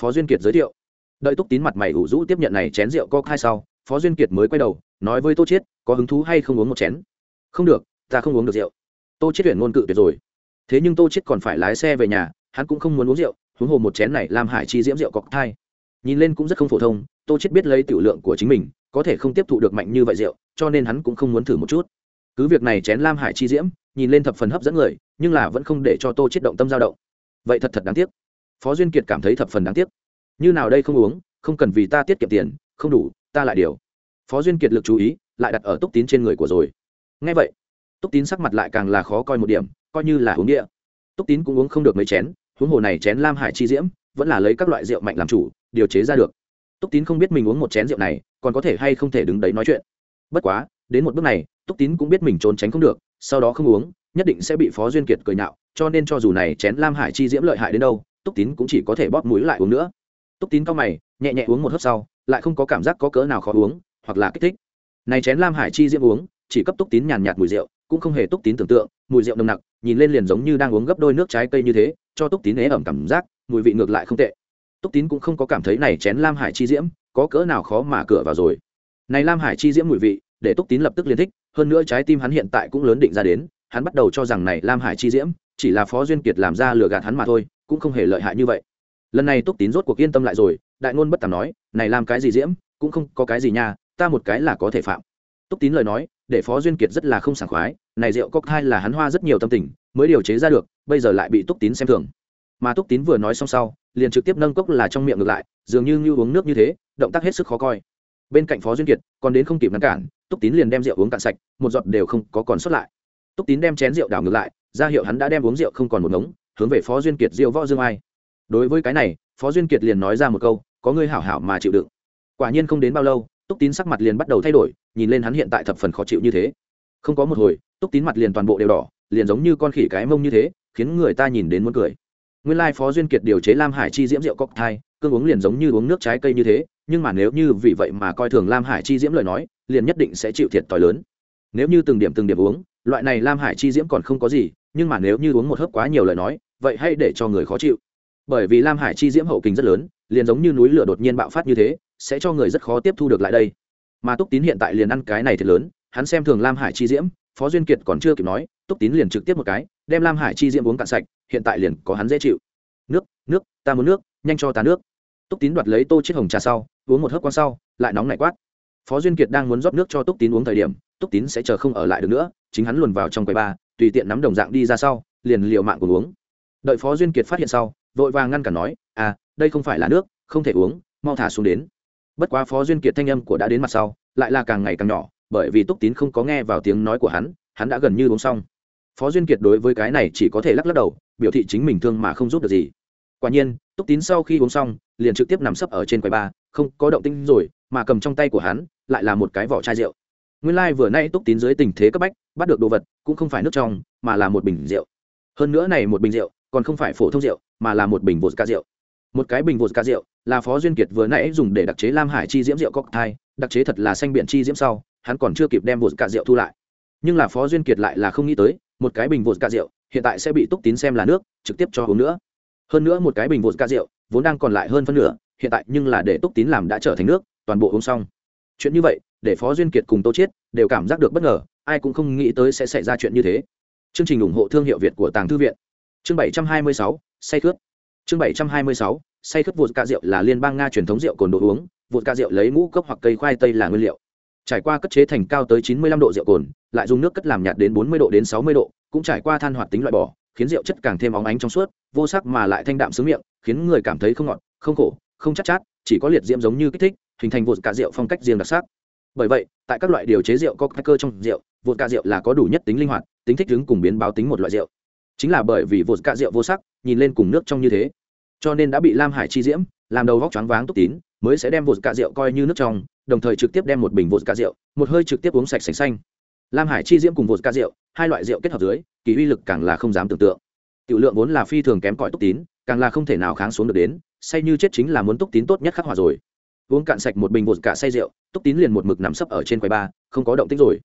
Phó duyên kiệt giới thiệu. Đợi túc tín mặt mày ủ rũ tiếp nhận này chén rượu cocktail sau, phó duyên kiệt mới quay đầu, nói với tô chiết, có hứng thú hay không uống một chén? Không được, ta không uống được rượu. Tô chiết tuyển ngôn cự tuyệt rồi. Thế nhưng tô chiết còn phải lái xe về nhà hắn cũng không muốn uống rượu, huống hồ một chén này lam hải chi diễm rượu cocktail nhìn lên cũng rất không phổ thông, tô chiết biết lấy tiểu lượng của chính mình, có thể không tiếp thụ được mạnh như vậy rượu, cho nên hắn cũng không muốn thử một chút. Cứ việc này chén lam hải chi diễm, nhìn lên thập phần hấp dẫn người, nhưng là vẫn không để cho tô chiết động tâm dao động. Vậy thật thật đáng tiếc. Phó duyên kiệt cảm thấy thập phần đáng tiếc. Như nào đây không uống, không cần vì ta tiết kiệm tiền, không đủ, ta lại điều. Phó duyên kiệt lực chú ý, lại đặt ở túc tín trên người của rồi. Ngay vậy, túc tín sắc mặt lại càng là khó coi một điểm, coi như là uống địa. Túc tín cũng uống không được mấy chén huống hồ này chén lam hải chi diễm vẫn là lấy các loại rượu mạnh làm chủ, điều chế ra được. Túc tín không biết mình uống một chén rượu này, còn có thể hay không thể đứng đấy nói chuyện. Bất quá, đến một bước này, túc tín cũng biết mình trốn tránh không được, sau đó không uống, nhất định sẽ bị phó duyên kiệt cười nhạo, cho nên cho dù này chén lam hải chi diễm lợi hại đến đâu, túc tín cũng chỉ có thể bóp mũi lại uống nữa. Túc tín cao mày, nhẹ nhẹ uống một hớp sau, lại không có cảm giác có cỡ nào khó uống, hoặc là kích thích. Này chén lam hải chi diễm uống, chỉ cấp túc tín nhàn nhạt mùi rượu, cũng không hề túc tín tưởng tượng, mùi rượu nồng nặc, nhìn lên liền giống như đang uống gấp đôi nước trái cây như thế cho túc tín ế ẩm cảm giác, mùi vị ngược lại không tệ. Túc tín cũng không có cảm thấy này chén lam hải chi diễm, có cỡ nào khó mà cửa vào rồi. Này lam hải chi diễm mùi vị, để túc tín lập tức liên thích, hơn nữa trái tim hắn hiện tại cũng lớn định ra đến, hắn bắt đầu cho rằng này lam hải chi diễm, chỉ là phó duyên kiệt làm ra lừa gạt hắn mà thôi, cũng không hề lợi hại như vậy. Lần này túc tín rốt cuộc yên tâm lại rồi, đại ngôn bất tàm nói, này làm cái gì diễm, cũng không có cái gì nha, ta một cái là có thể phạm. Túc tín lời nói, để phó duyên kiệt rất là không sảng khoái, này rượu cốc thai là hắn hoa rất nhiều tâm tình mới điều chế ra được, bây giờ lại bị túc tín xem thường. Mà túc tín vừa nói xong sau, liền trực tiếp nâng cốc là trong miệng ngược lại, dường như như uống nước như thế, động tác hết sức khó coi. Bên cạnh phó duyên kiệt, còn đến không kịp ngăn cản, túc tín liền đem rượu uống cạn sạch, một giọt đều không có còn sót lại. Túc tín đem chén rượu đảo ngược lại, ra hiệu hắn đã đem uống rượu không còn một ngống, hướng về phó duyên kiệt rượu võ dương ai. Đối với cái này, phó duyên kiệt liền nói ra một câu, có ngươi hảo hảo mà chịu đựng. Quả nhiên không đến bao lâu, túc tín sắc mặt liền bắt đầu thay đổi, nhìn lên hắn hiện tại thập phần khó chịu như thế. Không có một hồi, túc tín mặt liền toàn bộ đều đỏ liền giống như con khỉ cái mông như thế, khiến người ta nhìn đến muốn cười. Nguyên lai phó duyên kiệt điều chế lam hải chi diễm rượu cocktail cương uống liền giống như uống nước trái cây như thế, nhưng mà nếu như vì vậy mà coi thường lam hải chi diễm lời nói, liền nhất định sẽ chịu thiệt t lớn. Nếu như từng điểm từng điểm uống, loại này lam hải chi diễm còn không có gì, nhưng mà nếu như uống một hớp quá nhiều lời nói, vậy hay để cho người khó chịu. Bởi vì lam hải chi diễm hậu kinh rất lớn, liền giống như núi lửa đột nhiên bạo phát như thế, sẽ cho người rất khó tiếp thu được lại đây. Mà túc tín hiện tại liền ăn cái này thật lớn, hắn xem thường lam hải chi diễm phó duyên kiệt còn chưa kịp nói, túc tín liền trực tiếp một cái, đem lam hải chi diễm uống cạn sạch, hiện tại liền có hắn dễ chịu. Nước nước, ta muốn nước, nhanh cho ta nước. Túc tín đoạt lấy tô chiếc hồng trà sau, uống một hớp quang sau, lại nóng nảy quát. Phó duyên kiệt đang muốn rót nước cho túc tín uống thời điểm, túc tín sẽ chờ không ở lại được nữa, chính hắn luồn vào trong quầy ba, tùy tiện nắm đồng dạng đi ra sau, liền liều mạng của uống. Đợi phó duyên kiệt phát hiện sau, vội vàng ngăn cản nói à đây không phải là nước, không thể uống, mau thả xuống đến. Bất quá phó duyên kiệt thanh âm của đã đến mặt sau, lại là càng ngày càng nhỏ bởi vì túc tín không có nghe vào tiếng nói của hắn hắn đã gần như uống xong. Phó duyên kiệt đối với cái này chỉ có thể lắc lắc đầu, biểu thị chính mình thương mà không giúp được gì. Quả nhiên, túc tín sau khi uống xong, liền trực tiếp nằm sấp ở trên quầy ba, không có động tinh rồi, mà cầm trong tay của hắn, lại là một cái vỏ chai rượu. Nguyên lai、like、vừa nay túc tín dưới tình thế cấp bách, bắt được đồ vật, cũng không phải nước trong, mà là một bình rượu. Hơn nữa này một bình rượu, còn không phải phổ thông rượu, mà là một bình vột ca rượu. Một cái bình vột ca rượu là phó duyên kiệt vừa nãy dùng để đặc chế lam hải chi diễm rượu cocktail, đặc chế thật là xanh biện chi diễm sau hắn còn chưa kịp đem vột cà rượu thu lại. Nhưng là phó duyên kiệt lại là không nghĩ tới một cái bình vột cà rượu hiện tại sẽ bị túc tín xem là nước trực tiếp cho uống nữa. Hơn nữa một cái bình vột cà rượu vốn đang còn lại hơn phân nửa hiện tại nhưng là để túc tín làm đã trở thành nước toàn bộ uống xong. Chuyện như vậy để phó duyên kiệt cùng tô chiết đều cảm giác được bất ngờ ai cũng không nghĩ tới sẽ xảy ra chuyện như thế. Chương trình ủng hộ thương hiệu việt của tàng thư viện. Chương 726, say cướp. chương 726, say cướp vụt cà rượu là liên bang nga truyền thống rượu cồn đồ uống vụt cà rượu lấy ngũ cốc hoặc cây khoai tây là nguyên liệu trải qua cất chế thành cao tới 95 độ rượu cồn lại dùng nước cất làm nhạt đến 40 độ đến 60 độ cũng trải qua than hoạt tính loại bỏ khiến rượu chất càng thêm óng ánh trong suốt vô sắc mà lại thanh đạm sướng miệng khiến người cảm thấy không ngọt không khổ không chắc chát, chát chỉ có liệt diễm giống như kích thích hình thành vột cả rượu phong cách riêng đặc sắc. Bởi vậy tại các loại điều chế rượu có cơ trong rượu vột cả rượu là có đủ nhất tính linh hoạt tính thích ứng cùng biến báo tính một loại rượu. Chính là bởi vì vột cả rượu vô sắc nhìn lên cùng nước trong như thế cho nên đã bị lam hải chi diễm làm đầu vóc choáng váng túc tín mới sẽ đem vột cả rượu coi như nước trong đồng thời trực tiếp đem một bình vột cà rượu, một hơi trực tiếp uống sạch sành xanh. Lam hải chi diễm cùng vột cà rượu, hai loại rượu kết hợp dưới, kỳ uy lực càng là không dám tưởng tượng. Tiểu lượng vốn là phi thường kém cỏi túc tín, càng là không thể nào kháng xuống được đến, say như chết chính là muốn túc tín tốt nhất khắc hòa rồi. Uống cạn sạch một bình vột cả say rượu, túc tín liền một mực nằm sấp ở trên quầy ba không có động tích rồi.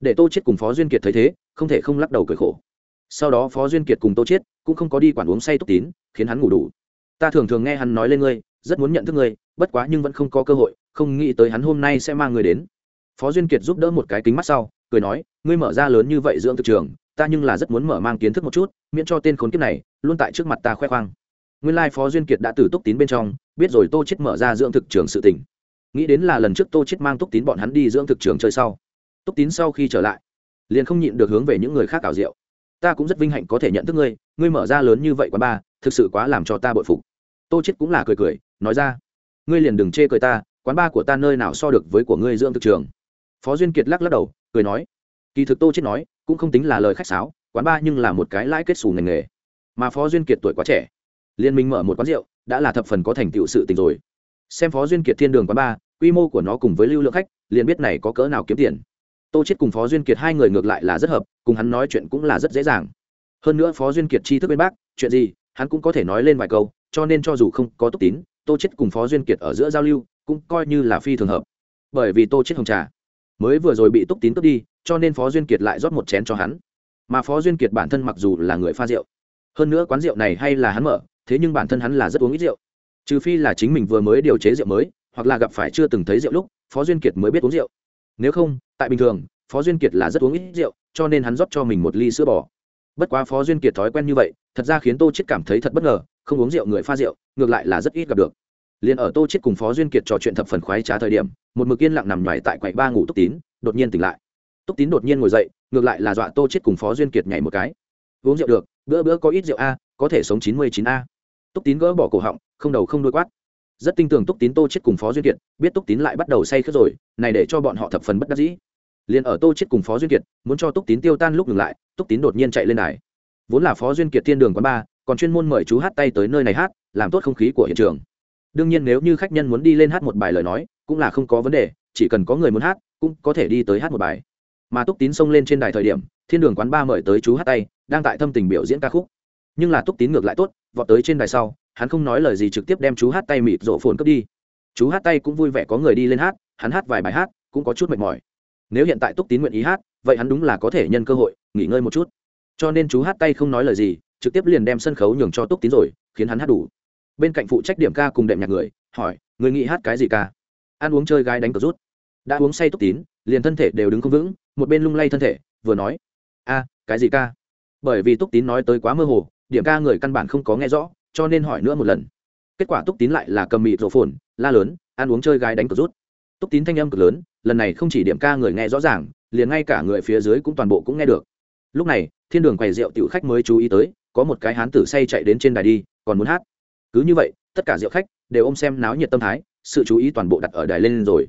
Để tô chết cùng phó duyên kiệt thấy thế, không thể không lắc đầu cười khổ. Sau đó phó duyên kiệt cùng tô chết cũng không có đi quản uống say túc tín, khiến hắn ngủ đủ. Ta thường thường nghe hắn nói lên ngươi, rất muốn nhận thức ngươi, bất quá nhưng vẫn không có cơ hội không nghĩ tới hắn hôm nay sẽ mang người đến. Phó duyên kiệt giúp đỡ một cái kính mắt sau, cười nói, ngươi mở ra lớn như vậy dưỡng thực trường, ta nhưng là rất muốn mở mang kiến thức một chút, miễn cho tên khốn kiếp này luôn tại trước mặt ta khoe khoang. Nguyên lai phó duyên kiệt đã từ túc tín bên trong, biết rồi tô chết mở ra dưỡng thực trường sự tỉnh nghĩ đến là lần trước tô chết mang túc tín bọn hắn đi dưỡng thực trường chơi sau, túc tín sau khi trở lại, liền không nhịn được hướng về những người khác ảo diệu. Ta cũng rất vinh hạnh có thể nhận thức ngươi ngươi mở ra lớn như vậy quá ba thực sự quá làm cho ta bội phục. Tô chết cũng là cười cười, nói ra, ngươi liền đừng chê cười ta quán ba của ta nơi nào so được với của ngươi dưỡng thực trường? Phó duyên kiệt lắc lắc đầu, cười nói, kỳ thực tô chết nói, cũng không tính là lời khách sáo, quán ba nhưng là một cái lãi kết xù ngành nghề. Mà phó duyên kiệt tuổi quá trẻ, liên minh mở một quán rượu, đã là thập phần có thành tựu sự tình rồi. Xem phó duyên kiệt thiên đường quán ba quy mô của nó cùng với lưu lượng khách, liền biết này có cỡ nào kiếm tiền. Tô chết cùng phó duyên kiệt hai người ngược lại là rất hợp, cùng hắn nói chuyện cũng là rất dễ dàng. Hơn nữa phó duyên kiệt tri thức bên bác chuyện gì, hắn cũng có thể nói lên vài câu, cho nên cho dù không có túc tín, tô chết cùng phó duyên kiệt ở giữa giao lưu cũng coi như là phi thường hợp. Bởi vì tô chết hồng trà. Mới vừa rồi bị túc tín cướp đi, cho nên phó duyên kiệt lại rót một chén cho hắn. Mà phó duyên kiệt bản thân mặc dù là người pha rượu, hơn nữa quán rượu này hay là hắn mở, thế nhưng bản thân hắn là rất uống ít rượu. Trừ phi là chính mình vừa mới điều chế rượu mới, hoặc là gặp phải chưa từng thấy rượu lúc, phó duyên kiệt mới biết uống rượu. Nếu không, tại bình thường, phó duyên kiệt là rất uống ít rượu, cho nên hắn rót cho mình một ly sữa bò. Bất quá phó duyên kiệt thói quen như vậy, thật ra khiến tô chết cảm thấy thật bất ngờ, không uống rượu người pha rượu, ngược lại là rất ít gặp được liền ở tô chết cùng phó duyên kiệt trò chuyện thập phần khoái trá thời điểm, một mực yên lặng nằm nhảy tại quầy ba ngủ túc tín, đột nhiên tỉnh lại. Túc tín đột nhiên ngồi dậy, ngược lại là dọa tô chết cùng phó duyên kiệt nhảy một cái. Uống rượu được, bữa bữa có ít rượu a, có thể sống chín mươi chín a. Túc tín gỡ bỏ cổ họng, không đầu không đuôi quát. Rất tin tưởng túc tín tô chết cùng phó duyên kiệt, biết túc tín lại bắt đầu say khướt rồi, này để cho bọn họ thập phần bất đắc dĩ. Liền ở tô chết cùng phó duyên kiệt, muốn cho túc tín tiêu tan lúc ngừng lại, túc tín đột nhiên chạy lên đài. Vốn là phó duyên kiệt thiên đường quán ba, còn chuyên môn mời chú hát tay tới nơi này hát, làm tốt không khí của hiện trường đương nhiên nếu như khách nhân muốn đi lên hát một bài lời nói, cũng là không có vấn đề, chỉ cần có người muốn hát, cũng có thể đi tới hát một bài. Mà túc tín xông lên trên đài thời điểm, thiên đường quán ba mời tới chú hát tay, đang tại thâm tình biểu diễn ca khúc. Nhưng là túc tín ngược lại tốt, vọt tới trên đài sau, hắn không nói lời gì trực tiếp đem chú hát tay mịt rộ phồn cướp đi. Chú hát tay cũng vui vẻ có người đi lên hát, hắn hát vài bài hát, cũng có chút mệt mỏi. Nếu hiện tại túc tín nguyện ý hát, vậy hắn đúng là có thể nhân cơ hội, nghỉ ngơi một chút. Cho nên chú hát tay không nói lời gì, trực tiếp liền đem sân khấu nhường cho túc tín rồi, khiến hắn hát đủ bên cạnh phụ trách điểm ca cùng đệm nhạc người, hỏi, người nghĩ hát cái gì ca? Ăn uống chơi gái đánh cờ rút. Đã uống say túc tín, liền thân thể đều đứng không vững, một bên lung lay thân thể, vừa nói, a, cái gì ca? Bởi vì túc tín nói tới quá mơ hồ, điểm ca người căn bản không có nghe rõ, cho nên hỏi nữa một lần. Kết quả túc tín lại là cầm mịt rổ phồn, la lớn, ăn uống chơi gái đánh cờ rút. Túc tín thanh âm cực lớn, lần này không chỉ điểm ca người nghe rõ ràng, liền ngay cả người phía dưới cũng toàn bộ cũng nghe được. Lúc này, thiên đường quầy rượu tiểu khách mới chú ý tới, có một cái hán tử say chạy đến trên đài đi, còn muốn hát cứ như vậy tất cả diệu khách đều ôm xem náo nhiệt tâm thái sự chú ý toàn bộ đặt ở đài lên rồi.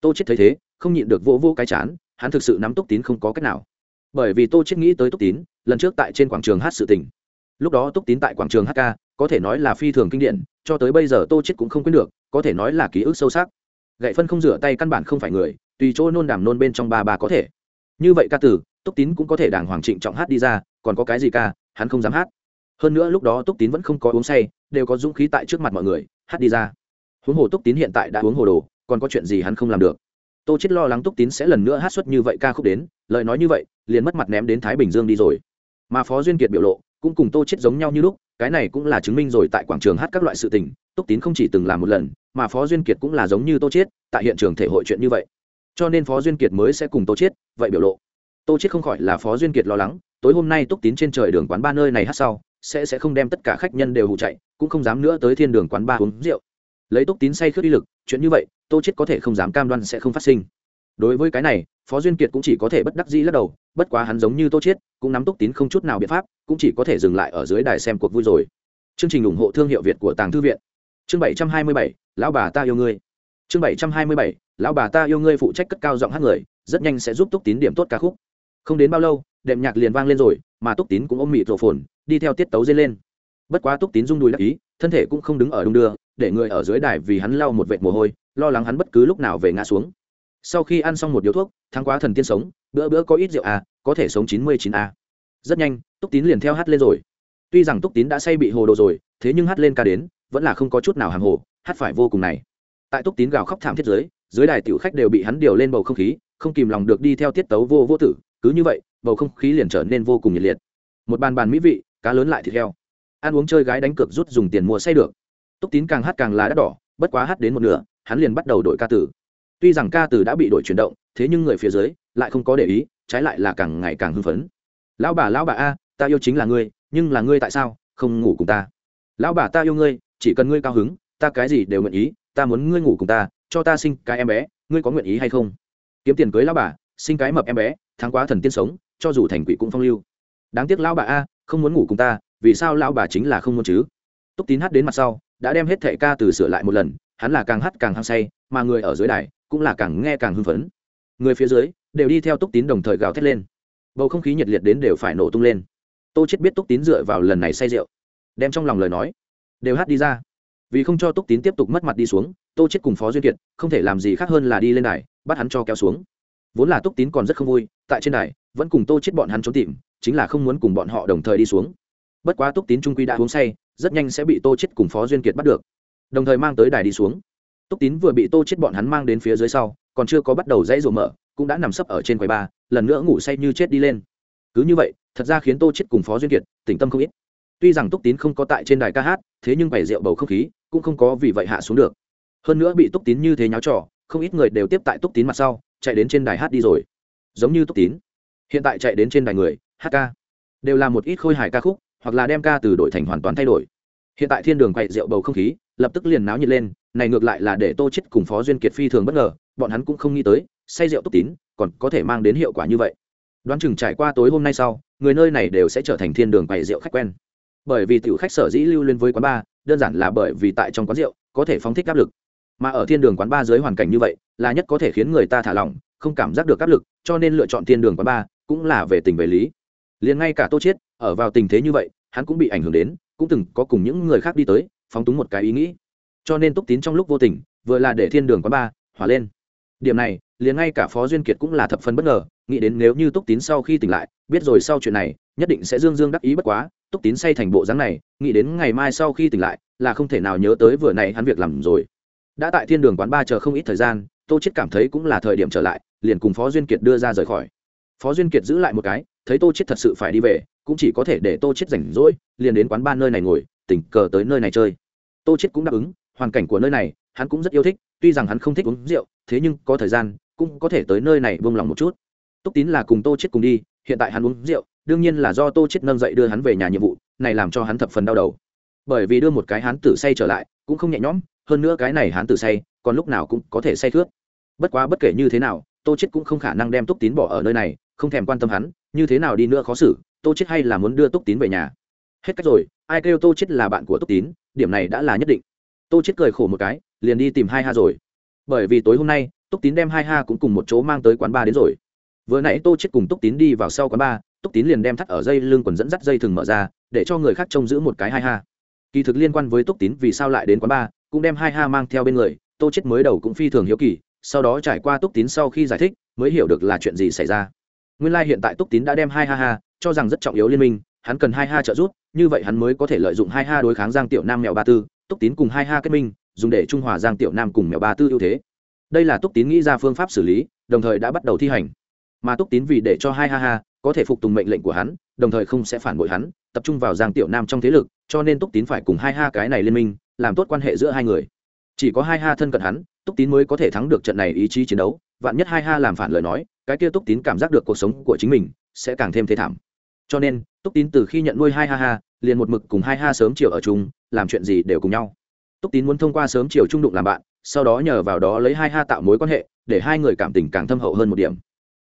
Tô chết thấy thế không nhịn được vô vô cái chán hắn thực sự nắm túc tín không có cách nào. Bởi vì tô chết nghĩ tới túc tín lần trước tại trên quảng trường hát sự tình. Lúc đó túc tín tại quảng trường hát ca, có thể nói là phi thường kinh điển cho tới bây giờ tô chết cũng không quên được có thể nói là ký ức sâu sắc. Gậy phân không rửa tay căn bản không phải người tùy chỗ nôn đàm nôn bên trong ba ba có thể. Như vậy ca tử túc tín cũng có thể đàng hoàng trịnh trọng hát đi ra còn có cái gì ca hắn không dám hát hơn nữa lúc đó túc tín vẫn không có uống say, đều có dũng khí tại trước mặt mọi người, hát đi ra. Huống hồ túc tín hiện tại đã uống hồ đồ, còn có chuyện gì hắn không làm được? Tô chết lo lắng túc tín sẽ lần nữa hát xuất như vậy ca khúc đến, lời nói như vậy, liền mất mặt ném đến thái bình dương đi rồi. Mà phó duyên kiệt biểu lộ, cũng cùng tô chết giống nhau như lúc, cái này cũng là chứng minh rồi tại quảng trường hát các loại sự tình, túc tín không chỉ từng làm một lần, mà phó duyên kiệt cũng là giống như tô chết, tại hiện trường thể hội chuyện như vậy. Cho nên phó duyên kiệt mới sẽ cùng tô chết, vậy biểu lộ. Tô chết không khỏi là phó duyên kiệt lo lắng, tối hôm nay túc tín trên trời đường quán ba nơi này hát sau sẽ sẽ không đem tất cả khách nhân đều hụ chạy, cũng không dám nữa tới thiên đường quán ba uống rượu. Lấy túc tín say khước đi lực, chuyện như vậy, tô chết có thể không dám cam đoan sẽ không phát sinh. Đối với cái này, phó duyên kiệt cũng chỉ có thể bất đắc dĩ lắc đầu, bất quá hắn giống như tô chết cũng nắm túc tín không chút nào biện pháp, cũng chỉ có thể dừng lại ở dưới đài xem cuộc vui rồi. Chương trình ủng hộ thương hiệu việt của tàng thư viện. Chương bảy trăm hai mươi bảy, lão bà ta yêu ngươi. Chương bảy trăm hai mươi bảy, lão bà ta yêu ngươi phụ trách cất cao giọng hát người, rất nhanh sẽ giúp túc tín điểm tốt ca khúc. Không đến bao lâu, đệm nhạc liền vang lên rồi, mà túc tín cũng ôm mịt rổ phồn đi theo tiết tấu dây lên. Bất quá túc tín rung đùi đắc ý, thân thể cũng không đứng ở đung đưa, để người ở dưới đài vì hắn lau một vệt mồ hôi, lo lắng hắn bất cứ lúc nào về ngã xuống. Sau khi ăn xong một điếu thuốc, thắng quá thần tiên sống, bữa bữa có ít rượu à có thể sống chín mươi chín a rất nhanh, túc tín liền theo hát lên rồi. Tuy rằng túc tín đã say bị hồ đồ rồi, thế nhưng hát lên ca đến, vẫn là không có chút nào hàng hồ, hát phải vô cùng này. Tại túc tín gào khóc thảm thiết giới dưới đài tiểu khách đều bị hắn điều lên bầu không khí, không kìm lòng được đi theo tiết tấu vô vô tử, cứ như vậy, bầu không khí liền trở nên vô cùng nhiệt liệt. Một bàn bàn mỹ vị cá lớn lại thịt heo. Ăn uống chơi gái đánh cược rút dùng tiền mua say được. Túc tín càng hát càng là đắt đỏ, bất quá hát đến một nửa, hắn liền bắt đầu đổi ca tử tuy rằng ca tử đã bị đổi chuyển động, thế nhưng người phía dưới lại không có để ý, trái lại là càng ngày càng hưng phấn. Lão bà lão bà a, ta yêu chính là ngươi, nhưng là ngươi tại sao không ngủ cùng ta? Lão bà, ta yêu ngươi, chỉ cần ngươi cao hứng, ta cái gì đều nguyện ý, ta muốn ngươi ngủ cùng ta, cho ta sinh cái em bé, ngươi có nguyện ý hay không? Kiếm tiền cưới lão bà, sinh cái mập em bé tháng quá thần tiên sống, cho dù thành quỷ cũng phong lưu. Đáng tiếc lão bà a không muốn ngủ cùng ta, vì sao lão bà chính là không muốn chứ? Túc tín hát đến mặt sau, đã đem hết thệ ca từ sửa lại một lần, hắn là càng hát càng hăng say, mà người ở dưới đài cũng là càng nghe càng hưng phấn. Người phía dưới đều đi theo túc tín đồng thời gào thét lên. Bầu không khí nhiệt liệt đến đều phải nổ tung lên. Tô chết biết túc tín dựa vào lần này say rượu, đem trong lòng lời nói đều hát đi ra. Vì không cho túc tín tiếp tục mất mặt đi xuống, tô chết cùng phó duyên kiệt không thể làm gì khác hơn là đi lên đài, bắt hắn cho kéo xuống. Vốn là túc tín còn rất không vui, tại trên đài vẫn cùng tô chết bọn hắn trốn tìm chính là không muốn cùng bọn họ đồng thời đi xuống. Bất quá túc tín trung quy đã uống say, rất nhanh sẽ bị tô chết cùng phó duyên kiệt bắt được. Đồng thời mang tới đài đi xuống. Túc tín vừa bị tô chết bọn hắn mang đến phía dưới sau, còn chưa có bắt đầu dãy rủa mở, cũng đã nằm sấp ở trên quầy ba lần nữa ngủ say như chết đi lên. Cứ như vậy, thật ra khiến tô chết cùng phó duyên kiệt tỉnh tâm không ít. Tuy rằng túc tín không có tại trên đài ca hát, thế nhưng bày rượu bầu không khí cũng không có vì vậy hạ xuống được. Hơn nữa bị túc tín như thế nháo trò, không ít người đều tiếp tại túc tín mặt sau, chạy đến trên đài hát đi rồi. Giống như túc tín, hiện tại chạy đến trên đài người hát ca. Đều là một ít khôi hài ca khúc, hoặc là đem ca từ đổi thành hoàn toàn thay đổi. Hiện tại thiên đường quậy rượu bầu không khí, lập tức liền náo nhiệt lên, này ngược lại là để tô chết cùng phó duyên kiệt phi thường bất ngờ, bọn hắn cũng không nghĩ tới, say rượu túc tín, còn có thể mang đến hiệu quả như vậy. Đoán chừng trải qua tối hôm nay sau, người nơi này đều sẽ trở thành thiên đường quậy rượu khách quen. Bởi vì tiểu khách sở dĩ lưu lên với quán bar, đơn giản là bởi vì tại trong quán rượu, có thể phóng thích áp lực. Mà ở thiên đường quán bar dưới hoàn cảnh như vậy, là nhất có thể khiến người ta thả lỏng, không cảm giác được áp lực, cho nên lựa chọn thiên đường quán bar cũng là về tình về lý liền ngay cả tô chiết, ở vào tình thế như vậy, hắn cũng bị ảnh hưởng đến, cũng từng có cùng những người khác đi tới, phóng túng một cái ý nghĩ. Cho nên túc tín trong lúc vô tình, vừa là để thiên đường quán ba, hỏa lên. Điểm này, liền ngay cả phó duyên kiệt cũng là thập phần bất ngờ, nghĩ đến nếu như túc tín sau khi tỉnh lại, biết rồi sau chuyện này, nhất định sẽ dương dương đắc ý bất quá, túc tín say thành bộ dáng này, nghĩ đến ngày mai sau khi tỉnh lại, là không thể nào nhớ tới vừa này hắn việc làm rồi. Đã tại thiên đường quán ba chờ không ít thời gian, tô chết cảm thấy cũng là thời điểm trở lại, liền cùng phó duyên kiệt đưa ra rời khỏi. Phó duyên kiệt giữ lại một cái thấy tô chết thật sự phải đi về, cũng chỉ có thể để tô chết rảnh rỗi, liền đến quán ba nơi này ngồi, tình cờ tới nơi này chơi. Tô chết cũng đáp ứng, hoàn cảnh của nơi này, hắn cũng rất yêu thích, tuy rằng hắn không thích uống rượu, thế nhưng có thời gian, cũng có thể tới nơi này buông lòng một chút. Túc tín là cùng tô chết cùng đi, hiện tại hắn uống rượu, đương nhiên là do tô chết nâng dậy đưa hắn về nhà nhiệm vụ, này làm cho hắn thập phần đau đầu. Bởi vì đưa một cái hắn tử say trở lại, cũng không nhẹ nhõm, hơn nữa cái này hắn tử say, còn lúc nào cũng có thể say thước bất quá bất kể như thế nào, tô chết cũng không khả năng đem túc tín bỏ ở nơi này không thèm quan tâm hắn, như thế nào đi nữa khó xử, tô chết hay là muốn đưa túc tín về nhà? Hết cách rồi, ai kêu tô chết là bạn của túc tín, điểm này đã là nhất định. Tô chết cười khổ một cái, liền đi tìm hai ha rồi. Bởi vì tối hôm nay, túc tín đem hai ha cũng cùng một chỗ mang tới quán ba đến rồi. Vừa nãy tô chết cùng túc tín đi vào sau quán ba, túc tín liền đem thắt ở dây lưng quần dẫn dắt dây thừng mở ra, để cho người khác trông giữ một cái hai ha. Kỳ thực liên quan với túc tín vì sao lại đến quán ba, cũng đem hai ha mang theo bên người, tô chết mới đầu cũng phi thường hiếu kỳ, sau đó trải qua túc tín sau khi giải thích, mới hiểu được là chuyện gì xảy ra nguyên lai like hiện tại túc tín đã đem hai ha ha, cho rằng rất trọng yếu liên minh, hắn cần hai ha trợ giúp, như vậy hắn mới có thể lợi dụng hai ha đối kháng giang tiểu nam mèo ba tư, túc tín cùng hai ha kết minh, dùng để trung hòa giang tiểu nam cùng mèo ba tư ưu thế. Đây là túc tín nghĩ ra phương pháp xử lý, đồng thời đã bắt đầu thi hành. Mà túc tín vì để cho hai ha ha có thể phục tùng mệnh lệnh của hắn, đồng thời không sẽ phản bội hắn, tập trung vào giang tiểu nam trong thế lực, cho nên túc tín phải cùng hai ha cái này liên minh, làm tốt quan hệ giữa hai người. Chỉ có hai ha thân cận hắn, túc tín mới có thể thắng được trận này ý chí chiến đấu, vạn nhất hai ha làm phản lời nói cái kia túc tín cảm giác được cuộc sống của chính mình sẽ càng thêm thế thảm. Cho nên, túc tín từ khi nhận nuôi hai ha ha, liền một mực cùng hai ha sớm chiều ở chung, làm chuyện gì đều cùng nhau. Túc tín muốn thông qua sớm chiều trung đụng làm bạn, sau đó nhờ vào đó lấy hai ha tạo mối quan hệ, để hai người cảm tình càng thâm hậu hơn một điểm.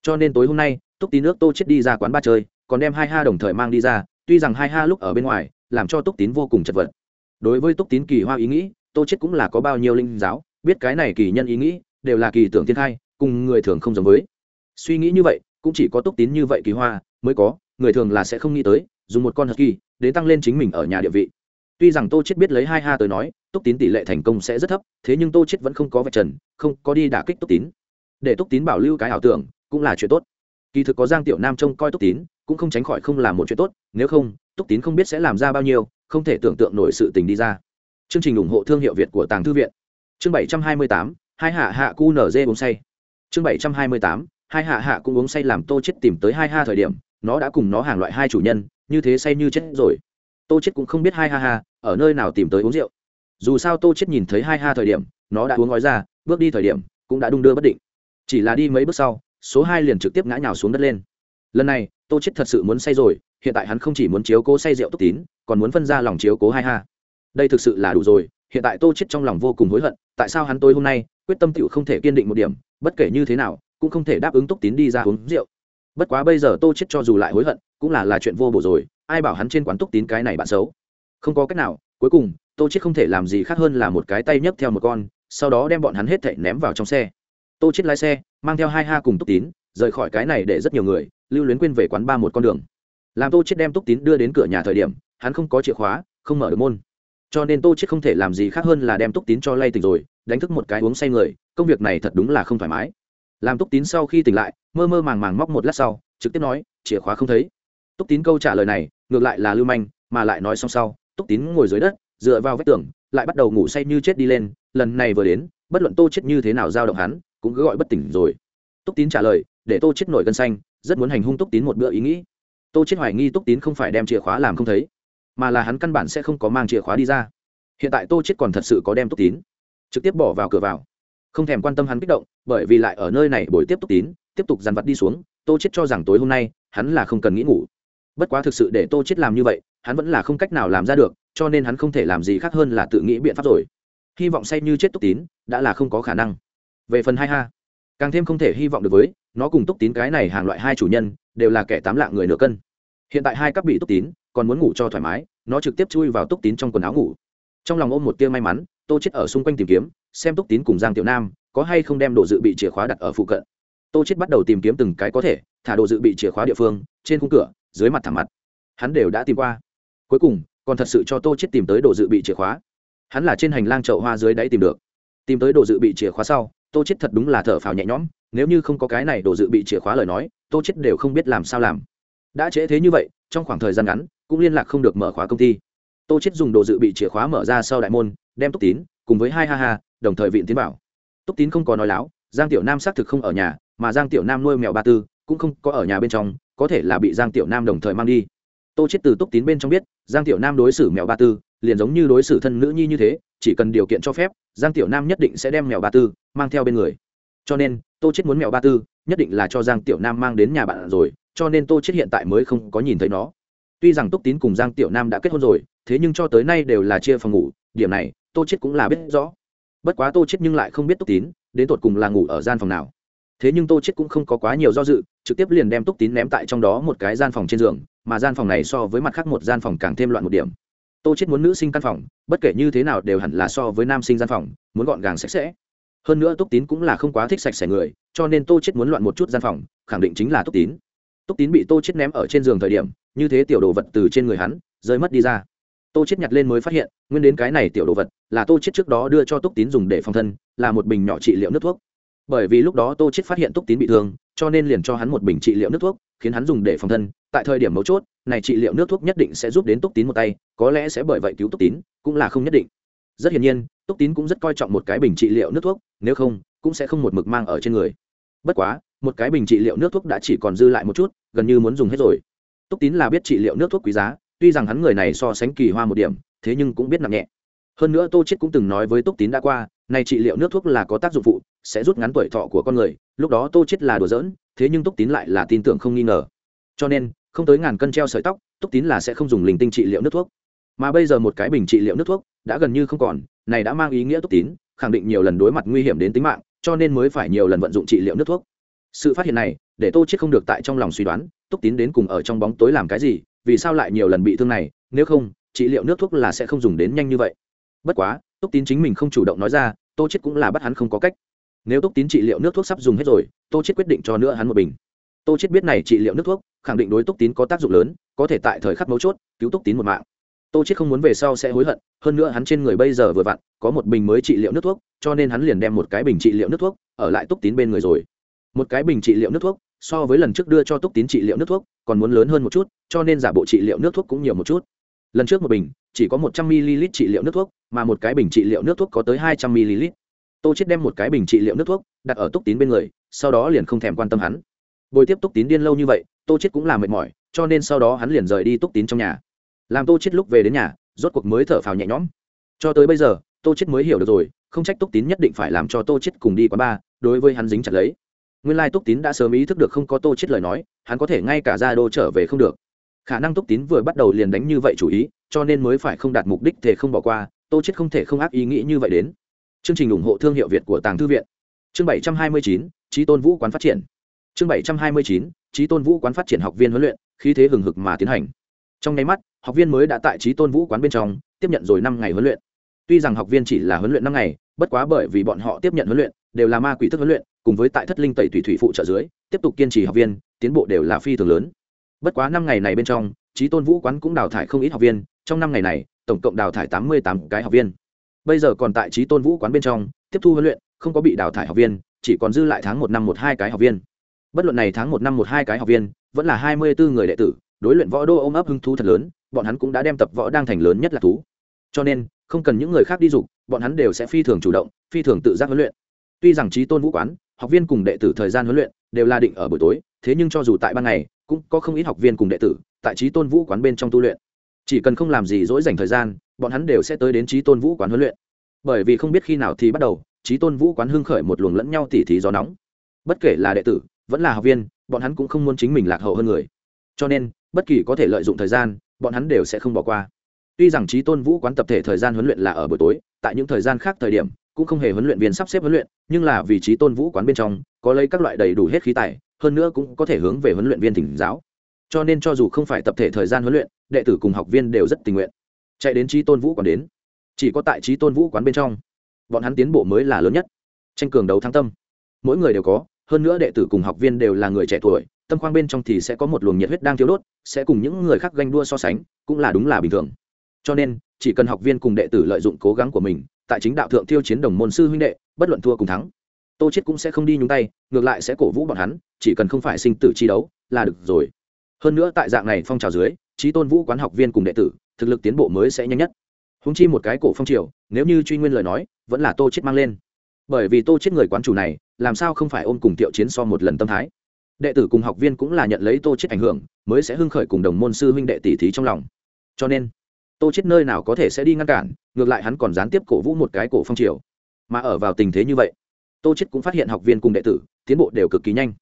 Cho nên tối hôm nay, túc tín nước tô chết đi ra quán ba chơi, còn đem hai ha đồng thời mang đi ra, tuy rằng hai ha lúc ở bên ngoài, làm cho túc tín vô cùng chật vật. Đối với túc tín kỳ hoa ý nghĩ, tô chết cũng là có bao nhiêu linh giáo, biết cái này kỳ nhân ý nghĩ, đều là kỳ tưởng thiên thai, cùng người thường không giống với suy nghĩ như vậy, cũng chỉ có túc tín như vậy kỳ hoa, mới có, người thường là sẽ không nghĩ tới, dùng một con hờ kỳ đến tăng lên chính mình ở nhà địa vị. Tuy rằng tô chết biết lấy hai ha tới nói, túc tín tỷ lệ thành công sẽ rất thấp, thế nhưng tô chết vẫn không có vạch trần, không có đi đả kích túc tín. Để túc tín bảo lưu cái ảo tưởng, cũng là chuyện tốt. Kỳ thực có giang tiểu nam trông coi túc tín, cũng không tránh khỏi không làm một chuyện tốt, nếu không, túc tín không biết sẽ làm ra bao nhiêu, không thể tưởng tượng nổi sự tình đi ra. Chương trình ủng hộ thương hiệu việt của tàng thư viện. Chương bảy trăm hai mươi tám, hai hạ hạ cu nz uống say. Chương bảy trăm hai mươi tám hai hạ hạ cũng uống say làm tô chết tìm tới hai ha thời điểm, nó đã cùng nó hàng loại hai chủ nhân, như thế say như chết rồi. Tô chết cũng không biết hai ha ha, ở nơi nào tìm tới uống rượu. Dù sao tô chết nhìn thấy hai ha thời điểm, nó đã uống gói ra, bước đi thời điểm, cũng đã đung đưa bất định. Chỉ là đi mấy bước sau, số hai liền trực tiếp ngã nhào xuống đất lên. Lần này, tô chết thật sự muốn say rồi, hiện tại hắn không chỉ muốn chiếu cố say rượu túc tín, còn muốn phân ra lòng chiếu cố hai ha. Đây thực sự là đủ rồi, hiện tại tô chết trong lòng vô cùng hối hận, tại sao hắn tôi hôm nay, quyết tâm tựu không thể kiên định một điểm, bất kể như thế nào cũng không thể đáp ứng túc tín đi ra uống rượu. Bất quá bây giờ tô chết cho dù lại hối hận, cũng là là chuyện vô bổ rồi, ai bảo hắn trên quán túc tín cái này bạn xấu? Không có cách nào, cuối cùng, tô chết không thể làm gì khác hơn là một cái tay nhấc theo một con, sau đó đem bọn hắn hết thảy ném vào trong xe. Tô chết lái xe, mang theo hai ha cùng túc tín, rời khỏi cái này để rất nhiều người, lưu luyến quên về quán ba một con đường. Làm tô chết đem túc tín đưa đến cửa nhà thời điểm, hắn không có chìa khóa, không mở được môn. Cho nên tô chết không thể làm gì khác hơn là đem túc tín cho lay tỉnh rồi, đánh thức một cái uống say người, công việc này thật đúng là không thoải mái làm túc tín sau khi tỉnh lại, mơ mơ màng màng móc một lát sau, trực tiếp nói, chìa khóa không thấy. Túc tín câu trả lời này, ngược lại là lưu manh, mà lại nói xong sau, túc tín ngồi dưới đất, dựa vào vách tường, lại bắt đầu ngủ say như chết đi lên, lần này vừa đến, bất luận tô chết như thế nào giao động hắn, cũng cứ gọi bất tỉnh rồi. Túc tín trả lời, để tô chết nổi gân xanh, rất muốn hành hung túc tín một bữa ý nghĩ. Tô chết hoài nghi túc tín không phải đem chìa khóa làm không thấy, mà là hắn căn bản sẽ không có mang chìa khóa đi ra. Hiện tại tô chết còn thật sự có đem túc tín, trực tiếp bỏ vào cửa vào không thèm quan tâm hắn kích động, bởi vì lại ở nơi này buổi tiếp tục tín, tiếp tục dằn vặt đi xuống, tô chết cho rằng tối hôm nay, hắn là không cần nghĩ ngủ. Bất quá thực sự để tô chết làm như vậy, hắn vẫn là không cách nào làm ra được, cho nên hắn không thể làm gì khác hơn là tự nghĩ biện pháp rồi. Hy vọng say như chết túc tín, đã là không có khả năng. Về phần hai ha, càng thêm không thể hy vọng được với, nó cùng túc tín cái này hàng loại hai chủ nhân, đều là kẻ tám lạng người nửa cân. Hiện tại hai cấp bị túc tín, còn muốn ngủ cho thoải mái, nó trực tiếp chui vào túc tín trong quần áo ngủ. Trong lòng ôm một tia may mắn tô chết ở xung quanh tìm kiếm, xem túc tín cùng giang tiểu nam có hay không đem đồ dự bị chìa khóa đặt ở phụ cận. Tô chết bắt đầu tìm kiếm từng cái có thể, thả đồ dự bị chìa khóa địa phương, trên khung cửa, dưới mặt thảm mặt. Hắn đều đã tìm qua. Cuối cùng, còn thật sự cho tô chết tìm tới đồ dự bị chìa khóa. Hắn là trên hành lang chậu hoa dưới đáy tìm được. Tìm tới đồ dự bị chìa khóa sau, tô chết thật đúng là thở phào nhẹ nhõm, nếu như không có cái này đồ dự bị chìa khóa lời nói, tô chết đều không biết làm sao làm. Đã trễ thế như vậy, trong khoảng thời gian ngắn, cũng liên lạc không được mở khóa công ty. Tô chết dùng đồ dự bị chìa khóa mở ra sau đại môn đem túc tín cùng với hai ha ha, đồng thời viện tiến bảo túc tín không có nói láo, giang tiểu nam xác thực không ở nhà, mà giang tiểu nam nuôi mèo ba tư cũng không có ở nhà bên trong, có thể là bị giang tiểu nam đồng thời mang đi. Tô chết từ túc tín bên trong biết, giang tiểu nam đối xử mèo ba tư liền giống như đối xử thân nữ nhi như thế, chỉ cần điều kiện cho phép, giang tiểu nam nhất định sẽ đem mèo ba tư mang theo bên người. Cho nên, tô chết muốn mèo ba tư nhất định là cho giang tiểu nam mang đến nhà bạn rồi, cho nên tô chết hiện tại mới không có nhìn thấy nó. Tuy rằng túc tín cùng giang tiểu nam đã kết hôn rồi, thế nhưng cho tới nay đều là chia phòng ngủ, điểm này tô chết cũng là biết rõ. Bất quá tô chết nhưng lại không biết túc tín, đến tột cùng là ngủ ở gian phòng nào. Thế nhưng tô chết cũng không có quá nhiều do dự, trực tiếp liền đem túc tín ném tại trong đó một cái gian phòng trên giường, mà gian phòng này so với mặt khác một gian phòng càng thêm loạn một điểm. Tô chết muốn nữ sinh căn phòng, bất kể như thế nào đều hẳn là so với nam sinh gian phòng, muốn gọn gàng sạch sẽ. Hơn nữa túc tín cũng là không quá thích sạch sẽ người, cho nên tô chết muốn loạn một chút gian phòng, khẳng định chính là túc tín. Túc tín bị tô chết ném ở trên giường thời điểm, như thế tiểu đồ vật từ trên người hắn, rơi mất đi ra tô chết nhặt lên mới phát hiện, nguyên đến cái này tiểu đồ vật, là tô chết trước đó đưa cho túc tín dùng để phòng thân, là một bình nhỏ trị liệu nước thuốc. Bởi vì lúc đó tô chết phát hiện túc tín bị thương, cho nên liền cho hắn một bình trị liệu nước thuốc, khiến hắn dùng để phòng thân. Tại thời điểm mấu chốt, này trị liệu nước thuốc nhất định sẽ giúp đến túc tín một tay, có lẽ sẽ bởi vậy cứu túc tín, cũng là không nhất định. Rất hiển nhiên, túc tín cũng rất coi trọng một cái bình trị liệu nước thuốc, nếu không, cũng sẽ không một mực mang ở trên người. Bất quá, một cái bình trị liệu nước thuốc đã chỉ còn dư lại một chút, gần như muốn dùng hết rồi. Túc tín là biết trị liệu nước thuốc quý giá tuy rằng hắn người này so sánh kỳ hoa một điểm, thế nhưng cũng biết nặng nhẹ. Hơn nữa tô chết cũng từng nói với túc tín đã qua, này trị liệu nước thuốc là có tác dụng phụ, sẽ rút ngắn tuổi thọ của con người. Lúc đó tô chết là đùa giỡn, thế nhưng túc tín lại là tin tưởng không nghi ngờ. Cho nên, không tới ngàn cân treo sợi tóc, túc tín là sẽ không dùng linh tinh trị liệu nước thuốc. Mà bây giờ một cái bình trị liệu nước thuốc đã gần như không còn, này đã mang ý nghĩa túc tín khẳng định nhiều lần đối mặt nguy hiểm đến tính mạng, cho nên mới phải nhiều lần vận dụng trị liệu nước thuốc. Sự phát hiện này, để tô chết không được tại trong lòng suy đoán, túc tín đến cùng ở trong bóng tối làm cái gì vì sao lại nhiều lần bị thương này, nếu không, trị liệu nước thuốc là sẽ không dùng đến nhanh như vậy. Bất quá, túc tín chính mình không chủ động nói ra, tô chết cũng là bắt hắn không có cách. Nếu túc tín trị liệu nước thuốc sắp dùng hết rồi, tô chết quyết định cho nữa hắn một bình. Tô chết biết này trị liệu nước thuốc, khẳng định đối túc tín có tác dụng lớn, có thể tại thời khắc mấu chốt, cứu túc tín một mạng. Tô chết không muốn về sau sẽ hối hận, hơn nữa hắn trên người bây giờ vừa vặn, có một bình mới trị liệu nước thuốc, cho nên hắn liền đem một cái bình trị liệu nước thuốc, ở lại túc tín bên người rồi. Một cái bình trị liệu nước thuốc so với lần trước đưa cho túc tín trị liệu nước thuốc còn muốn lớn hơn một chút cho nên giả bộ trị liệu nước thuốc cũng nhiều một chút. Lần trước một bình chỉ có một trăm ml trị liệu nước thuốc mà một cái bình trị liệu nước thuốc có tới hai trăm ml. Tô chết đem một cái bình trị liệu nước thuốc đặt ở túc tín bên người sau đó liền không thèm quan tâm hắn. Bồi tiếp túc tín điên lâu như vậy tô chết cũng làm mệt mỏi cho nên sau đó hắn liền rời đi túc tín trong nhà. Làm tô chết lúc về đến nhà rốt cuộc mới thở phào nhẹ nhõm. Cho tới bây giờ tô chết mới hiểu được rồi không trách túc tín nhất định phải làm cho tô chết cùng đi quán ba, đối với hắn dính chặt lấy nguyên lai túc tín đã sớm ý thức được không có tô chết lời nói hắn có thể ngay cả ra đô trở về không được. Khả năng túc tín vừa bắt đầu liền đánh như vậy chủ ý cho nên mới phải không đạt mục đích thể không bỏ qua tô chết không thể không ác ý nghĩ như vậy đến. Chương trình ủng hộ thương hiệu việt của tàng thư viện. Chương 729, trí tôn vũ quán phát triển. Chương 729, trí tôn vũ quán phát triển học viên huấn luyện khí thế hừng hực mà tiến hành. Trong nháy mắt học viên mới đã tại trí tôn vũ quán bên trong tiếp nhận rồi năm ngày huấn luyện. Tuy rằng học viên chỉ là huấn luyện năm ngày bất quá bởi vì bọn họ tiếp nhận huấn luyện đều là ma quỷ thức huấn luyện, cùng với tại thất linh tẩy thủy thủy phụ trợ dưới, tiếp tục kiên trì học viên, tiến bộ đều là phi thường lớn. Bất quá năm ngày này bên trong trí tôn vũ quán cũng đào thải không ít học viên, trong năm ngày này, tổng cộng đào thải tám mươi tám cái học viên. Bây giờ còn tại trí tôn vũ quán bên trong, tiếp thu huấn luyện, không có bị đào thải học viên, chỉ còn dư lại tháng một năm một hai cái học viên. Bất luận này tháng một năm một hai cái học viên, vẫn là hai mươi bốn người đệ tử, đối luyện võ đô ôm ấp hứng thú thật lớn, bọn hắn cũng đã đem tập võ đang thành lớn nhất là thú. Cho nên, không cần những người khác đi dục, bọn hắn đều sẽ phi thường chủ động, phi thường tự giác huấn luyện tuy rằng trí tôn vũ quán, học viên cùng đệ tử thời gian huấn luyện đều là định ở buổi tối, thế nhưng cho dù tại ban ngày, cũng có không ít học viên cùng đệ tử tại trí tôn vũ quán bên trong tu luyện. Chỉ cần không làm gì dỗi dành thời gian, bọn hắn đều sẽ tới đến trí tôn vũ quán huấn luyện. Bởi vì không biết khi nào thì bắt đầu, trí tôn vũ quán hưng khởi một luồng lẫn nhau tỉ thí gió nóng. Bất kể là đệ tử, vẫn là học viên, bọn hắn cũng không muốn chính mình lạc hậu hơn người. Cho nên, bất kỳ có thể lợi dụng thời gian, bọn hắn đều sẽ không bỏ qua. Tuy rằng trí tôn vũ quán tập thể thời gian huấn luyện là ở buổi tối, tại những thời gian khác thời điểm cũng không hề huấn luyện viên sắp xếp huấn luyện, nhưng là vị trí tôn vũ quán bên trong, có lấy các loại đầy đủ hết khí tài, hơn nữa cũng có thể hướng về huấn luyện viên thỉnh giáo. Cho nên cho dù không phải tập thể thời gian huấn luyện, đệ tử cùng học viên đều rất tình nguyện. Chạy đến trí tôn vũ quán đến. Chỉ có tại trí tôn vũ quán bên trong, bọn hắn tiến bộ mới là lớn nhất. Tranh cường đấu thắng tâm. Mỗi người đều có, hơn nữa đệ tử cùng học viên đều là người trẻ tuổi, tâm khoang bên trong thì sẽ có một luồng nhiệt huyết đang thiếu đốt, sẽ cùng những người khác ganh đua so sánh, cũng là đúng là bình thường. Cho nên, chỉ cần học viên cùng đệ tử lợi dụng cố gắng của mình tại chính đạo thượng thiêu chiến đồng môn sư huynh đệ, bất luận thua cùng thắng, tô chết cũng sẽ không đi nhúng tay, ngược lại sẽ cổ vũ bọn hắn, chỉ cần không phải sinh tử chi đấu, là được rồi. Hơn nữa tại dạng này phong trào dưới trí tôn vũ quán học viên cùng đệ tử, thực lực tiến bộ mới sẽ nhanh nhất. Húng chi một cái cổ phong triều, nếu như truy nguyên lời nói, vẫn là tô chết mang lên. Bởi vì tô chết người quán chủ này, làm sao không phải ôm cùng tiệu chiến so một lần tâm thái? Đệ tử cùng học viên cũng là nhận lấy tô chết ảnh hưởng, mới sẽ hưng khởi cùng đồng môn sư huynh đệ tỷ thí trong lòng. Cho nên tô chết nơi nào có thể sẽ đi ngăn cản, ngược lại hắn còn gián tiếp cổ vũ một cái cổ phong triều. Mà ở vào tình thế như vậy, tô chết cũng phát hiện học viên cùng đệ tử, tiến bộ đều cực kỳ nhanh.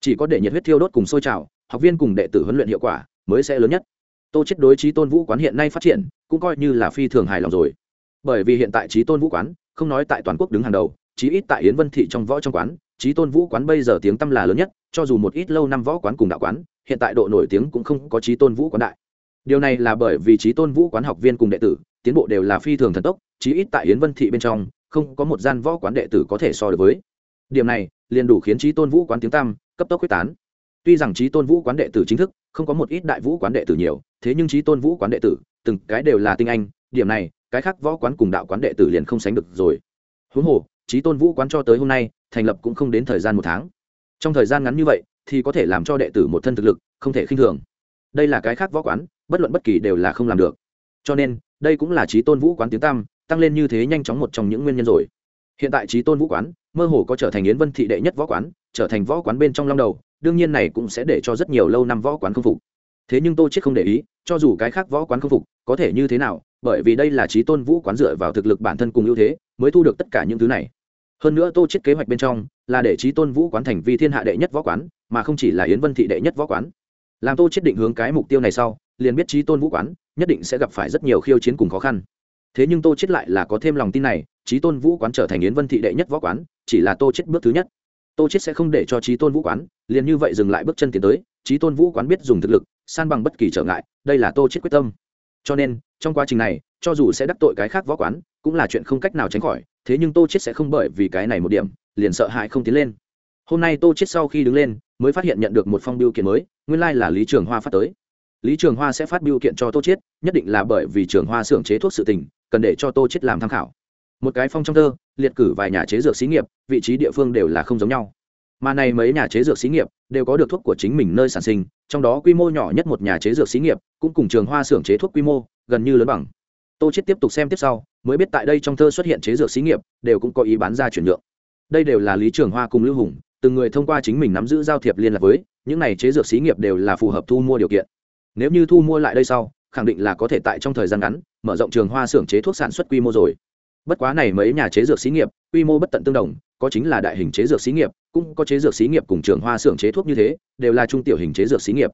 Chỉ có để nhiệt huyết thiêu đốt cùng sôi trào, học viên cùng đệ tử huấn luyện hiệu quả mới sẽ lớn nhất. Tô chết đối trí tôn vũ quán hiện nay phát triển, cũng coi như là phi thường hài lòng rồi. Bởi vì hiện tại trí tôn vũ quán, không nói tại toàn quốc đứng hàng đầu, chí ít tại yến vân thị trong võ trong quán, trí tôn vũ quán bây giờ tiếng tăm là lớn nhất, cho dù một ít lâu năm võ quán cùng đạo quán, hiện tại độ nổi tiếng cũng không có trí tôn vũ quán đại điều này là bởi vì trí tôn vũ quán học viên cùng đệ tử, tiến bộ đều là phi thường thần tốc, chí ít tại yến vân thị bên trong, không có một gian võ quán đệ tử có thể so được với. Điểm này, liền đủ khiến trí tôn vũ quán tiếng tam cấp tốc quyết tán. Tuy rằng trí tôn vũ quán đệ tử chính thức, không có một ít đại vũ quán đệ tử nhiều, thế nhưng trí tôn vũ quán đệ tử, từng cái đều là tinh anh, điểm này, cái khác võ quán cùng đạo quán đệ tử liền không sánh được rồi. Huống hồ, trí tôn vũ quán cho tới hôm nay, thành lập cũng không đến thời gian một tháng. Trong thời gian ngắn như vậy, thì có thể làm cho đệ tử một thân thực lực, không thể khinh thường. Đây là cái khác võ quán bất luận bất kỳ đều là không làm được. Cho nên, đây cũng là trí tôn vũ quán tiếng tam tăng lên như thế nhanh chóng một trong những nguyên nhân rồi. Hiện tại trí tôn vũ quán, mơ hồ có trở thành yến vân thị đệ nhất võ quán, trở thành võ quán bên trong long đầu, đương nhiên này cũng sẽ để cho rất nhiều lâu năm võ quán không phục. Thế nhưng tô chết không để ý, cho dù cái khác võ quán không phục, có thể như thế nào, bởi vì đây là trí tôn vũ quán dựa vào thực lực bản thân cùng ưu thế, mới thu được tất cả những thứ này. Hơn nữa tô chết kế hoạch bên trong, là để trí tôn vũ quán thành vi thiên hạ đệ nhất võ quán, mà không chỉ là yến vân thị đệ nhất võ quán. Làm tô chết định hướng cái mục tiêu này sau liền biết trí tôn vũ quán, nhất định sẽ gặp phải rất nhiều khiêu chiến cùng khó khăn. Thế nhưng tô chết lại là có thêm lòng tin này, trí tôn vũ quán trở thành yến vân thị đệ nhất võ quán, chỉ là tô chết bước thứ nhất. Tô chết sẽ không để cho trí tôn vũ quán, liền như vậy dừng lại bước chân tiến tới, trí tôn vũ quán biết dùng thực lực, san bằng bất kỳ trở ngại, đây là tô chết quyết tâm. Cho nên, trong quá trình này, cho dù sẽ đắc tội cái khác võ quán, cũng là chuyện không cách nào tránh khỏi, thế nhưng tô chết sẽ không bởi vì cái này một điểm, liền sợ hãi không tiến lên. Hôm nay tô chết sau khi đứng lên, mới phát hiện nhận được một phong biêu kiện mới, nguyên lai like là lý trường hoa phát tới lý trường hoa sẽ phát biểu kiện cho tô chết nhất định là bởi vì trường hoa xưởng chế thuốc sự tình, cần để cho tô chết làm tham khảo. Một cái phong trong thơ, liệt cử vài nhà chế dược xí nghiệp, vị trí địa phương đều là không giống nhau. Mà này mấy nhà chế dược xí nghiệp đều có được thuốc của chính mình nơi sản sinh, trong đó quy mô nhỏ nhất một nhà chế dược xí nghiệp cũng cùng trường hoa xưởng chế thuốc quy mô gần như lớn bằng. Tô chết tiếp tục xem tiếp sau, mới biết tại đây trong thơ xuất hiện chế dược xí nghiệp đều cũng có ý bán ra chuyển nhượng. Đây đều là lý trường hoa cùng lưu hùng, từng người thông qua chính mình nắm giữ giao thiệp liên lạc với, những này chế dược xí nghiệp đều là phù hợp thu mua điều kiện nếu như thu mua lại đây sau, khẳng định là có thể tại trong thời gian ngắn mở rộng trường hoa xưởng chế thuốc sản xuất quy mô rồi. Bất quá này mấy nhà chế dược xí nghiệp, quy mô bất tận tương đồng, có chính là đại hình chế dược xí nghiệp, cũng có chế dược xí nghiệp cùng trường hoa xưởng chế thuốc như thế, đều là trung tiểu hình chế dược xí nghiệp.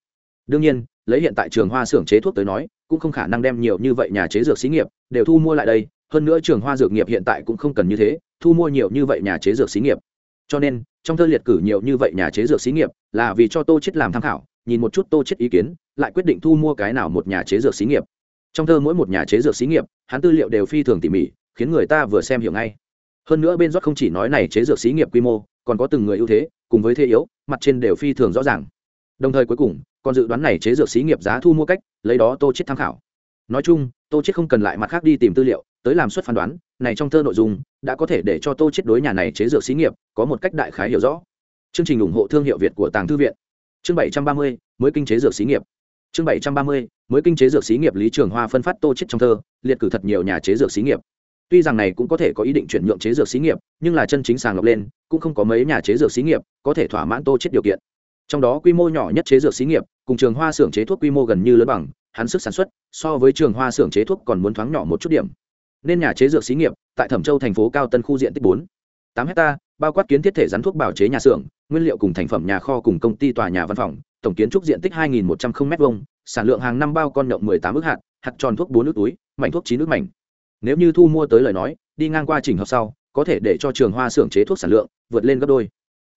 Đương nhiên, lấy hiện tại trường hoa xưởng chế thuốc tới nói, cũng không khả năng đem nhiều như vậy nhà chế dược xí nghiệp đều thu mua lại đây, hơn nữa trường hoa dược nghiệp hiện tại cũng không cần như thế, thu mua nhiều như vậy nhà chế dược xí nghiệp. Cho nên, trong thơ liệt cử nhiều như vậy nhà chế dược xí nghiệp là vì cho tô chết làm tham khảo, nhìn một chút tô chết ý kiến lại quyết định thu mua cái nào một nhà chế dược xí nghiệp. Trong thơ mỗi một nhà chế dược xí nghiệp hắn tư liệu đều phi thường tỉ mỉ khiến người ta vừa xem hiểu ngay. Hơn nữa bên rót không chỉ nói này chế dược xí nghiệp quy mô còn có từng người ưu thế cùng với thế yếu mặt trên đều phi thường rõ ràng. Đồng thời cuối cùng còn dự đoán này chế dược xí nghiệp giá thu mua cách lấy đó tô chết tham khảo. Nói chung tô chết không cần lại mặt khác đi tìm tư liệu tới làm suất phán đoán này trong thơ nội dung đã có thể để cho tô chết đối nhà này chế dược xí nghiệp có một cách đại khái hiểu rõ. Chương trình ủng hộ thương hiệu việt của tàng thư viện. Chương 730, mới kinh chế dược xí nghiệp chương 730, mới kinh chế dược xí nghiệp lý trường hoa phân phát tô chết trong thơ liệt cử thật nhiều nhà chế dược xí nghiệp. Tuy rằng này cũng có thể có ý định chuyển nhượng chế dược xí nghiệp nhưng là chân chính sàng lọc lên cũng không có mấy nhà chế dược xí nghiệp có thể thỏa mãn tô chết điều kiện. Trong đó quy mô nhỏ nhất chế dược xí nghiệp cùng trường hoa xưởng chế thuốc quy mô gần như lớn bằng hắn sức sản xuất so với trường hoa xưởng chế thuốc còn muốn thoáng nhỏ một chút điểm. Nên nhà chế dược xí nghiệp tại thẩm châu thành phố cao tân khu diện tích bốn tám hecta bao quát kiến thiết thể rắn thuốc bảo chế nhà xưởng, nguyên liệu cùng thành phẩm nhà kho cùng công ty tòa nhà văn phòng, tổng kiến trúc diện tích hai một trăm linh m hai sản lượng hàng năm bao con nhộng mười tám ước hạt hạt tròn thuốc bốn nước túi, mảnh thuốc chín nước mảnh. Nếu như thu mua tới lời nói, đi ngang qua trình hợp sau, có thể để cho trường hoa xưởng chế thuốc sản lượng vượt lên gấp đôi.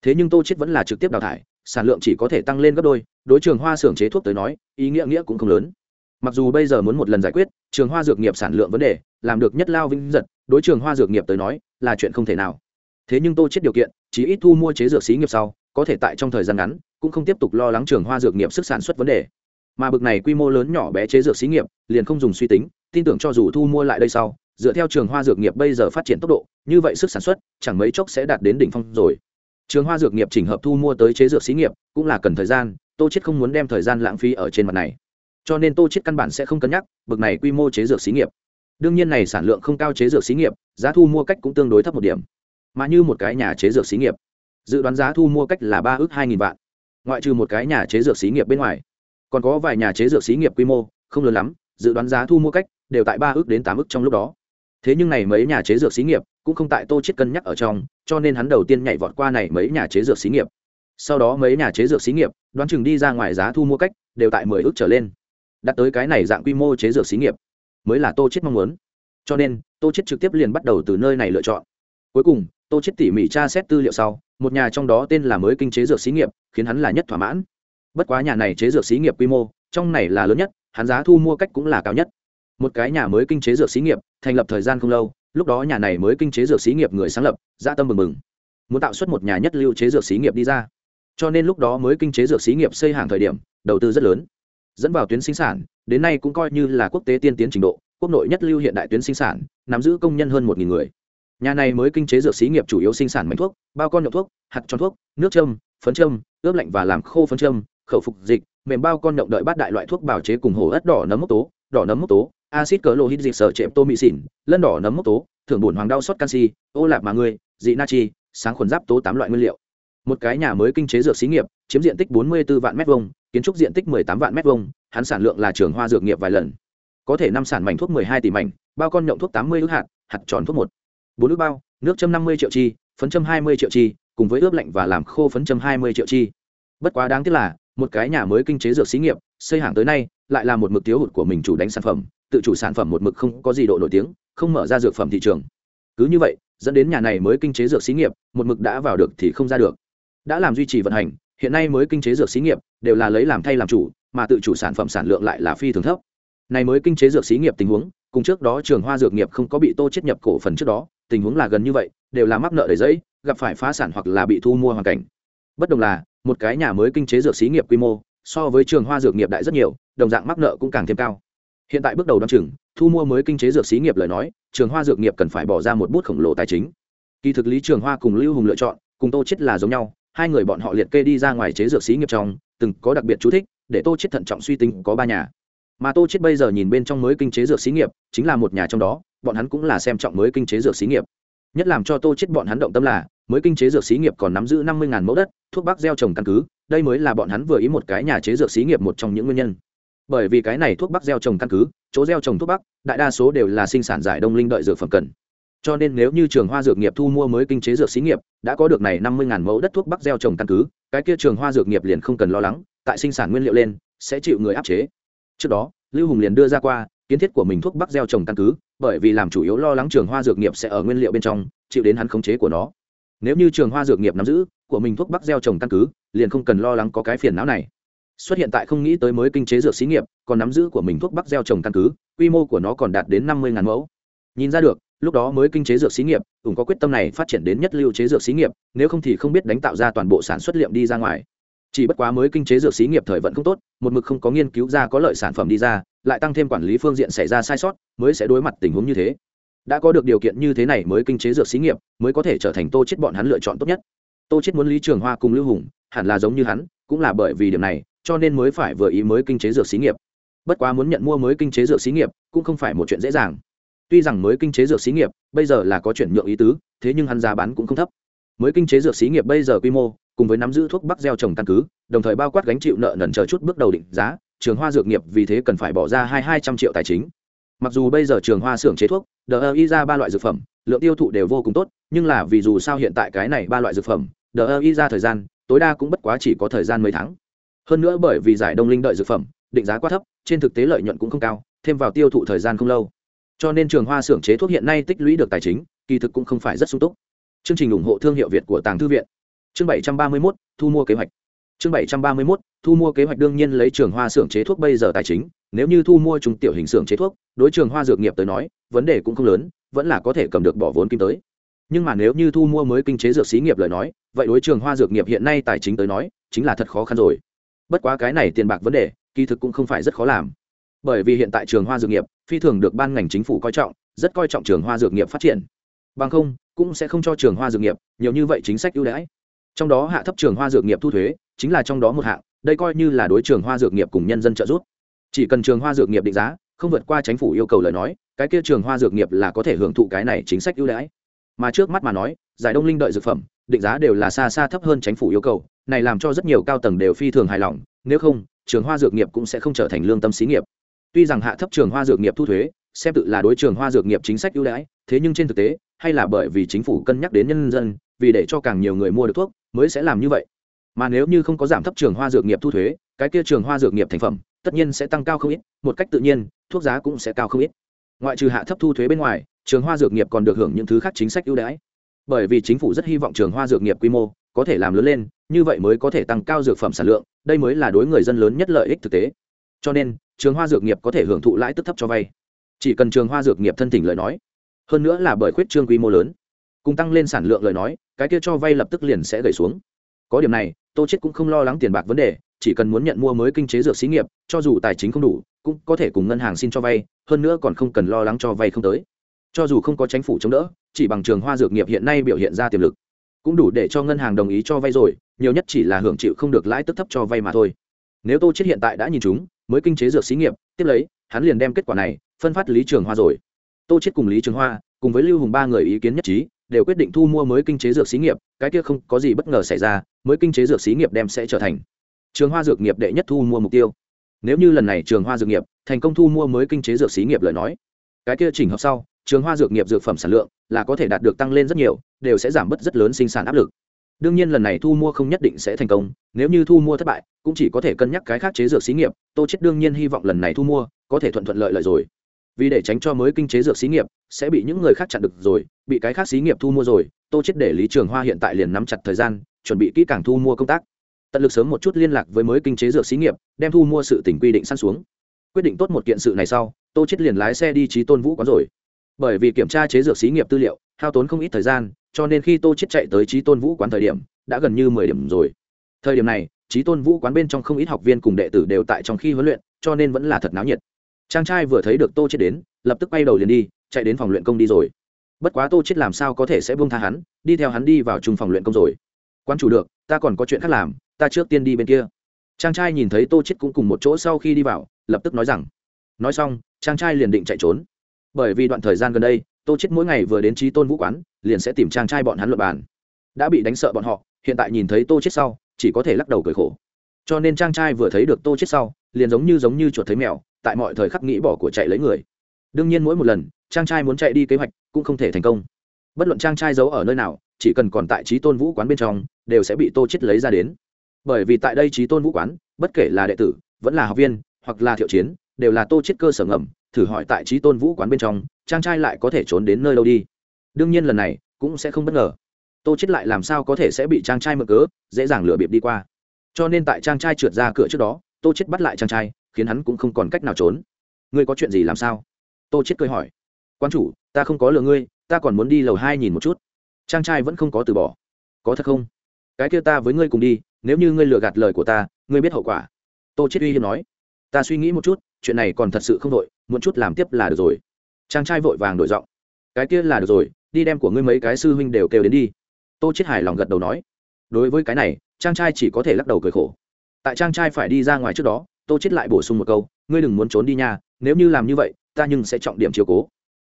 Thế nhưng tô chết vẫn là trực tiếp đào thải, sản lượng chỉ có thể tăng lên gấp đôi, đối trường hoa xưởng chế thuốc tới nói, ý nghĩa nghĩa cũng không lớn. Mặc dù bây giờ muốn một lần giải quyết, trường hoa dược nghiệp sản lượng vấn đề, làm được nhất lao vinh giật, đối trường hoa dược nghiệp tới nói, là chuyện không thể nào thế nhưng tô chết điều kiện chỉ ít thu mua chế dược xí nghiệp sau, có thể tại trong thời gian ngắn, cũng không tiếp tục lo lắng trường hoa dược nghiệp sức sản xuất vấn đề. Mà bực này quy mô lớn nhỏ bé chế dược xí nghiệp, liền không dùng suy tính, tin tưởng cho dù thu mua lại đây sau, dựa theo trường hoa dược nghiệp bây giờ phát triển tốc độ, như vậy sức sản xuất, chẳng mấy chốc sẽ đạt đến đỉnh phong rồi. Trường hoa dược nghiệp chỉnh hợp thu mua tới chế dược xí nghiệp, cũng là cần thời gian, tô chết không muốn đem thời gian lãng phí ở trên mặt này. Cho nên tô chết căn bản sẽ không cân nhắc bực này quy mô chế dược xí nghiệp. Đương nhiên này sản lượng không cao chế dược xí nghiệp, giá thu mua cách cũng tương đối thấp một điểm mà như một cái nhà chế dược xí nghiệp. Dự đoán giá thu mua cách là ba ước hai nghìn vạn. Ngoại trừ một cái nhà chế dược xí nghiệp bên ngoài, còn có vài nhà chế dược xí nghiệp quy mô, không lớn lắm, dự đoán giá thu mua cách đều tại ba ước đến tám ước trong lúc đó. Thế nhưng này mấy nhà chế dược xí nghiệp cũng không tại tô chết cân nhắc ở trong, cho nên hắn đầu tiên nhảy vọt qua này mấy nhà chế dược xí nghiệp. Sau đó mấy nhà chế dược xí nghiệp đoán chừng đi ra ngoài giá thu mua cách đều tại mười ước trở lên. Đặt tới cái này dạng quy mô chế dược xí nghiệp mới là tô chết mong muốn. Cho nên, tô chết trực tiếp liền bắt đầu từ nơi này lựa chọn. Cuối cùng tô chết tỉ mỉ tra xét tư liệu sau, một nhà trong đó tên là mới kinh chế dược xí nghiệp, khiến hắn là nhất thỏa mãn. Bất quá nhà này chế dược xí nghiệp quy mô, trong này là lớn nhất, hắn giá thu mua cách cũng là cao nhất. Một cái nhà mới kinh chế dược xí nghiệp, thành lập thời gian không lâu, lúc đó nhà này mới kinh chế dược xí nghiệp người sáng lập dạ tâm mừng mừng. Muốn tạo xuất một nhà nhất lưu chế dược xí nghiệp đi ra. Cho nên lúc đó mới kinh chế dược xí nghiệp xây hàng thời điểm, đầu tư rất lớn. Dẫn vào tuyến sinh sản, đến nay cũng coi như là quốc tế tiên tiến trình độ, quốc nội nhất lưu hiện đại tuyến sinh sản, nắm giữ công nhân hơn một người nhà này mới kinh chế dược xí nghiệp chủ yếu sinh sản mảnh thuốc bao con nhậu thuốc hạt tròn thuốc nước châm phấn châm ướp lạnh và làm khô phấn châm khẩu phục dịch mềm bao con nhậu đợi bát đại loại thuốc bào chế cùng hồ ớt đỏ nấm mốc tố đỏ nấm mốc tố acid cờ lô hít dịch sở chệm tô mị xỉn lân đỏ nấm mốc tố thưởng bùn hoàng đau sốt canxi ô lạp mà người dị na chi, sáng khuẩn giáp tố tám loại nguyên liệu. Một cái nhà mới kinh chế dược xí nghiệp chiếm diện tích 44 vạn mét vuông kiến trúc diện tích 18 vạn mét vuông hắn sản lượng là trường hoa dược nghiệp vài lần. Có thể năm sản mảnh thuốc 12 tỷ mảnh bao con nhộng thuốc 80 ức hạt hạt tròn thuốc một bốn ước bao, nước châm 50 triệu chi, phấn châm 20 triệu chi, cùng với ướp lạnh và làm khô phấn châm 20 triệu chi. Bất quá đáng tiếc là, một cái nhà mới kinh chế dược xí nghiệp, xây hàng tới nay, lại là một mực thiếu hụt của mình chủ đánh sản phẩm, tự chủ sản phẩm một mực không có gì độ nổi tiếng, không mở ra dược phẩm thị trường. Cứ như vậy, dẫn đến nhà này mới kinh chế dược xí nghiệp, một mực đã vào được thì không ra được. Đã làm duy trì vận hành, hiện nay mới kinh chế dược xí nghiệp, đều là lấy làm thay làm chủ, mà tự chủ sản phẩm sản lượng lại là phi thường thấp. Này mới kinh chế dược xí nghiệp tình huống cùng trước đó trường hoa dược nghiệp không có bị tô chết nhập cổ phần trước đó, tình huống là gần như vậy, đều là mắc nợ đầy giấy, gặp phải phá sản hoặc là bị thu mua hoàn cảnh. Bất đồng là, một cái nhà mới kinh chế dược xí nghiệp quy mô, so với trường hoa dược nghiệp đại rất nhiều, đồng dạng mắc nợ cũng càng thêm cao. Hiện tại bước đầu đ o chừng, thu mua mới kinh chế dược xí nghiệp lời nói, trường hoa dược nghiệp cần phải bỏ ra một bút khổng lồ tài chính. Kỳ thực lý trường hoa cùng lưu hùng lựa chọn, cùng tô chết là giống nhau, hai người bọn họ liệt kê đi ra ngoài chế dược xí nghiệp trong, từng có đặc biệt chú thích, để tô chết thận trọng suy tính có ba nhà mà tô chết bây giờ nhìn bên trong mới kinh chế dược xí nghiệp, chính là một nhà trong đó, bọn hắn cũng là xem trọng mới kinh chế dược xí nghiệp. Nhất làm cho tô chết bọn hắn động tâm là, mới kinh chế dược xí nghiệp còn nắm giữ năm mươi mẫu đất, thuốc bắc gieo trồng căn cứ, đây mới là bọn hắn vừa ý một cái nhà chế dược xí nghiệp một trong những nguyên nhân. Bởi vì cái này thuốc bắc gieo trồng căn cứ, chỗ gieo trồng thuốc bắc, đại đa số đều là sinh sản giải đông linh đợi dược phẩm cần. Cho nên nếu như trường hoa dược nghiệp thu mua mới kinh chế dược xí nghiệp, đã có được này năm mươi mẫu đất thuốc bắc gieo trồng căn cứ, cái kia trường hoa dược nghiệp liền không cần lo lắng, tại sinh sản nguyên liệu lên, sẽ chịu người áp chế trước đó, lưu hùng liền đưa ra qua, kiến thiết của mình thuốc bắc gieo trồng căn cứ, bởi vì làm chủ yếu lo lắng trường hoa dược nghiệp sẽ ở nguyên liệu bên trong, chịu đến hắn khống chế của nó. Nếu như trường hoa dược nghiệp nắm giữ, của mình thuốc bắc gieo trồng căn cứ, liền không cần lo lắng có cái phiền não này. Xuất hiện tại không nghĩ tới mới kinh chế dược xí nghiệp, còn nắm giữ của mình thuốc bắc gieo trồng căn cứ, quy mô của nó còn đạt đến năm mươi mẫu. Nhìn ra được, lúc đó mới kinh chế dược xí nghiệp, cũng có quyết tâm này phát triển đến nhất lưu chế dược xí nghiệp, nếu không thì không biết đánh tạo ra toàn bộ sản xuất liệm đi ra ngoài chỉ bất quá mới kinh chế dược xí nghiệp thời vận không tốt, một mực không có nghiên cứu ra có lợi sản phẩm đi ra, lại tăng thêm quản lý phương diện xảy ra sai sót, mới sẽ đối mặt tình huống như thế. Đã có được điều kiện như thế này mới kinh chế dược xí nghiệp, mới có thể trở thành tô chết bọn hắn lựa chọn tốt nhất. Tô chết muốn lý trường hoa cùng lưu hùng, hẳn là giống như hắn, cũng là bởi vì điểm này, cho nên mới phải vừa ý mới kinh chế dược xí nghiệp. Bất quá muốn nhận mua mới kinh chế dược xí nghiệp, cũng không phải một chuyện dễ dàng. Tuy rằng mới kinh chế dược xí nghiệp, bây giờ là có chuyển nhượng ý tứ, thế nhưng hắn giá bán cũng không thấp. Mới kinh chế dược xí nghiệp bây giờ quy mô cùng với nắm giữ thuốc bắc gieo trồng căn cứ, đồng thời bao quát gánh chịu nợ nần chờ chút bước đầu định giá, trường hoa dược nghiệp vì thế cần phải bỏ ra hai hai trăm triệu tài chính. Mặc dù bây giờ trường hoa xưởng chế thuốc đờ y ra ba loại dược phẩm, lượng tiêu thụ đều vô cùng tốt, nhưng là vì dù sao hiện tại cái này ba loại dược phẩm đờ y ra thời gian, tối đa cũng bất quá chỉ có thời gian mấy tháng. Hơn nữa bởi vì giải đông linh đợi dược phẩm, định giá quá thấp, trên thực tế lợi nhuận cũng không cao, thêm vào tiêu thụ thời gian không lâu. Cho nên trường hoa xưởng chế thuốc hiện nay tích lũy được tài chính, kỳ thực cũng không phải rất sung túc. Chương trình ủng hộ thương hiệu việt của tàng thư viện chương bảy trăm ba mươi mốt, thu mua kế hoạch. Chương bảy trăm ba mươi mốt, thu mua kế hoạch đương nhiên lấy trường hoa xưởng chế thuốc bây giờ tài chính, nếu như thu mua trùng tiểu hình xưởng chế thuốc, đối trường hoa dược nghiệp tới nói, vấn đề cũng không lớn, vẫn là có thể cầm được bỏ vốn kim tới. Nhưng mà nếu như thu mua mới kinh chế dược xí nghiệp lời nói, vậy đối trường hoa dược nghiệp hiện nay tài chính tới nói, chính là thật khó khăn rồi. Bất quá cái này tiền bạc vấn đề, kỳ thực cũng không phải rất khó làm. Bởi vì hiện tại trường hoa dược nghiệp, phi thường được ban ngành chính phủ coi trọng, rất coi trọng trường hoa dược nghiệp phát triển. Bằng không, cũng sẽ không cho trường hoa dược nghiệp nhiều như vậy chính sách ưu đãi trong đó hạ thấp trường hoa dược nghiệp thu thuế, chính là trong đó một hạng, đây coi như là đối trường hoa dược nghiệp cùng nhân dân trợ giúp. Chỉ cần trường hoa dược nghiệp định giá, không vượt qua chính phủ yêu cầu lời nói, cái kia trường hoa dược nghiệp là có thể hưởng thụ cái này chính sách ưu đãi. Mà trước mắt mà nói, giải đông linh đợi dược phẩm, định giá đều là xa xa thấp hơn chính phủ yêu cầu, này làm cho rất nhiều cao tầng đều phi thường hài lòng, nếu không, trường hoa dược nghiệp cũng sẽ không trở thành lương tâm xí nghiệp. Tuy rằng hạ thấp trường hoa dược nghiệp thu thuế, xem tự là đối trường hoa dược nghiệp chính sách ưu đãi, thế nhưng trên thực tế, hay là bởi vì chính phủ cân nhắc đến nhân dân, vì để cho càng nhiều người mua được thuốc mới sẽ làm như vậy. Mà nếu như không có giảm thấp trường hoa dược nghiệp thu thuế, cái kia trường hoa dược nghiệp thành phẩm tất nhiên sẽ tăng cao không ít, một cách tự nhiên, thuốc giá cũng sẽ cao không ít. Ngoại trừ hạ thấp thu thuế bên ngoài, trường hoa dược nghiệp còn được hưởng những thứ khác chính sách ưu đãi. Bởi vì chính phủ rất hy vọng trường hoa dược nghiệp quy mô có thể làm lớn lên, như vậy mới có thể tăng cao dược phẩm sản lượng, đây mới là đối người dân lớn nhất lợi ích thực tế. Cho nên, trường hoa dược nghiệp có thể hưởng thụ lãi tức thấp cho vay. Chỉ cần trường hoa dược nghiệp thân tỉnh lời nói. Hơn nữa là bởi khuyết trương quy mô lớn. Cùng tăng lên sản lượng lời nói cái kia cho vay lập tức liền sẽ gầy xuống. Có điểm này, tô chết cũng không lo lắng tiền bạc vấn đề, chỉ cần muốn nhận mua mới kinh chế dược xí nghiệp, cho dù tài chính không đủ, cũng có thể cùng ngân hàng xin cho vay, hơn nữa còn không cần lo lắng cho vay không tới. Cho dù không có chính phủ chống đỡ, chỉ bằng trường hoa dược nghiệp hiện nay biểu hiện ra tiềm lực, cũng đủ để cho ngân hàng đồng ý cho vay rồi, nhiều nhất chỉ là hưởng chịu không được lãi tức thấp cho vay mà thôi. Nếu tô chết hiện tại đã nhìn chúng, mới kinh chế dược xí nghiệp, tiếp lấy, hắn liền đem kết quả này phân phát lý trường hoa rồi. Tô chết cùng lý trường hoa, cùng với lưu hùng ba người ý kiến nhất trí đều quyết định thu mua mới kinh chế dược xí nghiệp, cái kia không có gì bất ngờ xảy ra, mới kinh chế dược xí nghiệp đem sẽ trở thành trường hoa dược nghiệp đệ nhất thu mua mục tiêu. Nếu như lần này trường hoa dược nghiệp thành công thu mua mới kinh chế dược xí nghiệp lời nói, cái kia chỉnh hợp sau, trường hoa dược nghiệp dược phẩm sản lượng là có thể đạt được tăng lên rất nhiều, đều sẽ giảm bớt rất lớn sinh sản áp lực. Đương nhiên lần này thu mua không nhất định sẽ thành công, nếu như thu mua thất bại, cũng chỉ có thể cân nhắc cái khác chế dược xí nghiệp, tô chết đương nhiên hy vọng lần này thu mua có thể thuận thuận lợi lợi rồi vì để tránh cho mới kinh chế dược xí nghiệp, sẽ bị những người khác chặn được rồi, bị cái khác xí nghiệp thu mua rồi, tô chết để lý trường hoa hiện tại liền nắm chặt thời gian, chuẩn bị kỹ càng thu mua công tác. Tận lực sớm một chút liên lạc với mới kinh chế dược xí nghiệp, đem thu mua sự tỉnh quy định săn xuống. Quyết định tốt một kiện sự này sau, tô chết liền lái xe đi trí tôn vũ quán rồi. Bởi vì kiểm tra chế dược xí nghiệp tư liệu, hao tốn không ít thời gian, cho nên khi tô chết chạy tới trí tôn vũ quán thời điểm, đã gần như mười điểm rồi. Thời điểm này trí tôn vũ quán bên trong không ít học viên cùng đệ tử đều tại trong khi huấn luyện, cho nên vẫn là thật náo nhiệt trang trai vừa thấy được tô chết đến, lập tức quay đầu liền đi, chạy đến phòng luyện công đi rồi. Bất quá tô chết làm sao có thể sẽ buông tha hắn, đi theo hắn đi vào trung phòng luyện công rồi. Quan chủ được, ta còn có chuyện khác làm, ta trước tiên đi bên kia. Trang trai nhìn thấy tô chết cũng cùng một chỗ sau khi đi vào, lập tức nói rằng, nói xong trang trai liền định chạy trốn. Bởi vì đoạn thời gian gần đây, tô chết mỗi ngày vừa đến trí tôn vũ quán, liền sẽ tìm trang trai bọn hắn luận bàn. Đã bị đánh sợ bọn họ, hiện tại nhìn thấy tô chết sau, chỉ có thể lắc đầu cười khổ. Cho nên trang trai vừa thấy được tô chết sau, liền giống như giống như chuột thấy mèo tại mọi thời khắc nghĩ bỏ của chạy lấy người. Đương nhiên mỗi một lần trang trai muốn chạy đi kế hoạch cũng không thể thành công. Bất luận trang trai giấu ở nơi nào, chỉ cần còn tại trí tôn vũ quán bên trong, đều sẽ bị tô chết lấy ra đến. Bởi vì tại đây trí tôn vũ quán, bất kể là đệ tử, vẫn là học viên, hoặc là thiệu chiến, đều là tô chết cơ sở ngầm, thử hỏi tại trí tôn vũ quán bên trong trang trai lại có thể trốn đến nơi đâu đi. Đương nhiên lần này, cũng sẽ không bất ngờ. Tô chết lại làm sao có thể sẽ bị trang trai mượn cớ, dễ dàng lừa bịp đi qua. Cho nên tại trang trai trượt ra cửa trước đó, tô chết bắt lại trang trai khiến hắn cũng không còn cách nào trốn. Ngươi có chuyện gì làm sao? Tô chết cười hỏi. Quan chủ, ta không có lừa ngươi, ta còn muốn đi lầu hai nhìn một chút. Trang trai vẫn không có từ bỏ. Có thật không? Cái kia ta với ngươi cùng đi, nếu như ngươi lừa gạt lời của ta, ngươi biết hậu quả. Tô chết uy hiếp nói. Ta suy nghĩ một chút, chuyện này còn thật sự không đội muốn chút làm tiếp là được rồi. Trang trai vội vàng đổi giọng. Cái kia là được rồi, đi đem của ngươi mấy cái sư huynh đều kêu đến đi. Tô chết hài lòng gật đầu nói. Đối với cái này trang trai chỉ có thể lắc đầu cười khổ. Tại trang trai phải đi ra ngoài trước đó tô chết lại bổ sung một câu, ngươi đừng muốn trốn đi nha, nếu như làm như vậy, ta nhưng sẽ trọng điểm chiều cố.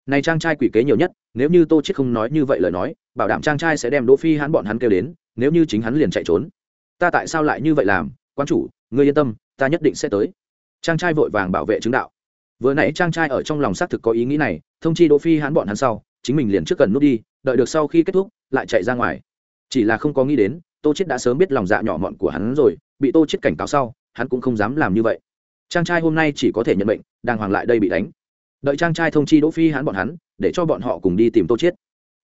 Này trang trai quỷ kế nhiều nhất, nếu như tô chết không nói như vậy lời nói, bảo đảm trang trai sẽ đem đỗ phi hắn bọn hắn kêu đến, nếu như chính hắn liền chạy trốn. Ta tại sao lại như vậy làm? Quan chủ, ngươi yên tâm, ta nhất định sẽ tới. Trang trai vội vàng bảo vệ chứng đạo. Vừa nãy trang trai ở trong lòng xác thực có ý nghĩ này, thông chi đỗ phi hắn bọn hắn sau, chính mình liền trước cần nút đi, đợi được sau khi kết thúc, lại chạy ra ngoài. Chỉ là không có nghĩ đến, tô chết đã sớm biết lòng dạ nhỏ mọn của hắn rồi, bị tô chết cảnh cáo sau hắn cũng không dám làm như vậy. Trang trai hôm nay chỉ có thể nhận bệnh đang hoàng lại đây bị đánh. Đợi trang trai thông chi đỗ phi hắn bọn hắn, để cho bọn họ cùng đi tìm tô chết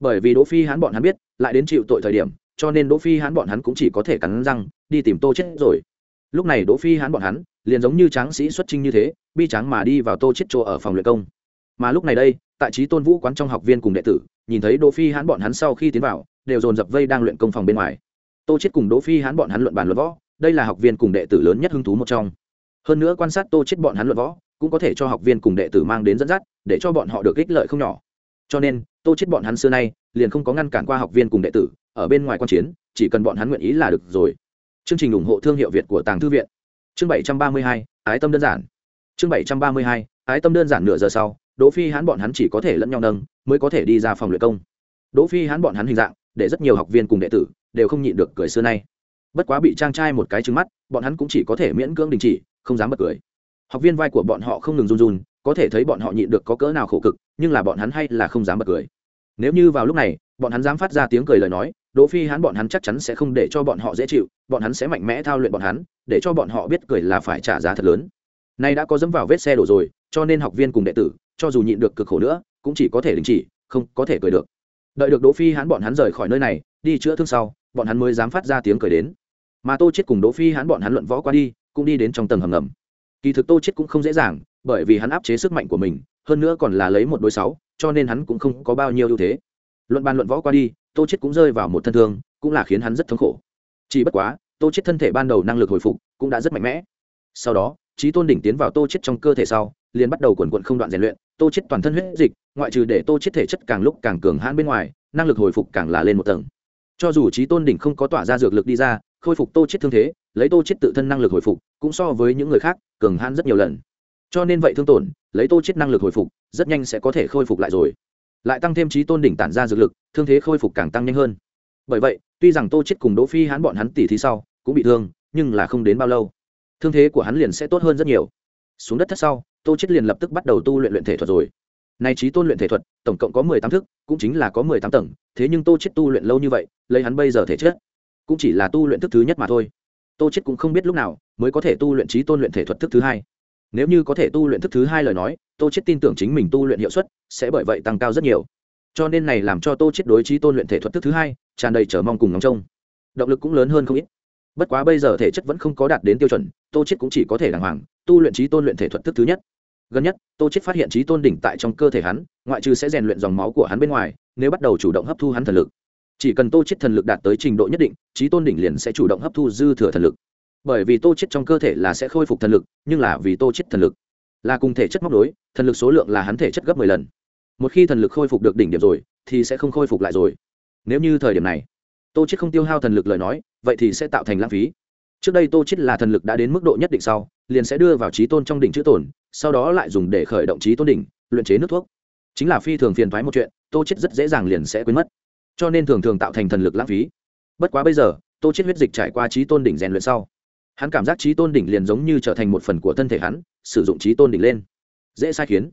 bởi vì đỗ phi hắn bọn hắn biết, lại đến chịu tội thời điểm, cho nên đỗ phi hắn bọn hắn cũng chỉ có thể cắn răng, đi tìm tô chết rồi. Lúc này đỗ phi hắn bọn hắn, liền giống như tráng sĩ xuất trinh như thế, bi tráng mà đi vào tô chết chỗ ở phòng luyện công. Mà lúc này đây, tại trí tôn vũ quán trong học viên cùng đệ tử, nhìn thấy đỗ phi hắn bọn hắn sau khi tiến vào, đều dồn dập vây đang luyện công phòng bên ngoài. Tô chết cùng đỗ phi hắn bọn hắn luận bàn luận võ đây là học viên cùng đệ tử lớn nhất hứng thú một trong. Hơn nữa quan sát tô chết bọn hắn luận võ cũng có thể cho học viên cùng đệ tử mang đến dẫn dắt để cho bọn họ được ích lợi không nhỏ. Cho nên tô chết bọn hắn xưa nay liền không có ngăn cản qua học viên cùng đệ tử ở bên ngoài quan chiến chỉ cần bọn hắn nguyện ý là được rồi. Chương trình ủng hộ thương hiệu việt của tàng thư viện. Chương 732, ái tâm đơn giản. Chương 732, ái tâm đơn giản nửa giờ sau đỗ phi hắn bọn hắn chỉ có thể lẫn nhau nâng mới có thể đi ra phòng luyện công. Đỗ phi hắn bọn hắn hình dạng để rất nhiều học viên cùng đệ tử đều không nhịn được cười xưa nay bất quá bị trang trai một cái trứng mắt, bọn hắn cũng chỉ có thể miễn cưỡng đình chỉ, không dám bật cười. Học viên vai của bọn họ không ngừng run run, có thể thấy bọn họ nhịn được có cỡ nào khổ cực, nhưng là bọn hắn hay là không dám bật cười. Nếu như vào lúc này, bọn hắn dám phát ra tiếng cười lời nói, đỗ phi hắn bọn hắn chắc chắn sẽ không để cho bọn họ dễ chịu, bọn hắn sẽ mạnh mẽ thao luyện bọn hắn, để cho bọn họ biết cười là phải trả giá thật lớn. Nay đã có dẫm vào vết xe đổ rồi, cho nên học viên cùng đệ tử, cho dù nhịn được cực khổ nữa, cũng chỉ có thể đình chỉ, không có thể cười được. Đợi được đỗ phi hắn bọn hắn rời khỏi nơi này, đi chữa thương sau bọn hắn mới dám phát ra tiếng cười đến. Mà tô chết cùng đỗ phi hắn bọn hắn luận võ qua đi, cũng đi đến trong tầng hầm ngầm. Kỳ thực tô chết cũng không dễ dàng, bởi vì hắn áp chế sức mạnh của mình, hơn nữa còn là lấy một đối sáu, cho nên hắn cũng không có bao nhiêu ưu thế. Luận bàn luận võ qua đi, tô chết cũng rơi vào một thân thương, cũng là khiến hắn rất thống khổ. Chỉ bất quá, tô chết thân thể ban đầu năng lực hồi phục cũng đã rất mạnh mẽ. Sau đó trí tôn đỉnh tiến vào tô chết trong cơ thể sau, liền bắt đầu quần quận không đoạn rèn luyện, tô chết toàn thân huyết dịch, ngoại trừ để tô chết thể chất càng lúc càng cường hãn bên ngoài, năng lực hồi phục càng là lên một tầng cho dù trí tôn đỉnh không có tỏa ra dược lực đi ra, khôi phục tô chết thương thế, lấy tô chết tự thân năng lực hồi phục, cũng so với những người khác, cường hãn rất nhiều lần. Cho nên vậy thương tổn, lấy tô chết năng lực hồi phục, rất nhanh sẽ có thể khôi phục lại rồi. Lại tăng thêm trí tôn đỉnh tản ra dược lực, thương thế khôi phục càng tăng nhanh hơn. Bởi vậy, tuy rằng tô chết cùng đỗ phi hãn bọn hắn tỉ thí sau, cũng bị thương, nhưng là không đến bao lâu, thương thế của hắn liền sẽ tốt hơn rất nhiều. Xuống đất thất sau, tô chết liền lập tức bắt đầu tu luyện luyện thể thuật rồi này trí tôn luyện thể thuật, tổng cộng có mười tám thức, cũng chính là có mười tám tầng, thế nhưng tô chết tu luyện lâu như vậy, lấy hắn bây giờ thể chất, cũng chỉ là tu luyện thức thứ nhất mà thôi. Tô chết cũng không biết lúc nào mới có thể tu luyện trí tôn luyện thể thuật thức thứ hai. Nếu như có thể tu luyện thức thứ hai lời nói, tô chết tin tưởng chính mình tu luyện hiệu suất sẽ bởi vậy tăng cao rất nhiều. Cho nên này làm cho tô chết đối trí tôn luyện thể thuật thức thứ hai tràn đầy trở mong cùng ngóng trông. Động lực cũng lớn hơn không ít. Bất quá bây giờ thể chất vẫn không có đạt đến tiêu chuẩn, tô chết cũng chỉ có thể đàng hoàng, tu luyện trí tôn luyện thể thuật thức thứ nhất gần nhất, tô chết phát hiện trí tôn đỉnh tại trong cơ thể hắn, ngoại trừ sẽ rèn luyện dòng máu của hắn bên ngoài, nếu bắt đầu chủ động hấp thu hắn thần lực. Chỉ cần tô chết thần lực đạt tới trình độ nhất định, trí tôn đỉnh liền sẽ chủ động hấp thu dư thừa thần lực. Bởi vì tô chết trong cơ thể là sẽ khôi phục thần lực, nhưng là vì tô chết thần lực. Là cùng thể chất móc đối thần lực số lượng là hắn thể chất gấp 10 lần. Một khi thần lực khôi phục được đỉnh điểm rồi, thì sẽ không khôi phục lại rồi. Nếu như thời điểm này, tô chết không tiêu hao thần lực lời nói, vậy thì sẽ tạo thành lãng phí. Trước đây tô chết là thần lực đã đến mức độ nhất định sau liền sẽ đưa vào trí tôn trong đỉnh chữ tổn sau đó lại dùng để khởi động trí tôn đỉnh, luyện chế nước thuốc. Chính là phi thường phiền thoái một chuyện, tô chết rất dễ dàng liền sẽ quên mất. Cho nên thường thường tạo thành thần lực lãng phí. Bất quá bây giờ, tô chết huyết dịch trải qua trí tôn đỉnh rèn luyện sau, hắn cảm giác trí tôn đỉnh liền giống như trở thành một phần của thân thể hắn, sử dụng trí tôn đỉnh lên. Dễ sai khiến.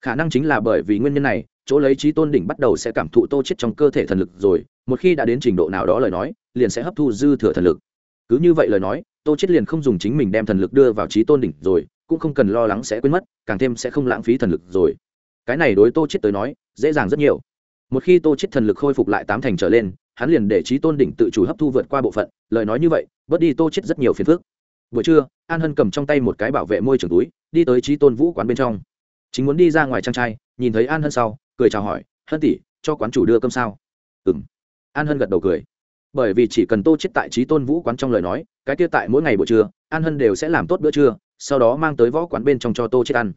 Khả năng chính là bởi vì nguyên nhân này, chỗ lấy trí tôn đỉnh bắt đầu sẽ cảm thụ tô chết trong cơ thể thần lực rồi, một khi đã đến trình độ nào đó lời nói, liền sẽ hấp thu dư thừa thần lực. Cứ như vậy lời nói tô chết liền không dùng chính mình đem thần lực đưa vào trí tôn đỉnh rồi, cũng không cần lo lắng sẽ quên mất, càng thêm sẽ không lãng phí thần lực rồi. Cái này đối tô chết tới nói, dễ dàng rất nhiều. Một khi tô chết thần lực khôi phục lại tám thành trở lên, hắn liền để trí tôn đỉnh tự chủ hấp thu vượt qua bộ phận, lời nói như vậy, bớt đi tô chết rất nhiều phiền phức. Buổi trưa, an hân cầm trong tay một cái bảo vệ môi trường túi, đi tới trí tôn vũ quán bên trong. Chính muốn đi ra ngoài trang trai, nhìn thấy an hân sau, cười chào hỏi, hân tỷ, cho quán chủ đưa cơm sao? Ừm. An hân gật đầu cười bởi vì chỉ cần tô chết tại trí tôn vũ quán trong lời nói, cái kia tại mỗi ngày buổi trưa, an hân đều sẽ làm tốt bữa trưa, sau đó mang tới võ quán bên trong cho tô chết ăn.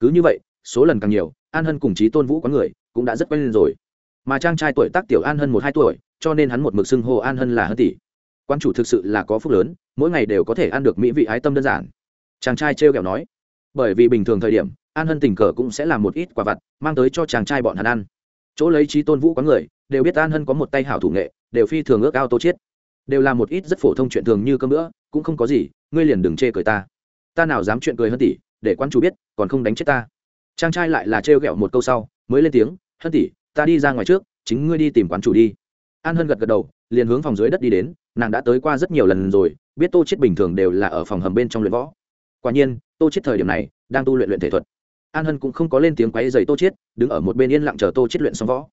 Cứ như vậy, số lần càng nhiều, an hân cùng trí tôn vũ quán người cũng đã rất quen lên rồi. Mà trang trai tuổi tác tiểu an hân một hai tuổi, cho nên hắn một mực xưng hô an hân là hân tỷ. Quan chủ thực sự là có phúc lớn, mỗi ngày đều có thể ăn được mỹ vị ái tâm đơn giản. Chàng trai trêu kẹo nói, bởi vì bình thường thời điểm, an hân tình cờ cũng sẽ làm một ít quả vặt, mang tới cho chàng trai bọn hắn ăn. Chỗ lấy trí tôn vũ quán người, đều biết an hân có một tay hảo thủ nghệ đều phi thường ước ao tô chiết. Đều là một ít rất phổ thông chuyện thường như cơm nữa cũng không có gì, ngươi liền đừng chê cười ta. Ta nào dám chuyện cười hơn tỷ, để quan chủ biết, còn không đánh chết ta. Trang trai lại là trêu ghẹo một câu sau, mới lên tiếng, hân tỷ, ta đi ra ngoài trước, chính ngươi đi tìm quán chủ đi. An hân gật gật đầu, liền hướng phòng dưới đất đi đến, nàng đã tới qua rất nhiều lần rồi, biết tô chết bình thường đều là ở phòng hầm bên trong luyện võ. Quả nhiên, tô chết thời điểm này, đang tu luyện luyện thể thuật. An hân cũng không có lên tiếng quấy giày tô chết đứng ở một bên yên lặng chờ tô chết luyện xong võ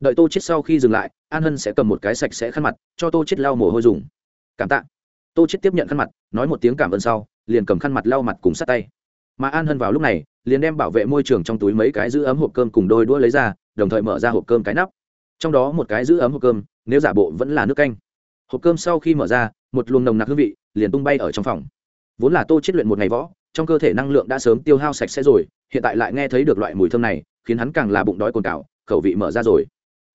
đợi tô chết sau khi dừng lại, an hân sẽ cầm một cái sạch sẽ khăn mặt, cho tô chết lau mồ hôi dùng. Cảm tạ. Tô chết tiếp nhận khăn mặt, nói một tiếng cảm ơn sau, liền cầm khăn mặt lau mặt cùng sát tay. Mà an hân vào lúc này, liền đem bảo vệ môi trường trong túi mấy cái giữ ấm hộp cơm cùng đôi đũa lấy ra, đồng thời mở ra hộp cơm cái nắp. Trong đó một cái giữ ấm hộp cơm, nếu giả bộ vẫn là nước canh. Hộp cơm sau khi mở ra, một luồng nồng nặc hương vị, liền tung bay ở trong phòng. Vốn là tô chết luyện một ngày võ, trong cơ thể năng lượng đã sớm tiêu hao sạch sẽ rồi, hiện tại lại nghe thấy được loại mùi thơm này, khiến hắn càng là bụng đói cồn cào khẩu vị mở ra rồi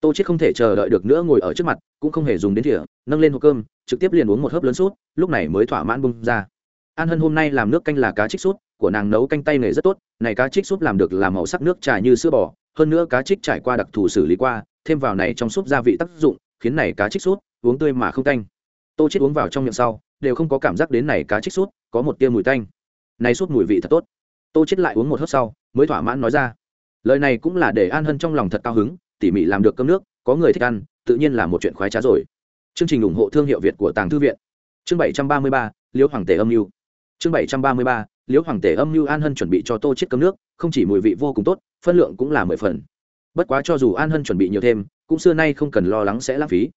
tô chết không thể chờ đợi được nữa ngồi ở trước mặt, cũng không hề dùng đến thìa, nâng lên hộp cơm, trực tiếp liền uống một hớp lớn sút, lúc này mới thỏa mãn bung ra. An hân hôm nay làm nước canh là cá trích sút, của nàng nấu canh tay nghề rất tốt, này cá trích sút làm được làm màu sắc nước trà như sữa bò, hơn nữa cá trích trải qua đặc thù xử lý qua, thêm vào này trong súp gia vị tác dụng, khiến này cá trích sút uống tươi mà không canh tô chết uống vào trong miệng sau, đều không có cảm giác đến này cá trích sút có một tia mùi tanh. Này sút mùi vị thật tốt. Tô chết lại uống một hớp sau, mới thỏa mãn nói ra. Lời này cũng là để an hân trong lòng thật cao hứng tỉ mỉ làm được cơm nước, có người thích ăn, tự nhiên là một chuyện khoái trá rồi. Chương trình ủng hộ thương hiệu việt của tàng thư viện. Chương bảy trăm ba mươi ba, liễu hoàng tể âm mưu. Chương bảy trăm ba mươi ba, liễu hoàng tể âm mưu an hân chuẩn bị cho tô chiết cơm nước, không chỉ mùi vị vô cùng tốt, phân lượng cũng là mười phần. Bất quá cho dù an hân chuẩn bị nhiều thêm, cũng xưa nay không cần lo lắng sẽ lãng phí.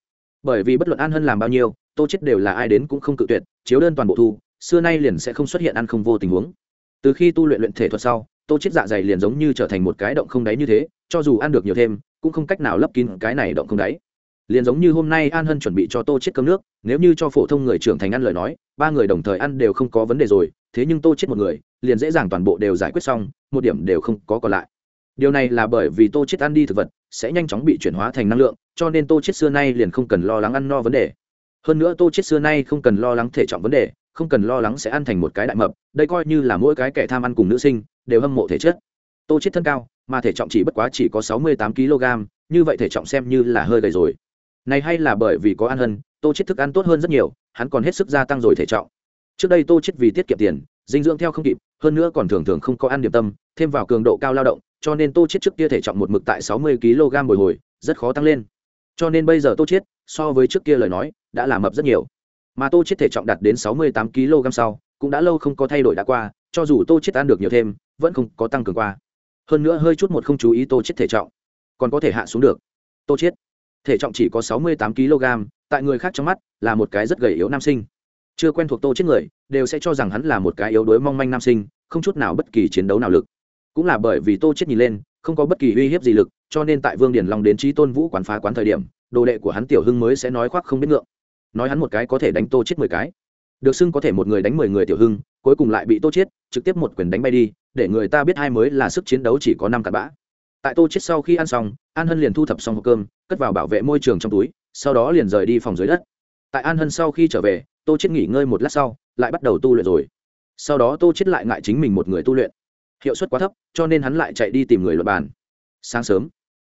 Bởi vì bất luận an hân làm bao nhiêu, tô chết đều là ai đến cũng không cự tuyệt, chiếu đơn toàn bộ thu, xưa nay liền sẽ không xuất hiện ăn không vô tình huống. Từ khi tu luyện luyện thể thuật sau, tô chết dạ dày liền giống như trở thành một cái động không đáy như thế, cho dù ăn được nhiều thêm cũng không cách nào lấp kín cái này động không đáy. Liền giống như hôm nay an hân chuẩn bị cho tô chết cơm nước, nếu như cho phổ thông người trưởng thành ăn lời nói, ba người đồng thời ăn đều không có vấn đề rồi, thế nhưng tô chết một người, liền dễ dàng toàn bộ đều giải quyết xong, một điểm đều không có còn lại. Điều này là bởi vì tô chết ăn đi thực vật, sẽ nhanh chóng bị chuyển hóa thành năng lượng, cho nên tô chết xưa nay liền không cần lo lắng ăn no vấn đề. Hơn nữa tô chết xưa nay không cần lo lắng thể trọng vấn đề, không cần lo lắng sẽ ăn thành một cái đại mập, đây coi như là mỗi cái kẻ tham ăn cùng nữ sinh, đều hâm mộ thể chất tô chết thân cao, mà thể trọng chỉ bất quá chỉ có sáu mươi tám kg, như vậy thể trọng xem như là hơi gầy rồi. Này hay là bởi vì có ăn hơn tô chết thức ăn tốt hơn rất nhiều, hắn còn hết sức gia tăng rồi thể trọng. Trước đây tô chết vì tiết kiệm tiền, dinh dưỡng theo không kịp, hơn nữa còn thường thường không có ăn điểm tâm, thêm vào cường độ cao lao động, cho nên tô chết trước kia thể trọng một mực tại sáu mươi kg bồi hồi, rất khó tăng lên. Cho nên bây giờ tô chết, so với trước kia lời nói, đã là mập rất nhiều. Mà tô chết thể trọng đạt đến sáu mươi tám kg sau, cũng đã lâu không có thay đổi đã qua, cho dù tô chết ăn được nhiều thêm, vẫn không có tăng cường qua hơn nữa hơi chút một không chú ý tô chết thể trọng. Còn có thể hạ xuống được. Tô chết. Thể trọng chỉ có sáu mươi tám kg, tại người khác trong mắt là một cái rất gầy yếu nam sinh. Chưa quen thuộc tô chết người, đều sẽ cho rằng hắn là một cái yếu đuối mong manh nam sinh, không chút nào bất kỳ chiến đấu nào lực. Cũng là bởi vì tô chết nhìn lên, không có bất kỳ uy hiếp gì lực, cho nên tại vương điển long đến trí tôn vũ quán phá quán thời điểm, đồ đệ của hắn tiểu hưng mới sẽ nói khoác không biết ngượng. Nói hắn một cái có thể đánh tô chết mười cái được xưng có thể một người đánh mười người tiểu hưng, cuối cùng lại bị tô chết trực tiếp một quyền đánh bay đi, để người ta biết hai mới là sức chiến đấu chỉ có năm cặn bã. Tại tô chết sau khi ăn xong, an hân liền thu thập xong hộp cơm, cất vào bảo vệ môi trường trong túi, sau đó liền rời đi phòng dưới đất. Tại an hân sau khi trở về, tô chết nghỉ ngơi một lát sau, lại bắt đầu tu luyện rồi. Sau đó tô chết lại ngại chính mình một người tu luyện. Hiệu suất quá thấp, cho nên hắn lại chạy đi tìm người luật bàn. Sáng sớm,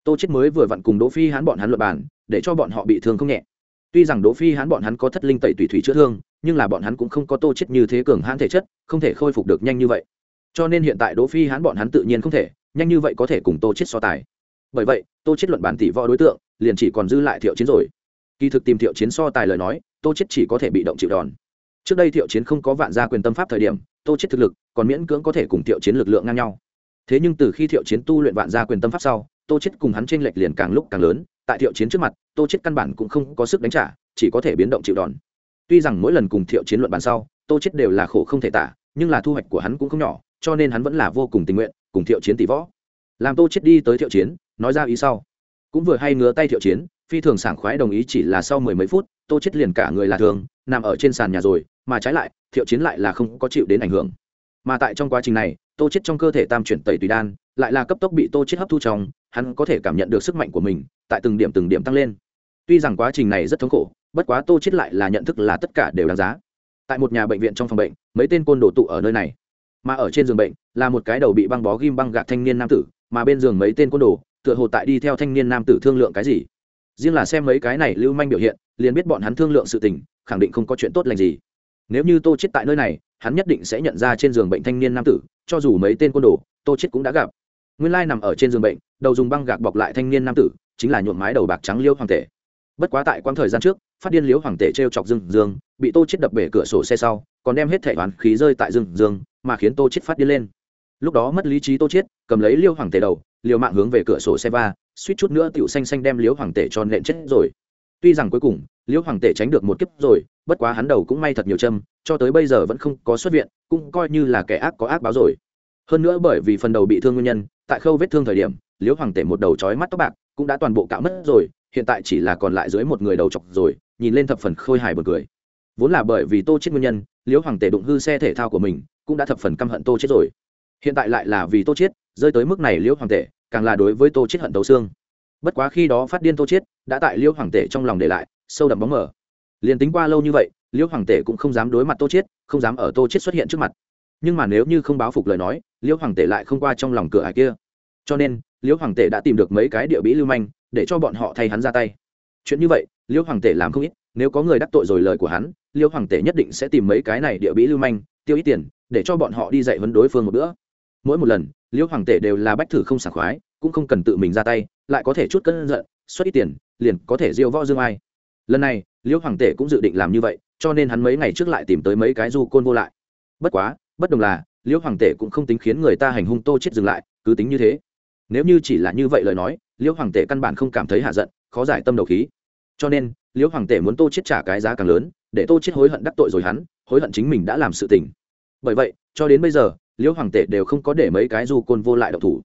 tô chết mới vừa vặn cùng đỗ phi hắn bọn hắn luật bàn, để cho bọn họ bị thương không nhẹ. Tuy rằng đỗ phi hắn bọn hắn có thất linh tẩy tùy thủy chữa thương nhưng là bọn hắn cũng không có tô chết như thế cường hãn thể chất, không thể khôi phục được nhanh như vậy. Cho nên hiện tại đỗ phi hắn bọn hắn tự nhiên không thể, nhanh như vậy có thể cùng tô chết so tài. Bởi vậy, tô chết luận bản tỷ võ đối tượng, liền chỉ còn dư lại thiệu chiến rồi. Kỳ thực tìm thiệu chiến so tài lời nói, tô chết chỉ có thể bị động chịu đòn. Trước đây thiệu chiến không có vạn gia quyền tâm pháp thời điểm, tô chết thực lực còn miễn cưỡng có thể cùng thiệu chiến lực lượng ngang nhau. Thế nhưng từ khi thiệu chiến tu luyện vạn gia quyền tâm pháp sau, tô chết cùng hắn trên lệch liền càng lúc càng lớn. Tại thiệu chiến trước mặt, tô chết căn bản cũng không có sức đánh trả, chỉ có thể biến động chịu đòn tuy rằng mỗi lần cùng thiệu chiến luận bàn sau, tô chết đều là khổ không thể tả, nhưng là thu hoạch của hắn cũng không nhỏ, cho nên hắn vẫn là vô cùng tình nguyện cùng thiệu chiến tỷ võ. Làm tô chết đi tới thiệu chiến, nói ra ý sau. Cũng vừa hay ngứa tay thiệu chiến, phi thường sảng khoái đồng ý chỉ là sau mười mấy phút, tô chết liền cả người là thường, nằm ở trên sàn nhà rồi, mà trái lại, thiệu chiến lại là không có chịu đến ảnh hưởng. Mà tại trong quá trình này, tô chết trong cơ thể tam chuyển tẩy tùy đan, lại là cấp tốc bị tô chết hấp thu trong, hắn có thể cảm nhận được sức mạnh của mình, tại từng điểm từng điểm tăng lên tuy rằng quá trình này rất thống khổ, bất quá tô chết lại là nhận thức là tất cả đều đáng giá. Tại một nhà bệnh viện trong phòng bệnh, mấy tên côn đồ tụ ở nơi này. Mà ở trên giường bệnh, là một cái đầu bị băng bó ghim băng gạc thanh niên nam tử, mà bên giường mấy tên côn đồ, tựa hồ tại đi theo thanh niên nam tử thương lượng cái gì. Riêng là xem mấy cái này lưu manh biểu hiện, liền biết bọn hắn thương lượng sự tình, khẳng định không có chuyện tốt lành gì. Nếu như tô chết tại nơi này, hắn nhất định sẽ nhận ra trên giường bệnh thanh niên nam tử, cho dù mấy tên côn đồ, tô chết cũng đã gặp. Nguyên lai nằm ở trên giường bệnh, đầu dùng băng gạc bọc lại thanh niên nam tử, chính là nhuộm mái đầu bạc trắng liêu hoàng tể bất quá tại quãng thời gian trước, phát điên liếu hoàng tể t r e o chọc dương dương, bị tô chết đập bể cửa sổ xe sau, còn đem hết thẻ toán khí rơi tại dương dương, mà khiến tô chết phát điên lên. Lúc đó mất lý trí tô chết cầm lấy liêu hoàng tể đầu, liều mạng hướng về cửa sổ xe va, suýt chút nữa tựu xanh xanh đem liếu hoàng tể cho nện chết rồi. Tuy rằng cuối cùng liếu hoàng tể tránh được một kiếp rồi, bất quá hắn đầu cũng may thật nhiều châm, cho tới bây giờ vẫn không có xuất viện, cũng coi như là kẻ ác có ác báo rồi. Hơn nữa bởi vì phần đầu bị thương nguyên nhân, tại khâu vết thương thời điểm, liễu hoàng tể một đầu trói mắt tóc bạc, cũng đã toàn bộ cạo mất rồi hiện tại chỉ là còn lại dưới một người đầu chọc rồi, nhìn lên thập phần khôi hài bật cười. Vốn là bởi vì tô chết nguyên nhân, liễu hoàng tể đụng hư xe thể thao của mình, cũng đã thập phần căm hận tô chết rồi. Hiện tại lại là vì tô chết, rơi tới mức này liễu hoàng tể càng là đối với tô chết hận tấu xương. Bất quá khi đó phát điên tô chết, đã tại liễu hoàng tể trong lòng để lại, sâu đậm bóng mờ. Liền tính qua lâu như vậy, liễu hoàng tể cũng không dám đối mặt tô chết, không dám ở tô chết xuất hiện trước mặt. Nhưng mà nếu như không báo phục lời nói, liễu hoàng tể lại không qua trong lòng cửa hải kia. Cho nên, liễu hoàng tể đã tìm được mấy cái địa bí lưu manh để cho bọn họ thay hắn ra tay. Chuyện như vậy, liêu hoàng tể làm không ít, nếu có người đắc tội rồi lời của hắn, liêu hoàng tể nhất định sẽ tìm mấy cái này địa bí lưu manh, tiêu ít tiền, để cho bọn họ đi dạy vấn đối phương một bữa. Mỗi một lần, liêu hoàng tể đều là bách thử không sảng khoái, cũng không cần tự mình ra tay, lại có thể chút cân giận, xuất ít tiền, liền có thể diêu võ dương ai. Lần này, liêu hoàng tể cũng dự định làm như vậy, cho nên hắn mấy ngày trước lại tìm tới mấy cái du côn vô lại. Bất quá, bất đồng là, liêu hoàng tể cũng không tính khiến người ta hành hung tô chết dừng lại, cứ tính như thế. Nếu như chỉ là như vậy lời nói liễu hoàng tể căn bản không cảm thấy hạ giận, khó giải tâm đầu khí. Cho nên, liễu hoàng tể muốn tô chết trả cái giá càng lớn, để tô chết hối hận đắc tội rồi hắn, hối hận chính mình đã làm sự tình. Bởi vậy, cho đến bây giờ, liễu hoàng tể đều không có để mấy cái du côn vô lại độc thủ.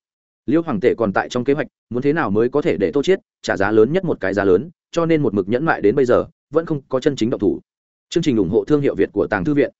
Liễu hoàng tể còn tại trong kế hoạch, muốn thế nào mới có thể để tô chết trả giá lớn nhất một cái giá lớn, cho nên một mực nhẫn mại đến bây giờ, vẫn không có chân chính độc thủ. Chương trình ủng hộ thương hiệu việt của tàng thư viện.